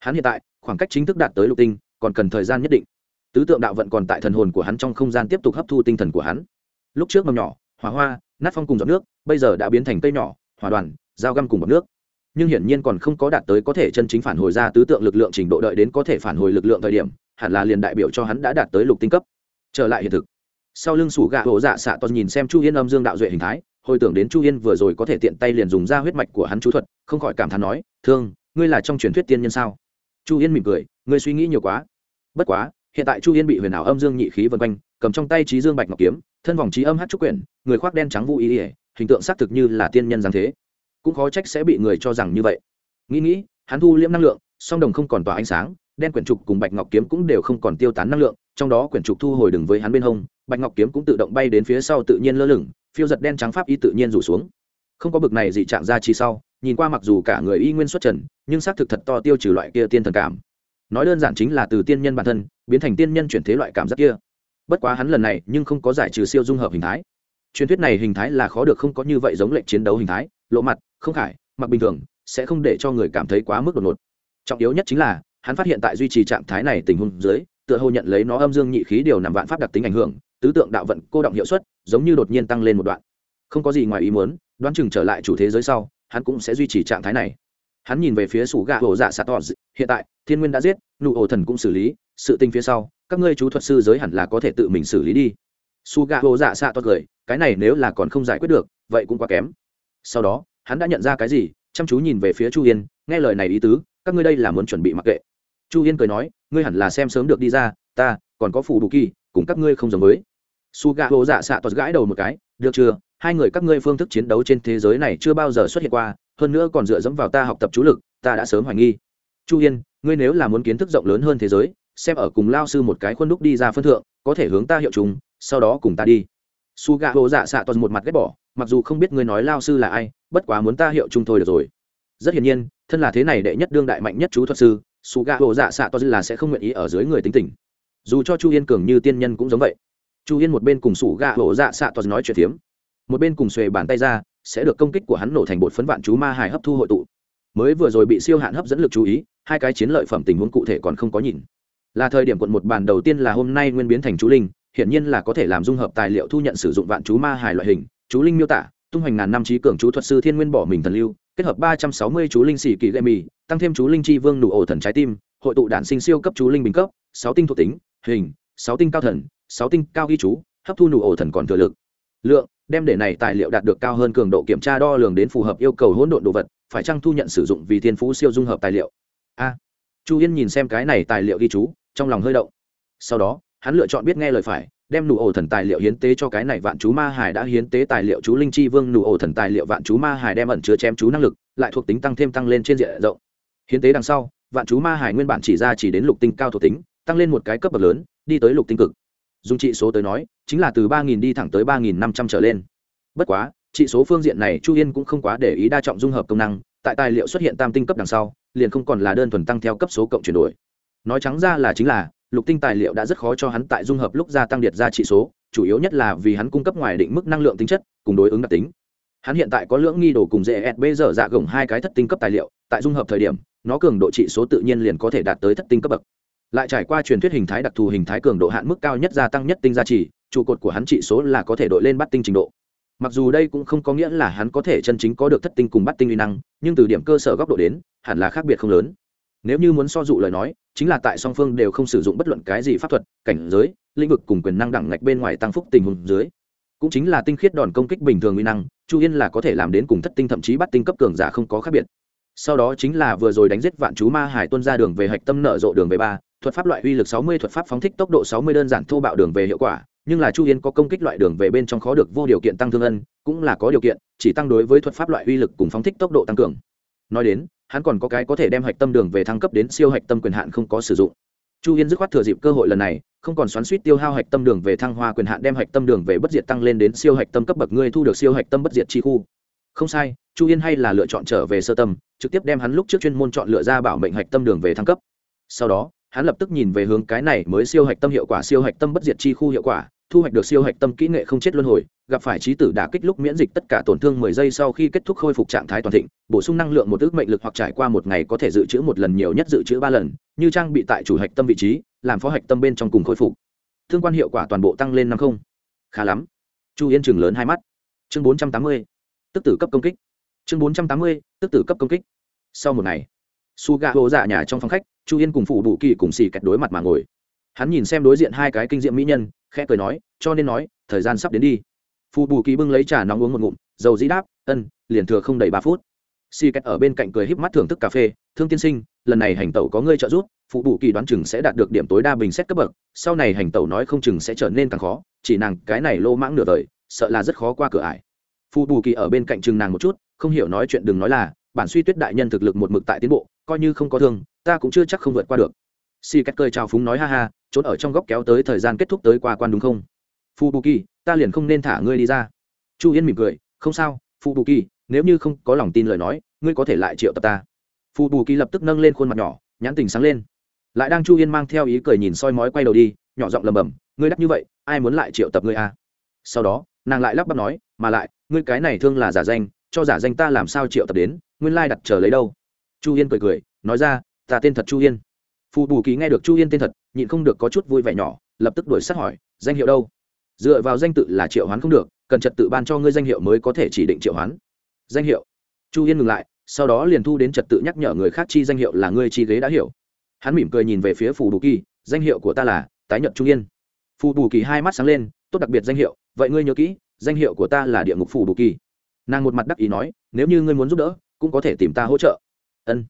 Hắn hiện tại, khoảng cách chính thức đạt tới lục tinh, còn cần thời gian nhất định. Tứ tượng đạo vận còn tại thần hồn của hắn trong không gian tiếp tục hấp thu tinh thần của hắn. Lúc trước mầm nhỏ, hỏa hoa, nát phong cùng giọt nước, bây giờ đã biến thành cây nhỏ, hỏa đoàn, dao găm cùng bọc nước nhưng hiển nhiên còn không có đạt tới có thể chân chính phản hồi ra tứ tượng lực lượng trình độ đợi đến có thể phản hồi lực lượng thời điểm, hẳn là liền đại biểu cho hắn đã đạt tới lục tinh cấp. Trở lại hiện thực. Sau lưng sủ gạ hổ dạ xạ toàn nhìn xem chu yên âm dương đạo duệ hình thái, hồi tưởng đến chu yên vừa rồi có thể tiện tay liền dùng ra huyết mạch của hắn chú thuật, không khỏi cảm thán nói, thương, ngươi là trong truyền thuyết tiên nhân sao? Chu yên mỉm cười, ngươi suy nghĩ nhiều quá. Bất quá, hiện tại chu yên bị huyền ảo âm dương nhị khí vân quanh, cầm trong tay trí dương bạch ngọc kiếm, thân vòng trí âm hát trúc quyển, người khoác đen trắng vũ ý ỉa hình tượng xác thực như là tiên nhân giáng thế cũng khó trách sẽ bị người cho rằng như vậy. Nghĩ nghĩ, hắn thu liễm năng lượng, song đồng không còn tỏa ánh sáng, đen quyển trục cùng bạch ngọc kiếm cũng đều không còn tiêu tán năng lượng, trong đó quyển trục thu hồi đừng với hắn bên hông, bạch ngọc kiếm cũng tự động bay đến phía sau tự nhiên lơ lửng, phiêu giật đen trắng pháp y tự nhiên rủ xuống. Không có bực này dị trạng ra chi sau, nhìn qua mặc dù cả người y nguyên xuất trần, nhưng xác thực thật to tiêu trừ loại kia tiên thần cảm. Nói đơn giản chính là từ tiên nhân bản thân, biến thành tiên nhân chuyển thế loại cảm giác kia. Bất quá hắn lần này nhưng không có giải trừ siêu dung hợp hình thái. Truyền thuyết này hình thái là khó được không có như vậy giống lệnh chiến đấu hình thái, lộ mặt không khải, mặc bình thường, sẽ không để cho người cảm thấy quá mức đột ngột. Trọng yếu nhất chính là, hắn phát hiện tại duy trì trạng thái này tình huống dưới, tựa hồ nhận lấy nó âm dương nhị khí điều nằm vạn pháp đặc tính ảnh hưởng, tứ tượng đạo vận cô động hiệu suất, giống như đột nhiên tăng lên một đoạn. Không có gì ngoài ý muốn, đoán chừng trở lại chủ thế giới sau, hắn cũng sẽ duy trì trạng thái này. Hắn nhìn về phía sủ gạ hồ dạ sạt tỏ hiện tại, thiên nguyên đã giết, nụ ổ thần cũng xử lý, sự tình phía sau, các ngươi chú thuật sư giới hẳn là có thể tự mình xử lý đi. Su gạ hồ dạ xạ tỏ cười, cái này nếu là còn không giải quyết được, vậy cũng quá kém. Sau đó hắn đã nhận ra cái gì, chăm chú nhìn về phía chu yên, nghe lời này ý tứ, các ngươi đây là muốn chuẩn bị mặc kệ. Chu yên cười nói, ngươi hẳn là xem sớm được đi ra, ta, còn có phủ đủ kỳ, cùng các ngươi không giống với. Su Gà hồ dạ xạ toạt gãi đầu một cái, được chưa, hai người các ngươi phương thức chiến đấu trên thế giới này chưa bao giờ xuất hiện qua, hơn nữa còn dựa dẫm vào ta học tập chú lực, ta đã sớm hoài nghi. Chu yên, ngươi nếu là muốn kiến thức rộng lớn hơn thế giới, xem ở cùng lao sư một cái khuôn đúc đi ra phân thượng, có thể hướng ta hiệu chúng, sau đó cùng ta đi. Su Gà hồ dạ xạ toàn một mặt ghét bỏ mặc dù không biết ngươi nói lao sư là ai, bất quá muốn ta hiệu chung thôi được rồi. Rất hiển nhiên, thân là thế này đệ nhất đương đại mạnh nhất chú thuật sư, su gạ hồ dạ xạ toàn là sẽ không nguyện ý ở dưới người tính tình. Dù cho chu yên cường như tiên nhân cũng giống vậy. Chu yên một bên cùng sủ gạ hồ dạ xạ to nói chuyện phiếm, một bên cùng xuề bàn tay ra, sẽ được công kích của hắn nổ thành bột phấn vạn chú ma hài hấp thu hội tụ. Mới vừa rồi bị siêu hạn hấp dẫn lực chú ý, hai cái chiến lợi phẩm tình huống cụ thể còn không có nhìn. Là thời điểm quận một bàn đầu tiên là hôm nay nguyên biến thành chú linh, hiển nhiên là có thể làm dung hợp tài liệu thu nhận sử dụng vạn chú ma hài loại hình chú linh miêu tả, tung hoành ngàn năm trí cường chú thuật sư thiên nguyên bỏ mình thần lưu, kết hợp ba trăm sáu mươi chú linh xỉ kỳ gậy mì tăng thêm chú linh chi vương nụ ổ thần trái tim, hội tụ đản sinh siêu cấp chú linh bình cấp, sáu tinh thuộc tính, hình, sáu tinh cao thần, sáu tinh cao ghi chú, hấp thu nụ ổ thần còn thừa lực. Lượng, đem để này tài liệu đạt được cao hơn cường độ kiểm tra đo lường đến phù hợp yêu cầu hỗn độn đồ vật, phải chăng thu nhận sử dụng vì thiên phú siêu dung hợp tài liệu? A. Chu yên nhìn xem cái này tài liệu ghi chú, trong lòng hơi động. Sau đó, hắn lựa chọn biết nghe lời phải đem nụ ổ thần tài liệu hiến tế cho cái này vạn chú ma hải đã hiến tế tài liệu chú linh chi vương, nụ ổ thần tài liệu vạn chú ma hải đem ẩn chứa chém chú năng lực, lại thuộc tính tăng thêm tăng lên trên diện rộng. Hiến tế đằng sau, vạn chú ma hải nguyên bản chỉ ra chỉ đến lục tinh cao thuộc tính, tăng lên một cái cấp bậc lớn, đi tới lục tinh cực. Dùng trị số tới nói, chính là từ ba nghìn đi thẳng tới ba nghìn năm trăm trở lên. Bất quá, trị số phương diện này chu yên cũng không quá để ý đa trọng dung hợp công năng, tại tài liệu xuất hiện tam tinh cấp đằng sau, liền không còn là đơn thuần tăng theo cấp số cộng chuyển đổi. Nói trắng ra là chính là lục tinh tài liệu đã rất khó cho hắn tại dung hợp lúc gia tăng điệt ra trị số, chủ yếu nhất là vì hắn cung cấp ngoài định mức năng lượng tính chất, cùng đối ứng đặc tính. Hắn hiện tại có lưỡng nghi đồ cùng dễ bây giờ dạ gồng hai cái thất tinh cấp tài liệu, tại dung hợp thời điểm, nó cường độ trị số tự nhiên liền có thể đạt tới thất tinh cấp bậc. Lại trải qua truyền thuyết hình thái đặc thù hình thái cường độ hạn mức cao nhất gia tăng nhất tinh gia trì, trụ cột của hắn trị số là có thể đội lên bắt tinh trình độ. Mặc dù đây cũng không có nghĩa là hắn có thể chân chính có được thất tinh cùng bắt tinh uy năng, nhưng từ điểm cơ sở góc độ đến, hẳn là khác biệt không lớn nếu như muốn so dụ lời nói, chính là tại song phương đều không sử dụng bất luận cái gì pháp thuật, cảnh giới, lĩnh vực cùng quyền năng đẳng ngạch bên ngoài tăng phúc tình huống dưới. Cũng chính là tinh khiết đòn công kích bình thường uy năng, chu yên là có thể làm đến cùng thất tinh thậm chí bắt tinh cấp cường giả không có khác biệt. Sau đó chính là vừa rồi đánh giết vạn chú ma hải tuân ra đường về hạch tâm nợ rộ đường về ba, thuật pháp loại uy lực sáu mươi, thuật pháp phóng thích tốc độ sáu mươi, đơn giản thô bạo đường về hiệu quả, nhưng là chu yên có công kích loại đường về bên trong khó được vô điều kiện tăng thương ân, cũng là có điều kiện, chỉ tăng đối với thuật pháp loại uy lực cùng phóng thích tốc độ tăng cường. Nói đến hắn còn có cái có thể đem hạch tâm đường về thăng cấp đến siêu hạch tâm quyền hạn không có sử dụng. Chu yên dứt khoát thừa dịp cơ hội lần này, không còn xoắn suýt tiêu hao hạch tâm đường về thăng hoa quyền hạn đem hạch tâm đường về bất diệt tăng lên đến siêu hạch tâm cấp bậc ngươi thu được siêu hạch tâm bất diệt chi khu. Không sai, chu yên hay là lựa chọn trở về sơ tâm, trực tiếp đem hắn lúc trước chuyên môn chọn lựa ra bảo mệnh hạch tâm đường về thăng cấp. Sau đó, hắn lập tức nhìn về hướng cái này mới siêu hạch tâm hiệu quả, siêu hạch tâm bất diệt chi khu hiệu quả thu hoạch được siêu hạch tâm kỹ nghệ không chết luân hồi, gặp phải trí tử đả kích lúc miễn dịch tất cả tổn thương mười giây sau khi kết thúc khôi phục trạng thái toàn thịnh, bổ sung năng lượng một ước mệnh lực hoặc trải qua một ngày có thể dự trữ một lần nhiều nhất dự trữ ba lần, như trang bị tại chủ hạch tâm vị trí, làm phó hạch tâm bên trong cùng khôi phục. Thương quan hiệu quả toàn bộ tăng lên năm không. Khá lắm. Chu yên chừng lớn hai mắt. Chương bốn trăm tám mươi. Tức tử cấp công kích. Chương bốn trăm tám mươi, tức tử cấp công kích. Sau một ngày su gà hồ dạ nhà trong phòng khách, chu yên cùng phụ bù kỳ cùng xì kẹt đối mặt mà ngồi. Hắn nhìn xem đối diện hai cái kinh diệm mỹ nhân khẽ cười nói, cho nên nói, thời gian sắp đến đi. Phù bù kỳ bưng lấy trà nóng uống một ngụm, dầu dĩ đáp, ân, liền thừa không đầy ba phút. Si cách ở bên cạnh cười híp mắt thưởng thức cà phê, thương tiên sinh, lần này hành tẩu có ngươi trợ giúp phụ bù kỳ đoán chừng sẽ đạt được điểm tối đa bình xét cấp bậc, sau này hành tẩu nói không chừng sẽ trở nên càng khó, chỉ nàng cái này lô mãng nửa đời, sợ là rất khó qua cửa ải. Phụ bù kỳ ở bên cạnh chừng nàng một chút, không hiểu nói chuyện đừng nói là, bản suy tuyết đại nhân thực lực một mực tại tiến bộ, coi như không có thương, ta cũng chưa chắc không vượt qua được. Si cách cười chào phúng nói ha ha trốn ở trong góc kéo tới thời gian kết thúc tới qua quan đúng không? Phu bù kỳ ta liền không nên thả ngươi đi ra. Chu yên mỉm cười, không sao phu bù kỳ nếu như không có lòng tin lời nói, ngươi có thể lại triệu tập ta. Phu bù kỳ lập tức nâng lên khuôn mặt nhỏ, nhãn tình sáng lên. Lại đang chu yên mang theo ý cười nhìn soi mói quay đầu đi, nhỏ giọng lầm bầm ngươi đắt như vậy, ai muốn lại triệu tập ngươi à? sau đó, nàng lại lắp bắp nói, mà lại, ngươi cái này thương là giả danh, cho giả danh ta làm sao triệu tập đến, nguyên lai đặt chờ lấy đâu? Chu yên cười cười, nói ra, ta tên thật chu yên phù bù kỳ nghe được chu yên tên thật, nhịn không được có chút vui vẻ nhỏ, lập tức đuổi sát hỏi, danh hiệu đâu? Dựa vào danh tự là triệu hoán không được, cần trật tự ban cho ngươi danh hiệu mới có thể chỉ định triệu hoán. Danh hiệu. Chu yên ngừng lại, sau đó liền thu đến trật tự nhắc nhở người khác chi danh hiệu là ngươi chi ghế đã hiểu. Hắn mỉm cười nhìn về phía phù bù kỳ, danh hiệu của ta là tái nhật Chu yên. Phù bù kỳ hai mắt sáng lên, tốt đặc biệt danh hiệu, vậy ngươi nhớ kỹ, danh hiệu của ta là địa ngục phù bù kỳ. Nàng một mặt đắc ý nói, nếu như ngươi muốn giúp đỡ, cũng có thể tìm ta hỗ trợ. Ân.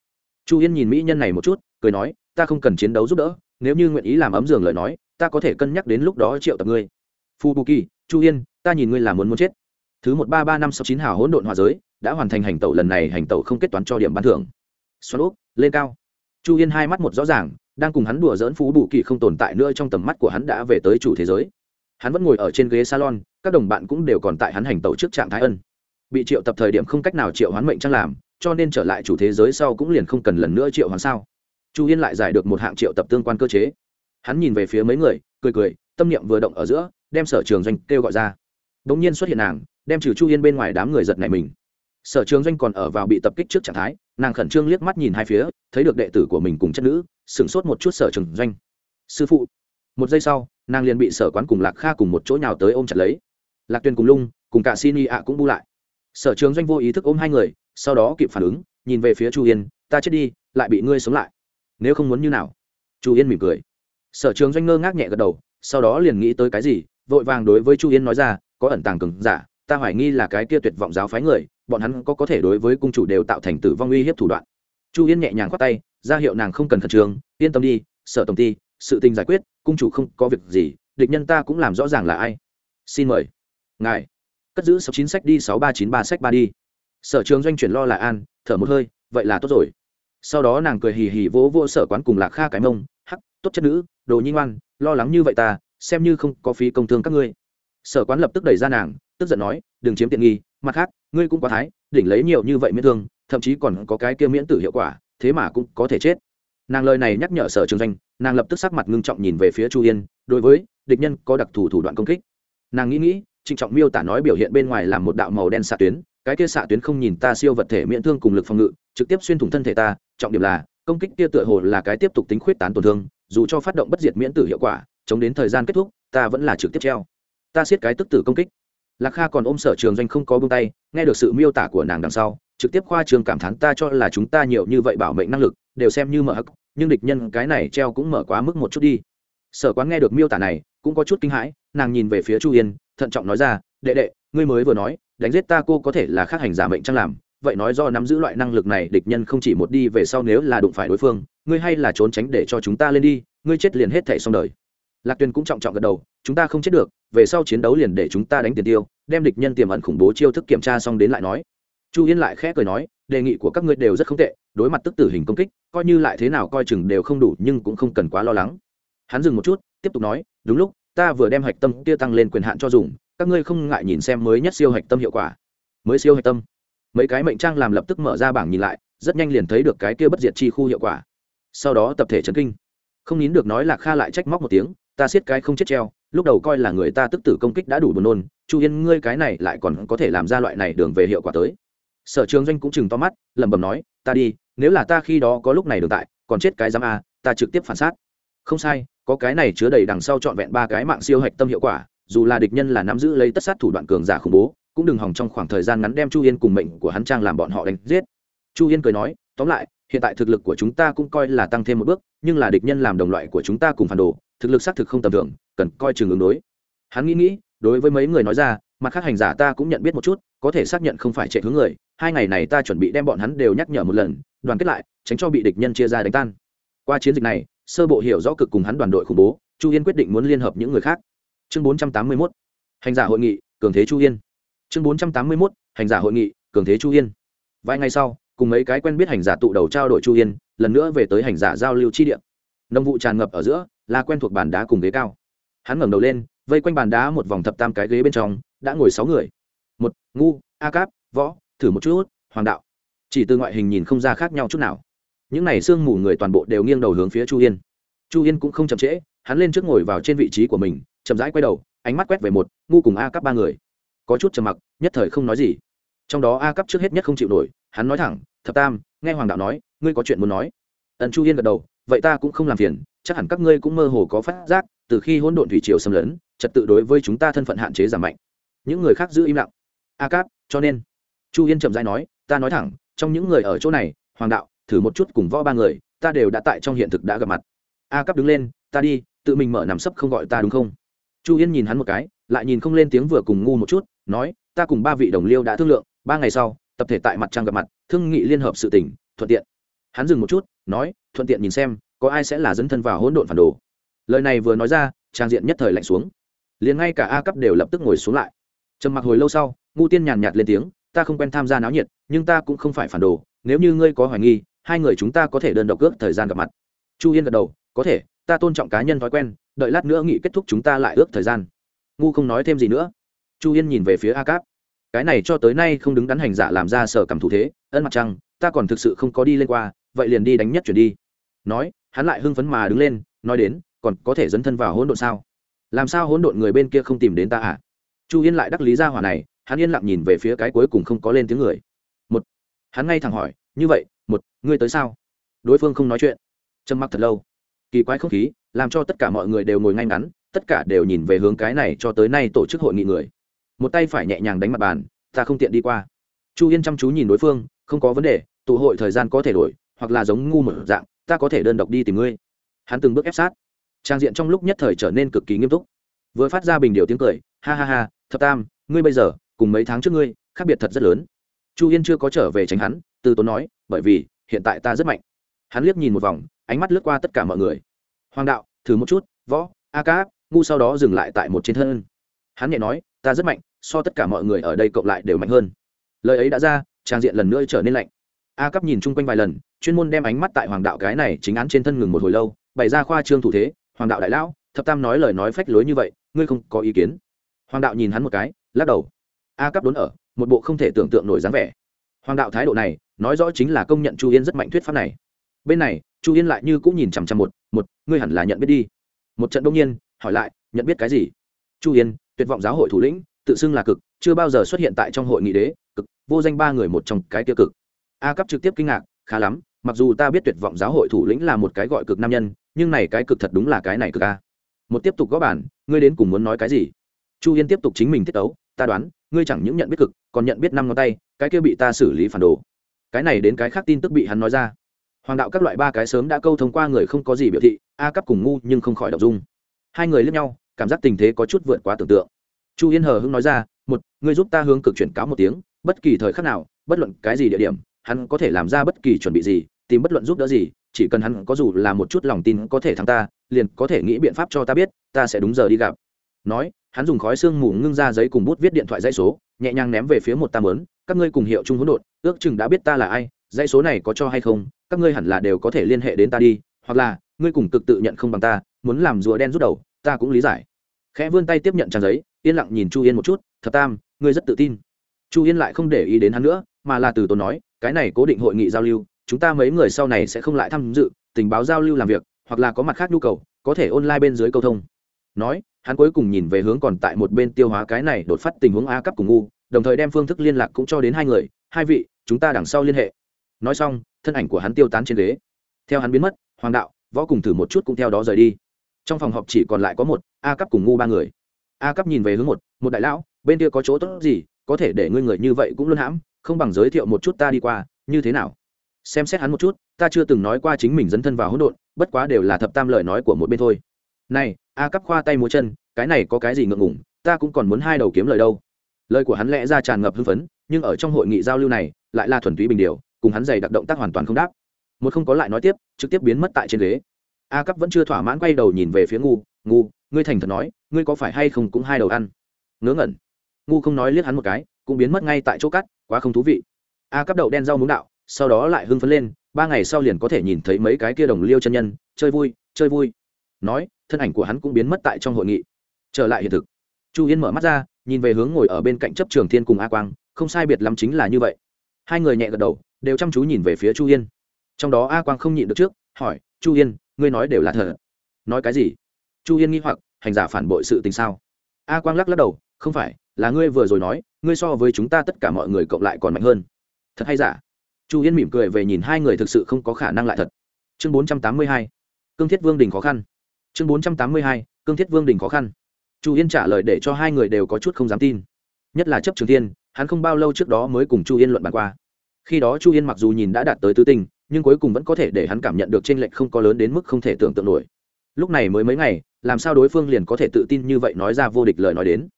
Chu yên nhìn mỹ nhân này một chút, cười nói ta không cần chiến đấu giúp đỡ, nếu như nguyện ý làm ấm giường lời nói, ta có thể cân nhắc đến lúc đó triệu tập ngươi. Phu bù kỳ chu yên, ta nhìn ngươi là muốn muốn chết. Thứ một ba ba năm sáu chín hào hỗn độn hòa giới, đã hoàn thành hành tẩu lần này hành tẩu không kết toán cho điểm ban thưởng. Xoắn úp lên cao. Chu yên hai mắt một rõ ràng, đang cùng hắn đùa dỡn phú bù kỳ không tồn tại nữa trong tầm mắt của hắn đã về tới chủ thế giới. Hắn vẫn ngồi ở trên ghế salon, các đồng bạn cũng đều còn tại hắn hành tẩu trước trạng thái ân. Bị triệu tập thời điểm không cách nào triệu hoán mệnh trang làm, cho nên trở lại chủ thế giới sau cũng liền không cần lần nữa triệu hoán sao chu yên lại giải được một hạng triệu tập tương quan cơ chế. Hắn nhìn về phía mấy người, cười cười, tâm niệm vừa động ở giữa, đem sở trường doanh kêu gọi ra. Đ ỗ n g nhiên xuất hiện nàng, đem trừ chu yên bên ngoài đám người giật này mình. Sở trường doanh còn ở vào bị tập kích trước trạng thái, nàng khẩn trương liếc mắt nhìn hai phía, thấy được đệ tử của mình cùng chất nữ, sửng sốt một chút sở trường doanh. Sư phụ. Một giây sau, nàng liền bị sở quán cùng lạc kha cùng một chỗ nhào tới ôm chặt lấy. Lạc tuyền cùng lung, cùng cả xin y ạ cũng bu lại. Sở trường doanh vô ý thức ôm hai người, sau đó kịp phản ứng, nhìn về phía chu yên, ta chết đi, lại bị ngươi sống lại nếu không muốn như nào? Chu yên mỉm cười. Sở trường doanh ngơ ngác nhẹ gật đầu, sau đó liền nghĩ tới cái gì, vội vàng đối với chu yên nói ra, có ẩn tàng cừng giả, ta hoài nghi là cái kia tuyệt vọng giáo phái người, bọn hắn có có thể đối với cung chủ đều tạo thành tử vong uy hiếp thủ đoạn. Chu yên nhẹ nhàng khoát tay, ra hiệu nàng không cần khẩn trương, yên tâm đi, sở tổng ty, sự tình giải quyết, cung chủ không có việc gì, địch nhân ta cũng làm rõ ràng là ai. Xin mời. Ngài. Cất giữ sáu chín sách đi, sáu ba chín ba sách ba đi. Sở trường doanh chuyển lo là an, thở một hơi, vậy là tốt rồi sau đó nàng cười hì hì vỗ vỗ sở quán cùng lạc kha cái mông, hắc, tốt chất nữ, đồ nhi ngoan, lo lắng như vậy ta, xem như không có phí công thương các ngươi. Sở quán lập tức đẩy ra nàng, tức giận nói, đừng chiếm tiện nghi, mặt khác, ngươi cũng quá thái, đỉnh lấy nhiều như vậy miễn thương, thậm chí còn có cái kia miễn tử hiệu quả, thế mà cũng có thể chết. Nàng lời này nhắc nhở sở trường doanh, nàng lập tức sắc mặt ngưng trọng nhìn về phía chu yên, đối với địch nhân có đặc thù thủ đoạn công kích. Nàng nghĩ nghĩ, trịnh trọng miêu tả nói biểu hiện bên ngoài là một đạo màu đen xạ tuyến, cái kia xạ tuyến không nhìn ta siêu vật thể miễn thương cùng lực phòng ngự trực tiếp xuyên thủng thân thể ta, trọng điểm là, công kích kia tựa hồ là cái tiếp tục tính khuyết tán tổn thương, dù cho phát động bất diệt miễn tử hiệu quả, chống đến thời gian kết thúc, ta vẫn là trực tiếp treo. Ta siết cái tức tử công kích. Lạc kha còn ôm sở trường doanh không có bông tay, nghe được sự miêu tả của nàng đằng sau, trực tiếp khoa trường cảm thán ta cho là chúng ta nhiều như vậy bảo mệnh năng lực, đều xem như mở hắc, nhưng địch nhân cái này treo cũng mở quá mức một chút đi. Sở quán nghe được miêu tả này, cũng có chút kinh hãi, nàng nhìn về phía chu yên, thận trọng nói ra, đệ đệ, ngươi mới vừa nói, đánh giết ta cô có thể là khác hành giả mệnh trang làm? Vậy nói do nắm giữ loại năng lực này, địch nhân không chỉ một đi về sau nếu là đụng phải đối phương, ngươi hay là trốn tránh để cho chúng ta lên đi, ngươi chết liền hết thể xong đời. Lạc tuyền cũng trọng trọng gật đầu, chúng ta không chết được, về sau chiến đấu liền để chúng ta đánh tiền tiêu, đem địch nhân tiềm ẩn khủng bố chiêu thức kiểm tra xong đến lại nói. Chu yên lại khẽ cười nói, đề nghị của các ngươi đều rất không tệ, đối mặt tức tử hình công kích, coi như lại thế nào coi chừng đều không đủ, nhưng cũng không cần quá lo lắng. Hắn dừng một chút, tiếp tục nói, đúng lúc, ta vừa đem hạch tâm kia tăng lên quyền hạn cho dùng, các ngươi không ngại nhìn xem mới nhất siêu hạch tâm hiệu quả. Mới siêu hạch tâm mấy cái mệnh trang làm lập tức mở ra bảng nhìn lại, rất nhanh liền thấy được cái kia bất diệt chi khu hiệu quả. Sau đó tập thể chấn kinh. Không nín được nói là kha lại trách móc một tiếng, ta siết cái không chết treo, lúc đầu coi là người ta tức tử công kích đã đủ buồn nôn, chu yên, ngươi cái này lại còn có thể làm ra loại này đường về hiệu quả tới. Sở trường doanh cũng chừng to mắt, lẩm bẩm nói, ta đi, nếu là ta khi đó có lúc này đường tại, còn chết cái giám a, ta trực tiếp phản xác không sai, có cái này chứa đầy đằng sau trọn vẹn ba cái mạng siêu hạch tâm hiệu quả, dù là địch nhân là nắm giữ lấy tất sát thủ đoạn cường giả khủng bố cũng đừng hòng trong khoảng thời gian ngắn đem chu yên cùng mệnh của hắn trang làm bọn họ đánh giết. Chu yên cười nói, tóm lại, hiện tại thực lực của chúng ta cũng coi là tăng thêm một bước, nhưng là địch nhân làm đồng loại của chúng ta cùng phản đồ, thực lực xác thực không tầm thường, cần coi chừng ứng đối. Hắn nghĩ nghĩ, đối với mấy người nói ra, mặt khác hành giả ta cũng nhận biết một chút, có thể xác nhận không phải chạy hướng người, hai ngày này ta chuẩn bị đem bọn hắn đều nhắc nhở một lần, đoàn kết lại, tránh cho bị địch nhân chia ra đánh tan. Qua chiến dịch này, sơ bộ hiểu rõ cực cùng hắn đoàn đội khủng bố, chu yên quyết định muốn liên hợp những người khác. Chương bốn trăm tám mươi mốt. Hành giả hội nghị, cường thế chu yên chương bốn trăm tám mươi mốt, hành giả hội nghị, cường thế chu yên. Vài ngày sau, cùng mấy cái quen biết hành giả tụ đầu trao đổi chu yên, lần nữa về tới hành giả giao lưu chi điện nông vụ tràn ngập ở giữa, là quen thuộc bàn đá cùng ghế cao. Hắn ngẩng đầu lên, vây quanh bàn đá một vòng thập tam cái ghế bên trong, đã ngồi sáu người. Một, ngu, a cáp, võ, thử một chút hoàng đạo. Chỉ từ ngoại hình nhìn không ra khác nhau chút nào. Những n à y sương mù người toàn bộ đều nghiêng đầu hướng phía chu yên. Chu yên cũng không chậm trễ, hắn lên trước ngồi vào trên vị trí của mình, chậm rãi quay đầu, ánh mắt quét về một, ngu cùng a cáp ba người có chút trầm mặc, nhất thời không nói gì. Trong đó a cáp trước hết nhất không chịu nổi, hắn nói thẳng, thập tam, nghe hoàng đạo nói, ngươi có chuyện muốn nói. Ẩn chu yên gật đầu, vậy ta cũng không làm phiền, chắc hẳn các ngươi cũng mơ hồ có phát giác, từ khi hỗn độn thủy triều xâm lấn, trật tự đối với chúng ta thân phận hạn chế giảm mạnh. Những người khác giữ im lặng. A cáp, cho nên. Chu yên chậm dãi nói, ta nói thẳng, trong những người ở chỗ này, hoàng đạo, thử một chút cùng võ ba người, ta đều đã tại trong hiện thực đã gặp mặt. A cáp đứng lên, ta đi, tự mình mở nằm sấp không gọi ta đúng không? Chu yên nhìn hắn một cái, lại nhìn không lên tiếng vừa cùng ngu một chút nói, ta cùng ba vị đồng liêu đã thương lượng, ba ngày sau, tập thể tại mặt trăng gặp mặt, thương nghị liên hợp sự tỉnh thuận tiện. Hắn dừng một chút, nói, thuận tiện nhìn xem, có ai sẽ là dẫn thân vào hỗn độn phản đồ. Lời này vừa nói ra, trang diện nhất thời lạnh xuống. Liền ngay cả a cấp đều lập tức ngồi xuống lại. Trầm mặc hồi lâu sau ngu tiên nhàn nhạt lên tiếng, ta không quen tham gia náo nhiệt, nhưng ta cũng không phải phản đồ, nếu như ngươi có hoài nghi, hai người chúng ta có thể đơn độc ước thời gian gặp mặt. Chu yên gật đầu, có thể, ta tôn trọng cá nhân thói quen, đợi lát nữa nghị kết thúc chúng ta lại ước thời gian. Ngu không nói thêm gì nữa chu yên nhìn về phía a cáp. Cái này cho tới nay không đứng đắn hành giả làm ra sở cầm thủ thế, ân mặt trăng, ta còn thực sự không có đi lên qua, vậy liền đi đánh nhất chuyển đi. Nói, hắn lại hưng phấn mà đứng lên, nói đến, còn có thể dấn thân vào hỗn độn sao? Làm sao hỗn độn người bên kia không tìm đến ta à? Chu yên lại đắc lý ra hỏa này, hắn yên lặng nhìn về phía cái cuối cùng không có lên tiếng người. Một, hắn ngay thẳng hỏi, như vậy, một, ngươi tới sao? Đối phương không nói chuyện. Trầm mặc thật lâu. Kỳ quái không khí, làm cho tất cả mọi người đều ngồi ngay ngắn, tất cả đều nhìn về hướng cái này cho tới nay tổ chức hội nghị người một tay phải nhẹ nhàng đánh mặt bàn, ta không tiện đi qua. Chu yên chăm chú nhìn đối phương, không có vấn đề, tụ hội thời gian có thể đổi, hoặc là giống ngu một dạng, ta có thể đơn độc đi tìm ngươi. Hắn từng bước ép sát. Trang diện trong lúc nhất thời trở nên cực kỳ nghiêm túc. Vừa phát ra bình điều tiếng cười, ha ha ha, thập tam, ngươi bây giờ, cùng mấy tháng trước ngươi, khác biệt thật rất lớn. Chu yên chưa có trở về tránh hắn, từ tốn nói, bởi vì, hiện tại ta rất mạnh. Hắn liếc nhìn một vòng, ánh mắt lướt qua tất cả mọi người. Hoàng đạo, thử một chút, võ, a cá ngu sau đó dừng lại tại một trên thân. Hắn nhẹ nói, ta rất mạnh so tất cả mọi người ở đây cộng lại đều mạnh hơn. Lời ấy đã ra, trang diện lần nữa trở nên lạnh. A cấp nhìn chung quanh vài lần, chuyên môn đem ánh mắt tại hoàng đạo cái này chính án trên thân ngừng một hồi lâu, bày ra khoa trương thủ thế, hoàng đạo đại lão, thập tam nói lời nói phách lối như vậy, ngươi không có ý kiến? Hoàng đạo nhìn hắn một cái, lắc đầu. A cấp đốn ở, một bộ không thể tưởng tượng nổi dáng vẻ. Hoàng đạo thái độ này, nói rõ chính là công nhận chu yên rất mạnh thuyết pháp này. Bên này, chu yên lại như cũng nhìn chằm chằm một một, ngươi hẳn là nhận biết đi. Một trận đông nhiên, hỏi lại, nhận biết cái gì? Chu yên, tuyệt vọng giáo hội thủ lĩnh tự xưng là cực, chưa bao giờ xuất hiện tại trong hội nghị đế, cực, vô danh ba người một trong cái tiêu cực. A cấp trực tiếp kinh ngạc, khá lắm, mặc dù ta biết tuyệt vọng giáo hội thủ lĩnh là một cái gọi cực nam nhân, nhưng này cái cực thật đúng là cái này cực a. Một tiếp tục gõ bản ngươi đến cùng muốn nói cái gì? Chu yên tiếp tục chính mình tiết tấu, ta đoán, ngươi chẳng những nhận biết cực, còn nhận biết năm ngón tay, cái kia bị ta xử lý phản đồ. Cái này đến cái khác tin tức bị hắn nói ra. Hoàng đạo các loại ba cái sớm đã câu thông qua người không có gì biểu thị, a cấp cùng ngu nhưng không khỏi đọc dung. Hai người lướt nhau, cảm giác tình thế có chút vượt quá tưởng tượng chu yên hờ hưng nói ra, một, ngươi giúp ta hướng cực chuyển cáo một tiếng, bất kỳ thời khắc nào, bất luận cái gì địa điểm, hắn có thể làm ra bất kỳ chuẩn bị gì, tìm bất luận giúp đỡ gì, chỉ cần hắn có dù là một chút lòng tin có thể thắng ta, liền có thể nghĩ biện pháp cho ta biết, ta sẽ đúng giờ đi gặp. Nói, hắn dùng khói xương mù ngưng ra giấy cùng bút viết điện thoại dãy số, nhẹ nhàng ném về phía một tam lớn các ngươi cùng hiệu chung hỗn độn, ước chừng đã biết ta là ai, dãy số này có cho hay không, các ngươi hẳn là đều có thể liên hệ đến ta đi, hoặc là, ngươi cùng cực tự nhận không bằng ta, muốn làm rùa đen rút đầu, ta cũng lý giải. Khẽ vươn tay tiếp nhận trang giấy yên lặng nhìn chu yên một chút, thập tam, ngươi rất tự tin. Chu yên lại không để ý đến hắn nữa, mà là từ tốn nói, cái này cố định hội nghị giao lưu, chúng ta mấy người sau này sẽ không lại tham dự, tình báo giao lưu làm việc, hoặc là có mặt khác nhu cầu, có thể online bên dưới câu thông. Nói, hắn cuối cùng nhìn về hướng còn tại một bên tiêu hóa cái này đột phát tình huống a cấp cùng ngu đồng thời đem phương thức liên lạc cũng cho đến hai người, hai vị, chúng ta đằng sau liên hệ. Nói xong, thân ảnh của hắn tiêu tán trên ghế. Theo hắn biến mất, hoàng đạo, võ cùng thử một chút cũng theo đó rời đi. Trong phòng họp chỉ còn lại có một, a cấp cùng ngu ba người a cấp nhìn về hướng một một đại lão, bên kia có chỗ tốt gì, có thể để ngươi người như vậy cũng luôn hãm, không bằng giới thiệu một chút ta đi qua, như thế nào? Xem xét hắn một chút, ta chưa từng nói qua chính mình dấn thân vào hỗn độn, bất quá đều là thập tam lời nói của một bên thôi. Này, a cấp khoa tay múa chân, cái này có cái gì ngượng ngủng ta cũng còn muốn hai đầu kiếm lời đâu. Lời của hắn lẽ ra tràn ngập hưng phấn, nhưng ở trong hội nghị giao lưu này, lại là thuần túy bình điều, cùng hắn dày đặc động tác hoàn toàn không đáp. Một không có lại nói tiếp, trực tiếp biến mất tại trên ghế. A cấp vẫn chưa thỏa mãn quay đầu nhìn về phía ngu ngu, ngươi thành thật nói, ngươi có phải hay không cũng hai đầu ăn? Ngớ ngẩn. Ngu không nói liếc hắn một cái, cũng biến mất ngay tại chỗ cắt, quá không thú vị. A cắp đậu đen rau muống đạo, sau đó lại hưng phấn lên, ba ngày sau liền có thể nhìn thấy mấy cái kia đồng liêu chân nhân, chơi vui chơi vui. Nói, thân ảnh của hắn cũng biến mất tại trong hội nghị. Trở lại hiện thực. Chu yên mở mắt ra, nhìn về hướng ngồi ở bên cạnh chấp trường thiên cùng a quang, không sai biệt lắm chính là như vậy. Hai người nhẹ gật đầu, đều chăm chú nhìn về phía chu yên. Trong đó a quang không nhịn được trước, hỏi, chu yên, ngươi nói đều là thật? Nói cái gì? Chu yên nghi hoặc, hành giả phản bội sự tình sao? A quang lắc lắc đầu, không phải, là ngươi vừa rồi nói, ngươi so với chúng ta tất cả mọi người cộng lại còn mạnh hơn. Thật hay giả? Chu yên mỉm cười về nhìn hai người thực sự không có khả năng lại thật. Chương bốn trăm tám mươi hai, cương thiết vương đình khó khăn. Chương bốn trăm tám mươi hai, cương thiết vương đình khó khăn. Chu yên trả lời để cho hai người đều có chút không dám tin. Nhất là chấp trường thiên, hắn không bao lâu trước đó mới cùng chu yên luận bàn qua. Khi đó chu yên mặc dù nhìn đã đạt tới tứ tinh, nhưng cuối cùng vẫn có thể để hắn cảm nhận được t r ê n lệch không có lớn đến mức không thể tưởng tượng nổi. Lúc này mới mấy ngày làm sao đối phương liền có thể tự tin như vậy nói ra vô địch lời nói đến?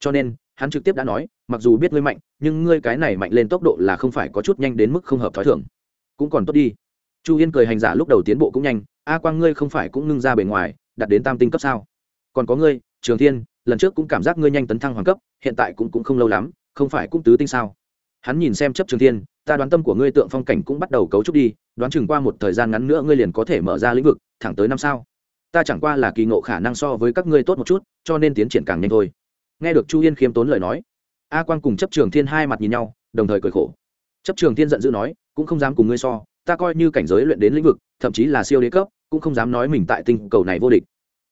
Cho nên, hắn trực tiếp đã nói, mặc dù biết ngươi mạnh, nhưng ngươi cái này mạnh lên tốc độ là không phải có chút nhanh đến mức không hợp t h ó i thưởng cũng còn tốt đi. Chu yên cười hành giả lúc đầu tiến bộ cũng nhanh, a quang ngươi không phải cũng ngưng ra bề ngoài đặt đến tam tinh cấp sao? Còn có ngươi, trường thiên, lần trước cũng cảm giác ngươi nhanh tấn thăng hoàng cấp, hiện tại cũng cũng không lâu lắm, không phải cũng tứ tinh sao? Hắn nhìn xem chấp trường thiên, ta đoán tâm của ngươi tượng phong cảnh cũng bắt đầu cấu trúc đi, đoán chừng qua một thời gian ngắn nữa ngươi liền có thể mở ra lĩnh vực, thẳng tới năm sao ta chẳng qua là kỳ ngộ khả năng so với các ngươi tốt một chút, cho nên tiến triển càng nhanh thôi. Nghe được chu yên khiêm tốn lời nói, a quang cùng chấp trường thiên hai mặt nhìn nhau, đồng thời cười khổ. Chấp trường thiên giận dữ nói, cũng không dám cùng ngươi so, ta coi như cảnh giới luyện đến lĩnh vực, thậm chí là siêu đế cấp, cũng không dám nói mình tại tinh cầu này vô địch.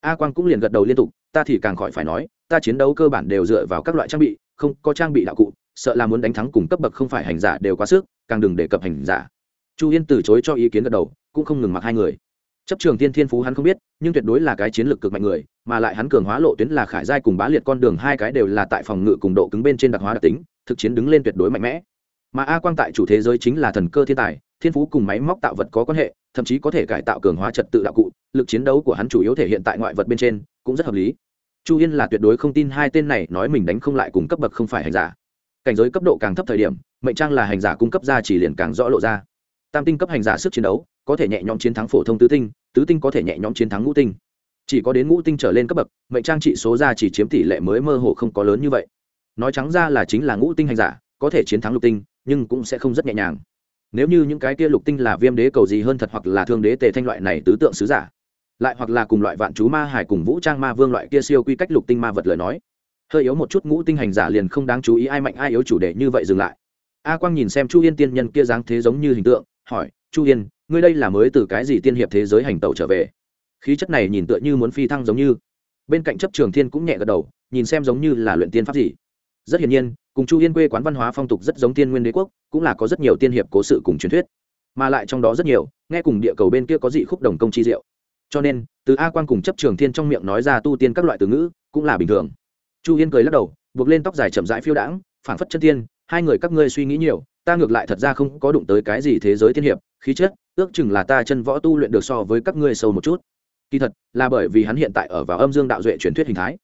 A quang cũng liền gật đầu liên tục, ta thì càng khỏi phải nói, ta chiến đấu cơ bản đều dựa vào các loại trang bị, không có trang bị đạo cụ, sợ là muốn đánh thắng cùng cấp bậc không phải hành giả đều quá sức, càng đừng đề cập hành giả. Chu yên từ chối cho ý kiến gật đầu, cũng không ngừng mặc hai người chấp trường tiên thiên phú hắn không biết, nhưng tuyệt đối là cái chiến lược cực mạnh người, mà lại hắn cường hóa lộ tuyến là khải giai cùng bá liệt con đường hai cái đều là tại phòng ngự cùng độ cứng bên trên đặc hóa đặc tính, thực chiến đứng lên tuyệt đối mạnh mẽ. Mà a quang tại chủ thế giới chính là thần cơ thiên tài, thiên phú cùng máy móc tạo vật có quan hệ, thậm chí có thể cải tạo cường hóa trật tự đạo cụ, lực chiến đấu của hắn chủ yếu thể hiện tại ngoại vật bên trên, cũng rất hợp lý. Chu yên là tuyệt đối không tin hai tên này nói mình đánh không lại cùng cấp bậc không phải hành giả. Cảnh giới cấp độ càng thấp thời điểm, mệnh trang là hành giả cung cấp ra chỉ liền càng rõ lộ ra. Tam tinh cấp hành giả sức chiến đấu có thể nhẹ nhõm chiến thắng phổ thông tứ tinh tứ tinh có thể nhẹ nhõm chiến thắng ngũ tinh. Chỉ có đến ngũ tinh trở lên cấp bậc, mệnh trang trị số ra chỉ chiếm tỷ lệ mới mơ hồ không có lớn như vậy. Nói trắng ra là chính là ngũ tinh hành giả, có thể chiến thắng lục tinh, nhưng cũng sẽ không rất nhẹ nhàng. Nếu như những cái kia lục tinh là viêm đế cầu gì hơn thật hoặc là thương đế tề thanh loại này tứ tượng sứ giả, lại hoặc là cùng loại vạn chú ma hải cùng vũ trang ma vương loại kia siêu quy cách lục tinh ma vật lời nói, hơi yếu một chút ngũ tinh hành giả liền không đáng chú ý ai mạnh ai yếu chủ đề như vậy dừng lại. A quang nhìn xem chu yên tiên nhân kia dáng thế giống như hình tượng, hỏi, chu yên ngươi đây là mới từ cái gì tiên hiệp thế giới hành tẩu trở về? Khí chất này nhìn tựa như muốn phi thăng giống như. Bên cạnh chấp trường thiên cũng nhẹ gật đầu, nhìn xem giống như là luyện tiên pháp gì. Rất hiển nhiên, cùng chu yên quê quán văn hóa phong tục rất giống tiên nguyên đế quốc, cũng là có rất nhiều tiên hiệp cố sự cùng truyền thuyết. Mà lại trong đó rất nhiều, nghe cùng địa cầu bên kia có dị khúc đồng công chi diệu. Cho nên, từ a quan cùng chấp trường thiên trong miệng nói ra tu tiên các loại từ ngữ, cũng là bình thường. Chu yên cười lắc đầu, buộc lên tóc dài chậm rãi phiêu đãng, phảng phất chân tiên, hai người các ngươi suy nghĩ nhiều ta ngược lại thật ra không có đụng tới cái gì thế giới thiên hiệp, khí chất, ước chừng là ta chân võ tu luyện được so với các ngươi sâu một chút. Kỳ thật, là bởi vì hắn hiện tại ở vào âm dương đạo duệ truyền thuyết hình thái.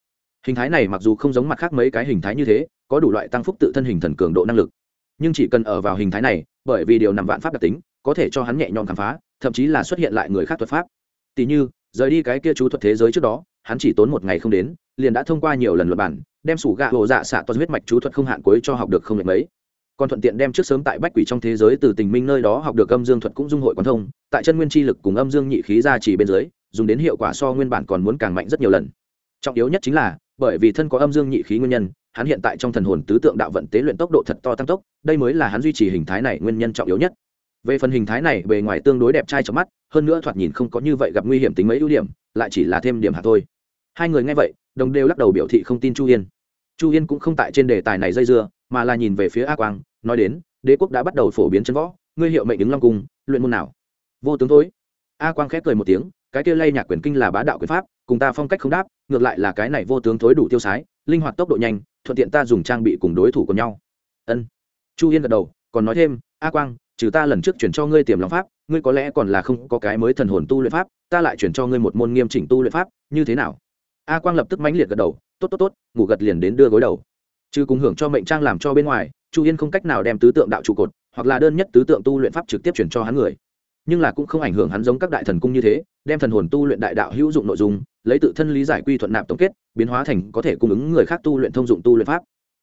Hình thái này mặc dù không giống mặt khác mấy cái hình thái như thế, có đủ loại tăng phúc tự thân hình thần cường độ năng lực. Nhưng chỉ cần ở vào hình thái này, bởi vì điều nằm vạn pháp đặc tính, có thể cho hắn nhẹ nhõm khám phá, thậm chí là xuất hiện lại người khác thuật pháp. Tỷ như, rời đi cái kia chú thuật thế giới trước đó, hắn chỉ tốn một ngày không đến, liền đã thông qua nhiều lần luật bản, đem sủ gạ hồ dạ xạ toàn huyết mạch chú thuật không hạn cuối cho học được không lệch mấy còn thuận tiện đem trước sớm tại bách quỷ trong thế giới từ tình minh nơi đó học được âm dương thuật cũng dung hội quan thông, tại chân nguyên chi lực cùng âm dương nhị khí ra chỉ bên dưới, dùng đến hiệu quả so nguyên bản còn muốn càng mạnh rất nhiều lần. Trọng yếu nhất chính là, bởi vì thân có âm dương nhị khí nguyên nhân, hắn hiện tại trong thần hồn tứ tượng đạo vận tế luyện tốc độ thật to tăng tốc, đây mới là hắn duy trì hình thái này nguyên nhân trọng yếu nhất. Về phần hình thái này, bề ngoài tương đối đẹp trai trong mắt, hơn nữa thoạt nhìn không có như vậy gặp nguy hiểm tính mấy ưu điểm, lại chỉ là thêm điểm hạ thôi. Hai người nghe vậy, đồng đều lắc đầu biểu thị không tin chu yên chu yên cũng không tại trên đề tài này dây dưa, mà là nhìn về phía a quang, nói đến, đế quốc đã bắt đầu phổ biến chân võ, ngươi hiệu mệnh đứng long cung, luyện môn nào? Vô tướng thối a quang khép cười một tiếng, cái kia lay nhạc quyền kinh là bá đạo quyền pháp, cùng ta phong cách không đáp, ngược lại là cái này vô tướng thối đủ tiêu sái, linh hoạt tốc độ nhanh, thuận tiện ta dùng trang bị cùng đối thủ của nhau. Ân. Chu yên gật đầu, còn nói thêm, a quang, trừ ta lần trước chuyển cho ngươi tiềm lòng pháp, ngươi có lẽ còn là không có cái mới thần hồn tu luyện pháp, ta lại chuyển cho ngươi một môn nghiêm chỉnh tu luyện pháp, như thế nào? A quang lập tức mãnh liệt gật đầu, tốt tốt tốt, ngủ gật liền đến đưa gối đầu. Chứ cùng hưởng cho mệnh trang làm cho bên ngoài, chu yên không cách nào đem tứ tượng đạo trụ cột, hoặc là đơn nhất tứ tượng tu luyện pháp trực tiếp chuyển cho hắn người. Nhưng là cũng không ảnh hưởng hắn giống các đại thần cung như thế, đem thần hồn tu luyện đại đạo hữu dụng nội dung, lấy tự thân lý giải quy thuận nạp tổng kết, biến hóa thành có thể cung ứng người khác tu luyện thông dụng tu luyện pháp.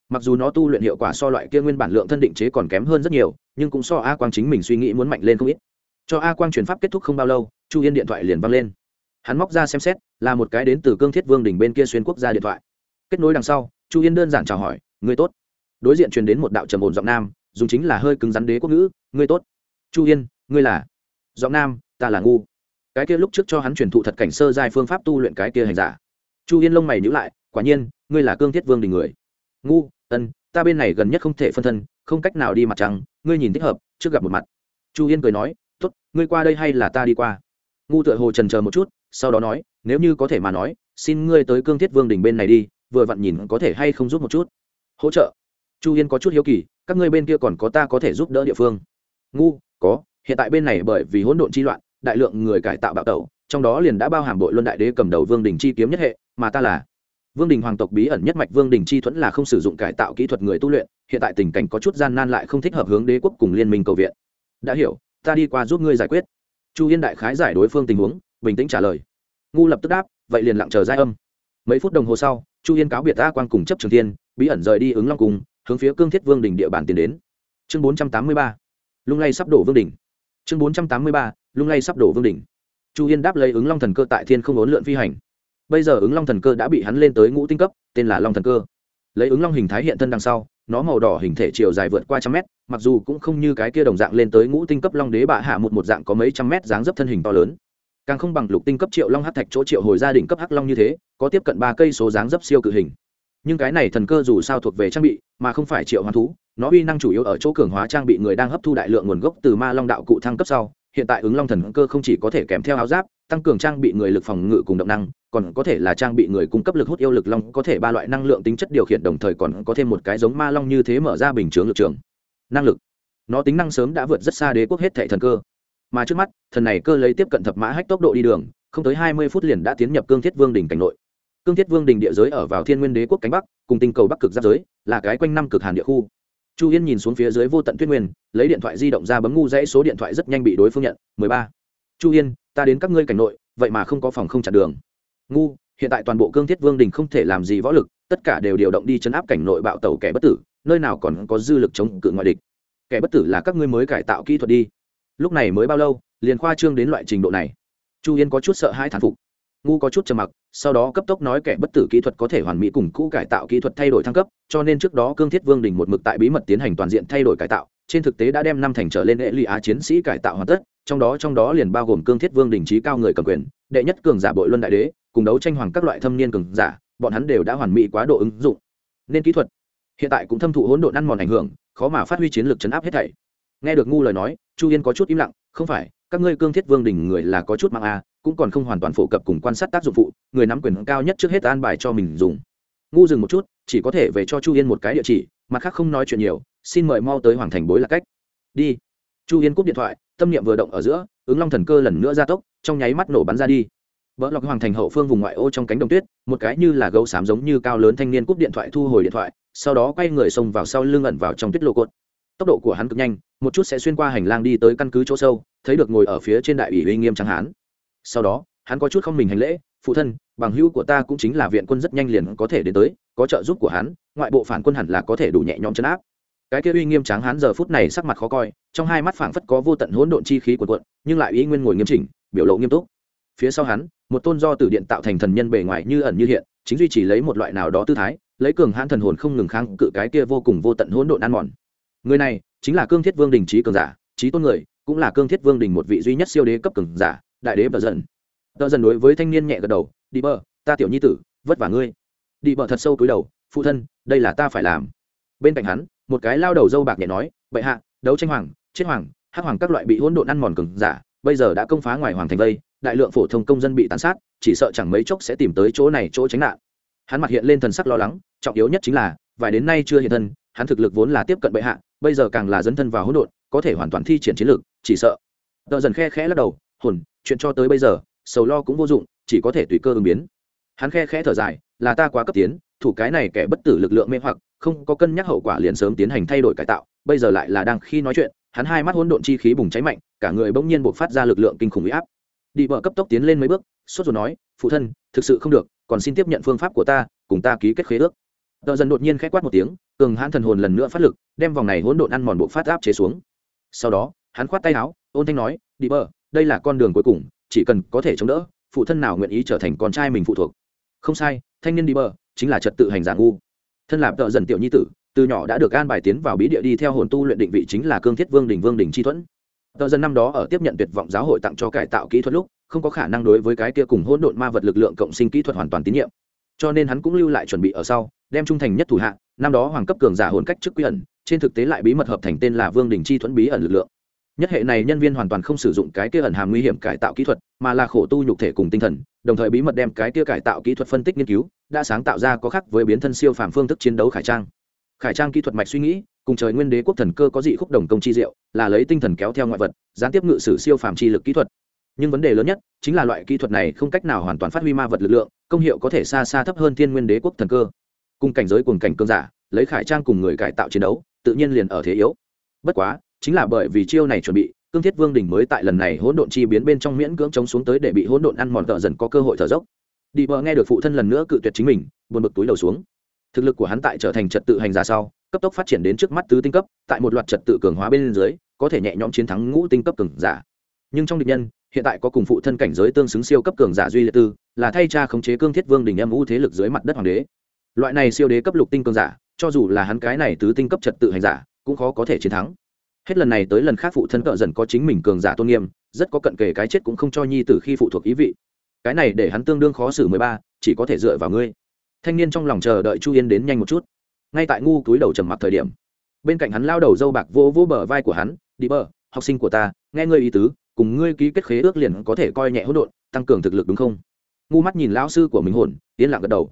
Mặc dù nó tu luyện hiệu quả so loại kia nguyên bản lượng thân định chế còn kém hơn rất nhiều, nhưng cũng so a quang chính mình suy nghĩ muốn mạnh lên không ít. Cho a quang chuyển pháp kết thúc không bao lâu, chu yên điện thoại liền văng lên hắn móc ra xem xét, là một cái đến từ cương thiết vương đỉnh bên kia xuyên quốc gia điện thoại. Kết nối đằng sau, chu yên đơn giản chào hỏi người tốt. Đối diện truyền đến một đạo trầm ồn giọng nam, dùng chính là hơi cứng rắn đế quốc ngữ, ngươi tốt. Chu yên, ngươi là? Giọng nam, ta là ngu. Cái kia lúc trước cho hắn truyền thụ thật cảnh sơ giai phương pháp tu luyện cái kia hành giả. Chu yên lông mày nhữ lại, quả nhiên, ngươi là cương thiết vương đình người. Ngu, ân, ta bên này gần nhất không thể phân thân, không cách nào đi mặt trăng, ngươi nhìn thích hợp, trước gặp một mặt. Chu yên cười nói t ố t ngươi qua đây hay là ta đi qua? Ngu tựa hồ trần c một chút, sau đó nói, nếu như có thể mà nói, xin ngươi tới cương thiết vương đình bên này đi, vừa vặn nhìn có thể hay không giúp một chút. Hỗ trợ? Chu yên có chút hiếu kỳ, các ngươi bên kia còn có ta có thể giúp đỡ địa phương. Ngu, có, hiện tại bên này bởi vì hỗn độn chi loạn, đại lượng người cải tạo bạo tẩu, trong đó liền đã bao hàm bội luân đại đế cầm đầu vương đình chi kiếm nhất hệ, mà ta là vương đình hoàng tộc bí ẩn nhất mạch vương đình chi thuẫn là không sử dụng cải tạo kỹ thuật người tu luyện, hiện tại tình cảnh có chút gian nan lại không thích hợp hướng đế quốc cùng liên minh cầu viện. Đã hiểu, ta đi qua giúp ngươi giải quyết chu yên đại khái giải đối phương tình huống, bình tĩnh trả lời. Ngu lập tức đáp, vậy liền lặng chờ giai âm. Mấy phút đồng hồ sau, chu yên cáo biệt a quan cùng chấp trường thiên, bí ẩn rời đi ứng long cùng hướng phía cương thiết vương đình địa bàn tiến đến. Chương bốn trăm tám mươi ba. Lung lay sắp đổ vương đình. chương bốn trăm tám mươi ba. Lung lay sắp đổ vương đình. chu yên đáp lấy ứng long thần cơ tại thiên không ốn lượn phi hành. Bây giờ ứng long thần cơ đã bị hắn lên tới ngũ tinh cấp, tên là long thần cơ. Lấy ứng long hình thái hiện thân đằng sau nó màu đỏ hình thể chiều dài vượt qua trăm mét, mặc dù cũng không như cái kia đồng dạng lên tới ngũ tinh cấp long đế bạ hạ một một dạng có mấy trăm mét dáng dấp thân hình to lớn. Càng không bằng lục tinh cấp triệu long hát thạch chỗ triệu hồi gia đình cấp hắc long như thế, có tiếp cận ba cây số dáng dấp siêu cự hình. Nhưng cái này thần cơ dù sao thuộc về trang bị, mà không phải triệu hoán thú, nó uy năng chủ yếu ở chỗ cường hóa trang bị người đang hấp thu đại lượng nguồn gốc từ ma long đạo cụ thăng cấp sau hiện tại ứng long thần cơ không chỉ có thể kèm theo áo giáp, tăng cường trang bị người lực phòng ngự cùng động năng, còn có thể là trang bị người cung cấp lực hút yêu lực long, có thể ba loại năng lượng tính chất điều khiển đồng thời còn có thêm một cái giống ma long như thế mở ra bình chướng lực trường. Năng lực. Nó tính năng sớm đã vượt rất xa đế quốc hết thệ thần cơ. Mà trước mắt, thần này cơ lấy tiếp cận thập mã hách tốc độ đi đường, không tới hai mươi phút liền đã tiến nhập cương thiết vương đỉnh cảnh nội. Cương thiết vương đỉnh địa giới ở vào thiên nguyên đế quốc cánh bắc, cùng tinh cầu bắc cực giáp giới, là cái quanh năm cực hàn địa khu chu yên nhìn xuống phía dưới vô tận tuyết nguyên, lấy điện thoại di động ra bấm ngu dãy số điện thoại rất nhanh bị đối phương nhận. Mười ba. Chu yên, ta đến các ngươi cảnh nội, vậy mà không có phòng không chặn đường. Ngu, hiện tại toàn bộ cương thiết vương đình không thể làm gì võ lực, tất cả đều điều động đi chấn áp cảnh nội bạo tàu kẻ bất tử, nơi nào còn có dư lực chống cự ngoại địch. Kẻ bất tử là các ngươi mới cải tạo kỹ thuật đi. Lúc này mới bao lâu, liền khoa trương đến loại trình độ này. Chu yên có chút sợ hãi thán phục ngu có chút trầm mặc, sau đó cấp tốc nói kẻ bất tử kỹ thuật có thể hoàn mỹ cùng cũ cải tạo kỹ thuật thay đổi thăng cấp, cho nên trước đó cương thiết vương đình một mực tại bí mật tiến hành toàn diện thay đổi cải tạo, trên thực tế đã đem năm thành trở lên hệ lụy á chiến sĩ cải tạo hoàn tất, trong đó trong đó liền bao gồm cương thiết vương đình trí cao người cầm quyền, đệ nhất cường giả bội luân đại đế, cùng đấu tranh hoàng các loại thâm niên cường giả, bọn hắn đều đã hoàn mỹ quá độ ứng dụng. Nên kỹ thuật, hiện tại cũng thâm thụ hỗn độn ăn mòn ảnh hưởng, khó mà phát huy chiến lược chấn áp hết thảy. Nghe được ngu lời nói, chu yên có chút im lặng, không phải các ngươi cương thiết vương đình người là có chút mạng a, cũng còn không hoàn toàn phổ cập cùng quan sát tác dụng phụ, người nắm quyền cao nhất trước hết an bài cho mình dùng. Ngu dừng một chút, chỉ có thể về cho chu yên một cái địa chỉ mặt khác không nói chuyện nhiều, xin mời mau tới hoàng thành bối là cách. Đi. Chu yên cúp điện thoại, tâm niệm vừa động ở giữa, ứng long thần cơ lần nữa ra tốc, trong nháy mắt nổ bắn ra đi. Vỡ lọc hoàng thành hậu phương vùng ngoại ô trong cánh đồng tuyết, một cái như là gấu xám giống như cao lớn thanh niên cúp điện thoại thu hồi điện thoại, sau đó quay người xông vào sau lưng ẩn vào trong tuyết lô cột. Tốc độ của hắn cực nhanh một chút sẽ xuyên qua hành lang đi tới căn cứ chỗ sâu, thấy được ngồi ở phía trên đại ủy uy nghiêm trắng hán. Sau đó, hắn có chút không mình hành lễ, phụ thân, bằng hữu của ta cũng chính là viện quân rất nhanh liền có thể đến tới, có trợ giúp của hắn, ngoại bộ phản quân hẳn là có thể đủ nhẹ nhõm chấn áp. Cái kia uy nghiêm tráng hán giờ phút này sắc mặt khó coi, trong hai mắt phảng phất có vô tận hỗn độn chi khí của quận nhưng lại uy nguyên ngồi nghiêm chỉnh, biểu lộ nghiêm túc. Phía sau hắn, một tôn do tử điện tạo thành thần nhân bề ngoài như ẩn như hiện, chính duy trì lấy một loại nào đó tư thái, lấy cường hãn thần hồn không ngừng kháng cự cái kia vô cùng vô tận hỗn độn ăn mòn. Người này chính là cương thiết vương đình trí cường giả, trí tôn người, cũng là cương thiết vương đình một vị duy nhất siêu đế cấp cường giả, đại đế bờ dần. Bờ dần đối với thanh niên nhẹ gật đầu, đi bờ, ta tiểu nhi tử, vất vả ngươi. Đi bờ thật sâu cúi đầu, phụ thân, đây là ta phải làm. Bên cạnh hắn, một cái lao đầu dâu bạc nhẹ nói, bệ hạ, đấu tranh hoàng, chết hoàng, hắc hoàng các loại bị hỗn độn ăn mòn cường giả, bây giờ đã công phá ngoài hoàng thành vây, đại lượng phổ thông công dân bị tàn sát, chỉ sợ chẳng mấy chốc sẽ tìm tới chỗ này chỗ tránh nạn. Hắn mặt hiện lên thần sắc lo lắng, trọng yếu nhất chính là, vài đến nay chưa hiện thân hắn thực lực vốn là tiếp cận bệ hạ, bây giờ càng là dấn thân vào hỗn độn, có thể hoàn toàn thi triển chiến lược chỉ sợ. Tợ dần khe khẽ lắc đầu, hồn, chuyện cho tới bây giờ, sầu lo cũng vô dụng, chỉ có thể tùy cơ ứng biến. Hắn khe khẽ thở dài, là ta quá cấp tiến, thủ cái này kẻ bất tử lực lượng mê hoặc, không có cân nhắc hậu quả liền sớm tiến hành thay đổi cải tạo, bây giờ lại là đang khi nói chuyện. Hắn hai mắt hỗn độn chi khí bùng cháy mạnh, cả người bỗng nhiên buộc phát ra lực lượng kinh khủng huy áp. Đi vợ cấp tốc tiến lên mấy bước, sốt rồi nói, phụ thân, thực sự không được, còn xin tiếp nhận phương pháp của ta, cùng ta ký kết khế ước tợ dần đột nhiên k h á quát một tiếng, cường hãn thần hồn lần nữa phát lực, đem vòng này hỗn độn ăn mòn bộ phát áp chế xuống. Sau đó, hắn khoát tay áo, ôn thanh nói, đi bờ, đây là con đường cuối cùng, chỉ cần có thể chống đỡ, phụ thân nào nguyện ý trở thành con trai mình phụ thuộc. Không sai, thanh niên đi bờ, chính là trật tự hành giả ngu. Thân lạp tợ dần tiểu nhi tử, từ nhỏ đã được an bài tiến vào bí địa đi theo hồn tu luyện định vị chính là cương thiết vương đình vương đình chi thuẫn. Tợ dần năm đó ở tiếp nhận tuyệt vọng giáo hội tặng cho cải tạo kỹ thuật lúc, không có khả năng đối với cái kia cùng hỗn độn ma vật lực lượng cộng sinh kỹ thuật hoàn toàn tín nhiệm cho nên hắn cũng lưu lại chuẩn bị ở sau, đem trung thành nhất thủ hạ, năm đó hoàng cấp cường giả hồn cách trước quy ẩn, trên thực tế lại bí mật hợp thành tên là vương đình chi thuẫn bí ẩn lực lượng. Nhất hệ này nhân viên hoàn toàn không sử dụng cái kia ẩn hàm nguy hiểm cải tạo kỹ thuật, mà là khổ tu nhục thể cùng tinh thần, đồng thời bí mật đem cái kia cải tạo kỹ thuật phân tích nghiên cứu, đã sáng tạo ra có khác với biến thân siêu phàm phương thức chiến đấu khải trang. Khải trang kỹ thuật mạch suy nghĩ, cùng trời nguyên đế quốc thần cơ có dị khúc đồng công chi diệu, là lấy tinh thần kéo theo ngoại vật, gián tiếp ngự sử siêu phàm chi lực kỹ thuật nhưng vấn đề lớn nhất chính là loại kỹ thuật này không cách nào hoàn toàn phát huy ma vật lực lượng, công hiệu có thể xa xa thấp hơn thiên nguyên đế quốc thần cơ. Cùng cảnh giới cùng cảnh cơn giả, lấy khải trang cùng người cải tạo chiến đấu, tự nhiên liền ở thế yếu. Bất quá, chính là bởi vì chiêu này chuẩn bị, cương thiết vương đình mới tại lần này hỗn độn chi biến bên trong miễn cưỡng chống xuống tới để bị hỗn độn ăn mòn tợ dần có cơ hội thở dốc. Đi bờ nghe được phụ thân lần nữa cự tuyệt chính mình, buồn bực túi đầu xuống. Thực lực của hắn tại trở thành trật tự hành giả sau, cấp tốc phát triển đến trước mắt tứ tinh cấp, tại một loạt trật tự cường hóa bên dưới, có thể nhẹ nhõm chiến thắng ngũ tinh cấp cường giả. Nhưng trong địch nhân hiện tại có cùng phụ thân cảnh giới tương xứng siêu cấp cường giả duy liệt tư, là thay cha khống chế cương thiết vương đình âm u thế lực dưới mặt đất hoàng đế. Loại này siêu đế cấp lục tinh cường giả, cho dù là hắn cái này tứ tinh cấp trật tự hành giả, cũng khó có thể chiến thắng. Hết lần này tới lần khác phụ thân cợ dần có chính mình cường giả tôn nghiêm, rất có cận kề cái chết cũng không cho nhi tử khi phụ thuộc ý vị. Cái này để hắn tương đương khó xử mười ba, chỉ có thể dựa vào ngươi. Thanh niên trong lòng chờ đợi chu yên đến nhanh một chút. Ngay tại ngu túi đầu trầm mặc thời điểm, bên cạnh hắn lao đầu dâu bạc vô vô bờ vai của hắn, đi bờ, học sinh của ta, nghe ngươi ý tứ cùng ngươi ký kết khế ước liền có thể coi nhẹ hỗn độn, tăng cường thực lực đúng không? Ngu mắt nhìn lão sư của mình hồn, yên lặng gật đầu.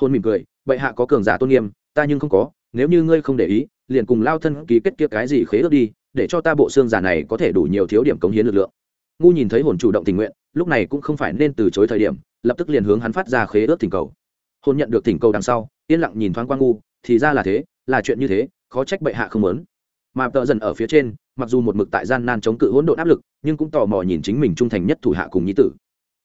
Hồn mỉm cười, bệ hạ có cường giả tôn nghiêm, ta nhưng không có, nếu như ngươi không để ý, liền cùng lao thân ký kết kia cái gì khế ước đi, để cho ta bộ xương giả này có thể đủ nhiều thiếu điểm cống hiến lực lượng. Ngu nhìn thấy hồn chủ động tình nguyện, lúc này cũng không phải nên từ chối thời điểm, lập tức liền hướng hắn phát ra khế ước thỉnh cầu. Hồn nhận được thỉnh cầu đằng sau, yên lặng nhìn thoáng qua ngu, thì ra là thế, là chuyện như thế, khó trách bệ hạ không lớn mà tợ dần ở phía trên, mặc dù một mực tại gian nan chống cự hỗn độn áp lực, nhưng cũng tò mò nhìn chính mình trung thành nhất thủ hạ cùng nhi tử.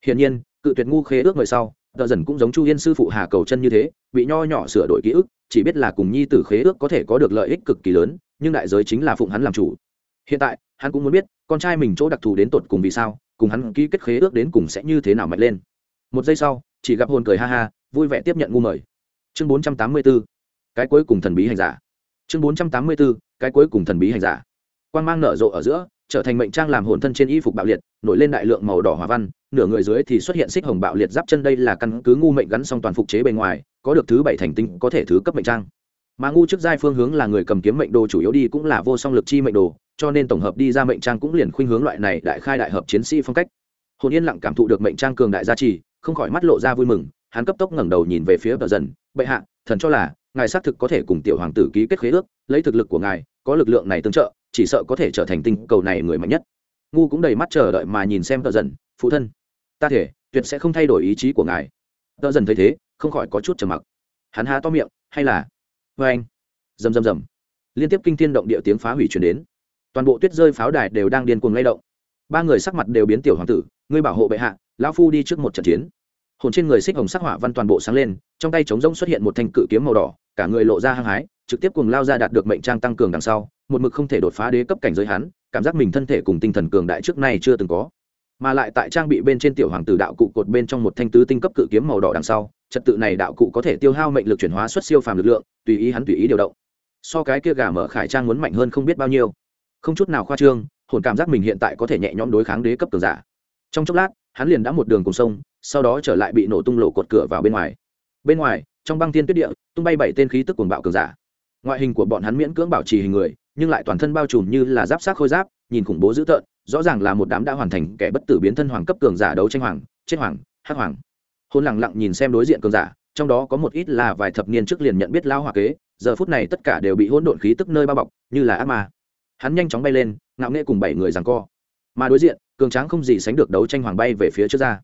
Hiển nhiên, cự tuyệt ngu khế ước người sau, tợ dần cũng giống chu yên sư phụ hà cầu chân như thế, bị nho nhỏ sửa đổi ký ức, chỉ biết là cùng nhi tử khế ước có thể có được lợi ích cực kỳ lớn, nhưng đại giới chính là phụng hắn làm chủ. Hiện tại, hắn cũng muốn biết, con trai mình chỗ đặc thù đến tột cùng vì sao, cùng hắn ký kết khế ước đến cùng sẽ như thế nào mạnh lên. Một giây sau, chỉ gặp hồn cười ha ha, vui vẻ tiếp nhận ngu mời. Chương bốn trăm tám mươi b cái cuối cùng thần bí hành giả chương bốn trăm tám mươi b ố cái cuối cùng thần bí hành giả. Quan mang nở rộ ở giữa, trở thành mệnh trang làm hồn thân trên y phục bạo liệt, nổi lên đại lượng màu đỏ hòa văn, nửa người dưới thì xuất hiện xích hồng bạo liệt giáp chân đây là căn cứ ngu mệnh gắn xong toàn phục chế bề ngoài, có được thứ bảy thành tinh, có thể thứ cấp mệnh trang. Mà ngu trước giai phương hướng là người cầm kiếm mệnh đồ chủ yếu đi cũng là vô song lực chi mệnh đồ, cho nên tổng hợp đi ra mệnh trang cũng liền khuynh hướng loại này đại khai đại hợp chiến sĩ phong cách. Hồn yên lặng cảm thụ được mệnh trang cường đại gia trì, không khỏi mắt lộ ra vui mừng, hắn cấp tốc ngẩng đầu nhìn về phía bờ dần, bệ hạ, thần cho là ngài xác thực có thể cùng tiểu hoàng tử ký kết khế ước, lấy thực lực của ngài, có lực lượng này tương trợ, chỉ sợ có thể trở thành tinh cầu này người mạnh nhất. Ngu cũng đầy mắt chờ đợi mà nhìn xem tờ dần, phụ thân, ta thể, tuyệt sẽ không thay đổi ý chí của ngài. Tờ dần thấy thế, không khỏi có chút trầm mặc. Hắn há to miệng, hay là vê anh. Rầm rầm rầm. Liên tiếp kinh thiên động địa tiếng phá hủy chuyển đến. Toàn bộ tuyết rơi pháo đài đều đang điên cuồng lay động. Ba người sắc mặt đều biến tiểu hoàng tử, ngươi bảo hộ bệ hạ, lão phu đi trước một trận chiến hồn trên người xích hồng sắc hỏa văn toàn bộ sáng lên, trong tay trống rỗng xuất hiện một thanh cự kiếm màu đỏ, cả người lộ ra hăng hái, trực tiếp cùng lao ra đạt được mệnh trang tăng cường đằng sau, một mực không thể đột phá đế cấp cảnh giới hắn, cảm giác mình thân thể cùng tinh thần cường đại trước nay chưa từng có. Mà lại tại trang bị bên trên tiểu hoàng tử đạo cụ cột bên trong một thanh tứ tinh cấp cự kiếm màu đỏ đằng sau, trật tự này đạo cụ có thể tiêu hao mệnh lực chuyển hóa xuất siêu phàm lực lượng, tùy ý hắn tùy ý điều động. So cái kia gà mở khải trang muốn mạnh hơn không biết bao nhiêu. Không chút nào khoa trương, hồn cảm giác mình hiện tại có thể nhẹ nhõm đối kháng đế cấp cường giả. Trong chốc lát, hắn liền đã một đường cùng sông sau đó trở lại bị nổ tung lộ cột cửa vào bên ngoài. Bên ngoài, trong băng thiên tuyết địa, tung bay bảy tên khí tức cuồng bạo cường giả. Ngoại hình của bọn hắn miễn cưỡng bảo trì hình người, nhưng lại toàn thân bao trùm như là giáp sát khôi giáp, nhìn khủng bố dữ tợn, rõ ràng là một đám đã hoàn thành kẻ bất tử biến thân hoàng cấp cường giả đấu tranh hoàng, chết hoàng, hắc hoàng. Hôn lẳng lặng nhìn xem đối diện cường giả, trong đó có một ít là vài thập niên trước liền nhận biết lao hoa kế, giờ phút này tất cả đều bị hỗn độn khí tức nơi bao bọc, như là ác ma. Hắn nhanh chóng bay lên, ngạo nghệ cùng bảy người rằng co. Mà đối diện, cường tráng không gì sánh được đấu tranh hoàng bay về phía trước ra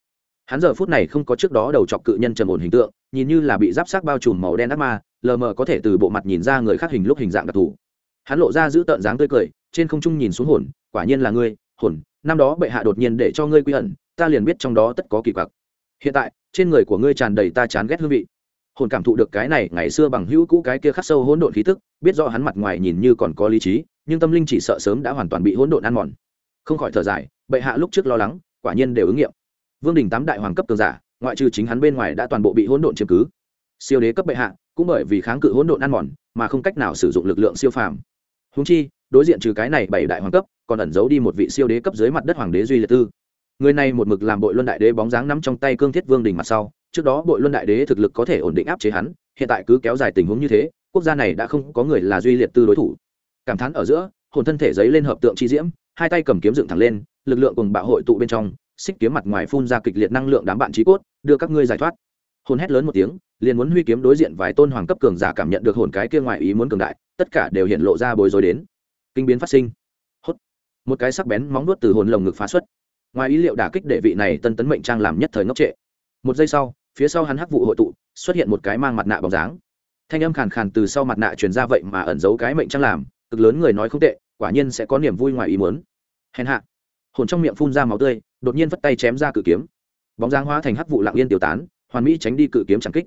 hắn giờ phút này không có trước đó đầu chọc cự nhân trầm ổn hình tượng, nhìn như là bị giáp sát bao trùm màu đen ác ma, lờ mờ có thể từ bộ mặt nhìn ra người khác hình lúc hình dạng đặc thù. Hắn lộ ra giữ tợn dáng tươi cười, trên không trung nhìn xuống hồn, quả nhiên là ngươi, hồn, năm đó bệ hạ đột nhiên để cho ngươi quy ẩn, ta liền biết trong đó tất có kỳ quặc. Hiện tại, trên người của ngươi tràn đầy ta chán ghét hương vị. Hồn cảm thụ được cái này, ngày xưa bằng hữu cũ cái kia khắc sâu hỗn độn khí tức, biết rõ hắn mặt ngoài nhìn như còn có lý trí, nhưng tâm linh chỉ sợ sớm đã hoàn toàn bị hỗn độn ăn mòn. Không khỏi thở dài, bệ hạ lúc trước lo lắng, quả nhiên đều ứng nghiệm vương đình tám đại hoàng cấp cường giả, ngoại trừ chính hắn bên ngoài đã toàn bộ bị hỗn độn chiếm cứ. Siêu đế cấp bệ hạ, cũng bởi vì kháng cự hỗn độn ăn mòn, mà không cách nào sử dụng lực lượng siêu phàm. Húng chi, đối diện trừ cái này bảy đại hoàng cấp, còn ẩn giấu đi một vị siêu đế cấp dưới mặt đất hoàng đế duy liệt tư. Người này một mực làm bội luân đại đế bóng dáng nắm trong tay cương thiết vương đình mặt sau, trước đó bội luân đại đế thực lực có thể ổn định áp chế hắn, hiện tại cứ kéo dài tình huống như thế, quốc gia này đã không có người là duy liệt tư đối thủ. Cảm thán ở giữa, hồn thân thể giấy lên hợp tượng chi diễm, hai tay cầm kiếm dựng thẳng lên, lực lượng cùng bạo hội tụ bên trong xích kiếm mặt ngoài phun ra kịch liệt năng lượng đám bạn trí cốt, đưa các ngươi giải thoát. Hồn hét lớn một tiếng, liền muốn huy kiếm đối diện vài tôn hoàng cấp cường giả cảm nhận được hồn cái kia ngoài ý muốn cường đại, tất cả đều hiện lộ ra bối rối đến. Kinh biến phát sinh. Hốt. Một cái sắc bén móng nuốt từ hồn lồng ngực phá xuất. Ngoài ý liệu đả kích đệ vị này tân tấn mệnh trang làm nhất thời ngốc trệ. Một giây sau, phía sau hắn hắc vụ hội tụ, xuất hiện một cái mang mặt nạ bóng dáng. Thanh âm khàn khàn từ sau mặt nạ truyền ra vậy mà ẩn giấu cái mệnh trang làm, cực lớn người nói không tệ, quả nhiên sẽ có niềm vui ngoài ý muốn. Hèn hạ. Hồn trong miệng phun ra máu tươi đột nhiên vất tay chém ra cự kiếm. Bóng dáng hóa thành hắc vụ lặng yên tiêu tán, hoàn mỹ tránh đi cự kiếm chẳng kích.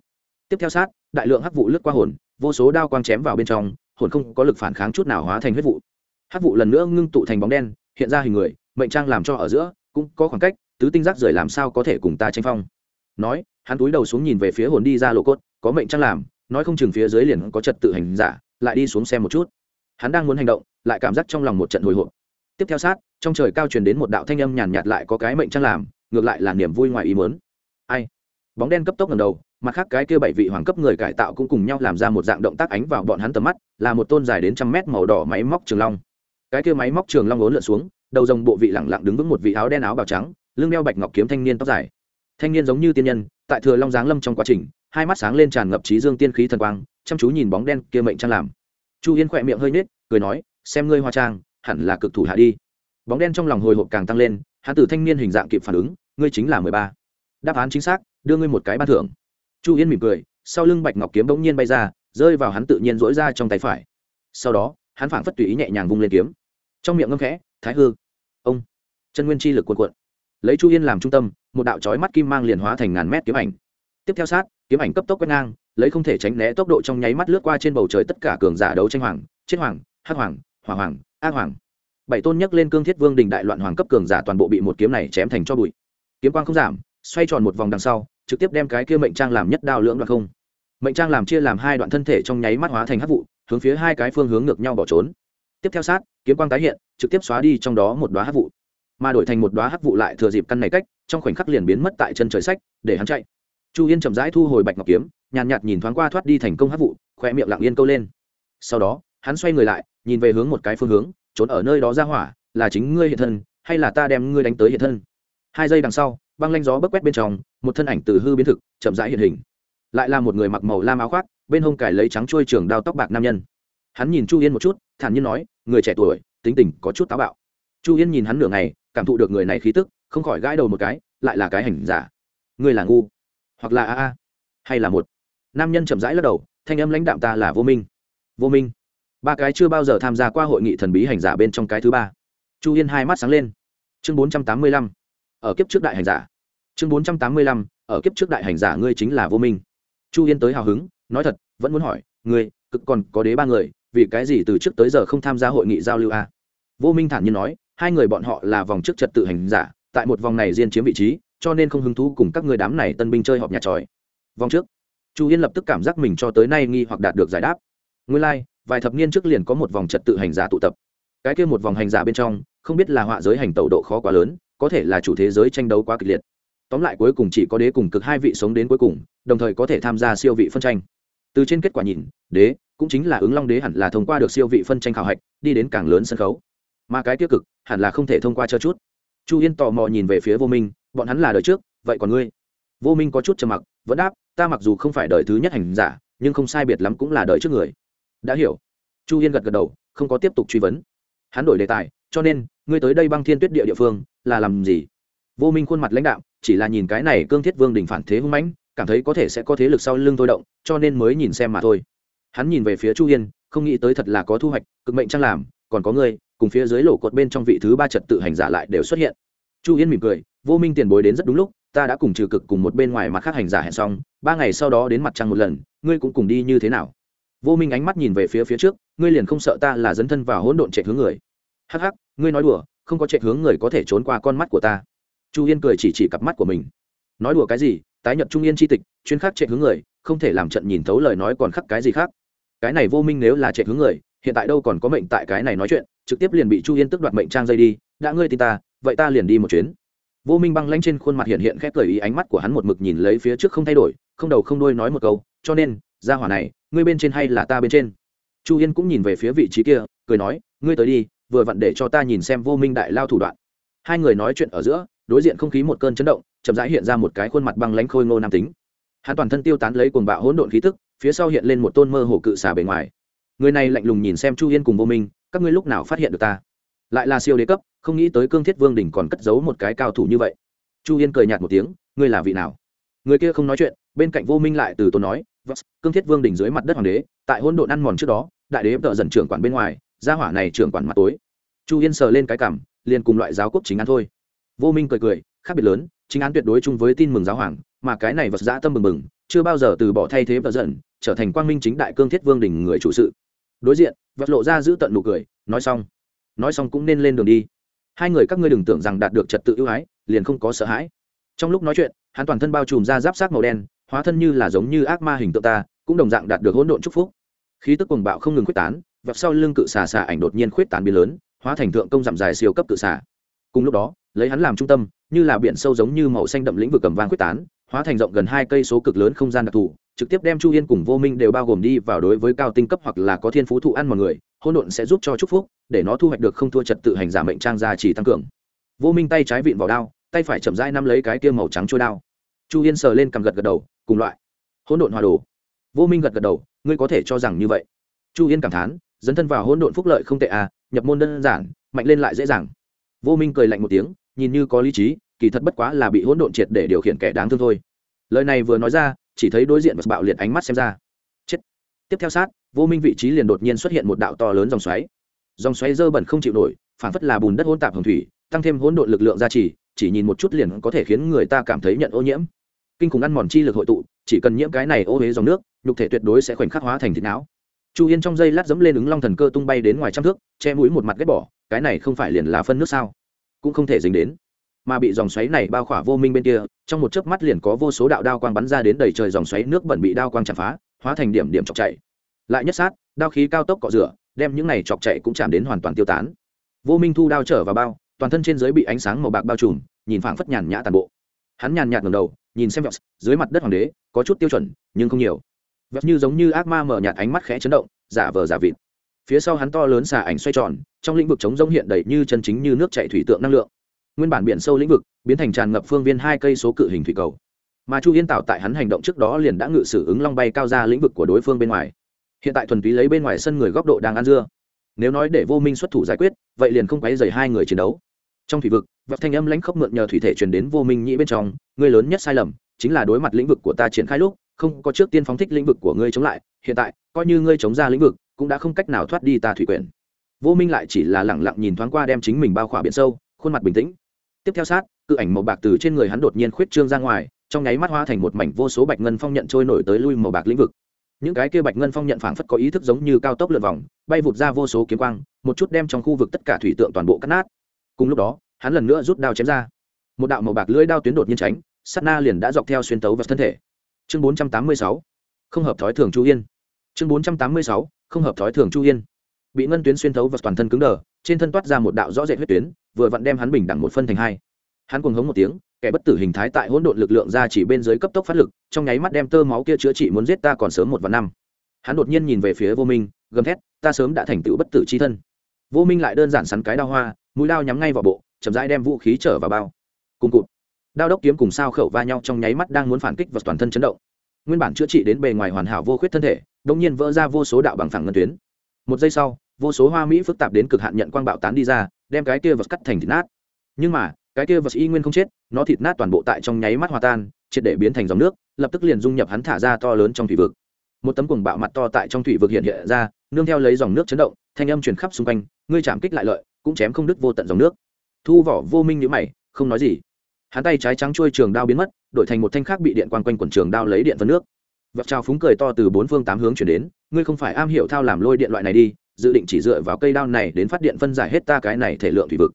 Tiếp theo sát, đại lượng hắc vụ lướt qua hồn, vô số đao quang chém vào bên trong, hồn không có lực phản kháng chút nào hóa thành huyết vụ. Hắc vụ lần nữa ngưng tụ thành bóng đen, hiện ra hình người, mệnh trang làm cho ở giữa cũng có khoảng cách, tứ tinh giác rời làm sao có thể cùng ta tranh phong? Nói, hắn túi đầu xuống nhìn về phía hồn đi ra lộ cốt, có mệnh trang làm, nói không chừng phía dưới liền có trật tự hành giả, lại đi xuống xem một chút. Hắn đang muốn hành động, lại cảm giác trong lòng một trận hồi hộp tiếp theo sát, trong trời cao truyền đến một đạo thanh âm nhàn nhạt lại có cái mệnh trang làm, ngược lại là niềm vui ngoài ý mớn ai? Bóng đen cấp tốc ngầm đầu, mặt khác cái kia bảy vị hoàng cấp người cải tạo cũng cùng nhau làm ra một dạng động tác ánh vào bọn hắn tầm mắt, là một tôn dài đến trăm mét màu đỏ máy móc trường long. Cái kia máy móc trường long ốn lượn xuống, đầu rồng bộ vị lẳng lặng đứng vững một vị áo đen áo bào trắng, lưng đeo bạch ngọc kiếm thanh niên tóc dài. Thanh niên giống như tiên nhân, tại thừa long giáng lâm trong quá trình, hai mắt sáng lên tràn ngập trí dương tiên khí thần quang, chăm chú nhìn bóng đen kia mệnh trang làm. Chu yên khỏe miệng hơi nết cười nói, xem ngươi hoa trang hẳn là cực thủ hạ đi. Bóng đen trong lòng hồi hộp càng tăng lên, hắn từ thanh niên hình dạng kịp phản ứng, ngươi chính là mười ba. Đáp án chính xác, đưa ngươi một cái ban thưởng. Chu yên mỉm cười, sau lưng bạch ngọc kiếm bỗng nhiên bay ra, rơi vào hắn tự nhiên dỗi ra trong tay phải. Sau đó, hắn phảng phất tùy ý nhẹ nhàng vung lên kiếm. Trong miệng ngâm khẽ, thái hư. Ông. Chân nguyên chi lực cuộn cuộn. Lấy chu yên làm trung tâm, một đạo trói mắt kim mang liền hóa thành ngàn mét kiếm ảnh. Tiếp theo sát, kiếm ảnh cấp tốc quét ngang, lấy không thể tránh né tốc độ trong nháy mắt lướt qua trên bầu trời tất cả cường giả đấu tranh hoàng, chết hoàng, hắc hoàng, hỏa hoàng ác hoàng. Bảy tôn nhấc lên cương thiết vương đình đại loạn hoàng cấp cường giả toàn bộ bị một kiếm này chém thành cho bụi. Kiếm quang không giảm, xoay tròn một vòng đằng sau, trực tiếp đem cái kia mệnh trang làm nhất đao lưỡng đoạn không. Mệnh trang làm chia làm hai đoạn thân thể trong nháy mắt hóa thành hắc vụ, hướng phía hai cái phương hướng ngược nhau bỏ trốn. Tiếp theo sát, kiếm quang tái hiện, trực tiếp xóa đi trong đó một đoá hắc vụ. Mà đổi thành một đoá hắc vụ lại thừa dịp căn này cách, trong khoảnh khắc liền biến mất tại chân trời sách, để hắn chạy. Chu yên chậm rãi thu hồi bạch ngọc kiếm, nhàn nhạt nhìn thoáng qua thoát đi thành công hắc vụ, khoe miệng lặng yên câu lên. Sau đó hắn xoay người lại, nhìn về hướng một cái phương hướng, trốn ở nơi đó ra hỏa, là chính ngươi hiện thân, hay là ta đem ngươi đánh tới hiện thân? Hai giây đằng sau, băng lanh gió bấc quét bên trong, một thân ảnh từ hư biến thực, chậm rãi hiện hình. Lại là một người mặc màu lam áo khoác, bên hông cải lấy trắng trôi trường đao tóc bạc nam nhân. Hắn nhìn chu yên một chút, thản nhiên nói, người trẻ tuổi, tính tình có chút táo bạo. Chu yên nhìn hắn nửa ngày, cảm thụ được người này khí tức, không khỏi gãi đầu một cái, lại là cái hành giả. Người là ngu, hoặc là a a, hay là một. Nam nhân chậm rãi lắc đầu, thanh âm lãnh đạm ta là vô minh. Vô minh ba cái chưa bao giờ tham gia qua hội nghị thần bí hành giả bên trong cái thứ ba. Chu yên hai mắt sáng lên. Chương bốn trăm tám mươi lăm. Ở kiếp trước đại hành giả. Chương bốn trăm tám mươi lăm. Ở kiếp trước đại hành giả ngươi chính là vô minh. Chu yên tới hào hứng nói thật vẫn muốn hỏi ngươi cực còn có đế ba người vì cái gì từ trước tới giờ không tham gia hội nghị giao lưu a? Vô minh thản nhiên nói hai người bọn họ là vòng trước trật tự hành giả tại một vòng này riêng chiếm vị trí cho nên không hứng thú cùng các người đám này tân binh chơi họp nhà tròi. Vòng trước. Chu yên lập tức cảm giác mình cho tới nay nghi hoặc đạt được giải đáp. Nguyên lai、like, vài thập niên trước liền có một vòng trật tự hành giả tụ tập. Cái kia một vòng hành giả bên trong, không biết là họa giới hành tẩu độ khó quá lớn, có thể là chủ thế giới tranh đấu quá kịch liệt. Tóm lại cuối cùng chỉ có đế cùng cực hai vị sống đến cuối cùng, đồng thời có thể tham gia siêu vị phân tranh. Từ trên kết quả nhìn, đế cũng chính là ứng long đế hẳn là thông qua được siêu vị phân tranh khảo hạch, đi đến càng lớn sân khấu. Mà cái tiêu cực, hẳn là không thể thông qua cho chút. Chu yên tò mò nhìn về phía vô minh, bọn hắn là đời trước, vậy còn ngươi? Vô minh có chút trầm mặc, vẫn đáp, ta mặc dù không phải đời thứ nhất hành giả, nhưng không sai biệt lắm cũng là đời trước người đã hiểu. Chu yên gật gật đầu, không có tiếp tục truy vấn. Hắn đổi đề tài, cho nên, ngươi tới đây băng thiên tuyết địa địa phương, là làm gì? Vô minh khuôn mặt lãnh đạo chỉ là nhìn cái này cương thiết vương đình phản thế hung mãnh, cảm thấy có thể sẽ có thế lực sau lưng thôi động, cho nên mới nhìn xem mà thôi. Hắn nhìn về phía chu yên không nghĩ tới thật là có thu hoạch, cực mệnh trang làm, còn có ngươi, cùng phía dưới lỗ cột bên trong vị thứ ba trật tự hành giả lại đều xuất hiện. Chu yên mỉm cười, vô minh tiền bối đến rất đúng lúc, ta đã cùng trừ cực cùng một bên ngoài mặt khác hành giả hẹn xong, ba ngày sau đó đến mặt trăng một lần, ngươi cũng cùng đi như thế nào? Vô minh ánh mắt nhìn về phía phía trước, ngươi liền không sợ ta là dấn thân vào hỗn độn chạy hướng người? Hắc hắc, ngươi nói đùa, không có chạy hướng người có thể trốn qua con mắt của ta. Chu yên cười chỉ chỉ cặp mắt của mình. Nói đùa cái gì, tái nhật trung yên c tịch, chuyên khắc chạy hướng người, không thể làm trận nhìn thấu lời nói còn khắc cái gì khác. Cái này vô minh nếu là chạy hướng người, hiện tại đâu còn có mệnh tại cái này nói chuyện, trực tiếp liền bị chu yên tức đoạt mệnh trang dây đi, đã ngươi tin ta, vậy ta liền đi một chuyến. Vô minh băng lanh trên khuôn mặt hiện hiện khép cười ý ánh mắt của hắn một mực nhìn lấy phía trước không thay đổi, không đầu không đuôi nói một câu, cho nên ra hỏa này ngươi bên trên hay là ta bên trên? Chu yên cũng nhìn về phía vị trí kia, cười nói, ngươi tới đi, vừa vặn để cho ta nhìn xem vô minh đại lao thủ đoạn. Hai người nói chuyện ở giữa, đối diện không khí một cơn chấn động, chậm rãi hiện ra một cái khuôn mặt băng lánh khôi ngô nam tính. Hắn toàn thân tiêu tán lấy cuồng bạo hỗn độn khí tức, phía sau hiện lên một tôn mơ hồ cự xà bề ngoài. Người này lạnh lùng nhìn xem chu yên cùng vô minh, các ngươi lúc nào phát hiện được ta? Lại là siêu đế cấp, không nghĩ tới cương thiết vương đỉnh còn cất giấu một cái cao thủ như vậy. Chu yên cười nhạt một tiếng, ngươi là vị nào? Người kia không nói chuyện, bên cạnh vô minh lại từ tôn nói Vâng, cương thiết vương đỉnh dưới mặt đất hoàng đế tại hỗn độn ăn mòn trước đó đại đế tự dần trưởng quản bên ngoài gia hỏa này trưởng quản mặt tối. Chu yên sờ lên cái cằm, liền cùng loại giáo quốc chính án thôi. Vô minh cười cười khác biệt lớn chính án tuyệt đối chung với tin mừng giáo hoàng mà cái này vật dã tâm mừng mừng chưa bao giờ từ bỏ thay thế tự dần trở thành quang minh chính đại cương thiết vương đỉnh người chủ sự. Đối diện vật lộ ra giữ tận nụ cười nói xong. Nói xong cũng nên lên đường đi. Hai người các ngươi đừng tưởng rằng đạt được trật tự ưu ái liền không có sợ hãi. Trong lúc nói chuyện hắn toàn thân bao trùm ra giáp sát màu đen hóa thân như là giống như ác ma hình tượng ta, cũng đồng dạng đạt được hỗn độn chúc phúc. Khí tức cuồng bạo không ngừng quyết tán, vẹp sau lưng cự xà xà ảnh đột nhiên khuyết tán biến lớn, hóa thành thượng công giảm dài siêu cấp cự xà. Cùng lúc đó, lấy hắn làm trung tâm, như là biển sâu giống như màu xanh đậm lĩnh vực cầm vang quyết tán, hóa thành rộng gần hai cây số cực lớn không gian đặc thù, trực tiếp đem chu yên cùng vô minh đều bao gồm đi vào đối với cao tinh cấp hoặc là có thiên phú thụ ăn mọi người hôn độn sẽ giúp cho chúc phúc, để nó thu hoạch được không thua trật tự hành giả mệnh trang gia chỉ tăng cường. Vô minh tay trái vịn vào đao, tay phải chậm rãi nắm lấy cái kia màu trắng trôi đao chu yên sờ lên cầm gật gật đầu, cùng loại. Hỗn độn hòa đồ. Vô minh gật gật đầu, ngươi có thể cho rằng như vậy. Chu yên cảm thán, dấn thân vào hỗn độn phúc lợi không tệ à nhập môn đơn giản, mạnh lên lại dễ dàng. Vô minh cười lạnh một tiếng, nhìn như có lý trí, kỳ thật bất quá là bị hỗn độn triệt để điều khiển kẻ đáng thương thôi. Lời này vừa nói ra, chỉ thấy đối diện và bạo liệt ánh mắt xem ra. Chết. Tiếp theo sát, vô minh vị trí liền đột nhiên xuất hiện một đạo to lớn dòng xoáy. Dòng xoáy dơ bẩn không chịu nổi, phản phất là bùn đất hỗn tạp hồng thủy, tăng thêm hỗn độn lực lượng gia trì, chỉ nhìn một chút liền có thể khiến người ta cảm thấy nhận ô nhiễm kinh khủng ăn mòn chi lực hội tụ, chỉ cần nhiễm cái này ô huế dòng nước, nhục thể tuyệt đối sẽ khoảnh khắc hóa thành thịt não. Chu yên trong dây lát dẫm lên ứng long thần cơ tung bay đến ngoài trăm thước, che mũi một mặt ghép bỏ, cái này không phải liền là phân nước sao? Cũng không thể dính đến. Mà bị dòng xoáy này bao khỏa vô minh bên kia, trong một chớp mắt liền có vô số đạo đao quang bắn ra đến đầy trời dòng xoáy nước bẩn bị đao quang chạm phá, hóa thành điểm điểm chọc chạy. Lại nhất sát, đao khí cao tốc cọ rửa, đem những này chọc chạy cũng chạm đến hoàn toàn tiêu tán. Vô minh thu đao trở vào bao, toàn thân trên dưới bị ánh sáng màu bạc bao trùm, nhìn phảng phất nhàn nhã toàn bộ. Hắn nhàn nhạt ngầm đầu nhìn xem vẹt dưới mặt đất hoàng đế, có chút tiêu chuẩn, nhưng không nhiều. Vẹt như giống như ác ma mở nhạt ánh mắt khẽ chấn động, giả vờ giả vịt. Phía sau hắn to lớn xà ảnh xoay tròn, trong lĩnh vực chống rông hiện đầy như chân chính như nước chạy thủy tượng năng lượng. Nguyên bản biển sâu lĩnh vực, biến thành tràn ngập phương viên hai cây số cự hình thủy cầu. Mà chu yên tạo tại hắn hành động trước đó liền đã ngự sử ứng long bay cao ra lĩnh vực của đối phương bên ngoài. Hiện tại thuần túy lấy bên ngoài sân người góc độ đang ăn dưa. Nếu nói để vô minh xuất thủ giải quyết, vậy liền không quấy dày hai người chiến đấu trong thủy vực vật thanh âm lãnh khốc mượn nhờ thủy thể truyền đến vô minh nhĩ bên trong người lớn nhất sai lầm chính là đối mặt lĩnh vực của ta triển khai lúc, không có trước tiên phóng thích lĩnh vực của ngươi chống lại, hiện tại, coi như ngươi chống ra lĩnh vực, cũng đã không cách nào thoát đi ta thủy quyền. vô minh lại chỉ là lẳng lặng nhìn thoáng qua đem chính mình bao khỏa biển sâu, khuôn mặt bình tĩnh. Tiếp theo sát, cự ảnh màu bạc từ trên người hắn đột nhiên khuyết trương ra ngoài, trong nháy mắt hoa thành một mảnh vô số bạch ngân phong nhận trôi nổi tới lui màu bạc lĩnh vực. Những cái kia bạch ngân phong nhận phảng phất có ý thức giống như cao tốc lượn vòng, bay vụt ra vô số kiếm quang, một chút đem trong khu vực tất cả thủy tượng toàn bộ cắt nát cùng lúc đó, hắn lần nữa rút đao chém ra. Một đạo màu bạc lưỡi đao tuyến đột nhiên tránh, sát na liền đã dọc theo xuyên tấu vào thân thể. Chương 486 không hợp thói thường chu yên. Chương 486 không hợp thói thường chu yên. Bị ngân tuyến xuyên thấu và toàn thân cứng đờ, trên thân toát ra một đạo rõ rệt huyết tuyến, vừa vặn đem hắn bình đẳng một phân thành hai. Hắn cuồng hống một tiếng, kẻ bất tử hình thái tại hỗn độn lực lượng ra chỉ bên dưới cấp tốc phát lực, trong nháy mắt đem tơ máu kia chữa trị muốn giết ta còn sớm một vạn năm. Hắn đột nhiên nhìn về phía vô minh, gầm thét, ta sớm đã thành tựu bất tử c h i thân. Vô minh lại đơn giản sắn cái đao hoa mũi đao nhắm ngay vào bộ, chậm rãi đem vũ khí trở vào bao. Cùng cụt. Đao đốc kiếm cùng sao khẩu va nhau trong nháy mắt đang muốn phản kích và toàn thân chấn động. Nguyên bản chữa trị đến bề ngoài hoàn hảo vô khuyết thân thể đông nhiên vỡ ra vô số đạo bằng phẳng ngân tuyến. Một giây sau, vô số hoa mỹ phức tạp đến cực hạn nhận quang bạo tán đi ra, đem cái kia vật cắt thành thịt nát. Nhưng mà, cái kia vật y nguyên không chết, nó thịt nát toàn bộ tại trong nháy mắt hòa tan, triệt để biến thành dòng nước, lập tức liền dung nhập hắn thả ra to lớn trong thủy vực. Một tấm cuồng bạo mặt to tại trong thủy vực hiện hiện ra, nương theo lấy dòng nước chấn động, thanh âm truyền khắp xung quanh, ngươi chạm kích lại lợi cũng chém không đứt vô tận dòng nước. Thu vỏ vô minh nhữ mày, không nói gì. Hắn tay trái trắng trôi trường đao biến mất, đổi thành một thanh khác bị điện quang quanh quần trường đao lấy điện phân nước. Vật trào phúng cười to từ bốn phương tám hướng chuyển đến, ngươi không phải am hiểu thao làm lôi điện loại này đi, dự định chỉ dựa vào cây đao này đến phát điện phân giải hết ta cái này thể lượng thủy vực.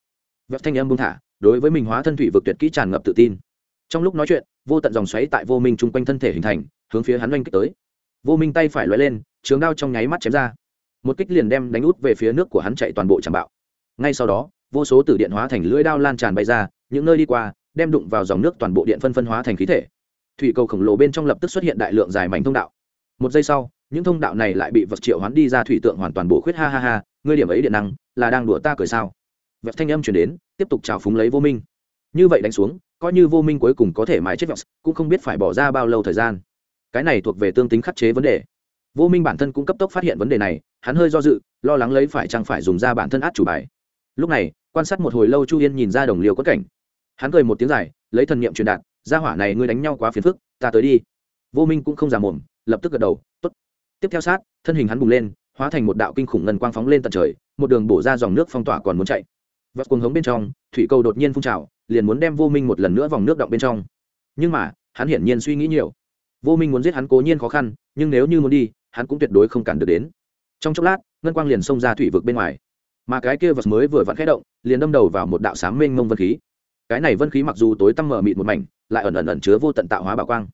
Vật thanh âm buông thả, đối với mình hóa thân thủy vực tuyệt kỹ tràn ngập tự tin. Trong lúc nói chuyện, vô tận dòng xoáy tại vô minh chung quanh thân thể hình thành, hướng phía hắn oanh kích tới. Vô minh tay phải loại lên, trường đao trong nháy mắt chém ra. Một kích liền đem đánh út về phía nước của hắn chạy toàn bộ tràn bạo ngay sau đó, vô số tử điện hóa thành lưỡi đao lan tràn bay ra, những nơi đi qua, đem đụng vào dòng nước toàn bộ điện phân phân hóa thành khí thể. Thủy cầu khổng lồ bên trong lập tức xuất hiện đại lượng dài mảnh thông đạo. Một giây sau, những thông đạo này lại bị vật triệu hoán đi ra thủy tượng hoàn toàn bổ khuyết. Ha ha ha, ngươi điểm ấy điện năng, là đang đùa ta cười sao? Vật thanh âm chuyển đến, tiếp tục trào phúng lấy vô minh. Như vậy đánh xuống, coi như vô minh cuối cùng có thể mãi chết vật cũng không biết phải bỏ ra bao lâu thời gian. Cái này thuộc về tương tính khắc chế vấn đề. Vô minh bản thân cũng cấp tốc phát hiện vấn đề này, hắn hơi do dự, lo lắng lấy phải chăng phải dùng ra bản thân át chủ bài lúc này, quan sát một hồi lâu chu yên nhìn ra đồng liêu quất cảnh. Hắn cười một tiếng dài, lấy thần niệm truyền đạt ra hỏa này ngươi đánh nhau quá phiền phức, ta tới đi. Vô minh cũng không giả mồm, lập tức gật đầu, tốt. Tiếp theo sát, thân hình hắn bùng lên, hóa thành một đạo kinh khủng ngân quang phóng lên tận trời, một đường bổ ra dòng nước phong tỏa còn muốn chạy. Vật cuồng hống bên trong, thủy cầu đột nhiên phun trào, liền muốn đem vô minh một lần nữa vòng nước động bên trong. Nhưng mà, hắn hiển nhiên suy nghĩ nhiều. Vô minh muốn giết hắn cố nhiên khó khăn, nhưng nếu như muốn đi, hắn cũng tuyệt đối không cản được đến. Trong chốc lát, ngân quang liền xông ra thủy vực bên ngoài mà cái kia vật mới vừa vặn khẽ động, liền đâm đầu vào một đạo sáng mênh mông vân khí. Cái này vân khí mặc dù tối tăm mở mịt một mảnh, lại ẩn ẩn ẩn chứa vô tận tạo hóa bảo quang.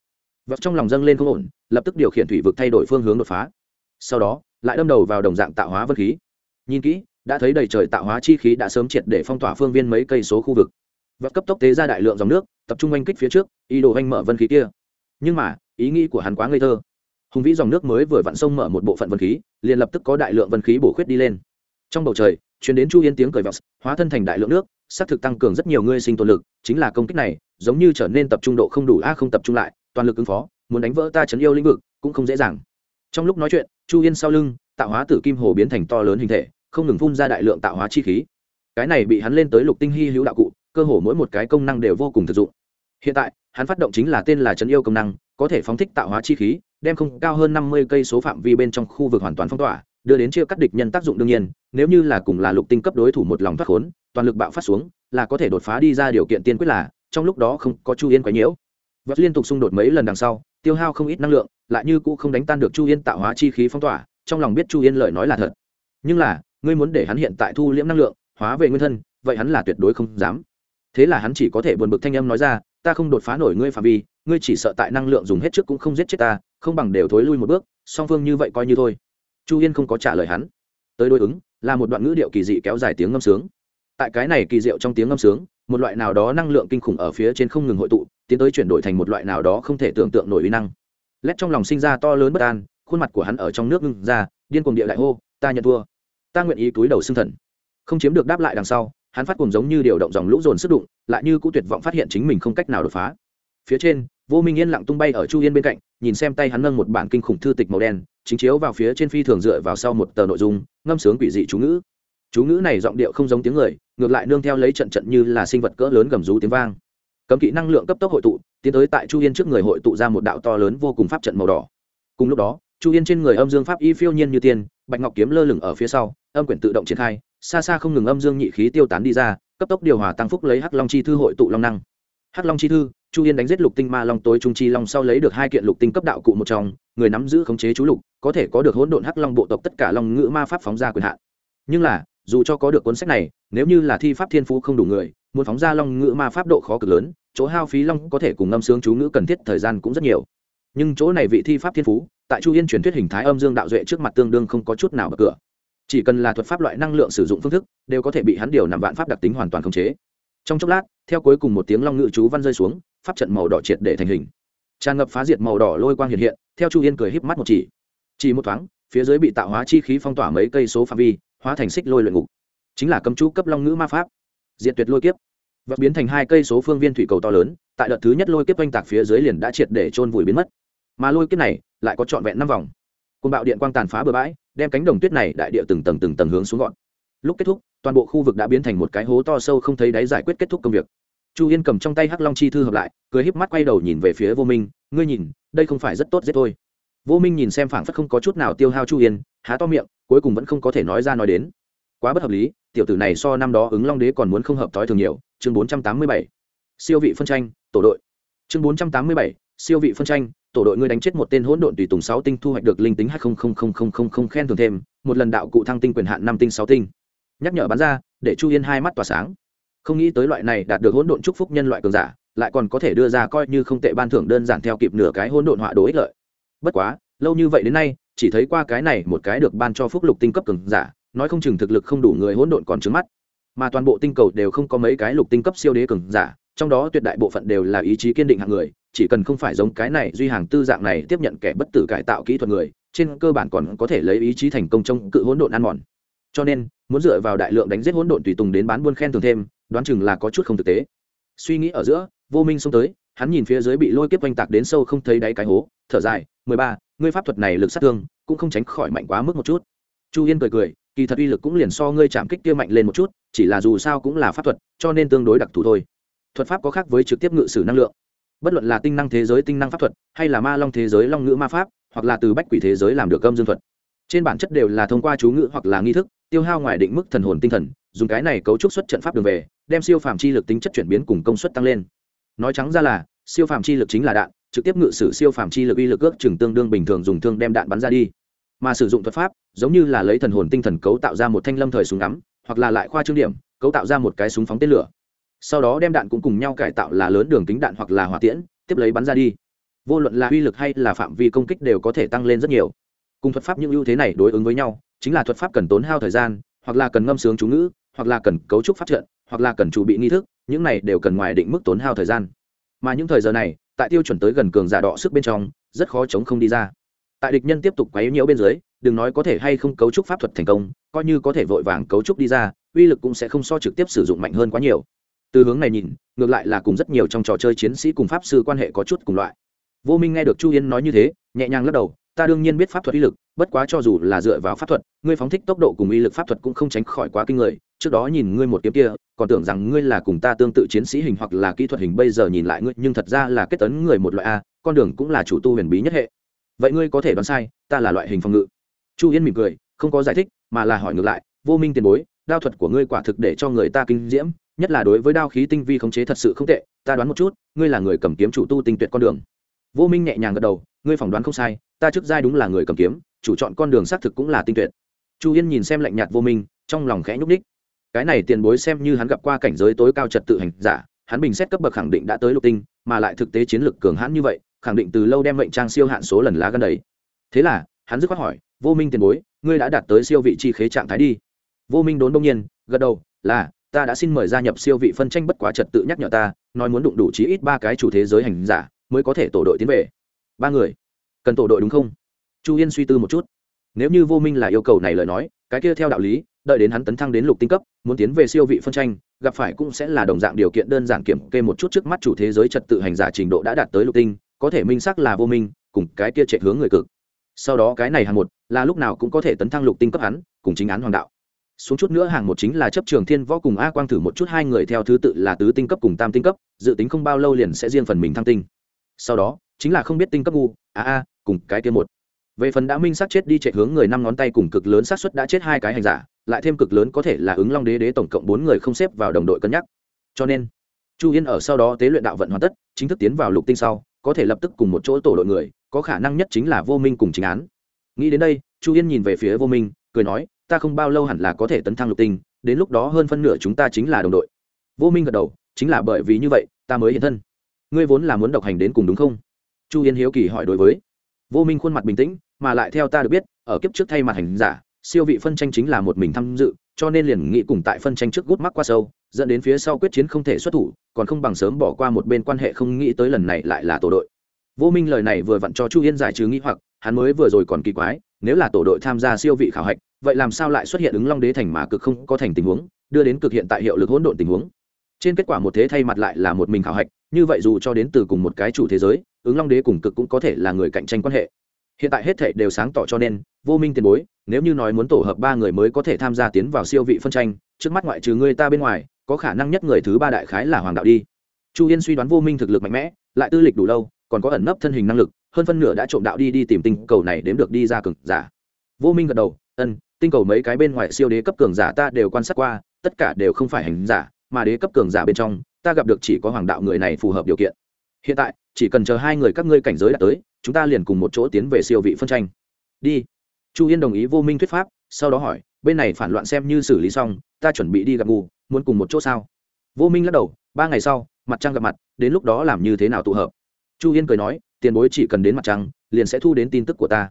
Vật trong lòng dâng lên không ổn, lập tức điều khiển thủy vực thay đổi phương hướng đột phá. Sau đó, lại đâm đầu vào đồng dạng tạo hóa vân khí. Nhìn kỹ, đã thấy đầy trời tạo hóa chi khí đã sớm triệt để phong tỏa phương viên mấy cây số khu vực. Vật cấp tốc tế ra đại lượng dòng nước, tập trung oanh kích phía trước, ý đồ oanh mở vân khí kia. Nhưng mà, ý nghĩ của hắn quá ngây thơ. Hùng vĩ dòng nước mới vừa vặn sông mở một bộ phận vân khí, liền lập tức có đại lượng vân khí bổ khuyết đi lên trong bầu trời chuyển đến chu yên tiếng cười vọng, hóa thân thành đại lượng nước, xác thực tăng cường rất nhiều ngươi sinh tồn lực, chính là công kích này, giống như trở nên tập trung độ không đủ a, không tập trung lại, toàn lực ứng phó, muốn đánh vỡ ta chấn yêu lĩnh vực, cũng không dễ dàng. Trong lúc nói chuyện, chu yên sau lưng, tạo hóa tử kim hồ biến thành to lớn hình thể, không ngừng phun ra đại lượng tạo hóa chi khí. Cái này bị hắn lên tới lục tinh hy hữu đạo cụ, cơ hồ mỗi một cái công năng đều vô cùng thực dụng. Hiện tại, hắn phát động chính là tên là chấn yêu công năng, có thể phóng thích tạo hóa chi khí, đem không cao hơn năm mươi cây số phạm vi bên trong khu vực hoàn toàn phong tỏa đưa đến chia cắt địch nhân tác dụng đương nhiên, nếu như là cùng là lục tinh cấp đối thủ một lòng thoát khốn, toàn lực bạo phát xuống, là có thể đột phá đi ra điều kiện tiên quyết là, trong lúc đó không có chu yên quấy nhiễu. Vật liên tục xung đột mấy lần đằng sau, tiêu hao không ít năng lượng, lại như cũ không đánh tan được chu yên tạo hóa chi khí phong tỏa, trong lòng biết chu yên lời nói là thật. Nhưng là, ngươi muốn để hắn hiện tại thu liễm năng lượng, hóa về nguyên thân, vậy hắn là tuyệt đối không dám. Thế là hắn chỉ có thể buồn bực thanh âm nói ra, ta không đột phá nổi ngươi phạm vi, ngươi chỉ sợ tại năng lượng dùng hết trước cũng không giết chết ta, không bằng đều thối lui một bước, song phương như vậy coi như thôi chu yên không có trả lời hắn. Tới đối ứng, là một đoạn ngữ điệu kỳ dị kéo dài tiếng ngâm sướng. Tại cái này kỳ diệu trong tiếng ngâm sướng, một loại nào đó năng lượng kinh khủng ở phía trên không ngừng hội tụ, tiến tới chuyển đổi thành một loại nào đó không thể tưởng tượng nổi uy năng. Lét trong lòng sinh ra to lớn bất an, khuôn mặt của hắn ở trong nước ngưng ra, điên cuồng địa đại hô, ta nhận thua. Ta nguyện ý túi đầu xưng thần. Không chiếm được đáp lại đằng sau, hắn phát cùng giống như điều động dòng lũ dồn sức đụng, lại như cũ tuyệt vọng phát hiện chính mình không cách nào đột phá. Phía trên, vô minh yên lặng tung bay ở chu yên bên cạnh, nhìn xem tay hắn nâng một bản kinh khủng thư tịch màu đen chính chiếu vào phía trên phi thường dựa vào sau một tờ nội dung, ngâm sướng quỷ dị chú ngữ. Chú ngữ này giọng điệu không giống tiếng người, ngược lại nương theo lấy trận trận như là sinh vật cỡ lớn gầm rú tiếng vang. Cấm kỵ năng lượng cấp tốc hội tụ, tiến tới tại chu yên trước người hội tụ ra một đạo to lớn vô cùng pháp trận màu đỏ. Cùng lúc đó, chu yên trên người âm dương pháp y phiêu nhiên như tiên, bạch ngọc kiếm lơ lửng ở phía sau, âm quyển tự động triển khai, xa xa không ngừng âm dương nhị khí tiêu tán đi ra, cấp tốc điều hòa tăng phúc lấy hắc long chi thư hội tụ long năng. Hắc long chi thư chu yên đánh giết lục tinh ma long tối trung chi long sau lấy được hai kiện lục tinh cấp đạo cụ một trong, người nắm giữ khống chế chú lục, có thể có được hỗn độn hắc long bộ tộc tất cả long ngữ ma pháp phóng ra quyền hạn. Nhưng là, dù cho có được cuốn sách này, nếu như là thi pháp thiên phú không đủ người, muốn phóng ra long ngữ ma pháp độ khó cực lớn, chỗ hao phí long có thể cùng ngâm sướng chú ngữ cần thiết thời gian cũng rất nhiều. Nhưng chỗ này vị thi pháp thiên phú, tại chu yên truyền thuyết hình thái âm dương đạo duệ trước mặt tương đương không có chút nào bật cửa. Chỉ cần là thuật pháp loại năng lượng sử dụng phương thức, đều có thể bị hắn điều nằm vạn pháp đặc tính hoàn toàn khống chế. Trong chốc lát, theo cuối cùng một tiếng long ngự chú văn rơi xuống pháp trận màu đỏ triệt để thành hình. Tràn ngập phá diệt màu đỏ lôi quang hiện hiện, theo chu yên cười híp mắt một chỉ. Chỉ một thoáng, phía dưới bị tạo hóa chi khí phong tỏa mấy cây số phạm vi, hóa thành xích lôi luyện ngục. Chính là cấm chú cấp long ngữ ma pháp. Diệt tuyệt lôi kiếp. Và biến thành hai cây số phương viên thủy cầu to lớn, tại đợt thứ nhất lôi kiếp oanh tạc phía dưới liền đã triệt để trôn vùi biến mất. Mà lôi kiếp này lại có trọn vẹn năm vòng. Côn bạo điện quang tàn phá bừa bãi, đem cánh đồng tuyết này đại địa từng tầng từng tầng hướng xuống gọn. Lúc kết thúc, toàn bộ khu vực đã biến thành một cái hố to sâu không thấy đáy giải quyết kết thúc công việc chu yên cầm trong tay hắc long chi thư hợp lại, cười híp mắt quay đầu nhìn về phía vô minh, ngươi nhìn, đây không phải rất tốt giết thôi. Vô minh nhìn xem phảng phất không có chút nào tiêu hao chu yên, há to miệng, cuối cùng vẫn không có thể nói ra nói đến. Quá bất hợp lý, tiểu tử này so năm đó ứng long đế còn muốn không hợp thói thường nhiều. Chương bốn trăm tám mươi bảy. Siêu vị phân tranh, tổ đội. Chương bốn trăm tám mươi bảy. Siêu vị phân tranh, tổ đội ngươi đánh chết một tên hỗn độn tùy tùng sáu tinh thu hoạch được linh tính hai không không không không không không khen thưởng thêm, một lần đạo cụ thăng tinh quyền hạn năm tinh sáu tinh. Nhắc nhở bắn ra, để chu yên hai mắt tỏa sáng không nghĩ tới loại này đạt được hỗn độn chúc phúc nhân loại cường giả, lại còn có thể đưa ra coi như không tệ ban thưởng đơn giản theo kịp nửa cái hỗn độn họa đồ ích lợi. Bất quá, lâu như vậy đến nay, chỉ thấy qua cái này một cái được ban cho phúc lục tinh cấp cường giả, nói không chừng thực lực không đủ người hỗn độn còn trứng mắt. Mà toàn bộ tinh cầu đều không có mấy cái lục tinh cấp siêu đế cường giả, trong đó tuyệt đại bộ phận đều là ý chí kiên định hạng người, chỉ cần không phải giống cái này duy hàng tư dạng này tiếp nhận kẻ bất tử cải tạo kỹ thuật người, trên cơ bản còn có thể lấy ý chí thành công trong cự hỗn độn ăn mòn. Cho nên, muốn dựa vào đại lượng đánh giết hỗn độn tùy tùng đến bán buôn khen thường thêm đoán chừng là có chút không thực tế. Suy nghĩ ở giữa, vô minh xông tới, hắn nhìn phía dưới bị lôi kiếp oanh tạc đến sâu không thấy đáy cái hố, thở dài, mười ba, ngươi pháp thuật này lực sát thương cũng không tránh khỏi mạnh quá mức một chút. Chu yên cười cười, kỳ thật uy lực cũng liền so ngươi chạm kích kia mạnh lên một chút, chỉ là dù sao cũng là pháp thuật, cho nên tương đối đặc thù thôi. Thuật pháp có khác với trực tiếp ngự sử năng lượng. Bất luận là tinh năng thế giới, tinh năng pháp thuật, hay là ma long thế giới, long ngữ ma pháp, hoặc là từ bách quỷ thế giới làm được âm dương thuật, trên bản chất đều là thông qua chú ngữ hoặc là nghi thức, tiêu hao ngoài định mức thần hồn tinh thần, dùng cái này cấu trúc xuất trận pháp đường về đem siêu phàm chi lực tính chất chuyển biến cùng công suất tăng lên. Nói trắng ra là, siêu phàm chi lực chính là đạn, trực tiếp ngự sử siêu phàm chi lực uy lực ước chừng tương đương bình thường dùng thương đem đạn bắn ra đi. Mà sử dụng thuật pháp, giống như là lấy thần hồn tinh thần cấu tạo ra một thanh lâm thời súng ngắm, hoặc là lại khoa trương điểm, cấu tạo ra một cái súng phóng tên lửa. Sau đó đem đạn cũng cùng nhau cải tạo là lớn đường kính đạn hoặc là hỏa tiễn, tiếp lấy bắn ra đi. Vô luận là uy lực hay là phạm vi công kích đều có thể tăng lên rất nhiều. Cùng thuật pháp những ưu thế này đối ứng với nhau, chính là thuật pháp cần tốn hao thời gian, hoặc là cần ngâm sướng chú ngữ hoặc là cần cấu trúc phát trận, hoặc là cần chuẩn bị nghi thức, những này đều cần ngoài định mức tốn hao thời gian. Mà những thời giờ này, tại tiêu chuẩn tới gần cường giả đọ sức bên trong, rất khó chống không đi ra. Tại địch nhân tiếp tục quấy nhiễu bên dưới, đừng nói có thể hay không cấu trúc pháp thuật thành công, coi như có thể vội vàng cấu trúc đi ra, uy lực cũng sẽ không so trực tiếp sử dụng mạnh hơn quá nhiều. Từ hướng này nhìn, ngược lại là cùng rất nhiều trong trò chơi chiến sĩ cùng pháp sư quan hệ có chút cùng loại. Vô minh nghe được chu yên nói như thế, nhẹ nhàng lắc đầu ta đương nhiên biết pháp thuật uy lực, bất quá cho dù là dựa vào pháp thuật, ngươi phóng thích tốc độ cùng uy lực pháp thuật cũng không tránh khỏi quá kinh người. Trước đó nhìn ngươi một kiếm kia, còn tưởng rằng ngươi là cùng ta tương tự chiến sĩ hình hoặc là kỹ thuật hình, bây giờ nhìn lại ngươi, nhưng thật ra là kết tấn người một loại a, con đường cũng là chủ tu huyền bí nhất hệ. Vậy ngươi có thể đoán sai, ta là loại hình phòng ngự. Chu yên mỉm cười, không có giải thích, mà là hỏi ngược lại, vô minh tiền bối, đao thuật của ngươi quả thực để cho người ta kinh diễm, nhất là đối với đao khí tinh vi khống chế thật sự không tệ, ta đoán một chút, ngươi là người cầm kiếm chủ tu tinh tuyệt con đường. Vô minh nhẹ nhàng gật đầu, ngươi phỏng đoán không sai ta trước giai đúng là người cầm kiếm, chủ chọn con đường xác thực cũng là tinh tuyệt. Chu yên nhìn xem lạnh nhạt vô minh, trong lòng khẽ nhúc ních cái này tiền bối xem như hắn gặp qua cảnh giới tối cao trật tự hành giả, hắn bình xét cấp bậc khẳng định đã tới lục tinh, mà lại thực tế chiến lược cường hãn như vậy, khẳng định từ lâu đem mệnh trang siêu hạn số lần lá gần đấy. thế là, hắn dứt khoát hỏi, vô minh tiền bối, ngươi đã đạt tới siêu vị chi khế trạng thái đi? Vô minh đốn đông nhiên, gật đầu, là, ta đã xin mời gia nhập siêu vị phân tranh bất quá trật tự nhắc nhở ta, nói muốn đụng đủ chí ít ba cái chủ thế giới hành giả, mới có thể tổ đội tiến về. Ba người cần tổ đội đúng không? Chu yên suy tư một chút. Nếu như vô minh là yêu cầu này lời nói, cái kia theo đạo lý, đợi đến hắn tấn thăng đến lục tinh cấp, muốn tiến về siêu vị phân tranh, gặp phải cũng sẽ là đồng dạng điều kiện đơn giản kiểm kê một chút trước mắt chủ thế giới trật tự hành giả trình độ đã đạt tới lục tinh, có thể minh xác là vô minh, cùng cái kia chạy hướng người cực. Sau đó cái này hàng một, là lúc nào cũng có thể tấn thăng lục tinh cấp hắn, cùng chính án hoàng đạo. Xuống chút nữa hàng một chính là chấp trường thiên võ cùng a quang thử một chút hai người theo thứ tự là tứ tinh cấp cùng tam tinh cấp, dự tính không bao lâu liền sẽ riêng phần mình thăng tinh. Sau đó, chính là không biết tinh cấp ngu, a a cùng cái kia một. Về phần đã minh sát chết đi chạy hướng người năm ngón tay cùng cực lớn xác suất đã chết hai cái hành giả, lại thêm cực lớn có thể là ứng long đế đế tổng cộng bốn người không xếp vào đồng đội cân nhắc. Cho nên, chu yên ở sau đó tế luyện đạo vận hoàn tất, chính thức tiến vào lục tinh sau, có thể lập tức cùng một chỗ tổ đội người, có khả năng nhất chính là vô minh cùng chính án. Nghĩ đến đây, chu yên nhìn về phía vô minh, cười nói, ta không bao lâu hẳn là có thể tấn thăng lục tinh, đến lúc đó hơn phân nửa chúng ta chính là đồng đội. Vô minh gật đầu, chính là bởi vì như vậy, ta mới hiện thân. Ngươi vốn là muốn độc hành đến cùng đúng không? Chu yên hiếu kỳ hỏi đối với vô minh khuôn mặt bình tĩnh, mà lại theo ta được biết, ở kiếp trước thay mặt hành giả, siêu vị phân tranh chính là một mình tham dự, cho nên liền nghĩ cùng tại phân tranh trước gút mắc qua sâu, dẫn đến phía sau quyết chiến không thể xuất thủ, còn không bằng sớm bỏ qua một bên quan hệ không nghĩ tới lần này lại là tổ đội. Vô minh lời này vừa vặn cho chu yên giải trừ nghĩ hoặc, hắn mới vừa rồi còn kỳ quái, nếu là tổ đội tham gia siêu vị khảo hạch, vậy làm sao lại xuất hiện ứng long đế thành mà cực không có thành tình huống, đưa đến cực hiện tại hiệu lực hỗn độn tình huống. Trên kết quả một thế thay mặt lại là một mình khảo hạch, như vậy dù cho đến từ cùng một cái chủ thế giới ứng long đế cùng cực cũng có thể là người cạnh tranh quan hệ. Hiện tại hết thể đều sáng tỏ cho nên, vô minh tiền bối, nếu như nói muốn tổ hợp ba người mới có thể tham gia tiến vào siêu vị phân tranh, trước mắt ngoại trừ người ta bên ngoài, có khả năng nhất người thứ ba đại khái là hoàng đạo đi. Chu yên suy đoán vô minh thực lực mạnh mẽ, lại tư lịch đủ lâu, còn có ẩn nấp thân hình năng lực, hơn phân nửa đã trộm đạo đi đi tìm tinh cầu này đếm được đi ra cường giả. Vô minh gật đầu ân tinh cầu mấy cái bên ngoài siêu đế cấp cường giả ta đều quan sát qua, tất cả đều không phải hành giả, mà đế cấp cường giả bên trong, ta gặp được chỉ có hoàng đạo người này phù hợp điều kiện hiện tại, chỉ cần chờ hai người các ngươi cảnh giới đã tới, chúng ta liền cùng một chỗ tiến về siêu vị phân tranh. Đi. Chu yên đồng ý vô minh thuyết pháp, sau đó hỏi, bên này phản loạn xem như xử lý xong, ta chuẩn bị đi gặp ngu muốn cùng một chỗ sao? Vô minh lắc đầu, ba ngày sau, mặt trăng gặp mặt, đến lúc đó làm như thế nào tụ hợp? Chu yên cười nói, tiền bối chỉ cần đến mặt trăng, liền sẽ thu đến tin tức của ta.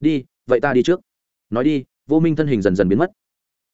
Đi, vậy ta đi trước. Nói đi, vô minh thân hình dần dần biến mất.